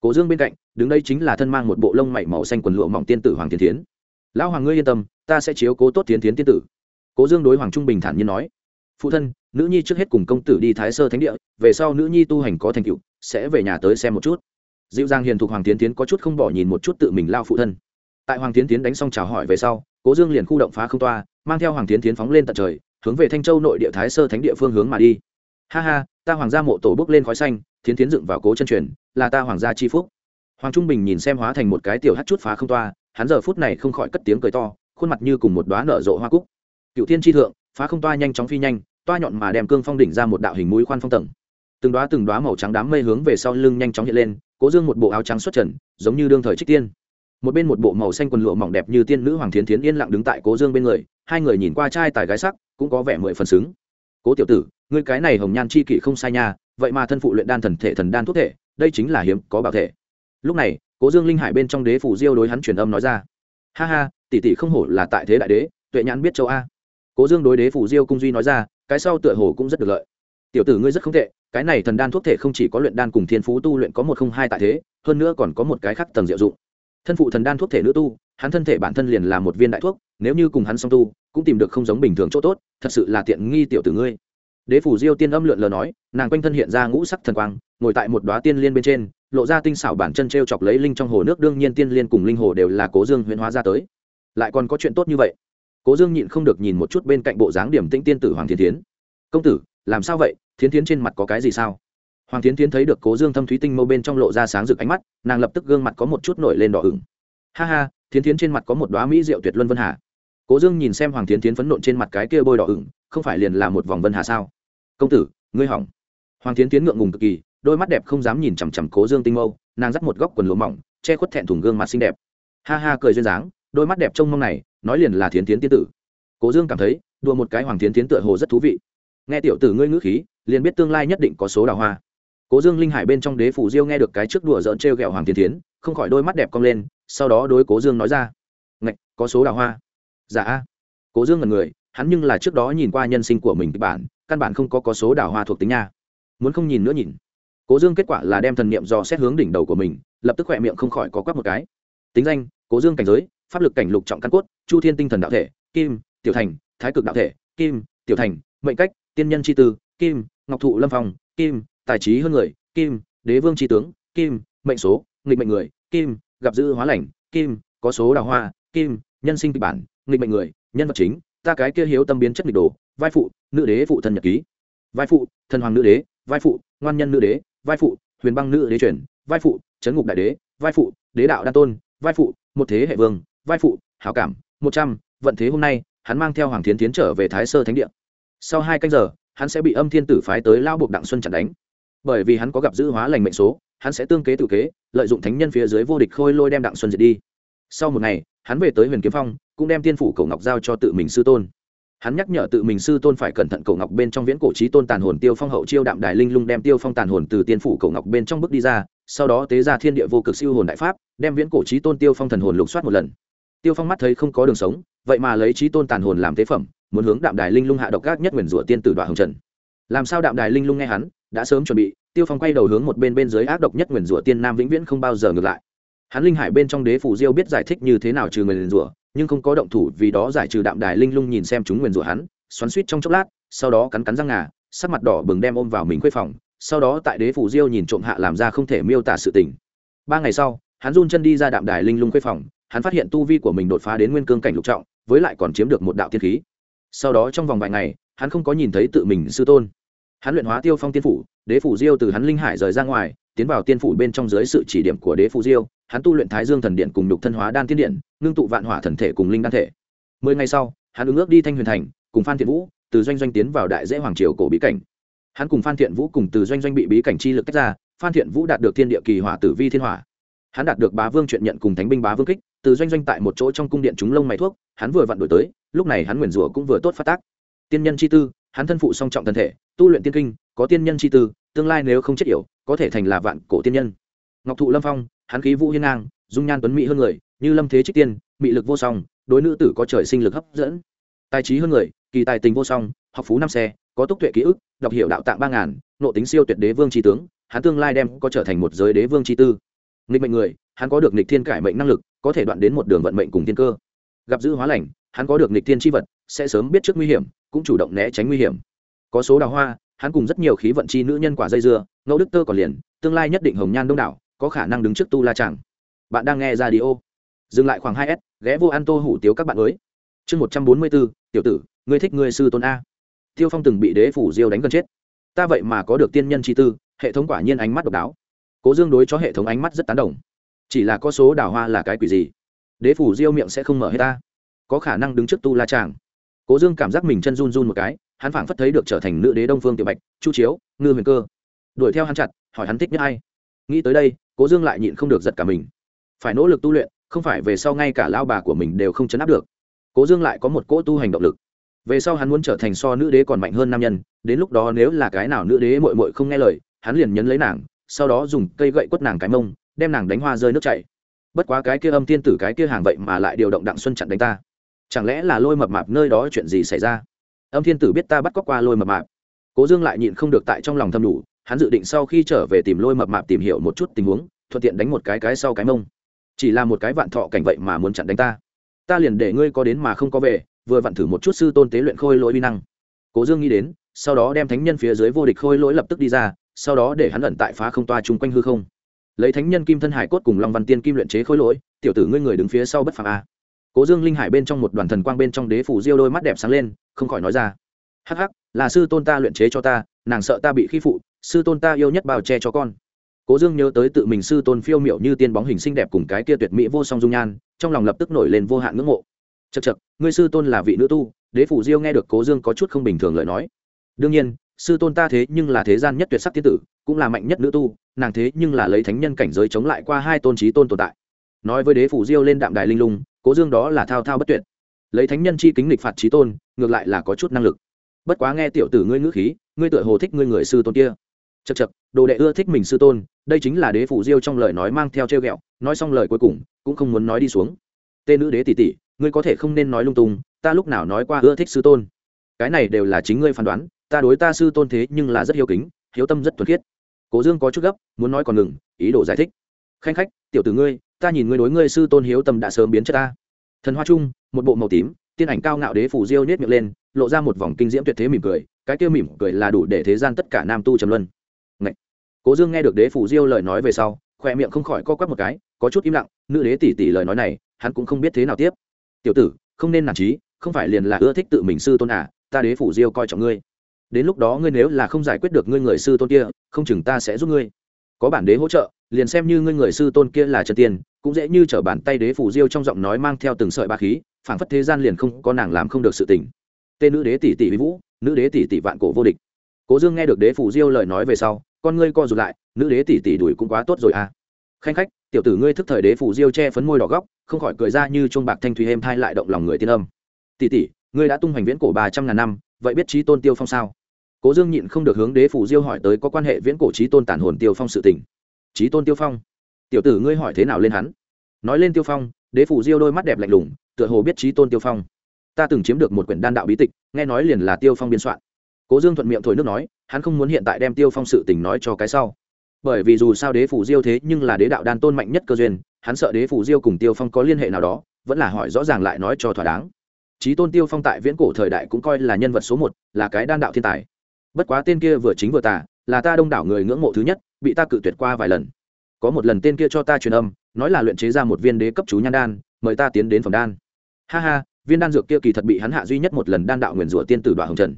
Cố dương bên cạnh, đứng đây chính là thân mang một bộ lông mảy màu xanh quần lụa mỏng tiên tử hoàng thiên thiến lão hoàng ngươi yên tâm, ta sẽ chiếu cố tốt tiến tiến tiên tử. Cố dương đối hoàng trung bình thản nhiên nói. Phụ thân, nữ nhi trước hết cùng công tử đi thái sơ thánh địa, về sau nữ nhi tu hành có thành tựu, sẽ về nhà tới xem một chút. Dịu dàng hiền thục hoàng tiến tiến có chút không bỏ nhìn một chút tự mình lao phụ thân. Tại hoàng tiến tiến đánh xong chào hỏi về sau, cố dương liền khu động phá không toa, mang theo hoàng tiến tiến phóng lên tận trời, hướng về thanh châu nội địa thái sơ thánh địa phương hướng mà đi. Ha ha, ta hoàng gia mộ tổ bước lên khói xanh, tiến tiến dựng vào cố chân truyền, là ta hoàng gia chi phúc. Hoàng trung bình nhìn xem hóa thành một cái tiểu hát chút phá không toa hắn giờ phút này không khỏi cất tiếng cười to, khuôn mặt như cùng một đoá nở rộ hoa cúc. Cựu thiên tri thượng, phá không toa nhanh chóng phi nhanh, toa nhọn mà đem cương phong đỉnh ra một đạo hình mũi khoan phong tầng. Từng đoá từng đoá màu trắng đám mây hướng về sau lưng nhanh chóng hiện lên, cố dương một bộ áo trắng xuất trần, giống như đương thời trích tiên. Một bên một bộ màu xanh quần lụa mỏng đẹp như tiên nữ hoàng thiến thiến yên lặng đứng tại cố dương bên người, hai người nhìn qua trai tài gái sắc, cũng có vẻ mười phần xứng. Cố tiểu tử, ngươi cái này hồng nhan chi kỷ không sai nha, vậy mà thân phụ luyện đan thần thể thần đan thuốc thể, đây chính là hiếm có bảo thể. Lúc này cố dương linh hải bên trong đế phủ diêu đối hắn truyền âm nói ra. Ha ha, tỷ tỷ không hổ là tại thế đại đế, tuệ nhãn biết châu a. Cố dương đối đế phủ diêu cung duy nói ra, cái sau tựa hồ cũng rất được lợi. Tiểu tử ngươi rất không tệ, cái này thần đan thuốc thể không chỉ có luyện đan cùng thiên phú tu luyện có một không hai tại thế, hơn nữa còn có một cái khác tầng diệu dụng. Thân phụ thần đan thuốc thể nữ tu, hắn thân thể bản thân liền là một viên đại thuốc, nếu như cùng hắn song tu, cũng tìm được không giống bình thường chỗ tốt, thật sự là tiện nghi tiểu tử ngươi đế phủ diêu tiên âm lượn lờ nói, nàng quanh thân hiện ra ngũ sắc thần quang, ngồi tại một đoá tiên liên bên trên, lộ ra tinh xảo bản chân t r e o chọc lấy linh trong hồ nước, đương nhiên tiên liên cùng linh hồ đều là cố dương huyễn hóa ra tới. Lại còn có chuyện tốt như vậy. Cố dương nhịn không được nhìn một chút bên cạnh bộ dáng điểm tĩnh tiên tử hoàng thiên tiến công tử, làm sao vậy? Thiến tiến trên mặt có cái gì sao? Hoàng thiến tiến thấy được cố dương thâm thúy tinh mâu bên trong lộ ra sáng rực ánh mắt, nàng lập tức gương mặt có một chút nổi lên đỏ ửng. Ha ha, thiến tiến trên mặt có một đoá mỹ diệu tuyệt luân vân hà. Cố dương nhìn xem hoàng thiến tiến phấn nộn trên mặt cái kia bôi đỏ ửng, không phải liền là một vòng vân hà sao? Công tử, ngươi hỏng. Hoàng tiến tiến ngượng ngùng cực kỳ, đôi mắt đẹp không dám nhìn chằm chằm cố dương tinh mâu, nàng dắt một góc quần lúa mỏng, che khuất thẹn thùng gương mặt xinh đẹp. Ha ha cười duyên dáng, đôi mắt đẹp trông mong này, nói liền là thiến tiến tiên tử. Cố dương cảm thấy, đùa một cái hoàng tiến tiến tựa hồ rất thú vị. Nghe tiểu tử ngươi ngữ khí, liền biết tương lai nhất định có số đào hoa. Cố dương linh hải bên trong đế phủ diêu nghe được cái trước đùa dỡn t r hoàng tiến tiến, không khỏi đôi mắt đẹp cong lên, sau đó đối cố dương nói ra. Ngạch, có số đào hoa. Dạ. A cố dương là người, hắn nhưng là trước đó nhìn qua nhân sinh của mình kịch bản căn bản không có có số đào hoa thuộc tính nha. Muốn không nhìn nữa nhìn. Cố dương kết quả là đem thần niệm dò xét hướng đỉnh đầu của mình, lập tức khỏe miệng không khỏi có quắc một cái. Tính danh, cố dương cảnh giới, pháp lực cảnh lục trọng căn cốt, chu thiên tinh thần đạo thể, kim, tiểu thành, thái cực đạo thể, kim, tiểu thành, mệnh cách, tiên nhân c h i tư, kim, ngọc thụ lâm phong, kim, tài trí hơn người, kim, đế vương tri tướng, kim, mệnh số, nghịch mệnh người, kim, gặp dữ hóa lành, kim, có số đào hoa, kim, nhân sinh kịch bản, nghịch mệnh người, nhân vật chính, ta cái kia hiếu tâm biến chất nghịch đồ, vai phụ nữ đế phụ thần nhật ký. Vai phụ, thần hoàng nữ đế, vai phụ, ngoan nhân nữ đế, vai phụ, huyền băng nữ đế truyền, vai phụ trấn ngục đại đế, vai phụ, đế đạo đa tôn, vai phụ, một thế hệ vương, vai phụ, hảo cảm, một trăm, vận thế hôm nay, hắn mang theo hoàng thiến tiến trở về thái sơ thánh địa. Sau hai canh giờ, hắn sẽ bị âm thiên tử phái tới lao buộc đặng xuân chặn đánh. Bởi vì hắn có gặp giữ hóa lành mệnh số, hắn sẽ tương kế tự kế, lợi dụng thánh nhân phía dưới vô địch khôi lôi đem đặng xuân diệt đi. Sau một ngày, hắn về tới huyền kiếm phong, cũng đem tiên phủ cầu ngọc giao cho tự mình sư tôn hắn nhắc nhở tự mình sư tôn phải cẩn thận cầu ngọc bên trong viễn cổ trí tôn tàn hồn tiêu phong hậu chiêu đạm đài linh lung đem tiêu phong tàn hồn từ tiên phủ cầu ngọc bên trong bước đi ra, sau đó tế ra thiên địa vô cực siêu hồn đại pháp, đem viễn cổ trí tôn tiêu phong thần hồn lục soát một lần. Tiêu phong mắt thấy không có đường sống, vậy mà lấy trí tôn tàn hồn làm tế phẩm, muốn hướng đạm đài linh lung hạ độc gác nhất nguyền rủa tiên tử đoạn hồng trần. Làm sao đạm đài linh lung nghe hắn, đã sớm chuẩn bị, tiêu phong quay đầu hướng một bên bên dưới ác độc nhất nguyền rủa tiên nam vĩnh viễn không bao giờ ngược lại. Hắn linh hải bên trong đế phủ diêu biết giải thích như thế nào trừ nguyền rủa nhưng không có động thủ vì đó giải trừ đạm đài linh lung nhìn xem chúng nguyền rủa hắn, xoắn suýt trong chốc lát, sau đó cắn cắn răng ngà, sắc mặt đỏ bừng đem ôm vào mình khuê phòng, sau đó tại đế phủ diêu nhìn trộm hạ làm ra không thể miêu tả sự tình. Ba ngày sau, hắn run chân đi ra đạm đài linh lung khuê phòng, hắn phát hiện tu vi của mình đột phá đến nguyên cương cảnh lục trọng, với lại còn chiếm được một đạo tiên khí. Sau đó trong vòng vài ngày, hắn không có nhìn thấy tự mình sư tôn. Hắn luyện hóa tiêu phong tiên phủ, đế phủ diêu từ hắn linh hải rời ra ngoài, tiến vào tiên phủ bên trong dưới sự chỉ điểm của đế phủ diêu hắn tu luyện thái dương thần điện cùng nhục thân hóa đan tiên điện, ngưng tụ vạn hỏa thần thể cùng linh đan thể. Mười ngày sau, hắn ứng ước đi thanh huyền thành, cùng phan thiện vũ, từ doanh doanh tiến vào đại dễ hoàng triều cổ bí cảnh. Hắn cùng phan thiện vũ cùng từ doanh doanh bị bí cảnh chi lực tách ra, phan thiện vũ đạt được thiên địa kỳ hỏa tử vi thiên hỏa. Hắn đạt được bá vương chuyện nhận cùng thánh binh bá vương kích, từ doanh doanh tại một chỗ trong cung điện chúng lông mày thuốc, hắn vừa vặn đổi tới, lúc này hắn nguyền rủa cũng vừa tốt phát tác. Tiên nhân chi tư, hắn thân phụ song trọng thân thể, tu luyện tiên kinh, có tiên nhân chi tư, tương lai nếu không chết yểu, có thể thành là vạn cổ tiên nhân. Ngọc thụ lâm phong hắn khí vũ hiên ngang, dung nhan tuấn mỹ hơn người, như lâm thế trích tiên, mị lực vô song, đối nữ tử có trời sinh lực hấp dẫn. Tài trí hơn người, kỳ tài tình vô song, học phú năm xe, có túc tuệ ký ức, đọc hiểu đạo tạng ba ngàn, nộ tính siêu tuyệt đế vương tri tướng, hắn tương lai đem có trở thành một giới đế vương tri tư. Nghịch mệnh người, hắn có được nghịch thiên cải mệnh năng lực, có thể đoạn đến một đường vận mệnh cùng thiên cơ. Gặp giữ hóa lành, hắn có được nghịch thiên tri vật, sẽ sớm biết trước nguy hiểm, cũng chủ động né tránh nguy hiểm. Có số đào hoa, hắn cùng rất nhiều khí vận chi nữ nhân quả dây dưa, ngẫu đức tơ còn liền, tương lai nhất định hồng nhan đông đảo có khả năng đứng trước tu la chẳng bạn đang nghe ra đi ô dừng lại khoảng hai s, ghé vô ăn tô hủ tiếu các bạn mới. Chương một trăm bốn mươi bốn tiểu tử, ngươi thích ngươi sư tôn a. Tiêu phong từng bị đế phủ diêu đánh gần chết. Ta vậy mà có được tiên nhân chi tư, hệ thống quả nhiên ánh mắt độc đáo. Cố dương đối cho hệ thống ánh mắt rất tán đồng. Chỉ là có số đào hoa là cái quỷ gì? Đế phủ diêu miệng sẽ không mở hết ta. Có khả năng đứng trước tu la tràng cố dương cảm giác mình chân run run một cái, hắn phảng phất thấy được trở thành nữ đế đông phương tiểu bạch, chu chiếu, ngư huyền cơ. Đuổi theo hắn chặt, hỏi hắn thích nhất ai. Nghĩ tới đây cố dương lại nhịn không được giật cả mình. Phải nỗ lực tu luyện, không phải về sau ngay cả lao bà của mình đều không chấn áp được. Cố dương lại có một cỗ tu hành động lực. Về sau hắn muốn trở thành so nữ đế còn mạnh hơn nam nhân, đến lúc đó nếu là cái nào nữ đế mội mội không nghe lời, hắn liền nhấn lấy nàng, sau đó dùng cây gậy quất nàng cái mông, đem nàng đánh hoa rơi nước chảy. Bất quá cái kia âm tiên tử cái kia hàng vậy mà lại điều động đặng xuân chặn đánh ta. Chẳng lẽ là lôi mập mạp nơi đó chuyện gì xảy ra? Âm thiên tử biết ta bắt cóc qua lôi mập mạp. Cố dương lại nhịn không được tại trong lòng thâm đủ hắn dự định sau khi trở về tìm lôi mập mạp tìm hiểu một chút tình huống, thuận tiện đánh một cái cái sau cái mông. Chỉ là một cái vạn thọ cảnh vậy mà muốn chặn đánh ta. Ta liền để ngươi có đến mà không có về, vừa vặn thử một chút sư tôn tế luyện khôi lỗi vi năng. Cố dương nghĩ đến, sau đó đem thánh nhân phía dưới vô địch khôi lỗi lập tức đi ra, sau đó để hắn ẩn tại phá không toa chung quanh hư không. Lấy thánh nhân kim thân hải cốt cùng long văn tiên kim luyện chế khôi lỗi, tiểu tử ngươi người đứng phía sau bất phàm a. Cố dương linh hải bên trong một đoàn thần quang bên trong đế phủ diêu đôi mắt đẹp sáng lên, không khỏi nói ra. Hắc hắc, là sư tôn ta luyện chế cho ta, nàng sợ ta bị khi phụ sư tôn ta yêu nhất bao che cho con. Cố dương nhớ tới tự mình sư tôn phiêu miểu như tiên bóng hình xinh đẹp cùng cái kia tuyệt mỹ vô song dung nhan, trong lòng lập tức nổi lên vô hạn ngưỡng mộ. Chật chật ngươi sư tôn là vị nữ tu, đế phủ diêu nghe được cố dương có chút không bình thường lời nói. Đương nhiên, sư tôn ta thế nhưng là thế gian nhất tuyệt sắc tiên tử, cũng là mạnh nhất nữ tu, nàng thế nhưng là lấy thánh nhân cảnh giới chống lại qua hai tôn trí tôn tồn tại. Nói với đế phủ diêu lên đạm đài linh lung, cố dương đó là thao thao bất tuyệt. Lấy thánh nhân chi kính lịch phạt trí tôn, ngược lại là có chút năng lực. Bất quá nghe tiểu tử ngươi ngữ khí, ngươi tựa hồ thích ngươi người sư tôn kia chật chật, đồ đệ ưa thích mình sư tôn, đây chính là đế phủ diêu trong lời nói mang theo treo ghẹo, nói xong lời cuối cùng, cũng không muốn nói đi xuống. Tên nữ đế tỷ tỷ, ngươi có thể không nên nói lung tung, ta lúc nào nói qua ưa thích sư tôn. Cái này đều là chính ngươi phán đoán, ta đối ta sư tôn thế nhưng là rất hiếu kính, hiếu tâm rất thuần khiết. Cố dương có chút gấp, muốn nói còn ngừng, ý đồ giải thích. Khanh khách, tiểu tử ngươi, ta nhìn ngươi đối ngươi sư tôn hiếu tâm đã sớm biến chất ta. Thần hoa trung, một bộ màu tím, tiên ảnh cao ngạo đế phủ diêu nhét miệng lên, lộ ra một vòng kinh diễm tuyệt thế mỉm cười, cái kia mỉm cười là đủ để thế gian tất cả nam tu trầm luân cố dương nghe được đế phủ diêu lời nói về sau khoe miệng không khỏi co quắp một cái, có chút im lặng, nữ đế tỷ tỷ lời nói này, hắn cũng không biết thế nào tiếp. Tiểu tử, không nên nản trí không phải liền là ưa thích tự mình sư tôn à ta đế phủ diêu coi trọng ngươi. Đến lúc đó ngươi nếu là không giải quyết được ngươi người sư tôn kia, không chừng ta sẽ giúp ngươi. Có bản đế hỗ trợ, liền xem như ngươi người sư tôn kia là trần tiên, cũng dễ như trở bàn tay đế phủ diêu trong giọng nói mang theo từng sợi ba khí, phảng phất thế gian liền không có nàng làm không được sự tình. Tên nữ đế tỷ tỷ vũ, nữ đế tỷ tỷ vạn cổ vô địch. Cố dương nghe được đế phủ diêu lời nói về sau con ngươi co rụt lại, nữ đế tỷ tỷ đuổi cũng quá tốt rồi à. Khanh khách, tiểu tử ngươi thức thời đế phủ diêu che phấn môi đỏ góc, không khỏi cười ra như chuông bạc thanh thủy êm thai lại động lòng người tiên âm. Tỷ tỷ, ngươi đã tung hoành viễn cổ ba trăm ngàn năm, vậy biết trí tôn tiêu phong sao? Cố dương nhịn không được hướng đế phủ diêu hỏi tới có quan hệ viễn cổ trí tôn tản hồn tiêu phong sự tình. Trí tôn tiêu phong? Tiểu tử ngươi hỏi thế nào lên hắn? Nói lên tiêu phong, đế phủ diêu đôi mắt đẹp lạnh lùng, tựa hồ biết trí tôn tiêu phong. Ta từng chiếm được một quyển đan đạo bí tịch, nghe nói liền là tiêu phong biên soạn cố dương thuận miệng thổi nước nói, hắn không muốn hiện tại đem tiêu phong sự tình nói cho cái sau. Bởi vì dù sao đế phủ diêu thế nhưng là đế đạo đan tôn mạnh nhất cơ duyên, hắn sợ đế phủ diêu cùng tiêu phong có liên hệ nào đó, vẫn là hỏi rõ ràng lại nói cho thỏa đáng. Trí tôn tiêu phong tại viễn cổ thời đại cũng coi là nhân vật số một, là cái đan đạo thiên tài. Bất quá tên kia vừa chính vừa tả là ta đông đảo người ngưỡng mộ thứ nhất, bị ta cự tuyệt qua vài lần. Có một lần tên kia cho ta truyền âm, nói là luyện chế ra một viên đế cấp chú nhan đan, mời ta tiến đến phẩm đan. Ha ha, viên đan dược kia kỳ thật bị hắn hạ duy nhất một lần đan đạo nguyền rủa tiên tử đoạn hồng trần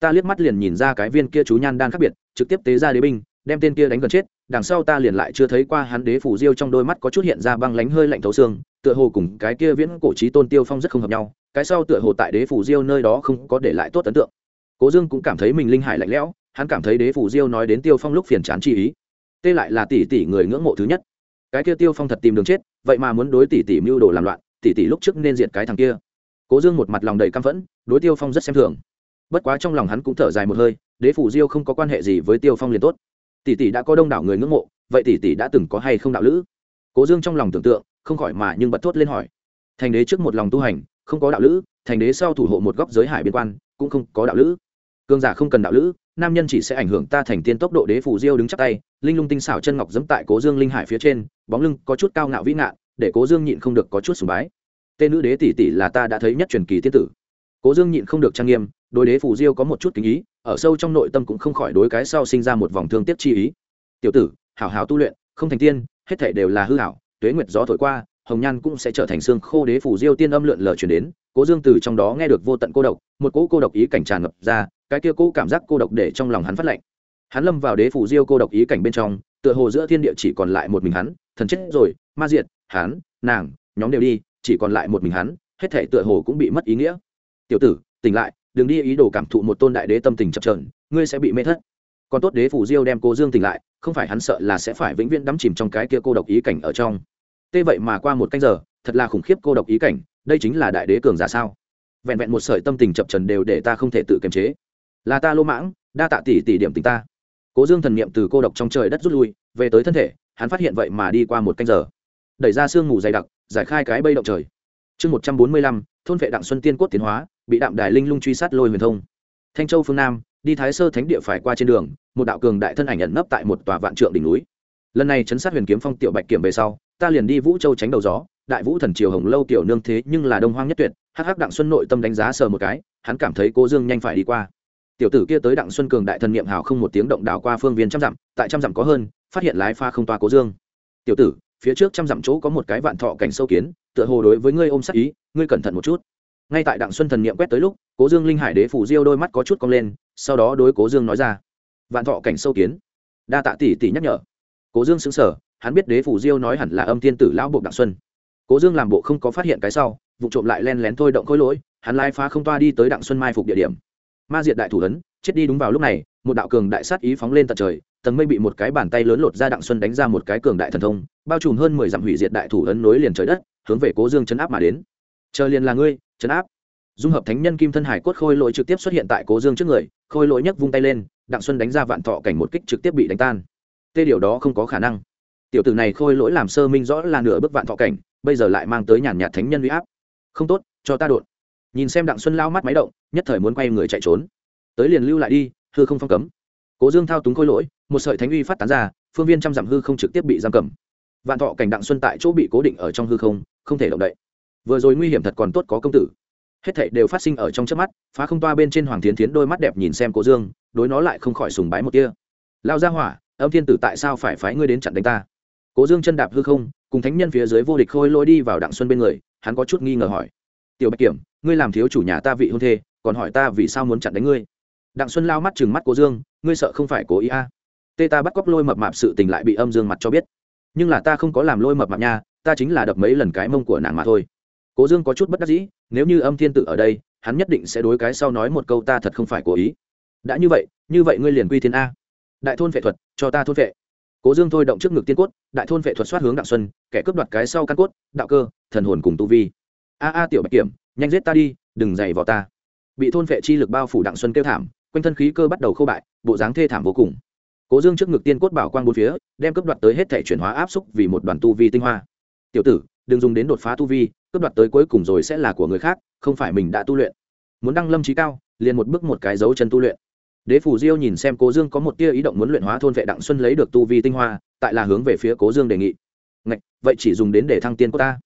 ta liếc mắt liền nhìn ra cái viên kia chú nhan đan khác biệt, trực tiếp tế ra đế binh, đem tên kia đánh gần chết, đằng sau ta liền lại chưa thấy qua hắn đế phủ diêu trong đôi mắt có chút hiện ra băng lánh hơi lạnh thấu xương, tựa hồ cùng cái kia viễn cổ trí tôn tiêu phong rất không hợp nhau, cái sau tựa hồ tại đế phủ diêu nơi đó không có để lại tốt ấn tượng. Cố dương cũng cảm thấy mình linh hải lạnh lẽo, hắn cảm thấy đế phủ diêu nói đến tiêu phong lúc phiền chán chi ý. Tê lại là tỷ tỷ người ngưỡng mộ thứ nhất. Cái kia tiêu phong thật tìm đường chết, vậy mà muốn đối tỷ tỷ mưu đồ làm loạn, tỷ tỷ lúc trước nên diệt cái thằng kia. Cố dương một mặt lòng đầy căm phẫn, đối tiêu phong rất xem thường bất quá trong lòng hắn cũng thở dài một hơi, đế phủ diêu không có quan hệ gì với tiêu phong liền tốt. Tỷ tỷ đã có đông đảo người ngưỡng mộ, vậy tỷ tỷ đã từng có hay không đạo lữ? Cố dương trong lòng tưởng tượng, không khỏi mà nhưng bật thốt lên hỏi. Thành đế trước một lòng tu hành, không có đạo lữ, thành đế sau thủ hộ một góc giới hải biên quan, cũng không có đạo lữ. Cương giả không cần đạo lữ, nam nhân chỉ sẽ ảnh hưởng ta thành tiên tốc độ đế phủ diêu đứng chắc tay, linh lung tinh xảo chân ngọc dẫm tại cố dương linh hải phía trên, bóng lưng có chút cao ngạo vĩ ngạn, để cố dương nhịn không được có chút sùng bái. Tên nữ đế tỷ tỷ là ta đã thấy nhất truyền kỳ tiên tử. Cố dương nhịn không được trang nghiêm đối đế phủ diêu có một chút kính ý, ở sâu trong nội tâm cũng không khỏi đối cái sau sinh ra một vòng thương tiếc chi ý. Tiểu tử, hảo hảo tu luyện, không thành tiên, hết thể đều là hư hảo, tuế nguyệt gió thổi qua, hồng nhan cũng sẽ trở thành xương khô đế phủ diêu tiên âm lượn lờ chuyển đến, cố dương từ trong đó nghe được vô tận cô độc, một cỗ cô độc ý cảnh tràn ngập ra, cái kia cỗ cảm giác cô độc để trong lòng hắn phát lạnh. Hắn lâm vào đế phủ diêu cô độc ý cảnh bên trong, tựa hồ giữa thiên địa chỉ còn lại một mình hắn, thần chết rồi, ma diệt, hắn, nàng, nhóm đều đi, chỉ còn lại một mình hắn, hết thể tựa hồ cũng bị mất ý nghĩa. Tiểu tử, tỉnh lại đừng đi ý đồ cảm thụ một tôn đại đế tâm tình chập trờn ngươi sẽ bị mê thất. Còn tốt đế phủ diêu đem cô dương tỉnh lại, không phải hắn sợ là sẽ phải vĩnh viễn đắm chìm trong cái kia cô độc ý cảnh ở trong. Tê vậy mà qua một canh giờ, thật là khủng khiếp cô độc ý cảnh, đây chính là đại đế cường giả sao? Vẹn vẹn một sợi tâm tình chập trần đều để ta không thể tự kiềm chế. Là ta lô mãng, đa tạ tỷ tỷ điểm tình ta. Cố dương thần niệm từ cô độc trong trời đất rút lui, về tới thân thể, hắn phát hiện vậy mà đi qua một canh giờ. Đẩy ra sương mù dày đặc, giải khai cái bây động trời. Chương một trăm bốn mươi lăm, thôn vệ đặng xuân tiên cốt tiến hóa bị đạm đài linh lung truy sát lôi huyền thông. Thanh châu phương nam, đi thái sơ thánh địa phải qua trên đường, một đạo cường đại thân ảnh ẩn nấp tại một tòa vạn trượng đỉnh núi. Lần này chấn sát huyền kiếm phong tiểu bạch kiểm về sau, ta liền đi vũ châu tránh đầu gió, đại vũ thần triều hồng lâu tiểu nương thế nhưng là đông hoang nhất tuyệt, hắc hắc đặng xuân nội tâm đánh giá sờ một cái, hắn cảm thấy cô dương nhanh phải đi qua. Tiểu tử kia tới đặng xuân cường đại thần niệm hào không một tiếng động đảo qua phương viên trăm dặm, tại trăm dặm có hơn, phát hiện lái pha không toa cố dương. Tiểu tử, phía trước trăm dặm chỗ có một cái vạn thọ cảnh sâu kiến, tựa hồ đối với ngươi ôm sắc ý, ngươi cẩn thận một chút ngay tại đặng xuân thần niệm quét tới lúc, cố dương linh hải đế phủ diêu đôi mắt có chút cong lên, sau đó đối cố dương nói ra, vạn thọ cảnh sâu kiến. Đa tạ tỷ tỷ nhắc nhở. Cố dương xứng sở hắn biết đế phủ diêu nói hẳn là âm thiên tử lão bộ đặng xuân. Cố dương làm bộ không có phát hiện cái sau, vụ trộm lại len lén thôi động khối lỗi, hắn lai phá không toa đi tới đặng xuân mai phục địa điểm. Ma diệt đại thủ ấn, chết đi đúng vào lúc này, một đạo cường đại sát ý phóng lên tận trời, tầng mây bị một cái bàn tay lớn lột ra đặng xuân đánh ra một cái cường đại thần thông, bao trùm hơn mười dặm hủy diệt đại thủ ấn nối liền trời đất, hướng về cố dương chấn áp mà đến. Chờ liền là ngươi chấn áp. Dung hợp thánh nhân kim thân hải cốt khôi lỗi trực tiếp xuất hiện tại cố dương trước người, khôi lỗi nhấc vung tay lên, đặng xuân đánh ra vạn thọ cảnh một kích trực tiếp bị đánh tan. Tê điều đó không có khả năng. Tiểu tử này khôi lỗi làm sơ minh rõ là nửa bước vạn thọ cảnh, bây giờ lại mang tới nhàn nhạt thánh nhân huy áp. Không tốt, cho ta đột. Nhìn xem đặng xuân lao mắt máy động, nhất thời muốn quay người chạy trốn. Tới liền lưu lại đi, hư không phong cấm. Cố dương thao túng khôi lỗi, một sợi thánh uy phát tán ra, phương viên trăm dặm hư không trực tiếp bị giam cầm. Vạn thọ cảnh đặng xuân tại chỗ bị cố định ở trong hư không không thể động đậy vừa rồi nguy hiểm thật còn tốt có công tử. Hết thảy đều phát sinh ở trong trước mắt, phá không toa bên trên hoàng tiến tiến đôi mắt đẹp nhìn xem cố dương, đối nó lại không khỏi sùng bái một kia lao ra hỏa, âm thiên tử tại sao phải phái ngươi đến chặn đánh ta? Cố dương chân đạp hư không, cùng thánh nhân phía dưới vô địch khôi lôi đi vào đặng xuân bên người, hắn có chút nghi ngờ hỏi. Tiểu bạch kiểm, ngươi làm thiếu chủ nhà ta vị hôn thê, còn hỏi ta vì sao muốn chặn đánh ngươi? Đặng xuân lao mắt chừng mắt cố dương, ngươi sợ không phải cố ý a? À. tê ta bắt cóc lôi mập mạp sự tình lại bị âm dương mặt cho biết. Nhưng là ta không có làm lôi mập mạp nha, ta chính là đập mấy lần cái mông của nàng mà thôi cố dương có chút bất đắc dĩ, nếu như âm thiên tự ở đây, hắn nhất định sẽ đối cái sau nói một câu ta thật không phải cố ý. Đã như vậy như vậy ngươi liền quy thiên a. Đại thôn vệ thuật, cho ta thôn vệ. Cố dương thôi động trước ngực tiên cốt, đại thôn vệ thuật soát hướng đặng xuân, kẻ cướp đoạt cái sau căn cốt, đạo cơ, thần hồn cùng tu vi. A a tiểu bạch kiểm, nhanh giết ta đi, đừng dày vào ta. Bị thôn vệ chi lực bao phủ đặng xuân kêu thảm, quanh thân khí cơ bắt đầu khô bại, bộ dáng thê thảm vô cùng. Cố dương trước ngực tiên cốt bảo quang bốn phía, đem cướp đoạt tới hết thể chuyển hóa áp xúc vì một đoàn tu vi tinh hoa. Tiểu tử, đừng dùng đến đột phá tu vi cướp đoạt tới cuối cùng rồi sẽ là của người khác không phải mình đã tu luyện. Muốn đăng lâm trí cao liền một bước một cái dấu chân tu luyện. Đế phủ diêu nhìn xem cố dương có một tia ý động muốn luyện hóa thôn vệ đặng xuân lấy được tu vi tinh hoa tại là hướng về phía cố dương đề nghị. Ngạch, vậy chỉ dùng đến để thăng tiên cốt ta.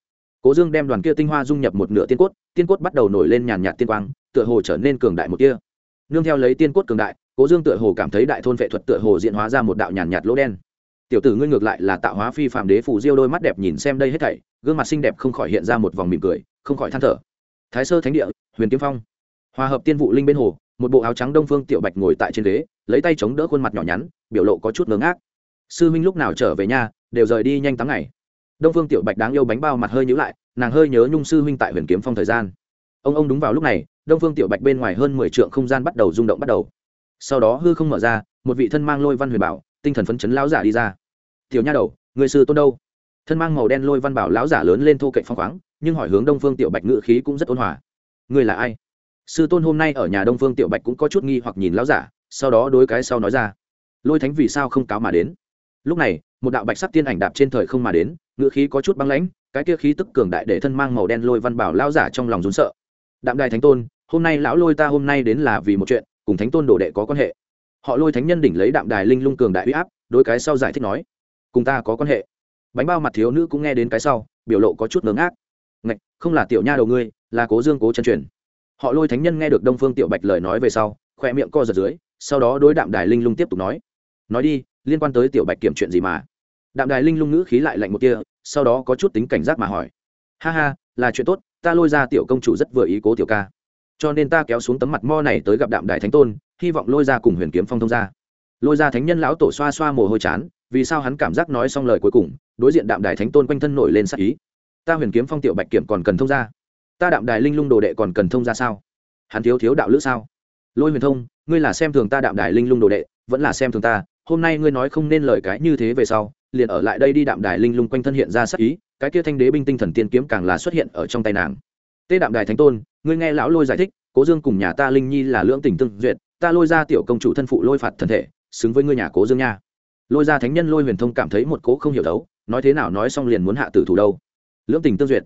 Cố dương đem đoàn kia tinh hoa dung nhập một nửa tiên cốt tiên cốt bắt đầu nổi lên nhàn nhạt tiên quang tựa hồ trở nên cường đại một tia. Nương theo lấy tiên cốt cường đại cố dương tựa hồ cảm thấy đại thôn vệ thuật tựa hồ diện hóa ra một đạo nhàn nhạt lỗ đen tiểu tử ngươi ngược lại là tạo hóa phi phạm đế phủ diêu đôi mắt đẹp nhìn xem đây hết thảy, gương mặt xinh đẹp không khỏi hiện ra một vòng mỉm cười, không khỏi than thở. Thái sơ thánh địa, huyền kiếm phong. Hòa hợp tiên vụ linh bên hồ, một bộ áo trắng đông phương tiểu bạch ngồi tại trên ghế, lấy tay chống đỡ khuôn mặt nhỏ nhắn, biểu lộ có chút ngớ ngác. Sư minh lúc nào trở về nhà, đều rời đi nhanh tám ngày. Đông phương tiểu bạch đáng yêu bánh bao mặt hơi nhữ lại, nàng hơi nhớ nhung sư huynh tại huyền kiếm phong thời gian. Ông ông đúng vào lúc này, đông phương tiểu bạch bên ngoài hơn mười trượng không gian bắt đầu rung động bắt đầu. Sau đó hư không mở ra, một vị thân mang lôi văn huyền bảo, tinh thần phấn chấn lão giả đi ra tiểu nha đầu, người sư tôn đâu? Thân mang màu đen lôi văn bảo lão giả lớn lên thô cạnh phong khoáng, nhưng hỏi hướng đông phương tiểu bạch ngự khí cũng rất ôn hòa. Ngươi là ai? Sư tôn hôm nay ở nhà đông phương tiểu bạch cũng có chút nghi hoặc nhìn lão giả, sau đó đối cái sau nói ra. Lôi thánh vì sao không cáo mà đến? Lúc này, một đạo bạch sắc tiên ảnh đạp trên thời không mà đến ngự khí có chút băng lãnh, cái kia khí tức cường đại để thân mang màu đen lôi văn bảo lão giả trong lòng rún sợ. Đạm đài thánh tôn, hôm nay lão lôi ta hôm nay đến là vì một chuyện, cùng thánh tôn đồ đệ có quan hệ. Họ lôi thánh nhân đỉnh lấy đạm đài linh lung cường đại uy áp đôi cái sau giải thích nói cùng ta có quan hệ. Bánh bao mặt thiếu nữ cũng nghe đến cái sau, biểu lộ có chút ngớ ngác. Ngạch, không là tiểu nha đầu ngươi, là cố dương cố chân truyền. Họ lôi thánh nhân nghe được đông phương tiểu bạch lời nói về sau khoe miệng co giật dưới, sau đó đối đạm đài linh lung tiếp tục nói. Nói đi, liên quan tới tiểu bạch kiểm chuyện gì mà? Đạm đài linh lung ngữ khí lại lạnh một kia sau đó có chút tính cảnh giác mà hỏi. Ha ha, là chuyện tốt, ta lôi ra tiểu công chủ rất vừa ý cố tiểu ca. Cho nên ta kéo xuống tấm mặt mo này tới gặp đạm đài thánh tôn, hy vọng lôi ra cùng huyền kiếm phong thông ra lôi ra thánh nhân lão tổ xoa xoa mồ hôi chán vì sao hắn cảm giác nói xong lời cuối cùng, đối diện đạm đài thánh tôn quanh thân nổi lên sắc ý. Ta huyền kiếm phong tiểu bạch kiểm còn cần thông ra. Ta đạm đài linh lung đồ đệ còn cần thông ra sao? Hắn thiếu thiếu đạo lữ sao? Lôi huyền thông, ngươi là xem thường ta đạm đài linh lung đồ đệ, vẫn là xem thường ta, hôm nay ngươi nói không nên lời cái như thế về sau, liền ở lại đây đi đạm đài linh lung quanh thân hiện ra sắc ý, cái kia thanh đế binh tinh thần tiên kiếm càng là xuất hiện ở trong tay nàng. Tê đạm đài thánh tôn, ngươi nghe lão lôi giải thích, cố dương cùng nhà ta linh nhi là lưỡng tình tương duyệt, ta lôi ra tiểu công chủ thân phụ lôi phạt thần thể, xứng với ngươi nhà cố dương nha lôi ra thánh nhân lôi huyền thông cảm thấy một cố không hiểu đấu nói thế nào nói xong liền muốn hạ tử thủ đâu. Lưỡng tình tương duyệt.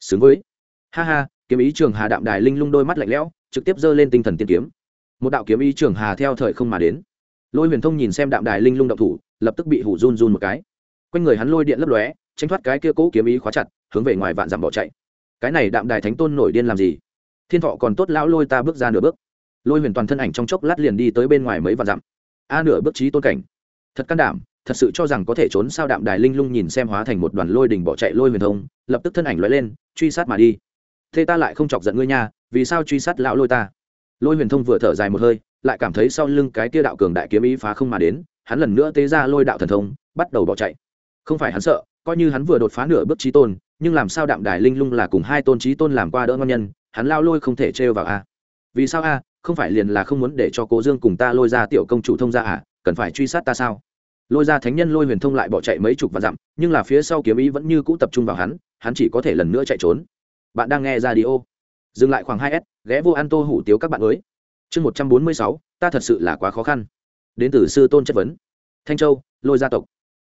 Xứng với. Ha ha, kiếm ý trường hà đạm đài linh lung đôi mắt lạnh lẽo, trực tiếp giơ lên tinh thần tiên kiếm. Một đạo kiếm ý trường hà theo thời không mà đến. Lôi huyền thông nhìn xem đạm đài linh lung động thủ, lập tức bị hủ run run một cái. Quanh người hắn lôi điện lấp lóe, tránh thoát cái kia cố kiếm ý khóa chặt, hướng về ngoài vạn dặm bỏ chạy. Cái này đạm đài thánh tôn nổi điên làm gì? Thiên thọ còn tốt lão lôi ta bước ra nửa bước. Lôi huyền toàn thân ảnh trong chốc lát liền đi tới bên ngoài mấy vạn dặm. A nửa bước trí tôn cảnh thật can đảm, thật sự cho rằng có thể trốn sao đạm đài linh lung nhìn xem hóa thành một đoàn lôi đình bỏ chạy lôi huyền thông, lập tức thân ảnh loại lên, truy sát mà đi. Thế ta lại không chọc giận ngươi nha, vì sao truy sát lão lôi ta? Lôi huyền thông vừa thở dài một hơi, lại cảm thấy sau lưng cái tia đạo cường đại kiếm ý phá không mà đến, hắn lần nữa tế ra lôi đạo thần thông, bắt đầu bỏ chạy. Không phải hắn sợ, coi như hắn vừa đột phá nửa bước trí tôn, nhưng làm sao đạm đài linh lung là cùng hai tôn trí tôn làm qua đỡ ngon nhân, hắn lao lôi không thể trêu vào a. Vì sao a? Không phải liền là không muốn để cho cố dương cùng ta lôi ra tiểu công chủ thông ra à? Cần phải truy sát ta sao? Lôi ra thánh nhân lôi huyền thông lại bỏ chạy mấy chục và dặm, nhưng là phía sau kiếm ý vẫn như cũ tập trung vào hắn hắn chỉ có thể lần nữa chạy trốn. Bạn đang nghe ra đi ô dừng lại khoảng hai s, ghé vô ăn tô hủ tiếu các bạn mới. Chương một trăm bốn mươi sáu, ta thật sự là quá khó khăn. Đến từ sư tôn chất vấn. Thanh châu, lôi gia tộc.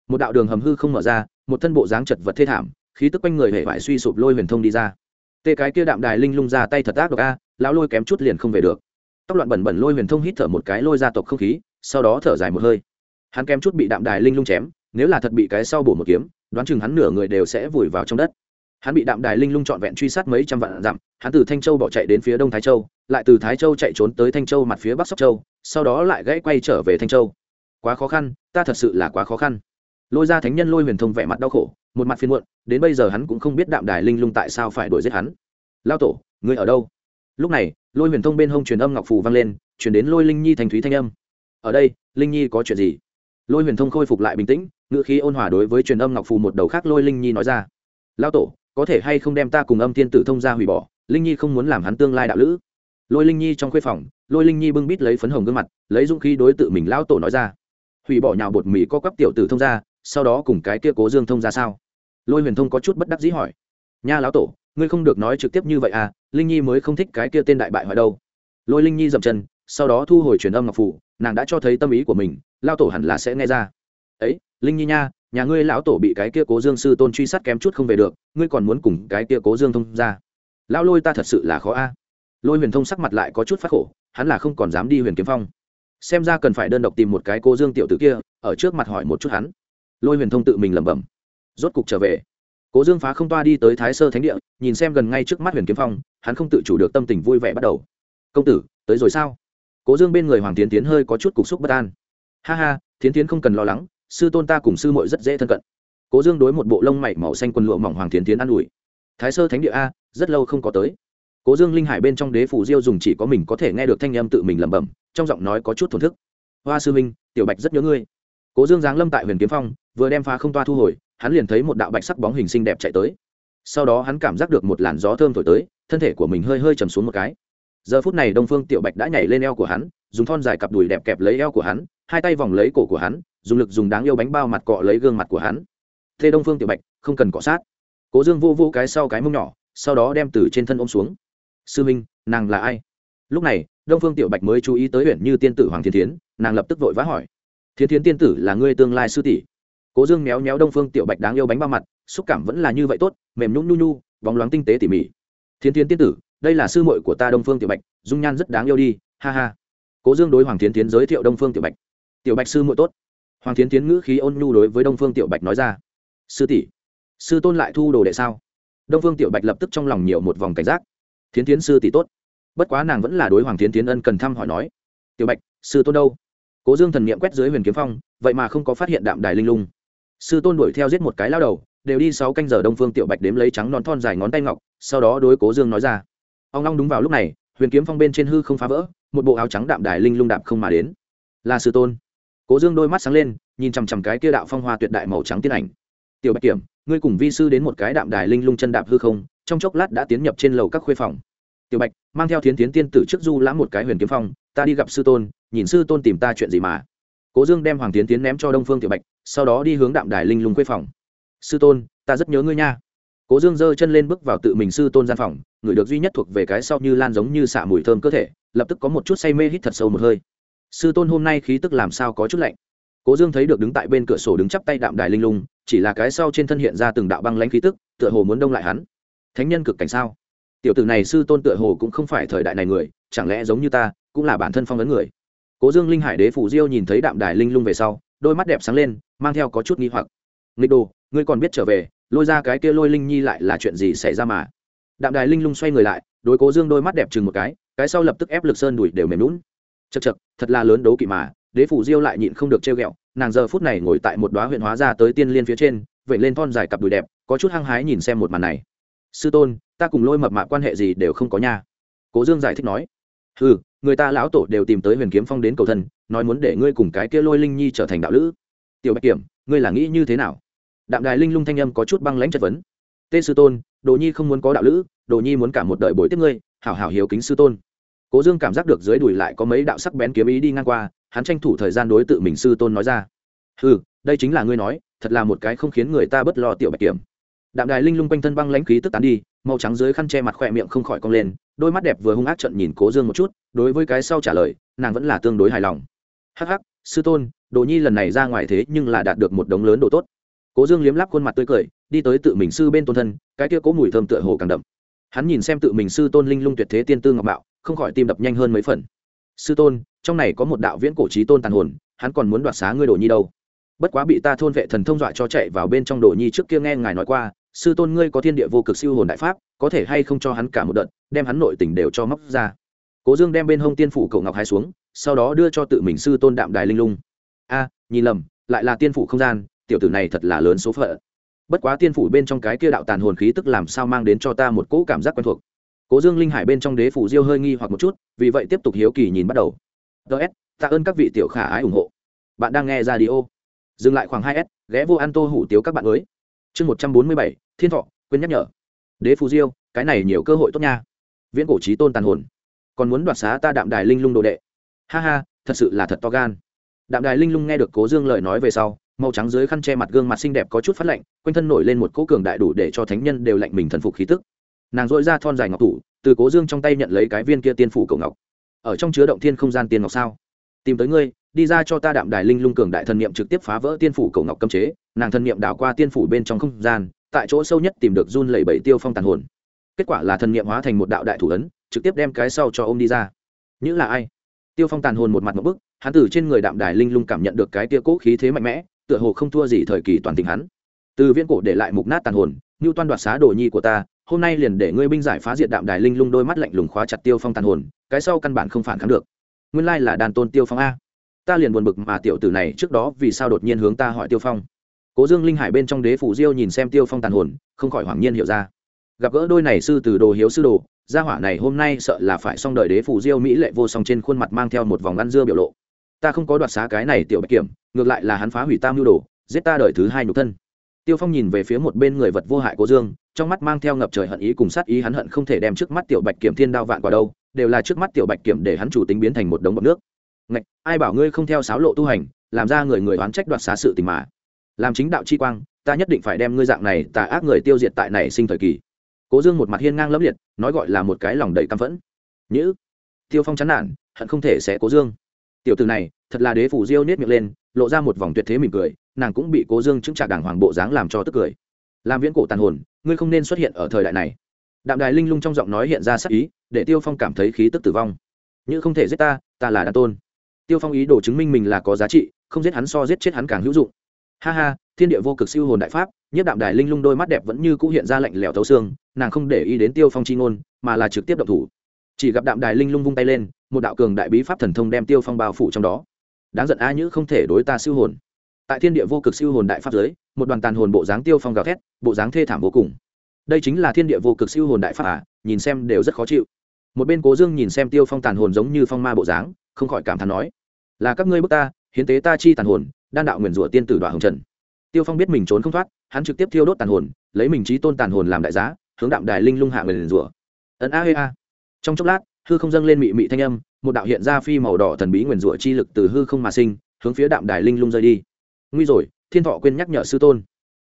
Một đạo đường hầm hư không mở ra, một thân bộ dáng chật vật thê thảm, khí tức quanh người hệ vải suy sụp lôi huyền thông đi ra. Tê cái kia đạm đài linh lung ra tay thật ác độc a, lão lôi kém chút liền không về được. Tóc loạn bẩn bẩn lôi huyền thông hít thở một cái lôi gia tộc không khí sau đó thở dài một hơi. Hắn kém chút bị đạm đài linh lung chém, nếu là thật bị cái sau bổ một kiếm, đoán chừng hắn nửa người đều sẽ vùi vào trong đất. Hắn bị đạm đài linh lung trọn vẹn truy sát mấy trăm vạn dặm, hắn từ thanh châu bỏ chạy đến phía đông thái châu, lại từ thái châu chạy trốn tới thanh châu mặt phía bắc sóc châu, sau đó lại gãy quay trở về thanh châu. Quá khó khăn, ta thật sự là quá khó khăn. Lôi ra thánh nhân lôi huyền thông vẻ mặt đau khổ, một mặt phiên muộn, đến bây giờ hắn cũng không biết đạm đài linh lung tại sao phải đuổi giết hắn. Lao tổ, ngươi ở đâu? Lúc này, lôi huyền thông bên hông truyền âm ngọc phù vang lên chuyển đến lôi linh nhi thành thúy thanh âm ở đây, linh nhi có chuyện gì? Lôi huyền thông khôi phục lại bình tĩnh, ngữ khí ôn hòa đối với truyền âm ngọc phù một đầu khác lôi linh nhi nói ra. Lao tổ, có thể hay không đem ta cùng âm thiên tử thông ra hủy bỏ? Linh nhi không muốn làm hắn tương lai đạo lữ. Lôi linh nhi trong khuê phòng, lôi linh nhi bưng bít lấy phấn hồng gương mặt, lấy dũng khí đối tự mình lão tổ nói ra. Hủy bỏ nhào bột mì co quắp tiểu tử thông ra sau đó cùng cái kia cố dương thông ra sao? Lôi huyền thông có chút bất đắc dĩ hỏi. Nha lão tổ, ngươi không được nói trực tiếp như vậy à linh nhi mới không thích cái kia tên đại bại hoại đâu. Lôi linh nhi dậm chân, sau đó thu hồi truyền âm ngọc phủ nàng đã cho thấy tâm ý của mình, lao tổ hẳn là sẽ nghe ra. Ấy, linh nhi nha, nhà ngươi lão tổ bị cái kia cố dương sư tôn truy sát kém chút không về được, ngươi còn muốn cùng cái kia cố dương thông ra. Lão lôi ta thật sự là khó a. Lôi huyền thông sắc mặt lại có chút phát khổ, hắn là không còn dám đi huyền kiếm phong. Xem ra cần phải đơn độc tìm một cái cô dương tiểu tử kia, ở trước mặt hỏi một chút hắn. Lôi huyền thông tự mình lẩm bẩm. Rốt cục trở về. Cố dương phá không toa đi tới thái sơ thánh địa, nhìn xem gần ngay trước mắt huyền kiếm phong, hắn không tự chủ được tâm tình vui vẻ bắt đầu. Công tử, tới rồi sao? Cố dương bên người hoàng tiến tiến hơi có chút cục xúc bất an. Ha ha, tiến tiến không cần lo lắng, sư tôn ta cùng sư mội rất dễ thân cận. Cố dương đối một bộ lông mảy màu xanh quần lụa mỏng hoàng tiến tiến an ủi. Thái sơ thánh địa a, rất lâu không có tới. Cố dương linh hải bên trong đế phủ diêu dùng chỉ có mình có thể nghe được thanh âm tự mình lẩm bẩm, trong giọng nói có chút thổn thức. Hoa sư minh tiểu bạch rất nhớ ngươi. Cố dương giáng lâm tại huyền kiếm phong, vừa đem phá không toa thu hồi, hắn liền thấy một đạo bạch sắc bóng hình xinh đẹp chạy tới. Sau đó hắn cảm giác được một làn gió thơm thổi tới, thân thể của mình hơi hơi chầm xuống một cái giờ phút này đông phương tiểu bạch đã nhảy lên eo của hắn, dùng thon dài cặp đùi đẹp kẹp lấy eo của hắn, hai tay vòng lấy cổ của hắn, dùng lực dùng đáng yêu bánh bao mặt cọ lấy gương mặt của hắn. Thế đông phương tiểu bạch, không cần cọ sát. Cố dương vô vô cái sau cái mông nhỏ, sau đó đem từ trên thân ôm xuống. Sư minh, nàng là ai? Lúc này, đông phương tiểu bạch mới chú ý tới huyện như tiên tử hoàng thiên thiến, nàng lập tức vội vã hỏi. Thiên thiến tiên tử là ngươi tương lai sư tỷ? Cố dương méo méo đông phương tiểu bạch đáng yêu bánh bao mặt, xúc cảm vẫn là như vậy tốt, mềm nhung nhu nhu, bóng loáng tinh tế tỉ mỉ. Thiên thiến tiên tử đây là sư muội của ta đông phương tiểu bạch, dung nhan rất đáng yêu đi, ha ha. Cố dương đối hoàng thiến tiến giới thiệu đông phương tiểu bạch. Tiểu bạch sư muội tốt. Hoàng thiến tiến ngữ khí ôn nhu đối với đông phương tiểu bạch nói ra. Sư tỷ, sư tôn lại thu đồ đệ sao? Đông phương tiểu bạch lập tức trong lòng nhiều một vòng cảnh giác. Thiến tiến sư tỷ tốt. Bất quá nàng vẫn là đối hoàng thiến tiến ân cần thăm hỏi nói. Tiểu bạch, sư tôn đâu? Cố dương thần n i ệ m quét dưới huyền kiếm phong, vậy mà không có phát hiện đạm đài linh lung. Sư tôn đuổi theo giết một cái lao đầu, đều đi sáu canh giờ đông phương tiểu bạch đếm lấy trắng nón thon dài ngón tay ngọc, sau đó đối cố dương nói ra ông long đúng vào lúc này, huyền kiếm phong bên trên hư không phá vỡ, một bộ áo trắng đạm đài linh lung đạm không mà đến. Là sư tôn. Cố dương đôi mắt sáng lên, nhìn chằm chằm cái kia đạo phong hoa tuyệt đại màu trắng tiên ảnh. Tiểu bạch kiểm, ngươi cùng vi sư đến một cái đạm đài linh lung chân đạp hư không, trong chốc lát đã tiến nhập trên lầu các khuê phòng. Tiểu bạch, mang theo thiến tiến tiên tử trước du lãm một cái huyền kiếm phong, ta đi gặp sư tôn, nhìn sư tôn tìm ta chuyện gì mà. Cố dương đem hoàng tiến tiến ném cho đông phương tiểu bạch, sau đó đi hướng đạm đài linh lung khuê phòng. Sư tôn, ta rất nhớ ngươi nha cố dương giơ chân lên bước vào tự mình sư tôn gian phòng, người được duy nhất thuộc về cái sau như lan giống như xạ mùi thơm cơ thể, lập tức có một chút say mê hít thật sâu một hơi. Sư tôn hôm nay khí tức làm sao có chút lạnh? Cố dương thấy được đứng tại bên cửa sổ đứng chắp tay đạm đài linh lung, chỉ là cái sau trên thân hiện ra từng đạo băng lãnh khí tức, tựa hồ muốn đông lại hắn. Thánh nhân cực cảnh sao? Tiểu tử này sư tôn tựa hồ cũng không phải thời đại này người, chẳng lẽ giống như ta, cũng là bản thân phong ấn người? Cố dương linh hải đế phủ diêu nhìn thấy đạm đài linh lung về sau, đôi mắt đẹp sáng lên, mang theo có chút nghi hoặc. Nghịch đồ, ngươi còn biết trở về lôi ra cái kia lôi linh nhi lại là chuyện gì xảy ra mà? Đạm đài linh lung xoay người lại, đối cố dương đôi mắt đẹp chừng một cái cái sau lập tức ép lực sơn đùi đều mềm lún chật chật thật là lớn đấu kỵ mà, đế phủ diêu lại nhịn không được treo ghẹo, nàng giờ phút này ngồi tại một đoá huyện hóa ra tới tiên liên phía trên vậy lên thon dài cặp đùi đẹp, có chút hăng hái nhìn xem một màn này. Sư tôn, ta cùng lôi mập mạ quan hệ gì đều không có nha. Cố dương giải thích nói. Ừ người ta lão tổ đều tìm tới huyền kiếm phong đến cầu thân, nói muốn để ngươi cùng cái kia lôi linh nhi trở thành đạo lữ. Tiểu bạch kiểm, ngươi là nghĩ như thế nào? Đạm đài linh lung thanh âm có chút băng lãnh chất vấn. Tê sư tôn, đồ nhi không muốn có đạo lữ, đồ nhi muốn cả một đời bồi tiếp ngươi, hảo hảo hiếu kính sư tôn. Cố dương cảm giác được dưới đùi lại có mấy đạo sắc bén kiếm ý đi ngang qua, hắn tranh thủ thời gian đối tự mình sư tôn nói ra. Ừ đây chính là ngươi nói, thật là một cái không khiến người ta bất lo tiểu bạch kiểm. Đạm đài linh lung quanh thân băng lãnh khí tức tán đi, màu trắng dưới khăn che mặt khỏe miệng không khỏi cong lên, đôi mắt đẹp vừa hung ác trận nhìn cố dương một chút, đối với cái sau trả lời, nàng vẫn là tương đối hài lòng. Hắc hắc, sư tôn, đồ nhi lần này ra ngoài thế nhưng là đạt được một đống lớn đồ tốt cố dương liếm lắp khuôn mặt tươi cười, đi tới tự mình sư bên tôn thân, cái kia cố mùi thơm tựa hồ càng đậm. Hắn nhìn xem tự mình sư tôn linh lung tuyệt thế tiên tư ngọc bạo không khỏi tim đập nhanh hơn mấy phần. Sư tôn, trong này có một đạo viễn cổ trí tôn tàn hồn, hắn còn muốn đoạt xá ngươi đồ nhi đâu. Bất quá bị ta thôn vệ thần thông dọa cho chạy vào bên trong đồ nhi trước kia nghe ngài nói qua, sư tôn ngươi có thiên địa vô cực siêu hồn đại pháp, có thể hay không cho hắn cả một đợt, đem hắn nội tình đều cho móc ra. Cố dương đem bên hông tiên phủ cậu ngọc hai xuống, sau đó đưa cho tự mình sư tôn đạm đài linh lung. A, nhìn lầm, lại là tiên phủ không gian tiểu tử này thật là lớn số phận. Bất quá tiên phủ bên trong cái kia đạo tàn hồn khí tức làm sao mang đến cho ta một cỗ cảm giác quen thuộc. Cố dương linh hải bên trong đế phủ diêu hơi nghi hoặc một chút, vì vậy tiếp tục hiếu kỳ nhìn bắt đầu. Ts tạ ơn các vị tiểu khả ái ủng hộ. Bạn đang nghe ra đi ô dừng lại khoảng hai s ghé vô ăn tô hủ tiếu các bạn mới. Chương một trăm bốn mươi bảy, thiên thọ, quên nhắc nhở. Đế phù diêu, cái này nhiều cơ hội tốt nha. Viễn cổ trí tôn tàn hồn. Còn muốn đoạt xá ta đạm đài linh lung đồ đệ. Ha ha, thật sự là thật to gan. Đạm đài linh lung nghe được cố dương lời nói về sau màu trắng dưới khăn che mặt gương mặt xinh đẹp có chút phát lạnh, quanh thân nổi lên một cỗ cường đại đủ để cho thánh nhân đều lạnh mình thần phục khí tức. Nàng dội ra thon dài ngọc thủ, từ cố dương trong tay nhận lấy cái viên kia tiên phủ cầu ngọc. Ở trong chứa động thiên không gian tiên ngọc sao? Tìm tới ngươi, đi ra cho ta đạm đài linh lung cường đại thần niệm trực tiếp phá vỡ tiên phủ cầu ngọc cấm chế. Nàng thần niệm đảo qua tiên phủ bên trong không gian, tại chỗ sâu nhất tìm được run lẩy bẩy tiêu phong tàn hồn. Kết quả là thần niệm hóa thành một đạo đại thủ ấn, trực tiếp đem cái sau cho ô m đi ra. Những là ai? Tiêu phong tàn hồn một mặt một bức, hắn từ trên người đạm đài linh lung cảm nhận được cái tia cỗ khí thế mạnh mẽ tựa hồ không thua gì thời kỳ toàn tình hắn. Từ viễn cổ để lại mục nát tàn hồn như toan đoạt xá đồ nhi của ta, hôm nay liền để ngươi binh giải phá diệt đạm đài linh lung đôi mắt lạnh lùng khóa chặt tiêu phong tàn hồn, cái sau căn bản không phản kháng được. Nguyên lai là đàn tôn tiêu phong a. Ta liền buồn bực mà tiểu tử này trước đó vì sao đột nhiên hướng ta hỏi tiêu phong. Cố dương linh hải bên trong đế phủ diêu nhìn xem tiêu phong tàn hồn, không khỏi hoảng nhiên hiểu ra. Gặp gỡ đôi này sư từ đồ hiếu sư đồ, gia hỏa này hôm nay sợ là phải xong đời đế phủ diêu mỹ lệ vô song trên khuôn mặt mang theo một vòng ăn dưa biểu lộ ta không có đoạt xá cái này tiểu bạch kiểm, ngược lại là hắn phá hủy tam mưu đồ, giết ta đời thứ hai nhục thân. Tiêu phong nhìn về phía một bên người vật vô hại cố dương, trong mắt mang theo ngập trời hận ý cùng sát ý hắn hận không thể đem trước mắt tiểu bạch kiểm thiên đao vạn quả đâu, đều là trước mắt tiểu bạch kiểm để hắn chủ tính biến thành một đống bọc nước. Ngạch, ai bảo ngươi không theo sáo lộ tu hành, làm ra người người oán trách đoạt xá sự tình mà. Làm chính đạo chi quang, ta nhất định phải đem ngươi dạng này tà ác người tiêu diệt tại này sinh thời kỳ. Cố dương một mặt hiên ngang lẫm liệt, nói gọi là một cái lòng đầy căm phẫn. Nhữ. Tiêu phong chán nản, hận không thể sẽ cố dương tiểu từ này, thật là đế phủ diêu nết miệng lên, lộ ra một vòng tuyệt thế mỉm cười, nàng cũng bị cố dương chứng trả đảng hoàng bộ dáng làm cho tức cười. Làm viễn cổ tàn hồn, ngươi không nên xuất hiện ở thời đại này. Đạm đài linh lung trong giọng nói hiện ra sắc ý, để tiêu phong cảm thấy khí tức tử vong. Như không thể giết ta ta là đan tôn. Tiêu phong ý đồ chứng minh mình là có giá trị, không giết hắn so giết chết hắn càng hữu dụng. Ha ha, thiên địa vô cực siêu hồn đại pháp, nhất đạm đài linh lung đôi mắt đẹp vẫn như cũ hiện ra lạnh lẽo thấu xương, nàng không để ý đến tiêu phong chi ngôn, mà là trực tiếp động thủ chỉ gặp đạm đài linh lung vung tay lên, một đạo cường đại bí pháp thần thông đem tiêu phong bao phủ trong đó. Đáng giận a nhữ không thể đối ta siêu hồn. Tại thiên địa vô cực siêu hồn đại pháp giới, một đoàn tàn hồn bộ dáng tiêu phong gào thét, bộ dáng thê thảm vô cùng. Đây chính là thiên địa vô cực siêu hồn đại pháp à nhìn xem đều rất khó chịu. Một bên cố dương nhìn xem tiêu phong tàn hồn giống như phong ma bộ dáng, không khỏi cảm thán nói, là các ngươi bước ta, hiến tế ta chi tàn hồn, đan đạo nguyền rủa tiên tử đoạn hồng trần. Tiêu phong biết mình trốn không thoát, hắn trực tiếp thiêu đốt tàn hồn, lấy mình trí tôn tàn hồn làm đại giá, hướng đạm đài linh lung hạ nguyền rủa. Ấn a a trong chốc lát, hư không dâng lên mị mị thanh âm, một đạo hiện ra phi màu đỏ thần bí nguyền rủa chi lực từ hư không mà sinh, hướng phía đạm đài linh lung rơi đi. Nguy rồi, thiên thọ quên nhắc nhở sư tôn.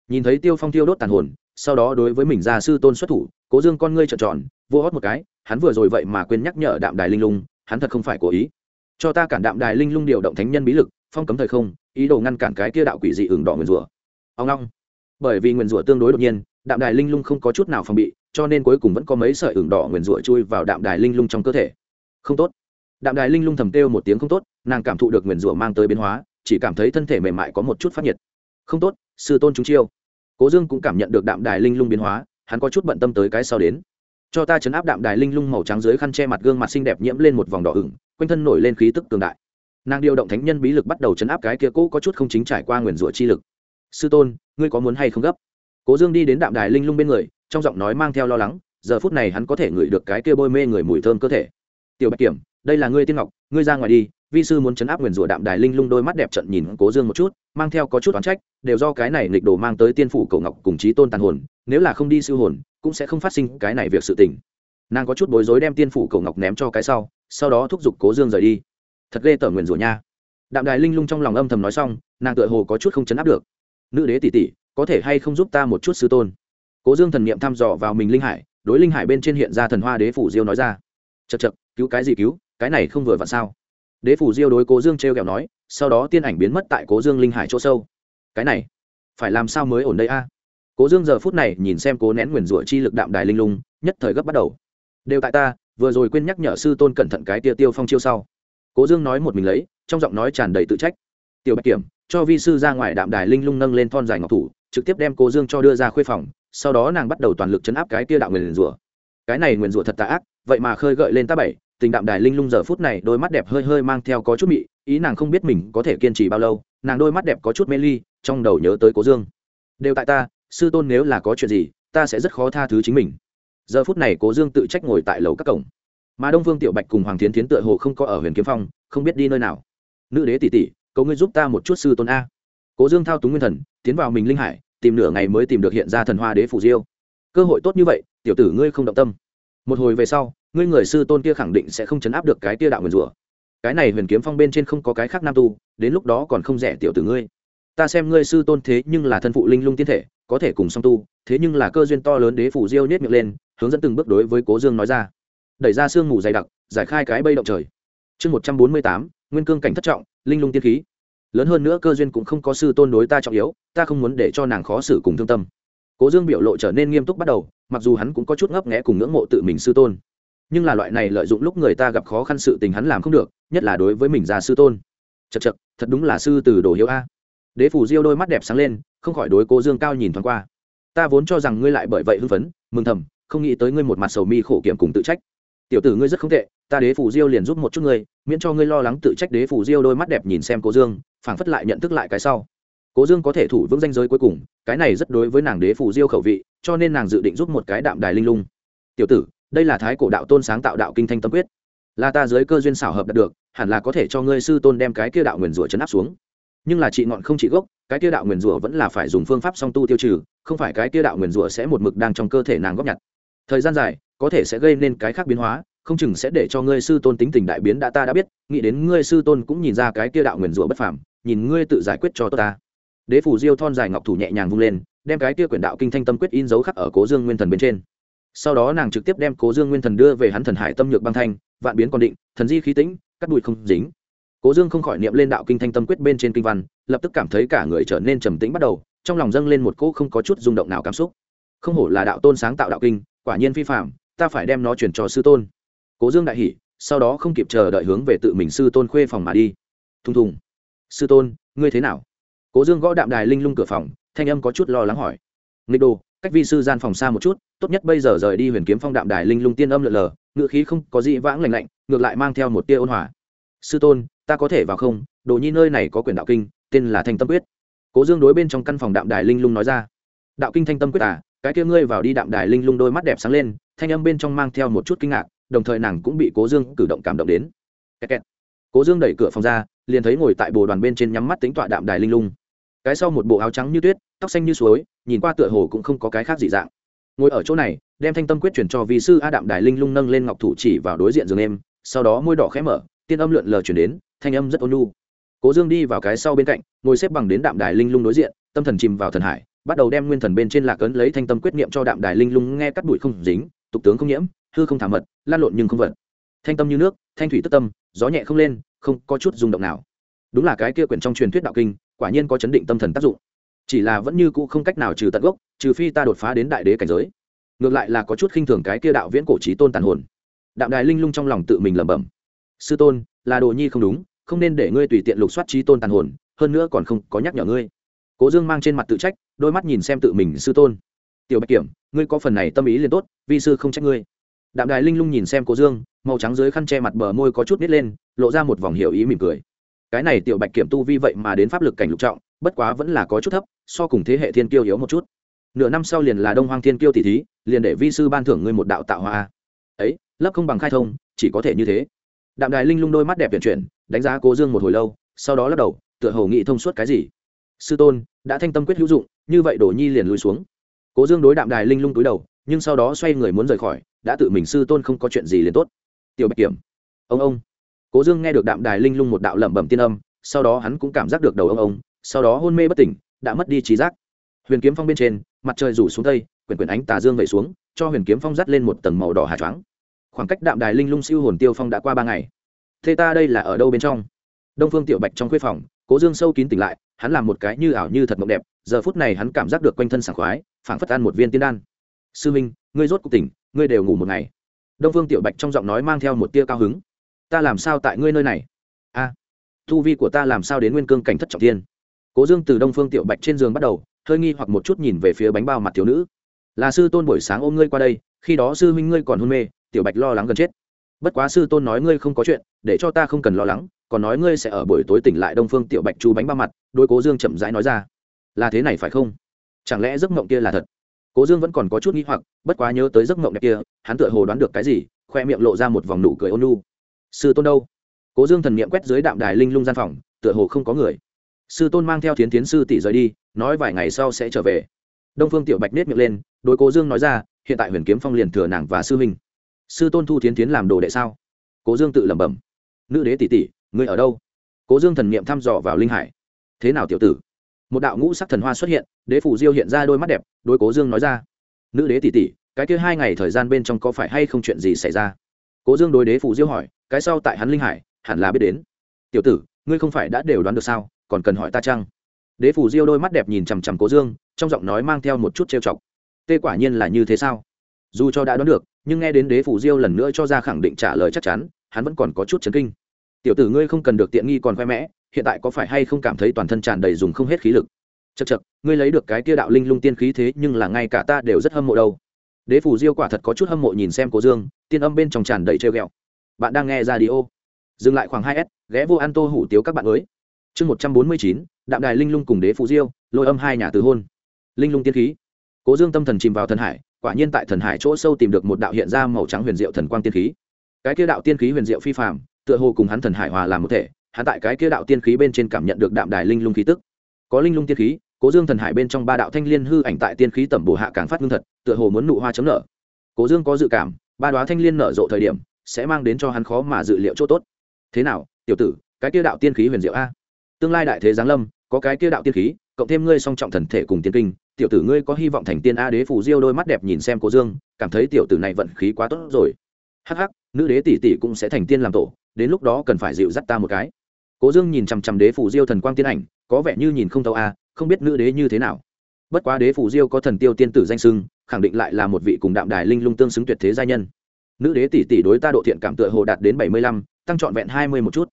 Nhìn thấy tiêu phong tiêu đốt tàn hồn, sau đó đối với mình ra sư tôn xuất thủ, cố dương, con ngươi trợn tròn vô hót một cái, hắn vừa rồi vậy mà quên nhắc nhở đạm đài linh lung, hắn thật không phải cố ý. Cho ta cản đạm đài linh lung điều động thánh nhân bí lực, phong cấm thời không, ý đồ ngăn cản cái kia đạo quỷ dị ửng đỏ nguyền rủa. Ông long. Bởi vì nguyền rủa tương đối đột nhiên, đạm đài linh lung không có chút nào phòng bị cho nên cuối cùng vẫn có mấy sợi ửng đỏ nguyền rủa chui vào đạm đài linh lung trong cơ thể. Không tốt. Đạm đài linh lung thầm kêu một tiếng không tốt, nàng cảm thụ được nguyền rủa mang tới biến hóa, chỉ cảm thấy thân thể mềm mại có một chút phát nhiệt. Không tốt, sư tôn chúng chiêu. Cố dương cũng cảm nhận được đạm đài linh lung biến hóa, hắn có chút bận tâm tới cái sau đến. Cho ta chấn áp đạm đài linh lung màu trắng dưới khăn che mặt gương mặt xinh đẹp nhiễm lên một vòng đỏ ửng, quanh thân nổi lên khí tức cường đại. Nàng điều động thánh nhân bí lực bắt đầu chấn áp cái kia cũ có chút không chính trải qua nguyền rủa chi lực. Sư tôn, ngươi có muốn hay không gấp? Cố dương đi đến đạm đài linh lung bên người trong giọng nói mang theo lo lắng, giờ phút này hắn có thể ngửi được cái kia bôi mê người mùi thơm cơ thể. Tiểu bạch kiểm, đây là ngươi tiên ngọc, ngươi ra ngoài đi, vi sư muốn chấn áp nguyền rủa đạm đài linh lung đôi mắt đẹp trận nhìn cố dương một chút, mang theo có chút oán trách, đều do cái này nghịch đồ mang tới tiên phủ cầu ngọc cùng trí tôn tàn hồn, nếu là không đi siêu hồn, cũng sẽ không phát sinh cái này việc sự tình. Nàng có chút bối rối đem tiên phủ cầu ngọc ném cho cái sau sau đó thúc giục cố dương rời đi. Thật ghê tởm nguyền rủa nha. Đạm đài linh lung trong lòng âm thầm nói xong, nàng tựa hồ có chút không chấn áp được. Nữ đế tỷ tỷ, có thể hay không giúp ta một chút sư tôn? Cố dương thần niệm thăm dò vào mình linh hải, đối linh hải bên trên hiện ra thần hoa đế phủ diêu nói ra. Chật chật cứu cái gì cứu, cái này không vừa vặn sao? Đế phủ diêu đối cố dương t r e o kẹo nói, sau đó tiên ảnh biến mất tại cố dương linh hải chỗ sâu. Cái này, phải làm sao mới ổn đây a? Cố dương giờ phút này nhìn xem cố nén nguyền rủa chi lực đạm đài linh lung, nhất thời gấp bắt đầu. Đều tại ta, vừa rồi quên nhắc nhở sư tôn cẩn thận cái tia tiêu phong chiêu sau. Cố dương nói một mình lấy, trong giọng nói tràn đầy tự trách. Tiểu bạch kiểm, cho vi sư ra ngoài đạm đài linh lung nâng lên thon dài ngọc thủ, trực tiếp đem cố dương cho đưa ra khuê phòng sau đó nàng bắt đầu toàn lực chấn áp cái tia đạo nguyền rủa. Cái này nguyền rủa thật tà ác, vậy mà khơi gợi lên ta bảy, tình đạm đài linh lung giờ phút này đôi mắt đẹp hơi hơi mang theo có chút mị, ý nàng không biết mình có thể kiên trì bao lâu, nàng đôi mắt đẹp có chút mê ly, trong đầu nhớ tới cố dương. Đều tại ta, sư tôn nếu là có chuyện gì, ta sẽ rất khó tha thứ chính mình. Giờ phút này cố dương tự trách ngồi tại lầu các cổng. Mà đông vương tiểu bạch cùng hoàng tiến tiến tựa hồ không có ở huyền kiếm phong, không biết đi nơi nào. Nữ đế tỷ tỷ, cầu ngươi giúp ta một chút sư tôn a. Cố dương thao túng nguyên thần, tiến vào mình linh hải tìm nửa ngày mới tìm được hiện ra thần hoa đế phủ diêu. Cơ hội tốt như vậy, tiểu tử ngươi không động tâm. Một hồi về sau, ngươi người sư tôn kia khẳng định sẽ không chấn áp được cái tia đạo nguyền rủa. Cái này huyền kiếm phong bên trên không có cái khác nam tu, đến lúc đó còn không rẻ tiểu tử ngươi. Ta xem ngươi sư tôn thế nhưng là thân phụ linh lung tiên thể, có thể cùng song tu, thế nhưng là cơ duyên to lớn đế phủ diêu nhét miệng lên, hướng dẫn từng bước đối với cố dương nói ra. Đẩy ra sương mù dày đặc, giải khai cái bây động trời. Chương một trăm bốn mươi tám, nguyên cương cảnh thất trọng, linh lung tiên khí lớn hơn nữa cơ duyên cũng không có sư tôn đối ta trọng yếu, ta không muốn để cho nàng khó xử cùng thương tâm. Cố dương biểu lộ trở nên nghiêm túc bắt đầu, mặc dù hắn cũng có chút ngấp nghẽ cùng ngưỡng mộ tự mình sư tôn. Nhưng là loại này lợi dụng lúc người ta gặp khó khăn sự tình hắn làm không được, nhất là đối với mình già sư tôn. Chật chật thật đúng là sư từ đồ hiếu a. Đế phủ diêu đôi mắt đẹp sáng lên, không khỏi đối cố dương cao nhìn thoáng qua. Ta vốn cho rằng ngươi lại bởi vậy hưng phấn, mừng thầm, không nghĩ tới ngươi một mặt sầu mi khổ kiểm cùng tự trách. Tiểu tử ngươi rất không tệ, ta đế phủ diêu liền giúp một chút ngươi, miễn cho ngươi lo lắng tự trách đế phủ diêu đôi mắt đẹp nhìn xem cố dương phảng phất lại nhận thức lại cái sau. Cố dương có thể thủ vững danh giới cuối cùng, cái này rất đối với nàng đế phủ diêu khẩu vị, cho nên nàng dự định giúp một cái đạm đài linh lung. Tiểu tử, đây là thái cổ đạo tôn sáng tạo đạo kinh thanh tâm quyết. Là ta dưới cơ duyên xảo hợp đạt được, hẳn là có thể cho ngươi sư tôn đem cái kia đạo nguyền rủa chấn áp xuống. Nhưng là trị ngọn không trị gốc, cái kia đạo nguyền rủa vẫn là phải dùng phương pháp song tu tiêu trừ, không phải cái kia đạo nguyền rủa sẽ một mực đang trong cơ thể nàng góp nhặt. Thời gian dài, có thể sẽ gây nên cái khác biến hóa, không chừng sẽ để cho ngươi sư tôn tính tình đại biến đã ta đã biết, nghĩ đến ngươi sư tôn cũng nhìn ra cái kia đạo nguyền rủa bất phàm nhìn ngươi tự giải quyết cho ta. Đế phủ diêu thon dài ngọc thủ nhẹ nhàng vung lên, đem cái kia quyển đạo kinh thanh tâm quyết in dấu khắc ở cố dương nguyên thần bên trên. Sau đó nàng trực tiếp đem cố dương nguyên thần đưa về hắn thần hải tâm nhược băng thanh, vạn biến còn định, thần di khí tĩnh, cắt bụi không dính. Cố dương không khỏi niệm lên đạo kinh thanh tâm quyết bên trên kinh văn, lập tức cảm thấy cả người trở nên trầm tĩnh bắt đầu, trong lòng dâng lên một cỗ không có chút rung động nào cảm xúc. Không hổ là đạo tôn sáng tạo đạo kinh, quả nhiên phi phạm ta phải đem nó chuyển cho sư tôn. Cố dương đại hỷ sau đó không kịp chờ đợi hướng về tự mình sư tôn khuê phòng mà đi. Thùng thùng sư tôn, ngươi thế nào? Cố dương gõ đạm đài linh lung cửa phòng, thanh âm có chút lo lắng hỏi. Nghịch đồ, cách vi sư gian phòng xa một chút, tốt nhất bây giờ rời đi huyền kiếm phong đạm đài linh lung tiên âm lượn lờ ngự khí không có gì vãng lành lạnh, ngược lại mang theo một tia ôn hòa. Sư tôn, ta có thể vào không? Đồ nhi nơi này có quyền đạo kinh, tên là thanh tâm quyết. Cố dương đối bên trong căn phòng đạm đài linh lung nói ra. Đạo kinh thanh tâm quyết à cái kia ngươi vào đi đạm đài linh lung đôi mắt đẹp sáng lên, thanh âm bên trong mang theo một chút kinh ngạc, đồng thời nàng cũng bị cố dương cử động cảm động đến. Kẹt kẹt. cố dương đẩy cửa phòng ra liền thấy ngồi tại bồ đoàn bên trên nhắm mắt tính tọa đạm đài linh lung. Cái sau một bộ áo trắng như tuyết, tóc xanh như suối, nhìn qua tựa hồ cũng không có cái khác dị dạng. Ngồi ở chỗ này, đem thanh tâm quyết chuyển cho vị sư a đạm đài linh lung nâng lên ngọc thủ chỉ vào đối diện giường em, sau đó môi đỏ khẽ mở, tiên âm lượn lờ chuyển đến, thanh âm rất ôn nhu. Cố dương đi vào cái sau bên cạnh, ngồi xếp bằng đến đạm đài linh lung đối diện, tâm thần chìm vào thần hải, bắt đầu đem nguyên thần bên trên lạc ấn lấy thanh tâm quyết niệm cho đạm đài linh lung nghe cắt bụi không dính, tục tướng không nhiễm, hư không thả mật, lan lộn nhưng không vật. Thanh tâm như nước, thanh thủy tức tâm, gió nhẹ không lên không có chút rung động nào. Đúng là cái kia quyển trong truyền thuyết đạo kinh, quả nhiên có chấn định tâm thần tác dụng. Chỉ là vẫn như cũ không cách nào trừ tận gốc, trừ phi ta đột phá đến đại đế cảnh giới. Ngược lại là có chút khinh thường cái kia đạo viễn cổ trí tôn tàn hồn. Đạm đài linh lung trong lòng tự mình lẩm bẩm. Sư tôn, là đồ nhi không đúng, không nên để ngươi tùy tiện lục soát trí tôn tàn hồn, hơn nữa còn không có nhắc nhở ngươi. Cố dương mang trên mặt tự trách, đôi mắt nhìn xem tự mình, sư tôn. Tiểu bạch kiểm, ngươi có phần này tâm ý liền tốt, vi sư không trách ngươi. Đạm đài linh lung nhìn xem cố dương, màu trắng dưới khăn che mặt bờ môi có chút nít lên lộ ra một vòng hiểu ý mỉm cười. Cái này tiểu bạch kiểm tu vi vậy mà đến pháp lực cảnh lục trọng, bất quá vẫn là có chút thấp, so cùng thế hệ thiên kiêu yếu một chút. Nửa năm sau liền là đông hoang thiên kiêu tỷ thí, liền để vi sư ban thưởng ngươi một đạo tạo hoa ấy lấp không bằng khai thông, chỉ có thể như thế. Đạm đài linh lung đôi mắt đẹp viện chuyển, đánh giá cố dương một hồi lâu, sau đó lắc đầu, tựa hồ nghị thông suốt cái gì. Sư tôn, đã thanh tâm quyết hữu dụng, như vậy đổ nhi liền lùi xuống. Cố dương đối đạm đài linh lung túi đầu, nhưng sau đó xoay người muốn rời khỏi, đã tự mình sư tôn không có chuyện gì liền tốt. Tiểu bạch kiểm, ông ông cố dương nghe được đạm đài linh lung một đạo lẩm bẩm tiên âm, sau đó hắn cũng cảm giác được đầu ông ông, sau đó hôn mê bất tỉnh, đã mất đi trí giác. Huyền kiếm phong bên trên, mặt trời rủ xuống tây, quyển quyển ánh tà dương vẩy xuống, cho huyền kiếm phong dắt lên một tầng màu đỏ hà choáng. Khoảng cách đạm đài linh lung siêu hồn tiêu phong đã qua ba ngày. Thế ta đây là ở đâu bên trong? Đông phương tiểu bạch trong khuê phòng, cố dương sâu kín tỉnh lại, hắn làm một cái như ảo như thật mộng đẹp, giờ phút này hắn cảm giác được quanh thân sảng khoái, phảng phất ăn một viên tiên đan. Sư minh, ngươi rốt cuộc tỉnh, ngươi đều ngủ một ngày. Đông phương tiểu bạch trong giọng nói mang theo một tia cao hứng ta làm sao tại ngươi nơi này? A à, thu vi của ta làm sao đến nguyên cương cảnh thất trọng thiên? cố dương từ đông phương tiểu bạch trên giường bắt đầu hơi nghi hoặc một chút nhìn về phía bánh bao mặt thiếu nữ. Là sư tôn buổi sáng ôm ngươi qua đây khi đó sư huynh ngươi còn hôn mê tiểu bạch lo lắng gần chết. Bất quá sư tôn nói ngươi không có chuyện để cho ta không cần lo lắng còn nói ngươi sẽ ở buổi tối tỉnh lại đông phương tiểu bạch chú bánh bao mặt đôi cố dương chậm rãi nói ra. Là thế này phải không? Chẳng lẽ giấc mộng kia là thật? Cố dương vẫn còn có chút nghi hoặc bất quá nhớ tới giấc mộng đẹp kia hắn tựa hồ đoán được cái gì khoe miệng lộ ra một vòng nụ cười ôn lu sư tôn đâu? Cố dương thần niệm quét dưới đạm đài linh lung gian phòng, tựa hồ không có người. Sư tôn mang theo thiến tiến sư tỷ rời đi, nói vài ngày sau sẽ trở về. Đông phương tiểu bạch nết miệng lên, đối cố dương nói ra, hiện tại huyền kiếm phong liền thừa nàng và sư huynh. Sư tôn thu thiến tiến làm đồ đệ sao? Cố dương tự lẩm bẩm. Nữ đế tỷ tỷ, ngươi ở đâu? Cố dương thần niệm thăm dò vào linh hải. Thế nào tiểu tử? Một đạo ngũ sắc thần hoa xuất hiện, đế phủ diêu hiện ra đôi mắt đẹp đôi cố dương nói ra. Nữ đế tỷ tỷ, cái kia hai ngày thời gian bên trong có phải hay không chuyện gì xảy ra? Cố dương đối đế phủ diêu hỏi, cái sau tại hắn linh hải, hẳn là biết đến. Tiểu tử, ngươi không phải đã đều đoán được sao, còn cần hỏi ta chăng? Đế phủ diêu đôi mắt đẹp nhìn chằm chằm cố dương, trong giọng nói mang theo một chút trêu chọc. Tê quả nhiên là như thế sao? Dù cho đã đoán được, nhưng nghe đến đế phủ diêu lần nữa cho ra khẳng định trả lời chắc chắn, hắn vẫn còn có chút chấn kinh. Tiểu tử ngươi không cần được tiện nghi còn khoe mẽ, hiện tại có phải hay không cảm thấy toàn thân tràn đầy dùng không hết khí lực? Chật chật ngươi lấy được cái kia đạo linh lung tiên khí thế nhưng là ngay cả ta đều rất hâm mộ đâu đế phủ diêu quả thật có chút hâm mộ nhìn xem cố dương, tiên âm bên trong tràn đầy treo ghẹo. Bạn đang nghe ra đi ô dừng lại khoảng hai s, ghé vô ăn tô hủ tiếu các bạn mới. Chương một trăm bốn mươi chín, đạm đài linh lung cùng đế phủ diêu, lôi âm hai nhà từ hôn. Linh lung tiên khí. Cố dương tâm thần chìm vào thần hải, quả nhiên tại thần hải chỗ sâu tìm được một đạo hiện ra màu trắng huyền diệu thần quang tiên khí. Cái kia đạo tiên khí huyền diệu phi phạm tựa hồ cùng hắn thần hải hòa làm một thể, hắn tại cái kia đạo tiên khí bên trên cảm nhận được đạm đài linh lung khí tức. Có linh lung tiên khí cố dương thần hải bên trong ba đạo thanh liên hư ảnh tại tiên khí tẩm bổ hạ càng phát ngưng thật, tựa hồ muốn nụ hoa chấm nở. Cố dương có dự cảm, ba đoá thanh liên nở rộ thời điểm, sẽ mang đến cho hắn khó mà dự liệu chỗ tốt. Thế nào, tiểu tử, cái kia đạo tiên khí huyền diệu a? Tương lai đại thế giáng lâm, có cái kia đạo tiên khí, cộng thêm ngươi song trọng thần thể cùng tiên kinh, tiểu tử ngươi có hy vọng thành tiên a đế phủ diêu đôi mắt đẹp nhìn xem cố dương, cảm thấy tiểu tử này vận khí quá tốt rồi. Hắc hắc, nữ đế tỷ tỷ cũng sẽ thành tiên làm tổ, đến lúc đó cần phải dịu dắt ta một cái. Cố dương nhìn chằm chằm đế phủ diêu thần quang tiên ảnh, có vẻ như nhìn không thấu a không biết nữ đế như thế nào. Bất quá đế phủ diêu có thần tiêu tiên tử danh sưng khẳng định lại là một vị cùng đạm đài linh lung tương xứng tuyệt thế gia nhân. Nữ đế tỷ tỷ đối ta độ thiện cảm tựa hồ đạt đến bảy mươi lăm, tăng trọn vẹn hai mươi một chút.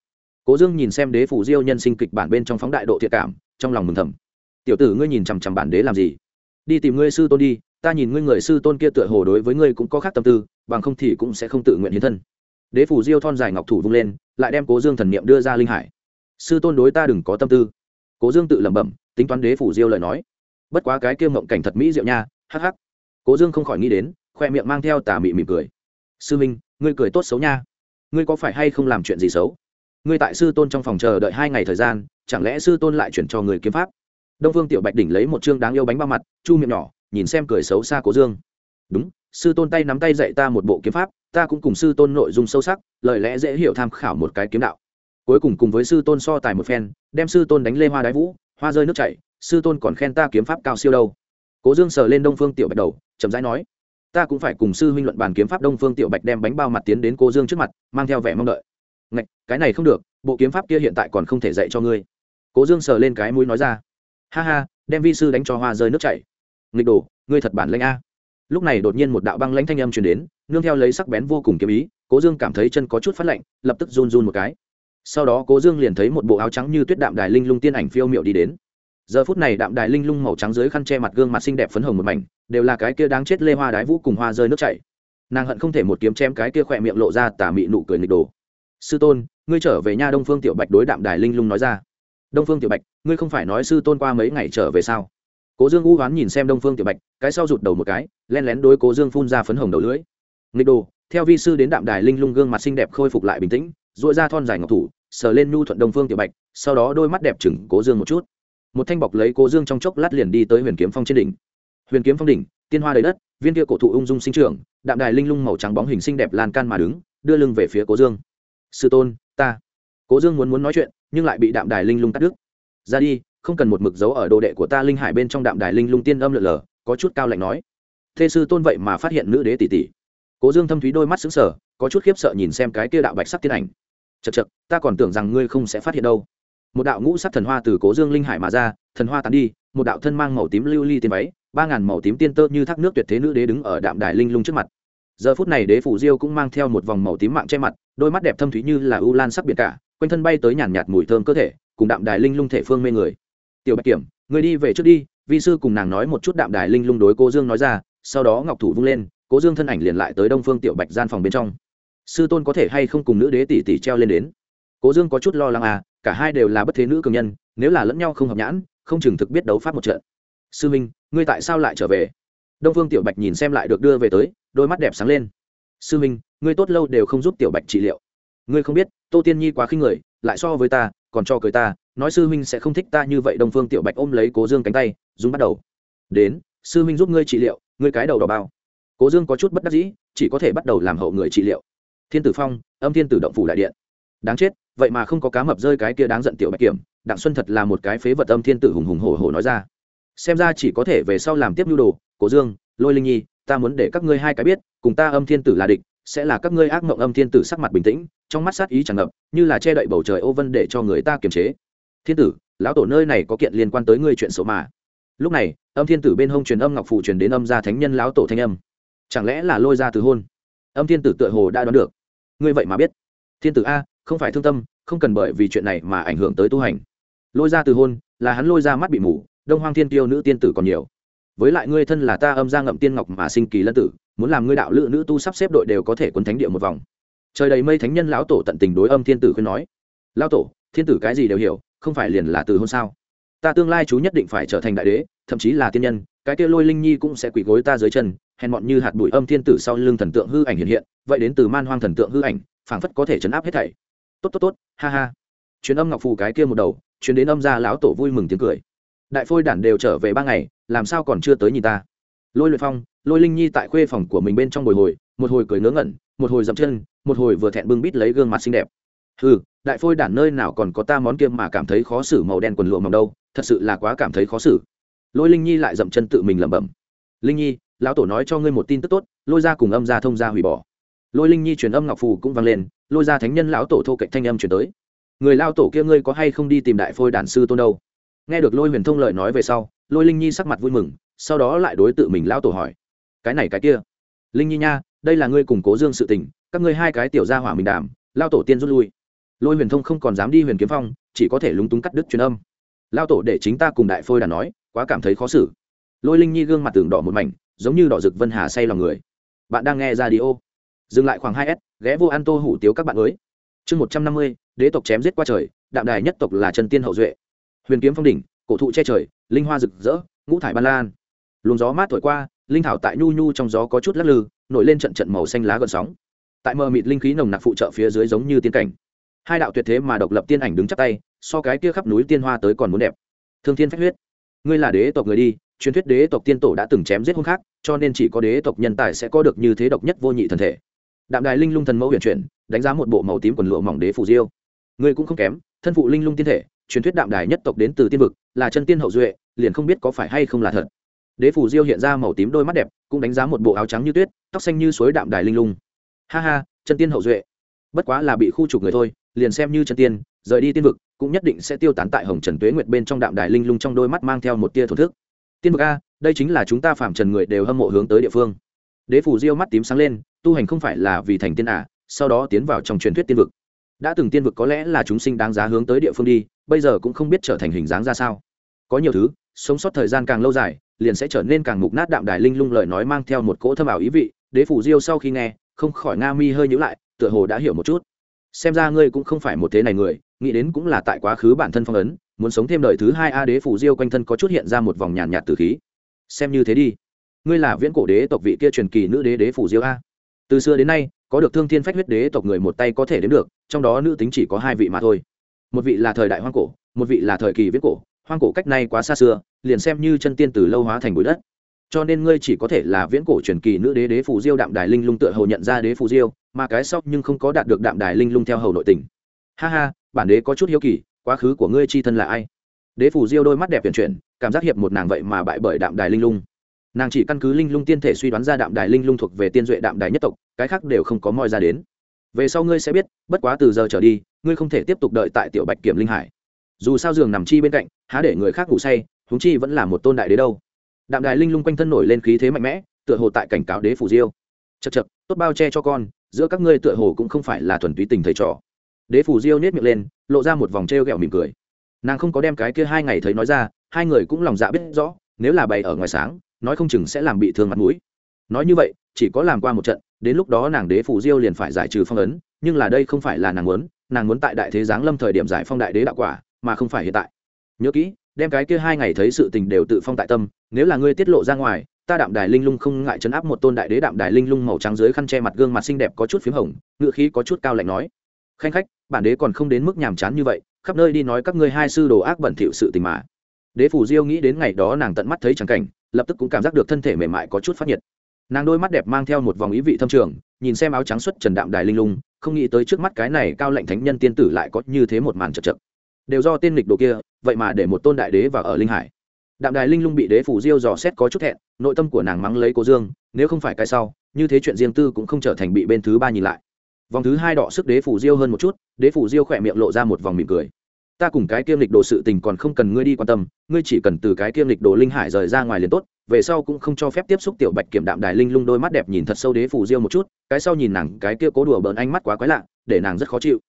Cố dương nhìn xem đế phủ diêu nhân sinh kịch bản bên trong phóng đại độ thiện cảm, trong lòng mừng thầm. Tiểu tử ngươi nhìn chằm chằm bản đế làm gì? Đi tìm ngươi sư tôn đi, ta nhìn ngươi người sư tôn kia tựa hồ đối với ngươi cũng có khác tâm tư, bằng không thì cũng sẽ không tự nguyện hiến thân. Đế phủ diêu thon dài ngọc thủ vung lên, lại đem cố dương thần niệm đưa ra linh hải. Sư tôn đối ta đừng có tâm tư cố dương tự lẩm bẩm, tính toán đế phủ diêu lời nói. Bất quá cái kia mộng cảnh thật mỹ diệu nha, hắc hắc. Cố dương không khỏi nghĩ đến, khoe miệng mang theo tà mị mỉm cười. Sư minh, ngươi cười tốt xấu nha. Ngươi có phải hay không làm chuyện gì xấu? Ngươi tại sư tôn trong phòng chờ đợi hai ngày thời gian, chẳng lẽ sư tôn lại chuyển cho người kiếm pháp? Đông phương tiểu bạch đỉnh lấy một chương đáng yêu bánh bao mặt, chu miệng nhỏ, nhìn xem cười xấu xa cố dương. Đúng, sư tôn tay nắm tay dạy ta một bộ kiếm pháp, ta cũng cùng sư tôn nội dung sâu sắc, lời lẽ dễ hiểu tham khảo một cái kiếm đạo cuối cùng cùng với sư tôn so tài một phen, đem sư tôn đánh lê hoa đái vũ, hoa rơi nước chảy, sư tôn còn khen ta kiếm pháp cao siêu đâu. Cố dương sờ lên đông phương tiểu bạch đầu, chậm rãi nói, ta cũng phải cùng sư huynh luận bàn kiếm pháp đông phương tiểu bạch đem bánh bao mặt tiến đến cố dương trước mặt, mang theo vẻ mong đợi. Ngạch, cái này không được, bộ kiếm pháp kia hiện tại còn không thể dạy cho ngươi. Cố dương sờ lên cái mũi nói ra, ha ha, đem vi sư đánh cho hoa rơi nước chảy. Nghịch đồ, ngươi thật bản lanh a. Lúc này đột nhiên một đạo băng lãnh thanh âm truyền đến, nương theo lấy sắc bén vô cùng kiếm ý, cố dương cảm thấy chân có chút phát lạnh, lập tức run run một cái sau đó cố dương liền thấy một bộ áo trắng như tuyết đạm đài linh lung tiên ảnh phiêu miệu đi đến. Giờ phút này đạm đài linh lung màu trắng dưới khăn che mặt gương mặt xinh đẹp phấn hồng một mảnh, đều là cái kia đáng chết lê hoa đái vũ cùng hoa rơi nước chảy. Nàng hận không thể một kiếm chém cái kia khỏe miệng lộ ra tà mị nụ cười nghịch đồ. Sư tôn, ngươi trở về nha đông phương tiểu bạch đối đạm đài linh lung nói ra. Đông phương tiểu bạch, ngươi không phải nói sư tôn qua mấy ngày trở về sao? Cố dương u hoán nhìn xem đông phương tiểu bạch, cái sau rụt đầu một cái len lén đối cố dương phun ra phấn hồng đầu lưỡi. Nghịch đồ, theo vi sư đến đạm đài linh lung gương mặt xinh đẹp khôi phục lại bình tĩnh dội ra thon dài ngọc thủ sờ lên nhu thuận đông phương tiểu bạch, sau đó đôi mắt đẹp chừng cố dương một chút. Một thanh bọc lấy cố dương trong chốc lát liền đi tới huyền kiếm phong trên đỉnh. Huyền kiếm phong đỉnh, tiên hoa đầy đất, viên kia cổ thụ ung dung sinh trưởng, đạm đài linh lung màu trắng bóng hình xinh đẹp lan can mà đứng, đưa lưng về phía cố dương. Sư tôn, ta. Cố dương muốn muốn nói chuyện, nhưng lại bị đạm đài linh lung cắt đứt. Ra đi, không cần một mực dấu ở đồ đệ của ta linh hải bên trong đạm đài linh lung tiên âm lượn lờ, có chút cao lạnh nói. Thê sư tôn vậy mà phát hiện nữ đế tỷ tỷ. Cố dương thâm thúy đôi mắt xứng sở có chút khiếp sợ nhìn xem cái kia đạo bạch sắc tiên ảnh chật chật, ta còn tưởng rằng ngươi không sẽ phát hiện đâu. Một đạo ngũ sắc thần hoa từ cố dương linh hải mà ra, thần hoa tán đi, một đạo thân mang màu tím lưu ly tiên váy, ba ngàn màu tím tiên tơ như thác nước tuyệt thế nữ đế đứng ở đạm đài linh lung trước mặt. Giờ phút này đế phủ diêu cũng mang theo một vòng màu tím mạng che mặt, đôi mắt đẹp thâm thúy như là ưu lan sắc biệt cả, quanh thân bay tới nhàn nhạt mùi thơm cơ thể, cùng đạm đài linh lung thể phương mê người. Tiểu bạch kiểm người đi về trước đi, vi sư cùng nàng nói một chút đạm đài linh lung đối cố dương nói ra, sau đó ngọc thủ vung lên, cố dương thân ảnh liền lại tới đông phương tiểu bạch gian phòng bên trong sư tôn có thể hay không cùng nữ đế tỷ tỷ treo lên đến? Cố dương có chút lo lắng à cả hai đều là bất thế nữ cường nhân, nếu là lẫn nhau không hợp nhãn, không chừng thực biết đấu pháp một trận. Sư minh, ngươi tại sao lại trở về? Đông phương tiểu bạch nhìn xem lại được đưa về tới, đôi mắt đẹp sáng lên. Sư minh, ngươi tốt lâu đều không giúp tiểu bạch trị liệu. Ngươi không biết, tô tiên nhi quá khinh người, lại so với ta, còn cho cười ta, nói sư Minh sẽ không thích ta như vậy. Đông phương tiểu bạch ôm lấy cố dương cánh tay dùng bắt đầu. Đến, sư Minh giúp ngươi trị liệu, ngươi cái đầu đỏ bao. Cố dương có chút bất đắc dĩ, chỉ có thể bắt đầu làm hậu người trị liệu thiên tử phong, âm thiên tử động phủ đại điện. Đáng chết, vậy mà không có cá mập rơi cái kia đáng giận tiểu bạch kiểm, đặng xuân thật là một cái phế vật âm thiên tử hùng hùng hổ hổ nói ra. Xem ra chỉ có thể về sau làm tiếp nhu đồ, Cổ dương, lôi linh nhi, ta muốn để các ngươi hai cái biết, cùng ta âm thiên tử là địch, sẽ là các ngươi ác mộng âm thiên tử sắc mặt bình tĩnh, trong mắt sát ý tràn ngập, như là che đậy bầu trời ô vân để cho người ta kiềm chế. Thiên tử, lão tổ nơi này có kiện liên quan tới ngươi chuyện số mà. Lúc này, âm thiên tử bên hông truyền âm ngọc phụ truyền đến âm gia thánh nhân lão tổ thanh âm. Chẳng lẽ là lôi ra từ hôn? Âm thiên tử tựa hồ đã đoán được. Ngươi vậy mà biết. Thiên tử a, không phải thương tâm, không cần bởi vì chuyện này mà ảnh hưởng tới tu hành. Lôi ra từ hôn, là hắn lôi ra mắt bị mù, đông hoang thiên tiêu nữ tiên tử còn nhiều. Với lại ngươi thân là ta âm gia ngậm tiên ngọc mà sinh kỳ lân tử, muốn làm ngươi đạo lữ nữ tu sắp xếp đội đều có thể quấn thánh địa một vòng. Trời đầy mây thánh nhân lão tổ tận tình đối âm thiên tử khuyên nói. Lão tổ, thiên tử cái gì đều hiểu, không phải liền là từ hôn sao? Ta tương lai chú nhất định phải trở thành đại đế, thậm chí là tiên nhân, cái kia lôi linh nhi cũng sẽ quỳ gối ta dưới chân hèn mọn như hạt bụi âm thiên tử sau lưng thần tượng hư ảnh hiện hiện, vậy đến từ man hoang thần tượng hư ảnh, phảng phất có thể chấn áp hết thảy. Tốt tốt tốt, ha ha. Chuyến âm ngọc phù cái kia một đầu chuyến đến âm gia lão tổ vui mừng tiếng cười. Đại phôi đản đều trở về ba ngày, làm sao còn chưa tới nhìn ta? Lôi luyện phong, lôi linh nhi tại khuê phòng của mình bên trong bồi hồi, một hồi cười ngớ ngẩn, một hồi dậm chân, một hồi vừa thẹn bưng bít lấy gương mặt xinh đẹp. Ừ đại phôi đản nơi nào còn có ta món kia mà cảm thấy khó xử màu đen quần lụa màu đâu, thật sự là quá cảm thấy khó xử. Lôi linh nhi lại dậm chân tự mình lẩm bẩm. Linh nhi lão tổ nói cho ngươi một tin tức tốt, lôi ra cùng âm ra thông ra hủy bỏ. Lôi linh nhi truyền âm ngọc phù cũng vang lên, lôi ra thánh nhân lão tổ thô cạnh thanh âm chuyển tới. Người lao tổ kia ngươi có hay không đi tìm đại phôi đàn sư tôn đâu? Nghe được lôi huyền thông lợi nói về sau, lôi linh nhi sắc mặt vui mừng, sau đó lại đối tự mình lão tổ hỏi, cái này cái kia, linh nhi nha, đây là ngươi cùng cố dương sự tình, các ngươi hai cái tiểu gia hỏa mình đảm lao tổ tiên rút lui. Lôi huyền thông không còn dám đi huyền kiếm phong, chỉ có thể lúng túng cắt đứt truyền âm. Lao tổ để chính ta cùng đại phôi đàn nói, quá cảm thấy khó xử. Lôi linh nhi gương mặt tường đỏ một mảnh giống như đỏ rực vân hà say lòng người. Bạn đang nghe ra đi ô dừng lại khoảng hai s, ghé vô an tô hủ tiếu các bạn mới. Chương một trăm năm mươi, đế tộc chém giết qua trời, đạm đài nhất tộc là trần tiên hậu duệ. Huyền kiếm phong đỉnh, cổ thụ che trời, linh hoa rực rỡ, ngũ thải ban lan. Luồng gió mát thổi qua, linh thảo tại nhu nhu trong gió có chút lắc lư, nổi lên trận trận màu xanh lá gợn sóng. Tại mờ mịt linh khí nồng nặc phụ trợ phía dưới giống như tiên cảnh. Hai đạo tuyệt thế mà độc lập tiên ảnh đứng chắp tay, so cái kia khắp núi tiên hoa tới còn muốn đẹp. Thương thiên phách huyết, ngươi là đế tộc người đi truyền thuyết đế tộc tiên tổ đã từng chém giết hung khác, cho nên chỉ có đế tộc nhân tài sẽ có được như thế độc nhất vô nhị thần thể. Đạm đài linh lung thần mẫu huyền chuyển, đánh giá một bộ màu tím quần lụa mỏng đế phù diêu. Ngươi cũng không kém, thân phụ linh lung tiên thể, truyền thuyết đạm đài nhất tộc đến từ tiên vực, là chân tiên hậu duệ, liền không biết có phải hay không là thật. Đế phù diêu hiện ra màu tím đôi mắt đẹp, cũng đánh giá một bộ áo trắng như tuyết, tóc xanh như suối đạm đài linh lung. Ha ha, chân tiên hậu duệ. Bất quá là bị khu trục người thôi, liền xem như chân tiên, rời đi tiên vực, cũng nhất định sẽ tiêu tán tại hồng trần tuế nguyệt bên trong đạm đài linh lung trong đôi mắt mang theo một tia thổ thức tiên vực a, đây chính là chúng ta phạm trần người đều hâm mộ hướng tới địa phương. Đế phủ diêu mắt tím sáng lên, tu hành không phải là vì thành tiên ả sau đó tiến vào trong truyền thuyết tiên vực. Đã từng tiên vực có lẽ là chúng sinh đáng giá hướng tới địa phương đi, bây giờ cũng không biết trở thành hình dáng ra sao. Có nhiều thứ, sống sót thời gian càng lâu dài, liền sẽ trở nên càng mục nát đạm đài linh lung lời nói mang theo một cỗ thâm ảo ý vị, đế phủ diêu sau khi nghe, không khỏi nga mi hơi nhữ lại, tựa hồ đã hiểu một chút. Xem ra ngươi cũng không phải một thế này người, nghĩ đến cũng là tại quá khứ bản thân phong ấn muốn sống thêm đời thứ hai a đế phủ diêu quanh thân có chút hiện ra một vòng nhàn nhạt từ khí. Xem như thế đi. Ngươi là viễn cổ đế tộc vị kia truyền kỳ nữ đế đế phủ diêu a. Từ xưa đến nay, có được thương thiên phách huyết đế tộc người một tay có thể đến được, trong đó nữ tính chỉ có hai vị mà thôi. Một vị là thời đại hoang cổ, một vị là thời kỳ viễn cổ. Hoang cổ cách nay quá xa xưa, liền xem như chân tiên từ lâu hóa thành bụi đất. Cho nên ngươi chỉ có thể là viễn cổ truyền kỳ nữ đế đế phù diêu đạm đài linh lung tựa hầu nhận ra đế phù diêu, mà cái sau nhưng không có đạt được đạm đài linh lung theo hầu nội tình. Ha ha, bản đế có chút hiếu kỳ quá khứ của ngươi chi thân là ai? Đế phủ diêu đôi mắt đẹp tuyển chuyển, cảm giác hiệp một nàng vậy mà bại bởi đạm đài linh lung. Nàng chỉ căn cứ linh lung tiên thể suy đoán ra đạm đài linh lung thuộc về tiên duệ đạm đài nhất tộc, cái khác đều không có moi ra đến. Về sau ngươi sẽ biết, bất quá từ giờ trở đi, ngươi không thể tiếp tục đợi tại tiểu bạch kiểm linh hải. Dù sao giường nằm chi bên cạnh, há để người khác ngủ say, huống chi vẫn là một tôn đại đế đâu. Đạm đài linh lung quanh thân nổi lên khí thế mạnh mẽ, tựa hồ tại cảnh cáo đế phủ diêu. Chật chật tốt bao che cho con, giữa các ngươi tựa hồ cũng không phải là thuần túy tình thầy trò đế phủ diêu nết miệng lên, lộ ra một vòng t r e o g ẹ o mỉm cười. Nàng không có đem cái kia hai ngày thấy nói ra, hai người cũng lòng dạ biết rõ, nếu là bày ở ngoài sáng, nói không chừng sẽ làm bị thương mặt mũi. Nói như vậy, chỉ có làm qua một trận, đến lúc đó nàng đế phủ diêu liền phải giải trừ phong ấn, nhưng là đây không phải là nàng muốn nàng muốn tại đại thế giáng lâm thời điểm giải phong đại đế đạo quả, mà không phải hiện tại. Nhớ kỹ, đem cái kia hai ngày thấy sự tình đều tự phong tại tâm, nếu là ngươi tiết lộ ra ngoài, ta đạm đài linh lung không ngại chấn áp một tôn đại đế đạm đài linh lung màu trắng dưới khăn che mặt gương mặt xinh đẹp có chút p h í m hồng, ngựa khí có chút cao lạnh nói. Khanh khách bản đế còn không đến mức nhàm chán như vậy, khắp nơi đi nói các ngươi hai sư đồ ác bẩn thỉu sự tình mà. Đế phủ diêu nghĩ đến ngày đó nàng tận mắt thấy trắng cảnh, lập tức cũng cảm giác được thân thể mềm mại có chút phát nhiệt. Nàng đôi mắt đẹp mang theo một vòng ý vị thâm trường, nhìn xem áo trắng xuất trần đạm đài linh lung, không nghĩ tới trước mắt cái này cao lệnh thánh nhân tiên tử lại có như thế một màn chật chật. Đều do tên lịch đồ kia, vậy mà để một tôn đại đế vào ở linh hải. Đạm đài linh lung bị đế phủ diêu dò xét có chút thẹn, nội tâm của nàng mắng lấy cô dương, nếu không phải cái sau, như thế chuyện riêng tư cũng không trở thành bị bên thứ ba nhìn lại vòng thứ hai đọ sức đế phủ diêu hơn một chút, đế phủ diêu khỏe miệng lộ ra một vòng mỉm cười. Ta cùng cái kiêm lịch đồ sự tình còn không cần ngươi đi quan tâm, ngươi chỉ cần từ cái kiêm lịch đồ linh hải rời ra ngoài liền tốt, về sau cũng không cho phép tiếp xúc tiểu bạch kiểm đạm đài linh lung đôi mắt đẹp nhìn thật sâu đế phủ diêu một chút, cái sau nhìn nàng cái kia cố đùa bỡn ánh mắt quá quái lạ, để nàng rất khó chịu.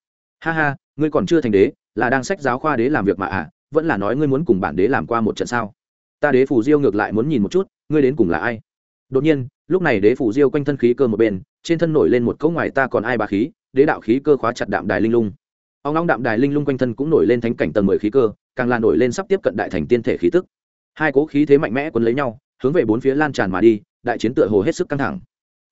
Ha ha, ngươi còn chưa thành đế, là đang sách giáo khoa đế làm việc mà à vẫn là nói ngươi muốn cùng bản đế làm qua một trận sao? Ta đế phủ diêu ngược lại muốn nhìn một chút, ngươi đến cùng là ai? Đột nhiên, lúc này đế phủ diêu quanh thân khí cơ một bên, trên thân nổi lên một cấu ngoài ta còn ai bà khí, đế đạo khí cơ khóa chặt đạm đài linh lung. Ông long đạm đài linh lung quanh thân cũng nổi lên thánh cảnh tầng mười khí cơ, càng là nổi lên sắp tiếp cận đại thành tiên thể khí tức. Hai cố khí thế mạnh mẽ quấn lấy nhau, hướng về bốn phía lan tràn mà đi, đại chiến tựa hồ hết sức căng thẳng.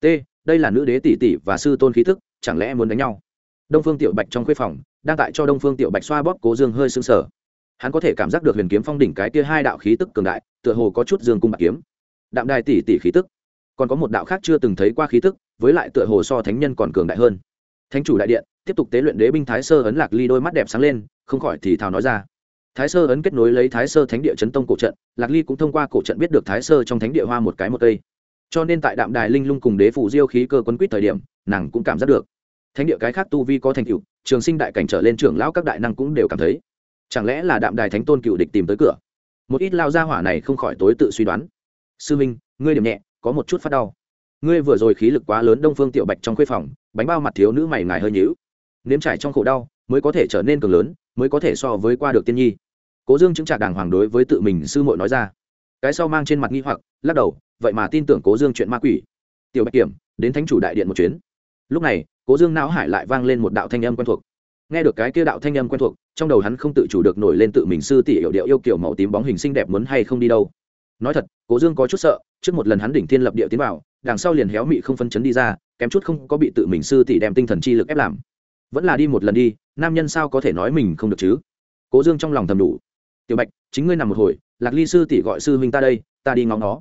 T, đây là nữ đế tỷ tỷ và sư tôn khí tức, chẳng lẽ muốn đánh nhau? Đông phương tiểu bạch trong khuê phòng, đang tại cho đông phương tiểu bạch xoa bóp cố dương hơi sưng sở hắn có thể cảm giác được huyền kiếm phong đỉnh cái kia hai đạo khí tức cường đại, tựa hồ có chút dương cung bạc kiếm đạm đài tỷ tỷ khí tức. Còn có một đạo khác chưa từng thấy qua khí tức, với lại tựa hồ so thánh nhân còn cường đại hơn. Thánh chủ đại điện, tiếp tục tế luyện đế binh thái sơ ấn lạc ly đôi mắt đẹp sáng lên, không khỏi thì thào nói ra. Thái sơ ấn kết nối lấy thái sơ thánh địa chấn tông cổ trận, lạc ly cũng thông qua cổ trận biết được thái sơ trong thánh địa hoa một cái một cây. Cho nên tại đạm đài linh lung cùng đế phủ diêu khí cơ quấn quýt thời điểm, nàng cũng cảm giác được. Thánh địa cái khác tu vi có thành tựu, trường sinh đại cảnh trở lên trưởng lão các đại năng cũng đều cảm thấy. Chẳng lẽ là đạm đài thánh tôn cựu địch tìm tới cửa? Một ít lao ra hỏa này không khỏi tối tự suy đoán sư minh, ngươi điểm nhẹ, có một chút phát đau. Ngươi vừa rồi khí lực quá lớn đông phương tiểu bạch trong khuê phòng, bánh bao mặt thiếu nữ mày ngài hơi nhữu nếm trải trong khổ đau mới có thể trở nên cường lớn, mới có thể so với qua được tiên nhi. Cố dương chứng trả đàng hoàng đối với tự mình sư muội nói ra. Cái sau mang trên mặt nghi hoặc, lắc đầu, vậy mà tin tưởng cố dương chuyện ma quỷ. Tiểu bạch kiểm, đến thánh chủ đại điện một chuyến. Lúc này, cố dương não hải lại vang lên một đạo thanh âm quen thuộc. Nghe được cái kia đạo thanh âm quen thuộc, trong đầu hắn không tự chủ được nổi lên tự mình sư tỷ hiệu điệu yêu kiểu màu tím bóng hình xinh đẹp muốn hay không đi đâu nói thật, cố dương có chút sợ, trước một lần hắn đỉnh thiên lập địa tiến vào, đằng sau liền héo mị không phân chấn đi ra, kém chút không có bị tự mình sư tỷ đem tinh thần chi lực ép làm. Vẫn là đi một lần đi, nam nhân sao có thể nói mình không được chứ? Cố dương trong lòng thầm đủ. Tiểu bạch, chính ngươi nằm một hồi, lạc ly sư tỷ gọi sư huynh ta đây, ta đi ngóng nó.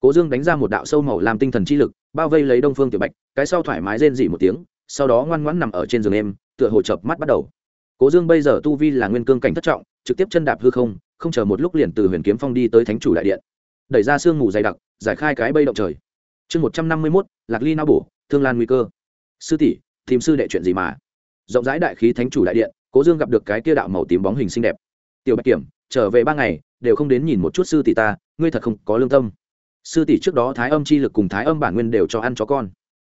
Cố dương đánh ra một đạo sâu màu làm tinh thần chi lực, bao vây lấy đông phương tiểu bạch, cái sau thoải mái rên dỉ một tiếng, sau đó ngoan ngoãn nằm ở trên giường em, tựa hồ chợp mắt bắt đầu. Cố dương bây giờ tu vi là nguyên cương cảnh thất trọng, trực tiếp chân đạp hư không không chờ một lúc liền từ huyền kiếm phong đi tới thánh chủ đại điện đẩy ra sương mù dày đặc, giải khai cái bây động trời. Chương một trăm năm mươi mốt, lạc ly nao bổ, thương lan nguy cơ. Sư tỷ, tìm sư đệ chuyện gì mà? Rộng rãi đại khí thánh chủ đại điện, cố dương gặp được cái kia đạo màu tím bóng hình xinh đẹp. Tiểu bạch kiểm, trở về ba ngày, đều không đến nhìn một chút sư tỷ ta, ngươi thật không có lương tâm. Sư tỷ trước đó thái âm chi lực cùng thái âm bản nguyên đều cho ăn chó con.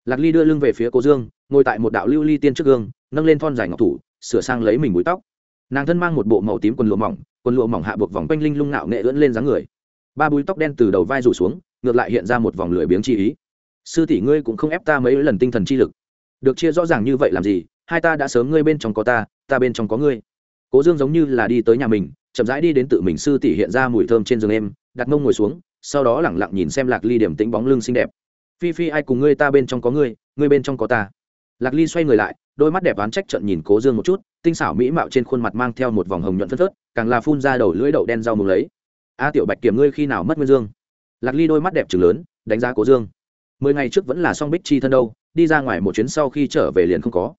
Lạc ly đưa lưng về phía cố dương, ngồi tại một đạo lưu ly tiên trước gương, nâng lên thon dài ngọc thủ, sửa sang lấy mình búi tóc. Nàng thân mang một bộ màu tím quần lụa mỏng, quần lụa mỏng hạ buộc vòng quanh linh lung ngạo nghệ ưỡn lên dáng người ba búi tóc đen từ đầu vai rủ xuống, ngược lại hiện ra một vòng lưỡi biếng chi ý. Sư tỷ ngươi cũng không ép ta mấy lần tinh thần chi lực. Được chia rõ ràng như vậy làm gì, hai ta đã sớm ngươi bên trong có ta ta bên trong có ngươi. Cố dương giống như là đi tới nhà mình, chậm rãi đi đến tự mình sư tỷ hiện ra mùi thơm trên giường em đặt mông ngồi xuống, sau đó lẳng lặng nhìn xem lạc ly điểm tĩnh bóng lưng xinh đẹp. Phi phi ai cùng ngươi ta bên trong có ngươi ngươi bên trong có ta. Lạc ly xoay người lại, đôi mắt đẹp oán trách trận nhìn cố dương một chút, tinh xảo mỹ mạo trên khuôn mặt mang theo một vòng hồng nhuận phất phớt, càng là phun ra đầu lưỡi đậu đen rau mùng lấy a tiểu bạch kiểm ngươi khi nào mất nguyên dương? Lạc ly đôi mắt đẹp trừng lớn, đánh giá cố dương. Mười ngày trước vẫn là song bích chi thân đâu, đi ra ngoài một chuyến sau khi trở về liền không có.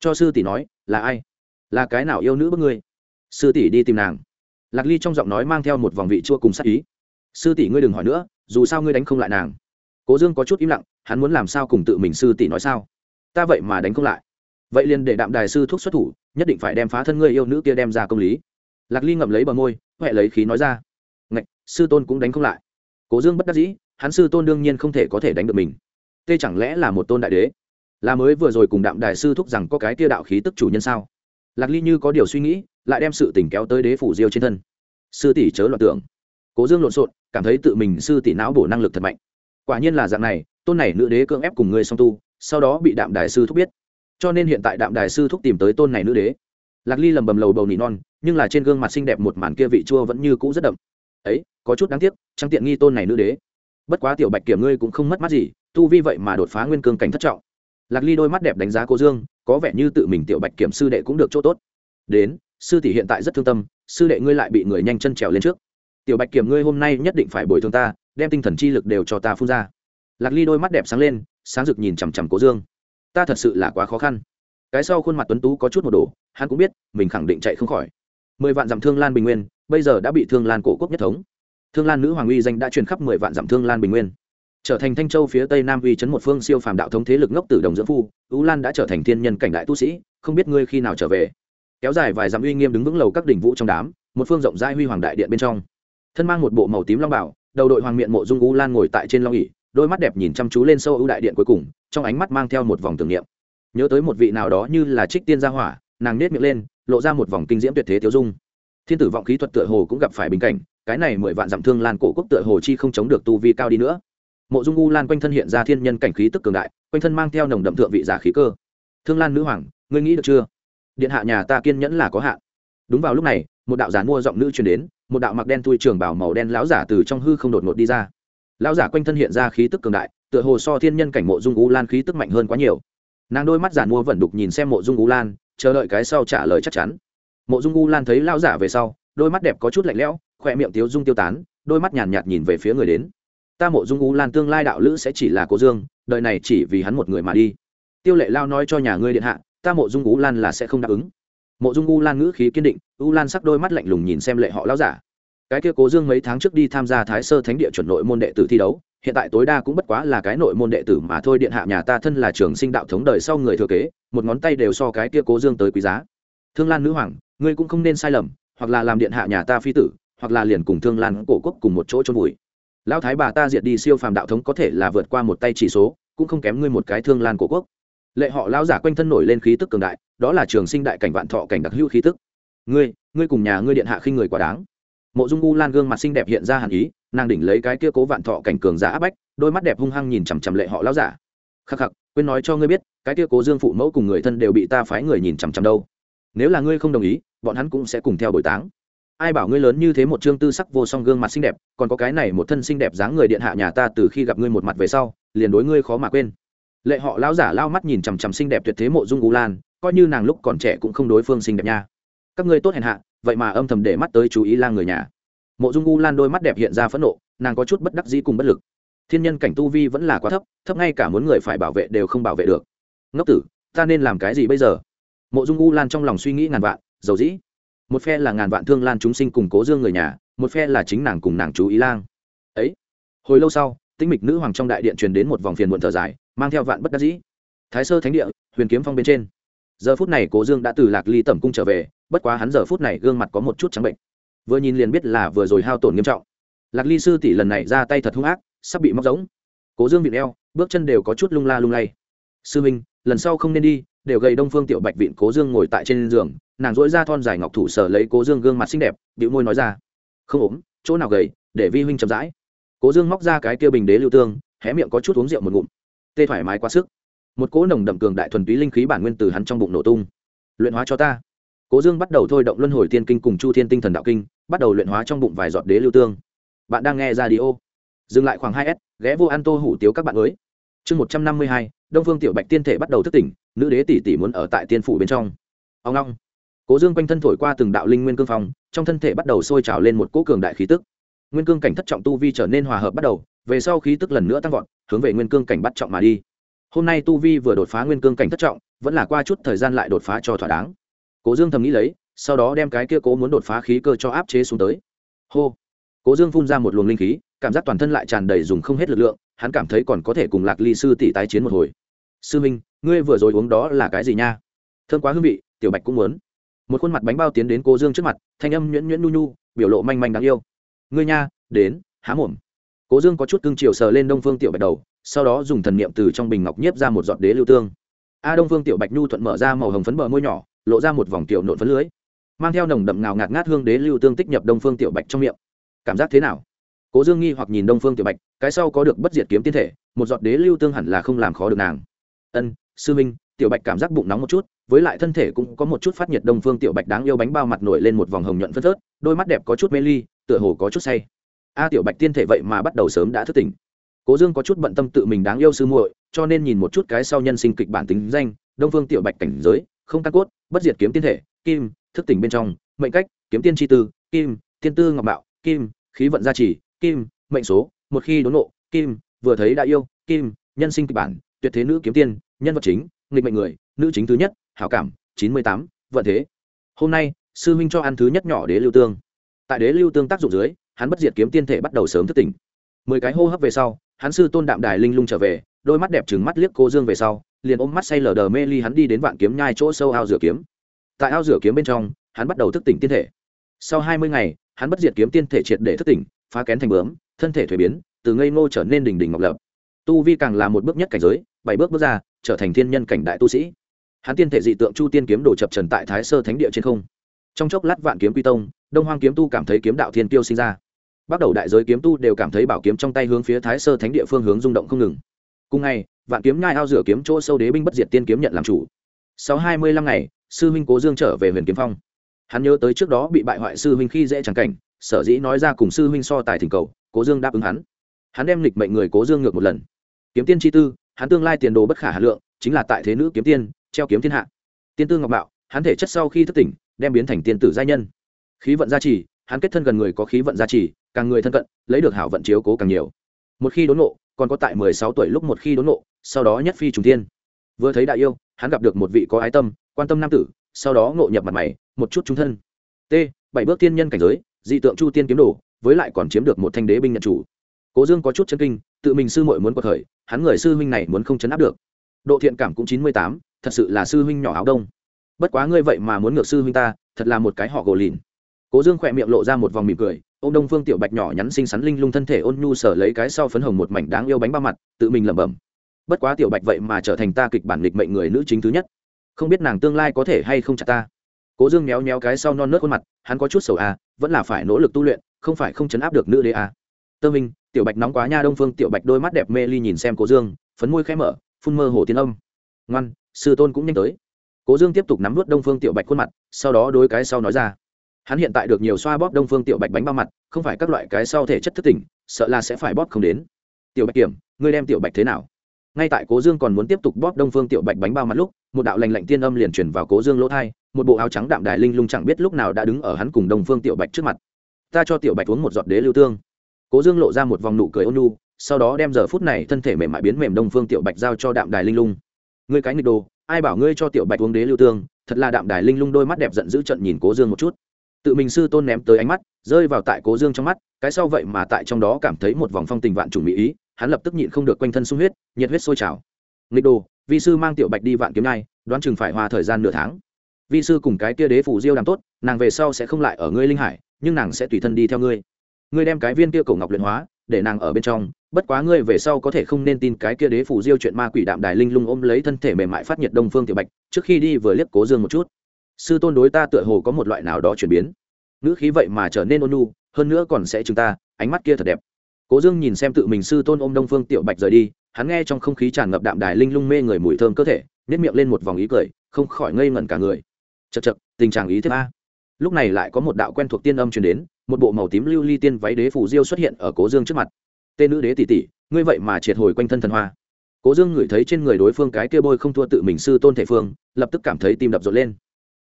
Cho sư tỷ nói, là ai? Là cái nào yêu nữ bất ngươi? Sư tỷ đi tìm nàng. Lạc ly trong giọng nói mang theo một vòng vị chua cùng sắc ý. Sư tỷ ngươi đừng hỏi nữa, dù sao ngươi đánh không lại nàng. Cố dương có chút im lặng, hắn muốn làm sao cùng tự mình sư tỷ nói sao? Ta vậy mà đánh không lại. Vậy liền để đạm đài sư thuốc xuất thủ, nhất định phải đem phá thân ngươi yêu nữ kia đem ra công lý. Lạc ly ngậm lấy bờ môi huệ lấy khí nói ra sư tôn cũng đánh không lại. Cố dương bất đắc dĩ, hắn sư tôn đương nhiên không thể có thể đánh được mình. Tê chẳng lẽ là một tôn đại đế? Là mới vừa rồi cùng đạm đại sư thúc rằng có cái tia đạo khí tức chủ nhân sao? Lạc ly như có điều suy nghĩ, lại đem sự tỉnh kéo tới đế phủ diêu trên thân. Sư tỷ chớ loạn tưởng. Cố dương lộn xộn, cảm thấy tự mình sư tỷ não bổ năng lực thật mạnh. Quả nhiên là dạng này, tôn này nữ đế cưỡng ép cùng ngươi song tu, sau đó bị đạm đại sư thúc biết. Cho nên hiện tại đạm đại sư thúc tìm tới tôn này nữ đế. Lạc ly lầm bầm lầu bầu nỉ non, nhưng là trên gương mặt xinh đẹp một màn kia vị chua vẫn như cũ rất đậm. Ấy có chút đáng tiếc trăng tiện nghi tôn này nữ đế. Bất quá tiểu bạch kiểm ngươi cũng không mất mắt gì, tu vi vậy mà đột phá nguyên cương cảnh thất trọng. Lạc ly đôi mắt đẹp đánh giá cô dương, có vẻ như tự mình tiểu bạch kiểm sư đệ cũng được chỗ tốt. Đến, sư tỷ hiện tại rất thương tâm, sư đệ ngươi lại bị người nhanh chân trèo lên trước. Tiểu bạch kiểm ngươi hôm nay nhất định phải bồi thường ta, đem tinh thần chi lực đều cho ta phun ra. Lạc ly đôi mắt đẹp sáng lên, sáng rực nhìn chằm chằm cố dương. Ta thật sự là quá khó khăn. Cái sau khuôn mặt tuấn tú có chút một đồ hắn cũng biết, mình khẳng định chạy không khỏi. Mười vạn dặm thương lan bình nguyên, bây giờ đã bị thương lan cổ quốc nhất thống thương lan nữ hoàng uy danh đã truyền khắp mười vạn dặm thương lan bình nguyên. Trở thành thanh châu phía tây nam uy chấn một phương siêu phàm đạo thống thế lực ngốc tử đồng dưỡng phu ú lan đã trở thành thiên nhân cảnh đại tu sĩ, không biết ngươi khi nào trở về. Kéo dài vài dặm uy nghiêm đứng vững lầu các đỉnh vũ trong đám, một phương rộng rãi huy hoàng đại điện bên trong. Thân mang một bộ màu tím long bảo, đầu đội hoàng miện mộ dung ú lan ngồi tại trên long ỉ đôi mắt đẹp nhìn chăm chú lên sâu ưu đại điện cuối cùng, trong ánh mắt mang theo một vòng tưởng niệm. Nhớ tới một vị nào đó như là trích tiên gia hỏa, nàng nết miệng lên, lộ ra một vòng kinh diễm tuyệt thế tiêu dung. Thiên tử vọng khí thuật tựa hồ cũng gặp phải bình cảnh cái này mười vạn dặm thương lan cổ quốc tựa hồ chi không chống được tu vi cao đi nữa. Mộ dung u lan quanh thân hiện ra thiên nhân cảnh khí tức cường đại, quanh thân mang theo nồng đậm thượng vị giả khí cơ. Thương lan nữ hoàng, ngươi nghĩ được chưa? Điện hạ nhà ta kiên nhẫn là có hạn. Đúng vào lúc này, một đạo giàn mua giọng nữ truyền đến, một đạo mặc đen thui trường bảo màu đen lão giả từ trong hư không đột ngột đi ra. Lão giả quanh thân hiện ra khí tức cường đại, tựa hồ so thiên nhân cảnh mộ dung u lan khí tức mạnh hơn quá nhiều. Nàng đôi mắt giàn mua vẫn đục nhìn xem mộ dung u lan, chờ đợi cái sau trả lời chắc chắn. Mộ dung u lan thấy lão giả về sau, đôi mắt đẹp có chút lạnh lẽo khoe miệng tiếu dung tiêu tán đôi mắt nhàn nhạt, nhạt nhìn về phía người đến. Ta mộ dung u lan tương lai đạo lữ sẽ chỉ là cô dương đời này chỉ vì hắn một người mà đi. Tiêu lệ lao nói cho nhà ngươi điện hạ ta mộ dung u lan là sẽ không đáp ứng. Mộ dung u lan ngữ khí kiên định u lan sắc đôi mắt lạnh lùng nhìn xem lệ họ lão giả. Cái kia cố dương mấy tháng trước đi tham gia thái sơ thánh địa chuẩn nội môn đệ tử thi đấu hiện tại tối đa cũng bất quá là cái nội môn đệ tử mà thôi điện hạ nhà ta thân là trường sinh đạo thống đời sau người thừa kế một ngón tay đều so cái kia cố dương tới quý giá. Thương lan nữ hoàng ngươi cũng không nên sai lầm hoặc là làm điện hạ nhà ta phi tử hoặc là liền cùng thương lan cổ quốc cùng một chỗ trôn vùi. Lão thái bà ta diệt đi siêu phàm đạo thống có thể là vượt qua một tay chỉ số, cũng không kém ngươi một cái thương lan cổ quốc. Lệ họ lão giả quanh thân nổi lên khí tức cường đại, đó là trường sinh đại cảnh vạn thọ cảnh đặc hữu khí tức. Ngươi ngươi cùng nhà ngươi điện hạ khi người quá đáng. Mộ dung u lan gương mặt xinh đẹp hiện ra hàn ý, nàng đỉnh lấy cái kia cố vạn thọ cảnh cường giả áp bách, đôi mắt đẹp hung hăng nhìn chằm chằm lệ họ lão giả. Khắc khắc, quên nói cho ngươi biết, cái kia cố dương phụ mẫu cùng người thân đều bị ta phái người nhìn chằm chằm đâu. Nếu là ngươi không đồng ý, bọn hắn cũng sẽ cùng theo bồi táng ai bảo ngươi lớn như thế một trương tư sắc vô song gương mặt xinh đẹp, còn có cái này một thân xinh đẹp dáng người điện hạ nhà ta từ khi gặp ngươi một mặt về sau, liền đối ngươi khó mà quên. Lệ họ lão giả lao mắt nhìn chằm chằm xinh đẹp tuyệt thế mộ dung u lan, coi như nàng lúc còn trẻ cũng không đối phương xinh đẹp nha. Các ngươi tốt hèn hạ, vậy mà âm thầm để mắt tới chú ý lang người nhà. Mộ dung u lan đôi mắt đẹp hiện ra phẫn nộ, nàng có chút bất đắc dĩ cùng bất lực. Thiên nhân cảnh tu vi vẫn là quá thấp thấp ngay cả muốn người phải bảo vệ đều không bảo vệ được. Ngốc tử, ta nên làm cái gì bây giờ? Mộ dung u lan trong lòng suy nghĩ ngàn vạn, dầu dĩ một phe là ngàn vạn thương lan chúng sinh cùng cố dương người nhà, một phe là chính nàng cùng nàng chú ý lang. Ấy, hồi lâu sau tinh mịch nữ hoàng trong đại điện truyền đến một vòng phiền muộn thở dài, mang theo vạn bất đắc dĩ. Thái sơ thánh địa, huyền kiếm phong bên trên. Giờ phút này cố dương đã từ lạc ly tẩm cung trở về, bất quá hắn giờ phút này gương mặt có một chút trắng bệnh. Vừa nhìn liền biết là vừa rồi hao tổn nghiêm trọng. Lạc ly sư tỷ lần này ra tay thật hung ác, sắp bị móc giống. Cố dương bị eo, bước chân đều có chút lung la lung lay. Sư minh, lần sau không nên đi, đều gầy đông phương tiểu bạch vịn cố dương ngồi tại trên giường nàng dỗi ra thon dài ngọc thủ sở lấy cố dương gương mặt xinh đẹp bị môi nói ra, không ốm, chỗ nào gầy, để vi huynh chậm rãi. Cố dương móc ra cái kia bình đế lưu tương, hé miệng có chút uống rượu một ngụm. Tê thoải mái quá sức. Một cỗ nồng đậm cường đại thuần túy linh khí bản nguyên từ hắn trong bụng nổ tung. Luyện hóa cho ta. Cố dương bắt đầu thôi động luân hồi tiên kinh cùng chu thiên tinh thần đạo kinh, bắt đầu luyện hóa trong bụng vài giọt đế lưu tương. Bạn đang nghe ra đi ô. Dừng lại khoảng hai s, ghé vô ăn tô hủ tiếu các bạn mới. Chương một trăm năm mươi hai, đông phương tiểu bạch tiên thể bắt đầu thức tỉnh, nữ đế tỷ tỷ muốn ở tại tiên phủ bên trong. Ông long cố dương quanh thân thổi qua từng đạo linh nguyên cương phong, trong thân thể bắt đầu sôi trào lên một cỗ cường đại khí tức. Nguyên cương cảnh thất trọng tu vi trở nên hòa hợp bắt đầu, về sau khí tức lần nữa tăng vọt, hướng về nguyên cương cảnh bắt trọng mà đi. Hôm nay tu vi vừa đột phá nguyên cương cảnh thất trọng, vẫn là qua chút thời gian lại đột phá cho thỏa đáng. Cố dương thầm nghĩ lấy, sau đó đem cái kia cố muốn đột phá khí cơ cho áp chế xuống tới. Hô! Cố dương phun ra một luồng linh khí, cảm giác toàn thân lại tràn đầy dùng không hết lực lượng, hắn cảm thấy còn có thể cùng lạc ly sư tỷ tái chiến một hồi. Sư minh, ngươi vừa rồi uống đó là cái gì nha? Thương quá hương vị, tiểu bạch cũng muốn một khuôn mặt bánh bao tiến đến cô dương trước mặt, thanh âm nhuyễn nhuyễn nu nu biểu lộ manh manh đáng yêu. Ngươi nha, đến, há mồm. Cố dương có chút cưng chiều sờ lên đông phương tiểu bạch đầu, sau đó dùng thần niệm từ trong bình ngọc nhiếp ra một giọt đế lưu tương. A đông phương tiểu bạch nhu thuận mở ra màu hồng phấn bờ môi nhỏ, lộ ra một vòng tiểu nộn phấn lưới, mang theo nồng đậm ngào ngạt ngát hương đế lưu tương tích nhập đông phương tiểu bạch trong miệng. Cảm giác thế nào? Cố dương nghi hoặc nhìn đông phương tiểu bạch, cái sau có được bất diệt kiếm tiên thể, một giọt đế lưu tương hẳn là không làm khó được nàng. Ân, sư minh, tiểu bạch cảm giác bụng nóng một chút với lại thân thể cũng có một chút phát nhiệt đông phương tiểu bạch đáng yêu bánh bao mặt nổi lên một vòng hồng nhuận phân phớt, đôi mắt đẹp có chút mê ly, tựa hồ có chút say. A tiểu bạch tiên thể vậy mà bắt đầu sớm đã thức tỉnh. Cố dương có chút bận tâm tự mình đáng yêu sư muội, cho nên nhìn một chút cái sau nhân sinh kịch bản tính danh, đông phương tiểu bạch cảnh giới, không căn cốt, bất diệt kiếm tiên thể, kim, thức tỉnh bên trong, mệnh cách, kiếm tiên tri tư, kim, tiên tư ngọc bạo kim, khí vận gia trì, kim, mệnh số, một khi đốn nộ, kim, vừa thấy đã yêu, kim, nhân sinh kịch bản, tuyệt thế nữ kiếm tiên, nhân vật chính, nghịch mệnh người, nữ chính thứ nhất hảo cảm, chín mươi tám, vận thế. Hôm nay, sư huynh cho ăn thứ nhất nhỏ đế lưu tương. Tại đế lưu tương tác dụng dưới, hắn bất diệt kiếm tiên thể bắt đầu sớm thức tỉnh. Mười cái hô hấp về sau, hắn sư tôn đạm đài linh lung trở về, đôi mắt đẹp trừng mắt liếc cô dương về sau, liền ôm mắt say lờ đờ mê ly hắn đi đến vạn kiếm nhai chỗ sâu ao rửa kiếm. Tại ao rửa kiếm bên trong, hắn bắt đầu thức tỉnh tiên thể. Sau hai mươi ngày, hắn bất diệt kiếm tiên thể triệt để thức tỉnh, phá kén thành bướm, thân thể thuế biến, từ ngây ngô trở nên đỉnh đỉnh ngọc lập. Tu vi càng là một bước nhất cảnh giới, bảy bước bước ra, trở thành thiên nhân cảnh đại tu sĩ hắn tiên thể dị tượng chu tiên kiếm đổ chập trần tại thái sơ thánh địa trên không. Trong chốc lát vạn kiếm quy tông, đông hoang kiếm tu cảm thấy kiếm đạo thiên tiêu sinh ra. Bắt đầu đại giới kiếm tu đều cảm thấy bảo kiếm trong tay hướng phía thái sơ thánh địa phương hướng rung động không ngừng. Cùng ngày, vạn kiếm nhai ao rửa kiếm chỗ sâu đế binh bất diệt tiên kiếm nhận làm chủ. Sau hai mươi lăm ngày, sư huynh cố dương trở về huyền kiếm phong. Hắn nhớ tới trước đó bị bại hoại sư huynh khi dễ trắng cảnh, sở dĩ nói ra cùng sư huynh so tài thỉnh cầu, cố dương đáp ứng hắn. Hắn đem lịch mệnh người cố dương ngược một lần. Kiếm tiên chi tư, hắn tương lai tiền đồ bất khả hà lượng, chính là tại thế nữ kiếm tiên treo kiếm thiên hạ. Tiên tư ngọc bạo, hắn thể chất sau khi thức tỉnh, đem biến thành tiên tử giai nhân. Khí vận gia trì, hắn kết thân gần người có khí vận gia trì, càng người thân cận, lấy được hảo vận chiếu cố càng nhiều. Một khi đốn nộ còn có tại mười sáu tuổi lúc một khi đốn nộ sau đó nhất phi trùng tiên vừa thấy đại yêu, hắn gặp được một vị có ái tâm, quan tâm nam tử, sau đó ngộ nhập mặt mày, một chút trung thân. T, bảy bước tiên nhân cảnh giới, dị tượng chu tiên kiếm đồ, với lại còn chiếm được một thanh đế binh nhận chủ. Cố dương có chút chân kinh, tự mình sư muội muốn quật khởi, hắn người sư huynh này muốn không chấn áp được. Độ thiện cảm cũng chín mươi tám thật sự là sư huynh nhỏ áo đông. Bất quá ngươi vậy mà muốn ngược sư huynh ta, thật là một cái họ gồ lìn. Cố dương khỏe miệng lộ ra một vòng mỉm cười ô m đông phương tiểu bạch nhỏ nhắn xinh xắn linh lung thân thể ôn nhu sở lấy cái sau phấn hồng một mảnh đáng yêu bánh ba mặt, tự mình lẩm bẩm. Bất quá tiểu bạch vậy mà trở thành ta kịch bản lịch mệnh người nữ chính thứ nhất. Không biết nàng tương lai có thể hay không chặt ta. Cố dương méo méo cái sau non nớt khuôn mặt, hắn có chút sầu à vẫn là phải nỗ lực tu luyện, không phải không chấn áp được nữ đế à. tơ minh, tiểu bạch nóng quá nha đông phương, tiểu bạch đôi mắt đẹp mê ly nhìn xem cố dương, phấn môi khẽ mở, phun mơ hồ tiên âm. Ngoan sư tôn cũng nhanh tới. Cố dương tiếp tục nắm vút đông phương tiểu bạch khuôn mặt, sau đó đôi cái sau nói ra. Hắn hiện tại được nhiều xoa bóp đông phương tiểu bạch bánh bao mặt, không phải các loại cái sau thể chất thất tỉnh, sợ là sẽ phải bóp không đến. Tiểu bạch kiểm, ngươi đem tiểu bạch thế nào? Ngay tại cố dương còn muốn tiếp tục bóp đông phương tiểu bạch bánh bao mặt lúc, một đạo lành lạnh tiên âm liền chuyển vào cố dương lỗ thai, một bộ áo trắng đạm đài linh lung chẳng biết lúc nào đã đứng ở hắn cùng đông phương tiểu bạch trước mặt. Ta cho tiểu bạch uống một giọt đế lưu tương. Cố dương lộ ra một vòng nụ cười ôn nu sau đó đem giờ phút này thân thể mềm mại biến mềm đông phương tiểu bạch giao cho đạm đài linh lung ngươi cái nghịch đồ, ai bảo ngươi cho tiểu bạch uống đế lưu tương, thật là đạm đài linh lung đôi mắt đẹp giận dữ trận nhìn cố dương một chút. Tự mình sư tôn ném tới ánh mắt, rơi vào tại cố dương trong mắt, cái sau vậy mà tại trong đó cảm thấy một vòng phong tình vạn trùng mỹ ý, hắn lập tức nhịn không được quanh thân sung huyết, nhiệt huyết sôi trào. Nghịch đồ, vi sư mang tiểu bạch đi vạn kiếm nhai đoán chừng phải hòa thời gian nửa tháng. Vi sư cùng cái kia đế phủ diêu làm tốt, nàng về sau sẽ không lại ở ngươi linh hải, nhưng nàng sẽ tùy thân đi theo ngươi. Ngươi đem cái viên kia cổ ngọc luyện hóa, để nàng ở bên trong bất quá ngươi về sau có thể không nên tin cái kia đế phủ diêu chuyện ma quỷ đạm đài linh lung ôm lấy thân thể mềm mại phát nhiệt đông phương tiểu bạch, trước khi đi vừa liếc cố dương một chút. Sư tôn đối ta tựa hồ có một loại nào đó chuyển biến. Ngữ khí vậy mà trở nên ôn nhu, hơn nữa còn sẽ chúng ta, ánh mắt kia thật đẹp. Cố dương nhìn xem tự mình sư tôn ôm đông phương tiểu bạch rời đi, hắn nghe trong không khí tràn ngập đạm đài linh lung mê người mùi thơm cơ thể nếp miệng lên một vòng ý cười, không khỏi ngây ngẩn cả người. Chật chật tình trạng ý thứ ba lúc này lại có một đạo quen thuộc tiên âm truyền đến, một bộ màu tím lưu ly tiên váy đế phủ diêu xuất hiện ở cố dương trước mặt tên nữ đế tỷ tỷ, ngươi vậy mà triệt hồi quanh thân thần hoa. Cố dương ngửi thấy trên người đối phương cái kia bôi không thua tự mình sư tôn thể phương, lập tức cảm thấy tim đập rộn lên.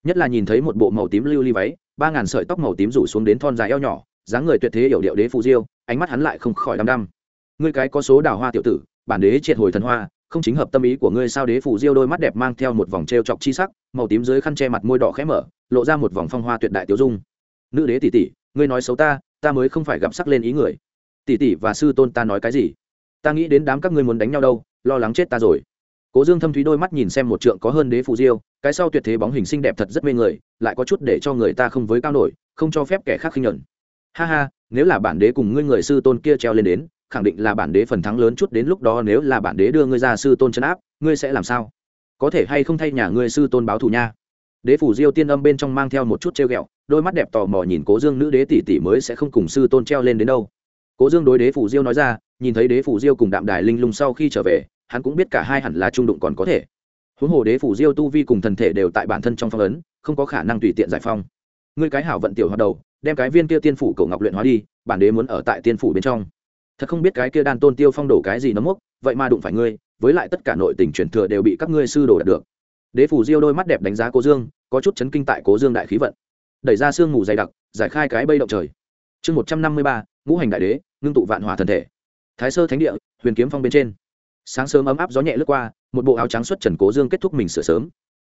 Nhất là nhìn thấy một bộ màu tím lưu ly váy, ba ngàn sợi tóc màu tím rủ xuống đến thon dài eo nhỏ, dáng người tuyệt thế hiểu điệu đế phù diêu, ánh mắt hắn lại không khỏi đăm đăm. Ngươi cái có số đào hoa tiểu tử, bản đế triệt hồi thần hoa, không chính hợp tâm ý của ngươi sao đế phù diêu đôi mắt đẹp mang theo một vòng t chọc chi sắc, màu tím dưới khăn che mặt môi đỏ khẽ mở, lộ ra một vòng phong hoa tuyệt đại tiêu dung. Nữ đế tỷ tỷ, ngươi nói xấu ta ta mới không phải gặp sắc lên ý người tỷ tỷ và sư tôn ta nói cái gì? Ta nghĩ đến đám các ngươi muốn đánh nhau đâu, lo lắng chết ta rồi. Cố dương thâm thúy đôi mắt nhìn xem một trượng có hơn đế phù diêu, cái sau tuyệt thế bóng hình xinh đẹp thật rất mê người, lại có chút để cho người ta không với cao nổi, không cho phép kẻ khác khinh nhuận. Ha ha, nếu là bản đế cùng ngươi người sư tôn kia treo lên đến, khẳng định là bản đế phần thắng lớn chút đến lúc đó nếu là bản đế đưa ngươi ra sư tôn chấn áp, ngươi sẽ làm sao? Có thể hay không thay nhà ngươi sư tôn báo thù nha? Đế phủ diêu tiên âm bên trong mang theo một chút treo ghẹo, đôi mắt đẹp tò mò nhìn cố dương nữ đế tỷ tỷ mới sẽ không cùng sư tôn treo lên đến đâu cố dương đối đế phủ diêu nói ra, nhìn thấy đế phủ diêu cùng đạm đài linh lung sau khi trở về, hắn cũng biết cả hai hẳn là trung đụng còn có thể. Huống hồ đế phủ diêu tu vi cùng thần thể đều tại bản thân trong phong ấn, không có khả năng tùy tiện giải phong. Ngươi cái hảo vận tiểu hoạt đầu, đem cái viên kia tiên phủ cầu ngọc luyện hóa đi, bản đế muốn ở tại tiên phủ bên trong. Thật không biết cái kia đan tôn tiêu phong đổ cái gì nó mốc, vậy mà đụng phải ngươi, với lại tất cả nội tình truyền thừa đều bị các ngươi sư đồ đạt được. Đế phủ diêu đôi mắt đẹp đánh giá cố dương, có chút chấn kinh tại cố dương đại khí vận. Đẩy ra sương mù dày đặc, giải khai cái bây động trời. Chương một trăm năm mươi ba ngũ hành đại đế, ngưng tụ vạn hòa thần thể. Thái sơ thánh địa, huyền kiếm phong bên trên. Sáng sớm ấm áp gió nhẹ lướt qua, một bộ áo trắng xuất trần cố dương kết thúc mình sửa sớm.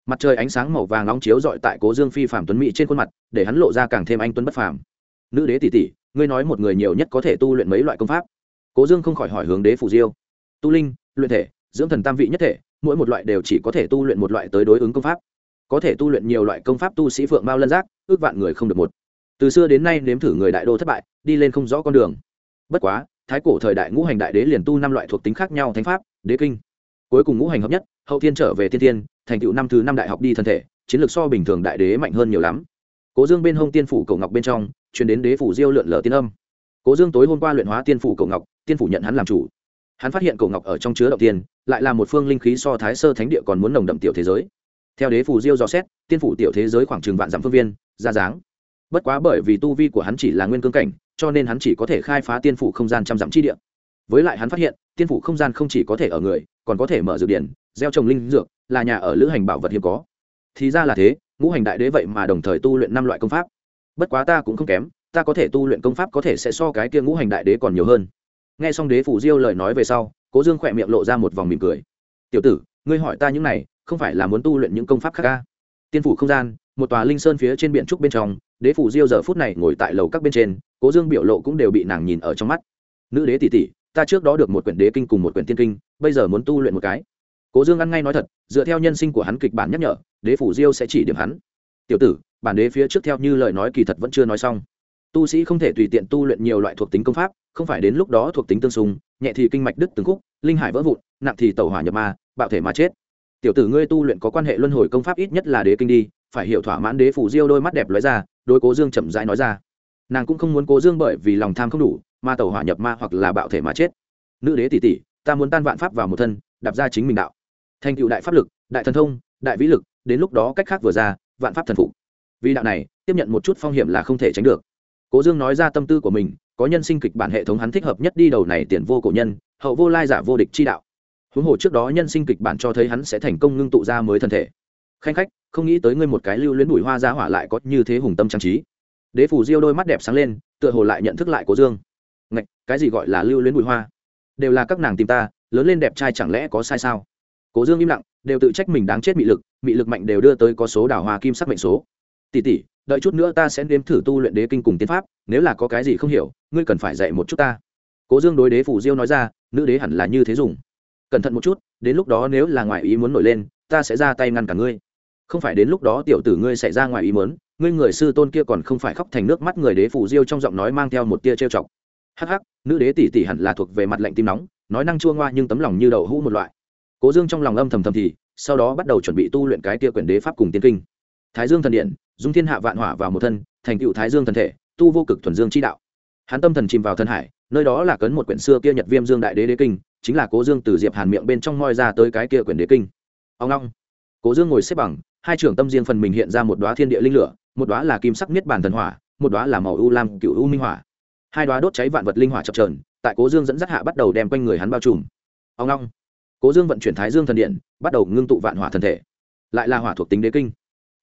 Mặt trời ánh sáng màu vàng nóng chiếu dọi tại cố dương phi phạm tuấn mỹ trên khuôn mặt, để hắn lộ ra càng thêm anh tuấn bất phàm. Nữ đế tỷ tỷ, ngươi nói một người nhiều nhất có thể tu luyện mấy loại công pháp? Cố dương không khỏi hỏi hướng đế phủ diêu. Tu linh, luyện thể, dưỡng thần tam vị nhất thể, mỗi một loại đều chỉ có thể tu luyện một loại tới đối ứng công pháp. Có thể tu luyện nhiều loại công pháp tu sĩ phượng mao lân giác, ước vạn người không được một từ xưa đến nay nếm thử người đại đô thất bại, đi lên không rõ con đường. Bất quá, thái cổ thời đại ngũ hành đại đế liền tu năm loại thuộc tính khác nhau, thánh pháp, đế kinh. Cuối cùng ngũ hành hợp nhất, hậu thiên trở về tiên tiên thành tựu năm thứ năm đại học đi thân thể, chiến lược so bình thường đại đế mạnh hơn nhiều lắm. Cố dương bên hông tiên phủ cầu ngọc bên trong chuyển đến đế phủ diêu lượn lờ tiên âm. Cố dương tối hôm qua luyện hóa tiên phủ cầu ngọc, tiên phủ nhận hắn làm chủ. Hắn phát hiện cầu ngọc ở trong chứa động tiên, lại là một phương linh khí so thái sơ thánh địa còn muốn nồng đậm tiểu thế giới. Theo đế phủ diêu dò xét, tiên phủ tiểu thế giới khoảng chừng vạn dặm phương viên, ra dáng bất quá bởi vì tu vi của hắn chỉ là nguyên cương cảnh, cho nên hắn chỉ có thể khai phá tiên phủ không gian trăm dặm chi địa. Với lại hắn phát hiện, tiên phủ không gian không chỉ có thể ở người, còn có thể mở dược điển, gieo trồng linh dược, là nhà ở lữ hành bảo vật hiếm có. Thì ra là thế, ngũ hành đại đế vậy mà đồng thời tu luyện năm loại công pháp. Bất quá ta cũng không kém, ta có thể tu luyện công pháp có thể sẽ so cái kia ngũ hành đại đế còn nhiều hơn. Nghe xong đế phủ diêu lời nói về sau, cố dương khỏe miệng lộ ra một vòng mỉm cười. Tiểu tử, ngươi hỏi ta những này, không phải là muốn tu luyện những công pháp khác ca tiên phủ không gian một tòa linh sơn phía trên biển trúc bên trong, đế phủ diêu giờ phút này ngồi tại lầu các bên trên, cố dương biểu lộ cũng đều bị nàng nhìn ở trong mắt. Nữ đế tỷ tỷ, ta trước đó được một quyển đế kinh cùng một quyển tiên kinh, bây giờ muốn tu luyện một cái. Cố dương ăn ngay nói thật, dựa theo nhân sinh của hắn kịch bản nhắc nhở, đế phủ diêu sẽ chỉ điểm hắn. Tiểu tử, bản đế phía trước theo như lời nói kỳ thật vẫn chưa nói xong. Tu sĩ không thể tùy tiện tu luyện nhiều loại thuộc tính công pháp, không phải đến lúc đó thuộc tính tương xung, nhẹ thì kinh mạch đứt từng khúc, linh hải vỡ vụn, nặng thì tẩu hỏa nhập ma, bạo thể mà chết. Tiểu tử ngươi tu luyện có quan hệ luân hồi công pháp ít nhất là đế kinh đi phải hiểu thỏa mãn đế phủ diêu đôi mắt đẹp lóe ra đôi cố dương chậm rãi nói ra. Nàng cũng không muốn cố dương bởi vì lòng tham không đủ, ma tẩu hỏa nhập ma hoặc là bạo thể mà chết. Nữ đế tỷ tỷ, ta muốn tan vạn pháp vào một thân, đạp ra chính mình đạo. Thành cựu đại pháp lực, đại thần thông, đại vĩ lực, đến lúc đó cách khác vừa ra, vạn pháp thần phục. Vì đạo này, tiếp nhận một chút phong hiểm là không thể tránh được. Cố dương nói ra tâm tư của mình, có nhân sinh kịch bản hệ thống hắn thích hợp nhất đi đầu này tiền vô cổ nhân, hậu vô lai giả vô địch chi đạo. Huống hồ trước đó nhân sinh kịch bản cho thấy hắn sẽ thành công ngưng tụ ra mới thân thể khanh khách, không nghĩ tới ngươi một cái lưu luyến bùi hoa ra hỏa lại có như thế hùng tâm trang trí. Đế phủ diêu đôi mắt đẹp sáng lên, tựa hồ lại nhận thức lại cố dương. Ngạch, cái gì gọi là lưu luyến bùi hoa? Đều là các nàng tìm ta, lớn lên đẹp trai chẳng lẽ có sai sao? Cố dương im lặng, đều tự trách mình đáng chết mị lực mị lực mạnh đều đưa tới có số đảo hoa kim sắc mệnh số. Tỷ tỷ, đợi chút nữa ta sẽ nếm thử tu luyện đế kinh cùng tiến pháp, nếu là có cái gì không hiểu, ngươi cần phải dạy một chút ta. Cố dương đối đế phủ diêu nói ra, nữ đế hẳn là như thế dùng. Cẩn thận một chút, đến lúc đó nếu là ngoại ý muốn nổi lên, ta sẽ ra tay ngăn cả ngươi không phải đến lúc đó tiểu tử ngươi sẽ ra ngoài ý muốn, ngươi người sư tôn kia còn không phải khóc thành nước mắt người đế phủ diêu trong giọng nói mang theo một tia trêu chọc. Hắc hắc, nữ đế tỷ tỷ hẳn là thuộc về mặt lạnh tim nóng, nói năng chua ngoa nhưng tấm lòng như đậu hũ một loại. Cố dương trong lòng âm thầm thầm thì, sau đó bắt đầu chuẩn bị tu luyện cái tia quyển đế pháp cùng tiên kinh. Thái dương thần điện, dung thiên hạ vạn hỏa vào một thân, thành cựu thái dương thần thể, tu vô cực thuần dương chi đạo. Hắn tâm thần chìm vào thân hải, nơi đó là cấn một quyển xưa kia nhật viêm dương đại đế đế kinh, chính là cố dương từ diệp hàn miệng bên trong moi ra tới cái kia quyển đế kinh. Ông long cố dương ngồi xếp bằng, hai trưởng tâm riêng phần mình hiện ra một đoá thiên địa linh lửa, một đoá là kim sắc niết bàn thần hỏa, một đoá là màu u lam cựu u minh hỏa. Hai đoá đốt cháy vạn vật linh hỏa chập trờn tại cố dương dẫn dắt hạ bắt đầu đem quanh người hắn bao trùm. Ông long. Cố dương vận chuyển thái dương thần điện, bắt đầu ngưng tụ vạn hỏa thần thể. Lại là hỏa thuộc tính đế kinh.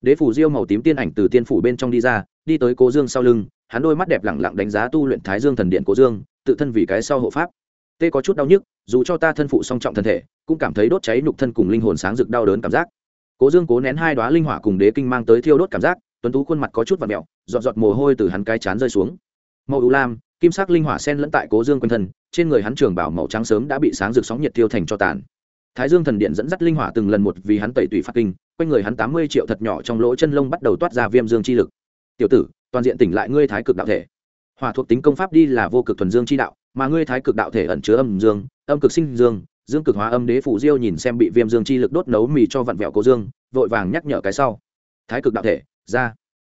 Đế phủ diêu màu tím tiên ảnh từ tiên phủ bên trong đi ra, đi tới cố dương sau lưng, hắn đôi mắt đẹp lẳng lặng đánh giá tu luyện thái dương thần điện cố dương, tự thân vì cái sau hộ pháp. Tê có chút đau nhức, dù cho ta thân phụ song trọng thân thể, cũng cảm thấy đốt cháy nhục thân cùng linh hồn sáng rực đau đớn cảm giác cố dương cố nén hai đoá linh hỏa cùng đế kinh mang tới thiêu đốt cảm giác, tuấn tú khuôn mặt có chút và mẹo giọt giọt mồ hôi từ hắn cái chán rơi xuống. Màu ưu lam, kim sắc linh hỏa sen lẫn tại cố dương quanh thân, trên người hắn trường bảo màu trắng sớm đã bị sáng rực sóng nhiệt tiêu thành cho tàn. Thái dương thần điện dẫn dắt linh hỏa từng lần một vì hắn tẩy tủy phát kinh, quanh người hắn tám mươi triệu thật nhỏ trong lỗ chân lông bắt đầu toát ra viêm dương chi lực. Tiểu tử, toàn diện tỉnh lại ngươi thái cực đạo thể. Hỏa thuộc tính công pháp đi là vô cực thuần dương chi đạo, mà ngươi thái cực đạo thể ẩn chứa âm dương, âm cực sinh dương dương cực hóa âm đế phủ diêu nhìn xem bị viêm dương chi lực đốt nấu mì cho vặn vẹo cố dương, vội vàng nhắc nhở cái sau. Thái cực đạo thể, ra.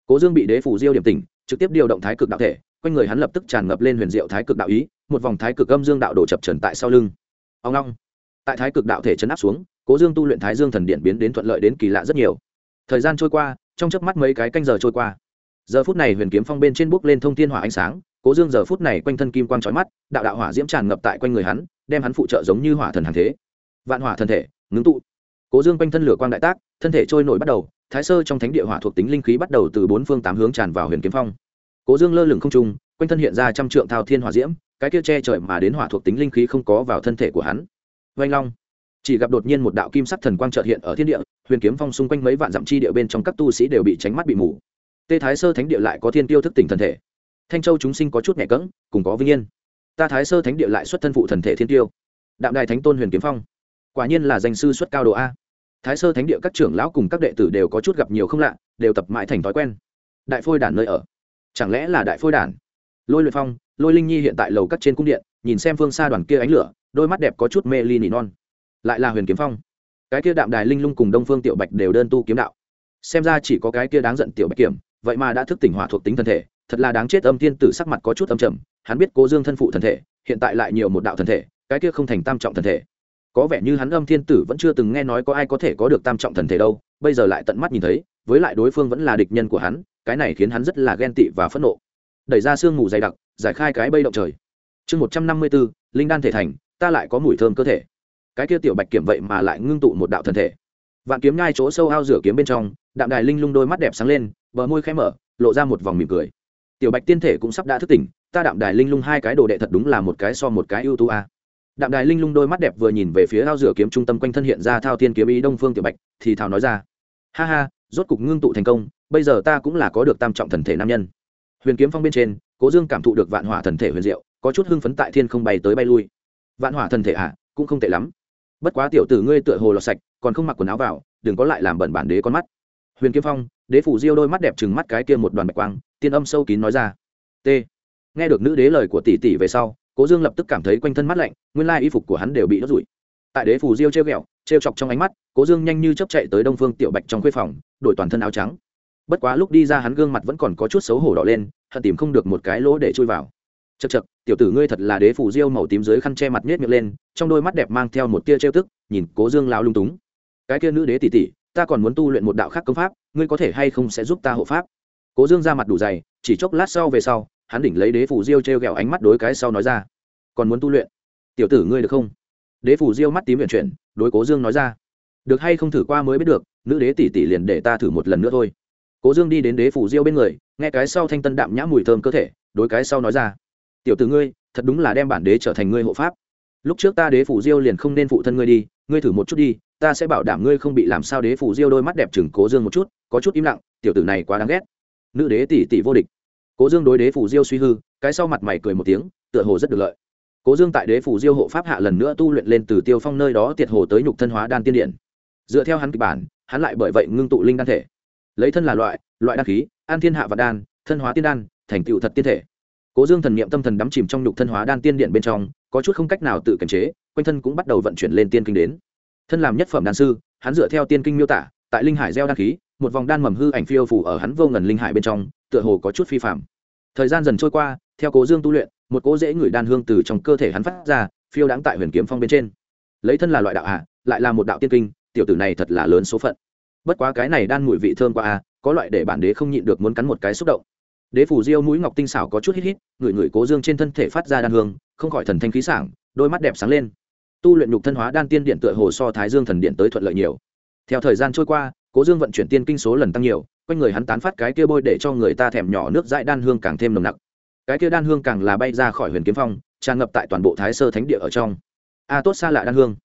Cố dương bị đế phủ diêu điểm tỉnh, trực tiếp điều động thái cực đạo thể, quanh người hắn lập tức tràn ngập lên huyền diệu thái cực đạo ý, một vòng thái cực âm dương đạo đổ chập trần tại sau lưng. Ông long. Tại thái cực đạo thể chấn áp xuống, cố dương tu luyện thái dương thần điện biến đến thuận lợi đến kỳ lạ rất nhiều. Thời gian trôi qua, trong chớp mắt mấy cái canh giờ trôi qua. Giờ phút này huyền kiếm phong bên trên bốc lên thông thiên hỏa ánh sáng, cố dương giờ phút này quanh thân kim quang trói mắt, đạo đạo hỏa diễm tràn ngập tại quanh người hắn đem hắn phụ trợ giống như hỏa thần hàng thế. Vạn hỏa thần thể, ngưng tụ. Cố dương quanh thân lửa quang đại tác, thân thể trôi nổi bắt đầu, thái sơ trong thánh địa hỏa thuộc tính linh khí bắt đầu từ bốn phương tám hướng tràn vào huyền kiếm phong. Cố dương lơ lửng không trung, quanh thân hiện ra trăm trượng thao thiên hỏa diễm, cái kia che trời mà đến hỏa thuộc tính linh khí không có vào thân thể của hắn. Vanh long, chỉ gặp đột nhiên một đạo kim sắc thần quang trợt hiện ở thiên địa, huyền kiếm phong xung quanh mấy vạn dặm chi địa bên trong các tu sĩ đều bị tránh mắt bị mù. Tê thái sơ thánh địa lại có thiên tiêu thức tỉnh thần thể. Thanh châu chúng sinh có chút nhẹ cỡng cùng có vinh yên ta thái sơ thánh địa lại xuất thân phụ thần thể thiên tiêu, đạm đài thánh tôn huyền kiếm phong, quả nhiên là danh sư xuất cao độ a. Thái sơ thánh địa các trưởng lão cùng các đệ tử đều có chút gặp nhiều không lạ, đều tập mãi thành thói quen. Đại phôi đản nơi ở, chẳng lẽ là đại phôi đản? Lôi luyện phong, lôi linh nhi hiện tại lầu cắt trên cung điện, nhìn xem phương xa đoàn kia ánh lửa, đôi mắt đẹp có chút mê ly nỉ non. Lại là huyền kiếm phong. Cái kia đạm đài linh lung cùng đông phương tiểu bạch đều đơn tu kiếm đạo. Xem ra chỉ có cái kia đáng giận tiểu bạch kiểm, vậy mà đã thức tỉnh hỏa thuộc tính thân thể, thật là đáng chết âm thiên tử sắc mặt có chút âm trầm hắn biết cố dương thân phụ thần thể, hiện tại lại nhiều một đạo thần thể, cái kia không thành tam trọng thần thể. Có vẻ như hắn âm thiên tử vẫn chưa từng nghe nói có ai có thể có được tam trọng thần thể đâu, bây giờ lại tận mắt nhìn thấy, với lại đối phương vẫn là địch nhân của hắn, cái này khiến hắn rất là ghen tị và phẫn nộ. Đẩy ra sương mù dày đặc, giải khai cái bây động trời. Chương một trăm năm mươi bốn linh đan thể thành, ta lại có mùi thơm cơ thể. Cái kia tiểu bạch kiểm vậy mà lại ngưng tụ một đạo thần thể. Vạn kiếm ngai chỗ sâu ao rửa kiếm bên trong, đạm đài linh lung đôi mắt đẹp sáng lên, bờ môi khẽ mở, lộ ra một vòng mỉm cười. Tiểu bạch tiên thể cũng sắp đã thức tỉnh ta đạm đài linh lung hai cái đồ đệ thật đúng là một cái so một cái ưu tú a. Đạm đài linh lung đôi mắt đẹp vừa nhìn về phía ao rửa kiếm trung tâm quanh thân hiện ra thao thiên kiếm ý đông phương tiểu bạch thì thào nói ra. Ha ha rốt cục ngưng tụ thành công bây giờ ta cũng là có được tam trọng thần thể nam nhân. Huyền kiếm phong bên trên cố dương cảm thụ được vạn hỏa thần thể huyền diệu có chút hưng phấn tại thiên không bay tới bay lui. Vạn hỏa thần thể ạ à, cũng không tệ lắm. Bất quá tiểu tử ngươi tựa hồ lọt sạch còn không mặc quần áo vào đừng có lại làm bẩn bản đế con mắt. Huyền kiếm phong đế phủ diêu đôi mắt đẹp chừng mắt cái kia một đoàn bạch quang tiên âm sâu kín nói ra. T nghe được nữ đế lời của tỷ tỷ về sau, cố dương lập tức cảm thấy quanh thân mắt lạnh, nguyên lai y phục của hắn đều bị đốt rụi. Tại đế phủ diêu treo ghẹo treo chọc trong ánh mắt, cố dương nhanh như chấp chạy tới đông phương tiểu bạch trong khuê phòng, đổi toàn thân áo trắng. Bất quá lúc đi ra hắn gương mặt vẫn còn có chút xấu hổ đỏ lên, hận tìm không được một cái lỗ để chui vào. Chật chật tiểu tử ngươi thật là đế phủ diêu màu tím dưới khăn che mặt nhét miệng lên, trong đôi mắt đẹp mang theo một tia trêu tức, nhìn cố dương lao lung túng. Cái kia nữ đế tỷ tỷ, ta còn muốn tu luyện một đạo khác công pháp, ngươi có thể hay không sẽ giúp ta hộ pháp? Cố dương ra mặt đủ dày, chỉ chốc lát sau về sau hắn đỉnh lấy đế phủ diêu treo gẹo ánh mắt đối cái sau nói ra. Còn muốn tu luyện? Tiểu tử ngươi được không? Đế phủ diêu mắt tím viện chuyển, đối cố dương nói ra. Được hay không thử qua mới biết được, nữ đế tỷ tỷ liền để ta thử một lần nữa thôi. Cố dương đi đến đế phủ diêu bên người, nghe cái sau thanh tân đạm nhã mùi thơm cơ thể, đối cái sau nói ra. Tiểu tử ngươi, thật đúng là đem bản đế trở thành ngươi hộ pháp. Lúc trước ta đế phủ diêu liền không nên phụ thân ngươi đi, ngươi thử một chút đi, ta sẽ bảo đảm ngươi không bị làm sao đế phủ diêu đôi mắt đẹp chừng cố dương một chút, có chút im lặng, tiểu tử này quá đáng ghét. Nữ đế tỷ tỷ vô địch cố dương đối đế phủ diêu suy hư, cái sau mặt mày cười một tiếng, tựa hồ rất được lợi. Cố dương tại đế phủ diêu hộ pháp hạ lần nữa tu luyện lên từ tiêu phong nơi đó tiệt hồ tới nhục thân hóa đan tiên điện dựa theo hắn kịch bản, hắn lại bởi vậy ngưng tụ linh đan thể. Lấy thân là loại loại đan khí, an thiên hạ và đan, thân hóa tiên đan, thành tựu thật tiên thể. Cố dương thần niệm tâm thần đắm chìm trong nhục thân hóa đan tiên điện bên trong, có chút không cách nào tự kiềm chế, quanh thân cũng bắt đầu vận chuyển lên tiên kinh đến. Thân làm nhất phẩm đan sư, hắn dựa theo tiên kinh miêu tả, tại linh hải gieo đan khí một vòng đan mầm hư ảnh phiêu phủ ở hắn vô ngần linh hải bên trong, tựa hồ có chút phi phạm. Thời gian dần trôi qua, theo cố dương tu luyện, một cố dễ ngửi đan hương từ trong cơ thể hắn phát ra, phiêu đáng tại huyền kiếm phong bên trên. Lấy thân là loại đạo hạ, lại là một đạo tiên kinh, tiểu tử này thật là lớn số phận. Bất quá cái này đan mùi vị thơm qua a à, có loại để bản đế không nhịn được muốn cắn một cái xúc động. Đế phủ diêu mũi ngọc tinh xảo có chút hít hít, ngửi ngửi cố dương trên thân thể phát ra đan hương, không khỏi thần thanh khí sảng, đôi mắt đẹp sáng lên. Tu luyện nhục thân hóa đan tiên điện tựa hồ so thái dương thần điện tới thuận lợi nhiều. Theo thời gian trôi qua cố dương vận chuyển tiên kinh số lần tăng nhiều, quanh người hắn tán phát cái kia bôi để cho người ta thèm nhỏ nước dãi đan hương càng thêm nồng nặc. Cái kia đan hương càng là bay ra khỏi huyền kiếm phong, tràn ngập tại toàn bộ thái sơ thánh địa ở trong. A tốt xa lạ đan hương.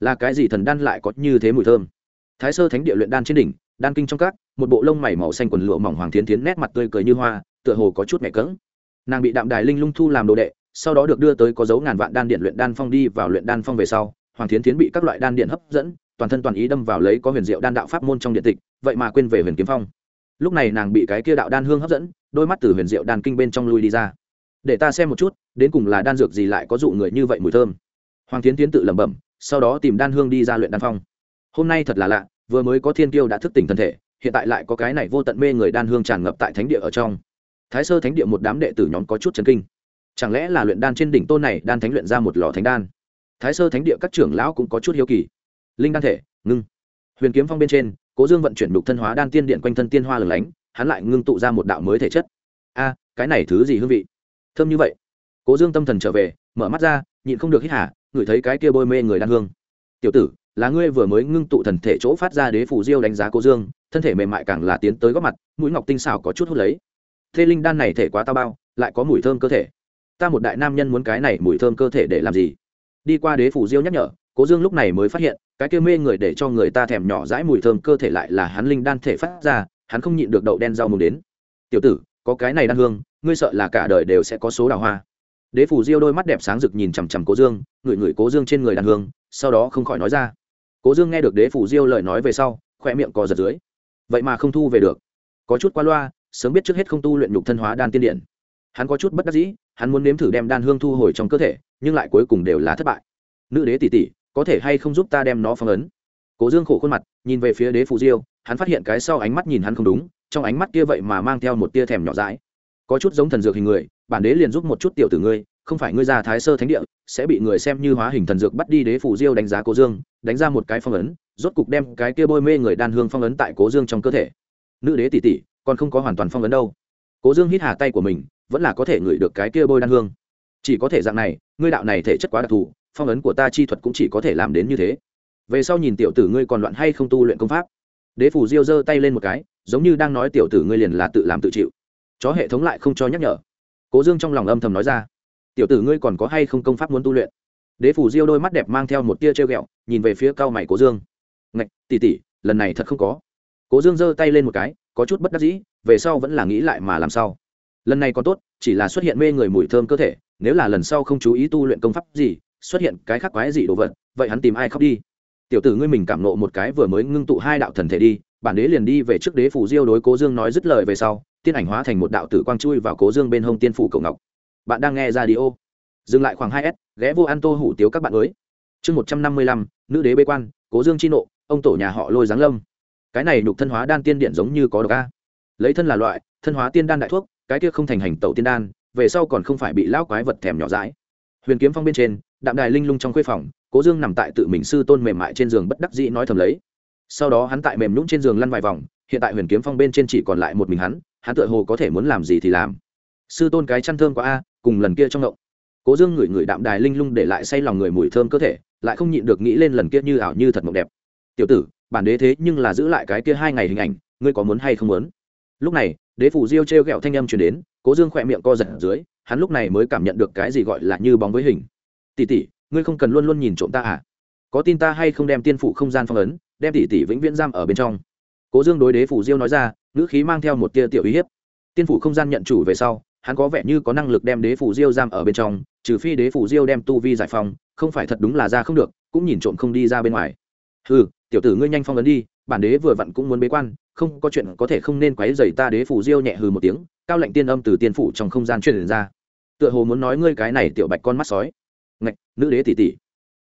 Là cái gì thần đan lại có như thế mùi thơm? Thái sơ thánh địa luyện đan trên đỉnh, đan kinh trong các, một bộ lông mày màu xanh quần lụa mỏng hoàng thiến tiến nét mặt tươi cười như hoa, tựa hồ có chút mẹ cỡng nàng bị đạm đài linh lung thu làm đồ đệ, sau đó được đưa tới có dấu ngàn vạn đan điện luyện đan phong đi vào luyện đan phong về sau, hoàng thiến tiến bị các loại đan điện hấp dẫn toàn thân toàn ý đâm vào lấy có huyền diệu đan đạo pháp môn trong điện tịch, vậy mà quên về huyền kiếm phong. Lúc này nàng bị cái kia đạo đan hương hấp dẫn, đôi mắt từ huyền diệu đan kinh bên trong lui đi ra. Để ta xem một chút, đến cùng là đan dược gì lại có dụ người như vậy mùi thơm. Hoàng tiến tiến tự lẩm bẩm, sau đó tìm đan hương đi ra luyện đan phong. Hôm nay thật là lạ, vừa mới có thiên kiêu đã thức tỉnh thân thể, hiện tại lại có cái này vô tận mê người đan hương tràn ngập tại thánh địa ở trong. Thái sơ thánh địa một đám đệ tử nhóm có chút chấn kinh. Chẳng lẽ là luyện đan trên đỉnh tôn này đan thánh luyện ra một lò thánh đan? Thái sơ thánh địa các trưởng lão cũng có chút hiếu kỳ linh đan thể, ngưng. Huyền kiếm phong bên trên, cố dương vận chuyển đục thân hóa đan tiên điện quanh thân tiên hoa lửng lánh, hắn lại ngưng tụ ra một đạo mới thể chất. A, cái này thứ gì hương vị? Thơm như vậy. Cố dương tâm thần trở về, mở mắt ra, nhịn không được hít hả ngửi thấy cái kia bôi mê người đan hương. Tiểu tử, là ngươi vừa mới ngưng tụ thần thể chỗ phát ra đế phủ diêu đánh giá cố dương, thân thể mềm mại càng là tiến tới góc mặt, mũi ngọc tinh xảo có chút hút lấy. Thế linh đan này thể quá tao bao, lại có mùi thơm cơ thể. Ta một đại nam nhân muốn cái này mùi thơm cơ thể để làm gì? Đi qua đế phủ diêu nhắc nhở cố dương lúc này mới phát hiện, cái kia mê người để cho người ta thèm nhỏ dãi mùi thơm cơ thể lại là hắn linh đan thể phát ra, hắn không nhịn được đậu đen rau mùng đến. Tiểu tử, có cái này đan hương, ngươi sợ là cả đời đều sẽ có số đào hoa. Đế phủ diêu đôi mắt đẹp sáng rực nhìn chằm chằm cố dương, ngửi ngửi cố dương trên người đàn hương, sau đó không khỏi nói ra. Cố dương nghe được đế phủ diêu lời nói về sau khoe miệng cò giật dưới. Vậy mà không thu về được. Có chút qua loa, sớm biết trước hết không tu luyện nhục thân hóa đan tiên điện hắn có chút bất đắc dĩ, hắn muốn nếm thử đem đan hương thu hồi trong cơ thể, nhưng lại cuối cùng đều là thất bại. Nữ đế tỷ tỷ có thể hay không giúp ta đem nó phong ấn? Cố dương khổ khuôn mặt, nhìn về phía đế phủ diêu, hắn phát hiện cái sau ánh mắt nhìn hắn không đúng, trong ánh mắt kia vậy mà mang theo một tia thèm nhỏ dãi. Có chút giống thần dược hình người, bản đế liền giúp một chút tiểu tử ngươi, không phải ngươi già thái sơ thánh địa, sẽ bị người xem như hóa hình thần dược bắt đi đế phủ diêu đánh giá cố dương, đánh ra một cái phong ấn, rốt cục đem cái kia bôi mê người đan hương phong ấn tại cố dương trong cơ thể. Nữ đế tỷ tỷ, còn không có hoàn toàn phong ấn đâu. Cố dương hít hà tay của mình, vẫn là có thể ngửi được cái kia bôi đan hương. Chỉ có thể dạng này, ngươi đạo này thể chất quá đặc thù phong ấn của ta chi thuật cũng chỉ có thể làm đến như thế. Về sau nhìn tiểu tử ngươi còn loạn hay không tu luyện công pháp. Đế phủ diêu giơ tay lên một cái, giống như đang nói tiểu tử ngươi liền là tự làm tự chịu. Chó hệ thống lại không cho nhắc nhở. Cố dương trong lòng âm thầm nói ra, tiểu tử ngươi còn có hay không công pháp muốn tu luyện? Đế phủ diêu đôi mắt đẹp mang theo một tia treo ghẹo, nhìn về phía cao mày cố dương. Ngạch tỉ tỉ lần này thật không có. Cố dương giơ tay lên một cái, có chút bất đắc dĩ, về sau vẫn là nghĩ lại mà làm sao. Lần này còn tốt, chỉ là xuất hiện mê người mùi thơm cơ thể, nếu là lần sau không chú ý tu luyện công pháp gì xuất hiện cái khác quái gì đồ vật, vậy hắn tìm ai khóc đi? Tiểu tử ngươi mình cảm nộ một cái vừa mới ngưng tụ hai đạo thần thể đi, bản đế liền đi về trước đế phủ diêu đối cố dương nói dứt lời về sau, tiên ảnh hóa thành một đạo tử quang chui vào cố dương bên hông tiên phủ cậu ngọc. Bạn đang nghe ra đi ô dừng lại khoảng hai s, ghé vô an tô hủ tiếu các bạn mới. Chương một trăm năm mươi lăm, nữ đế bế quan, cố dương chi nộ, ông tổ nhà họ lôi giáng lâm. Cái này nhục thân hóa đan tiên điện giống như có độc a. Lấy thân là loại, thân hóa tiên đan đại thuốc, cái kia không thành hành tẩu tiên đan, về sau còn không phải bị lão quái vật thèm nhỏ dãi. Huyền kiếm phong bên trên đạm đài linh lung trong khuê phòng, cố dương nằm tại tự mình sư tôn mềm mại trên giường bất đắc dĩ nói thầm lấy. Sau đó hắn tại mềm nhũng trên giường lăn vài vòng, hiện tại huyền kiếm phong bên trên chỉ còn lại một mình hắn hắn tựa hồ có thể muốn làm gì thì làm. Sư tôn cái chăn thơm quá a, cùng lần kia trong ngộng cố dương ngửi ngửi đạm đài linh lung để lại say lòng người mùi thơm cơ thể, lại không nhịn được nghĩ lên lần kia như ảo như thật mộng đẹp. Tiểu tử, bản đế thế nhưng là giữ lại cái kia hai ngày hình ảnh, ngươi có muốn hay không muốn? Lúc này, đế phủ diêu t r e o g ẹ o thanh âm chuyển đến, cố dương khỏe miệng co giật ở dưới, hắn lúc này mới cảm nhận được cái gì gọi là như bóng với hình. Tỷ tỷ, ngươi không cần luôn luôn nhìn trộm ta à? Có tin ta hay không đem tiên phụ không gian phong ấn đem tỷ tỷ vĩnh viễn giam ở bên trong? Cố dương đối đế phủ diêu nói ra ngữ khí mang theo một tia tiểu uy hiếp. Tiên phủ không gian nhận chủ về sau hắn có vẻ như có năng lực đem đế phủ diêu giam ở bên trong trừ phi đế phủ diêu đem tu vi giải phong không phải thật đúng là ra không được cũng nhìn trộm không đi ra bên ngoài. Ừ tiểu tử ngươi nhanh phong ấn đi bản đế vừa vặn cũng muốn bế quan không có chuyện có thể không nên quấy dày ta đế phủ diêu nhẹ hừ một tiếng cao lệnh tiên âm từ tiên phủ trong không gian truyền ra. Tựa hồ muốn nói ngươi cái này tiểu bạch con mắt sói ngạch, nữ đế tỷ tỷ.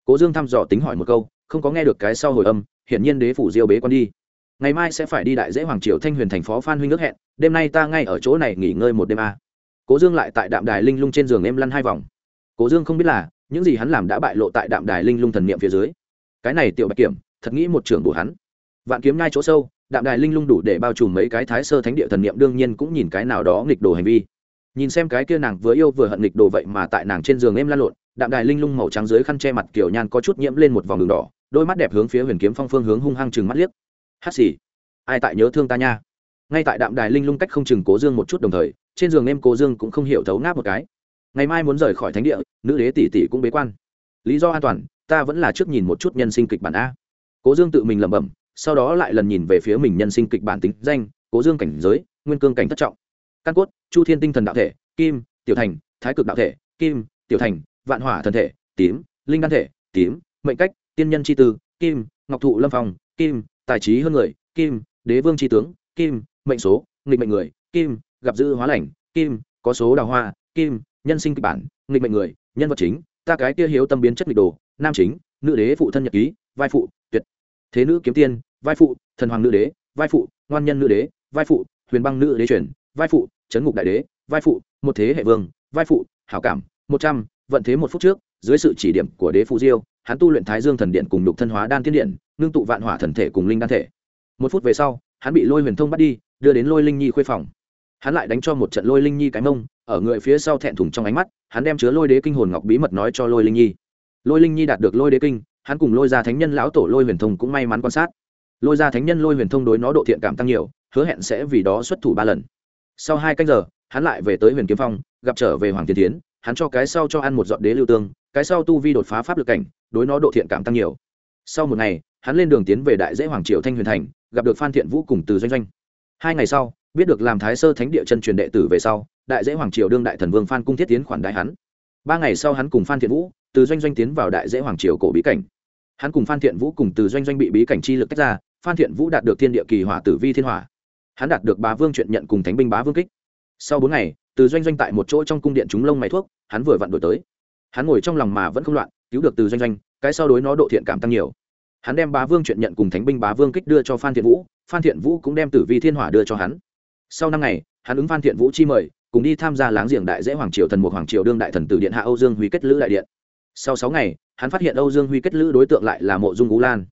Cố dương thăm dò tính hỏi một câu, không có nghe được cái sau hồi âm, hiển nhiên đế phủ diêu bế quan đi. Ngày mai sẽ phải đi đại dễ hoàng triều thanh huyền thành phó phan huynh ước hẹn, đêm nay ta ngay ở chỗ này nghỉ ngơi một đêm a. Cố dương lại tại đạm đài linh lung trên giường em lăn hai vòng. Cố dương không biết là, những gì hắn làm đã bại lộ tại đạm đài linh lung thần niệm phía dưới. Cái này tiểu bạch kiểm, thật nghĩ một trưởng của hắn. Vạn kiếm ngay chỗ sâu, đạm đài linh lung đủ để bao trùm mấy cái thái sơ thánh địa thần niệm, đương nhiên cũng nhìn cái nào đó nghịch đồ hành vi. Nhìn xem cái kia nàng vừa yêu vừa hận nghịch đồ vậy mà tại nàng trên giường em lăn lộn đạm đài linh lung màu trắng dưới khăn che mặt kiểu nhan có chút nhiễm lên một vòng đường đỏ, đôi mắt đẹp hướng phía huyền kiếm phong phương hướng hung hăng chừng mắt liếc. Hát xì. Ai tại nhớ thương ta nha? Ngay tại đạm đài linh lung cách không chừng cố dương một chút đồng thời, trên giường em cố dương cũng không hiểu thấu ngáp một cái. Ngày mai muốn rời khỏi thánh địa, nữ đế tỷ tỷ cũng bế quan. Lý do an toàn, ta vẫn là trước nhìn một chút nhân sinh kịch bản a. Cố dương tự mình lẩm bẩm, sau đó lại lần nhìn về phía mình nhân sinh kịch bản tính danh, cố dương cảnh giới, nguyên cương cảnh thất trọng. Căn cốt, chu thiên tinh thần đạo thể, kim, tiểu thành, thái cực đạo thể, kim, tiểu thành vạn hỏa thần thể tím linh đan thể tím mệnh cách tiên nhân c h i tư kim ngọc thụ lâm phòng, kim tài trí hơn người kim đế vương tri tướng kim mệnh số nghịch mệnh người kim gặp dư hóa lành kim có số đào hoa kim nhân sinh kịch bản nghịch mệnh người nhân vật chính ta cái kia hiếu tâm biến chất nghịch đồ nam chính nữ đế phụ thân nhật ký vai phụ tuyệt. Thế nữ kiếm tiên vai phụ thần hoàng nữ đế vai phụ ngoan nhân nữ đế vai phụ huyền băng nữ đế truyền vai phụ trấn ngục đại đế vai phụ một thế hệ vương vai phụ hảo cảm một trăm vận thế một phút trước, dưới sự chỉ điểm của đế phụ diêu, hắn tu luyện thái dương thần điện cùng lục thân hóa đan tiên điện, ngưng tụ vạn hỏa thần thể cùng linh đan thể. Một phút về sau, hắn bị lôi huyền thông bắt đi, đưa đến lôi linh nhi khuê phòng. Hắn lại đánh cho một trận lôi linh nhi cái mông, ở người phía sau thẹn thùng trong ánh mắt, hắn đem chứa lôi đế kinh hồn ngọc bí mật nói cho lôi linh nhi. Lôi linh nhi đạt được lôi đế kinh, hắn cùng lôi gia thánh nhân lão tổ lôi huyền thông cũng may mắn quan sát. Lôi gia thánh nhân lôi huyền thông đối nó độ thiện cảm tăng nhiều, hứa hẹn sẽ vì đó xuất thủ ba lần. Sau hai canh giờ, hắn lại về tới huyền kiếm phong, gặp trở về hoàng thiên tiến hắn cho cái sau cho ăn một giọt đế lưu tương, cái sau tu vi đột phá pháp lực cảnh, đối nó độ thiện cảm tăng nhiều. Sau một ngày, hắn lên đường tiến về đại dễ hoàng triều thanh huyền thành, gặp được phan thiện vũ cùng từ doanh doanh. Hai ngày sau, biết được làm thái sơ thánh địa chân truyền đệ tử về sau, đại dễ hoàng triều đương đại thần vương phan cung thiết tiến khoản đại hắn. Ba ngày sau hắn cùng phan thiện vũ, từ doanh doanh tiến vào đại dễ hoàng triều cổ bí cảnh. Hắn cùng phan thiện vũ cùng từ doanh doanh bị bí cảnh chi lực tách ra, phan thiện vũ đạt được thiên địa kỳ hỏa tử vi thiên hỏa. Hắn đạt được bá vương chuyện nhận cùng thánh binh bá vương kích. Sau bốn ngày, từ doanh doanh tại một chỗ trong cung điện chúng lông máy thuốc hắn vừa vặn đổi tới. Hắn ngồi trong lòng mà vẫn không loạn, cứu được từ doanh doanh, cái sau đối nó độ thiện cảm tăng nhiều. Hắn đem bá vương chuyện nhận cùng thánh binh bá vương kích đưa cho phan thiện vũ, phan thiện vũ cũng đem tử vi thiên hỏa đưa cho hắn. Sau năm ngày, hắn ứng phan thiện vũ chi mời, cùng đi tham gia láng giềng đại dễ hoàng triều thần một hoàng triều đương đại thần tử điện hạ âu dương huy kết lữ đại điện. Sau sáu ngày, hắn phát hiện âu dương huy kết lữ đối tượng lại là mộ dung U lan.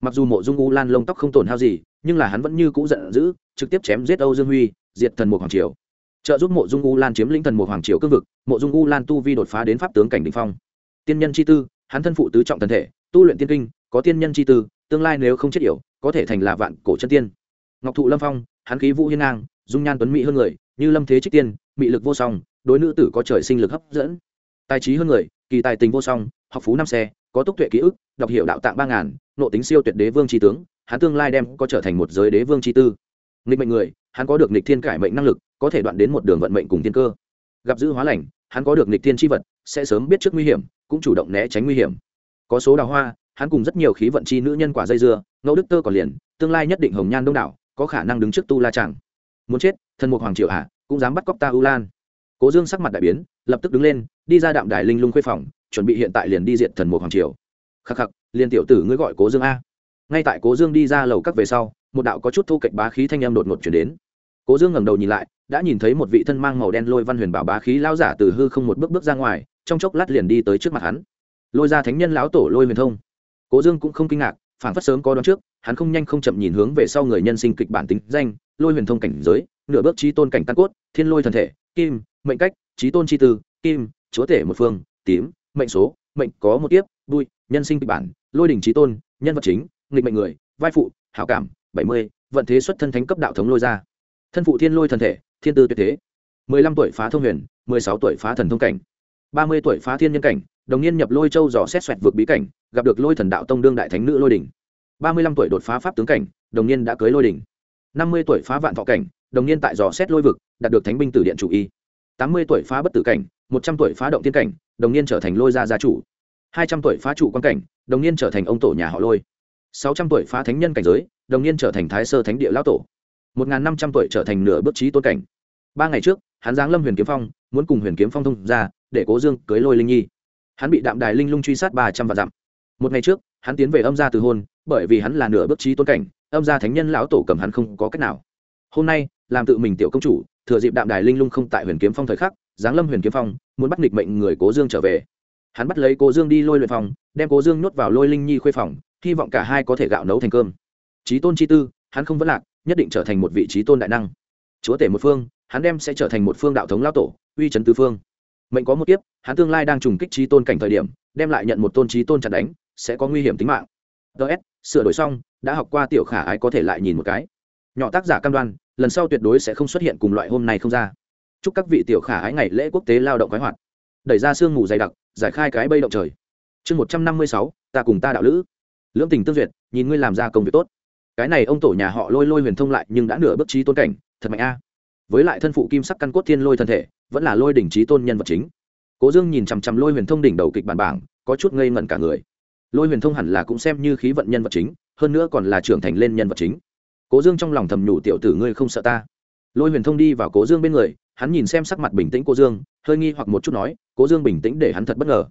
Mặc dù mộ dung U lan lông tóc không tổn hao gì, nhưng là hắn vẫn như cũ giận dữ, trực tiếp chém giết âu dương huy, diệt thần một hoàng triều trợ giúp mộ dung u lan chiếm lĩnh thần một hoàng triều cương vực, mộ dung u lan tu vi đột phá đến pháp tướng cảnh đình phong. Tiên nhân chi tư, hắn thân phụ tứ trọng thần thể, tu luyện tiên kinh, có tiên nhân chi tư, tương lai nếu không chết yểu, có thể thành là vạn cổ chân tiên. Ngọc thụ lâm phong, hắn khí vũ hiên ngang, dung nhan tuấn mỹ hơn người, như lâm thế trích tiên, mị lực vô song, đối nữ tử có trời sinh lực hấp dẫn. Tài trí hơn người, kỳ tài tình vô song, học phú năm xe, có túc tuệ ký ức, đọc hiểu đạo tạng ba ngàn, nộ tính siêu tuyệt đế vương tri tướng, hắn tương lai đem có trở thành một giới đế vương tri tư. Nghịch mệnh người, hắn có được nghịch thiên cải mệnh năng lực có thể đoạn đến một đường vận mệnh cùng thiên cơ. Gặp dữ hóa lành, hắn có được nịch thiên tri vật, sẽ sớm biết trước nguy hiểm, cũng chủ động né tránh nguy hiểm. Có số đào hoa, hắn cùng rất nhiều khí vận chi nữ nhân quả dây dưa, ngẫu đức tơ còn liền, tương lai nhất định hồng nhan đông đảo, có khả năng đứng trước tu la chẳng muốn chết, thần mục hoàng triệu hạ, cũng dám bắt cóc ta u lan. Cố dương sắc mặt đại biến, lập tức đứng lên, đi ra đạm đài linh lung khuê phòng, chuẩn bị hiện tại liền đi diện thần mục hoàng triều. Khắc khắc, liền tiểu tử ngươi gọi cố dương a. Ngay tại cố dương đi ra lầu các về sau, một đạo có chút thu kệch bá khí thanh âm đột ngột chuyển đến cố dương ngẩng đầu nhìn lại, đã nhìn thấy một vị thân mang màu đen lôi văn huyền bảo bá khí lao giả từ hư không một bước bước ra ngoài, trong chốc lát liền đi tới trước mặt hắn. Lôi ra thánh nhân lão tổ lôi huyền thông. Cố dương cũng không kinh ngạc phản phất sớm có đón trước, hắn không nhanh không chậm nhìn hướng về sau người nhân sinh kịch bản tính danh, lôi huyền thông cảnh giới, nửa bước trí tôn cảnh căn cốt, thiên lôi thần thể, kim, mệnh cách trí tôn chi tư, kim, chúa thể một phương, tím, mệnh số, mệnh có một tiếp vui nhân sinh kịch bản, lôi đỉnh trí tôn, nhân vật chính, nghịch mệnh người, vai phụ, hảo cảm, bảy mươi, vận thế xuất thân thánh cấp đạo thống lôi ra thân phụ thiên lôi thần thể, thiên tư tuyệt thế. mười lăm tuổi phá thông huyền, mười sáu tuổi phá thần thông cảnh. ba mươi tuổi phá thiên nhân cảnh, đồng niên nhập lôi châu dò xét xoẹt vượt bí cảnh, gặp được lôi thần đạo tông đương đại thánh nữ lôi đỉnh. ba mươi lăm tuổi đột phá pháp tướng cảnh, đồng niên đã cưới lôi đỉnh. năm mươi tuổi phá vạn thọ cảnh, đồng niên tại dò xét lôi vực, đạt được thánh binh tử điện chủ y. tám mươi tuổi phá bất tử cảnh, một trăm tuổi phá động tiên cảnh, đồng niên trở thành lôi gia gia chủ. hai trăm tuổi phá chủ quan cảnh, đồng niên trở thành ông tổ nhà họ lôi. sáu trăm tuổi phá thánh nhân cảnh giới, đồng niên trở thành thái sơ thánh địa lão tổ một n g h n năm trăm tuổi trở thành nửa bước trí tôn cảnh. Ba ngày trước, hắn giáng lâm huyền kiếm phong, muốn cùng huyền kiếm phong thông ra để cố dương cưới lôi linh nhi. Hắn bị đạm đài linh lung truy sát ba trăm vạn dặm. Một ngày trước, hắn tiến về âm gia từ hôn, bởi vì hắn là nửa bước trí tôn cảnh, âm gia thánh nhân lão tổ cầm hắn không có cách nào. Hôm nay, làm tự mình tiểu công chủ, thừa dịp đạm đài linh lung không tại huyền kiếm phong thời khắc, giáng lâm huyền kiếm phong, muốn bắt nghịch mệnh người cố dương trở về. Hắn bắt lấy cố dương đi lôi luyện phòng, đem cố dương nuốt vào lôi linh nhi khuê phòng, hy vọng cả hai có thể gạo nấu thành cơm. Trí tôn chi tư, hắn không vấn lạc nhất định trở thành một vị trí tôn đại năng. Chúa tể một phương, hắn đem sẽ trở thành một phương đạo thống lao tổ, uy trấn tứ phương. Mệnh có một kiếp, hắn tương lai đang trùng kích trí tôn cảnh thời điểm, đem lại nhận một tôn trí tôn chặt đánh, sẽ có nguy hiểm tính mạng. Ts sửa đổi xong, đã học qua tiểu khả ái có thể lại nhìn một cái. Nhỏ tác giả cam đoan, lần sau tuyệt đối sẽ không xuất hiện cùng loại hôm nay không ra. Chúc các vị tiểu khả ái ngày lễ quốc tế lao động khoái hoạt. Đẩy ra sương mù dày đặc, giải khai cái bây động trời. Chương một trăm năm mươi sáu, ta cùng ta đạo lữ. Lưỡng tình tương duyệt, nhìn ngươi làm ra công việc tốt cái này ông tổ nhà họ lôi lôi huyền thông lại nhưng đã nửa bước trí tôn cảnh, thật mạnh a. Với lại thân phụ kim sắc căn cốt thiên lôi thân thể, vẫn là lôi đỉnh trí tôn nhân vật chính. Cố dương nhìn chằm chằm lôi huyền thông đỉnh đầu kịch bản bảng, có chút ngây ngẩn cả người. Lôi huyền thông hẳn là cũng xem như khí vận nhân vật chính, hơn nữa còn là trưởng thành lên nhân vật chính. Cố dương trong lòng thầm nhủ, tiểu tử ngươi không sợ ta. Lôi huyền thông đi vào cố dương bên người, hắn nhìn xem sắc mặt bình tĩnh cố dương, hơi nghi hoặc một chút nói, cố dương bình tĩnh để hắn thật bất ngờ.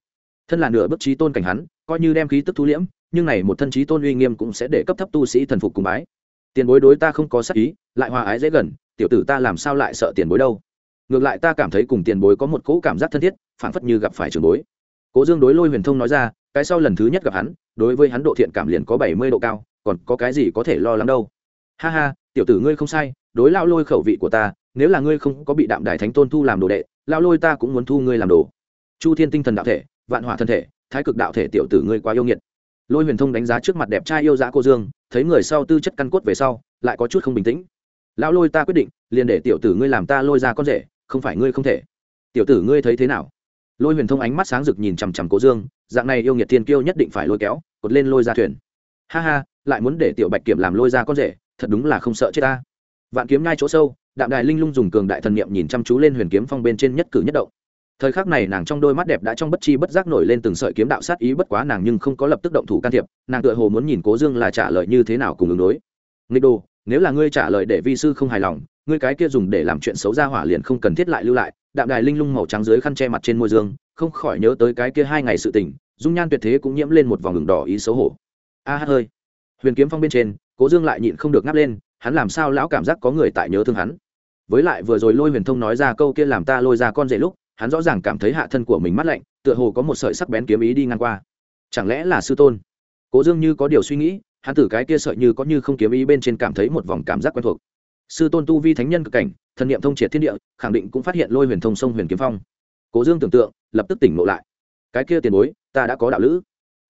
Thân là nửa bước trí tôn cảnh hắn, coi như đem khí tức thu liễm nhưng này một thân trí tôn uy nghiêm cũng sẽ để cấp thấp tu sĩ thần phục cùng bái. Tiền bối đối ta không có sắc ý, lại hòa ái dễ gần, tiểu tử ta làm sao lại sợ tiền bối đâu? Ngược lại ta cảm thấy cùng tiền bối có một cỗ cảm giác thân thiết phản phất như gặp phải trường bối. Cố dương đối lôi huyền thông nói ra, cái sau lần thứ nhất gặp hắn, đối với hắn độ thiện cảm liền có bảy mươi độ cao, còn có cái gì có thể lo lắng đâu? Ha ha, tiểu tử ngươi không sai, đối lao lôi khẩu vị của ta, nếu là ngươi không có bị đạm đài thánh tôn thu làm đồ đệ lao lôi ta cũng muốn thu ngươi làm đồ. Chu thiên tinh thần đạo thể, vạn hỏa thân thể, thái cực đạo thể tiểu tử ngươi quá yêu nghiệt lôi huyền thông đánh giá trước mặt đẹp trai yêu dã cô dương thấy người sau tư chất căn cốt về sau lại có chút không bình tĩnh lão lôi ta quyết định liền để tiểu tử ngươi làm ta lôi ra con rể không phải ngươi không thể tiểu tử ngươi thấy thế nào lôi huyền thông ánh mắt sáng rực nhìn chằm chằm cố dương dạng này yêu nghiệt thiên kiêu nhất định phải lôi kéo cột lên lôi ra thuyền ha ha lại muốn để tiểu bạch kiểm làm lôi ra con rể thật đúng là không sợ chết ta vạn kiếm nhai chỗ sâu đạm đài linh lung dùng cường đại thần niệm nhìn chăm chú lên huyền kiếm phong bên trên nhất cử nhất động thời khắc này nàng trong đôi mắt đẹp đã trong bất chi bất giác nổi lên từng sợi kiếm đạo sát ý, bất quá nàng nhưng không có lập tức động thủ can thiệp, nàng tựa hồ muốn nhìn cố dương là trả lời như thế nào cùng ứng đối. Nghịch đồ, nếu là ngươi trả lời để vi sư không hài lòng, ngươi cái kia dùng để làm chuyện xấu ra hỏa liền không cần thiết lại lưu lại. Đạm đài linh lung màu trắng dưới khăn che mặt trên môi dương, không khỏi nhớ tới cái kia hai ngày sự tình, dung nhan tuyệt thế cũng nhiễm lên một vòng ngừng đỏ ý xấu hổ. A hát hơi huyền kiếm phong bên trên, cố dương lại nhịn không được ngáp lên, hắn làm sao lão cảm giác có người tại nhớ thương hắn? Với lại vừa rồi lôi huyền thông nói ra câu kia làm ta lôi ra con rể lúc hắn rõ ràng cảm thấy hạ thân của mình mát lạnh, tựa hồ có một sợi sắc bén kiếm ý đi ngang qua. Chẳng lẽ là sư tôn? Cố dương như có điều suy nghĩ, hắn từ cái kia sợi như có như không kiếm ý bên trên cảm thấy một vòng cảm giác quen thuộc. Sư tôn tu vi thánh nhân cực cảnh, thần niệm thông triệt thiên địa, khẳng định cũng phát hiện lôi huyền thông sông huyền kiếm phong. Cố dương tưởng tượng, lập tức tỉnh ngộ lại. Cái kia tiền bối, ta đã có đạo lữ.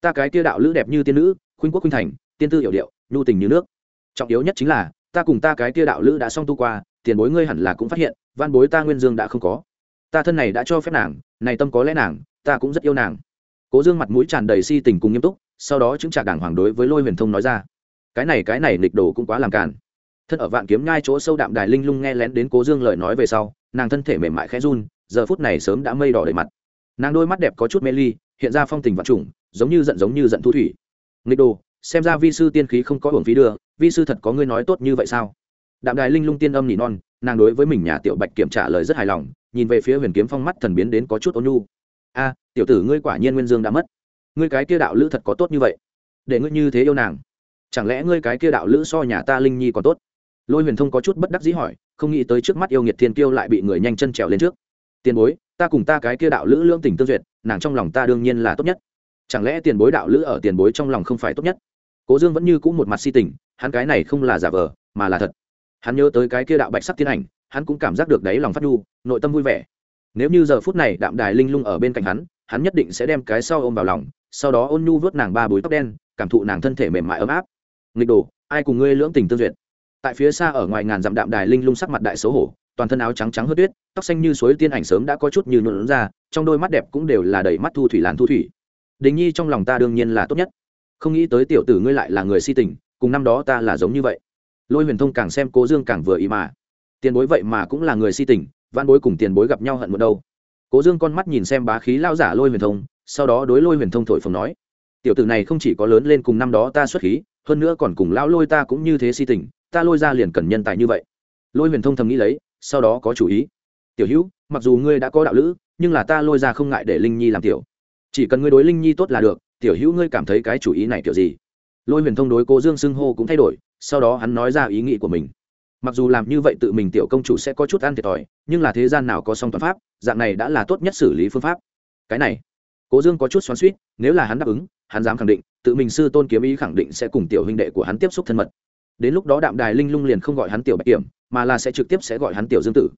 Ta cái kia đạo lữ đẹp như tiên nữ, khuynh quốc khuynh thành, tiên tư hiểu điệu, nhu tình như nước. Trọng yếu nhất chính là, ta cùng ta cái kia đạo lữ đã xong tu qua, tiền bối ngươi hẳn là cũng phát hiện van bối ta nguyên dương đã không có ta thân này đã cho phép nàng, này tâm có lẽ nàng, ta cũng rất yêu nàng. Cố dương mặt mũi tràn đầy si tình cùng nghiêm túc, sau đó chứng trả đảng hoàng đối với lôi huyền thông nói ra. Cái này cái này lịch đồ cũng quá làm cản thân ở vạn kiếm nhai chỗ sâu đạm đài linh lung nghe lén đến cố dương lời nói về sau, nàng thân thể mềm mại khẽ run, giờ phút này sớm đã mây đỏ đầy mặt. Nàng đôi mắt đẹp có chút mê ly, hiện ra phong tình vạn trùng, giống như giận giống như giận thu thủy. Nghịch đồ, xem ra vi sư tiên khí không có hưởng phí đưa, vi sư thật có ngươi nói tốt như vậy sao? Đạm đài linh lung tiên âm nỉ non nàng đối với mình nhà tiểu bạch kiểm trả lời rất hài lòng, nhìn về phía huyền kiếm phong mắt thần biến đến có chút ôn nhu. A, tiểu tử ngươi quả nhiên nguyên dương đã mất. Ngươi cái kia đạo lữ thật có tốt như vậy. Để ngươi như thế yêu nàng, chẳng lẽ ngươi cái kia đạo lữ so nhà ta linh nhi còn tốt? Lôi huyền thông có chút bất đắc dĩ hỏi, không nghĩ tới trước mắt yêu nghiệt thiên kiêu lại bị người nhanh chân trèo lên trước. Tiền bối, ta cùng ta cái kia đạo lữ lương tình tương duyệt, nàng trong lòng ta đương nhiên là tốt nhất. Chẳng lẽ tiền bối đạo lữ ở tiền bối trong lòng không phải tốt nhất? Cố dương vẫn như c ũ một mặt si tình, hắn cái này không là giả vờ, mà là thật hắn nhớ tới cái kia đạo bạch sắc tiên ảnh, hắn cũng cảm giác được đáy lòng phát nhu, nội tâm vui vẻ. Nếu như giờ phút này đạm đài linh lung ở bên cạnh hắn hắn nhất định sẽ đem cái sau ôm vào lòng, sau đó ôn nhu vớt nàng ba búi tóc đen, cảm thụ nàng thân thể mềm mại ấm áp. Nghịch đồ, ai cùng ngươi lưỡng tình tương duyệt? Tại phía xa ở ngoài ngàn dặm đạm đài linh lung sắc mặt đại xấu hổ, toàn thân áo trắng trắng hớt tuyết, tóc xanh như suối tiên ảnh sớm đã có chút như nhuộn ra, trong đôi mắt đẹp cũng đều là đầy mắt thu thủy làn thu thủy. Đình nhi trong lòng ta đương nhiên là tốt nhất. Không nghĩ tới tiểu tử ngươi lại là người si tình, cùng năm đó ta là giống như vậy lôi huyền thông càng xem cố dương càng vừa ý mà. Tiền bối vậy mà cũng là người si tình văn bối cùng tiền bối gặp nhau hận một đâu. Cố dương con mắt nhìn xem bá khí lao giả lôi huyền thông, sau đó đối lôi huyền thông thổi phồng nói, tiểu tử này không chỉ có lớn lên cùng năm đó ta xuất khí, hơn nữa còn cùng lão lôi ta cũng như thế si tình, ta lôi ra liền cần nhân tài như vậy. Lôi huyền thông thầm nghĩ lấy, sau đó có chủ ý. Tiểu hữu, mặc dù ngươi đã có đạo lữ, nhưng là ta lôi ra không ngại để linh nhi làm tiểu. Chỉ cần ngươi đối linh nhi tốt là được, tiểu hữu ngươi cảm thấy cái chủ ý này kiểu gì? Lôi huyền thông đối cố dương xưng hô cũng thay đổi sau đó hắn nói ra ý nghĩ của mình. Mặc dù làm như vậy tự mình tiểu công chủ sẽ có chút ăn thiệt thòi, nhưng là thế gian nào có song toàn pháp, dạng này đã là tốt nhất xử lý phương pháp. Cái này, cố dương có chút xoắn suýt nếu là hắn đáp ứng, hắn dám khẳng định, tự mình sư tôn kiếm ý khẳng định sẽ cùng tiểu huynh đệ của hắn tiếp xúc thân mật. Đến lúc đó đạm đài linh lung liền không gọi hắn tiểu bạch kiểm, mà là sẽ trực tiếp sẽ gọi hắn tiểu dương tử.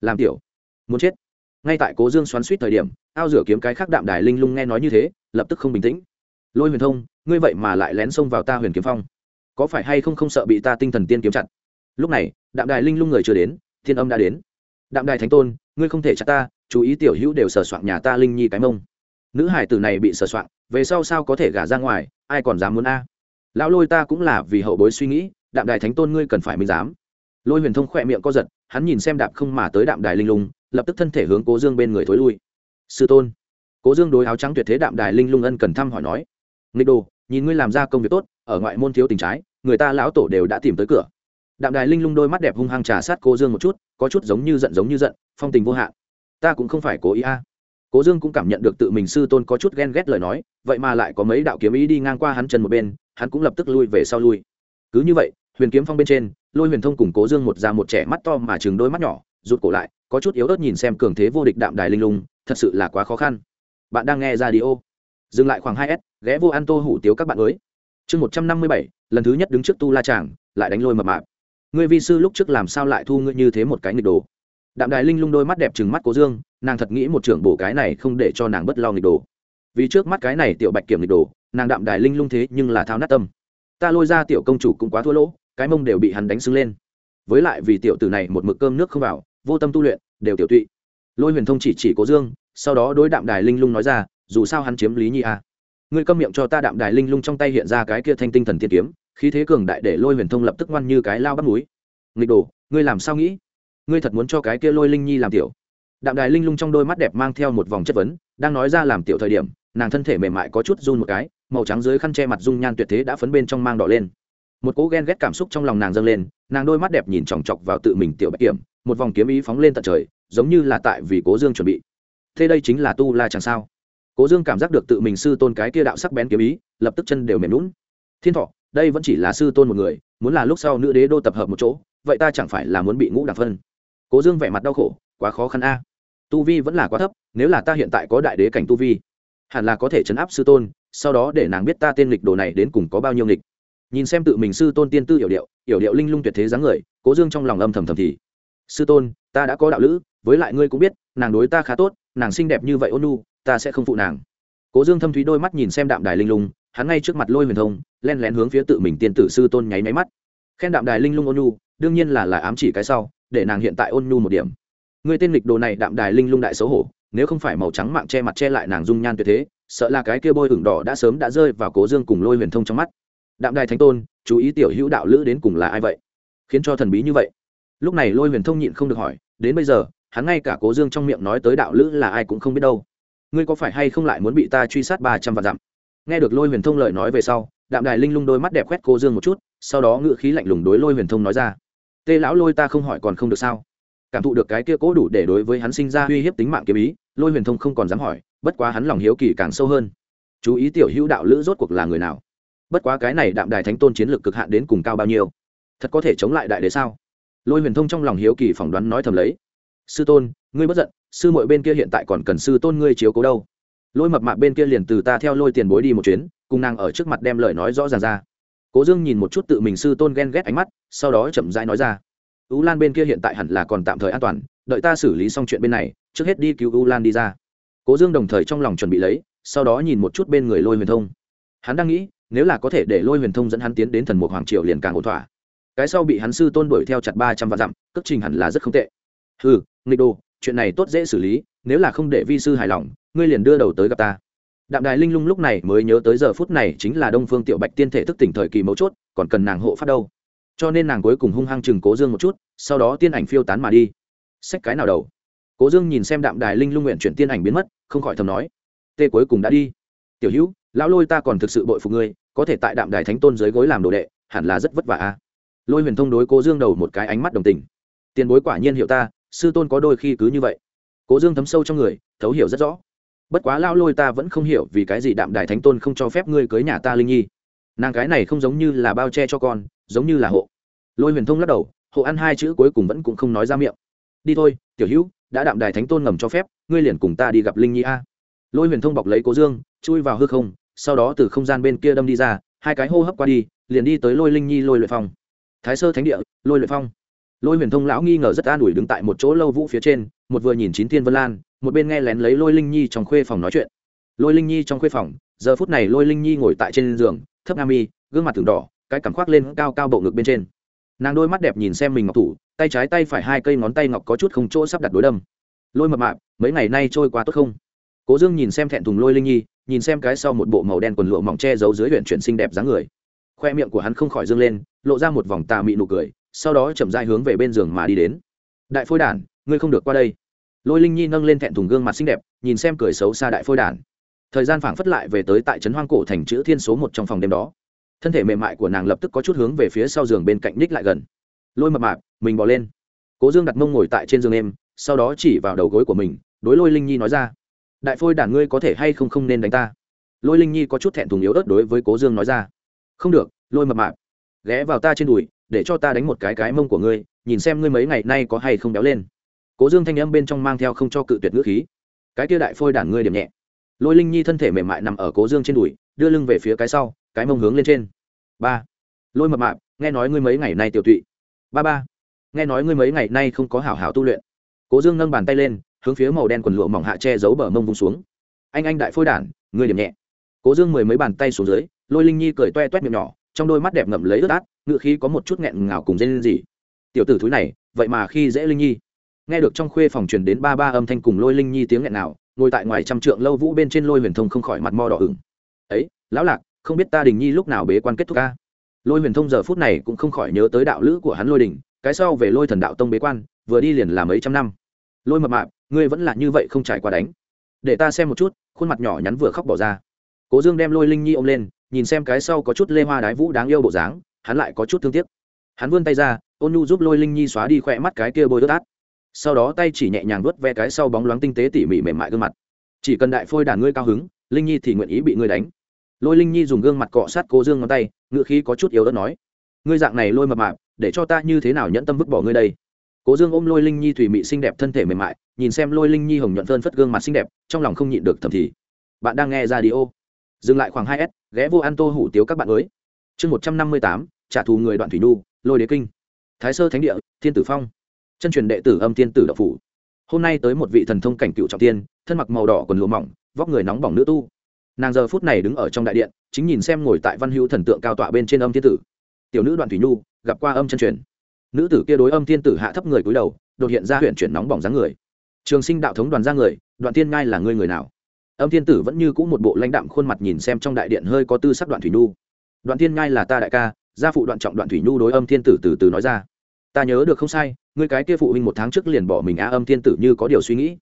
Làm tiểu, muốn chết. Ngay tại cố dương xoắn suýt thời điểm, ao rửa kiếm cái khác đạm đài linh lung nghe nói như thế, lập tức không bình tĩnh. Lôi huyền thông, ngươi vậy mà lại lén xông vào ta huyền kiếm phong có phải hay không không sợ bị ta tinh thần tiên kiếm chặt? Lúc này, đạm đài linh lung người chưa đến, thiên âm đã đến. Đạm đài thánh tôn, ngươi không thể chặt ta, chú ý tiểu hữu đều sờ soạn nhà ta linh nhi cái mông. Nữ hải tử này bị sờ soạn về sau sao có thể gả ra ngoài, ai còn dám muốn a? Lão lôi ta cũng là vì hậu bối suy nghĩ, đạm đài thánh tôn ngươi cần phải minh dám lôi huyền thông khỏe miệng co giật, hắn nhìn xem đạp không mà tới đạm đài linh lung, lập tức thân thể hướng cố dương bên người thối lui. Sư tôn. Cố dương đối áo trắng tuyệt thế đạm đài linh lung ân cần thăm hỏi nói, nghịch đồ, nhìn ngươi làm ra công việc tốt, ở ngoại môn thiếu tình trái người ta lão tổ đều đã tìm tới cửa. Đạm đài linh lung đôi mắt đẹp hung hăng trà sát cô dương một chút, có chút giống như giận giống như giận, phong tình vô hạn. Ta cũng không phải cố ý a. Cố dương cũng cảm nhận được tự mình sư tôn có chút ghen ghét lời nói, vậy mà lại có mấy đạo kiếm ý đi ngang qua hắn chân một bên, hắn cũng lập tức lui về sau lui. Cứ như vậy, huyền kiếm phong bên trên, lôi huyền thông cùng cố dương một già một trẻ mắt to mà chừng đôi mắt nhỏ, rụt cổ lại, có chút yếu ớt nhìn xem cường thế vô địch đạm đài linh lung, thật sự là quá khó khăn. Bạn đang nghe ra đi ô dừng lại khoảng hai s, ghé vô ăn tô hủ tiếu các bạn mới chương một trăm năm mươi bảy, lần thứ nhất đứng trước tu la tràng, lại đánh lôi mập mạp. Ngươi vi sư lúc trước làm sao lại thu ngươi như thế một cái nghịch đồ? Đạm đài linh lung đôi mắt đẹp chừng mắt cố dương, nàng thật nghĩ một trưởng bổ cái này không để cho nàng bất lo nghịch đồ. Vì trước mắt cái này tiểu bạch kiểm nghịch đồ, nàng đạm đài linh lung thế nhưng là thao nát tâm. Ta lôi ra tiểu công chủ cũng quá thua lỗ, cái mông đều bị hắn đánh sưng lên. Với lại vì tiểu tử này một mực cơm nước không vào, vô tâm tu luyện, đều tiểu tụy. Lôi huyền thông chỉ chỉ cố dương, sau đó đối đạm đài linh lung nói ra, dù sao hắn chiếm lý nhi a. à ngươi câm miệng cho ta đạm đài linh lung trong tay hiện ra cái kia thanh tinh thần tiên kiếm, khí thế cường đại để lôi huyền thông lập tức ngoan như cái lao bắt núi nghịch đồ, ngươi làm sao nghĩ? Ngươi thật muốn cho cái kia lôi linh nhi làm tiểu. Đạm đài linh lung trong đôi mắt đẹp mang theo một vòng chất vấn, đang nói ra làm tiểu thời điểm, nàng thân thể mềm mại có chút run một cái, màu trắng dưới khăn che mặt dung nhan tuyệt thế đã phấn bên trong mang đỏ lên. Một cỗ ghen ghét cảm xúc trong lòng nàng dâng lên, nàng đôi mắt đẹp nhìn chòng chọc vào tự mình tiểu bạch kiểm, một vòng kiếm ý phóng lên tận trời, giống như là tại vì cố dương chuẩn bị. Thế đây chính là tu la chẳng sao cố dương cảm giác được tự mình sư tôn cái kia đạo sắc bén kiếm ý, lập tức chân đều mềm lún thiên thọ, đây vẫn chỉ là sư tôn một người, muốn là lúc sau nữ đế đô tập hợp một chỗ, vậy ta chẳng phải là muốn bị ngũ đặc phân. Cố dương vẻ mặt đau khổ, quá khó khăn a. Tu vi vẫn là quá thấp, nếu là ta hiện tại có đại đế cảnh tu vi, hẳn là có thể chấn áp sư tôn, sau đó để nàng biết ta tên lịch đồ này đến cùng có bao nhiêu lịch nhìn xem tự mình sư tôn tiên tư hiểu điệu hiểu điệu linh lung tuyệt thế dáng người, cố dương trong lòng âm thầm thầm thì. Sư tôn, ta đã có đạo lữ, với lại ngươi cũng biết, nàng đối ta khá tốt, nàng xinh đẹp như vậy ôn nu ta sẽ không phụ nàng. Cố dương thâm thúy đôi mắt nhìn xem đạm đài linh lung, hắn ngay trước mặt lôi huyền thông, len lén hướng phía tự mình tiên tử sư tôn nháy máy mắt. Khen đạm đài linh lung ôn nu đương nhiên là là ám chỉ cái sau, để nàng hiện tại ôn nu một điểm. Người tên lịch đồ này đạm đài linh lung đại xấu hổ, nếu không phải màu trắng mạng che mặt che lại nàng dung nhan tuyệt thế, sợ là cái kia bôi ửng đỏ đã sớm đã rơi vào cố dương cùng lôi huyền thông trong mắt. Đạm đài thánh tôn, chú ý tiểu hữu đạo lữ đến cùng là ai vậy? Khiến cho thần bí như vậy. Lúc này lôi huyền thông nhịn không được hỏi, đến bây giờ, hắn ngay cả cố dương trong miệng nói tới đạo lữ là ai cũng không biết đâu ngươi có phải hay không lại muốn bị ta truy sát ba trăm vạn dặm? Nghe được lôi huyền thông lời nói về sau, đạm đài linh lung đôi mắt đẹp quét cô dương một chút, sau đó ngự khí lạnh lùng đối lôi huyền thông nói ra. Tê lão lôi ta không hỏi còn không được sao? Cảm thụ được cái kia cố đủ để đối với hắn sinh ra uy hiếp tính mạng kiếm ý, lôi huyền thông không còn dám hỏi, bất quá hắn lòng hiếu kỳ càng sâu hơn. Chú ý tiểu hữu đạo lữ rốt cuộc là người nào? Bất quá cái này đạm đài thánh tôn chiến lược cực hạn đến cùng cao bao nhiêu? Thật có thể chống lại đại đế sao? Lôi huyền thông trong lòng hiếu kỳ phỏng đoán nói thầm lấy. Sư tôn ngươi bất giận, sư mội bên kia hiện tại còn cần sư tôn ngươi chiếu cố đâu. Lôi mập mạp bên kia liền từ ta theo lôi tiền bối đi một chuyến, cùng nàng ở trước mặt đem lời nói rõ ràng ra. Cố dương nhìn một chút tự mình sư tôn ghen ghét ánh mắt, sau đó chậm rãi nói ra. U lan bên kia hiện tại hẳn là còn tạm thời an toàn, đợi ta xử lý xong chuyện bên này, trước hết đi cứu u lan đi ra. Cố dương đồng thời trong lòng chuẩn bị lấy, sau đó nhìn một chút bên người lôi huyền thông. Hắn đang nghĩ, nếu là có thể để lôi huyền thông dẫn hắn tiến đến thần mục hoàng triều liền càng ổn thỏa. Cái sau bị hắn sư tôn đuổi theo chặt ba trăm vạn dặm cất trình hẳn là rất không tệ. Ừ nghịch đồ chuyện này tốt dễ xử lý, nếu là không để vi sư hài lòng, ngươi liền đưa đầu tới gặp ta. Đạm đài linh lung lúc này mới nhớ tới giờ phút này chính là đông phương tiểu bạch tiên thể thức tỉnh thời kỳ mấu chốt, còn cần nàng hộ phát đâu. Cho nên nàng cuối cùng hung hăng chừng cố dương một chút, sau đó tiên ảnh phiêu tán mà đi. Xách cái nào đầu? Cố dương nhìn xem đạm đài linh lung nguyện chuyển tiên ảnh biến mất, không khỏi thầm nói, tê cuối cùng đã đi. Tiểu hữu, lão lôi ta còn thực sự bội phục ngươi, có thể tại đạm đài thánh tôn dưới gối làm đồ đệ, hẳn là rất vất vả a. Lôi huyền thông đối cố dương đầu một cái ánh mắt đồng tình. Tiền bối quả nhiên hiệu ta sư tôn có đôi khi cứ như vậy. Cố dương thấm sâu trong người, thấu hiểu rất rõ. Bất quá lao lôi ta vẫn không hiểu vì cái gì đạm đại thánh tôn không cho phép ngươi cưới nhà ta linh nhi. Nàng cái này không giống như là bao che cho con, giống như là hộ. Lôi huyền thông lắc đầu, hộ ăn hai chữ cuối cùng vẫn cũng không nói ra miệng. Đi thôi, tiểu hữu, đã đạm đài thánh tôn ngầm cho phép, ngươi liền cùng ta đi gặp linh nhi a. Lôi huyền thông bọc lấy cố dương, chui vào hư không, sau đó từ không gian bên kia đâm đi ra, hai cái hô hấp qua đi, liền đi tới lôi linh nhi lôi luyện phong thái sơ thánh địa, lôi luyện phong lôi huyền thông lão nghi ngờ rất an ủi đứng tại một chỗ lâu vũ phía trên, một vừa nhìn chín thiên vân lan, một bên nghe lén lấy lôi linh nhi trong khuê phòng nói chuyện. Lôi linh nhi trong khuê phòng, giờ phút này lôi linh nhi ngồi tại trên giường, thấp nam mi, gương mặt từng đỏ, cái cảm khoác lên cao cao bộ ngực bên trên. Nàng đôi mắt đẹp nhìn xem mình ngọc thủ, tay trái tay phải hai cây ngón tay ngọc có chút không chỗ sắp đặt đối đâm. Lôi mập mạp, mấy ngày nay trôi qua tốt không? Cố dương nhìn xem thẹn thùng lôi linh nhi, nhìn xem cái sau một bộ màu đen quần lụa mỏng che giấu dưới huyện chuyển xinh đẹp dáng người. Khoe miệng của hắn không khỏi dương lên, lộ ra một vòng tà mị nụ cười sau đó chậm rãi hướng về bên giường mà đi đến. Đại phôi đản, ngươi không được qua đây. Lôi linh nhi nâng lên thẹn thùng gương mặt xinh đẹp, nhìn xem cười xấu xa đại phôi đản. Thời gian phảng phất lại về tới tại trấn hoang cổ thành chữ thiên số một trong phòng đêm đó. Thân thể mềm mại của nàng lập tức có chút hướng về phía sau giường bên cạnh ních lại gần. Lôi mập mạp, mình bỏ lên. Cố dương đặt mông ngồi tại trên giường em, sau đó chỉ vào đầu gối của mình, đối lôi linh nhi nói ra, đại phôi đản, ngươi có thể hay không không nên đánh ta? Lôi linh nhi có chút thẹn thùng yếu ớt đối với cố dương nói ra, không được, lôi mập mạp, ghé vào ta trên đùi để cho ta đánh một cái cái mông của ngươi, nhìn xem ngươi mấy ngày nay có hay không béo lên. Cố dương thanh âm bên trong mang theo không cho cự tuyệt ngữ khí. Cái kia đại phôi đản ngươi điểm nhẹ. Lôi linh nhi thân thể mềm mại nằm ở cố dương trên đùi, đưa lưng về phía cái sau, cái mông hướng lên trên. Ba. Lôi mập mạp, nghe nói ngươi mấy ngày nay tiểu tụy. Ba ba. Nghe nói ngươi mấy ngày nay không có hảo hảo tu luyện. Cố dương nâng bàn tay lên, hướng phía màu đen quần lụa mỏng hạ che giấu bờ mông vung xuống. Anh anh đại phôi đản ngươi điểm nhẹ. Cố dương mười mấy bàn tay xuống dưới, lôi linh nhi cười toe toét miệng nhỏ trong đôi mắt đẹp ngậm lấy ướt át, ngựa khí có một chút nghẹn ngào cùng dây lên gì tiểu tử thúi này, vậy mà khi dễ linh nhi. Nghe được trong khuê phòng truyền đến ba ba âm thanh cùng lôi linh nhi tiếng nghẹn nào ngồi tại ngoài trăm trượng lâu vũ bên trên lôi huyền thông không khỏi mặt mo đỏ ửng. Ấy, lão lạc, không biết ta đình nhi lúc nào bế quan kết thúc ca? Lôi huyền thông giờ phút này cũng không khỏi nhớ tới đạo lữ của hắn lôi đình, cái sau về lôi thần đạo tông bế quan, vừa đi liền là mấy trăm năm. Lôi mập mạp, ngươi vẫn là như vậy không trải qua đánh. Để ta xem một chút. Khuôn mặt nhỏ nhắn vừa khóc bỏ ra. Cố dương đem lôi linh nhi ôm lên nhìn xem cái sau có chút lê hoa đái vũ đáng yêu bộ dáng, hắn lại có chút thương tiếc. Hắn vươn tay ra, ôn nhu giúp lôi linh nhi xóa đi khỏe mắt cái kia bôi đốt át. Sau đó tay chỉ nhẹ nhàng vuốt ve cái sau bóng loáng tinh tế tỉ mỉ mềm mại gương mặt. Chỉ cần đại phôi đàn ngươi cao hứng, linh nhi thì nguyện ý bị ngươi đánh. Lôi linh nhi dùng gương mặt cọ sát cố dương ngón tay ngựa khí có chút yếu đất nói, ngươi dạng này lôi mập mạp, để cho ta như thế nào nhẫn tâm vứt bỏ ngươi đây? Cố dương ôm lôi linh nhi thủy mị xinh đẹp thân thể mềm mại, nhìn xem lôi linh nhi hồng nhuận phơn phất gương mặt xinh đẹp, trong lòng không nhịn được thầm thì. Bạn đang nghe ra đi ô dừng lại khoảng hai s, ghé vô ăn tô hủ tiếu các bạn mới. Chương một trăm năm mươi tám, trả thù người đoạn thủy nu lôi đế kinh. Thái sơ thánh địa, thiên tử phong. Chân truyền đệ tử âm thiên tử đậu phủ. Hôm nay tới một vị thần thông cảnh cựu trọng tiên, thân mặc màu đỏ còn lụa mỏng, vóc người nóng bỏng nữ tu. Nàng giờ phút này đứng ở trong đại điện, chính nhìn xem ngồi tại văn hữu thần tượng cao tọa bên trên âm thiên tử. Tiểu nữ đoạn thủy nhu, gặp qua âm chân truyền. Nữ tử kia đối âm thiên tử hạ thấp người cúi đầu, đột hiện ra huyện chuyển nóng bỏng dáng người. Trường sinh đạo thống đoàn ra người, đoạn tiên ngai là ngươi người nào? Âm thiên tử vẫn như cũ một bộ lãnh đạm khuôn mặt nhìn xem trong đại điện hơi có tư sắc đoạn thủy nhu. Đoạn thiên ngai là ta đại ca, gia phụ đoạn trọng đoạn thủy nhu đối âm thiên tử từ từ nói ra. Ta nhớ được không sai người cái kia phụ huynh một tháng trước liền bỏ mình á âm thiên tử như có điều suy nghĩ.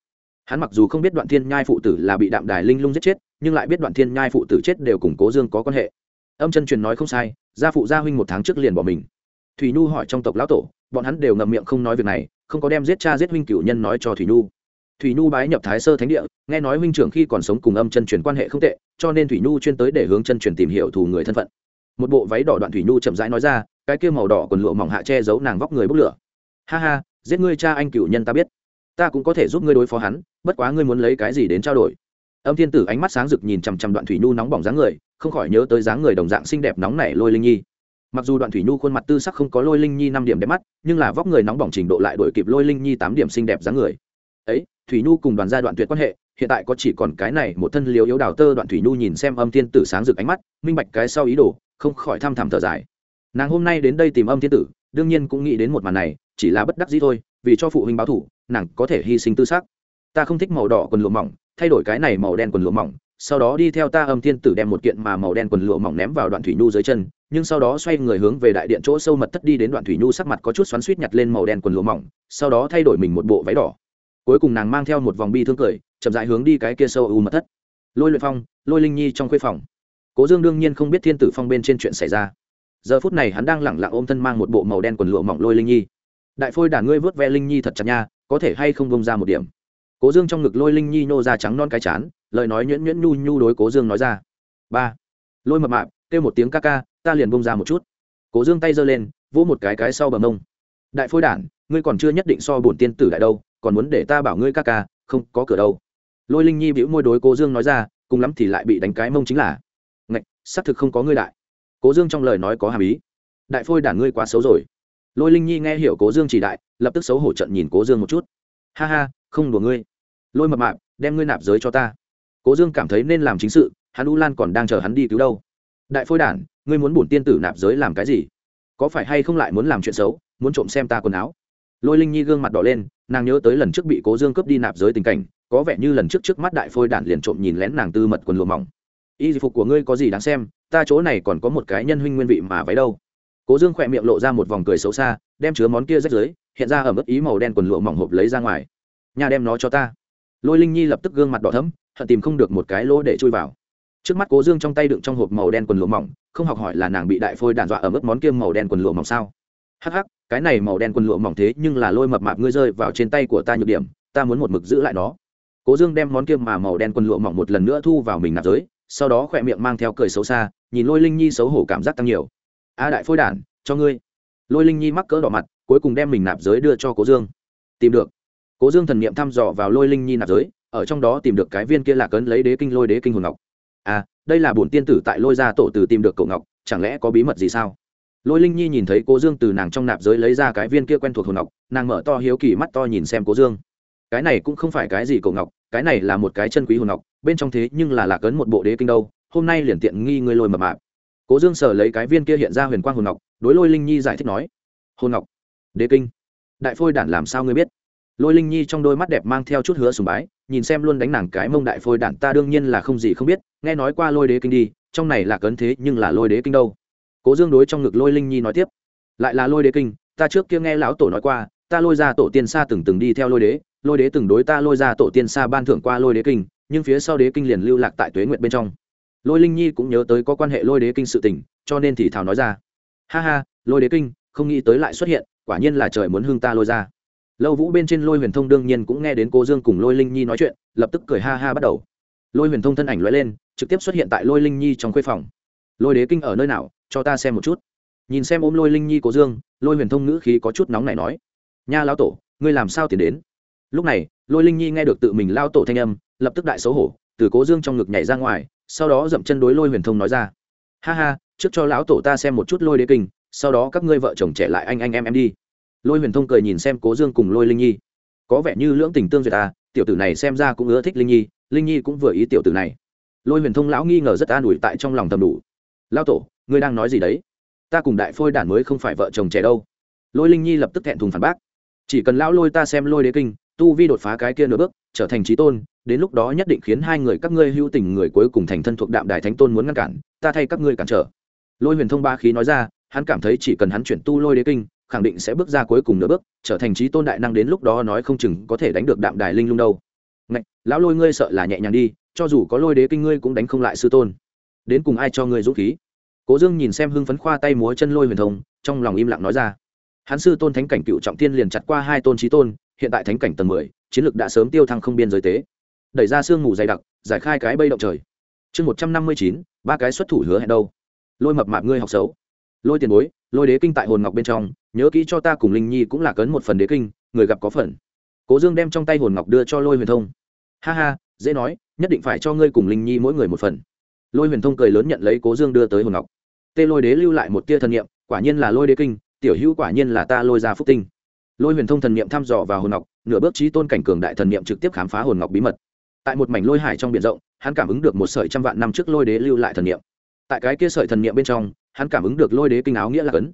Hắn mặc dù không biết đoạn thiên nhai phụ tử là bị đạm đài linh lung giết chết, nhưng lại biết đoạn thiên nhai phụ tử chết đều cùng cố dương có quan hệ. Âm chân truyền nói không sai, gia phụ gia huynh một tháng trước liền bỏ mình. Thủy nhu hỏi trong tộc lão tổ, bọn hắn đều ngậm miệng không nói việc này, không có đem giết cha giết huynh cửu nhân nói cho thủy nhu thủy nhu bái nhập thái sơ thánh địa, nghe nói huynh trưởng khi còn sống cùng âm chân truyền quan hệ không tệ, cho nên thủy nhu chuyên tới để hướng chân truyền tìm hiểu thù người thân phận. Một bộ váy đỏ đoạn thủy nhu chậm rãi nói ra, cái kia màu đỏ còn lụa mỏng hạ che giấu nàng vóc người bốc lửa. Ha ha, giết ngươi cha anh cựu nhân ta biết. Ta cũng có thể giúp ngươi đối phó hắn, bất quá ngươi muốn lấy cái gì đến trao đổi. Âm thiên tử ánh mắt sáng rực nhìn chằm chằm đoạn thủy nhu nóng bỏng dáng người, không khỏi nhớ tới dáng người đồng dạng xinh đẹp nóng nảy lôi linh nhi. Mặc dù đoạn thủy nhu khuôn mặt tư sắc không có lôi linh nhi năm điểm đẹp mắt, nhưng là vóc người nóng bỏng trình độ lại đổi kịp lôi linh nhi tám điểm xinh đẹp dáng người. Ấy thủy nhu cùng đoàn gia đoạn tuyệt quan hệ, hiện tại có chỉ còn cái này một thân liều yếu đào tơ đoạn thủy nhu nhìn xem âm thiên tử sáng rực ánh mắt, minh bạch cái sau ý đồ, không khỏi thăm thẳm thở dài. Nàng hôm nay đến đây tìm âm thiên tử, đương nhiên cũng nghĩ đến một màn này, chỉ là bất đắc dĩ thôi, vì cho phụ huynh báo thủ, nàng có thể hy sinh tư xác ta không thích màu đỏ quần lụa mỏng, thay đổi cái này màu đen quần lụa mỏng, sau đó đi theo ta âm thiên tử đem một kiện mà màu đen quần lụa mỏng ném vào đoạn thủy nhu dưới chân, nhưng sau đó xoay người hướng về đại điện chỗ sâu mật thất đi đến đoạn thủy nhu sắc mặt có chút xoắn suýt nhặt lên màu đen quần lụa mỏng, sau đó thay đổi mình một bộ váy đỏ cuối cùng nàng mang theo một vòng bi thương cười, chậm dại hướng đi cái kia sâu u mật thất. Lôi luyện phong, lôi linh nhi trong khuê phòng. Cố dương đương nhiên không biết thiên tử phong bên trên chuyện xảy ra. Giờ phút này hắn đang lẳng lặng ôm thân mang một bộ màu đen quần lụa mỏng lôi linh nhi. Đại phôi đả ngươi vớt ve linh nhi thật chặt nha, có thể hay không bông ra một điểm? Cố dương trong ngực lôi linh nhi nhô ra trắng non cái chán, lời nói nhuyễn nhuyễn nhu nhu đối cố dương nói ra. Ba. Lôi mập mạp, kêu một tiếng ca ca, ta liền bông ra một chút. Cố dương tay giơ lên, vỗ một cái cái sau bờ mông. Đại phôi đản, ngươi còn chưa nhất định so bổn tiên tử đại đâu còn muốn để ta bảo ngươi ca ca, không có cửa đâu. Lôi linh nhi bĩu môi đối cố dương nói ra, cùng lắm thì lại bị đánh cái mông chính là. Ngạch, xác thực không có ngươi đại. Cố dương trong lời nói có hàm ý. Đại phôi đản ngươi quá xấu rồi. Lôi linh nhi nghe hiểu cố dương chỉ đại, lập tức xấu hổ trận nhìn cố dương một chút. Ha ha, không đùa ngươi. Lôi mập mạp, đem ngươi nạp giới cho ta. Cố dương cảm thấy nên làm chính sự, hắn u lan còn đang chờ hắn đi cứu đâu. Đại phôi đản ngươi muốn bổn tiên tử nạp giới làm cái gì? Có phải hay không lại muốn làm chuyện xấu, muốn trộm xem ta quần áo? Lôi linh nhi gương mặt đỏ lên, nàng nhớ tới lần trước bị cố dương cướp đi nạp giới tình cảnh, có vẻ như lần trước trước mắt đại phôi đản liền trộm nhìn lén nàng tư mật quần lụa mỏng. Y phục của ngươi có gì đáng xem, ta chỗ này còn có một cái nhân huynh nguyên vị mà váy đâu. Cố dương khỏe miệng lộ ra một vòng cười xấu xa, đem chứa món kia rách dưới, hiện ra ở mức ý màu đen quần lụa mỏng hộp lấy ra ngoài. Nhà đem nó cho ta. Lôi linh nhi lập tức gương mặt đỏ thấm hận tìm không được một cái lỗ để chui vào. Trước mắt cố dương trong tay đựng trong hộp màu đen quần lụa mỏng, không học hỏi là nàng bị đại phôi đàn dọa ở mức món kia màu đen quần lụa mỏng sao? Hắc hắc cái này màu đen quần lụa mỏng thế nhưng là lôi mập mạp ngươi rơi vào trên tay của ta nhược điểm, ta muốn một mực giữ lại nó. Cố dương đem món kia mà màu đen quần lụa mỏng một lần nữa thu vào mình nạp giới, sau đó khỏe miệng mang theo cười xấu xa, nhìn lôi linh nhi xấu hổ cảm giác tăng nhiều. A đại phôi đản, cho ngươi. Lôi linh nhi mắc cỡ đỏ mặt, cuối cùng đem mình nạp giới đưa cho cố dương. Tìm được. Cố dương thần n i ệ m thăm dò vào lôi linh nhi nạp giới, ở trong đó tìm được cái viên kia lạc ấn lấy đế kinh lôi đế kinh hồn ngọc. À đây là bổn tiên tử tại lôi gia tổ từ tìm được cậu ngọc, chẳng lẽ có bí mật gì sao? Lôi linh nhi nhìn thấy cố dương từ nàng trong nạp giới lấy ra cái viên kia quen thuộc hồn ngọc, nàng mở to hiếu kỳ mắt to nhìn xem cố dương. Cái này cũng không phải cái gì cổ ngọc, cái này là một cái chân quý hồn ngọc, bên trong thế nhưng là lạc ấn một bộ đế kinh đâu, hôm nay liền tiện nghi ngươi lôi mập mạp. Cố dương sở lấy cái viên kia hiện ra huyền quang hồn ngọc, đối lôi linh nhi giải thích nói, hồn ngọc, đế kinh, đại phôi đản làm sao ngươi biết? Lôi linh nhi trong đôi mắt đẹp mang theo chút hứa sùng bái, nhìn xem luôn đánh nàng cái mông đại phôi đản, ta đương nhiên là không gì không biết, nghe nói qua lôi đế kinh đi, trong này là cấn thế nhưng là lôi đế kinh đâu cố dương đối trong ngực lôi linh nhi nói tiếp. Lại là lôi đế kinh, ta trước kia nghe lão tổ nói qua, ta lôi ra tổ tiên xa từng từng đi theo lôi đế lôi đế từng đối ta lôi ra tổ tiên xa ban thưởng qua lôi đế kinh, nhưng phía sau đế kinh liền lưu lạc tại tuế nguyện bên trong. Lôi linh nhi cũng nhớ tới có quan hệ lôi đế kinh sự tình, cho nên thì thảo nói ra. Ha ha, lôi đế kinh, không nghĩ tới lại xuất hiện, quả nhiên là trời muốn hưng ta lôi ra. Lâu vũ bên trên lôi huyền thông đương nhiên cũng nghe đến cô dương cùng lôi linh nhi nói chuyện, lập tức cười ha ha bắt đầu. Lôi huyền thông thân ảnh l lên, trực tiếp xuất hiện tại lôi linh nhi trong khuê phòng. Lôi đế kinh ở nơi nào? Cho ta xem một chút. Nhìn xem ôm lôi linh nhi cố dương, lôi huyền thông ngữ khí có chút nóng này nói, nha lao tổ, ngươi làm sao tiền đến? Lúc này, lôi linh nhi nghe được tự mình lao tổ thanh âm, lập tức đại xấu hổ, từ cố dương trong ngực nhảy ra ngoài, sau đó dậm chân đối lôi huyền thông nói ra, ha ha, trước cho lão tổ ta xem một chút lôi đế kinh, sau đó các ngươi vợ chồng trẻ lại anh anh em em đi. Lôi huyền thông cười nhìn xem cố dương cùng lôi linh nhi, có vẻ như lưỡng tình tương duyệt à tiểu tử này xem ra cũng ưa thích linh nhi linh nhi cũng vừa ý tiểu tử này. Lôi huyền thông lão nghi ngờ rất an ủi tại trong lòng thầm đủ lao tổ ngươi đang nói gì đấy? Ta cùng đại phôi đản mới không phải vợ chồng trẻ đâu. Lôi linh nhi lập tức thẹn thùng phản bác. Chỉ cần lão lôi ta xem lôi đế kinh tu vi đột phá cái kia nửa bước trở thành trí tôn đến lúc đó nhất định khiến hai người các ngươi hữu tình người cuối cùng thành thân thuộc đạm đài thánh tôn muốn ngăn cản ta thay các ngươi cản trở. Lôi huyền thông ba khí nói ra hắn cảm thấy chỉ cần hắn chuyển tu lôi đế kinh khẳng định sẽ bước ra cuối cùng nửa bước trở thành trí tôn đại năng đến lúc đó nói không chừng có thể đánh được đạm đài linh lung đâu. Ngạch, lão lôi ngươi sợ là nhẹ nhàng đi cho dù có lôi đế kinh ngươi cũng đánh không lại sư tôn đến cùng ai cho ngươi dũng khí? Cố dương nhìn xem hưng phấn khoa tay múa chân lôi huyền thông, trong lòng im lặng nói ra. Hắn sư tôn thánh cảnh cựu trọng tiên liền chặt qua hai tôn trí tôn, hiện tại thánh cảnh tầng mười, chiến lược đã sớm tiêu thăng không biên giới tế. Đẩy ra sương mù dày đặc, giải khai cái bây động trời. Chương một trăm năm mươi chín, ba cái xuất thủ hứa hẹn đâu? Lôi mập mạp ngươi học xấu. Lôi tiền bối, lôi đế kinh tại hồn ngọc bên trong, nhớ kỹ cho ta cùng linh nhi cũng là cấn một phần đế kinh, người gặp có phần. Cố dương đem trong tay hồn ngọc đưa cho lôi huyền thông. Ha ha, dễ nói, nhất định phải cho ngươi cùng linh nhi mỗi người một phần lôi huyền thông cười lớn nhận lấy cố dương đưa tới hồn ngọc. Tê lôi đế lưu lại một tia thần niệm, quả nhiên là lôi đế kinh, tiểu hữu quả nhiên là ta lôi ra phúc tinh. Lôi huyền thông thần niệm thăm dò vào hồn ngọc, nửa bước trí tôn cảnh cường đại thần niệm trực tiếp khám phá hồn ngọc bí mật. Tại một mảnh lôi hải trong biển rộng, hắn cảm ứng được một sợi trăm vạn năm trước lôi đế lưu lại thần niệm. Tại cái kia sợi thần niệm bên trong, hắn cảm ứng được lôi đế kinh áo nghĩa là cấn.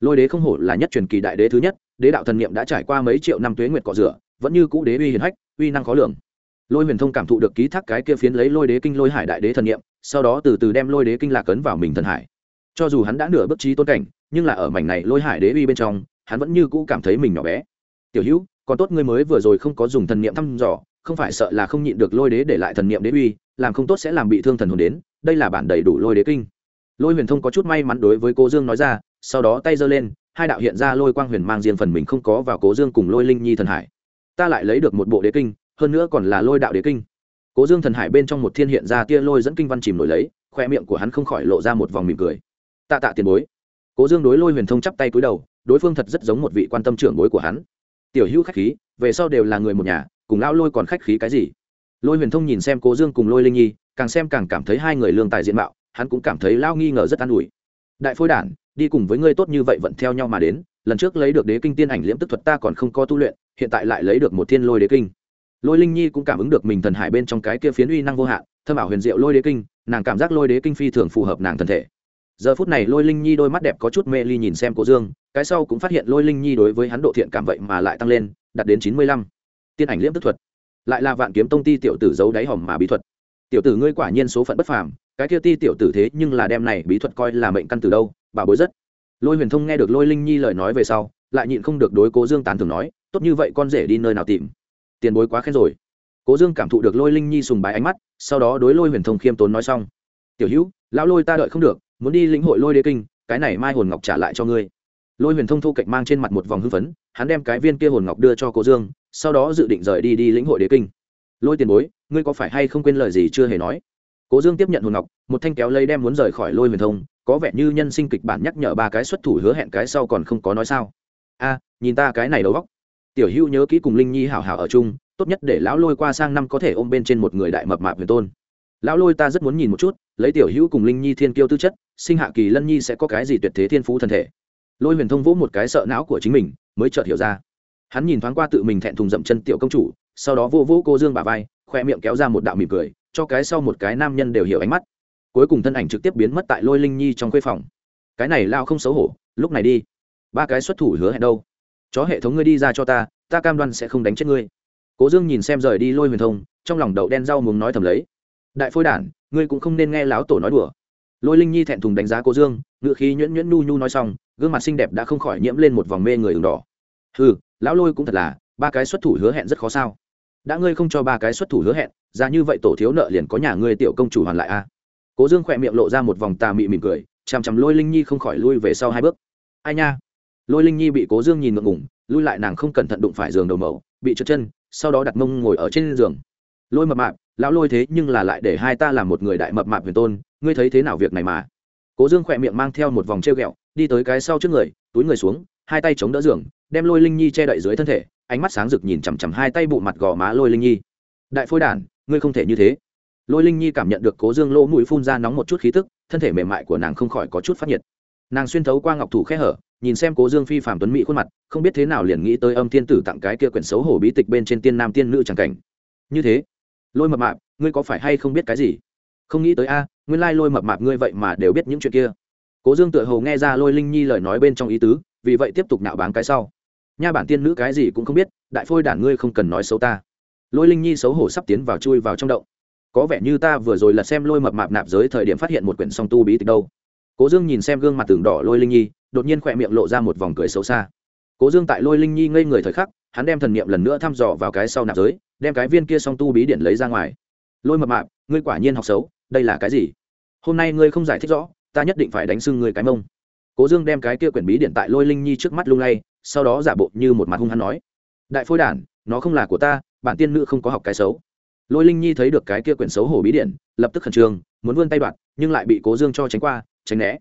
Lôi đế không hổ là nhất truyền kỳ đại đế thứ nhất, đế đạo thần niệm đã trải qua mấy triệu năm tuế nguyệt cọ rửa, vẫn như cũ đế uy hiền hách, uy năng khó lường lôi huyền thông cảm thụ được ký thác cái kia phiến lấy lôi đế kinh lôi hải đại đế thần niệm, sau đó từ từ đem lôi đế kinh lạc cấn vào mình thần hải. Cho dù hắn đã nửa bước trí tôn cảnh, nhưng là ở mảnh này lôi hải đế uy bên trong, hắn vẫn như cũ cảm thấy mình nhỏ bé. Tiểu hữu, còn tốt ngươi mới vừa rồi không có dùng thần niệm thăm dò, không phải sợ là không nhịn được lôi đế để lại thần niệm đế uy, làm không tốt sẽ làm bị thương thần hồn đến, đây là bản đầy đủ lôi đế kinh. Lôi huyền thông có chút may mắn đối với cố dương nói ra, sau đó tay giơ lên, hai đạo hiện ra lôi quang huyền mang riêng phần mình không có vào cố dương cùng lôi linh nhi thần hải. Ta lại lấy được một bộ đế kinh hơn nữa còn là lôi đạo đế kinh. Cố dương thần hải bên trong một thiên hiện ra tia lôi dẫn kinh văn chìm nổi lấy khoe miệng của hắn không khỏi lộ ra một vòng mỉm cười. Tạ tạ tiền bối. Cố dương đối lôi huyền thông chắp tay cúi đầu, đối phương thật rất giống một vị quan tâm trưởng bối của hắn. Tiểu hữu khách khí, về sau đều là người một nhà, cùng lão lôi còn khách khí cái gì? Lôi huyền thông nhìn xem cố dương cùng lôi linh nhi, càng xem càng cảm thấy hai người lương tài diện mạo, hắn cũng cảm thấy lao nghi ngờ rất an ủi. Đại phôi đản, đi cùng với ngươi tốt như vậy vẫn theo nhau mà đến, lần trước lấy được đế kinh tiên ảnh liễm tức thuật ta còn không có tu luyện, hiện tại lại lấy được một thiên lôi đế kinh lôi linh nhi cũng cảm ứng được mình thần hải bên trong cái kia phiến uy năng vô hạn, thâm ảo huyền diệu lôi đế kinh, nàng cảm giác lôi đế kinh phi thường phù hợp nàng thân thể. Giờ phút này lôi linh nhi đôi mắt đẹp có chút mê ly nhìn xem cô dương, cái sau cũng phát hiện lôi linh nhi đối với hắn độ thiện cảm vậy mà lại tăng lên, đạt đến chín mươi lăm. Tiên ảnh liễm tức thuật. Lại là vạn kiếm tông ti tiểu tử giấu đáy hòm mà bí thuật. Tiểu tử ngươi quả nhiên số phận bất phàm, cái kia ti tiểu tử thế nhưng là đem này bí thuật coi là mệnh căn từ đâu, bà bối rất. Lôi huyền thông nghe được lôi linh nhi lời nói về sau, lại nhịn không được đối cố dương tán thường nói, tốt như vậy con rể đi nơi nào tìm? Tiền bối quá khen rồi. Cố dương cảm thụ được lôi linh nhi sùng bái ánh mắt, sau đó đối lôi huyền thông khiêm tốn nói xong. Tiểu hữu, lão lôi ta đợi không được, muốn đi lĩnh hội lôi đế kinh, cái này mai hồn ngọc trả lại cho ngươi. Lôi huyền thông thu cạnh mang trên mặt một vòng hưng phấn, hắn đem cái viên kia hồn ngọc đưa cho cố dương, sau đó dự định rời đi đi lĩnh hội đế kinh. Lôi tiền bối, ngươi có phải hay không quên lời gì chưa hề nói? Cố dương tiếp nhận hồn ngọc, một thanh kéo lây đem muốn rời khỏi lôi huyền thông, có vẻ như nhân sinh kịch bản nhắc nhở ba cái xuất thủ hứa hẹn cái sau còn không có nói sao. A, nhìn ta cái này đầu góc tiểu hữu nhớ kỹ cùng linh nhi hảo hảo ở chung, tốt nhất để lão lôi qua sang năm có thể ôm bên trên một người đại mập mạp huyền tôn. Lão lôi ta rất muốn nhìn một chút, lấy tiểu hữu cùng linh nhi thiên kiêu tư chất, sinh hạ kỳ lân nhi sẽ có cái gì tuyệt thế thiên phú thân thể. Lôi huyền thông vỗ một cái sợ não của chính mình, mới chợt hiểu ra. Hắn nhìn thoáng qua tự mình thẹn thùng dậm chân tiểu công chủ, sau đó vô vô cô dương bà vai, khoe miệng kéo ra một đạo mỉm cười, cho cái sau một cái nam nhân đều hiểu ánh mắt. Cuối cùng thân ảnh trực tiếp biến mất tại lôi linh nhi trong khuê phòng. Cái này lao không xấu hổ, lúc này đi. Ba cái xuất thủ hứa hẹn đâu? Chó hệ thống ngươi đi ra cho ta ta cam đoan sẽ không đánh chết ngươi. Cố dương nhìn xem rời đi lôi huyền thông, trong lòng đậu đen rau muốn nói thầm lấy. Đại phôi đản, ngươi cũng không nên nghe láo tổ nói đùa. Lôi linh nhi thẹn thùng đánh giá cố dương ngự khí nhuyễn nhuyễn nhu nhu nói xong, gương mặt xinh đẹp đã không khỏi nhiễm lên một vòng mê người ửng đỏ. Ừ lão lôi cũng thật là, ba cái xuất thủ hứa hẹn rất khó sao. Đã ngươi không cho ba cái xuất thủ hứa hẹn, ra như vậy tổ thiếu nợ liền có nhà ngươi tiểu công chủ hoàn lại a cố dương khỏe miệng lộ ra một vòng tà mị mỉm cười, chằm chằm lôi linh nhi không khỏi lui về sau hai bước. Ai nha? Lôi linh nhi bị cố dương nhìn ngượng ngủng lui lại nàng không cẩn thận đụng phải giường đầu mẫu bị trượt chân, sau đó đặt mông ngồi ở trên giường. Lôi mập mạp, lão lôi thế nhưng là lại để hai ta làm một người đại mập mạp huyền tôn, ngươi thấy thế nào việc này mà? Cố dương khỏe miệng mang theo một vòng treo ghẹo, đi tới cái sau trước người, túi người xuống, hai tay chống đỡ giường, đem lôi linh nhi che đậy dưới thân thể, ánh mắt sáng rực nhìn chằm chằm hai tay bụ mặt gò má lôi linh nhi. Đại phôi đản, ngươi không thể như thế. Lôi linh nhi cảm nhận được cố dương lỗ mũi phun ra nóng một chút khí tức, thân thể mềm mại của nàng không khỏi có chút phát nhiệt. Nàng xuyên thấu qua ngọc thủ khe hở nhìn xem cố dương phi phạm tuấn mỹ khuôn mặt, không biết thế nào liền nghĩ tới âm tiên tử tặng cái kia quyển xấu hổ bí tịch bên trên tiên nam tiên nữ c cảnh. Như thế, lôi mập mạp, ngươi có phải hay không biết cái gì? Không nghĩ tới a, nguyên lai lôi mập mạp ngươi vậy mà đều biết những chuyện kia. Cố dương tự hầu nghe ra lôi linh nhi lời nói bên trong ý tứ, vì vậy tiếp tục nạo báng cái sau. Nha bản tiên nữ cái gì cũng không biết, đại phôi đản ngươi không cần nói xấu ta. Lôi linh nhi xấu hổ sắp tiến vào chui vào trong động. Có vẻ như ta vừa rồi lật xem lôi mập mạp nạp giới thời điểm phát hiện một quyển song tu bí tịch đâu. Cố dương nhìn xem gương mặt tường đỏ lôi linh nhi đột nhiên khỏe miệng lộ ra một vòng cười xấu xa. Cố dương tại lôi linh nhi ngây người thời khắc, hắn đem thần niệm lần nữa thăm dò vào cái sau nạp giới, đem cái viên kia song tu bí điện lấy ra ngoài. Lôi mập mạp, ngươi quả nhiên học xấu, đây là cái gì? Hôm nay ngươi không giải thích rõ, ta nhất định phải đánh sưng ngươi cái mông. Cố dương đem cái kia quyển bí điện tại lôi linh nhi trước mắt lung lay, sau đó giả bộ như một mặt hung hắn nói, đại phôi đản, nó không là của ta, bản tiên nữ không có học cái xấu. Lôi linh nhi thấy được cái kia quyển xấu hổ bí điện, lập tức khẩn trương, muốn vươn tay đoạt, nhưng lại bị cố dương cho tránh qua, tránh né.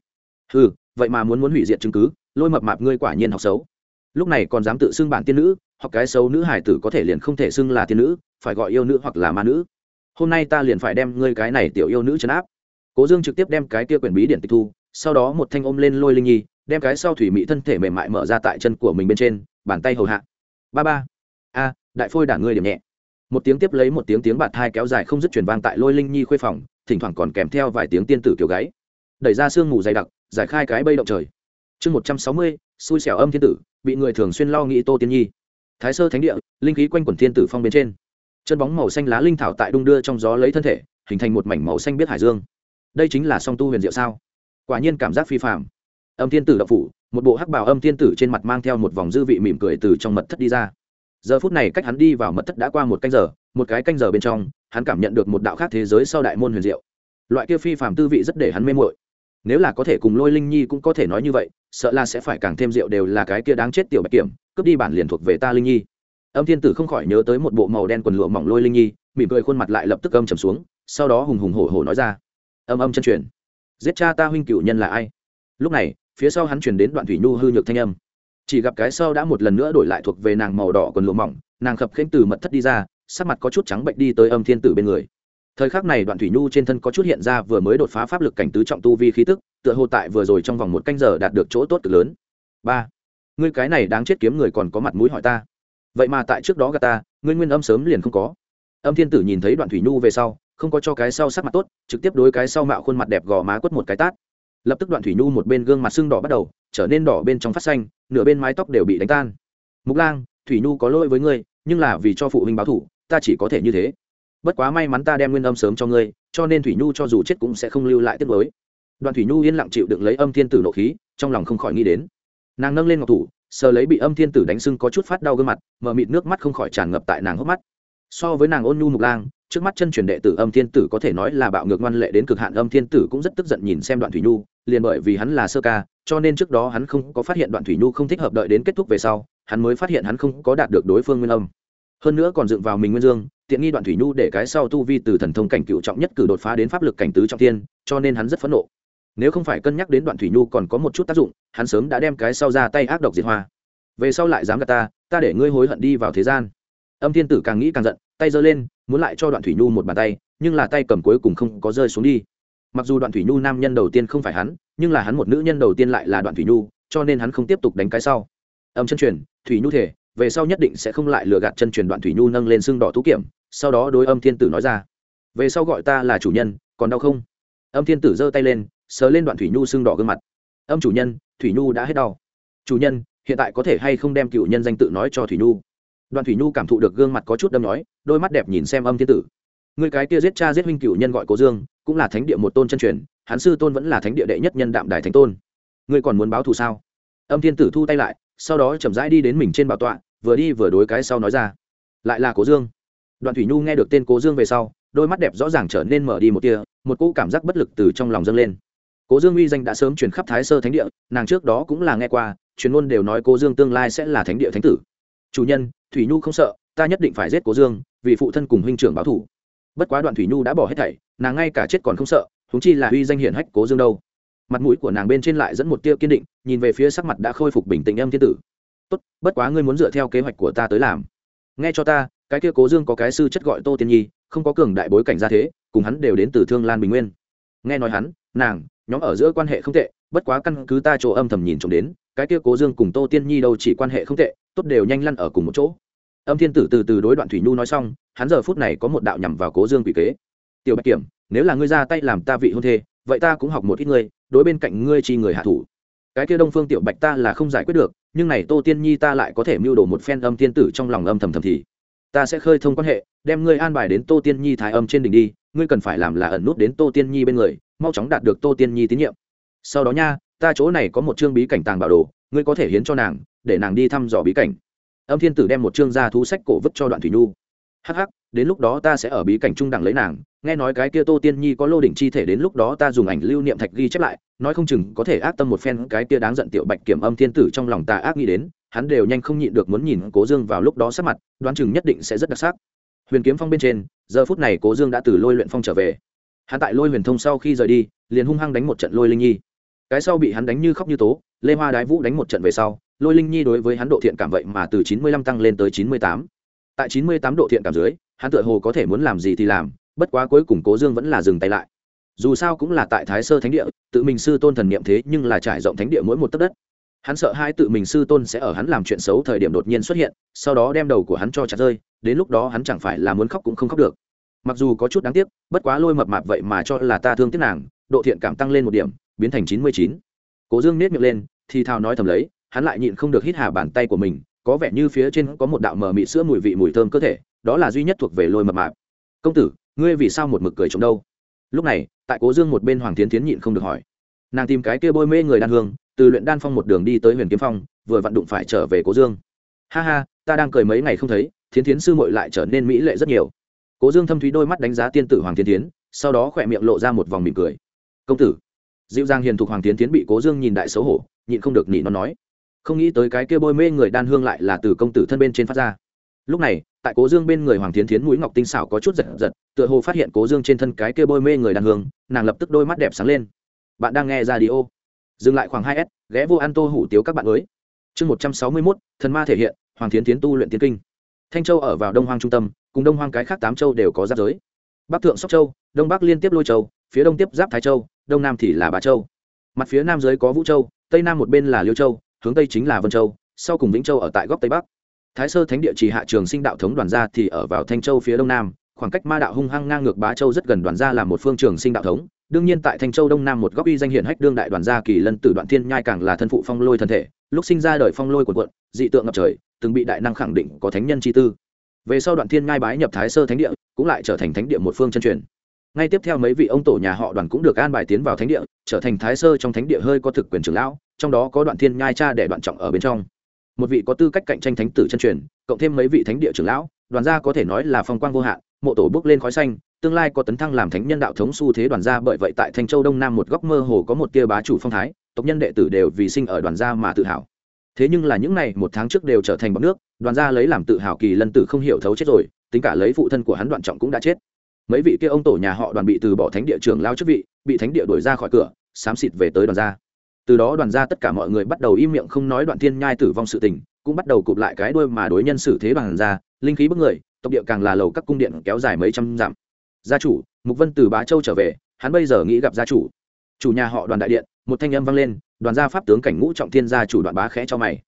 Ừ vậy mà muốn muốn hủy diệt chứng cứ, lôi mập mạp ngươi quả nhiên học xấu. Lúc này còn dám tự xưng bản tiên nữ, hoặc cái xấu nữ hải tử có thể liền không thể xưng là tiên nữ, phải gọi yêu nữ hoặc là ma nữ. Hôm nay ta liền phải đem ngươi cái này tiểu yêu nữ chấn áp. Cố dương trực tiếp đem cái kia quyển bí điện tịch thu, sau đó một thanh ôm lên lôi linh nhi, đem cái sau thủy mỹ thân thể mềm mại mở ra tại chân của mình bên trên, bàn tay hầu hạ. Ba ba. A, đại phôi đả ngươi điểm nhẹ. Một tiếng tiếp lấy một tiếng tiếng bạt thai kéo dài không dứt truyền vang tại lôi linh nhi khuê phòng, thỉnh thoảng còn kèm theo vài tiếng tiên tử kiểu gáy. Đẩy ra sương mù dày đặc giải khai cái bây động trời. Chương một trăm sáu mươi, xui xẻo âm thiên tử, bị người thường xuyên lo nghĩ tô tiên nhi. Thái sơ thánh địa, linh khí quanh quẩn thiên tử phong bên trên. Chân bóng màu xanh lá linh thảo tại đung đưa trong gió lấy thân thể, hình thành một mảnh màu xanh biết hải dương. Đây chính là song tu huyền diệu sao? Quả nhiên cảm giác phi phạm âm thiên tử đậu phủ, một bộ hắc bảo âm thiên tử trên mặt mang theo một vòng dư vị mỉm cười từ trong mật thất đi ra. Giờ phút này cách hắn đi vào mật thất đã qua một canh giờ, một cái canh giờ bên trong, hắn cảm nhận được một đạo khác thế giới sau đại môn huyền diệu. Loại kia phi phàm tư vị rất để hắn mê mội nếu là có thể cùng lôi linh nhi cũng có thể nói như vậy, sợ là sẽ phải càng thêm rượu đều là cái kia đáng chết tiểu bạch kiểm, cướp đi bản liền thuộc về ta linh nhi. Âm thiên tử không khỏi nhớ tới một bộ màu đen quần lụa mỏng lôi linh nhi, mỉm cười khuôn mặt lại lập tức âm trầm xuống, sau đó hùng hùng hổ hổ nói ra. Âm âm chân truyền. Giết cha ta huynh cựu nhân là ai? Lúc này, phía sau hắn truyền đến đoạn thủy nhu hư nhược thanh âm. Chỉ gặp cái sau đã một lần nữa đổi lại thuộc về nàng màu đỏ quần lụa mỏng, nàng khập khênh từ mật thất đi ra, sắc mặt có chút trắng bệnh đi tới âm thiên tử bên người thời khắc này đoạn thủy nhu trên thân có chút hiện ra vừa mới đột phá pháp lực cảnh tứ trọng tu vi khí tức, tựa hồ tại vừa rồi trong vòng một canh giờ đạt được chỗ tốt cực lớn. Ba, ngươi cái này đáng chết kiếm người còn có mặt mũi hỏi ta. Vậy mà tại trước đó gà ta, ngươi nguyên âm sớm liền không có. Âm thiên tử nhìn thấy đoạn thủy nhu về sau, không có cho cái sau sắc mặt tốt, trực tiếp đối cái sau mạo khuôn mặt đẹp gò má quất một cái tát. Lập tức đoạn thủy nhu một bên gương mặt sưng đỏ bắt đầu, trở nên đỏ bên trong phát xanh, nửa bên mái tóc đều bị đánh tan. Mục lang, thủy nhu có lỗi với ngươi, nhưng là vì cho phụ huynh báo thủ, ta chỉ có thể như thế bất quá may mắn ta đem nguyên âm sớm cho ngươi, cho nên thủy nhu cho dù chết cũng sẽ không lưu lại tiết mới đoàn thủy nhu yên lặng chịu đựng lấy âm thiên tử nộ khí, trong lòng không khỏi nghĩ đến. Nàng nâng lên ngọc thủ, sờ lấy bị âm thiên tử đánh sưng có chút phát đau gương mặt, mở mịt nước mắt không khỏi tràn ngập tại nàng hốc mắt. So với nàng ôn nhu mục lang, trước mắt chân truyền đệ tử âm thiên tử có thể nói là bạo ngược ngoan lệ đến cực hạn, âm thiên tử cũng rất tức giận nhìn xem đoạn thủy nhu, liền bởi vì hắn là sơ ca, cho nên trước đó hắn không có phát hiện đoạn thủy nhu không thích hợp đợi đến kết thúc về sau, hắn mới phát hiện hắn không có đạt được đối phương nguyên âm. Hơn nữa còn dựng vào mình nguyên dương tiện nghi đoạn thủy nhu để cái sau tu vi từ thần thông cảnh cựu trọng nhất cử đột phá đến pháp lực cảnh tứ trọng thiên, cho nên hắn rất phẫn nộ. Nếu không phải cân nhắc đến đoạn thủy nhu còn có một chút tác dụng, hắn sớm đã đem cái sau ra tay ác độc diệt hoa. Về sau lại dám gạt ta ta để ngươi hối hận đi vào thế gian. Âm thiên tử càng nghĩ càng giận, tay giơ lên, muốn lại cho đoạn thủy nhu một bàn tay, nhưng là tay cầm cuối cùng không có rơi xuống đi. Mặc dù đoạn thủy nhu nam nhân đầu tiên không phải hắn, nhưng là hắn một nữ nhân đầu tiên lại là đoạn thủy nhu, cho nên hắn không tiếp tục đánh cái sau. Âm chân truyền, thủy nhu thể, về sau nhất định sẽ không lại lừa gạt chân truyền đoạn thủy nhu nâng lên xương đỏ tú kiểm sau đó đối âm thiên tử nói ra, về sau gọi ta là chủ nhân, còn đau không? Âm thiên tử giơ tay lên, sờ lên đoạn thủy nhu sưng đỏ gương mặt. Âm chủ nhân, thủy nhu đã hết đau. Chủ nhân, hiện tại có thể hay không đem cựu nhân danh tự nói cho thủy nhu? Đoạn thủy nhu cảm thụ được gương mặt có chút đâm nói đôi mắt đẹp nhìn xem âm thiên tử. Người cái kia giết cha giết huynh cựu nhân gọi cố dương, cũng là thánh địa một tôn chân truyền, hắn sư tôn vẫn là thánh địa đệ nhất nhân đạm đài thánh tôn. Ngươi còn muốn báo thù sao? Âm thiên tử thu tay lại, sau đó chậm rãi đi đến mình trên bảo tọa, vừa đi vừa đối cái sau nói ra, lại là cố dương đoạn thủy nhu nghe được tên cố dương về sau, đôi mắt đẹp rõ ràng trở nên mở đi một tia, một cỗ cảm giác bất lực từ trong lòng dâng lên. Cố dương uy danh đã sớm chuyển khắp thái sơ thánh địa, nàng trước đó cũng là nghe qua chuyên môn đều nói cố dương tương lai sẽ là thánh địa thánh tử. Chủ nhân, thủy nhu không sợ, ta nhất định phải giết cố dương, vì phụ thân cùng huynh trưởng báo thủ bất quá đoạn thủy nhu đã bỏ hết thảy, nàng ngay cả chết còn không sợ húng chi là uy danh hiển hách cố dương đâu. Mặt mũi của nàng bên trên lại dẫn một tia kiên định, nhìn về phía sắc mặt đã khôi phục bình tĩnh âm thiên tử. Tốt, bất quá ngươi muốn dựa theo kế hoạch của ta tới làm. Nghe cho ta cái kia cố dương có cái sư chất gọi tô tiên nhi, không có cường đại bối cảnh ra thế, cùng hắn đều đến từ thương lan bình nguyên. Nghe nói hắn, nàng, nhóm ở giữa quan hệ không tệ, bất quá căn cứ ta chỗ âm thầm nhìn trộm đến, cái kia cố dương cùng tô tiên nhi đâu chỉ quan hệ không tệ, tốt đều nhanh lăn ở cùng một chỗ. Âm thiên tử từ từ đối đoạn thủy nhu nói xong, hắn giờ phút này có một đạo nhằm vào cố dương quỷ kế. Tiểu bạch kiểm, nếu là ngươi ra tay làm ta vị hôn thê, vậy ta cũng học một ít ngươi, đối bên cạnh ngươi chi người hạ thủ. Cái kia đông phương tiểu bạch ta là không giải quyết được, nhưng này tô tiên nhi ta lại có thể mưu đồ một phen âm Thiên tử trong lòng âm thầm thầm thì ta sẽ khơi thông quan hệ, đem ngươi an bài đến tô tiên nhi thái âm trên đỉnh đi, ngươi cần phải làm là ẩn nút đến tô tiên nhi bên người, mau chóng đạt được tô tiên nhi tín nhiệm. Sau đó nha, ta chỗ này có một chương bí cảnh tàng bảo đồ, ngươi có thể hiến cho nàng, để nàng đi thăm dò bí cảnh. Âm thiên tử đem một chương gia thú sách cổ vứt cho đoạn thủy nhu. Hắc hắc đến lúc đó ta sẽ ở bí cảnh trung đẳng lấy nàng. Nghe nói cái kia tô tiên nhi có lô đỉnh chi thể, đến lúc đó ta dùng ảnh lưu niệm thạch ghi chép lại, nói không chừng có thể ác tâm một phen cái kia đáng giận tiểu bạch kiểm âm thiên tử trong lòng ta ác nghĩ đến, hắn đều nhanh không nhịn được muốn nhìn cố dương vào lúc đó sắc mặt, đoán chừng nhất định sẽ rất đặc sắc. Huyền kiếm phong bên trên, giờ phút này cố dương đã từ lôi luyện phong trở về. Hắn tại lôi huyền thông sau khi rời đi, liền hung hăng đánh một trận lôi linh nhi. Cái sau bị hắn đánh như khóc như tố, lê hoa đái vũ đánh một trận về sau, lôi linh nhi đối với hắn độ thiện cảm vậy mà từ chín mươi lăm tăng lên tới chín mươi tám tại chín mươi tám độ thiện cảm dưới, hắn tựa hồ có thể muốn làm gì thì làm, bất quá cuối cùng cố dương vẫn là dừng tay lại. Dù sao cũng là tại thái sơ thánh địa, tự mình sư tôn thần niệm thế nhưng là trải rộng thánh địa mỗi một tấc đất. Hắn sợ hai tự mình sư tôn sẽ ở hắn làm chuyện xấu thời điểm đột nhiên xuất hiện, sau đó đem đầu của hắn cho chặt rơi, đến lúc đó hắn chẳng phải là muốn khóc cũng không khóc được. Mặc dù có chút đáng tiếc, bất quá lôi mập mạp vậy mà cho là ta thương tiếc nàng, độ thiện cảm tăng lên một điểm, biến thành chín mươi chín. Cố dương nết miệng lên, thì thào nói thầm lấy, hắn lại nhịn không được hít hà bàn tay của mình có vẻ như phía trên có một đạo mờ mị sữa mùi vị mùi thơm cơ thể, đó là duy nhất thuộc về lôi mập mạp. Công tử, ngươi vì sao một mực cười trống đâu? Lúc này, tại cố dương một bên hoàng tiến tiến nhịn không được hỏi. Nàng tìm cái kia bôi mê người đan hương, từ luyện đan phong một đường đi tới huyền kiếm phong, vừa vặn đụng phải trở về cố dương. Ha ha, ta đang cười mấy ngày không thấy, thiến thiến sư mội lại trở nên mỹ lệ rất nhiều. Cố dương thâm thúy đôi mắt đánh giá tiên tử hoàng thiến sau đó khỏe miệng lộ ra một vòng mỉm cười. Công tử. Dịu dàng hiền thục hoàng tiến tiến bị cố dương nhìn đại xấu hổ, nhịn không được nỉ nó nói không nghĩ tới cái kia bôi mê người đan hương lại là từ công tử thân bên trên phát ra. Lúc này, tại cố dương bên người hoàng tiến tiến mũi ngọc tinh xảo có chút giật giật, tựa hồ phát hiện cố dương trên thân cái kia bôi mê người đan hương, nàng lập tức đôi mắt đẹp sáng lên. Bạn đang nghe ra đi ô dừng lại khoảng hai s, ghé vô an tô hủ tiếu các bạn mới. Chương một trăm sáu mươi mốt, thần ma thể hiện, hoàng tiến tiến tu luyện tiến kinh. Thanh châu ở vào đông hoang trung tâm, cùng đông hoang cái khác tám châu đều có giáp giới. Bắc thượng sóc châu, đông bắc liên tiếp lôi châu, phía đông tiếp giáp thái châu, đông nam thì là bà châu. Mặt phía nam giới có vũ châu, tây nam một bên là liêu châu hướng tây chính là vân châu, sau cùng vĩnh châu ở tại góc tây bắc. Thái sơ thánh địa chỉ hạ trường sinh đạo thống đoàn gia thì ở vào thanh châu phía đông nam, khoảng cách ma đạo hung hăng ngang ngược bá châu rất gần đoàn gia là một phương trường sinh đạo thống. Đương nhiên tại thanh châu đông nam một góc uy danh hiển hách đương đại đoàn gia kỳ lân tử đoạn thiên nhai càng là thân phụ phong lôi thân thể, lúc sinh ra đời phong lôi quần quận dị tượng ngập trời, từng bị đại năng khẳng định có thánh nhân chi tư. Về sau đoạn thiên nhai bái nhập thái sơ thánh địa, cũng lại trở thành thánh địa một phương chân truyền ngay tiếp theo mấy vị ông tổ nhà họ đoàn cũng được an bài tiến vào thánh địa, trở thành thái sơ trong thánh địa hơi có thực quyền trưởng lão, trong đó có đoạn thiên nhai cha để đoạn trọng ở bên trong. Một vị có tư cách cạnh tranh thánh tử chân truyền, cộng thêm mấy vị thánh địa trưởng lão, đoàn gia có thể nói là phong quang vô hạn, mộ tổ bước lên khói xanh, tương lai có tấn thăng làm thánh nhân đạo thống xu thế đoàn gia bởi vậy tại thanh châu đông nam một góc mơ hồ có một tia bá chủ phong thái, tộc nhân đệ tử đều vì sinh ở đoàn gia mà tự hào. Thế nhưng là những này một tháng trước đều trở thành bọc nước, đoàn gia lấy làm tự hào kỳ lân tử không hiểu thấu chết rồi, tính cả lấy phụ thân của hắn đoạn trọng cũng đã chết mấy vị kia ông tổ nhà họ đoàn bị từ bỏ thánh địa trưởng lao chức vị, bị thánh địa đuổi ra khỏi cửa, xám xịt về tới đoàn gia. Từ đó đoàn gia tất cả mọi người bắt đầu im miệng không nói đoạn thiên nhai tử vong sự tình, cũng bắt đầu cụp lại cái đuôi mà đối nhân xử thế đoàn gia, linh khí bức người, tộc địa càng là lầu các cung điện kéo dài mấy trăm dặm. Gia chủ, mục vân từ bá châu trở về, hắn bây giờ nghĩ gặp gia chủ. Chủ nhà họ đoàn đại điện, một thanh âm vang lên, đoàn gia pháp tướng cảnh ngũ trọng thiên gia chủ đoạn bá khẽ cho mày.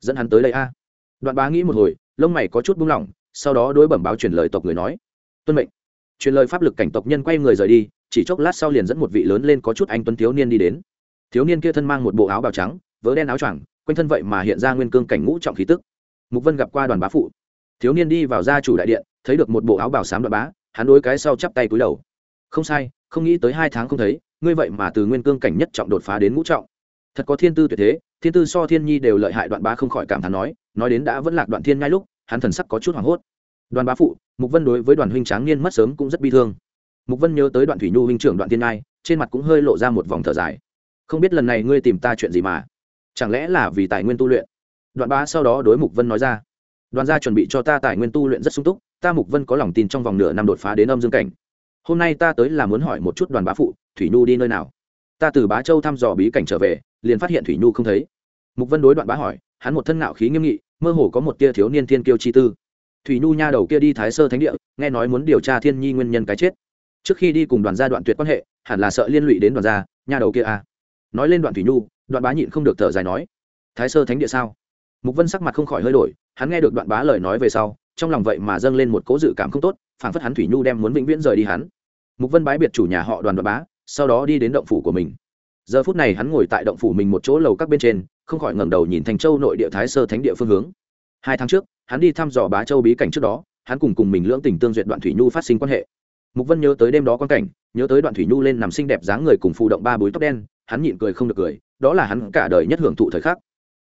Dẫn hắn tới đây a. Đoạn bá nghĩ một hồi, lông mày có chút buông lỏng, sau đó đối bẩm báo truyền lời tộc người nói. Tuân mệnh truyền lời pháp lực cảnh tộc nhân quay người rời đi, chỉ chốc lát sau liền dẫn một vị lớn lên có chút anh tuấn thiếu niên đi đến. Thiếu niên kia thân mang một bộ áo bào trắng, vớ đen áo choàng, quanh thân vậy mà hiện ra nguyên cương cảnh ngũ trọng khí tức. Mục vân gặp qua đoàn bá phụ. Thiếu niên đi vào gia chủ đại điện, thấy được một bộ áo bào xám đoạn bá, hắn đối cái sau chắp tay cúi đầu. Không sai, không nghĩ tới hai tháng không thấy, ngươi vậy mà từ nguyên cương cảnh nhất trọng đột phá đến ngũ trọng. Thật có thiên tư tuyệt thế, thiên tư so thiên nhi đều lợi hại, đoạn bá không khỏi cảm thán nói nói đến đã vẫn lạc đoạn thiên ngay lúc, hắn thần sắc có chút hoảng hốt. Đoàn bá phụ mục vân đối với đoàn huynh tráng niên mất sớm cũng rất bi thương. Mục vân nhớ tới đoạn thủy nhu huynh trưởng đoạn thiên ngai, trên mặt cũng hơi lộ ra một vòng thở dài. Không biết lần này ngươi tìm ta chuyện gì mà? Chẳng lẽ là vì tài nguyên tu luyện? Đoạn bá sau đó đối mục vân nói ra. Đoàn gia chuẩn bị cho ta tài nguyên tu luyện rất sung túc, ta mục vân có lòng tin trong vòng nửa năm đột phá đến âm dương cảnh. Hôm nay ta tới là muốn hỏi một chút đoàn bá phụ, thủy nhu đi nơi nào? Ta từ bá châu thăm dò bí cảnh trở về, liền phát hiện thủy nhu không thấy. Mục vân đối đoạn bá hỏi, hắn một thân ngạo khí nghiêm nghị, mơ hồ có một tia thiếu niên thiên kiêu chi tư thủy nhu nha đầu kia đi thái sơ thánh địa, nghe nói muốn điều tra thiên nhi nguyên nhân cái chết. Trước khi đi cùng đoàn gia đoạn tuyệt quan hệ, hẳn là sợ liên lụy đến đoàn gia, nha đầu kia à. nói lên đoạn thủy nhu, đoạn bá nhịn không được thở dài nói, thái sơ thánh địa sao? Mục vân sắc mặt không khỏi hơi đổi, hắn nghe được đoạn bá lời nói về sau, trong lòng vậy mà dâng lên một cố dự cảm không tốt, phảng phất hắn thủy nhu đem muốn vĩnh viễn rời đi hắn. Mục vân bái biệt chủ nhà họ đoàn đoạn bá, sau đó đi đến động phủ của mình. Giờ phút này hắn ngồi tại động phủ mình một chỗ lầu các bên trên, không khỏi ngẩng đầu nhìn thành châu nội địa thái sơ thánh địa phương hướng. Hai tháng trước hắn đi thăm dò bá châu bí cảnh trước đó, hắn cùng cùng mình lưỡng tình tương duyệt đoạn thủy nhu phát sinh quan hệ. Mục vân nhớ tới đêm đó quan cảnh, nhớ tới đoạn thủy nhu lên nằm xinh đẹp dáng người cùng phụ động ba búi tóc đen, hắn nhịn cười không được cười, đó là hắn cả đời nhất hưởng thụ thời khắc.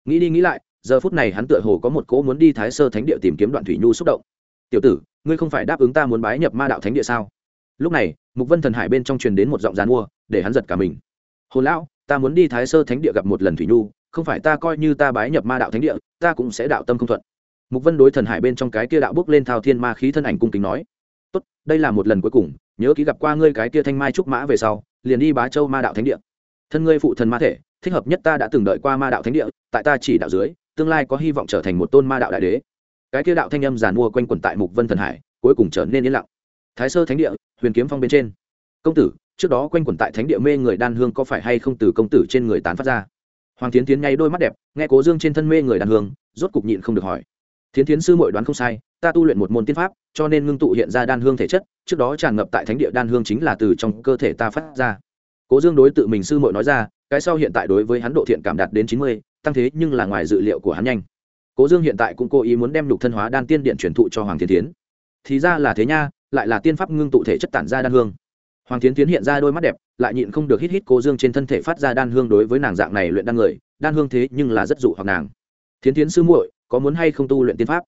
Nghĩ đi nghĩ lại, giờ phút này hắn tựa hồ có một cỗ muốn đi thái sơ thánh địa tìm kiếm đoạn thủy nhu xúc động. Tiểu tử, ngươi không phải đáp ứng ta muốn bái nhập ma đạo thánh địa sao? Lúc này, mục vân thần hải bên trong truyền đến một giọng giàn mua, để hắn giật cả mình. Hồn lão, ta muốn đi thái sơ thánh địa gặp một lần thủy nhu, không phải ta coi như ta bái nhập ma đạo thánh địa, ta cũng sẽ đạo tâm không thuận mục vân đối thần hải bên trong cái kia đạo bước lên thao thiên ma khí thân ảnh cung kính nói, tốt, đây là một lần cuối cùng, nhớ ký gặp qua ngươi cái kia thanh mai trúc mã về sau, liền đi bá châu ma đạo thánh địa. Thân ngươi phụ thần ma thể, thích hợp nhất ta đã từng đợi qua ma đạo thánh địa, tại ta chỉ đạo dưới, tương lai có hy vọng trở thành một tôn ma đạo đại đế. Cái kia đạo thanh âm giàn mua quanh quẩn tại mục vân thần hải, cuối cùng trở nên yên lặng. Thái sơ thánh địa, huyền kiếm phong bên trên. Công tử, trước đó quanh quẩn tại thánh địa mê người đan hương có phải hay không từ công tử trên người tán phát ra? Hoàng tiến tiến nháy đôi mắt đẹp, nghe cố dương trên thân mê người đan hương, rốt cục nhịn không được hỏi thiến thiến sư mội đoán không sai, ta tu luyện một môn tiên pháp, cho nên ngưng tụ hiện ra đan hương thể chất, trước đó tràn ngập tại thánh địa đan hương chính là từ trong cơ thể ta phát ra. Cố dương đối tự mình sư mội nói ra, cái sau hiện tại đối với hắn độ thiện cảm đạt đến chín mươi, tăng thế nhưng là ngoài dự liệu của hắn nhanh. Cố dương hiện tại cũng cố ý muốn đem lục thân hóa đan tiên điện truyền thụ cho hoàng thiên tiến thì ra là thế nha, lại là tiên pháp ngưng tụ thể chất tản ra đan hương. Hoàng tiến tiến hiện ra đôi mắt đẹp, lại nhịn không được hít hít cố dương trên thân thể phát ra đan hương đối với nàng dạng này luyện đan người, đan hương thế nhưng là rất dụ hoặc nàng. Thiến tiến sư muội có muốn hay không tu luyện tiên pháp?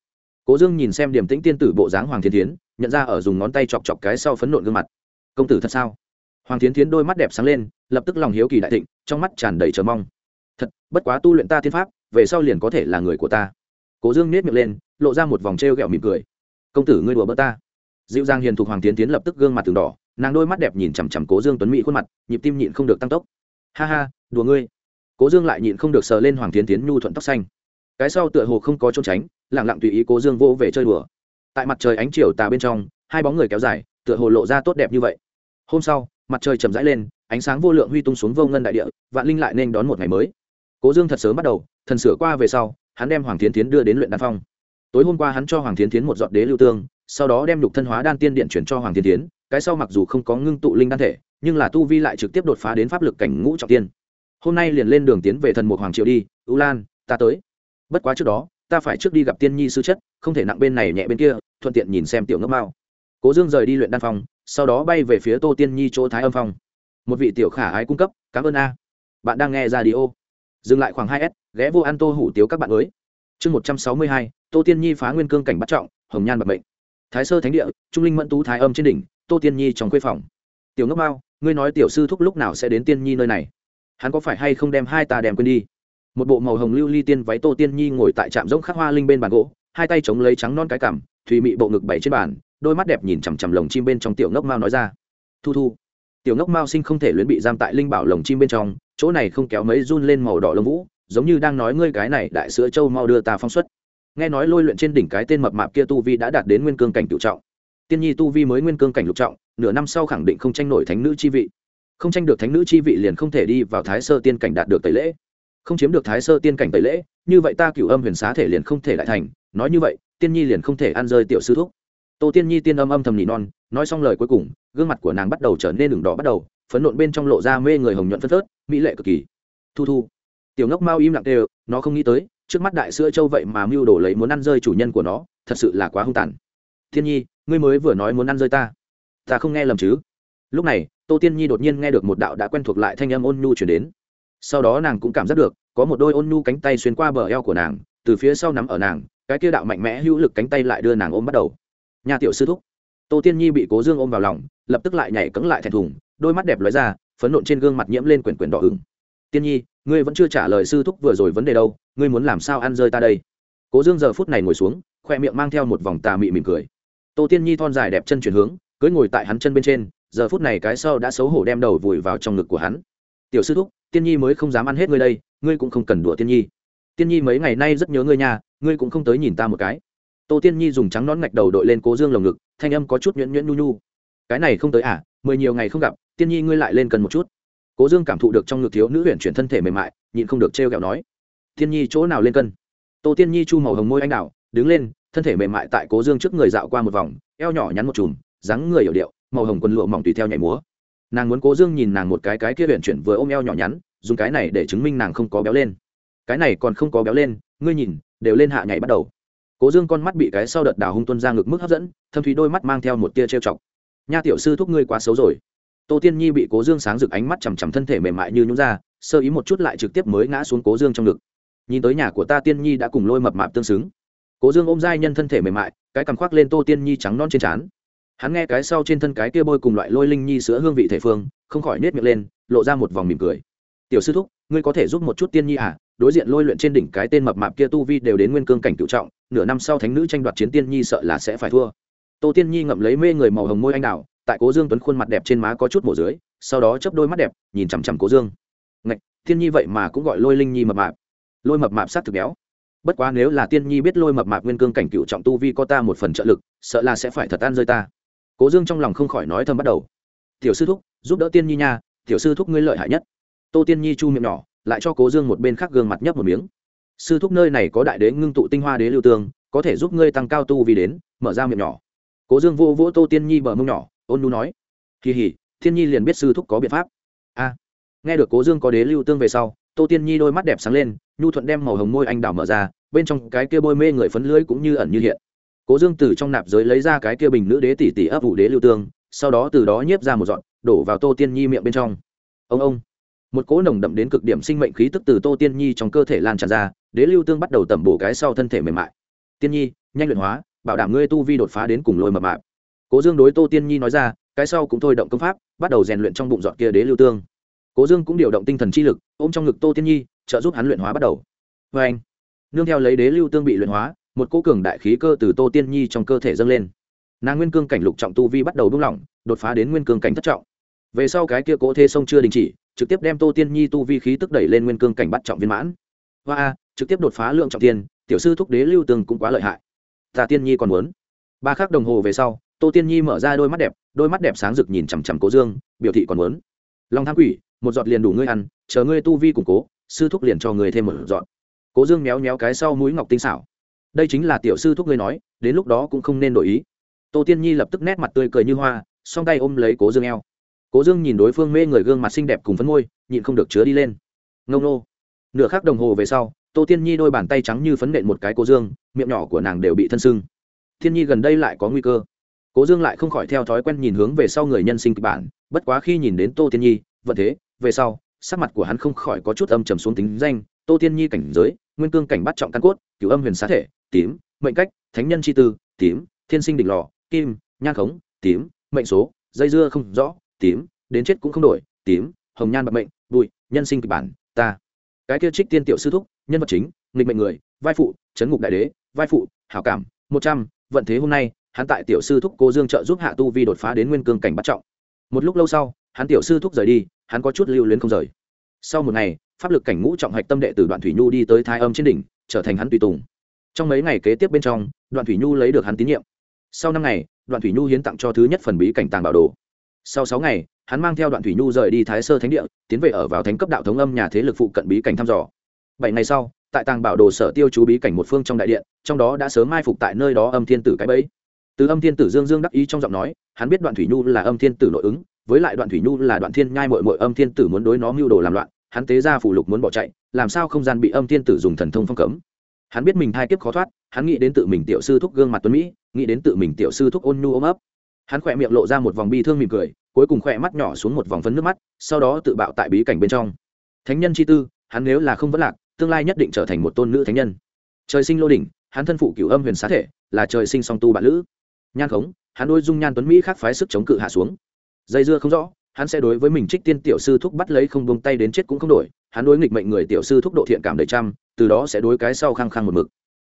Cố dương nhìn xem điểm tĩnh tiên tử bộ dáng hoàng thiên tiến nhận ra ở dùng ngón tay chọc chọc cái sau phấn nộn gương mặt. Công tử thật sao? Hoàng tiến tiến đôi mắt đẹp sáng lên, lập tức lòng hiếu kỳ đại thịnh, trong mắt tràn đầy chờ mong. Thật, bất quá tu luyện ta tiên pháp, về sau liền có thể là người của ta. Cố dương nết miệng lên, lộ ra một vòng t r e o g ẹ o mỉm cười. Công tử ngươi đùa bỡ ta. Dịu dàng hiền thục hoàng tiến tiến lập tức gương mặt từng đỏ, nàng đôi mắt đẹp nhìn chằm chằm cố dương tuấn mỹ khuôn mặt, nhịp tim nhịn không được tăng tốc. Ha ha, đùa ngươi. Cố dương lại nhịn không được sờ lên hoàng tiến tiến nhu thuận tóc xanh cái sau tựa hồ không có trốn tránh lẳng lặng tùy ý cố dương vô về chơi đùa. Tại mặt trời ánh chiều tà bên trong, hai bóng người kéo dài, tựa hồ lộ ra tốt đẹp như vậy. Hôm sau, mặt trời chầm rãi lên, ánh sáng vô lượng huy tung xuống vô ngân đại địa, vạn linh lại nên đón một ngày mới. Cố dương thật sớm bắt đầu, thần sửa qua về sau, hắn đem hoàng tiến tiến đưa đến luyện đan phong. Tối hôm qua hắn cho hoàng tiến tiến một giọt đế lưu tương, sau đó đem lục thân hóa đan tiên điện chuyển cho hoàng tiến tiến cái sau mặc dù không có ngưng tụ linh đan thể, nhưng là tu vi lại trực tiếp đột phá đến pháp lực cảnh ngũ trọng tiên. Hôm nay liền lên đường tiến về thần một hoàng triệu đi ưu lan, ta tới bất quá trước đó, ta phải trước đi gặp tiên nhi sư chất, không thể nặng bên này nhẹ bên kia, thuận tiện nhìn xem tiểu ngốc mao. Cố dương rời đi luyện đan phòng, sau đó bay về phía tô tiên nhi chỗ thái âm phòng một vị tiểu khả ái cung cấp, cảm ơn a. Bạn đang nghe ra đi ô dừng lại khoảng hai s, ghé vô ăn tô hủ tiếu các bạn mới. Chương một trăm sáu mươi hai, tô tiên nhi phá nguyên cương cảnh bắt trọng, hồng nhan bật bệnh thái sơ thánh địa, trung linh mẫn tú thái âm trên đỉnh, tô tiên nhi trong khuê phòng. Tiểu ngốc mao, ngươi nói tiểu sư thúc lúc nào sẽ đến tiên nhi nơi này? Hắn có phải hay không đem hai ta đem quên đi? Một bộ màu hồng lưu ly tiên váy tô tiên nhi ngồi tại trạm rỗng khắc hoa linh bên bàn gỗ, hai tay chống lấy trắng non cái cằm, thùy mị bộ ngực bảy trên bàn, đôi mắt đẹp nhìn chằm chằm lồng chim bên trong tiểu ngốc mao nói ra. Thu thu, tiểu ngốc mao sinh không thể luyến bị giam tại linh bảo lồng chim bên trong, chỗ này không kéo mấy run lên màu đỏ lông vũ, giống như đang nói ngươi cái này đại sữa châu mau đưa ta phong xuất. Nghe nói lôi luyện trên đỉnh cái tên mập mạp kia tu vi đã đạt đến nguyên cương cảnh cựu trọng. Tiên nhi tu vi mới nguyên cương cảnh lục trọng, nửa năm sau khẳng định không tranh nổi thánh nữ chi vị. Không tranh được thánh nữ chi vị liền không thể đi vào thái sơ tiên cảnh đạt được tẩy lễ không chiếm được thái sơ tiên cảnh tẩy lễ, như vậy ta cửu âm huyền xá thể liền không thể lại thành, nói như vậy, tiên nhi liền không thể ăn rơi tiểu sư thúc. Tô tiên nhi tiên âm âm thầm nỉ non, nói xong lời cuối cùng, gương mặt của nàng bắt đầu trở nên đường đỏ bắt đầu, phấn nộn bên trong lộ ra mê người hồng nhuận phân phớt, mỹ lệ cực kỳ. Thu thu. Tiểu ngốc mau im lặng đều, nó không nghĩ tới, trước mắt đại sữa châu vậy mà mưu đồ lấy muốn ăn rơi chủ nhân của nó, thật sự là quá hung tàn. Thiên nhi, ngươi mới vừa nói muốn ăn rơi ta. Ta không nghe lầm chứ. Lúc này, tô tiên nhi đột nhiên nghe được một đạo đã quen thuộc lại thanh âm ôn nhu chuyển đến sau đó nàng cũng cảm giác được, có một đôi ôn nhu cánh tay xuyên qua bờ eo của nàng, từ phía sau nắm ở nàng, cái kia đạo mạnh mẽ hữu lực cánh tay lại đưa nàng ôm bắt đầu. Nhà tiểu sư thúc. Tô tiên nhi bị cố dương ôm vào lòng, lập tức lại nhảy cẫng lại thẹn thùng, đôi mắt đẹp lóe ra, phấn nộn trên gương mặt nhiễm lên quyển quyển đỏ ửng. Tiên nhi, ngươi vẫn chưa trả lời sư thúc vừa rồi vấn đề đâu, ngươi muốn làm sao ăn rơi ta đây? Cố dương giờ phút này ngồi xuống, khoe miệng mang theo một vòng tà mị mỉm cười. Tô tiên nhi thon dài đẹp chân chuyển hướng cưới ngồi tại hắn chân bên trên, giờ phút này cái sau đã xấu hổ đem đầu vùi vào trong ngực của hắn. Tiểu sư thúc tiên nhi mới không dám ăn hết ngươi đây ngươi cũng không cần đùa tiên nhi. Tiên nhi mấy ngày nay rất nhớ ngươi nhà ngươi cũng không tới nhìn ta một cái. Tô tiên nhi dùng trắng nón ngạch đầu đội lên cố dương lồng ngực thanh âm có chút nhuyễn nhuyễn nhu nhu. Cái này không tới à mười nhiều ngày không gặp tiên nhi ngươi lại lên cần một chút. Cố dương cảm thụ được trong ngực thiếu nữ huyện chuyển thân thể mềm mại nhịn không được t r kẹo nói. Tiên nhi chỗ nào lên cân? Tô tiên nhi chu màu hồng môi anh đào, đứng lên thân thể mềm mại tại cố dương trước người dạo qua một vòng eo nhỏ nhắn một chùm dáng người hiểu điệu màu hồng quần lụa mỏng tùy theo nhảy múa nàng muốn cố dương nhìn nàng một cái cái kia huyện chuyển vừa ôm eo nhỏ nhắn, dùng cái này để chứng minh nàng không có béo lên. Cái này còn không có béo lên, ngươi nhìn, đều lên hạ nhảy bắt đầu. Cố dương con mắt bị cái sau đợt đào hung tuân ra ngực mức hấp dẫn, thâm thúy đôi mắt mang theo một tia trêu chọc. Nha tiểu sư thúc ngươi quá xấu rồi. Tô tiên nhi bị cố dương sáng rực ánh mắt chằm chằm thân thể mềm mại như nhún ra, sơ ý một chút lại trực tiếp mới ngã xuống cố dương trong ngực. Nhìn tới nhà của ta tiên nhi đã cùng lôi mập mạp tương xứng. Cố dương ôm dai nhân thân thể mềm mại, cái cằm khoác lên tô tiên nhi trắng non trên trán hắn nghe cái sau trên thân cái kia bôi cùng loại lôi linh nhi sữa hương vị thể phương, không khỏi nết miệng lên, lộ ra một vòng mỉm cười. Tiểu sư thúc, ngươi có thể giúp một chút tiên nhi à? Đối diện lôi luyện trên đỉnh cái tên mập mạp kia tu vi đều đến nguyên cương cảnh cựu trọng, nửa năm sau thánh nữ tranh đoạt chiến tiên nhi sợ là sẽ phải thua. Tô tiên nhi ngậm lấy mê người màu hồng môi anh đào, tại cố dương tuấn khuôn mặt đẹp trên má có chút mổ dưới, sau đó chấp đôi mắt đẹp, nhìn chằm chằm cố dương. Ngạch, tiên nhi vậy mà cũng gọi lôi linh nhi mập mạp. Lôi mập mạp sát thực béo. Bất quá nếu là tiên nhi biết lôi mập mạp nguyên cương cảnh cựu trọng tu vi có ta một phần trợ lực, sợ là sẽ phải thật an rơi ta cố dương trong lòng không khỏi nói thầm bắt đầu. Tiểu sư thúc, giúp đỡ tiên nhi nha, tiểu sư thúc ngươi lợi hại nhất. Tô tiên nhi chu miệng nhỏ, lại cho cố dương một bên khác gương mặt nhấp một miếng. Sư thúc nơi này có đại đế ngưng tụ tinh hoa đế lưu tương, có thể giúp ngươi tăng cao tu vì đến, mở ra miệng nhỏ. Cố dương vô vỗ tô tiên nhi bờ mông nhỏ, ôn nu nói. Kỳ hỉ thiên nhi liền biết sư thúc có biện pháp. A. Nghe được cố dương có đế lưu tương về sau, tô tiên nhi đôi mắt đẹp sáng lên, nhu thuận đem màu hồng môi anh đào mở ra, bên trong cái kia bôi mê người phấn lưỡi cũng như ẩn như hiện cố dương từ trong nạp giới lấy ra cái kia bình nữ đế tỷ tỷ ấp ủ đế lưu tương, sau đó từ đó nhiếp ra một dọn, đổ vào tô tiên nhi miệng bên trong. Ông ông. Một cỗ nồng đậm đến cực điểm sinh mệnh khí tức từ tô tiên nhi trong cơ thể lan tràn ra, đế lưu tương bắt đầu tẩm bổ cái sau thân thể mềm mại. Tiên nhi, nhanh luyện hóa, bảo đảm ngươi tu vi đột phá đến cùng lôi mập mạp. Cố dương đối tô tiên nhi nói ra, cái sau cũng thôi động công pháp, bắt đầu rèn luyện trong bụng dọn kia đế lưu tương. Cố dương cũng điều động tinh thần chi lực, ôm trong ngực tô tiên nhi, trợ giúp hắn luyện hóa bắt đầu. Vê anh nương theo lấy đế lưu tương bị luyện hóa một cô cường đại khí cơ từ tô tiên nhi trong cơ thể dâng lên. Nàng nguyên cương cảnh lục trọng tu vi bắt đầu buông lỏng, đột phá đến nguyên cương cảnh thất trọng. Về sau cái kia cỗ thê sông chưa đình chỉ, trực tiếp đem tô tiên nhi tu vi khí tức đẩy lên nguyên cương cảnh bắt trọng viên mãn. Hoa a, trực tiếp đột phá lượng trọng tiên, tiểu sư thúc đế lưu tường cũng quá lợi hại. Ta tiên nhi còn muốn. Ba khắc đồng hồ về sau, tô tiên nhi mở ra đôi mắt đẹp, đôi mắt đẹp sáng rực nhìn chằm chằm cố dương, biểu thị còn muốn. Lòng tham quỷ, một giọt liền đủ ngươi ăn, chờ ngươi tu vi củng cố, sư thúc liền cho người thêm một giọt. Cố dương méo méo cái sau mũi ngọc tinh xảo đây chính là tiểu sư thúc ngươi nói, đến lúc đó cũng không nên đổi ý. Tô tiên nhi lập tức nét mặt tươi cười như hoa, song tay ôm lấy cố dương eo. Cố dương nhìn đối phương mê người gương mặt xinh đẹp cùng phấn môi, nhịn không được chứa đi lên. Ngông nô nửa khắc đồng hồ về sau, tô tiên nhi đôi bàn tay trắng như phấn nện một cái cố dương, miệng nhỏ của nàng đều bị thân sưng. Thiên nhi gần đây lại có nguy cơ. Cố dương lại không khỏi theo thói quen nhìn hướng về sau người nhân sinh kịch bản, bất quá khi nhìn đến tô tiên nhi vận thế, về sau, sắc mặt của hắn không khỏi có chút âm trầm xuống tính danh, tô tiên nhi cảnh giới nguyên cương cảnh bắt trọng căn cốt, cửu âm huyền xá thể, tím, mệnh cách, thánh nhân chi tư, tím, thiên sinh đỉnh lò, kim, nhan khống, tím, mệnh số, dây dưa không rõ, tím, đến chết cũng không đổi, tím, hồng nhan bạc mệnh, bụi, nhân sinh kịch bản, ta. Cái kia trích tiên tiểu sư thúc, nhân vật chính, nghịch mệnh người, vai phụ, chấn ngục đại đế, vai phụ, hảo cảm, một trăm, vận thế hôm nay, hắn tại tiểu sư thúc cô dương trợ giúp hạ tu vi đột phá đến nguyên cương cảnh bắt trọng. Một lúc lâu sau, hắn tiểu sư thúc rời đi, hắn có chút lưu luyến không rời. Sau một ngày pháp lực cảnh ngũ trọng hạch tâm đệ từ đoạn thủy nhu đi tới thái âm trên đỉnh, trở thành hắn tùy tùng. Trong mấy ngày kế tiếp bên trong, đoạn thủy nhu lấy được hắn tín nhiệm. Sau năm ngày, đoạn thủy nhu hiến tặng cho thứ nhất phần bí cảnh tàng bảo đồ. Sau sáu ngày, hắn mang theo đoạn thủy nhu rời đi thái sơ thánh địa, tiến về ở vào thánh cấp đạo thống âm nhà thế lực phụ cận bí cảnh thăm dò. Bảy ngày sau, tại tàng bảo đồ sở tiêu chú bí cảnh một phương trong đại điện, trong đó đã sớm mai phục tại nơi đó âm thiên tử cái bẫy. Từ âm thiên tử dương dương đắc ý trong giọng nói, hắn biết đoạn thủy nhu là âm thiên tử nội ứng, với lại đoạn thủy nhu là đoạn thiên nhai mội mội âm thiên tử muốn đối nó mưu đồ làm loạn hắn tế ra phủ lục muốn bỏ chạy, làm sao không gian bị âm thiên tử dùng thần thông phong cấm? Hắn biết mình hai kiếp khó thoát, hắn nghĩ đến tự mình tiểu sư thúc gương mặt tuấn mỹ, nghĩ đến tự mình tiểu sư thúc ôn nhu ôm ấp. Hắn khỏe miệng lộ ra một vòng bi thương mỉm cười, cuối cùng khỏe mắt nhỏ xuống một vòng phấn nước mắt, sau đó tự bạo tại bí cảnh bên trong. Thánh nhân chi tư, hắn nếu là không vẫn lạc, tương lai nhất định trở thành một tôn nữ thánh nhân. Trời sinh lô đỉnh, hắn thân phụ cửu âm huyền xá thể, là trời sinh song tu bạn lữ. Nhan khống, hắn đôi dung nhan tuấn mỹ khác phái sức chống cự hạ xuống. Dây dưa không rõ hắn sẽ đối với mình trích tiên tiểu sư thúc bắt lấy không buông tay đến chết cũng không đổi, hắn đối nghịch mệnh người tiểu sư thúc độ thiện cảm đầy trăm, từ đó sẽ đối cái sau khăng khăng một mực.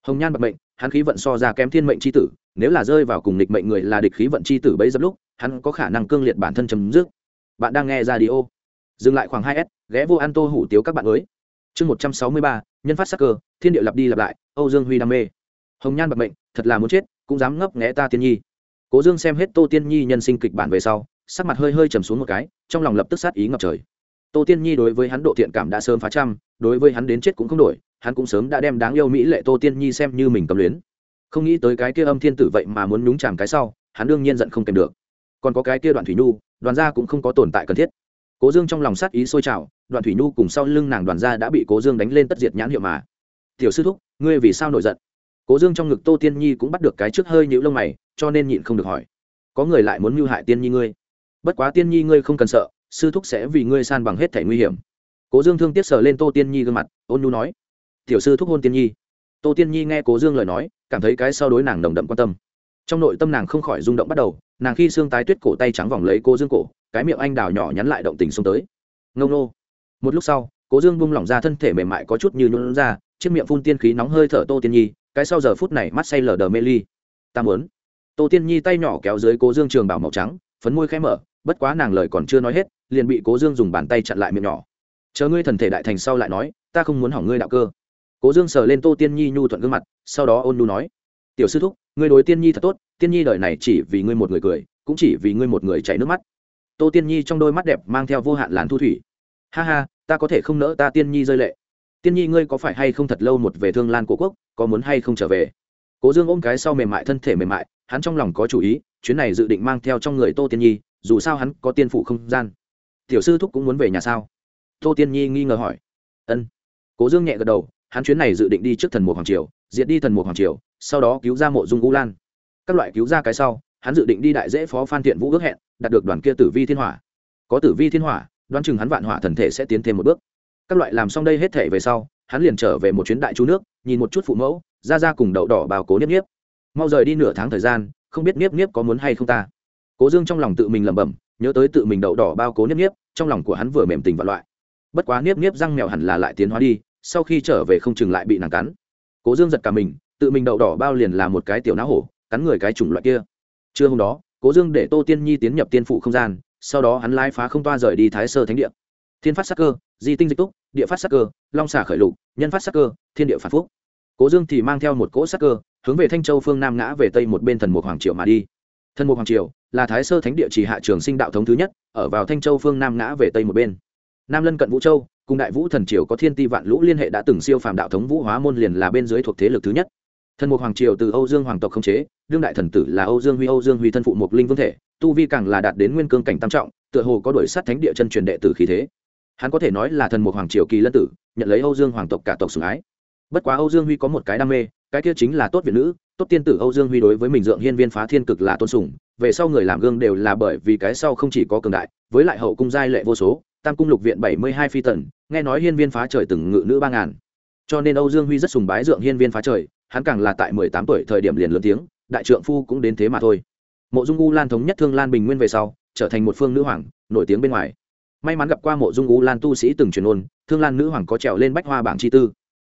Hồng nhan bạc mệnh, hắn khí vận so ra kém thiên mệnh c h i tử, nếu là rơi vào cùng nghịch mệnh người là địch khí vận c h i tử bấy dập lúc, hắn có khả năng cương liệt bản thân chấm dứt. Bạn đang nghe ra đi ô dừng lại khoảng hai s, ghé vô an tô hủ tiếu các bạn mới. Chương một trăm sáu mươi ba, nhân phát sắc cơ, thiên địa lặp đi lặp lại, âu dương huy đam mê. Hồng nhan bạc mệnh, thật là muốn chết, cũng dám ngấp nghé ta tiên nhi. Cố dương xem hết tô tiên nhi nhân sinh kịch bản về sau sắc mặt hơi hơi trầm xuống một cái, trong lòng lập tức sát ý ngập trời. Tô tiên nhi đối với hắn độ thiện cảm đã sớm phá trăm, đối với hắn đến chết cũng không đổi, hắn cũng sớm đã đem đáng yêu mỹ lệ tô tiên nhi xem như mình cầm luyến. Không nghĩ tới cái kia âm thiên tử vậy mà muốn nhúng chàm cái sau, hắn đương nhiên giận không kèm được. Còn có cái kia đoạn thủy nhu, đoàn gia cũng không có tồn tại cần thiết. Cố dương trong lòng sát ý sôi trào, đoạn thủy nhu cùng sau lưng nàng đoàn gia đã bị cố dương đánh lên tất diệt nhãn hiệu mà. Tiểu sư thúc, ngươi vì sao nổi giận? Cố dương trong ngực tô tiên nhi cũng bắt được cái trước hơi nhũ lông mày, cho nên nhịn không được hỏi. Có người lại muốn mưu hại tiên nhi ngươi? Bất quá tiên nhi ngươi không cần sợ, sư thúc sẽ vì ngươi san bằng hết thẻ nguy hiểm. Cố dương thương tiếc sờ lên tô tiên nhi gương mặt, ôn nhu nói, tiểu sư thúc hôn tiên nhi. Tô tiên nhi nghe cố dương lời nói, cảm thấy cái sau đối nàng nồng đậm quan tâm. Trong nội tâm nàng không khỏi rung động bắt đầu, nàng khi xương tái tuyết cổ tay trắng vòng lấy cố dương cổ, cái miệng anh đào nhỏ nhắn lại động tình xông tới. Ngông nô. Một lúc sau, cố dương bung lỏng ra thân thể mềm mại có chút như nhuận ra, chiếc miệng phun tiên khí nóng hơi thở tô tiên nhi, cái sau giờ phút này mắt say lờ đờ mê ly. Ta muốn. Tô tiên nhi tay nhỏ kéo dưới cố dương trường bảo màu trắng, phấn môi khẽ mở bất quá nàng lời còn chưa nói hết, liền bị cố dương dùng bàn tay chặn lại miệng nhỏ. Chờ ngươi thần thể đại thành sau lại nói, ta không muốn hỏng ngươi đạo cơ. Cố dương sờ lên tô tiên nhi nhu thuận gương mặt, sau đó ôn nhu nói, tiểu sư thúc, ngươi đối tiên nhi thật tốt, tiên nhi đời này chỉ vì ngươi một người cười, cũng chỉ vì ngươi một người chảy nước mắt. Tô tiên nhi trong đôi mắt đẹp mang theo vô hạn làn thu thủy. Ha ha, ta có thể không nỡ ta tiên nhi rơi lệ. Tiên nhi ngươi có phải hay không thật lâu một về thương lan cổ quốc, có muốn hay không trở về? Cố dương ôm cái sau mềm mại thân thể mềm mại, hắn trong lòng có chủ ý, chuyến này dự định mang theo trong người tô tiên nhi dù sao hắn có tiên phụ không gian. Tiểu sư thúc cũng muốn về nhà sao? Tô tiên nhi nghi ngờ hỏi. Ân. Cố dương nhẹ gật đầu, hắn chuyến này dự định đi trước thần mục hoàng triều, diệt đi thần mục hoàng triều, sau đó cứu ra mộ dung u lan. Các loại cứu ra cái sau, hắn dự định đi đại dễ phó phan thiện vũ ước hẹn, đạt được đoàn kia tử vi thiên hỏa. Có tử vi thiên hỏa, đoán chừng hắn vạn hỏa thần thể sẽ tiến thêm một bước. Các loại làm xong đây hết thể về sau, hắn liền trở về một chuyến đại chú nước, nhìn một chút phụ mẫu, ra ra cùng đậu đỏ bào cố niếp niếp. Mau rời đi nửa tháng thời gian, không biết niếp niếp có muốn hay không ta cố dương trong lòng tự mình lẩm bẩm, nhớ tới tự mình đậu đỏ bao cố niếp niếp, trong lòng của hắn vừa mềm tình và loại. Bất quá niếp niếp răng mèo hẳn là lại tiến hóa đi, sau khi trở về không chừng lại bị nàng cắn. Cố dương giật cả mình, tự mình đậu đỏ bao liền là một cái tiểu não hổ, cắn người cái chủng loại kia. Trưa hôm đó, cố dương để tô tiên nhi tiến nhập tiên phụ không gian, sau đó hắn lai phá không toa rời đi thái sơ thánh địa. Thiên phát sắc cơ, di tinh dịch túc, địa phát sắc cơ, long xả khởi lục, nhân phát sắc cơ, thiên địa phản phúc. Cố dương thì mang theo một cỗ sắc cơ, hướng về thanh châu phương nam ngã về tây một bên thần mục hoàng triệu mà đi thần mục hoàng triều là thái sơ thánh địa chỉ hạ trường sinh đạo thống thứ nhất, ở vào thanh châu phương nam ngã về tây một bên. Nam lân cận vũ châu, cùng đại vũ thần triều có thiên ti vạn lũ liên hệ đã từng siêu phàm đạo thống vũ hóa môn liền là bên dưới thuộc thế lực thứ nhất. Thần mục hoàng triều từ âu dương hoàng tộc không chế, đương đại thần tử là âu dương huy, âu dương huy thân phụ mục linh vương thể, tu vi càng là đạt đến nguyên cương cảnh tam trọng, tựa hồ có đổi sát thánh địa chân truyền đệ tử khí thế. Hắn có thể nói là thần mục hoàng triều kỳ lân tử, nhận lấy âu dương hoàng tộc cả tộc sủng ái. Bất quá âu dương huy có một cái đam mê, cái kia chính là tốt việt nữ tốt tiên tử âu dương huy đối với mình dượng hiên viên phá thiên cực là tôn sùng, về sau người làm gương đều là bởi vì cái sau không chỉ có cường đại, với lại hậu cung giai lệ vô số, tam cung lục viện bảy mươi hai phi tần, nghe nói hiên viên phá trời từng ngự nữ ba ngàn. Cho nên âu dương huy rất sùng bái dượng hiên viên phá trời, hắn càng là tại mười tám tuổi thời điểm liền lớn tiếng, đại trượng phu cũng đến thế mà thôi. Mộ dung u lan thống nhất thương lan bình nguyên về sau, trở thành một phương nữ hoàng, nổi tiếng bên ngoài. May mắn gặp qua mộ dung u lan tu sĩ từng truyền ôn, thương lan nữ hoàng có trèo lên bách hoa bảng chi tư.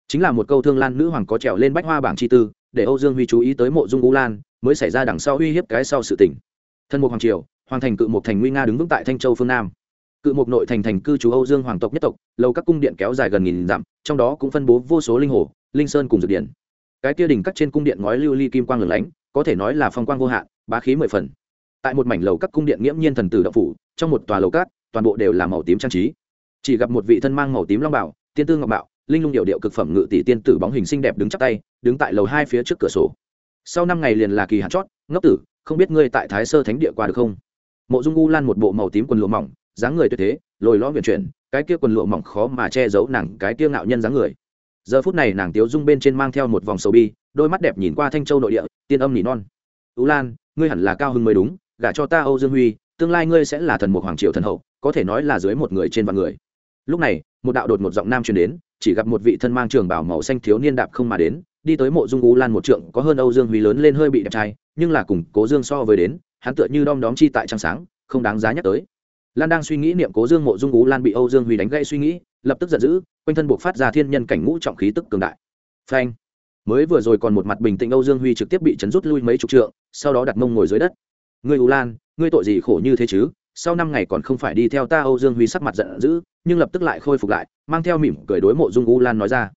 Chính là một câu thương lan nữ hoàng có trèo lên bách hoa bảng chi tư để âu dương huy chú ý tới mộ dung u lan, mới xảy ra đằng sau uy hiếp cái sau sự tỉnh thân mục hoàng triều, hoàng thành cự mục thành nguy nga đứng vững tại thanh châu phương nam. Cự mục nội thành thành cư trú âu dương hoàng tộc nhất tộc lâu các cung điện kéo dài gần nghìn dặm, trong đó cũng phân bố vô số linh hồ, linh sơn cùng dược điện cái kia đỉnh cắt trên cung điện ngói lưu ly kim quang lửng lánh, có thể nói là phong quang vô hạn, bá khí mười phần. Tại một mảnh lầu các cung điện nghiễm nhiên thần tử động phủ, trong một tòa lầu cát toàn bộ đều là màu tím trang trí. Chỉ gặp một vị thân mang màu tím long bảo, tiên tư ngọc bảo linh lung điệu điệu cực phẩm ngự tỷ tiên tử bóng hình xinh đẹp đứng chắp tay, đứng tại lầu hai phía trước cửa sổ. Sau năm ngày liền là kỳ hạn chót, ngốc tử, không biết ngươi tại thái sơ thánh địa qua được không? Mộ dung u lan một bộ màu tím quần lụa mỏng, dáng người tuyệt thế, lồi lõm viện chuyển, cái kia quần lụa mỏng khó mà che giấu nàng, cái kia ngạo nhân dáng người. Giờ phút này nàng tiếu dung bên trên mang theo một vòng sầu bi, đôi mắt đẹp nhìn qua thanh châu nội địa, tiên âm nỉ non. U lan, ngươi hẳn là cao hưng mới đúng, gả cho ta âu dương huy, tương lai ngươi sẽ là thần mục hoàng triều thần hậu, có thể nói là dưới một người trên vạn người. Lúc này, một đạo đột một giọng nam truyền đến chỉ gặp một vị thân mang trường bảo màu xanh thiếu niên đạp không mà đến, đi tới mộ dung u lan một trượng, có hơn âu dương huy lớn lên hơi bị đẹp trai, nhưng là cùng cố dương so với đến, hắn tựa như đom đóm chi tại trăng sáng, không đáng giá nhắc tới. Lan đang suy nghĩ niệm cố dương mộ dung u lan bị âu dương huy đánh gãy suy nghĩ, lập tức giận dữ, quanh thân buộc phát ra thiên nhân cảnh ngũ trọng khí tức cường đại. Phanh! Mới vừa rồi còn một mặt bình tĩnh âu dương huy trực tiếp bị chấn rút lui mấy chục trượng, sau đó đặt mông ngồi dưới đất. Ngươi u lan, ngươi tội gì khổ như thế chứ? Sau năm ngày còn không phải đi theo ta âu dương huy sắc mặt giận dữ, nhưng lập tức lại khôi phục lại, mang theo mỉm cười đối mộ dung u lan nói ra.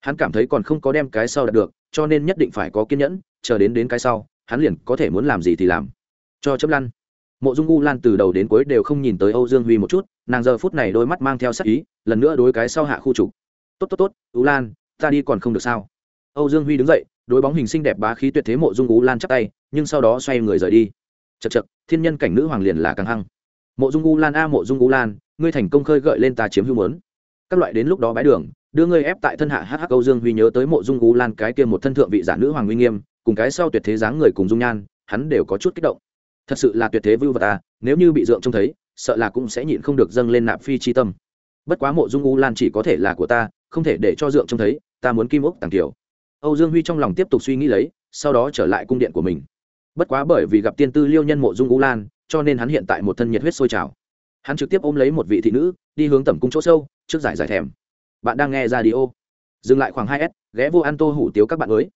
Hắn cảm thấy còn không có đem cái sau đạt được, cho nên nhất định phải có kiên nhẫn, chờ đến đến cái sau, hắn liền có thể muốn làm gì thì làm. Cho chấp lăn. Mộ dung u lan từ đầu đến cuối đều không nhìn tới âu dương huy một chút, nàng giờ phút này đôi mắt mang theo sắc ý, lần nữa đối cái sau hạ khu trục. Tốt tốt tốt, u lan, ta đi còn không được sao? Âu dương huy đứng dậy, đối bóng hình xinh đẹp bá khí tuyệt thế mộ dung u lan chắp tay, nhưng sau đó xoay người rời đi. Chật chật thiên nhân cảnh nữ hoàng liền là càng hăng mộ dung u lan a, mộ dung u lan, ngươi thành công khơi gợi lên ta chiếm hữu mớn các loại đến lúc đó bái đường, đưa ngươi ép tại thân hạ hh câu dương huy nhớ tới mộ dung u lan cái kia một thân thượng vị giả nữ hoàng uy nghiêm, cùng cái sau tuyệt thế dáng người cùng dung nhan, hắn đều có chút kích động. Thật sự là tuyệt thế vưu vật à nếu như bị dượng trông thấy, sợ là cũng sẽ nhịn không được dâng lên nạp phi chi tâm. Bất quá mộ dung u lan chỉ có thể là của ta, không thể để cho dượng trông thấy, ta muốn kim ốc tàng tiểu. Âu dương huy trong lòng tiếp tục suy nghĩ lấy, sau đó trở lại cung điện của mình. Bất quá bởi vì gặp tiên tư liêu nhân mộ dung u lan cho nên hắn hiện tại một thân nhiệt huyết sôi trào. Hắn trực tiếp ôm lấy một vị thị nữ, đi hướng tẩm cung chỗ sâu, trước giải giải thèm. Bạn đang nghe ra đi ô dừng lại khoảng hai s, ghé vô ăn tô hủ tiếu các bạn mới.